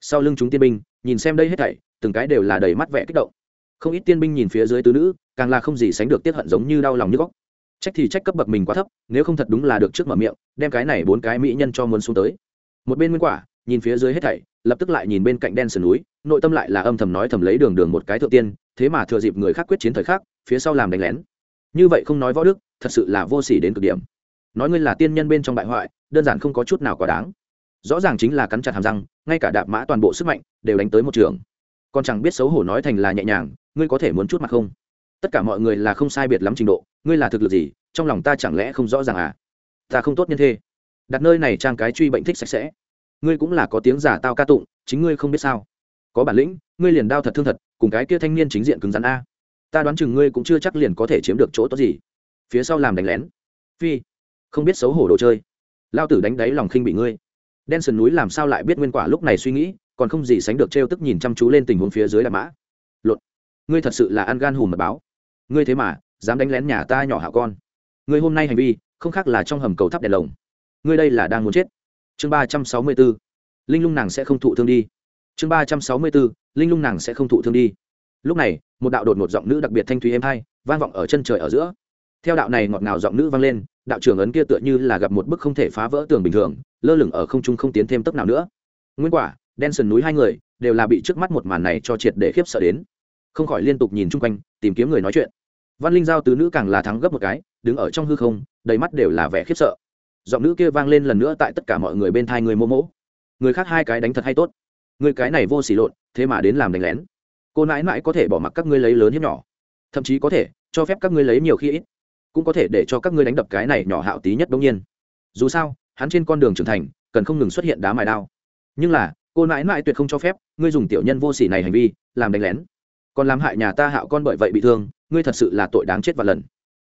[SPEAKER 1] Sau lưng chúng tiên binh, nhìn xem đây hết thảy, từng cái đều là đầy mắt vẻ kích động. Không ít tiên binh nhìn phía dưới tứ nữ, càng là không gì sánh được tiết hận giống như đau lòng như góc. Trách thì trách cấp bậc mình quá thấp, nếu không thật đúng là được trước mở miệng, đem cái này bốn cái mỹ nhân cho muốn xuống tới. Một bên nguyên quả nhìn phía dưới hết thảy lập tức lại nhìn bên cạnh đen sườn núi nội tâm lại là âm thầm nói thầm lấy đường đường một cái thượng tiên thế mà thừa dịp người khác quyết chiến thời khắc phía sau làm đánh lén. Như vậy không nói võ đức thật sự là vô sỉ đến cực điểm. Nói ngươi là tiên nhân bên trong bại hoại đơn giản không có chút nào quá đáng. Rõ ràng chính là cắn chặt hàm răng ngay cả đạp mã toàn bộ sức mạnh đều đánh tới một trường. Còn chẳng biết xấu hổ nói thành là nhẹ nhàng ngươi có thể muốn chút mặt không? Tất cả mọi người là không sai biệt lắm trình độ ngươi là thực lực gì trong lòng ta chẳng lẽ không rõ ràng à? Ta không tốt nhân thế, đặt nơi này trang cái truy bệnh thích sạch sẽ ngươi cũng là có tiếng giả tao ca tụng, chính ngươi không biết sao. Có bản lĩnh, ngươi liền đao thật thương thật, cùng cái kia thanh niên chính diện cứng rắn a. Ta đoán chừng ngươi cũng chưa chắc liền có thể chiếm được chỗ tốt gì. Phía sau làm đánh lén. Phi, không biết xấu hổ đồ chơi. Lao tử đánh đáy lòng khinh bị ngươi. Đen sườn núi làm sao lại biết nguyên quả lúc này suy nghĩ, còn không gì sánh được trêu tức nhìn chăm chú lên tình huống phía dưới đạp mã. Lột. Ngươi thật sự là ăn gan hùm mật báo. Ngươi thế mà, dám đánh lén nhà ta nhỏ hạ con. Ngươi hôm nay hành vi, không khác là trong hầm cầu tháp đèn lồng. Ngươi đây là đang muốn chết chương ba trăm sáu mươi bốn, linh lung nàng sẽ không thụ thương đi. Chương ba trăm sáu mươi bốn, linh lung nàng sẽ không thụ thương đi. Lúc này một đạo đột một giọng nữ đặc biệt thanh thúy êm hai vang vọng ở chân trời ở giữa. Theo đạo này ngọt ngào giọng nữ vang lên đạo trưởng ấn kia tựa như là gặp một bức không thể phá vỡ tường bình thường lơ lửng ở không trung không tiến thêm tấp nào nữa. Nguyên quả đen sần núi hai người đều là bị trước mắt một màn này cho triệt để khiếp sợ đến. Không khỏi liên tục nhìn chung quanh tìm kiếm người nói chuyện. Văn linh giao tứ nữ càng là thắng gấp một cái đứng ở trong hư không đầy mắt đều là vẻ khiếp sợ giọng nữ kia vang lên lần nữa tại tất cả mọi người bên thai người mô mỗ. Người khác hai cái đánh thật hay tốt. Người cái này vô xỉ lộn, thế mà đến làm đánh lén. Cô nãi mãi có thể bỏ mặc các ngươi lấy lớn hiếp nhỏ. Thậm chí có thể, cho phép các ngươi lấy nhiều khi ít. Cũng có thể để cho các ngươi đánh đập cái này nhỏ hạo tí nhất đông nhiên. Dù sao, hắn trên con đường trưởng thành, cần không ngừng xuất hiện đá mài đao. Nhưng là, cô nãi mãi tuyệt không cho phép, ngươi dùng tiểu nhân vô sỉ này hành vi, làm đánh lén. Còn làm hại nhà ta hạo con bởi vậy bị thương, ngươi thật sự là tội đáng chết và lần.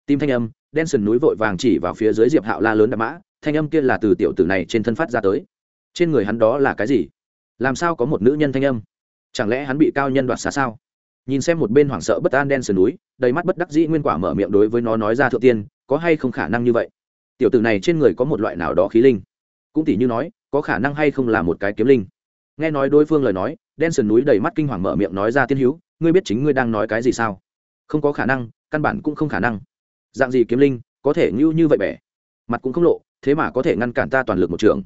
[SPEAKER 1] Tim thanh âm đen sần núi vội vàng chỉ vào phía dưới diệp hạo la lớn đạp mã, thanh âm kia là từ tiểu tử này trên thân phát ra tới. Trên người hắn đó là cái gì? Làm sao có một nữ nhân thanh âm? Chẳng lẽ hắn bị cao nhân đoạt xá sao? Nhìn xem một bên hoảng sợ bất an đen sườn núi, đầy mắt bất đắc dĩ nguyên quả mở miệng đối với nó nói ra thượng tiên, có hay không khả năng như vậy? Tiểu tử này trên người có một loại nào đó khí linh? Cũng tỷ như nói, có khả năng hay không là một cái kiếm linh? Nghe nói đối phương lời nói đen sườn núi đầy mắt kinh hoàng mở miệng nói ra tiên hữu, ngươi biết chính ngươi đang nói cái gì sao? Không có khả năng, căn bản cũng không khả năng dạng gì kiếm linh, có thể ngưu như vậy bẻ? Mặt cũng không lộ, thế mà có thể ngăn cản ta toàn lực một trường.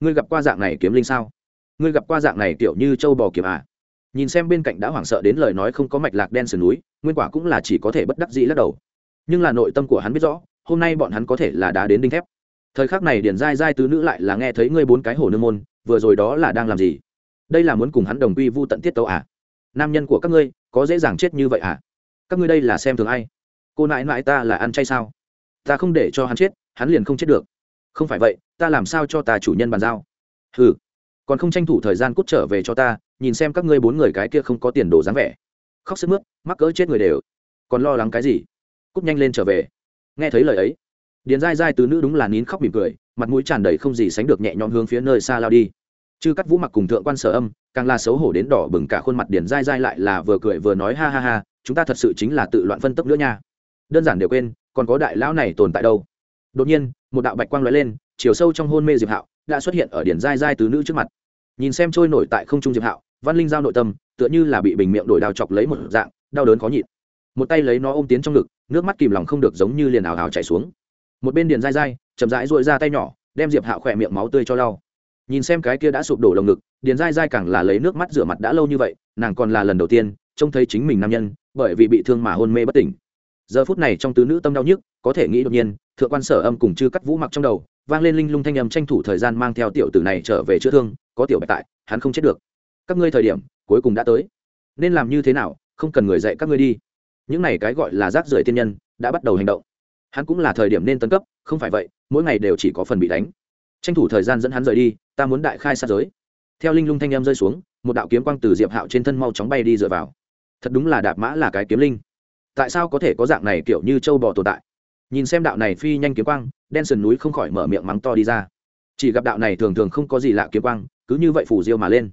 [SPEAKER 1] Ngươi gặp qua dạng này kiếm linh sao? Ngươi gặp qua dạng này kiểu như châu bò kiếm à? Nhìn xem bên cạnh đã hoảng sợ đến lời nói không có mạch lạc đen sườn núi, nguyên quả cũng là chỉ có thể bất đắc dĩ lắc đầu. Nhưng là nội tâm của hắn biết rõ, hôm nay bọn hắn có thể là đá đến đinh thép. Thời khắc này điển dai dai tứ nữ lại là nghe thấy ngươi bốn cái hồ nương môn, vừa rồi đó là đang làm gì? Đây là muốn cùng hắn đồng quy vu tận tiết tấu à? Nam nhân của các ngươi, có dễ dàng chết như vậy à? Các ngươi đây là xem thường ai? Cô nãi nãi ta là ăn chay sao? Ta không để cho hắn chết, hắn liền không chết được. Không phải vậy, ta làm sao cho ta chủ nhân bàn giao? Ừ còn không tranh thủ thời gian cút trở về cho ta, nhìn xem các ngươi bốn người cái kia không có tiền đồ dáng vẻ. Khóc sức mướt, mắc cỡ chết người đều. Còn lo lắng cái gì? Cút nhanh lên trở về. Nghe thấy lời ấy, điền dai dai từ nữ đúng là nín khóc mỉm cười, mặt mũi tràn đầy không gì sánh được nhẹ nhõm hướng phía nơi xa lao đi. Chư cắt vũ mặc cùng thượng quan sở âm, càng là xấu hổ đến đỏ bừng cả khuôn mặt điền dai dai lại là vừa cười vừa nói ha ha ha, chúng ta thật sự chính là tự loạn phân tốc nữa nha đơn giản đều quên, còn có đại lão này tồn tại đâu? Đột nhiên, một đạo bạch quang lóe lên, chiều sâu trong hôn mê diệp hạo đã xuất hiện ở điển dai dai tứ nữ trước mặt. Nhìn xem trôi nổi tại không trung diệp hạo, văn linh giao nội tâm, tựa như là bị bình miệng đổi đào chọc lấy một dạng, đau đớn khó nhịn. Một tay lấy nó ôm tiến trong ngực, nước mắt kìm lòng không được giống như liền ảo hào chảy xuống. Một bên điền dai dai chậm rãi dội ra tay nhỏ, đem diệp hạo khỏe miệng máu tươi cho lau. Nhìn xem cái kia đã sụp đổ lồng ngực điền dai dai càng là lấy nước mắt rửa mặt đã lâu như vậy, nàng còn là lần đầu tiên trông thấy chính mình nam nhân, bởi vì bị thương mà hôn mê bất tỉnh giờ phút này trong tứ nữ tâm đau nhức, có thể nghĩ đột nhiên, thượng quan sở âm cùng chư cắt vũ mặc trong đầu, vang lên linh lung thanh âm tranh thủ thời gian mang theo tiểu tử này trở về chữa thương, có tiểu bạch tại, hắn không chết được. Các ngươi thời điểm, cuối cùng đã tới. Nên làm như thế nào, không cần người dạy các ngươi đi. Những này cái gọi là rác rưởi tiên nhân, đã bắt đầu hành động. Hắn cũng là thời điểm nên tấn cấp, không phải vậy, mỗi ngày đều chỉ có phần bị đánh. Tranh thủ thời gian dẫn hắn rời đi, ta muốn đại khai sát giới. Theo linh lung thanh em rơi xuống, một đạo kiếm quang từ diệp hạo trên thân mau chóng bay đi dựa vào. Thật đúng là đạp mã là cái kiếm linh tại sao có thể có dạng này kiểu như châu bò tồn tại? Nhìn xem đạo này phi nhanh kiếm quang đen sườn núi không khỏi mở miệng mắng to đi ra. Chỉ gặp đạo này thường thường không có gì lạ kiếm quang, cứ như vậy phủ diêu mà lên.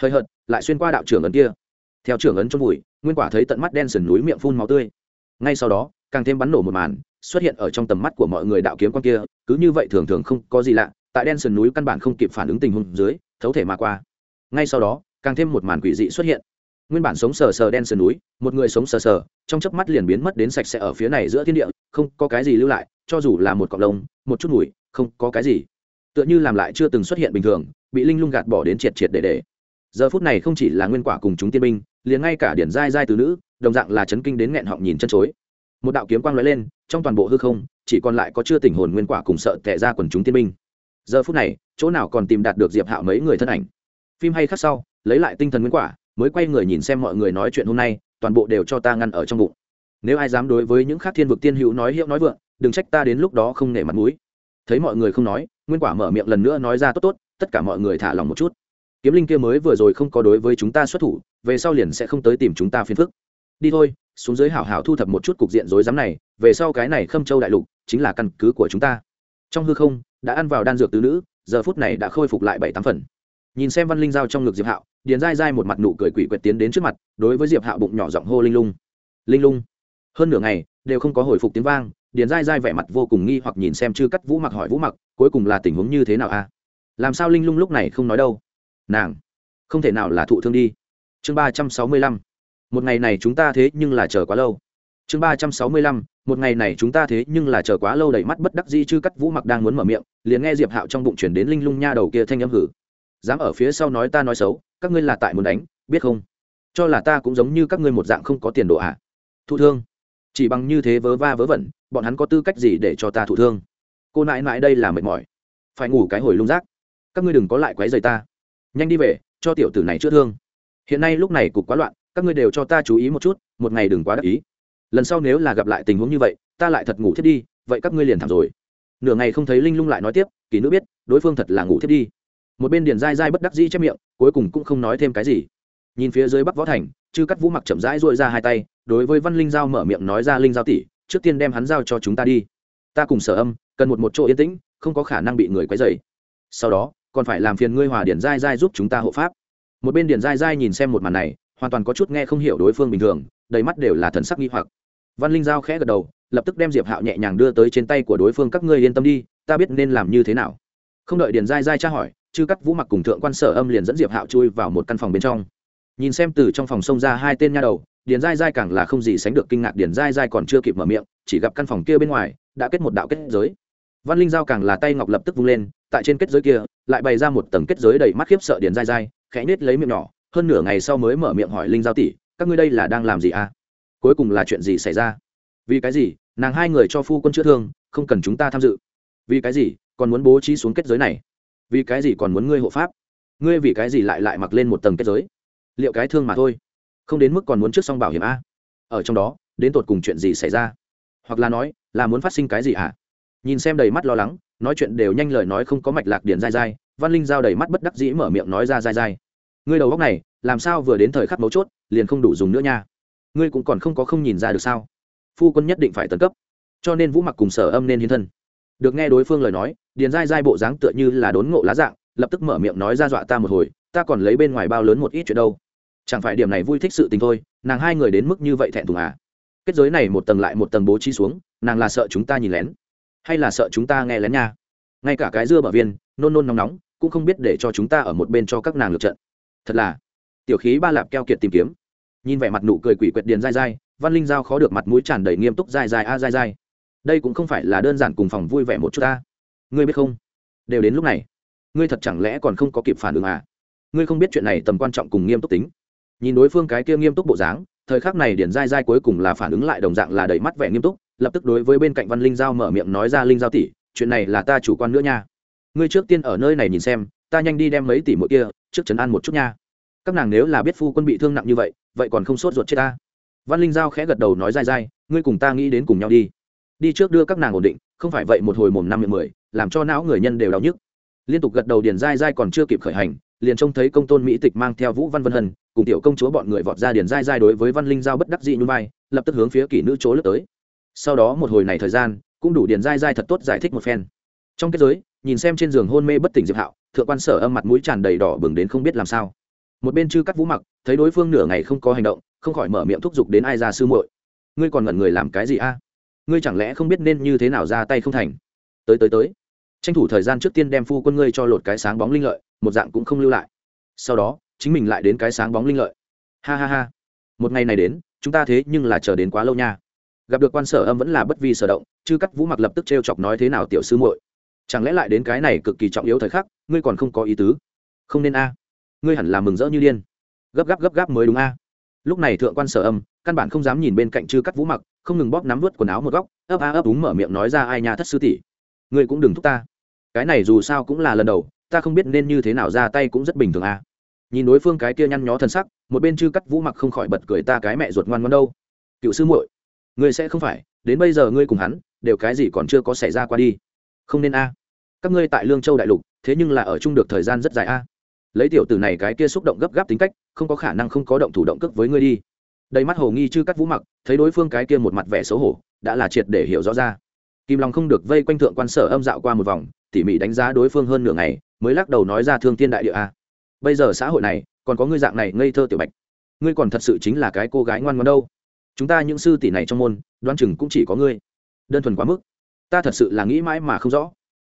[SPEAKER 1] Hơi hợt, lại xuyên qua đạo trưởng ấn kia. Theo trưởng ấn trong bụi nguyên quả thấy tận mắt đen sườn núi miệng phun máu tươi. Ngay sau đó, càng thêm bắn nổ một màn, xuất hiện ở trong tầm mắt của mọi người đạo kiếm quang kia, cứ như vậy thường thường không có gì lạ, tại đen sườn núi căn bản không kịp phản ứng tình huống dưới, thấu thể mà qua. Ngay sau đó, càng thêm một màn quỷ dị xuất hiện nguyên bản sống sờ sờ đen sườn núi, một người sống sờ sờ, trong chớp mắt liền biến mất đến sạch sẽ ở phía này giữa thiên địa, không có cái gì lưu lại, cho dù là một cọng lông, một chút mùi, không có cái gì. Tựa như làm lại chưa từng xuất hiện bình thường, bị linh lung gạt bỏ đến triệt triệt để để. Giờ phút này không chỉ là nguyên quả cùng chúng tiên binh, liền ngay cả điển giai giai từ nữ, đồng dạng là chấn kinh đến nghẹn họng nhìn chân chối. Một đạo kiếm quang lóe lên, trong toàn bộ hư không, chỉ còn lại có chưa tỉnh hồn nguyên quả cùng sợ tệ ra quần chúng tiên binh. Giờ phút này, chỗ nào còn tìm đạt được diệp hạo mấy người thân ảnh? Phim hay khác sau, lấy lại tinh thần nguyên quả mới quay người nhìn xem mọi người nói chuyện hôm nay, toàn bộ đều cho ta ngăn ở trong bụng. Nếu ai dám đối với những khác thiên vực tiên hữu nói hiệu nói vượng, đừng trách ta đến lúc đó không nể mặt mũi. Thấy mọi người không nói, nguyên quả mở miệng lần nữa nói ra tốt tốt, tất cả mọi người thả lòng một chút. Kiếm linh kia mới vừa rồi không có đối với chúng ta xuất thủ, về sau liền sẽ không tới tìm chúng ta phiền phức. Đi thôi, xuống dưới hảo hảo thu thập một chút cục diện rối rắm này, về sau cái này khâm châu đại lục chính là căn cứ của chúng ta. Trong hư không, đã ăn vào đan dược tứ nữ, giờ phút này đã khôi phục lại bảy tám phần. Nhìn xem văn linh giao trong ngực diệp hạo điền dai dai một mặt nụ cười quỷ quyệt tiến đến trước mặt, đối với diệp hạo bụng nhỏ giọng hô linh lung. Linh lung. Hơn nửa ngày, đều không có hồi phục tiếng vang, điền dai dai vẻ mặt vô cùng nghi hoặc nhìn xem chư cắt vũ mặc hỏi vũ mặc, cuối cùng là tình huống như thế nào a? Làm sao linh lung lúc này không nói đâu? Nàng, không thể nào là thụ thương đi. Chương ba trăm sáu mươi lăm. Một ngày này chúng ta thế nhưng là chờ quá lâu. Chương ba trăm sáu mươi lăm. Một ngày này chúng ta thế nhưng là chờ quá lâu đầy mắt bất đắc di chư cắt vũ mặc đang muốn mở miệng, liền nghe diệp hạo trong bụng chuyển đến linh lung nha đầu kia thanh âm hử. Dám ở phía sau nói ta nói xấu các ngươi là tại muốn đánh, biết không? Cho là ta cũng giống như các ngươi một dạng không có tiền đồ ạ. À. thụ thương. Chỉ bằng như thế vớ va vớ vẩn, bọn hắn có tư cách gì để cho ta thụ thương? Cô nãi nãi đây là mệt mỏi. Phải ngủ cái hồi lung rác. Các ngươi đừng có lại quấy rầy ta. Nhanh đi về, cho tiểu tử này chữa thương. Hiện nay lúc này cục quá loạn, các ngươi đều cho ta chú ý một chút, một ngày đừng quá đắc ý. Lần sau nếu là gặp lại tình huống như vậy, ta lại thật ngủ thiết đi, vậy các ngươi liền thảm rồi. Nửa ngày không thấy linh lung lại nói tiếp kỳ nữ biết, đối phương thật là ngủ thiết đi một bên điền dai dai bất đắc dĩ chép miệng, cuối cùng cũng không nói thêm cái gì. Nhìn phía dưới bắc võ thành, chư cắt vũ mặc chậm rãi dội ra hai tay, đối với văn linh giao mở miệng nói ra, linh giao tỷ, trước tiên đem hắn giao cho chúng ta đi. Ta cùng sở âm, cần một một chỗ yên tĩnh, không có khả năng bị người quấy dày sau đó, còn phải làm phiền ngươi hòa điển dai dai giúp chúng ta hộ pháp. Một bên điển dai dai nhìn xem một màn này, hoàn toàn có chút nghe không hiểu đối phương bình thường, đầy mắt đều là thần sắc nghi hoặc. Văn linh giao khẽ gật đầu, lập tức đem diệp hạo nhẹ nhàng đưa tới trên tay của đối phương, các ngươi yên tâm đi, ta biết nên làm như thế nào. Không đợi điển dai dai tra hỏi chư cắt vũ mặc cùng thượng quan sở âm liền dẫn diệp hạo chui vào một căn phòng bên trong. Nhìn xem từ trong phòng xông ra hai tên nha đầu, điền dai dai càng là không gì sánh được kinh ngạc, điền dai dai còn chưa kịp mở miệng, chỉ gặp căn phòng kia bên ngoài đã kết một đạo kết giới. Văn linh giao càng là tay ngọc lập tức vung lên, tại trên kết giới kia, lại bày ra một tầng kết giới đầy mắt khiếp sợ điền dai dai khẽ nết lấy miệng nhỏ, hơn nửa ngày sau mới mở miệng hỏi linh giao tỷ, các ngươi đây là đang làm gì à? Cuối cùng là chuyện gì xảy ra? Vì cái gì, nàng hai người cho phu quân chữa thương, không cần chúng ta tham dự. Vì cái gì, còn muốn bố trí xuống kết giới này? Vì cái gì còn muốn ngươi hộ pháp? Ngươi vì cái gì lại lại mặc lên một tầng kết giới? Liệu cái thương mà thôi. Không đến mức còn muốn trước xong bảo hiểm a. Ở trong đó, đến tột cùng chuyện gì xảy ra? Hoặc là nói, là muốn phát sinh cái gì hả? Nhìn xem đầy mắt lo lắng, nói chuyện đều nhanh lời nói không có mạch lạc điển dai dai, văn linh giao đầy mắt bất đắc dĩ mở miệng nói ra dai dai. Ngươi đầu góc này, làm sao vừa đến thời khắc mấu chốt, liền không đủ dùng nữa nha. Ngươi cũng còn không có không nhìn ra được sao? Phu quân nhất định phải tấn cấp, cho nên vũ mặc cùng sở âm nên hiến thân. Được nghe đối phương lời nói điền dai dai bộ dáng tựa như là đốn ngộ lá dạng, lập tức mở miệng nói ra dọa ta một hồi, ta còn lấy bên ngoài bao lớn một ít chuyện đâu. Chẳng phải điểm này vui thích sự tình thôi, nàng hai người đến mức như vậy thẹn thùng à? Kết giới này một tầng lại một tầng bố trí xuống, nàng là sợ chúng ta nhìn lén, hay là sợ chúng ta nghe lén nha? Ngay cả cái dưa bà viên, nôn nôn nóng nóng, cũng không biết để cho chúng ta ở một bên cho các nàng lượt trận. Thật là, tiểu khí ba lạp keo kiệt tìm kiếm. Nhìn vẻ mặt nụ cười quỷ quyệt điền dai dai văn linh giao khó được mặt mũi tràn đầy nghiêm túc dai dai a dai dai đây cũng không phải là đơn giản cùng phòng vui vẻ một chút ta ngươi biết không? Đều đến lúc này. Ngươi thật chẳng lẽ còn không có kịp phản ứng à? Ngươi không biết chuyện này tầm quan trọng cùng nghiêm túc tính. Nhìn đối phương cái kia nghiêm túc bộ dáng, thời khắc này điển dai dai cuối cùng là phản ứng lại đồng dạng là đầy mắt vẻ nghiêm túc, lập tức đối với bên cạnh văn linh giao mở miệng nói ra linh giao tỷ, chuyện này là ta chủ quan nữa nha. Ngươi trước tiên ở nơi này nhìn xem, ta nhanh đi đem mấy tỷ mỗi kia trước trấn an một chút nha. Các nàng nếu là biết phu quân bị thương nặng như vậy vậy còn không sốt ruột chết ta. Văn linh giao khẽ gật đầu nói dai dai, ngươi cùng ta nghĩ đến cùng nhau đi đi trước đưa các nàng ổn định, không phải vậy một hồi mồm năm miệng mười, làm cho não người nhân đều đau nhức. Liên tục gật đầu điền dai dai còn chưa kịp khởi hành, liền trông thấy công tôn mỹ tịch mang theo vũ văn vân hân, cùng tiểu công chúa bọn người vọt ra điền dai dai đối với văn linh giao bất đắc dị như vai, lập tức hướng phía kỷ nữ chỗ lướt tới. Sau đó một hồi này thời gian, cũng đủ điền dai dai thật tốt giải thích một phen. Trong kết giới, nhìn xem trên giường hôn mê bất tỉnh diệp hạo, thượng quan sở âm mặt mũi tràn đầy đỏ bừng đến không biết làm sao. Một bên chư cắt vũ mặc, thấy đối phương nửa ngày không có hành động, không khỏi mở miệng thúc giục đến ai ra sư muội. Ngươi còn ngẩn người làm cái gì a? Ngươi chẳng lẽ không biết nên như thế nào ra tay không thành? Tới tới tới. Tranh thủ thời gian trước tiên đem phu quân ngươi cho lột cái sáng bóng linh lợi, một dạng cũng không lưu lại. Sau đó, chính mình lại đến cái sáng bóng linh lợi. Ha ha ha. Một ngày này đến, chúng ta thế nhưng là chờ đến quá lâu nha. Gặp được quan sở âm vẫn là bất vi sở động chứ cắt vũ mặc lập tức t r e o chọc nói thế nào tiểu sư muội. Chẳng lẽ lại đến cái này cực kỳ trọng yếu thời khắc, ngươi còn không có ý tứ? Không nên a. Ngươi hẳn là mừng rỡ như điên. Gấp gáp gấp gáp mới đúng a. Lúc này thượng quan sở âm, căn bản không dám nhìn bên cạnh chư cắt vũ mặc không ngừng bóp nắm vớt quần áo một góc, ấp a ấp úng mở miệng nói ra, ai nhà thất sư tỷ, ngươi cũng đừng thúc ta. Cái này dù sao cũng là lần đầu, ta không biết nên như thế nào ra tay cũng rất bình thường à. Nhìn đối phương cái kia nhăn nhó thân sắc, một bên chư cắt vũ mặc không khỏi bật cười, ta cái mẹ ruột ngoan ngoan đâu. Cựu sư muội, ngươi sẽ không phải, đến bây giờ ngươi cùng hắn, đều cái gì còn chưa có xảy ra qua đi. Không nên a. Các ngươi tại lương châu đại lục, thế nhưng là ở chung được thời gian rất dài a. Lấy tiểu tử này cái kia xúc động gấp gáp tính cách, không có khả năng không có động thủ động cước với ngươi đi đầy mắt hồ nghi chư cắt vũ mặc, thấy đối phương cái kia một mặt vẻ xấu hổ, đã là triệt để hiểu rõ ra. Kim long không được vây quanh thượng quan sở âm dạo qua một vòng, tỉ mỉ đánh giá đối phương hơn nửa ngày, mới lắc đầu nói ra thương thiên đại địa a. À. Bây giờ xã hội này, còn có ngươi dạng này ngây thơ tiểu bạch. Ngươi còn thật sự chính là cái cô gái ngoan ngoan đâu. Chúng ta những sư tỷ này trong môn đoan chừng cũng chỉ có ngươi. Đơn thuần quá mức. Ta thật sự là nghĩ mãi mà không rõ.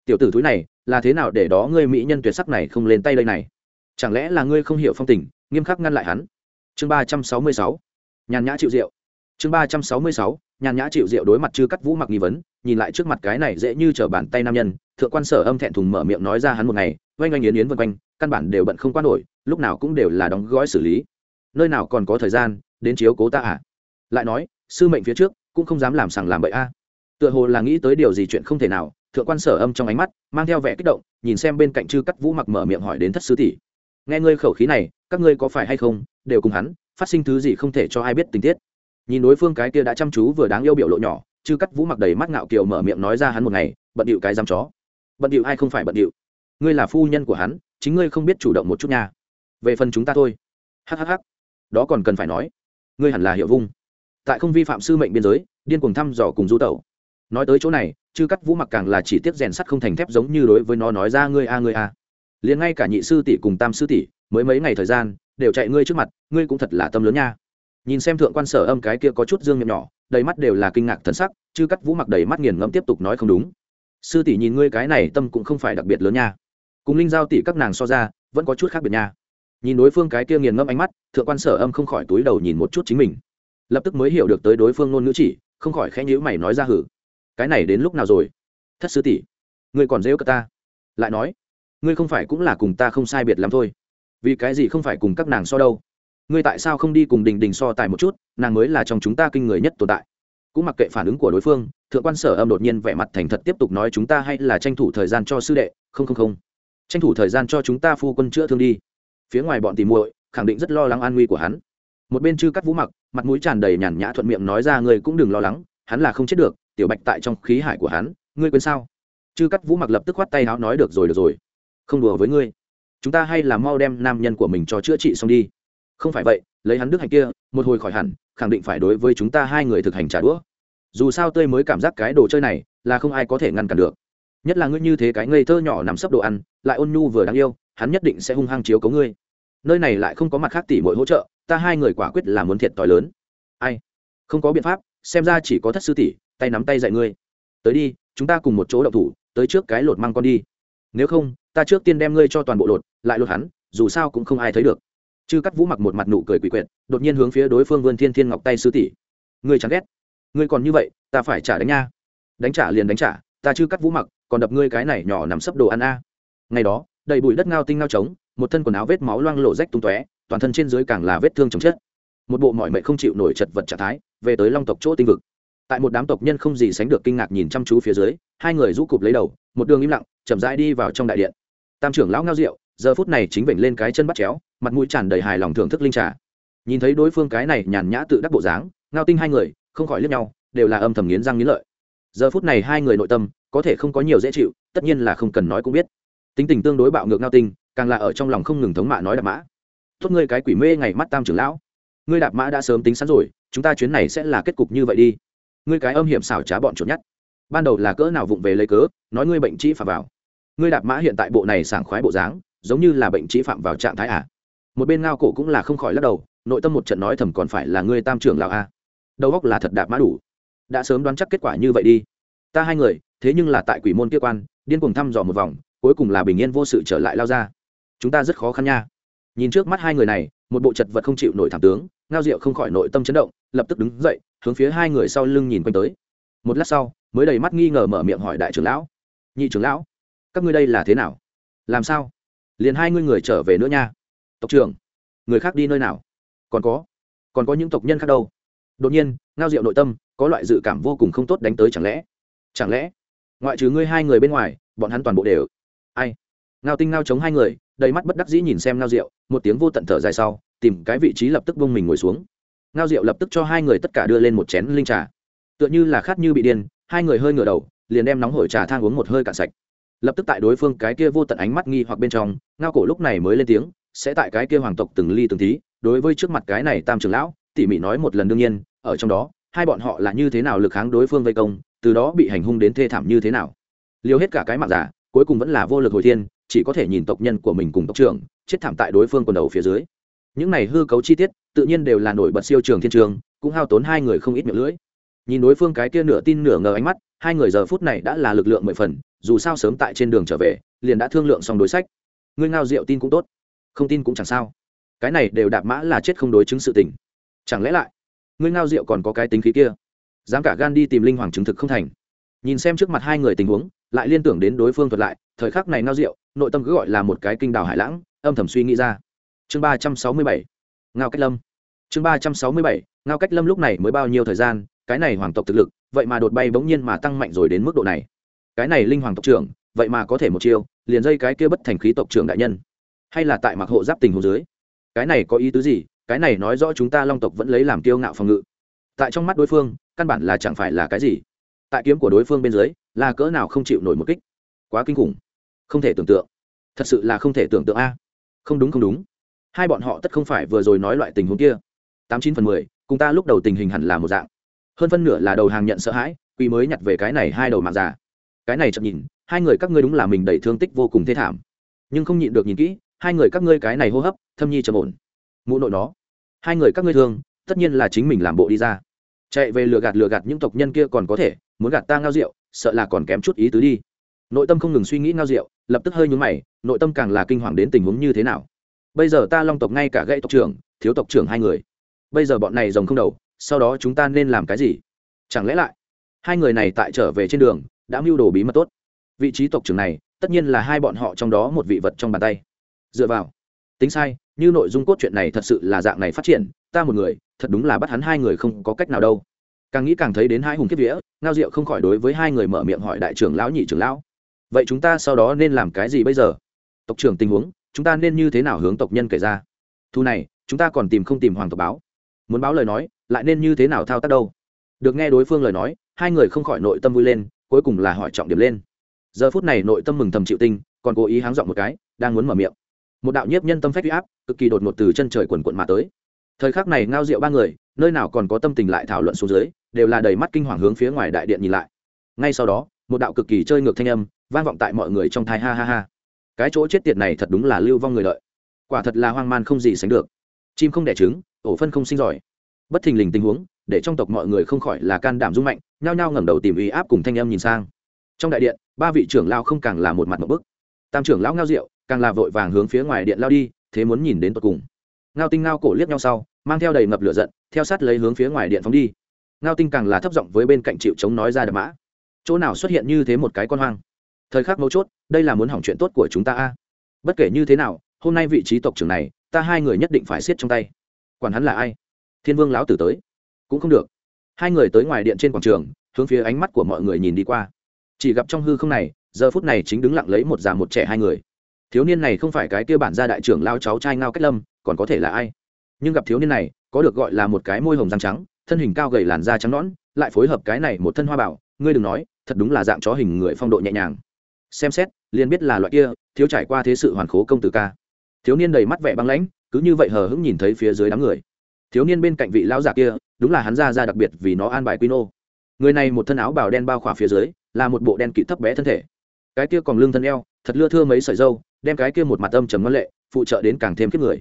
[SPEAKER 1] Tiểu tử thúi này, là thế nào để đó ngươi mỹ nhân tuyệt sắc này không lên tay đây này? Chẳng lẽ là ngươi không hiểu phong tình, nghiêm khắc ngăn lại hắn? Chương ba trăm sáu mươi sáu nhàn nhã chịu rượu. Chương ba trăm sáu mươi sáu, nhàn nhã chịu rượu đối mặt chư cắt vũ mặc nghi vấn, nhìn lại trước mặt cái này dễ như t r ở bàn tay nam nhân, thượng quan sở âm thẹn thùng mở miệng nói ra hắn một ngày, oanh oanh yến yến vân quanh, căn bản đều bận không quan nổi, lúc nào cũng đều là đóng gói xử lý. Nơi nào còn có thời gian, đến chiếu cố ta à? Lại nói, sư mệnh phía trước, cũng không dám làm sằng làm bậy a. Tựa hồ là nghĩ tới điều gì chuyện không thể nào, thượng quan sở âm trong ánh mắt, mang theo vẻ kích động, nhìn xem bên cạnh chư cắt vũ mặc mở miệng hỏi đến thất sứ tỷ. Nghe ngươi khẩu khí này, các ngươi có phải hay không, đều cùng hắn phát sinh thứ gì không thể cho ai biết tình tiết. Nhìn đối phương cái kia đã chăm chú vừa đáng yêu biểu lộ nhỏ, chư cắt vũ mặc đầy mắt ngạo kiều mở miệng nói ra hắn một ngày, bận điệu cái dám chó. Bận điệu ai không phải bận điệu? Ngươi là phu nhân của hắn, chính ngươi không biết chủ động một chút nha. Về phần chúng ta thôi. Hhh đó còn cần phải nói. Ngươi hẳn là hiệu vung. Tại không vi phạm sư mệnh biên giới, điên cuồng thăm dò cùng du tẩu. Nói tới chỗ này, chư cắt vũ mặc càng là chỉ tiếp rèn sắt không thành thép giống như đối với nó nói ra ngươi a ngươi a. Liền ngay cả nhị sư tỷ cùng tam sư tỷ, mới mấy ngày thời gian đều chạy ngươi trước mặt, ngươi cũng thật là tâm lớn nha. Nhìn xem thượng quan sở âm cái kia có chút dương miệng nhỏ, đầy mắt đều là kinh ngạc thần sắc chứ cắt vũ mặc đầy mắt nghiền ngẫm tiếp tục nói không đúng. Sư tỷ nhìn ngươi cái này tâm cũng không phải đặc biệt lớn nha. Cùng linh giao tỷ các nàng so ra, vẫn có chút khác biệt nha. Nhìn đối phương cái kia nghiền ngẫm ánh mắt, thượng quan sở âm không khỏi túi đầu nhìn một chút chính mình. Lập tức mới hiểu được tới đối phương ngôn ngữ chỉ, không khỏi khẽ nhíu mày nói ra hử. Cái này đến lúc nào rồi? Thất sư tỷ, ngươi còn dễ cả ta. Lại nói, ngươi không phải cũng là cùng ta không sai biệt lắm thôi vì cái gì không phải cùng các nàng so đâu? Ngươi tại sao không đi cùng đình đình so tài một chút? Nàng mới là trong chúng ta kinh người nhất tồn tại. Cũng mặc kệ phản ứng của đối phương, thượng quan sở âm đột nhiên vẻ mặt thành thật tiếp tục nói chúng ta hay là tranh thủ thời gian cho sư đệ, không không không. Tranh thủ thời gian cho chúng ta phu quân chữa thương đi. Phía ngoài bọn tìm muội khẳng định rất lo lắng an nguy của hắn. Một bên chư cắt vũ mặc, mặt mũi tràn đầy nhàn nhã thuận miệng nói ra ngươi cũng đừng lo lắng, hắn là không chết được, tiểu bạch tại trong khí hải của hắn, ngươi quên sao? Chư cắt vũ mặc lập tức khoát tay áo nói được rồi được rồi. Không đùa với ngươi chúng ta hay là mau đem nam nhân của mình cho chữa trị xong đi. Không phải vậy, lấy hắn đức hạnh kia, một hồi khỏi hẳn, khẳng định phải đối với chúng ta hai người thực hành trả đũa. Dù sao tươi mới cảm giác cái đồ chơi này, là không ai có thể ngăn cản được. Nhất là ngươi như thế cái ngây thơ nhỏ nằm sấp đồ ăn, lại ôn nhu vừa đáng yêu, hắn nhất định sẽ hung hăng chiếu cấu ngươi. Nơi này lại không có mặt khác tỷ mỗi hỗ trợ, ta hai người quả quyết là muốn thiệt t lớn. Ai? Không có biện pháp, xem ra chỉ có thất sư tỷ, tay nắm tay dạy ngươi. Tới đi, chúng ta cùng một chỗ đậu thủ, tới trước cái lột mang con đi nếu không, ta trước tiên đem ngươi cho toàn bộ lột, lại lột hắn, dù sao cũng không ai thấy được. Chư cắt vũ mặc một mặt nụ cười quỷ quyệt, đột nhiên hướng phía đối phương vươn thiên thiên ngọc tay sư tỷ. Ngươi chẳng ghét. Ngươi còn như vậy, ta phải trả đánh nha. Đánh trả liền đánh trả, ta chư cắt vũ mặc, còn đập ngươi cái này nhỏ nằm sấp đồ ăn a. Ngày đó, đầy bụi đất ngao tinh ngao trống, một thân quần áo vết máu loang lộ rách tung tóe, toàn thân trên dưới càng là vết thương chồng chết một bộ mọi mệnh không chịu nổi chật vật trạng thái, về tới long tộc chỗ tinh vực. Tại một đám tộc nhân không gì sánh được kinh ngạc nhìn chăm chú phía dưới, hai người rũ cụp lấy đầu, một đường im lặng chậm rãi đi vào trong đại điện. Tam trưởng lão ngao rượu, giờ phút này chính vểnh lên cái chân bắt chéo, mặt mũi tràn đầy hài lòng thưởng thức linh trà. Nhìn thấy đối phương cái này nhàn nhã tự đắc bộ dáng, ngao tinh hai người, không khỏi liếc nhau, đều là âm thầm nghiến răng nghiến lợi. Giờ phút này hai người nội tâm, có thể không có nhiều dễ chịu, tất nhiên là không cần nói cũng biết. Tính tình tương đối bạo ngược ngao tinh, càng là ở trong lòng không ngừng thống mạ nói đạp mã. Tốt ngươi cái quỷ mê ngày mắt tam trưởng lão. Ngươi đạp mã đã sớm tính sẵn rồi, chúng ta chuyến này sẽ là kết cục như vậy đi. Ngươi cái âm hiểm xảo trá bọn chuột nhất ban đầu là cỡ nào vụng về lấy cớ, nói ngươi bệnh trĩ phà vào ngươi đạp mã hiện tại bộ này sảng khoái bộ dáng, giống như là bệnh trí phạm vào trạng thái à? Một bên ngao cổ cũng là không khỏi lắc đầu, nội tâm một trận nói thầm còn phải là ngươi tam trưởng lão a. Đầu góc là thật đạp mã đủ. Đã sớm đoán chắc kết quả như vậy đi. Ta hai người, thế nhưng là tại quỷ môn kia quan, điên cuồng thăm dò một vòng, cuối cùng là bình yên vô sự trở lại lao ra. Chúng ta rất khó khăn nha. Nhìn trước mắt hai người này, một bộ chật vật không chịu nổi thảm tướng, ngao diệu không khỏi nội tâm chấn động, lập tức đứng dậy, hướng phía hai người sau lưng nhìn quanh tới. Một lát sau, mới đầy mắt nghi ngờ mở miệng hỏi đại trưởng lão. Nhị trưởng lão các ngươi đây là thế nào? Làm sao? Liền hai ngươi người trở về nữa nha. Tộc trưởng, người khác đi nơi nào? Còn có còn có những tộc nhân khác đâu? Đột nhiên, ngao diệu nội tâm có loại dự cảm vô cùng không tốt đánh tới chẳng lẽ? Chẳng lẽ, ngoại trừ ngươi hai người bên ngoài, bọn hắn toàn bộ đều? Ai? Ngao tinh ngao chống hai người, đầy mắt bất đắc dĩ nhìn xem ngao diệu, một tiếng vô tận thở dài sau, tìm cái vị trí lập tức bông mình ngồi xuống. Ngao diệu lập tức cho hai người tất cả đưa lên một chén linh trà. Tựa như là khát như bị điên, hai người hơi ngửa đầu, liền đem nóng hổi trà thang uống một hơi cạn sạch lập tức tại đối phương cái kia vô tận ánh mắt nghi hoặc bên trong, ngao cổ lúc này mới lên tiếng, sẽ tại cái kia hoàng tộc từng ly từng tí, đối với trước mặt cái này tam trưởng lão, tỉ mỉ nói một lần đương nhiên, ở trong đó, hai bọn họ là như thế nào lực kháng đối phương vây công, từ đó bị hành hung đến thê thảm như thế nào. Liều hết cả cái mạng giả, cuối cùng vẫn là vô lực hồi thiên, chỉ có thể nhìn tộc nhân của mình cùng tộc trưởng, chết thảm tại đối phương quần đầu phía dưới. Những này hư cấu chi tiết, tự nhiên đều là nổi bật siêu trường thiên trường, cũng hao tốn hai người không ít miệng lưỡi. Nhìn đối phương cái kia nửa tin nửa ngờ ánh mắt hai người giờ phút này đã là lực lượng mười phần, dù sao sớm tại trên đường trở về, liền đã thương lượng xong đối sách. Ngươi ngao rượu tin cũng tốt, không tin cũng chẳng sao. Cái này đều đạp mã là chết không đối chứng sự tình. Chẳng lẽ lại, ngươi ngao rượu còn có cái tính khí kia? Dám cả gan đi tìm linh hoàng chứng thực không thành. Nhìn xem trước mặt hai người tình huống, lại liên tưởng đến đối phương thuật lại, thời khắc này ngao rượu, nội tâm cứ gọi là một cái kinh đào hải lãng, âm thầm suy nghĩ ra. Chương ba trăm sáu mươi bảy, ngao cách lâm. Chương ba trăm sáu mươi bảy, ngao cách lâm lúc này mới bao nhiêu thời gian cái này hoàng tộc thực lực, vậy mà đột bay bỗng nhiên mà tăng mạnh rồi đến mức độ này. Cái này linh hoàng tộc trưởng, vậy mà có thể một chiêu, liền dây cái kia bất thành khí tộc trưởng đại nhân. Hay là tại mặc hộ giáp tình hồ dưới? Cái này có ý tứ gì? Cái này nói rõ chúng ta long tộc vẫn lấy làm kiêu ngạo phòng ngự. Tại trong mắt đối phương, căn bản là chẳng phải là cái gì. Tại kiếm của đối phương bên dưới, là cỡ nào không chịu nổi một kích. Quá kinh khủng. Không thể tưởng tượng. Thật sự là không thể tưởng tượng a. Không đúng không đúng. Hai bọn họ tất không phải vừa rồi nói loại tình huống kia. Tám chín phần mười, cùng ta lúc đầu tình hình hẳn là một dạng hơn phân nửa là đầu hàng nhận sợ hãi quy mới nhặt về cái này hai đầu mạng già. Cái này chậm nhìn, hai người các ngươi đúng là mình đầy thương tích vô cùng thê thảm. Nhưng không nhịn được nhìn kỹ, hai người các ngươi cái này hô hấp, thâm nhi trầm ổn. Mụ nội nó, hai người các ngươi thương, tất nhiên là chính mình làm bộ đi ra. Chạy về lừa gạt lừa gạt những tộc nhân kia còn có thể, muốn gạt ta ngao rượu, sợ là còn kém chút ý tứ đi. Nội tâm không ngừng suy nghĩ ngao rượu, lập tức hơi nhúng mày, nội tâm càng là kinh hoàng đến tình huống như thế nào. Bây giờ ta long tộc ngay cả gãy tộc trưởng, thiếu tộc trưởng hai người. Bây giờ bọn này rồng không đầu sau đó chúng ta nên làm cái gì? Chẳng lẽ lại, hai người này tại trở về trên đường, đã mưu đồ bí mật tốt. Vị trí tộc trưởng này, tất nhiên là hai bọn họ trong đó một vị vật trong bàn tay. Dựa vào, tính sai, như nội dung cốt truyện này thật sự là dạng này phát triển, ta một người, thật đúng là bắt hắn hai người không có cách nào đâu. Càng nghĩ càng thấy đến hai hùng kiếp vĩa ngao diệu không khỏi đối với hai người mở miệng hỏi đại trưởng lão, nhị trưởng lão. Vậy chúng ta sau đó nên làm cái gì bây giờ? Tộc trưởng tình huống, chúng ta nên như thế nào hướng tộc nhân kể ra? Thu này, chúng ta còn tìm không tìm hoàng tộc báo. Muốn báo lời nói lại nên như thế nào thao tác đâu? Được nghe đối phương lời nói, hai người không khỏi nội tâm vui lên, cuối cùng là hỏi trọng điểm lên. Giờ phút này nội tâm mừng thầm chịu tinh, còn cố ý háng dọn một cái, đang muốn mở miệng. Một đạo nhiếp nhân tâm phách huy áp, cực kỳ đột ngột từ chân trời quần quận mà tới. Thời khắc này ngao rượu ba người, nơi nào còn có tâm tình lại thảo luận xuống dưới, đều là đầy mắt kinh hoàng hướng phía ngoài đại điện nhìn lại. Ngay sau đó, một đạo cực kỳ chơi ngược thanh âm, vang vọng tại mọi người trong thai ha ha ha. Cái chỗ chết tiệt này thật đúng là lưu vong người lợi quả thật là hoang man không gì sánh được. Chim không đẻ trứng, ổ phân không sinh giỏi bất thình lình tình huống, để trong tộc mọi người không khỏi là can đảm rung mạnh, nhao nhao ngẩng đầu tìm ý áp cùng thanh em nhìn sang. Trong đại điện, ba vị trưởng lao không càng là một mặt một bức. Tam trưởng lão ngao diệu càng là vội vàng hướng phía ngoài điện lao đi, thế muốn nhìn đến tột cùng. Ngao tinh ngao cổ liếc nhau sau, mang theo đầy ngập lửa giận, theo sát lấy hướng phía ngoài điện phóng đi. Ngao tinh càng là thấp giọng với bên cạnh chịu chống nói ra đập mã. Chỗ nào xuất hiện như thế một cái con hoang? Thời khắc mấu chốt, đây là muốn hỏng chuyện tốt của chúng ta a. Bất kể như thế nào, hôm nay vị trí tộc trưởng này, ta hai người nhất định phải siết trong tay. Quản hắn là ai? Thiên vương lão tử tới. Cũng không được. Hai người tới ngoài điện trên quảng trường, hướng phía ánh mắt của mọi người nhìn đi qua. Chỉ gặp trong hư không này, giờ phút này chính đứng lặng lấy một già một trẻ hai người. Thiếu niên này không phải cái kia bản gia đại trưởng lao cháu trai ngao cách lâm, còn có thể là ai? Nhưng gặp thiếu niên này, có được gọi là một cái môi hồng răng trắng, thân hình cao gầy làn da trắng nõn, lại phối hợp cái này một thân hoa bảo, ngươi đừng nói, thật đúng là dạng chó hình người phong độ nhẹ nhàng. Xem xét, liền biết là loại kia, thiếu trải qua thế sự hoàn khố công tử ca. Thiếu niên đầy mắt vẻ băng lãnh, cứ như vậy hờ hững nhìn thấy phía dưới đám người thiếu niên bên cạnh vị lão giả kia, đúng là hắn ra ra đặc biệt vì nó an bài quy nô người này một thân áo bào đen bao khỏa phía dưới, là một bộ đen kỵ thấp bé thân thể. Cái kia còn lưng thân eo, thật lưa thưa mấy sợi dâu đem cái kia một mặt âm trầm ngân lệ, phụ trợ đến càng thêm kiếp người.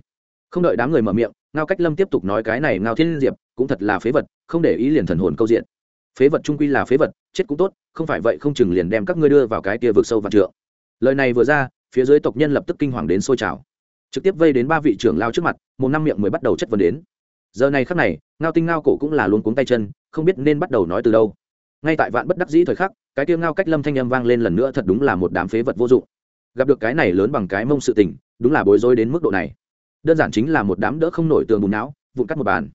[SPEAKER 1] Không đợi đám người mở miệng, ngao cách lâm tiếp tục nói cái này ngao thiên diệp cũng thật là phế vật, không để ý liền thần hồn câu diện. Phế vật trung quy là phế vật, chết cũng tốt, không phải vậy không chừng liền đem các ngươi đưa vào cái kia vực sâu và trượng. Lời này vừa ra, phía dưới tộc nhân lập tức kinh hoàng đến sôi trào. Trực tiếp vây đến ba vị trưởng lao trước mặt, một năm miệng mới bắt đầu chất vấn đến giờ này khắc này, ngao tinh ngao cổ cũng là luôn cuống tay chân, không biết nên bắt đầu nói từ đâu. Ngay tại vạn bất đắc dĩ thời khắc, cái tiêu ngao cách lâm thanh âm vang lên lần nữa thật đúng là một đám phế vật vô dụng. Gặp được cái này lớn bằng cái mông sự tình, đúng là bối rối đến mức độ này. Đơn giản chính là một đám đỡ không nổi tường bùn não, vụn cắt một bàn.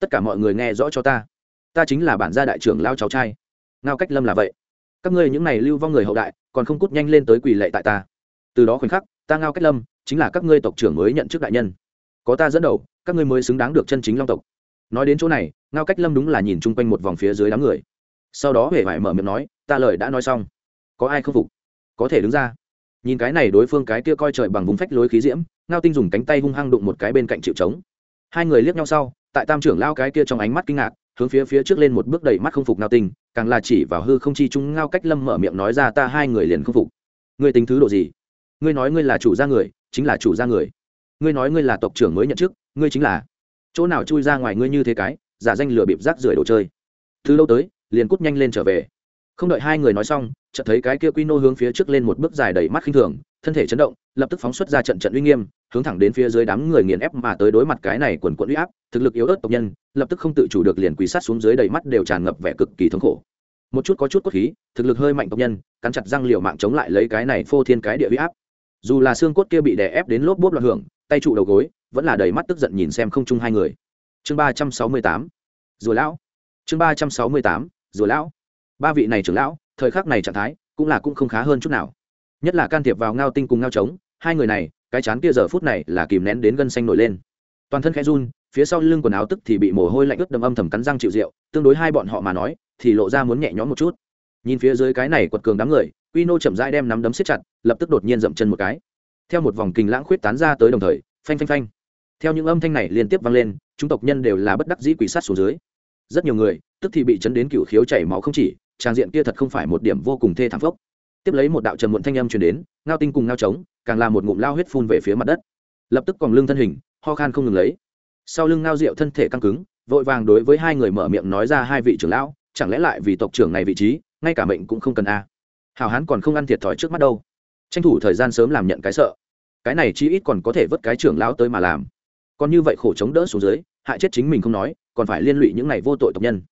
[SPEAKER 1] Tất cả mọi người nghe rõ cho ta. Ta chính là bản gia đại trưởng lao cháu trai. Ngao cách lâm là vậy. Các ngươi những này lưu vong người hậu đại, còn không cút nhanh lên tới quỳ lệ tại ta. Từ đó khoảnh khắc, ta ngao cách lâm, chính là các ngươi tộc trưởng mới nhận chức đại nhân có ta dẫn đầu, các ngươi mới xứng đáng được chân chính long tộc. Nói đến chỗ này, ngao cách lâm đúng là nhìn chung quanh một vòng phía dưới đám người. Sau đó huệ phải mở miệng nói, ta lời đã nói xong. Có ai không phục? Có thể đứng ra. Nhìn cái này đối phương cái kia coi trời bằng vùng phách lối khí diễm, ngao tinh dùng cánh tay hung hăng đụng một cái bên cạnh chịu trống. Hai người liếc nhau sau, tại tam trưởng lao cái kia trong ánh mắt kinh ngạc, hướng phía phía trước lên một bước đầy mắt không phục ngao tinh, càng là chỉ vào hư không chi chúng ngao cách lâm mở miệng nói ra, ta hai người liền không phục. Ngươi tính thứ độ gì? Ngươi nói ngươi là chủ gia người, chính là chủ gia người ngươi nói ngươi là tộc trưởng mới nhận chức, ngươi chính là. Chỗ nào chui ra ngoài ngươi như thế cái, giả danh lừa bịp rác rưởi đồ chơi. Thứ lâu tới, liền cút nhanh lên trở về. Không đợi hai người nói xong, chợt thấy cái kia quy nô hướng phía trước lên một bước dài đầy mắt khinh thường, thân thể chấn động, lập tức phóng xuất ra trận trận uy nghiêm, hướng thẳng đến phía dưới đám người nghiền ép mà tới đối mặt cái này quần quận uy áp, thực lực yếu ớt tộc nhân, lập tức không tự chủ được liền quỳ sát xuống dưới đầy mắt đều tràn ngập vẻ cực kỳ thống khổ. Một chút có chút cốt khí, thực lực hơi mạnh tộc nhân, cắn chặt răng liều mạng chống lại lấy cái này phô thiên cái địa uy áp. Dù là xương cốt kia bị đè ép đến lốp bốp loạn hưởng tay trụ đầu gối, vẫn là đầy mắt tức giận nhìn xem không chung hai người. Chương ba trăm sáu mươi tám, rùa lão. Chương ba trăm sáu mươi tám, rùa lão. Ba vị này trưởng lão, thời khắc này trạng thái cũng là cũng không khá hơn chút nào. Nhất là can thiệp vào ngao tinh cùng ngao trống, hai người này, cái chán kia giờ phút này là kìm nén đến gân xanh nổi lên. Toàn thân khẽ run, phía sau lưng quần áo tức thì bị mồ hôi lạnh ướt đầm âm thầm cắn răng chịu rượu, tương đối hai bọn họ mà nói, thì lộ ra muốn nhẹ nhõm một chút. Nhìn phía dưới cái này quật cường đám người, quy nô chậm rãi đem nắm đấm siết chặt, lập tức đột nhiên dậm chân một cái theo một vòng kình lãng khuyết tán ra tới đồng thời, phanh phanh phanh. Theo những âm thanh này liên tiếp vang lên, chúng tộc nhân đều là bất đắc dĩ quỷ sát xuống dưới. Rất nhiều người, tức thì bị chấn đến cựu khiếu chảy máu không chỉ, trang diện kia thật không phải một điểm vô cùng thê thảm phốc. Tiếp lấy một đạo trầm muộn thanh âm truyền đến, ngao tinh cùng ngao trống, càng là một ngụm lao huyết phun về phía mặt đất. Lập tức còn lưng thân hình, ho khan không ngừng lấy. Sau lưng ngao rượu thân thể căng cứng, vội vàng đối với hai người mở miệng nói ra hai vị trưởng lão, chẳng lẽ lại vì tộc trưởng này vị trí, ngay cả mệnh cũng không cần a. À. hào hán còn không ăn thiệt thòi trước mắt đâu tranh thủ thời gian sớm làm nhận cái sợ. Cái này chi ít còn có thể vớt cái trưởng lão tới mà làm. Còn như vậy khổ chống đỡ xuống dưới, hại chết chính mình không nói, còn phải liên lụy những này vô tội tộc nhân.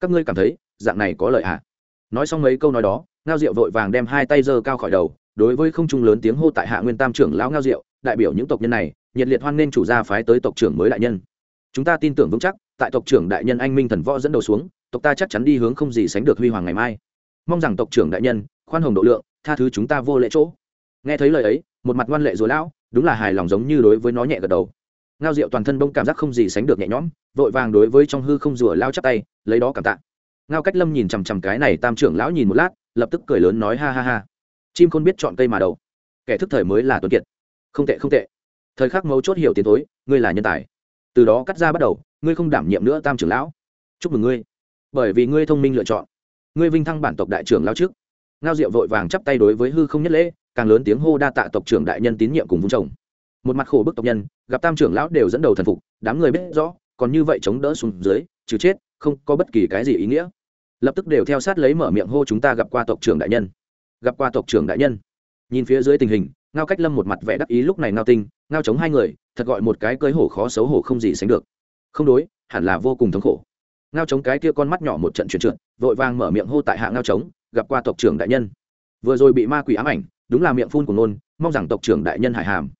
[SPEAKER 1] Các ngươi cảm thấy, dạng này có lợi ạ à? nói xong mấy câu nói đó, ngao diệu vội vàng đem hai tay giơ cao khỏi đầu, đối với không trung lớn tiếng hô tại hạ nguyên tam trưởng lão ngao diệu, đại biểu những tộc nhân này, nhiệt liệt hoan nghênh chủ gia phái tới tộc trưởng mới đại nhân. Chúng ta tin tưởng vững chắc, tại tộc trưởng đại nhân anh minh thần võ dẫn đầu xuống, tộc ta chắc chắn đi hướng không gì sánh được huy hoàng ngày mai. Mong rằng tộc trưởng đại nhân, khoan hồng độ lượng, tha thứ chúng ta vô lễ chỗ nghe thấy lời ấy, một mặt ngoan lệ rồi lão, đúng là hài lòng giống như đối với nó nhẹ gật đầu. Ngao diệu toàn thân bông cảm giác không gì sánh được nhẹ nhõm, vội vàng đối với trong hư không rùa lao chắp tay, lấy đó cảm tạ. Ngao cách lâm nhìn chằm chằm cái này tam trưởng lão nhìn một lát, lập tức cười lớn nói ha ha ha. Chim không biết chọn cây mà đầu. Kẻ thức thời mới là tuấn kiệt. Không tệ không tệ. Thời khắc mấu chốt hiểu tiến tối ngươi là nhân tài. Từ đó cắt ra bắt đầu, ngươi không đảm nhiệm nữa tam trưởng lão. Chúc mừng ngươi. Bởi vì ngươi thông minh lựa chọn. Ngươi vinh thăng bản tộc đại trưởng lao trước ngao diệu vội vàng chắp tay đối với hư không nhất lễ, càng lớn tiếng hô đa tạ tộc trưởng đại nhân tín nhiệm cùng vung chồng một mặt khổ bức tộc nhân, gặp tam trưởng lão đều dẫn đầu thần phục, đám người biết rõ, còn như vậy chống đỡ xuống dưới, trừ chết, không có bất kỳ cái gì ý nghĩa. Lập tức đều theo sát lấy mở miệng hô chúng ta gặp qua tộc trưởng đại nhân. Gặp qua tộc trưởng đại nhân. Nhìn phía dưới tình hình, ngao cách lâm một mặt vẻ đắc ý lúc này ngao tinh, ngao chống hai người, thật gọi một cái cơi hổ khó xấu hổ không gì sánh được. Không đối, hẳn là vô cùng thống khổ. Ngao chống cái kia con mắt nhỏ một trận chuyển trượt, vội vàng mở miệng hô tại hạ ngao chống gặp qua tộc trưởng đại nhân. Vừa rồi bị ma quỷ ám ảnh, đúng là miệng phun của nôn, mong rằng tộc trưởng đại nhân hải hàm.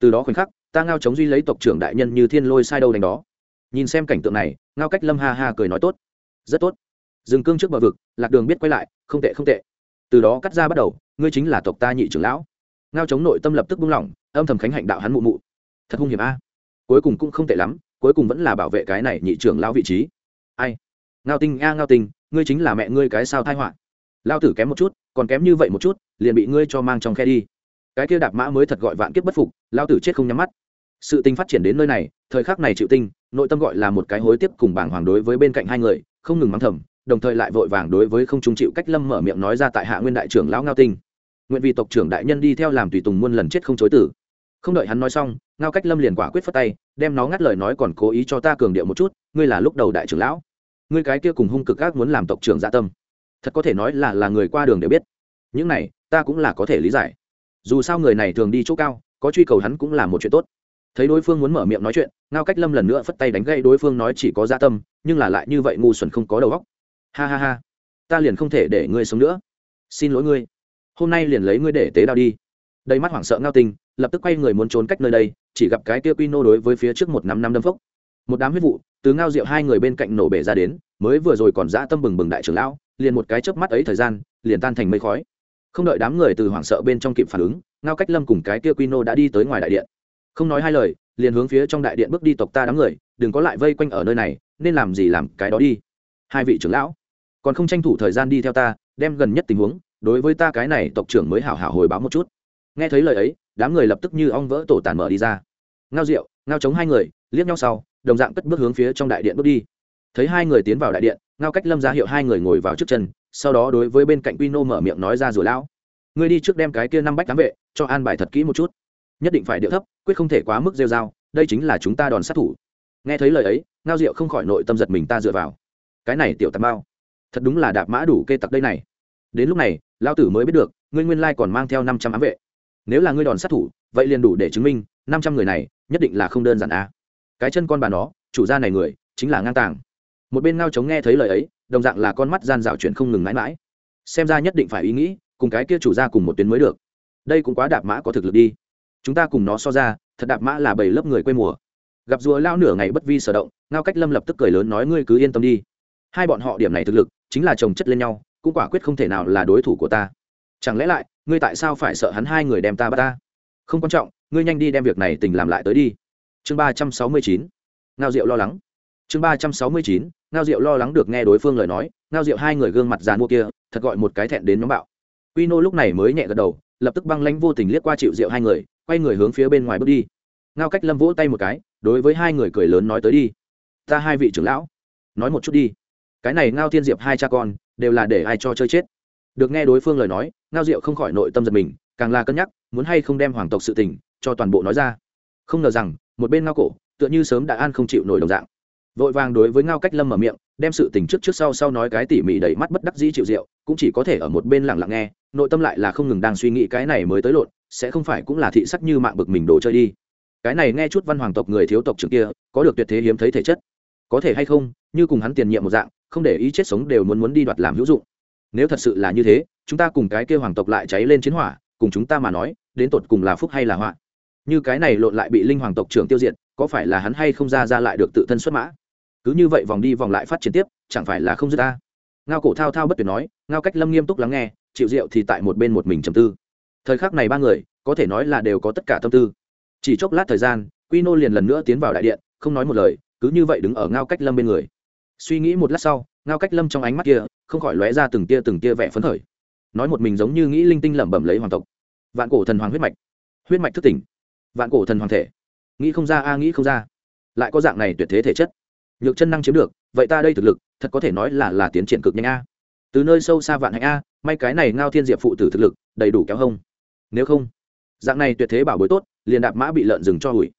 [SPEAKER 1] Từ đó khoảnh khắc, ta ngao chống duy lấy tộc trưởng đại nhân như thiên lôi sai đâu đánh đó. Nhìn xem cảnh tượng này, ngao cách lâm ha ha cười nói tốt. Rất tốt. Dừng cương trước bờ vực, lạc đường biết quay lại, không tệ không tệ. Từ đó cắt ra bắt đầu, ngươi chính là tộc ta nhị trưởng lão. Ngao chống nội tâm lập tức buông lỏng, âm thầm khánh hạnh đạo hắn mụ mụ. Thật hung hiểm a. Cuối cùng cũng không tệ lắm, cuối cùng vẫn là bảo vệ cái này nhị trưởng lão vị trí. Ai? Ngao tinh a, ngao tinh, ngươi chính là mẹ ngươi cái sao thai họa lao tử kém một chút, còn kém như vậy một chút, liền bị ngươi cho mang trong khe đi. Cái kia đạp mã mới thật gọi vạn kiếp bất phục, lao tử chết không nhắm mắt. Sự tình phát triển đến nơi này, thời khắc này chịu tinh, nội tâm gọi là một cái hối tiếp cùng bảng hoàng đối với bên cạnh hai người, không ngừng mắng thầm, đồng thời lại vội vàng đối với không trung chịu cách lâm mở miệng nói ra tại hạ nguyên đại trưởng lão ngao tinh. Nguyện vì tộc trưởng đại nhân đi theo làm tùy tùng muôn lần chết không chối tử. Không đợi hắn nói xong, ngao cách lâm liền quả quyết phất tay, đem nó ngắt lời nói còn cố ý cho ta cường điệu một chút, ngươi là lúc đầu đại trưởng lão. Ngươi cái kia cùng hung cực gác muốn làm tộc trưởng dạ tâm thật có thể nói là là người qua đường đều biết. Những này, ta cũng là có thể lý giải. Dù sao người này thường đi chỗ cao, có truy cầu hắn cũng là một chuyện tốt. Thấy đối phương muốn mở miệng nói chuyện, ngao cách lâm lần nữa phất tay đánh gậy đối phương nói chỉ có gia tâm, nhưng là lại như vậy ngu xuẩn không có đầu óc. Ha ha ha, ta liền không thể để ngươi sống nữa. Xin lỗi ngươi, hôm nay liền lấy ngươi để tế đao đi. Đầy mắt hoảng sợ ngao tinh lập tức quay người muốn trốn cách nơi đây, chỉ gặp cái kia quy nô đối với phía trước một năm năm đâm phốc. Một đám huyết vụ, từ ngao rượu hai người bên cạnh nổ bể ra đến, mới vừa rồi còn dã tâm bừng bừng đại trưởng lão liền một cái chớp mắt ấy thời gian, liền tan thành mây khói. Không đợi đám người từ hoảng sợ bên trong kịp phản ứng, ngao cách lâm cùng cái kia quy nô đã đi tới ngoài đại điện. Không nói hai lời, liền hướng phía trong đại điện bước đi tộc ta đám người, đừng có lại vây quanh ở nơi này, nên làm gì làm cái đó đi. Hai vị trưởng lão, còn không tranh thủ thời gian đi theo ta, đem gần nhất tình huống, đối với ta cái này tộc trưởng mới hảo hảo hồi báo một chút. Nghe thấy lời ấy, đám người lập tức như ong vỡ tổ tàn mở đi ra. Ngao rượu ngao chống hai người, liếc nhau sau, đồng dạng cất bước hướng phía trong đại điện bước đi thấy hai người tiến vào đại điện, ngao cách lâm ra hiệu hai người ngồi vào trước chân, sau đó đối với bên cạnh quy nô mở miệng nói ra rồi lão. Ngươi đi trước đem cái kia năm bách cám vệ, cho an bài thật kỹ một chút. Nhất định phải điệu thấp, quyết không thể quá mức rêu dao đây chính là chúng ta đòn sát thủ. Nghe thấy lời ấy, ngao diệu không khỏi nội tâm giật mình ta dựa vào. Cái này tiểu tạp bao thật đúng là đạp mã đủ kê tặc đây này. Đến lúc này lao tử mới biết được, ngươi nguyên lai còn mang theo năm trăm ám vệ. Nếu là ngươi đòn sát thủ, vậy liền đủ để chứng minh, năm trăm người này, nhất định là không đơn giản a cái chân con bà nó, chủ gia này người, chính là ngang tàng một bên ngao chống nghe thấy lời ấy, đồng dạng là con mắt gian dạo chuyện không ngừng mãi mãi. Xem ra nhất định phải ý nghĩ, cùng cái kia chủ gia cùng một tuyến mới được. Đây cũng quá đạp mã có thực lực đi. Chúng ta cùng nó so ra, thật đạp mã là bảy lớp người quê mùa. Gặp rùa lao nửa ngày bất vi sở động, ngao cách lâm lập tức cười lớn nói ngươi cứ yên tâm đi. Hai bọn họ điểm này thực lực, chính là chồng chất lên nhau, cũng quả quyết không thể nào là đối thủ của ta. Chẳng lẽ lại, ngươi tại sao phải sợ hắn hai người đem ta bắt ta? Không quan trọng, ngươi nhanh đi đem việc này tình làm lại tới đi. Chương ba trăm sáu mươi chín. Ngao diệu lo lắng. Chương ba trăm sáu mươi chín ngao diệu lo lắng được nghe đối phương lời nói, ngao diệu hai người gương mặt dàn mua kia, thật gọi một cái thẹn đến nhóm bạo. Quy nô lúc này mới nhẹ gật đầu, lập tức băng lãnh vô tình liếc qua chịu Diệu hai người, quay người hướng phía bên ngoài bước đi. Ngao cách lâm vỗ tay một cái, đối với hai người cười lớn nói tới đi. Ta hai vị trưởng lão, nói một chút đi. Cái này ngao thiên diệp hai cha con, đều là để ai cho chơi chết? Được nghe đối phương lời nói, ngao diệu không khỏi nội tâm giật mình, càng là cân nhắc, muốn hay không đem hoàng tộc sự tình, cho toàn bộ nói ra. Không ngờ rằng, một bên ngao cổ, tựa như sớm đã an không chịu nổi đồng dạng vội vàng đối với ngao cách lâm mở miệng, đem sự tình trước trước sau sau nói cái tỉ mỉ đầy mắt bất đắc dĩ chịu rượu, cũng chỉ có thể ở một bên lặng lặng nghe, nội tâm lại là không ngừng đang suy nghĩ cái này mới tới lộn, sẽ không phải cũng là thị sắc như mạng bực mình đồ chơi đi. Cái này nghe chút văn hoàng tộc người thiếu tộc trưởng kia, có được tuyệt thế hiếm thấy thể chất. Có thể hay không, như cùng hắn tiền nhiệm một dạng, không để ý chết sống đều muốn muốn đi đoạt làm hữu dụng. Nếu thật sự là như thế, chúng ta cùng cái kia hoàng tộc lại cháy lên chiến hỏa, cùng chúng ta mà nói, đến tột cùng là phúc hay là họa? Như cái này lộn lại bị linh hoàng tộc trưởng tiêu diệt, có phải là hắn hay không ra ra lại được tự thân xuất mã? Cứ như vậy vòng đi vòng lại phát triển tiếp, chẳng phải là không dứt ta? Ngao cổ thao thao bất tuyệt nói, ngao cách lâm nghiêm túc lắng nghe chịu rượu thì tại một bên một mình trầm tư. Thời khắc này ba người, có thể nói là đều có tất cả tâm tư. Chỉ chốc lát thời gian, quy nô liền lần nữa tiến vào đại điện, không nói một lời, cứ như vậy đứng ở ngao cách lâm bên người. Suy nghĩ một lát sau, ngao cách lâm trong ánh mắt kia, không khỏi lóe ra từng tia từng tia vẻ phấn khởi. Nói một mình giống như nghĩ linh tinh lẩm bẩm lấy hoàng tộc. Vạn cổ thần hoàng huyết mạch. Huyết mạch thức tỉnh. Vạn cổ thần hoàng thể. Nghĩ không ra a, nghĩ không ra. Lại có dạng này tuyệt thế thể chất nhược chân năng chiếm được, vậy ta đây thực lực, thật có thể nói là là tiến triển cực nhanh a. Từ nơi sâu xa vạn hạnh a, may cái này ngao thiên diệp phụ tử thực lực, đầy đủ kéo hông. Nếu không, dạng này tuyệt thế bảo bối tốt, liền đạp mã bị lợn rừng cho hủi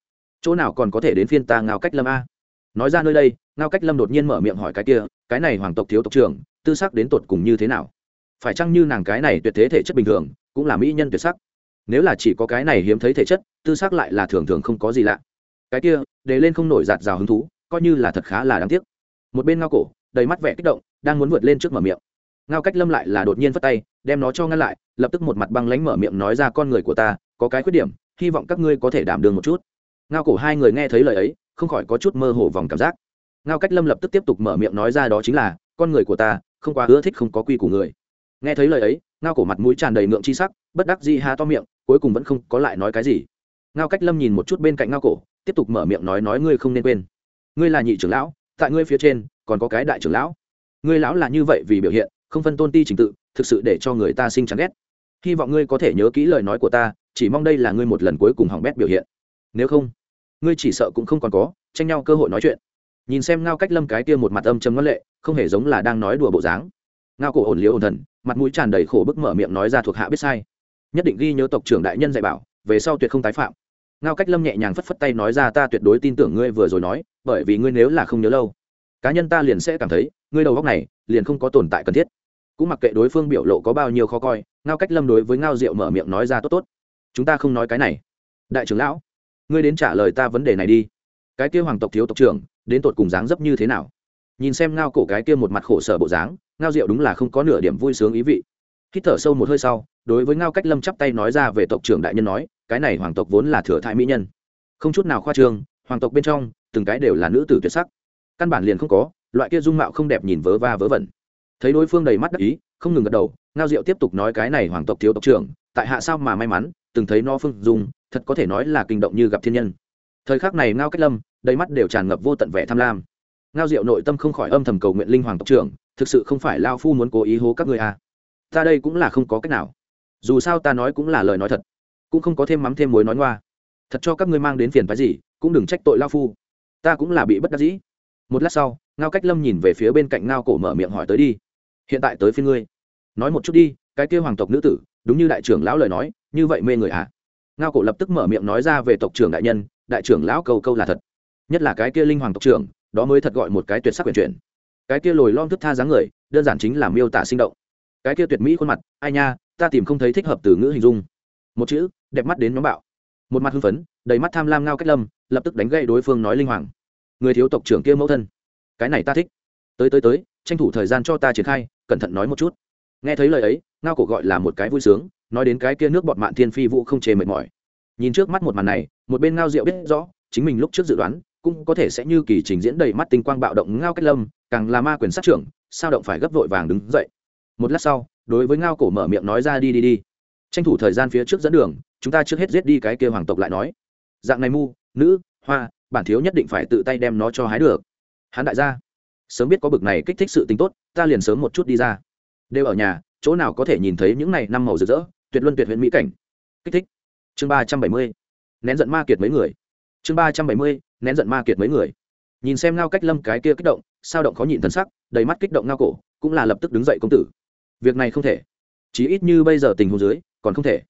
[SPEAKER 1] chỗ nào còn có thể đến phiên ta ngao cách lâm a? Nói ra nơi đây, ngao cách lâm đột nhiên mở miệng hỏi cái kia, cái này hoàng tộc thiếu tộc trưởng, tư sắc đến tột cùng như thế nào? Phải chăng như nàng cái này tuyệt thế thể chất bình thường, cũng là mỹ nhân tuyệt sắc? Nếu là chỉ có cái này hiếm thấy thể chất, tư sắc lại là thường thường không có gì lạ. Cái kia, để lên không nổi giạt rào hứng thú coi như là thật khá là đáng tiếc. Một bên ngao cổ, đầy mắt vẻ kích động, đang muốn vượt lên trước mở miệng. Ngao cách lâm lại là đột nhiên phất tay, đem nó cho ngăn lại, lập tức một mặt băng lánh mở miệng nói ra con người của ta, có cái khuyết điểm, hy vọng các ngươi có thể đảm đường một chút. Ngao cổ hai người nghe thấy lời ấy, không khỏi có chút mơ hồ vòng cảm giác. Ngao cách lâm lập tức tiếp tục mở miệng nói ra đó chính là, con người của ta, không quá ưa thích không có quy của người. Nghe thấy lời ấy, ngao cổ mặt mũi tràn đầy ngượng chi sắc, bất đắc dĩ ha to miệng, cuối cùng vẫn không có lại nói cái gì. Ngao cách lâm nhìn một chút bên cạnh ngao cổ, tiếp tục mở miệng nói nói ngươi không nên quên ngươi là nhị trưởng lão, tại ngươi phía trên, còn có cái đại trưởng lão. Ngươi lão là như vậy vì biểu hiện, không phân tôn ti trình tự, thực sự để cho người ta sinh chán ghét. Hy vọng ngươi có thể nhớ kỹ lời nói của ta, chỉ mong đây là ngươi một lần cuối cùng hỏng bét biểu hiện. Nếu không, ngươi chỉ sợ cũng không còn có, tranh nhau cơ hội nói chuyện. Nhìn xem ngao cách lâm cái kia một mặt âm chấm ngân lệ, không hề giống là đang nói đùa bộ dáng. Ngao cổ ổn liễu ổn thần, mặt mũi tràn đầy khổ bức mở miệng nói ra thuộc hạ biết sai. Nhất định ghi nhớ tộc trưởng đại nhân dạy bảo, về sau tuyệt không tái phạm ngao cách lâm nhẹ nhàng phất phất tay nói ra, ta tuyệt đối tin tưởng ngươi vừa rồi nói, bởi vì ngươi nếu là không nhớ lâu, cá nhân ta liền sẽ cảm thấy, ngươi đầu góc này liền không có tồn tại cần thiết. Cũng mặc kệ đối phương biểu lộ có bao nhiêu khó coi, ngao cách lâm đối với ngao diệu mở miệng nói ra, tốt tốt, chúng ta không nói cái này. Đại trưởng lão, ngươi đến trả lời ta vấn đề này đi. Cái kia hoàng tộc thiếu tộc trưởng, đến tột cùng dáng dấp như thế nào? Nhìn xem ngao cổ cái kia một mặt khổ sở bộ dáng, ngao diệu đúng là không có nửa điểm vui sướng ý vị hít thở sâu một hơi sau, đối với ngao cách lâm chắp tay nói ra về tộc trưởng đại nhân nói, cái này hoàng tộc vốn là thừa thãi mỹ nhân. Không chút nào khoa trương, hoàng tộc bên trong, từng cái đều là nữ tử tuyệt sắc. Căn bản liền không có, loại kia dung mạo không đẹp nhìn vớ va vớ vẩn. Thấy đối phương đầy mắt đắc ý, không ngừng gật đầu, ngao diệu tiếp tục nói cái này hoàng tộc thiếu tộc trưởng, tại hạ sao mà may mắn, từng thấy no phương dung, thật có thể nói là kinh động như gặp thiên nhân. Thời khắc này ngao cách lâm, đầy mắt đều tràn ngập vô tận vẻ tham lam. Ngao diệu nội tâm không khỏi âm thầm cầu nguyện linh hoàng tộc trưởng, thực sự không phải lao phu muốn cố ý hố các ngươi à ta đây cũng là không có cách nào. Dù sao ta nói cũng là lời nói thật, cũng không có thêm mắm thêm muối nói ngoa. Thật cho các ngươi mang đến phiền phái gì, cũng đừng trách tội lao phu. Ta cũng là bị bất đắc dĩ. Một lát sau, ngao cách lâm nhìn về phía bên cạnh ngao cổ mở miệng hỏi tới đi. Hiện tại tới phiên ngươi. Nói một chút đi, cái kêu hoàng tộc nữ tử, đúng như đại trưởng lão lời nói, như vậy mê người ạ à? ngao cổ lập tức mở miệng nói ra về tộc trưởng đại nhân, đại trưởng lão câu câu là thật. Nhất là cái kia linh hoàng tộc trưởng, đó mới thật gọi một cái tuyệt sắc quyền chuyển. Cái kia lồi lon thức tha dáng người, đơn giản chính là miêu tả sinh động cái kia tuyệt mỹ khuôn mặt, ai nha, ta tìm không thấy thích hợp từ ngữ hình dung. Một chữ, đẹp mắt đến nhóm bạo. Một mặt hưng phấn, đầy mắt tham lam ngao cách lâm, lập tức đánh gậy đối phương nói linh hoàng. Người thiếu tộc trưởng kia mẫu thân, cái này ta thích. Tới tới tới, tranh thủ thời gian cho ta triển khai, cẩn thận nói một chút. Nghe thấy lời ấy, ngao cổ gọi là một cái vui sướng, nói đến cái kia nước bọt mạn thiên phi vũ không chê mệt mỏi. Nhìn trước mắt một màn này, một bên ngao diệu biết rõ, chính mình lúc trước dự đoán, cũng có thể sẽ như kỳ trình diễn đầy mắt tinh quang bạo động ngao cách lâm, càng là ma quyền sát trưởng, sao động phải gấp vội vàng đứng dậy một lát sau, đối với ngao cổ mở miệng nói ra đi đi đi. Tranh thủ thời gian phía trước dẫn đường, chúng ta trước hết giết đi cái kia hoàng tộc lại nói. Dạng này mu, nữ, hoa, bản thiếu nhất định phải tự tay đem nó cho hái được. Hắn đại gia, sớm biết có bực này kích thích sự tính tốt, ta liền sớm một chút đi ra. Đều ở nhà, chỗ nào có thể nhìn thấy những này năm màu rực rỡ, tuyệt luân tuyệt huyện mỹ cảnh. Kích thích. Chương ba trăm bảy mươi, nén giận ma kiệt mấy người. Chương ba trăm bảy mươi, nén giận ma kiệt mấy người. Nhìn xem ngao cách lâm cái kia kích động, sao động khó nhịn thân sắc, đầy mắt kích động ngao cổ, cũng là lập tức đứng dậy công tử việc này không thể. Chí ít như bây giờ tình huống dưới, còn không thể.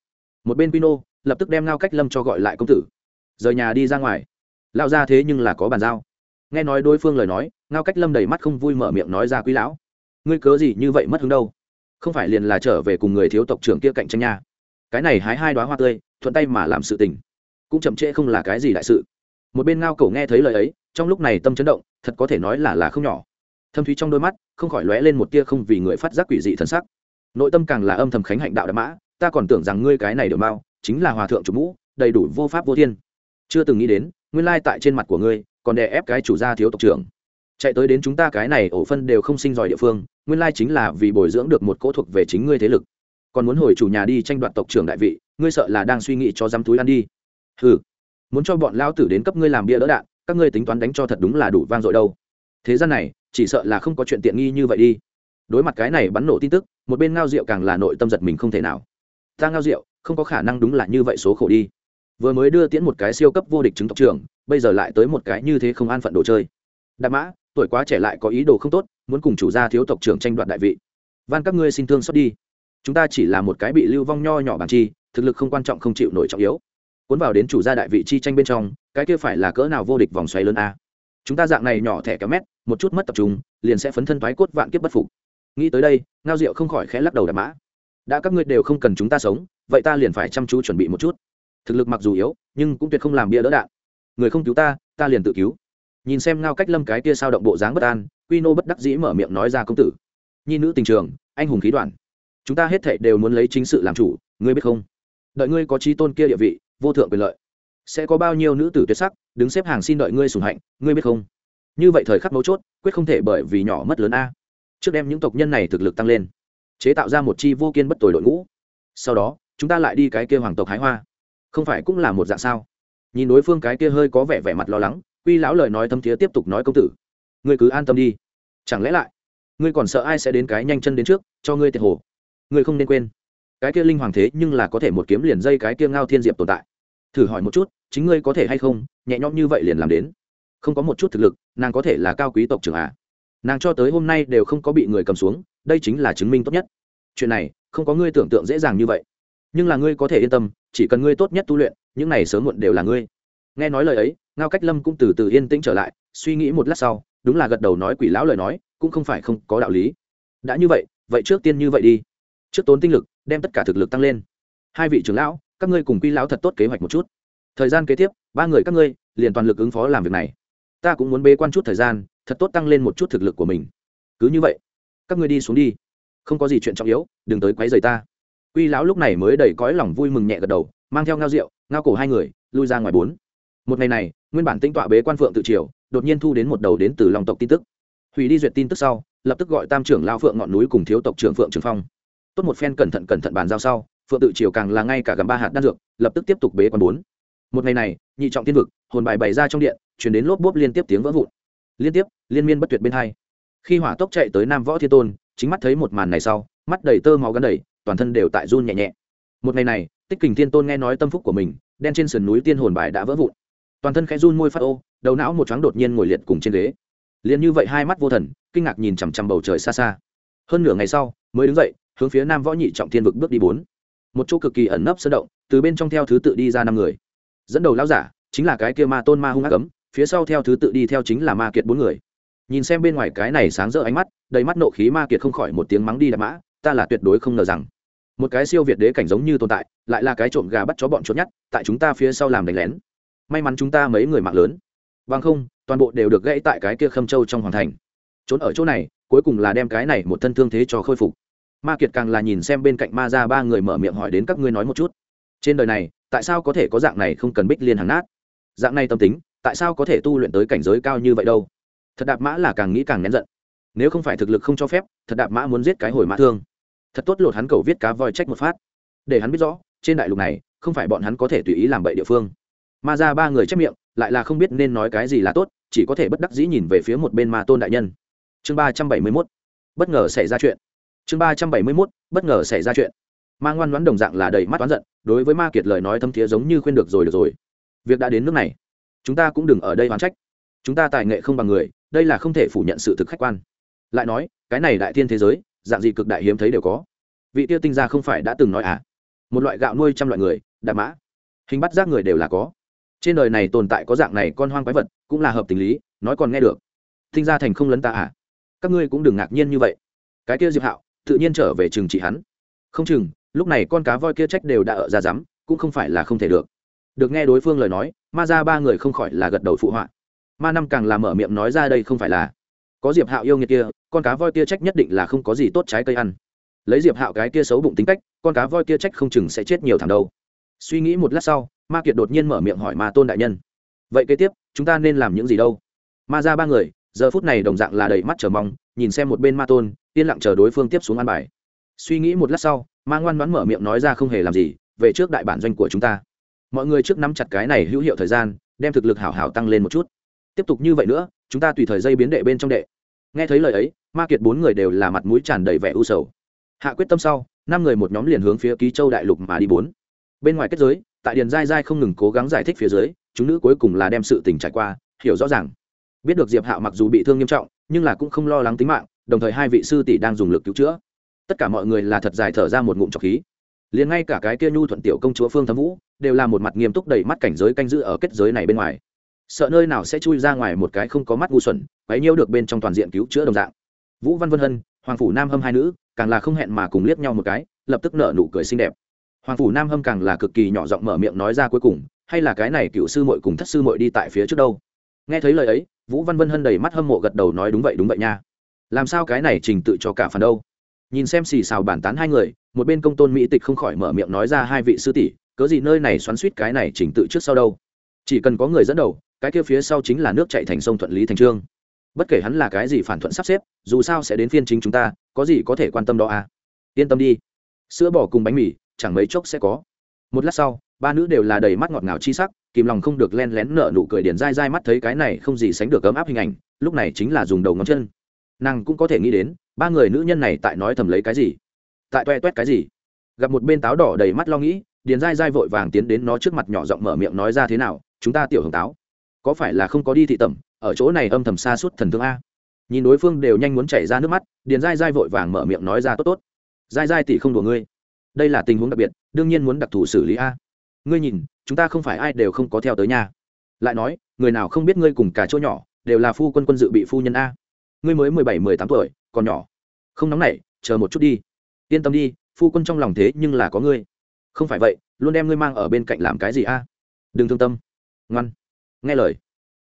[SPEAKER 1] Một bên pino lập tức đem ngao cách lâm cho gọi lại công tử. Rời nhà đi ra ngoài. Lao ra thế nhưng là có bàn giao. Nghe nói đối phương lời nói, ngao cách lâm đầy mắt không vui mở miệng nói ra quý lão. Ngươi cớ gì như vậy mất hứng đâu? Không phải liền là trở về cùng người thiếu tộc trưởng kia cạnh tranh nha. Cái này hái hai đoá hoa tươi, thuận tay mà làm sự tình. Cũng chậm trễ không là cái gì đại sự. Một bên ngao cổ nghe thấy lời ấy, trong lúc này tâm chấn động, thật có thể nói là là không nhỏ thâm thúy trong đôi mắt, không khỏi lóe lên một tia không vì người phát giác quỷ dị thân sắc. Nội tâm càng là âm thầm khánh hạnh đạo đã mã, ta còn tưởng rằng ngươi cái này được mau, chính là hòa thượng chủ mũ, đầy đủ vô pháp vô thiên. Chưa từng nghĩ đến, nguyên lai tại trên mặt của ngươi, còn đè ép cái chủ gia thiếu tộc trưởng. Chạy tới đến chúng ta cái này ổ phân đều không sinh giỏi địa phương, nguyên lai chính là vì bồi dưỡng được một cỗ thuộc về chính ngươi thế lực. Còn muốn hồi chủ nhà đi tranh đoạt tộc trưởng đại vị, ngươi sợ là đang suy nghĩ cho dám túi ăn đi. Ừ muốn cho bọn lao tử đến cấp ngươi làm bia đỡ đạn, các ngươi tính toán đánh cho thật đúng là đủ vang dội đâu. Thế gian này chỉ sợ là không có chuyện tiện nghi như vậy đi. Đối mặt cái này bắn nổ tin tức, một bên ngao rượu càng là nội tâm giật mình không thể nào. Ta ngao rượu không có khả năng đúng là như vậy số khổ đi. Vừa mới đưa tiễn một cái siêu cấp vô địch chứng tộc trưởng, bây giờ lại tới một cái như thế không an phận đồ chơi. Đạp mã, tuổi quá trẻ lại có ý đồ không tốt, muốn cùng chủ gia thiếu tộc trưởng tranh đoạt đại vị. Van, các ngươi xin thương xót đi. Chúng ta chỉ là một cái bị lưu vong nho nhỏ bằng chi, thực lực không quan trọng không chịu nổi trọng yếu. Cuốn vào đến chủ gia đại vị chi tranh bên trong, cái kia phải là cỡ nào vô địch vòng xoáy lớn a? Chúng ta dạng này nhỏ thẻ kéo mét, một chút mất tập trung, liền sẽ phấn thân thoái cốt vạn kiếp bất phục. Nghĩ tới đây, ngao diệu không khỏi khẽ lắc đầu đạp mã. Đã các ngươi đều không cần chúng ta sống, vậy ta liền phải chăm chú chuẩn bị một chút. Thực lực mặc dù yếu, nhưng cũng tuyệt không làm bia đỡ đạn. Người không cứu ta ta liền tự cứu. Nhìn xem ngao cách lâm cái kia sao động bộ dáng bất an, quy nô bất đắc dĩ mở miệng nói ra công tử. Nhi nữ tình trường, anh hùng khí đoạn. Chúng ta hết thảy đều muốn lấy chính sự làm chủ, ngươi biết không? Đợi ngươi có trí tôn kia địa vị, vô thượng quyền lợi sẽ có bao nhiêu nữ tử tuyệt sắc, đứng xếp hàng xin đợi ngươi sùng hạnh, ngươi biết không? Như vậy thời khắc mấu chốt, quyết không thể bởi vì nhỏ mất lớn a. Trước đem những tộc nhân này thực lực tăng lên, chế tạo ra một chi vô kiên bất tồi đội ngũ. Sau đó, chúng ta lại đi cái kia hoàng tộc hái hoa. Không phải cũng là một dạng sao? Nhìn đối phương cái kia hơi có vẻ vẻ mặt lo lắng, quy lão lời nói thâm thiế tiếp tục nói công tử. Ngươi cứ an tâm đi. Chẳng lẽ lại, ngươi còn sợ ai sẽ đến cái nhanh chân đến trước, cho ngươi tiệt hồ? Ngươi không nên quên. Cái kia linh hoàng thế nhưng là có thể một kiếm liền dây cái kia ngao thiên diệp tồn tại thử hỏi một chút, chính ngươi có thể hay không, nhẹ nhõm như vậy liền làm đến. Không có một chút thực lực, nàng có thể là cao quý tộc trưởng à? Nàng cho tới hôm nay đều không có bị người cầm xuống, đây chính là chứng minh tốt nhất. Chuyện này, không có ngươi tưởng tượng dễ dàng như vậy. Nhưng là ngươi có thể yên tâm, chỉ cần ngươi tốt nhất tu luyện, những này sớm muộn đều là ngươi. Nghe nói lời ấy, ngao cách lâm cũng từ từ yên tĩnh trở lại, suy nghĩ một lát sau, đúng là gật đầu nói quỷ lão lời nói, cũng không phải không có đạo lý. Đã như vậy vậy trước tiên như vậy đi. Trước tốn tinh lực, đem tất cả thực lực tăng lên. Hai vị trưởng lão các ngươi cùng quy lão thật tốt kế hoạch một chút. Thời gian kế tiếp, ba người các ngươi liền toàn lực ứng phó làm việc này. Ta cũng muốn bê quan chút thời gian, thật tốt tăng lên một chút thực lực của mình. Cứ như vậy, các ngươi đi xuống đi. Không có gì chuyện trọng yếu, đừng tới quấy rầy ta. Quy lão lúc này mới đầy cõi lòng vui mừng nhẹ gật đầu, mang theo ngao rượu, ngao cổ hai người, lui ra ngoài bốn. Một ngày này, nguyên bản tinh tọa bế quan phượng tự triều, đột nhiên thu đến một đầu đến từ lòng tộc tin tức. Hủy đi duyệt tin tức sau, lập tức gọi tam trưởng lao phượng ngọn núi cùng thiếu tộc trưởng phượng trường phong. Tốt một phen cẩn thận cẩn thận bàn giao sau phượng tự triều càng là ngay cả gầm ba hạt đan dược, lập tức tiếp tục bế quan bốn. Một ngày này, nhị trọng tiên vực, hồn bài bày ra trong điện chuyển đến lốp bốp liên tiếp tiếng vỡ vụn. Liên tiếp, liên miên bất tuyệt bên hai. Khi hỏa tốc chạy tới nam võ thiên tôn, chính mắt thấy một màn này sau, mắt đầy tơ máu gắn đầy, toàn thân đều tại run nhẹ nhẹ. Một ngày này, tích kình thiên tôn nghe nói tâm phúc của mình, đen trên sườn núi tiên hồn bài đã vỡ vụn. Toàn thân khẽ run môi phát ô, đầu não một thoáng đột nhiên ngồi liệt cùng trên ghế. Liền như vậy hai mắt vô thần, kinh ngạc nhìn chằm chằm bầu trời xa xa. Hơn nửa ngày sau, mới đứng dậy, hướng phía nam võ nhị trọng thiên vực bước đi bốn một chỗ cực kỳ ẩn nấp sơn động, từ bên trong theo thứ tự đi ra năm người. Dẫn đầu lão giả chính là cái kia ma tôn ma hung ác cấm phía sau theo thứ tự đi theo chính là ma kiệt bốn người. Nhìn xem bên ngoài cái này sáng rỡ ánh mắt, đầy mắt nộ khí ma kiệt không khỏi một tiếng mắng đi đạp mã, ta là tuyệt đối không ngờ rằng, một cái siêu việt đế cảnh giống như tồn tại, lại là cái trộm gà bắt chó bọn chốt nhất, tại chúng ta phía sau làm đánh lén. May mắn chúng ta mấy người mạng lớn. Vâng không, toàn bộ đều được gãy tại cái kia khâm châu trong hoàng thành. Trốn ở chỗ này, cuối cùng là đem cái này một thân thương thế cho khôi phục ma kiệt càng là nhìn xem bên cạnh ma ra ba người mở miệng hỏi đến các ngươi nói một chút. Trên đời này, tại sao có thể có dạng này không cần bích liên hàng nát? Dạng này tâm tính, tại sao có thể tu luyện tới cảnh giới cao như vậy đâu? Thật đạp mã là càng nghĩ càng nén giận. Nếu không phải thực lực không cho phép, thật đạp mã muốn giết cái hồi mã thương. Thật tốt lột hắn cầu viết cá voi trách một phát. Để hắn biết rõ, trên đại lục này, không phải bọn hắn có thể tùy ý làm bậy địa phương. Ma ra ba người chép miệng, lại là không biết nên nói cái gì là tốt, chỉ có thể bất đắc dĩ nhìn về phía một bên ma tôn đại nhân. Chương ba trăm bảy mươi mốt. Bất ngờ xảy ra chuyện chương ba trăm bảy mươi mốt, bất ngờ xảy ra chuyện. Ma ngoan ngoãn đồng dạng là đầy mắt toán giận, đối với ma kiệt lời nói thâm thiế giống như khuyên được rồi được rồi. Việc đã đến nước này, chúng ta cũng đừng ở đây oán trách. Chúng ta tài nghệ không bằng người, đây là không thể phủ nhận sự thực khách quan. Lại nói, cái này đại thiên thế giới, dạng gì cực đại hiếm thấy đều có. Vị tiêu tinh gia không phải đã từng nói à? Một loại gạo nuôi trăm loại người đạp mã. Hình bắt giác người đều là có. Trên đời này tồn tại có dạng này con hoang quái vật, cũng là hợp tình lý, nói còn nghe được. Tinh gia thành không lấn ta à? Các ngươi cũng đừng ngạc nhiên như vậy. Cái kia diệp hạo tự nhiên trở về chừng trị hắn. Không chừng, lúc này con cá voi kia trách đều đã ở ra rắm cũng không phải là không thể được. Được nghe đối phương lời nói, ma ra ba người không khỏi là gật đầu phụ họa. Ma năm càng làm mở miệng nói ra đây không phải là. Có diệp hạo yêu nghiệt kia, con cá voi kia trách nhất định là không có gì tốt trái cây ăn. Lấy diệp hạo cái kia xấu bụng tính cách, con cá voi kia trách không chừng sẽ chết nhiều thằng đâu. Suy nghĩ một lát sau, ma kiệt đột nhiên mở miệng hỏi ma tôn đại nhân. Vậy kế tiếp, chúng ta nên làm những gì đâu? Ma ra ba người, giờ phút này đồng dạng là đầy mắt chờ mong nhìn xem một bên ma tôn, yên lặng chờ đối phương tiếp xuống ăn bài. Suy nghĩ một lát sau, ma ngoan ngoãn mở miệng nói ra không hề làm gì, về trước đại bản doanh của chúng ta. Mọi người trước nắm chặt cái này hữu hiệu thời gian, đem thực lực hảo hảo tăng lên một chút. Tiếp tục như vậy nữa, chúng ta tùy thời dây biến đệ bên trong đệ. Nghe thấy lời ấy, ma kiệt bốn người đều là mặt mũi tràn đầy vẻ u sầu. Hạ quyết tâm sau, năm người một nhóm liền hướng phía ký châu đại lục mà đi bốn. Bên ngoài kết giới, tại điền dai dai không ngừng cố gắng giải thích phía dưới, chúng nữ cuối cùng là đem sự tình trải qua, hiểu rõ ràng biết được diệp hạo mặc dù bị thương nghiêm trọng, nhưng là cũng không lo lắng tính mạng, đồng thời hai vị sư tỷ đang dùng lực cứu chữa. Tất cả mọi người là thật dài thở ra một ngụm trọc khí. Liền ngay cả cái kia nhu thuận tiểu công chúa phương thấm vũ, đều là một mặt nghiêm túc đầy mắt cảnh giới canh giữ ở kết giới này bên ngoài. Sợ nơi nào sẽ chui ra ngoài một cái không có mắt ngu xuẩn, quấy nhiêu được bên trong toàn diện cứu chữa đồng dạng. Vũ văn vân hân, hoàng phủ nam hâm hai nữ, càng là không hẹn mà cùng liếc nhau một cái, lập tức nở nụ cười xinh đẹp. Hoàng phủ nam hâm càng là cực kỳ nhỏ giọng mở miệng nói ra cuối cùng, hay là cái này cựu sư muội cùng thất sư muội đi tại phía trước đâu? Nghe thấy lời ấy, vũ văn vân hân đầy mắt hâm mộ gật đầu nói đúng vậy đúng vậy nha. Làm sao cái này trình tự cho cả phần đâu? Nhìn xem xì xào bản tán hai người, một bên công tôn mỹ tịch không khỏi mở miệng nói ra hai vị sư tỷ, cớ gì nơi này xoắn suýt cái này trình tự trước sau đâu? Chỉ cần có người dẫn đầu, cái kia phía sau chính là nước chạy thành sông thuận lý thành trương. Bất kể hắn là cái gì phản thuận sắp xếp, dù sao sẽ đến phiên chính chúng ta, có gì có thể quan tâm đó à? Yên tâm đi. Sữa bỏ cùng bánh mì, chẳng mấy chốc sẽ có. Một lát sau ba nữ đều là đầy mắt ngọt ngào chi sắc, kìm lòng không được len lén nở nụ cười điển dai dai mắt thấy cái này không gì sánh được ấm áp hình ảnh, lúc này chính là dùng đầu ngón chân. Nàng cũng có thể nghĩ đến, ba người nữ nhân này tại nói thầm lấy cái gì? Tại toe toét cái gì? Gặp một bên táo đỏ đầy mắt lo nghĩ, điền dai dai vội vàng tiến đến nó trước mặt nhỏ giọng mở miệng nói ra thế nào, chúng ta tiểu hồng táo, có phải là không có đi thị tẩm, ở chỗ này âm thầm xa suốt thần thương a? Nhìn đối phương đều nhanh muốn chảy ra nước mắt, điền dai dai vội vàng mở miệng nói ra tốt tốt. Dai dai tỷ không đùa ngươi, đây là tình huống đặc biệt, đương nhiên muốn đặc thù xử lý a ngươi nhìn, chúng ta không phải ai đều không có theo tới nhà lại nói, người nào không biết ngươi cùng cả chỗ nhỏ, đều là phu quân quân dự bị phu nhân a. Ngươi mới mười bảy, mười tám tuổi, còn nhỏ. Không nóng nảy, chờ một chút đi. Yên tâm đi, phu quân trong lòng thế nhưng là có ngươi. Không phải vậy, luôn đem ngươi mang ở bên cạnh làm cái gì a? Đừng thương tâm. Ngoan. Nghe lời.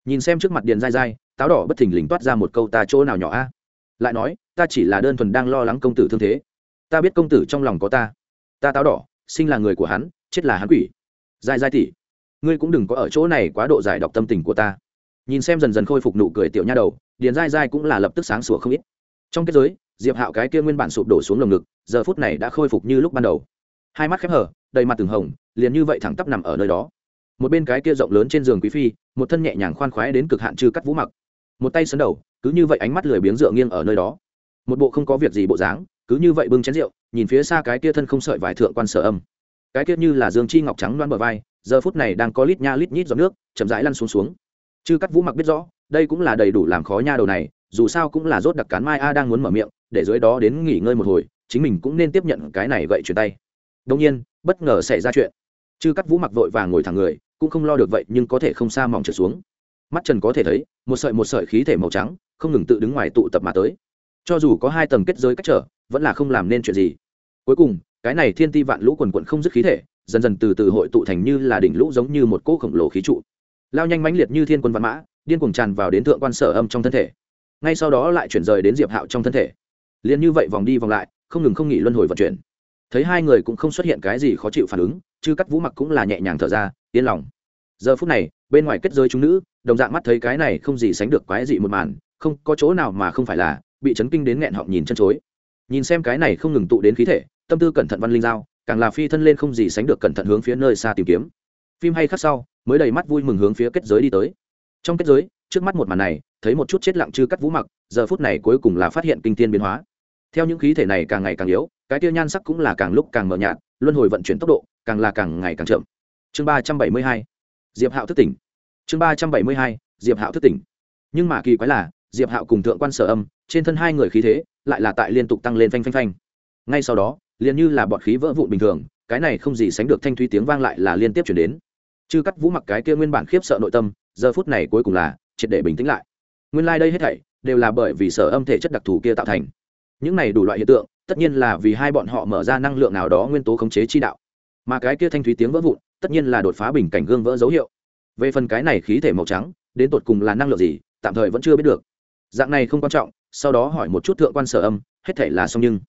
[SPEAKER 1] Nhìn xem trước mặt điền dai dai táo đỏ bất thình lình toát ra một câu ta chỗ nào nhỏ a? Lại nói, ta chỉ là đơn thuần đang lo lắng công tử thương thế. Ta biết công tử trong lòng có ta. Ta táo đỏ, sinh là người của hắn, chết là hắn quỷ dài dài tỉ ngươi cũng đừng có ở chỗ này quá độ giải đọc tâm tình của ta. Nhìn xem dần dần khôi phục nụ cười tiểu nha đầu, điền dai dai cũng là lập tức sáng sủa không ít. Trong kết giới, diệp hạo cái kia nguyên bản sụp đổ xuống lồng ngực, giờ phút này đã khôi phục như lúc ban đầu. Hai mắt khép hở, đầy mặt từng hồng, liền như vậy thẳng tắp nằm ở nơi đó. Một bên cái kia rộng lớn trên giường quý phi, một thân nhẹ nhàng khoan khoái đến cực hạn trừ cắt vũ mặc. Một tay sấn đầu, cứ như vậy ánh mắt lười biếng dựa nghiêng ở nơi đó. Một bộ không có việc gì bộ dáng, cứ như vậy bưng chén rượu, nhìn phía xa cái kia thân không sợi vải thượng quan sở âm cái kia như là dương chi ngọc trắng loan bờ vai, giờ phút này đang có lít nha lít nhít giọt nước, chậm rãi lăn xuống xuống. Chư cắt vũ mặc biết rõ, đây cũng là đầy đủ làm khó nha đầu này, dù sao cũng là rốt đặc cán mai a đang muốn mở miệng, để dưới đó đến nghỉ ngơi một hồi, chính mình cũng nên tiếp nhận cái này gậy chuyển tay. Đông nhiên, bất ngờ xảy ra chuyện. Chư cắt vũ mặc vội vàng ngồi thẳng người, cũng không lo được vậy nhưng có thể không xa mỏng trở xuống. Mắt trần có thể thấy, một sợi một sợi khí thể màu trắng, không ngừng tự đứng ngoài tụ tập mà tới. Cho dù có hai tầng kết giới cách trở, vẫn là không làm nên chuyện gì. Cuối cùng cái này thiên ti vạn lũ quần quận không dứt khí thể, dần dần từ từ hội tụ thành như là đỉnh lũ giống như một cỗ khổng lồ khí trụ. Lao nhanh mãnh liệt như thiên quân văn mã, điên cuồng tràn vào đến thượng quan sở âm trong thân thể. Ngay sau đó lại chuyển rời đến diệp hạo trong thân thể. Liền như vậy vòng đi vòng lại, không ngừng không nghỉ luân hồi vận chuyển. Thấy hai người cũng không xuất hiện cái gì khó chịu phản ứng chứ cắt vũ mặc cũng là nhẹ nhàng thở ra, yên lòng. Giờ phút này, bên ngoài kết giới chúng nữ, đồng dạng mắt thấy cái này không gì sánh được quái dị một màn, không có chỗ nào mà không phải là bị chấn kinh đến nghẹn họng nhìn chân chối. Nhìn xem cái này không ngừng tụ đến khí thể tâm tư cẩn thận văn linh giao, càng là phi thân lên không gì sánh được cẩn thận hướng phía nơi xa tìm kiếm. Phim hay khác sau, mới đầy mắt vui mừng hướng phía kết giới đi tới. Trong kết giới, trước mắt một màn này, thấy một chút chết lặng chư cắt vũ mặc, giờ phút này cuối cùng là phát hiện kinh tiên biến hóa. Theo những khí thể này càng ngày càng yếu, cái tiêu nhan sắc cũng là càng lúc càng mờ nhạt, luân hồi vận chuyển tốc độ càng là càng ngày càng chậm. Chương ba trăm bảy mươi hai, diệp hạo thức tỉnh. Chương ba trăm bảy mươi hai, diệp hạo thức tỉnh. Nhưng mà kỳ quái là, diệp hạo cùng thượng quan sở âm, trên thân hai người khí thế, lại là tại liên tục tăng lên phanh phanh phanh. Ngay sau đó liền như là bọt khí vỡ vụn bình thường, cái này không gì sánh được thanh thúy tiếng vang lại là liên tiếp chuyển đến. Chư cắt vũ mặc cái kia nguyên bản khiếp sợ nội tâm, giờ phút này cuối cùng là triệt để bình tĩnh lại. Nguyên lai、like、đây hết thảy đều là bởi vì sở âm thể chất đặc thù kia tạo thành. Những này đủ loại hiện tượng, tất nhiên là vì hai bọn họ mở ra năng lượng nào đó nguyên tố khống chế chi đạo. Mà cái kia thanh thúy tiếng vỡ vụn, tất nhiên là đột phá bình cảnh gương vỡ dấu hiệu. Về phần cái này khí thể màu trắng, đến tột cùng là năng lượng gì, tạm thời vẫn chưa biết được. Dạng này không quan trọng, sau đó hỏi một chút thượng quan sở âm, hết thể là xong nhưng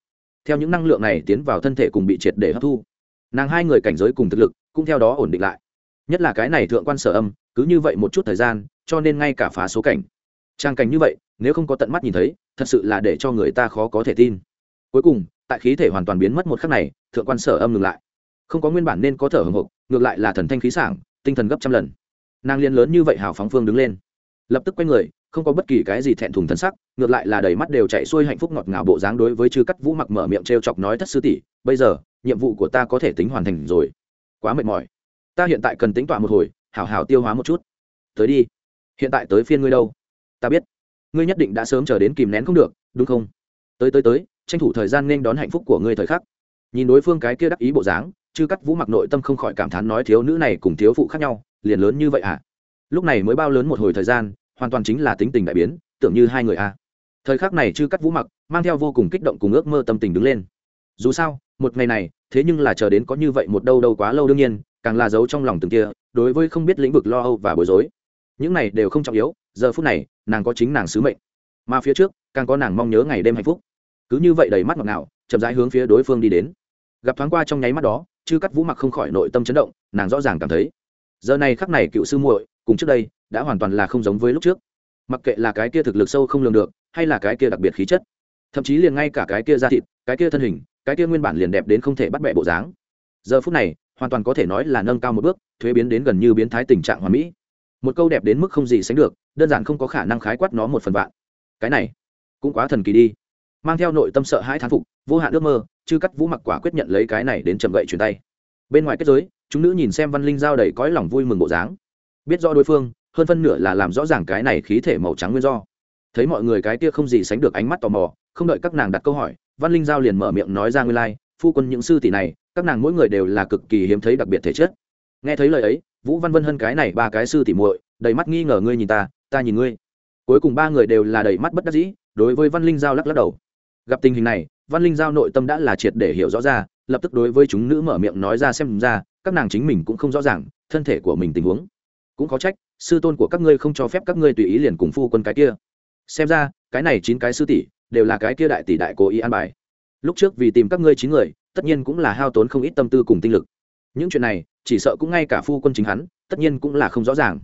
[SPEAKER 1] theo những năng lượng này tiến vào thân thể cùng bị triệt để hấp thu. Nàng hai người cảnh giới cùng thực lực cũng theo đó ổn định lại. Nhất là cái này thượng quan sở âm, cứ như vậy một chút thời gian, cho nên ngay cả phá số cảnh. Trang cảnh như vậy, nếu không có tận mắt nhìn thấy, thật sự là để cho người ta khó có thể tin. Cuối cùng, tại khí thể hoàn toàn biến mất một khắc này, thượng quan sở âm ngừng lại. Không có nguyên bản nên có thở hồng hộc, ngược lại là thần thanh khí sảng, tinh thần gấp trăm lần. Nàng liên lớn như vậy hào phóng phương đứng lên. Lập tức quay người không có bất kỳ cái gì thẹn thùng thân sắc, ngược lại là đầy mắt đều chạy xuôi hạnh phúc ngọt ngào bộ dáng đối với chư cắt vũ mặc mở miệng t r e o chọc nói thất sư tỷ, bây giờ, nhiệm vụ của ta có thể tính hoàn thành rồi. Quá mệt mỏi. Ta hiện tại cần tính tọa một hồi, hảo hảo tiêu hóa một chút. Tới đi. Hiện tại tới phiên ngươi đâu? Ta biết. Ngươi nhất định đã sớm chờ đến kìm nén không được, đúng không? Tới tới tới, tranh thủ thời gian nên đón hạnh phúc của ngươi thời khắc. Nhìn đối phương cái kia đắc ý bộ dáng chư cắt vũ mặc nội tâm không khỏi cảm thán nói thiếu nữ này cùng thiếu phụ khác nhau, liền lớn như vậy à? Lúc này mới bao lớn một hồi thời gian hoàn toàn chính là tính tình đại biến, tưởng như hai người à thời khắc này chư cắt vũ mặc mang theo vô cùng kích động cùng ước mơ tâm tình đứng lên. Dù sao, một ngày này, thế nhưng là chờ đến có như vậy một đâu đâu quá lâu đương nhiên, càng là giấu trong lòng từng kia, đối với không biết lĩnh vực lo âu và bối rối. Những này đều không trọng yếu, giờ phút này, nàng có chính nàng sứ mệnh. Mà phía trước, càng có nàng mong nhớ ngày đêm hạnh phúc. Cứ như vậy đầy mắt ngọt ngào, chậm rãi hướng phía đối phương đi đến. Gặp thoáng qua trong nháy mắt đó, chư cắt vũ mặc không khỏi nội tâm chấn động, nàng rõ ràng cảm thấy, giờ này khắc này cựu sư muội, cùng trước đây đã hoàn toàn là không giống với lúc trước. Mặc kệ là cái kia thực lực sâu không lường được, hay là cái kia đặc biệt khí chất, thậm chí liền ngay cả cái kia da thịt, cái kia thân hình, cái kia nguyên bản liền đẹp đến không thể bắt bẻ bộ dáng. Giờ phút này, hoàn toàn có thể nói là nâng cao một bước, thuế biến đến gần như biến thái tình trạng hoàn mỹ. Một câu đẹp đến mức không gì sánh được, đơn giản không có khả năng khái quát nó một phần vạn. Cái này, cũng quá thần kỳ đi. Mang theo nội tâm sợ hãi thán phục, vô hạn ước mơ, chư cắt vũ mặc quả quyết nhận lấy cái này đến chậm gậy chuyển tay. Bên ngoài kết giới, chúng nữ nhìn xem văn linh giao đầy cõi lòng vui mừng bộ dáng. Biết do đối phương hơn phân nửa là làm rõ ràng cái này khí thể màu trắng nguyên do. Thấy mọi người cái kia không gì sánh được ánh mắt tò mò không đợi các nàng đặt câu hỏi văn linh giao liền mở miệng nói ra nguyên lai、like, phu quân những sư tỷ này các nàng mỗi người đều là cực kỳ hiếm thấy đặc biệt thể chất. Nghe thấy lời ấy vũ văn vân hân cái này ba cái sư tỷ muội đầy mắt nghi ngờ ngươi nhìn ta ta nhìn ngươi. Cuối cùng ba người đều là đầy mắt bất đắc dĩ đối với văn linh giao lắc lắc đầu. Gặp tình hình này văn linh giao nội tâm đã là triệt để hiểu rõ ra lập tức đối với chúng nữ mở miệng nói ra xem ra các nàng chính mình cũng không rõ ràng thân thể của mình tình huống. Cũng có trách sư tôn của các ngươi không cho phép các ngươi tùy ý liền cùng phu quân cái kia. Xem ra, cái này chín cái sư tỷ đều là cái kia đại tỷ đại cố ý an bài. Lúc trước vì tìm các ngươi chín người, tất nhiên cũng là hao tốn không ít tâm tư cùng tinh lực. Những chuyện này, chỉ sợ cũng ngay cả phu quân chính hắn, tất nhiên cũng là không rõ ràng.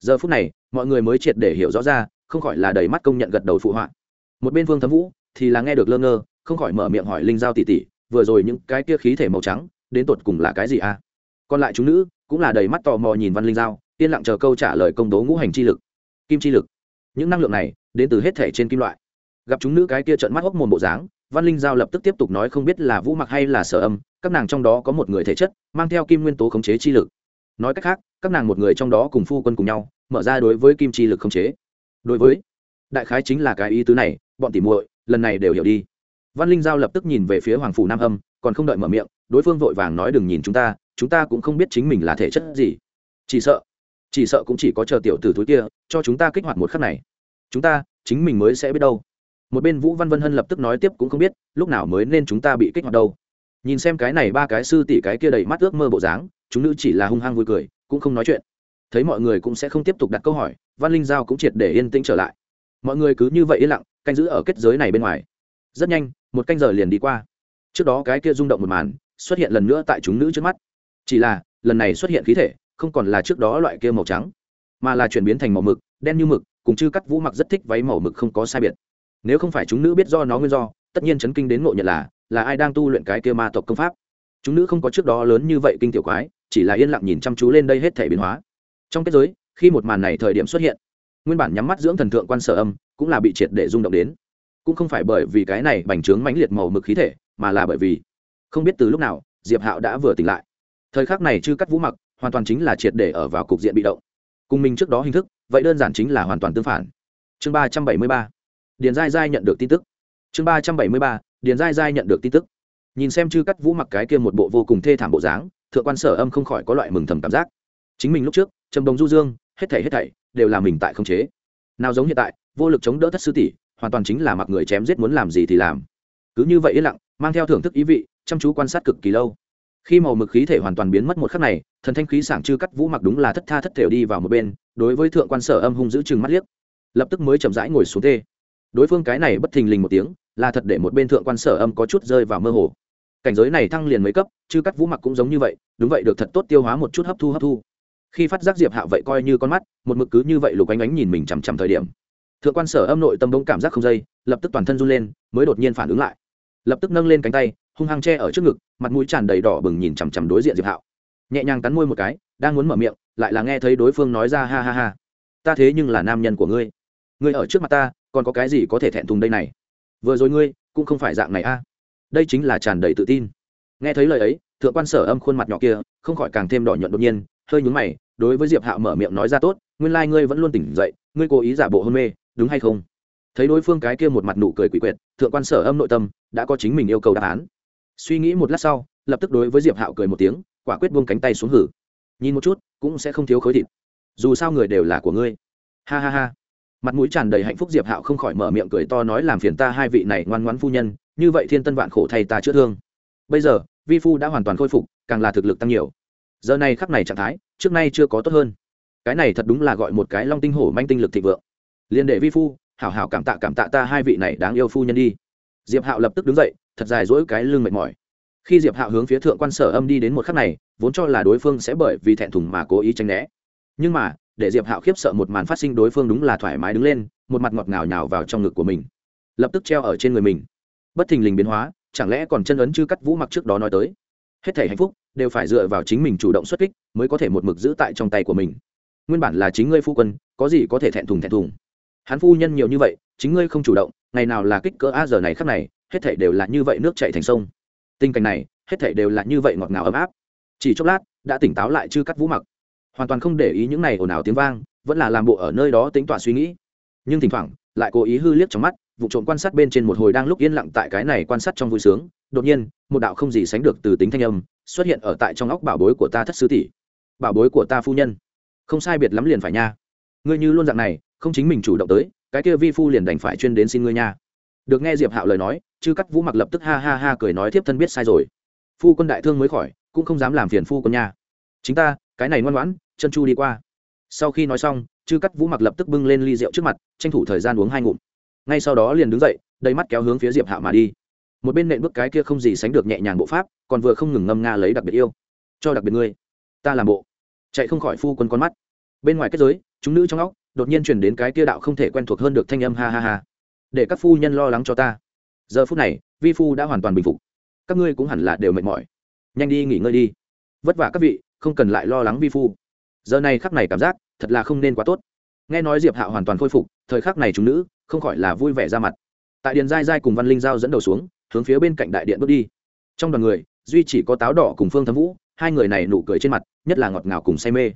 [SPEAKER 1] Giờ phút này, mọi người mới triệt để hiểu rõ ra, không khỏi là đầy mắt công nhận gật đầu phụ họa. Một bên vương thấm vũ thì là nghe được lơ ngơ, không khỏi mở miệng hỏi linh giao tỷ tỷ, vừa rồi những cái kia khí thể màu trắng, đến tột cùng là cái gì à? Còn lại chúng nữ cũng là đầy mắt tò mò nhìn văn linh giao yên lặng chờ câu trả lời công tố ngũ hành chi lực, kim chi lực. Những năng lượng này, đến từ hết thể trên kim loại. Gặp chúng nữ cái kia trận mắt hốc mồm bộ dáng, văn linh giao lập tức tiếp tục nói không biết là vũ mặc hay là sở âm, các nàng trong đó có một người thể chất, mang theo kim nguyên tố khống chế chi lực. Nói cách khác, các nàng một người trong đó cùng phu quân cùng nhau, mở ra đối với kim chi lực khống chế. Đối với đại khái chính là cái ý tứ này, bọn tỉ muội, lần này đều hiểu đi. Văn linh giao lập tức nhìn về phía hoàng phủ nam âm, còn không đợi mở miệng, đối phương vội vàng nói đừng nhìn chúng ta chúng ta cũng không biết chính mình là thể chất gì. Chỉ sợ chỉ sợ cũng chỉ có chờ tiểu tử túi kia, cho chúng ta kích hoạt một khắc này. Chúng ta, chính mình mới sẽ biết đâu. Một bên vũ văn vân hân lập tức nói tiếp cũng không biết, lúc nào mới nên chúng ta bị kích hoạt đâu. Nhìn xem cái này ba cái sư tỷ cái kia đầy mắt ước mơ bộ dáng, chúng nữ chỉ là hung hăng vui cười, cũng không nói chuyện. Thấy mọi người cũng sẽ không tiếp tục đặt câu hỏi, văn linh giao cũng triệt để yên tĩnh trở lại. Mọi người cứ như vậy yên lặng, canh giữ ở kết giới này bên ngoài. Rất nhanh, một canh giờ liền đi qua. Trước đó cái kia rung động một màn, xuất hiện lần nữa tại chúng nữ trước mắt. Chỉ là, lần này xuất hiện khí thể không còn là trước đó loại kia màu trắng, mà là chuyển biến thành màu mực, đen như mực, cùng chư cắt vũ mặc rất thích váy màu mực không có sai biệt. Nếu không phải chúng nữ biết do nó nguyên do, tất nhiên chấn kinh đến ngộ nhận là là ai đang tu luyện cái kia ma tộc công pháp. Chúng nữ không có trước đó lớn như vậy kinh tiểu quái, chỉ là yên lặng nhìn chăm chú lên đây hết thể biến hóa. Trong kết giới, khi một màn này thời điểm xuất hiện, nguyên bản nhắm mắt dưỡng thần thượng quan sở âm cũng là bị triệt để rung động đến. Cũng không phải bởi vì cái này bành trướng mãnh liệt màu mực khí thể, mà là bởi vì, không biết từ lúc nào, diệp hạo đã vừa tỉnh lại. Thời khắc này chư cắt vũ mặc hoàn toàn chính là triệt để ở vào cục diện bị động. Cùng mình trước đó hình thức, vậy đơn giản chính là hoàn toàn tương phản. Chương ba trăm bảy mươi ba. Điền giai giai nhận được tin tức. Chương ba trăm bảy mươi ba, điền giai giai nhận được tin tức. Nhìn xem chư cắt vũ mặc cái kia một bộ vô cùng thê thảm bộ dáng, thượng quan sở âm không khỏi có loại mừng thầm cảm giác. Chính mình lúc trước, trầm đồng du dương, hết thảy hết thảy, đều là mình tại không chế. Nào giống hiện tại, vô lực chống đỡ thất sư tỷ, hoàn toàn chính là mặc người chém giết muốn làm gì thì làm. Cứ như vậy yên lặng, mang theo thưởng thức ý vị, chăm chú quan sát cực kỳ lâu khi màu mực khí thể hoàn toàn biến mất một khắc này, thần thanh khí sảng chư cắt vũ mặc đúng là thất tha thất thểu đi vào một bên, đối với thượng quan sở âm hung giữ chừng mắt liếc. Lập tức mới chậm rãi ngồi xuống tê. Đối phương cái này bất thình lình một tiếng, là thật để một bên thượng quan sở âm có chút rơi vào mơ hồ. Cảnh giới này thăng liền mấy cấp, chư cắt vũ mặc cũng giống như vậy, đúng vậy được thật tốt tiêu hóa một chút hấp thu hấp thu. Khi phát giác diệp hạ vậy coi như con mắt, một mực cứ như vậy lục ánh ánh nhìn mình chằm chằm thời điểm. Thượng quan sở âm nội tâm bỗng cảm giác không dây, lập tức toàn thân run lên, mới đột nhiên phản ứng lại lập tức nâng lên cánh tay, hung hăng che ở trước ngực, mặt mũi tràn đầy đỏ bừng nhìn chằm chằm đối diện diệp hạo. Nhẹ nhàng cắn môi một cái, đang muốn mở miệng, lại là nghe thấy đối phương nói ra ha ha ha. Ta thế nhưng là nam nhân của ngươi. Ngươi ở trước mặt ta, còn có cái gì có thể thẹn thùng đây này? Vừa rồi ngươi, cũng không phải dạng này a. Đây chính là tràn đầy tự tin. Nghe thấy lời ấy, thượng quan sở âm khuôn mặt nhỏ kia, không khỏi càng thêm đỏ nhuận đột nhiên, hơi nhúng mày, đối với diệp hạo mở miệng nói ra tốt, nguyên lai、like、ngươi vẫn luôn tỉnh dậy, ngươi cố ý giả bộ hôn mê, đúng hay không? Thấy đối phương cái kia một mặt nụ cười quỷ quyệt, thượng quan sở âm nội tâm, đã có chính mình yêu cầu đáp án. Suy nghĩ một lát sau, lập tức đối với diệp hạo cười một tiếng, quả quyết buông cánh tay xuống hử. Nhìn một chút, cũng sẽ không thiếu khối thịt. Dù sao người đều là của ngươi. Ha ha ha. Mặt mũi tràn đầy hạnh phúc diệp hạo không khỏi mở miệng cười to nói làm phiền ta hai vị này ngoan ngoãn phu nhân, như vậy thiên tân vạn khổ thay ta chữa thương. Bây giờ, vi phu đã hoàn toàn khôi phục, càng là thực lực tăng nhiều. Giờ này khắc này trạng thái, trước nay chưa có tốt hơn. Cái này thật đúng là gọi một cái long tinh hổ manh tinh lực thịnh vượng. Liên đệ vi phu hảo hảo cảm tạ cảm tạ ta hai vị này đáng yêu phu nhân đi. Diệp hạo lập tức đứng dậy, thật dài dỗi cái lưng mệt mỏi. Khi diệp hạo hướng phía thượng quan sở âm đi đến một khắc này, vốn cho là đối phương sẽ bởi vì thẹn thùng mà cố ý tránh né. Nhưng mà, để diệp hạo khiếp sợ một màn phát sinh đối phương đúng là thoải mái đứng lên, một mặt ngọt ngào nhào vào trong ngực của mình. Lập tức treo ở trên người mình. Bất thình lình biến hóa, chẳng lẽ còn chân ấn chư cắt vũ mặc trước đó nói tới? Hết thể hạnh phúc đều phải dựa vào chính mình chủ động xuất kích mới có thể một mực giữ tại trong tay của mình. Nguyên bản là chính ngươi phu quân, có gì có thể thẹn thùng thẹn thùng? Hắn phu nhân nhiều như vậy, chính ngươi không chủ động, ngày nào là kích cỡ a giờ này khắc này, hết thể đều là như vậy nước chạy thành sông. Tình cảnh này, hết thể đều là như vậy ngọt ngào ấm áp. Chỉ chốc lát, đã tỉnh táo lại chư cắt vũ mặc. Hoàn toàn không để ý những này ồn ào tiếng vang, vẫn là làm bộ ở nơi đó tính tọa suy nghĩ. Nhưng thỉnh thoảng, lại cố ý hư liếc trong mắt, vụ trộm quan sát bên trên một hồi đang lúc yên lặng tại cái này quan sát trong vui sướng. Đột nhiên, một đạo không gì sánh được từ tính thanh âm xuất hiện ở tại trong óc bảo bối của ta thất sư tỷ. Bảo bối của ta phu nhân. Không sai biệt lắm liền phải nha. Ngươi như luôn dạng này không chính mình chủ động tới, cái kia vi phu liền đành phải chuyên đến xin ngươi nha. Được nghe diệp hạo lời nói, chư cắt vũ mặc lập tức ha ha ha cười nói tiếp thân biết sai rồi. Phu quân đại thương mới khỏi, cũng không dám làm phiền phu quân nha. Chính ta, cái này ngoan ngoãn, chân chu đi qua. Sau khi nói xong, chư cắt vũ mặc lập tức bưng lên ly rượu trước mặt, tranh thủ thời gian uống hai ngụm. Ngay sau đó liền đứng dậy, đầy mắt kéo hướng phía diệp hạo mà đi. Một bên nện bước cái kia không gì sánh được nhẹ nhàng bộ pháp, còn vừa không ngừng ngâm nga lấy đặc biệt yêu. Cho đặc biệt ngươi. Ta làm bộ. Chạy không khỏi phu quân con mắt. Bên ngoài kết giới chúng nữ trong óc đột nhiên chuyển đến cái kia đạo không thể quen thuộc hơn được thanh âm ha ha ha. Để các phu nhân lo lắng cho ta. Giờ phút này, vi phu đã hoàn toàn bình phục. Các ngươi cũng hẳn là đều mệt mỏi. Nhanh đi nghỉ ngơi đi. Vất vả các vị, không cần lại lo lắng vi phu. Giờ này khắc này cảm giác thật là không nên quá tốt. Nghe nói diệp hạo hoàn toàn khôi phục, thời khắc này chúng nữ không khỏi là vui vẻ ra mặt. Tại điện giai giai cùng văn linh giao dẫn đầu xuống, hướng phía bên cạnh đại điện bước đi. Trong đoàn người, duy chỉ có táo đỏ cùng phương thấm vũ, hai người này nụ cười trên mặt, nhất là ngọt ngào cùng say mê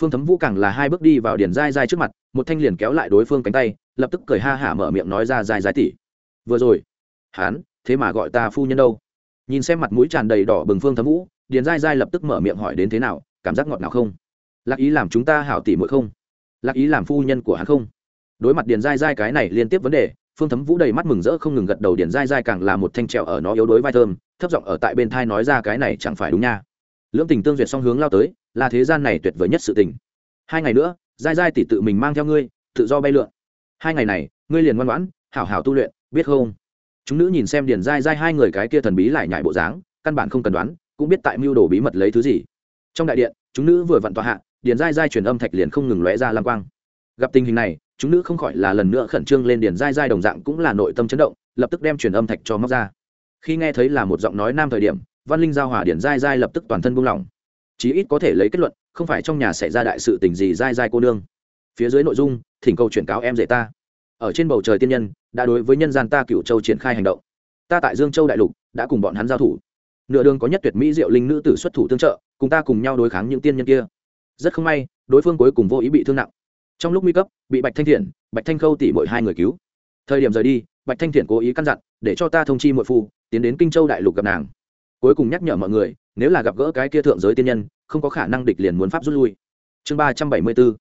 [SPEAKER 1] phương thấm vũ càng là hai bước đi vào điền dai dai trước mặt, một thanh liền kéo lại đối phương cánh tay, lập tức cười ha hả mở miệng nói ra dai dai tỉ. Vừa rồi hán thế mà gọi ta phu nhân đâu? Nhìn xem mặt mũi tràn đầy đỏ bừng phương thấm vũ, điền dai dai lập tức mở miệng hỏi đến thế nào, cảm giác ngọt nào không? Lạc ý làm chúng ta hảo tỉ muội không? Lạc ý làm phu nhân của hắn không? Đối mặt điền dai dai cái này liên tiếp vấn đề, phương thấm vũ đầy mắt mừng rỡ không ngừng gật đầu điền dai dai càng là một thanh trèo ở nó yếu đối vai thơm, thấp giọng ở tại bên thai nói ra cái này chẳng phải đúng nha. Lưỡng tình tương duyệt song hướng lao tới là thế gian này tuyệt vời nhất sự tình. Hai ngày nữa dai dai tỷ tự mình mang theo ngươi, tự do bay lượn. Hai ngày này, ngươi liền ngoan ngoãn, hảo hảo tu luyện, biết không? Chúng nữ nhìn xem điền dai dai hai người cái kia thần bí lại nhại bộ dáng, căn bản không cần đoán, cũng biết tại mưu đồ bí mật lấy thứ gì. Trong đại điện, chúng nữ vừa vặn tọa hạ, điền dai dai truyền âm thạch liền không ngừng lóe ra lam quang. Gặp tình hình này, chúng nữ không khỏi là lần nữa khẩn trương lên điền dai dai đồng dạng cũng là nội tâm chấn động, lập tức đem truyền âm thạch cho móc ra. Khi nghe thấy là một giọng nói nam thời điểm, văn linh giao hòa điền dai dai lập tức toàn thân buông lỏng chí ít có thể lấy kết luận, không phải trong nhà xảy ra đại sự tình gì dai dai cô nương. Phía dưới nội dung, thỉnh cầu chuyển cáo em dạy ta. Ở trên bầu trời tiên nhân, đã đối với nhân gian ta cựu châu triển khai hành động. Ta tại dương châu đại lục, đã cùng bọn hắn giao thủ. Nửa đường có nhất tuyệt mỹ diệu linh nữ tử xuất thủ tương trợ, cùng ta cùng nhau đối kháng những tiên nhân kia. Rất không may, đối phương cuối cùng vô ý bị thương nặng. Trong lúc nguy cấp, bị bạch thanh thiện, bạch thanh khâu tỉ mỗi hai người cứu. Thời điểm rời đi, bạch thanh thiện cố ý căn dặn, để cho ta thông chi muội phu, tiến đến kinh châu đại lục gặp nàng cuối cùng nhắc nhở mọi người, nếu là gặp gỡ cái kia thượng giới tiên nhân, không có khả năng địch liền muốn pháp rút lui. Chương ba trăm bảy mươi bốn,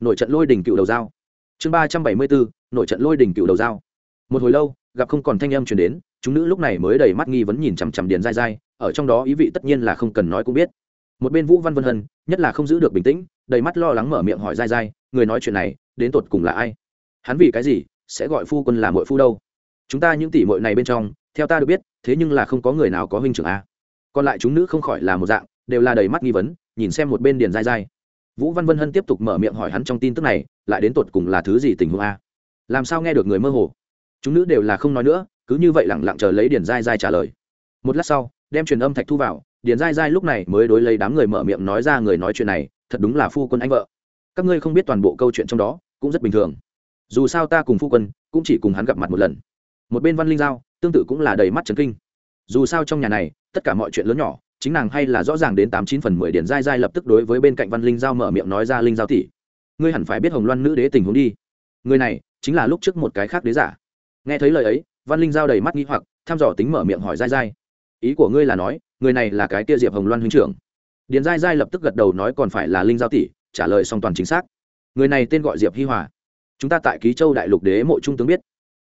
[SPEAKER 1] nội trận lôi đỉnh cựu đầu dao chương ba trăm bảy mươi bốn, nội trận lôi đỉnh cựu đầu dao một hồi lâu, gặp không còn thanh âm chuyển đến, chúng nữ lúc này mới đầy mắt nghi vấn nhìn chằm chằm điền dai dai ở trong đó ý vị tất nhiên là không cần nói cũng biết. Một bên vũ văn vân hân, nhất là không giữ được bình tĩnh, đầy mắt lo lắng mở miệng hỏi dai dai người nói chuyện này, đến tột cùng là ai? Hắn vì cái gì sẽ gọi phu quân là mội phu đâu? Chúng ta những tỷ mội này bên trong theo ta được biết, thế nhưng là không có người nào có huynh trưởng a. Còn lại chúng nữ không khỏi là một dạng, đều là đầy mắt nghi vấn, nhìn xem một bên điền dai dai. Vũ văn vân hân tiếp tục mở miệng hỏi hắn trong tin tức này, lại đến tột cùng là thứ gì tình huống a? Làm sao nghe được người mơ hồ? Chúng nữ đều là không nói nữa, cứ như vậy lẳng lặng chờ lấy điền dai dai trả lời. Một lát sau, đem truyền âm thạch thu vào, điền dai dai lúc này mới đối lấy đám người mở miệng nói ra người nói chuyện này, thật đúng là phu quân anh vợ. Các ngươi không biết toàn bộ câu chuyện trong đó, cũng rất bình thường. Dù sao ta cùng phu quân, cũng chỉ cùng hắn gặp mặt một lần. Một bên văn linh giao tương tự cũng là đầy mắt trấn kinh. Dù sao trong nhà này, tất cả mọi chuyện lớn nhỏ, chính nàng hay là rõ ràng đến tám chín phần mười điển dai dai lập tức đối với bên cạnh văn linh giao mở miệng nói ra linh giao tỷ. Ngươi hẳn phải biết hồng loan nữ đế tình huống đi. Người này, chính là lúc trước một cái khác đế giả. Nghe thấy lời ấy, văn linh giao đầy mắt nghi hoặc, thăm dò tính mở miệng hỏi dai dai ý của ngươi là nói, người này là cái kia diệp hồng loan huynh trưởng. Điền giai giai lập tức gật đầu nói còn phải là linh giao tỷ, trả lời song toàn chính xác. Người này tên gọi diệp hi hòa. Chúng ta tại ký châu đại lục đế mộ trung tướng biết.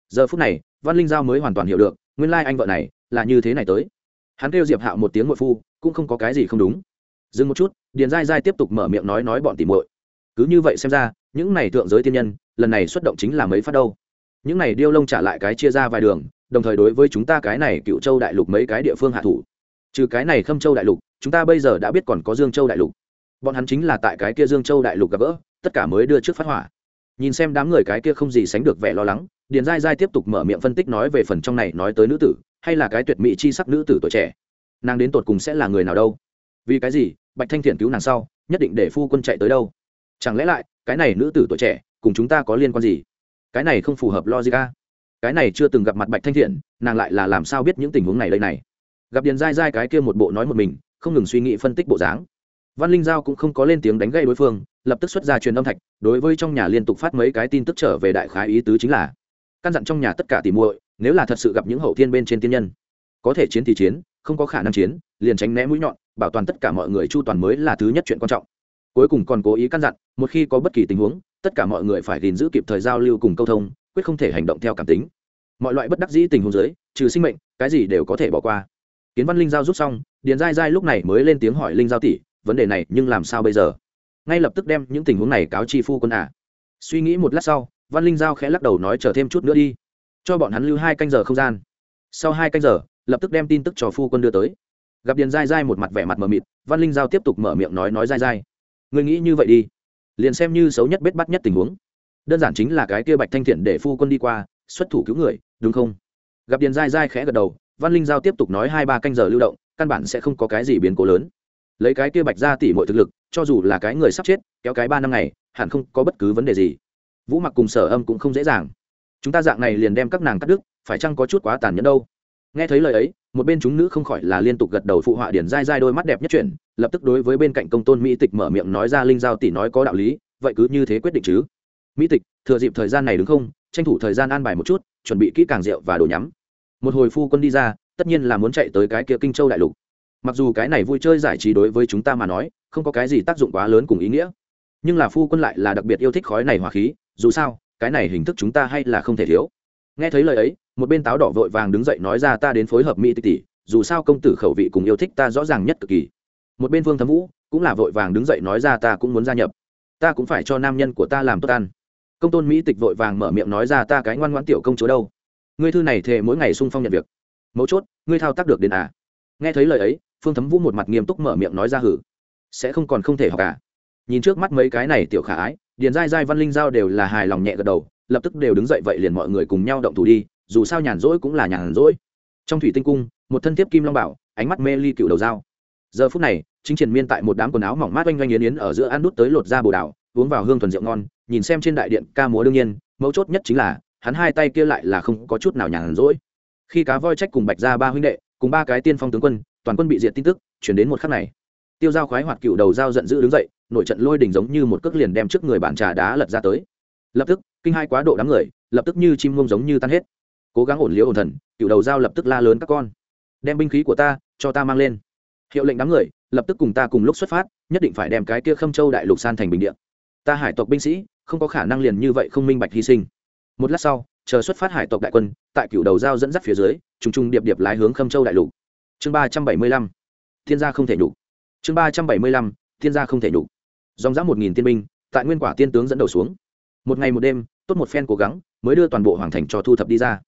[SPEAKER 1] Giờ phút này văn linh giao mới hoàn toàn hiểu được, nguyên lai anh vợ này là như thế này tới. Hắn kêu diệp hạo một tiếng ngội phu, cũng không có cái gì không đúng. Dừng một chút, điền dai dai tiếp tục mở miệng nói nói bọn tỉ muội. Cứ như vậy xem ra, những này thượng giới tiên nhân, lần này xuất động chính là mấy phát đâu. Những này điêu lông trả lại cái chia ra vài đường, đồng thời đối với chúng ta cái này cựu châu đại lục mấy cái địa phương hạ thủ. Trừ cái này khâm châu đại lục, chúng ta bây giờ đã biết còn có dương châu đại lục. Bọn hắn chính là tại cái kia dương châu đại lục gặp gỡ, tất cả mới đưa trước phát hỏa. Nhìn xem đám người cái kia không gì sánh được vẻ lo lắng điền dai dai tiếp tục mở miệng phân tích nói về phần trong này nói tới nữ tử, hay là cái tuyệt mỹ chi sắc nữ tử tuổi trẻ. Nàng đến tột cùng sẽ là người nào đâu? Vì cái gì? Bạch thanh thiện cứu nàng sau, nhất định để phu quân chạy tới đâu? Chẳng lẽ lại, cái này nữ tử tuổi trẻ, cùng chúng ta có liên quan gì? Cái này không phù hợp logica cái này chưa từng gặp mặt bạch thanh thiện, nàng lại là làm sao biết những tình huống này đây này? Gặp điền dai dai cái kia một bộ nói một mình, không ngừng suy nghĩ phân tích bộ dáng. Văn linh giao cũng không có lên tiếng đánh gây đối phương, lập tức xuất ra truyền âm thạch, đối với trong nhà liên tục phát mấy cái tin tức trở về đại khái ý tứ chính là căn dặn trong nhà tất cả tỉ muội, nếu là thật sự gặp những hậu thiên bên trên tiên nhân, có thể chiến thì chiến, không có khả năng chiến, liền tránh né mũi nhọn, bảo toàn tất cả mọi người chu toàn mới là thứ nhất chuyện quan trọng. Cuối cùng còn cố ý căn dặn, một khi có bất kỳ tình huống, tất cả mọi người phải gìn giữ kịp thời giao lưu cùng câu thông, quyết không thể hành động theo cảm tính. Mọi loại bất đắc dĩ tình huống giới trừ sinh mệnh, cái gì đều có thể bỏ qua. Kiến văn linh giao rút xong, điền dai dai lúc này mới lên tiếng hỏi linh giao tỷ, vấn đề này nhưng làm sao bây giờ? Ngay lập tức đem những tình huống này cáo chi phu quân ạ à. suy nghĩ một lát sau văn linh giao khẽ lắc đầu nói, chờ thêm chút nữa đi. Cho bọn hắn lưu hai canh giờ không gian. Sau hai canh giờ, lập tức đem tin tức cho phu quân đưa tới. Gặp điền dai dai một mặt vẻ mặt mờ mịt, văn linh giao tiếp tục mở miệng nói nói dai dai người nghĩ như vậy đi. Liền xem như xấu nhất, bết bắt nhất tình huống. Đơn giản chính là cái kia bạch thanh thiện để phu quân đi qua, xuất thủ cứu người, đúng không? Gặp điền dai dai khẽ gật đầu, văn linh giao tiếp tục nói, hai ba canh giờ lưu động, căn bản sẽ không có cái gì biến cố lớn. Lấy cái kia bạch ra tỉ mọi thực lực, cho dù là cái người sắp chết, kéo cái ba năm ngày, hẳn không có bất cứ vấn đề gì vũ mặc cùng sở âm cũng không dễ dàng. Chúng ta dạng này liền đem các nàng cắt đứt, phải chăng có chút quá tàn nhẫn đâu? Nghe thấy lời ấy, một bên chúng nữ không khỏi là liên tục gật đầu phụ họa điển dai dai đôi mắt đẹp nhất chuyển, lập tức đối với bên cạnh công tôn mỹ tịch mở miệng nói ra linh giao tỷ nói có đạo lý, vậy cứ như thế quyết định chứ. Mỹ tịch, thừa dịp thời gian này đúng không, tranh thủ thời gian an bài một chút, chuẩn bị kỹ càng rượu và đồ nhắm. Một hồi phu quân đi ra, tất nhiên là muốn chạy tới cái kia kinh châu đại lục. Mặc dù cái này vui chơi giải trí đối với chúng ta mà nói, không có cái gì tác dụng quá lớn cùng ý nghĩa. Nhưng là phu quân lại là đặc biệt yêu thích khói này hỏa khí dù sao, cái này hình thức chúng ta hay là không thể thiếu. Nghe thấy lời ấy, một bên táo đỏ vội vàng đứng dậy nói ra ta đến phối hợp mỹ tỷ tỷ, dù sao công tử khẩu vị cùng yêu thích ta rõ ràng nhất cực kỳ. Một bên vương thấm vũ cũng là vội vàng đứng dậy nói ra ta cũng muốn gia nhập. Ta cũng phải cho nam nhân của ta làm tốt ăn. Công tôn mỹ tịch vội vàng mở miệng nói ra ta cái ngoan ngoãn tiểu công chúa đâu. Ngươi thư này thề mỗi ngày sung phong nhận việc. Mấu chốt, ngươi thao tác được đến à? Nghe thấy lời ấy, phương thấm vũ một mặt nghiêm túc mở miệng nói ra hử. Sẽ không còn không thể học à? Nhìn trước mắt mấy cái này tiểu khả ái điền dai dai văn linh giao đều là hài lòng nhẹ gật đầu, lập tức đều đứng dậy vậy liền mọi người cùng nhau động thủ đi, dù sao nhàn rỗi cũng là nhàn rỗi. Trong thủy tinh cung, một thân thiếp kim long bảo, ánh mắt mê ly cựu đầu dao. Giờ phút này, chính triển miên tại một đám quần áo mỏng mát oanh oanh yến yến ở giữa ăn đút tới lột da bồ đào, uống vào hương thuần rượu ngon, nhìn xem trên đại điện ca múa đương nhiên, mấu chốt nhất chính là, hắn hai tay kia lại là không có chút nào nhàn rỗi. Khi cá voi trách cùng bạch ra ba huynh đệ, cùng ba cái tiên phong tướng quân, toàn quân bị diệt tin tức, chuyển đến một khắc này. Tiêu dao khoái hoạt cựu đầu dao giận dữ đứng dậy nội trận lôi đình giống như một cước liền đem trước người bàn trà đá lật ra tới. Lập tức kinh hai quá độ đám người lập tức như chim muông giống như tan hết. Cố gắng ổn liễu ổn thần cựu đầu dao lập tức la lớn các con. Đem binh khí của ta cho ta mang lên. Hiệu lệnh đám người lập tức cùng ta cùng lúc xuất phát nhất định phải đem cái kia khâm châu đại lục san thành bình địa, ta hải tộc binh sĩ không có khả năng liền như vậy không minh bạch hy sinh. Một lát sau chờ xuất phát hải tộc đại quân tại cựu đầu giao dẫn dắt phía dưới trùng trùng điệp điệp lái hướng khâm châu đại lục. Chương ba trăm bảy mươi lăm thiên gia không thể nhục. Chương ba trăm bảy mươi lăm thiên gia không thể nhục dòng dã một nghìn tiên binh, tại nguyên quả tiên tướng dẫn đầu xuống. Một ngày một đêm, tốt một phen cố gắng, mới đưa toàn bộ hoàng thành cho thu thập đi ra.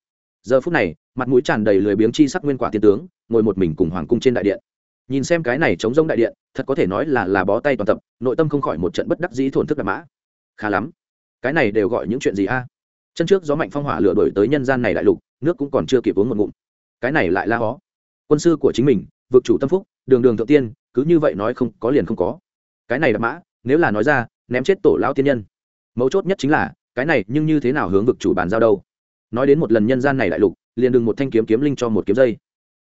[SPEAKER 1] Giờ phút này, mặt mũi tràn đầy lười biếng chi sắc nguyên quả tiên tướng, ngồi một mình cùng hoàng cung trên đại điện. Nhìn xem cái này chống rông đại điện, thật có thể nói là là bó tay toàn tập, nội tâm không khỏi một trận bất đắc dĩ thổn thức đạp mã. Khá lắm. Cái này đều gọi những chuyện gì a? Chân trước gió mạnh phong hỏa lửa đổi tới nhân gian này đại lục, nước cũng còn chưa kịp uống một ngụm. Cái này lại la hó. Quân sư của chính mình, vực chủ tâm phúc, đường đường thượng tiên, cứ như vậy nói không có liền không có. Cái này đạp mã nếu là nói ra, ném chết tổ lão tiên nhân. Mấu chốt nhất chính là, cái này nhưng như thế nào hướng vực chủ bàn giao đâu? Nói đến một lần nhân gian này đại lục, liền đừng một thanh kiếm kiếm linh cho một kiếm dây.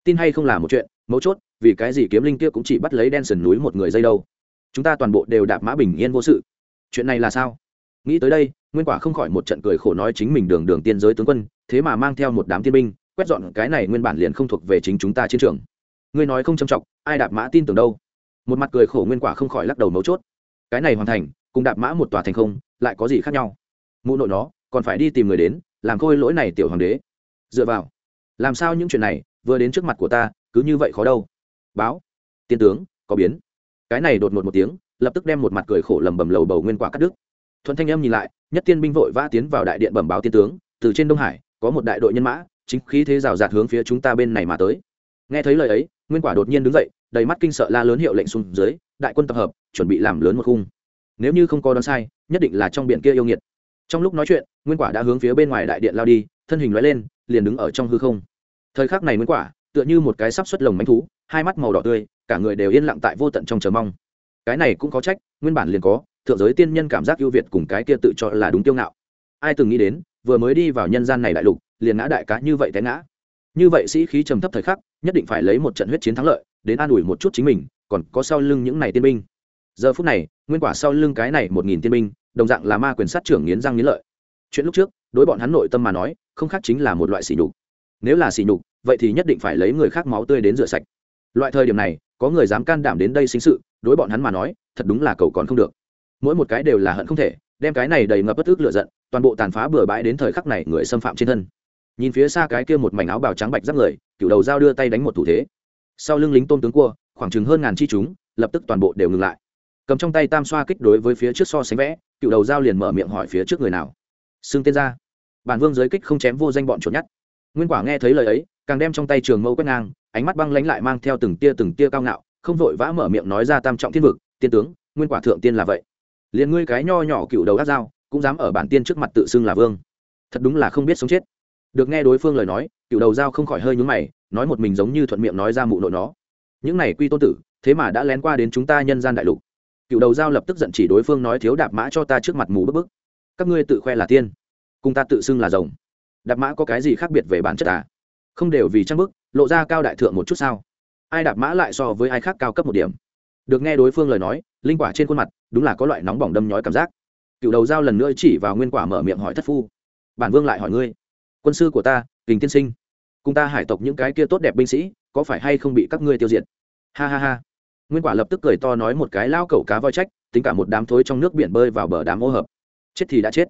[SPEAKER 1] Tin hay không là một chuyện, mấu chốt, vì cái gì kiếm linh kia cũng chỉ bắt lấy đen sườn núi một người dây đâu? Chúng ta toàn bộ đều đạp mã bình yên vô sự. Chuyện này là sao? Nghĩ tới đây, nguyên quả không khỏi một trận cười khổ nói chính mình đường đường tiên giới tướng quân, thế mà mang theo một đám tiên binh, quét dọn cái này nguyên bản liền không thuộc về chính chúng ta chiến trường. Ngươi nói không trầm trọng ai đạp mã tin tưởng đâu? Một mặt cười khổ nguyên quả không khỏi lắc đầu mấu chốt cái này hoàn thành, cùng đạp mã một tòa thành không, lại có gì khác nhau? Mụ nội nó, còn phải đi tìm người đến, làm khôi lỗi này tiểu hoàng đế. Dựa vào, làm sao những chuyện này, vừa đến trước mặt của ta, cứ như vậy khó đâu? Báo, tiên tướng, có biến. Cái này đột ngột một tiếng, lập tức đem một mặt cười khổ lầm bầm lầu bầu nguyên quả cắt đứt. Thuận thanh em nhìn lại, nhất tiên binh vội vã tiến vào đại điện bẩm báo tiên tướng, từ trên đông hải, có một đại đội nhân mã, chính khí thế rào rạt hướng phía chúng ta bên này mà tới. Nghe thấy lời ấy, nguyên quả đột nhiên đứng dậy đầy mắt kinh sợ la lớn hiệu lệnh xuống dưới, đại quân tập hợp, chuẩn bị làm lớn một khung. Nếu như không có đoán sai, nhất định là trong biển kia yêu nghiệt. Trong lúc nói chuyện, nguyên quả đã hướng phía bên ngoài đại điện lao đi, thân hình nói lên, liền đứng ở trong hư không. Thời khắc này nguyên quả, tựa như một cái sắp xuất lồng mánh thú, hai mắt màu đỏ tươi, cả người đều yên lặng tại vô tận trong chờ mong. Cái này cũng có trách, nguyên bản liền có, thượng giới tiên nhân cảm giác ưu việt cùng cái kia tự cho là đúng tiêu ngạo. Ai từng nghĩ đến, vừa mới đi vào nhân gian này đại lục, liền ngã đại cá như vậy té ngã như vậy sĩ khí trầm thấp thời khắc, nhất định phải lấy một trận huyết chiến thắng lợi, đến an ủi một chút chính mình, còn có sau lưng những này tiên binh. Giờ phút này, nguyên quả sau lưng cái này một nghìn tiên binh, đồng dạng là ma quyền sát trưởng nghiến răng nghiến lợi. Chuyện lúc trước, đối bọn hắn nội tâm mà nói, không khác chính là một loại sỉ nhục. Nếu là sỉ nhục, vậy thì nhất định phải lấy người khác máu tươi đến rửa sạch. Loại thời điểm này, có người dám can đảm đến đây sinh sự, đối bọn hắn mà nói, thật đúng là cầu còn không được. Mỗi một cái đều là hận không thể, đem cái này đầy ngập bất ức lựa giận, toàn bộ tàn phá bừa bãi đến thời khắc này người xâm phạm trên thân nhìn phía xa cái kia một mảnh áo bào trắng bạch giáp người, cựu đầu dao đưa tay đánh một thủ thế. Sau lưng lính tôn tướng cua, khoảng chừng hơn ngàn chi chúng, lập tức toàn bộ đều ngừng lại. Cầm trong tay tam xoa kích đối với phía trước so sánh vẽ, cựu đầu dao liền mở miệng hỏi phía trước người nào. Xưng tên ra. Bản vương giới kích không chém vô danh bọn chuột nhất. Nguyên quả nghe thấy lời ấy, càng đem trong tay trường mâu quét ngang, ánh mắt băng lánh lại mang theo từng tia từng tia cao ngạo, không vội vã mở miệng nói ra tam trọng thiên vực, tiên tướng, nguyên quả thượng tiên là vậy. Liền ngươi cái nho nhỏ cựu đầu ác dao, cũng dám ở bản tiên trước mặt tự xưng là vương. Thật đúng là không biết sống chết được nghe đối phương lời nói, cựu đầu dao không khỏi hơi nhúng mày, nói một mình giống như thuận miệng nói ra mụ nội nó. Những này quy tôn tử, thế mà đã lén qua đến chúng ta nhân gian đại lục. Cựu đầu dao lập tức giận chỉ đối phương nói thiếu đạp mã cho ta trước mặt mù bức bức. Các ngươi tự khoe là tiên, cùng ta tự xưng là rồng. Đạp mã có cái gì khác biệt về bản chất à? Không đều vì trang bức, lộ ra cao đại thượng một chút sao? Ai đạp mã lại so với ai khác cao cấp một điểm? Được nghe đối phương lời nói, linh quả trên khuôn mặt, đúng là có loại nóng bỏng đâm nhói cảm giác. Cựu đầu dao lần nữa chỉ vào nguyên quả mở miệng hỏi thất phu. Bản vương lại hỏi ngươi quân sư của ta, kình tiên sinh, cùng ta hải tộc những cái kia tốt đẹp binh sĩ, có phải hay không bị các ngươi tiêu diệt? Ha ha ha. Nguyên quả lập tức cười to nói một cái lao cẩu cá voi trách, tính cả một đám thối trong nước biển bơi vào bờ đám ô hợp. Chết thì đã chết.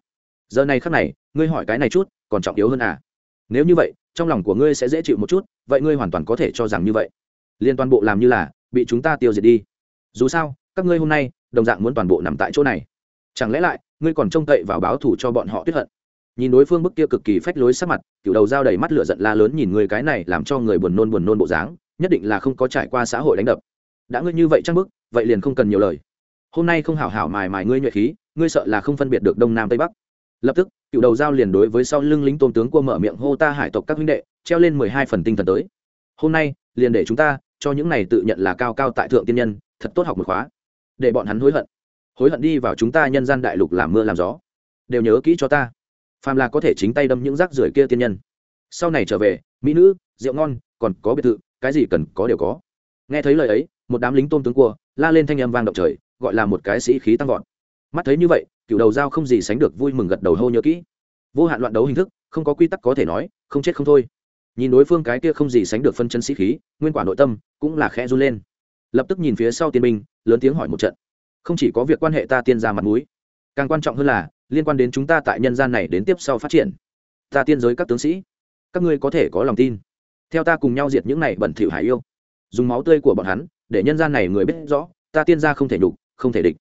[SPEAKER 1] Giờ này khắc này, ngươi hỏi cái này chút, còn trọng yếu hơn à? Nếu như vậy, trong lòng của ngươi sẽ dễ chịu một chút, vậy ngươi hoàn toàn có thể cho rằng như vậy. Liên toàn bộ làm như là, bị chúng ta tiêu diệt đi. Dù sao, các ngươi hôm nay, đồng dạng muốn toàn bộ nằm tại chỗ này. Chẳng lẽ lại, ngươi còn trông cậy vào báo thủ cho bọn họ tuyết hận? Nhìn đối phương bức kia cực kỳ phách lối sắc mặt cựu đầu dao đầy mắt lửa giận la lớn nhìn người cái này làm cho người buồn nôn buồn nôn bộ dáng, nhất định là không có trải qua xã hội đánh đập. Đã ngươi như vậy chắc bức, vậy liền không cần nhiều lời. Hôm nay không hảo hảo mài mài ngươi nhuệ khí, ngươi sợ là không phân biệt được đông nam tây bắc. Lập tức cựu đầu dao liền đối với sau lưng lính tôn tướng cua mở miệng hô ta hải tộc các huynh đệ, treo lên mười hai phần tinh thần tới. Hôm nay, liền để chúng ta cho những này tự nhận là cao cao tại thượng tiên nhân, thật tốt học một khóa. Để bọn hắn hối hận. Hối hận đi vào chúng ta nhân gian đại lục làm mưa làm gió. Đều nhớ kỹ cho ta phàm là có thể chính tay đâm những rác rưởi kia tiên nhân. Sau này trở về, mỹ nữ, rượu ngon, còn có biệt thự, cái gì cần có đều có. Nghe thấy lời ấy, một đám lính tôm tướng cua, la lên thanh âm vang động trời, gọi là một cái sĩ khí tăng vọt. Mắt thấy như vậy, cựu đầu dao không gì sánh được vui mừng gật đầu hô nhớ kỹ. Vô hạn loạn đấu hình thức, không có quy tắc có thể nói, không chết không thôi. Nhìn đối phương cái kia không gì sánh được phân chân sĩ khí, nguyên quả nội tâm cũng là khẽ run lên. Lập tức nhìn phía sau tiên binh, lớn tiếng hỏi một trận. Không chỉ có việc quan hệ ta tiên ra mặt mũi, càng quan trọng hơn là liên quan đến chúng ta tại nhân gian này đến tiếp sau phát triển. Ta tiên giới các tướng sĩ, các ngươi có thể có lòng tin. Theo ta cùng nhau diệt những này bẩn thỉu hải yêu. Dùng máu tươi của bọn hắn, để nhân gian này người biết rõ, ta tiên gia không thể nhục, không thể địch.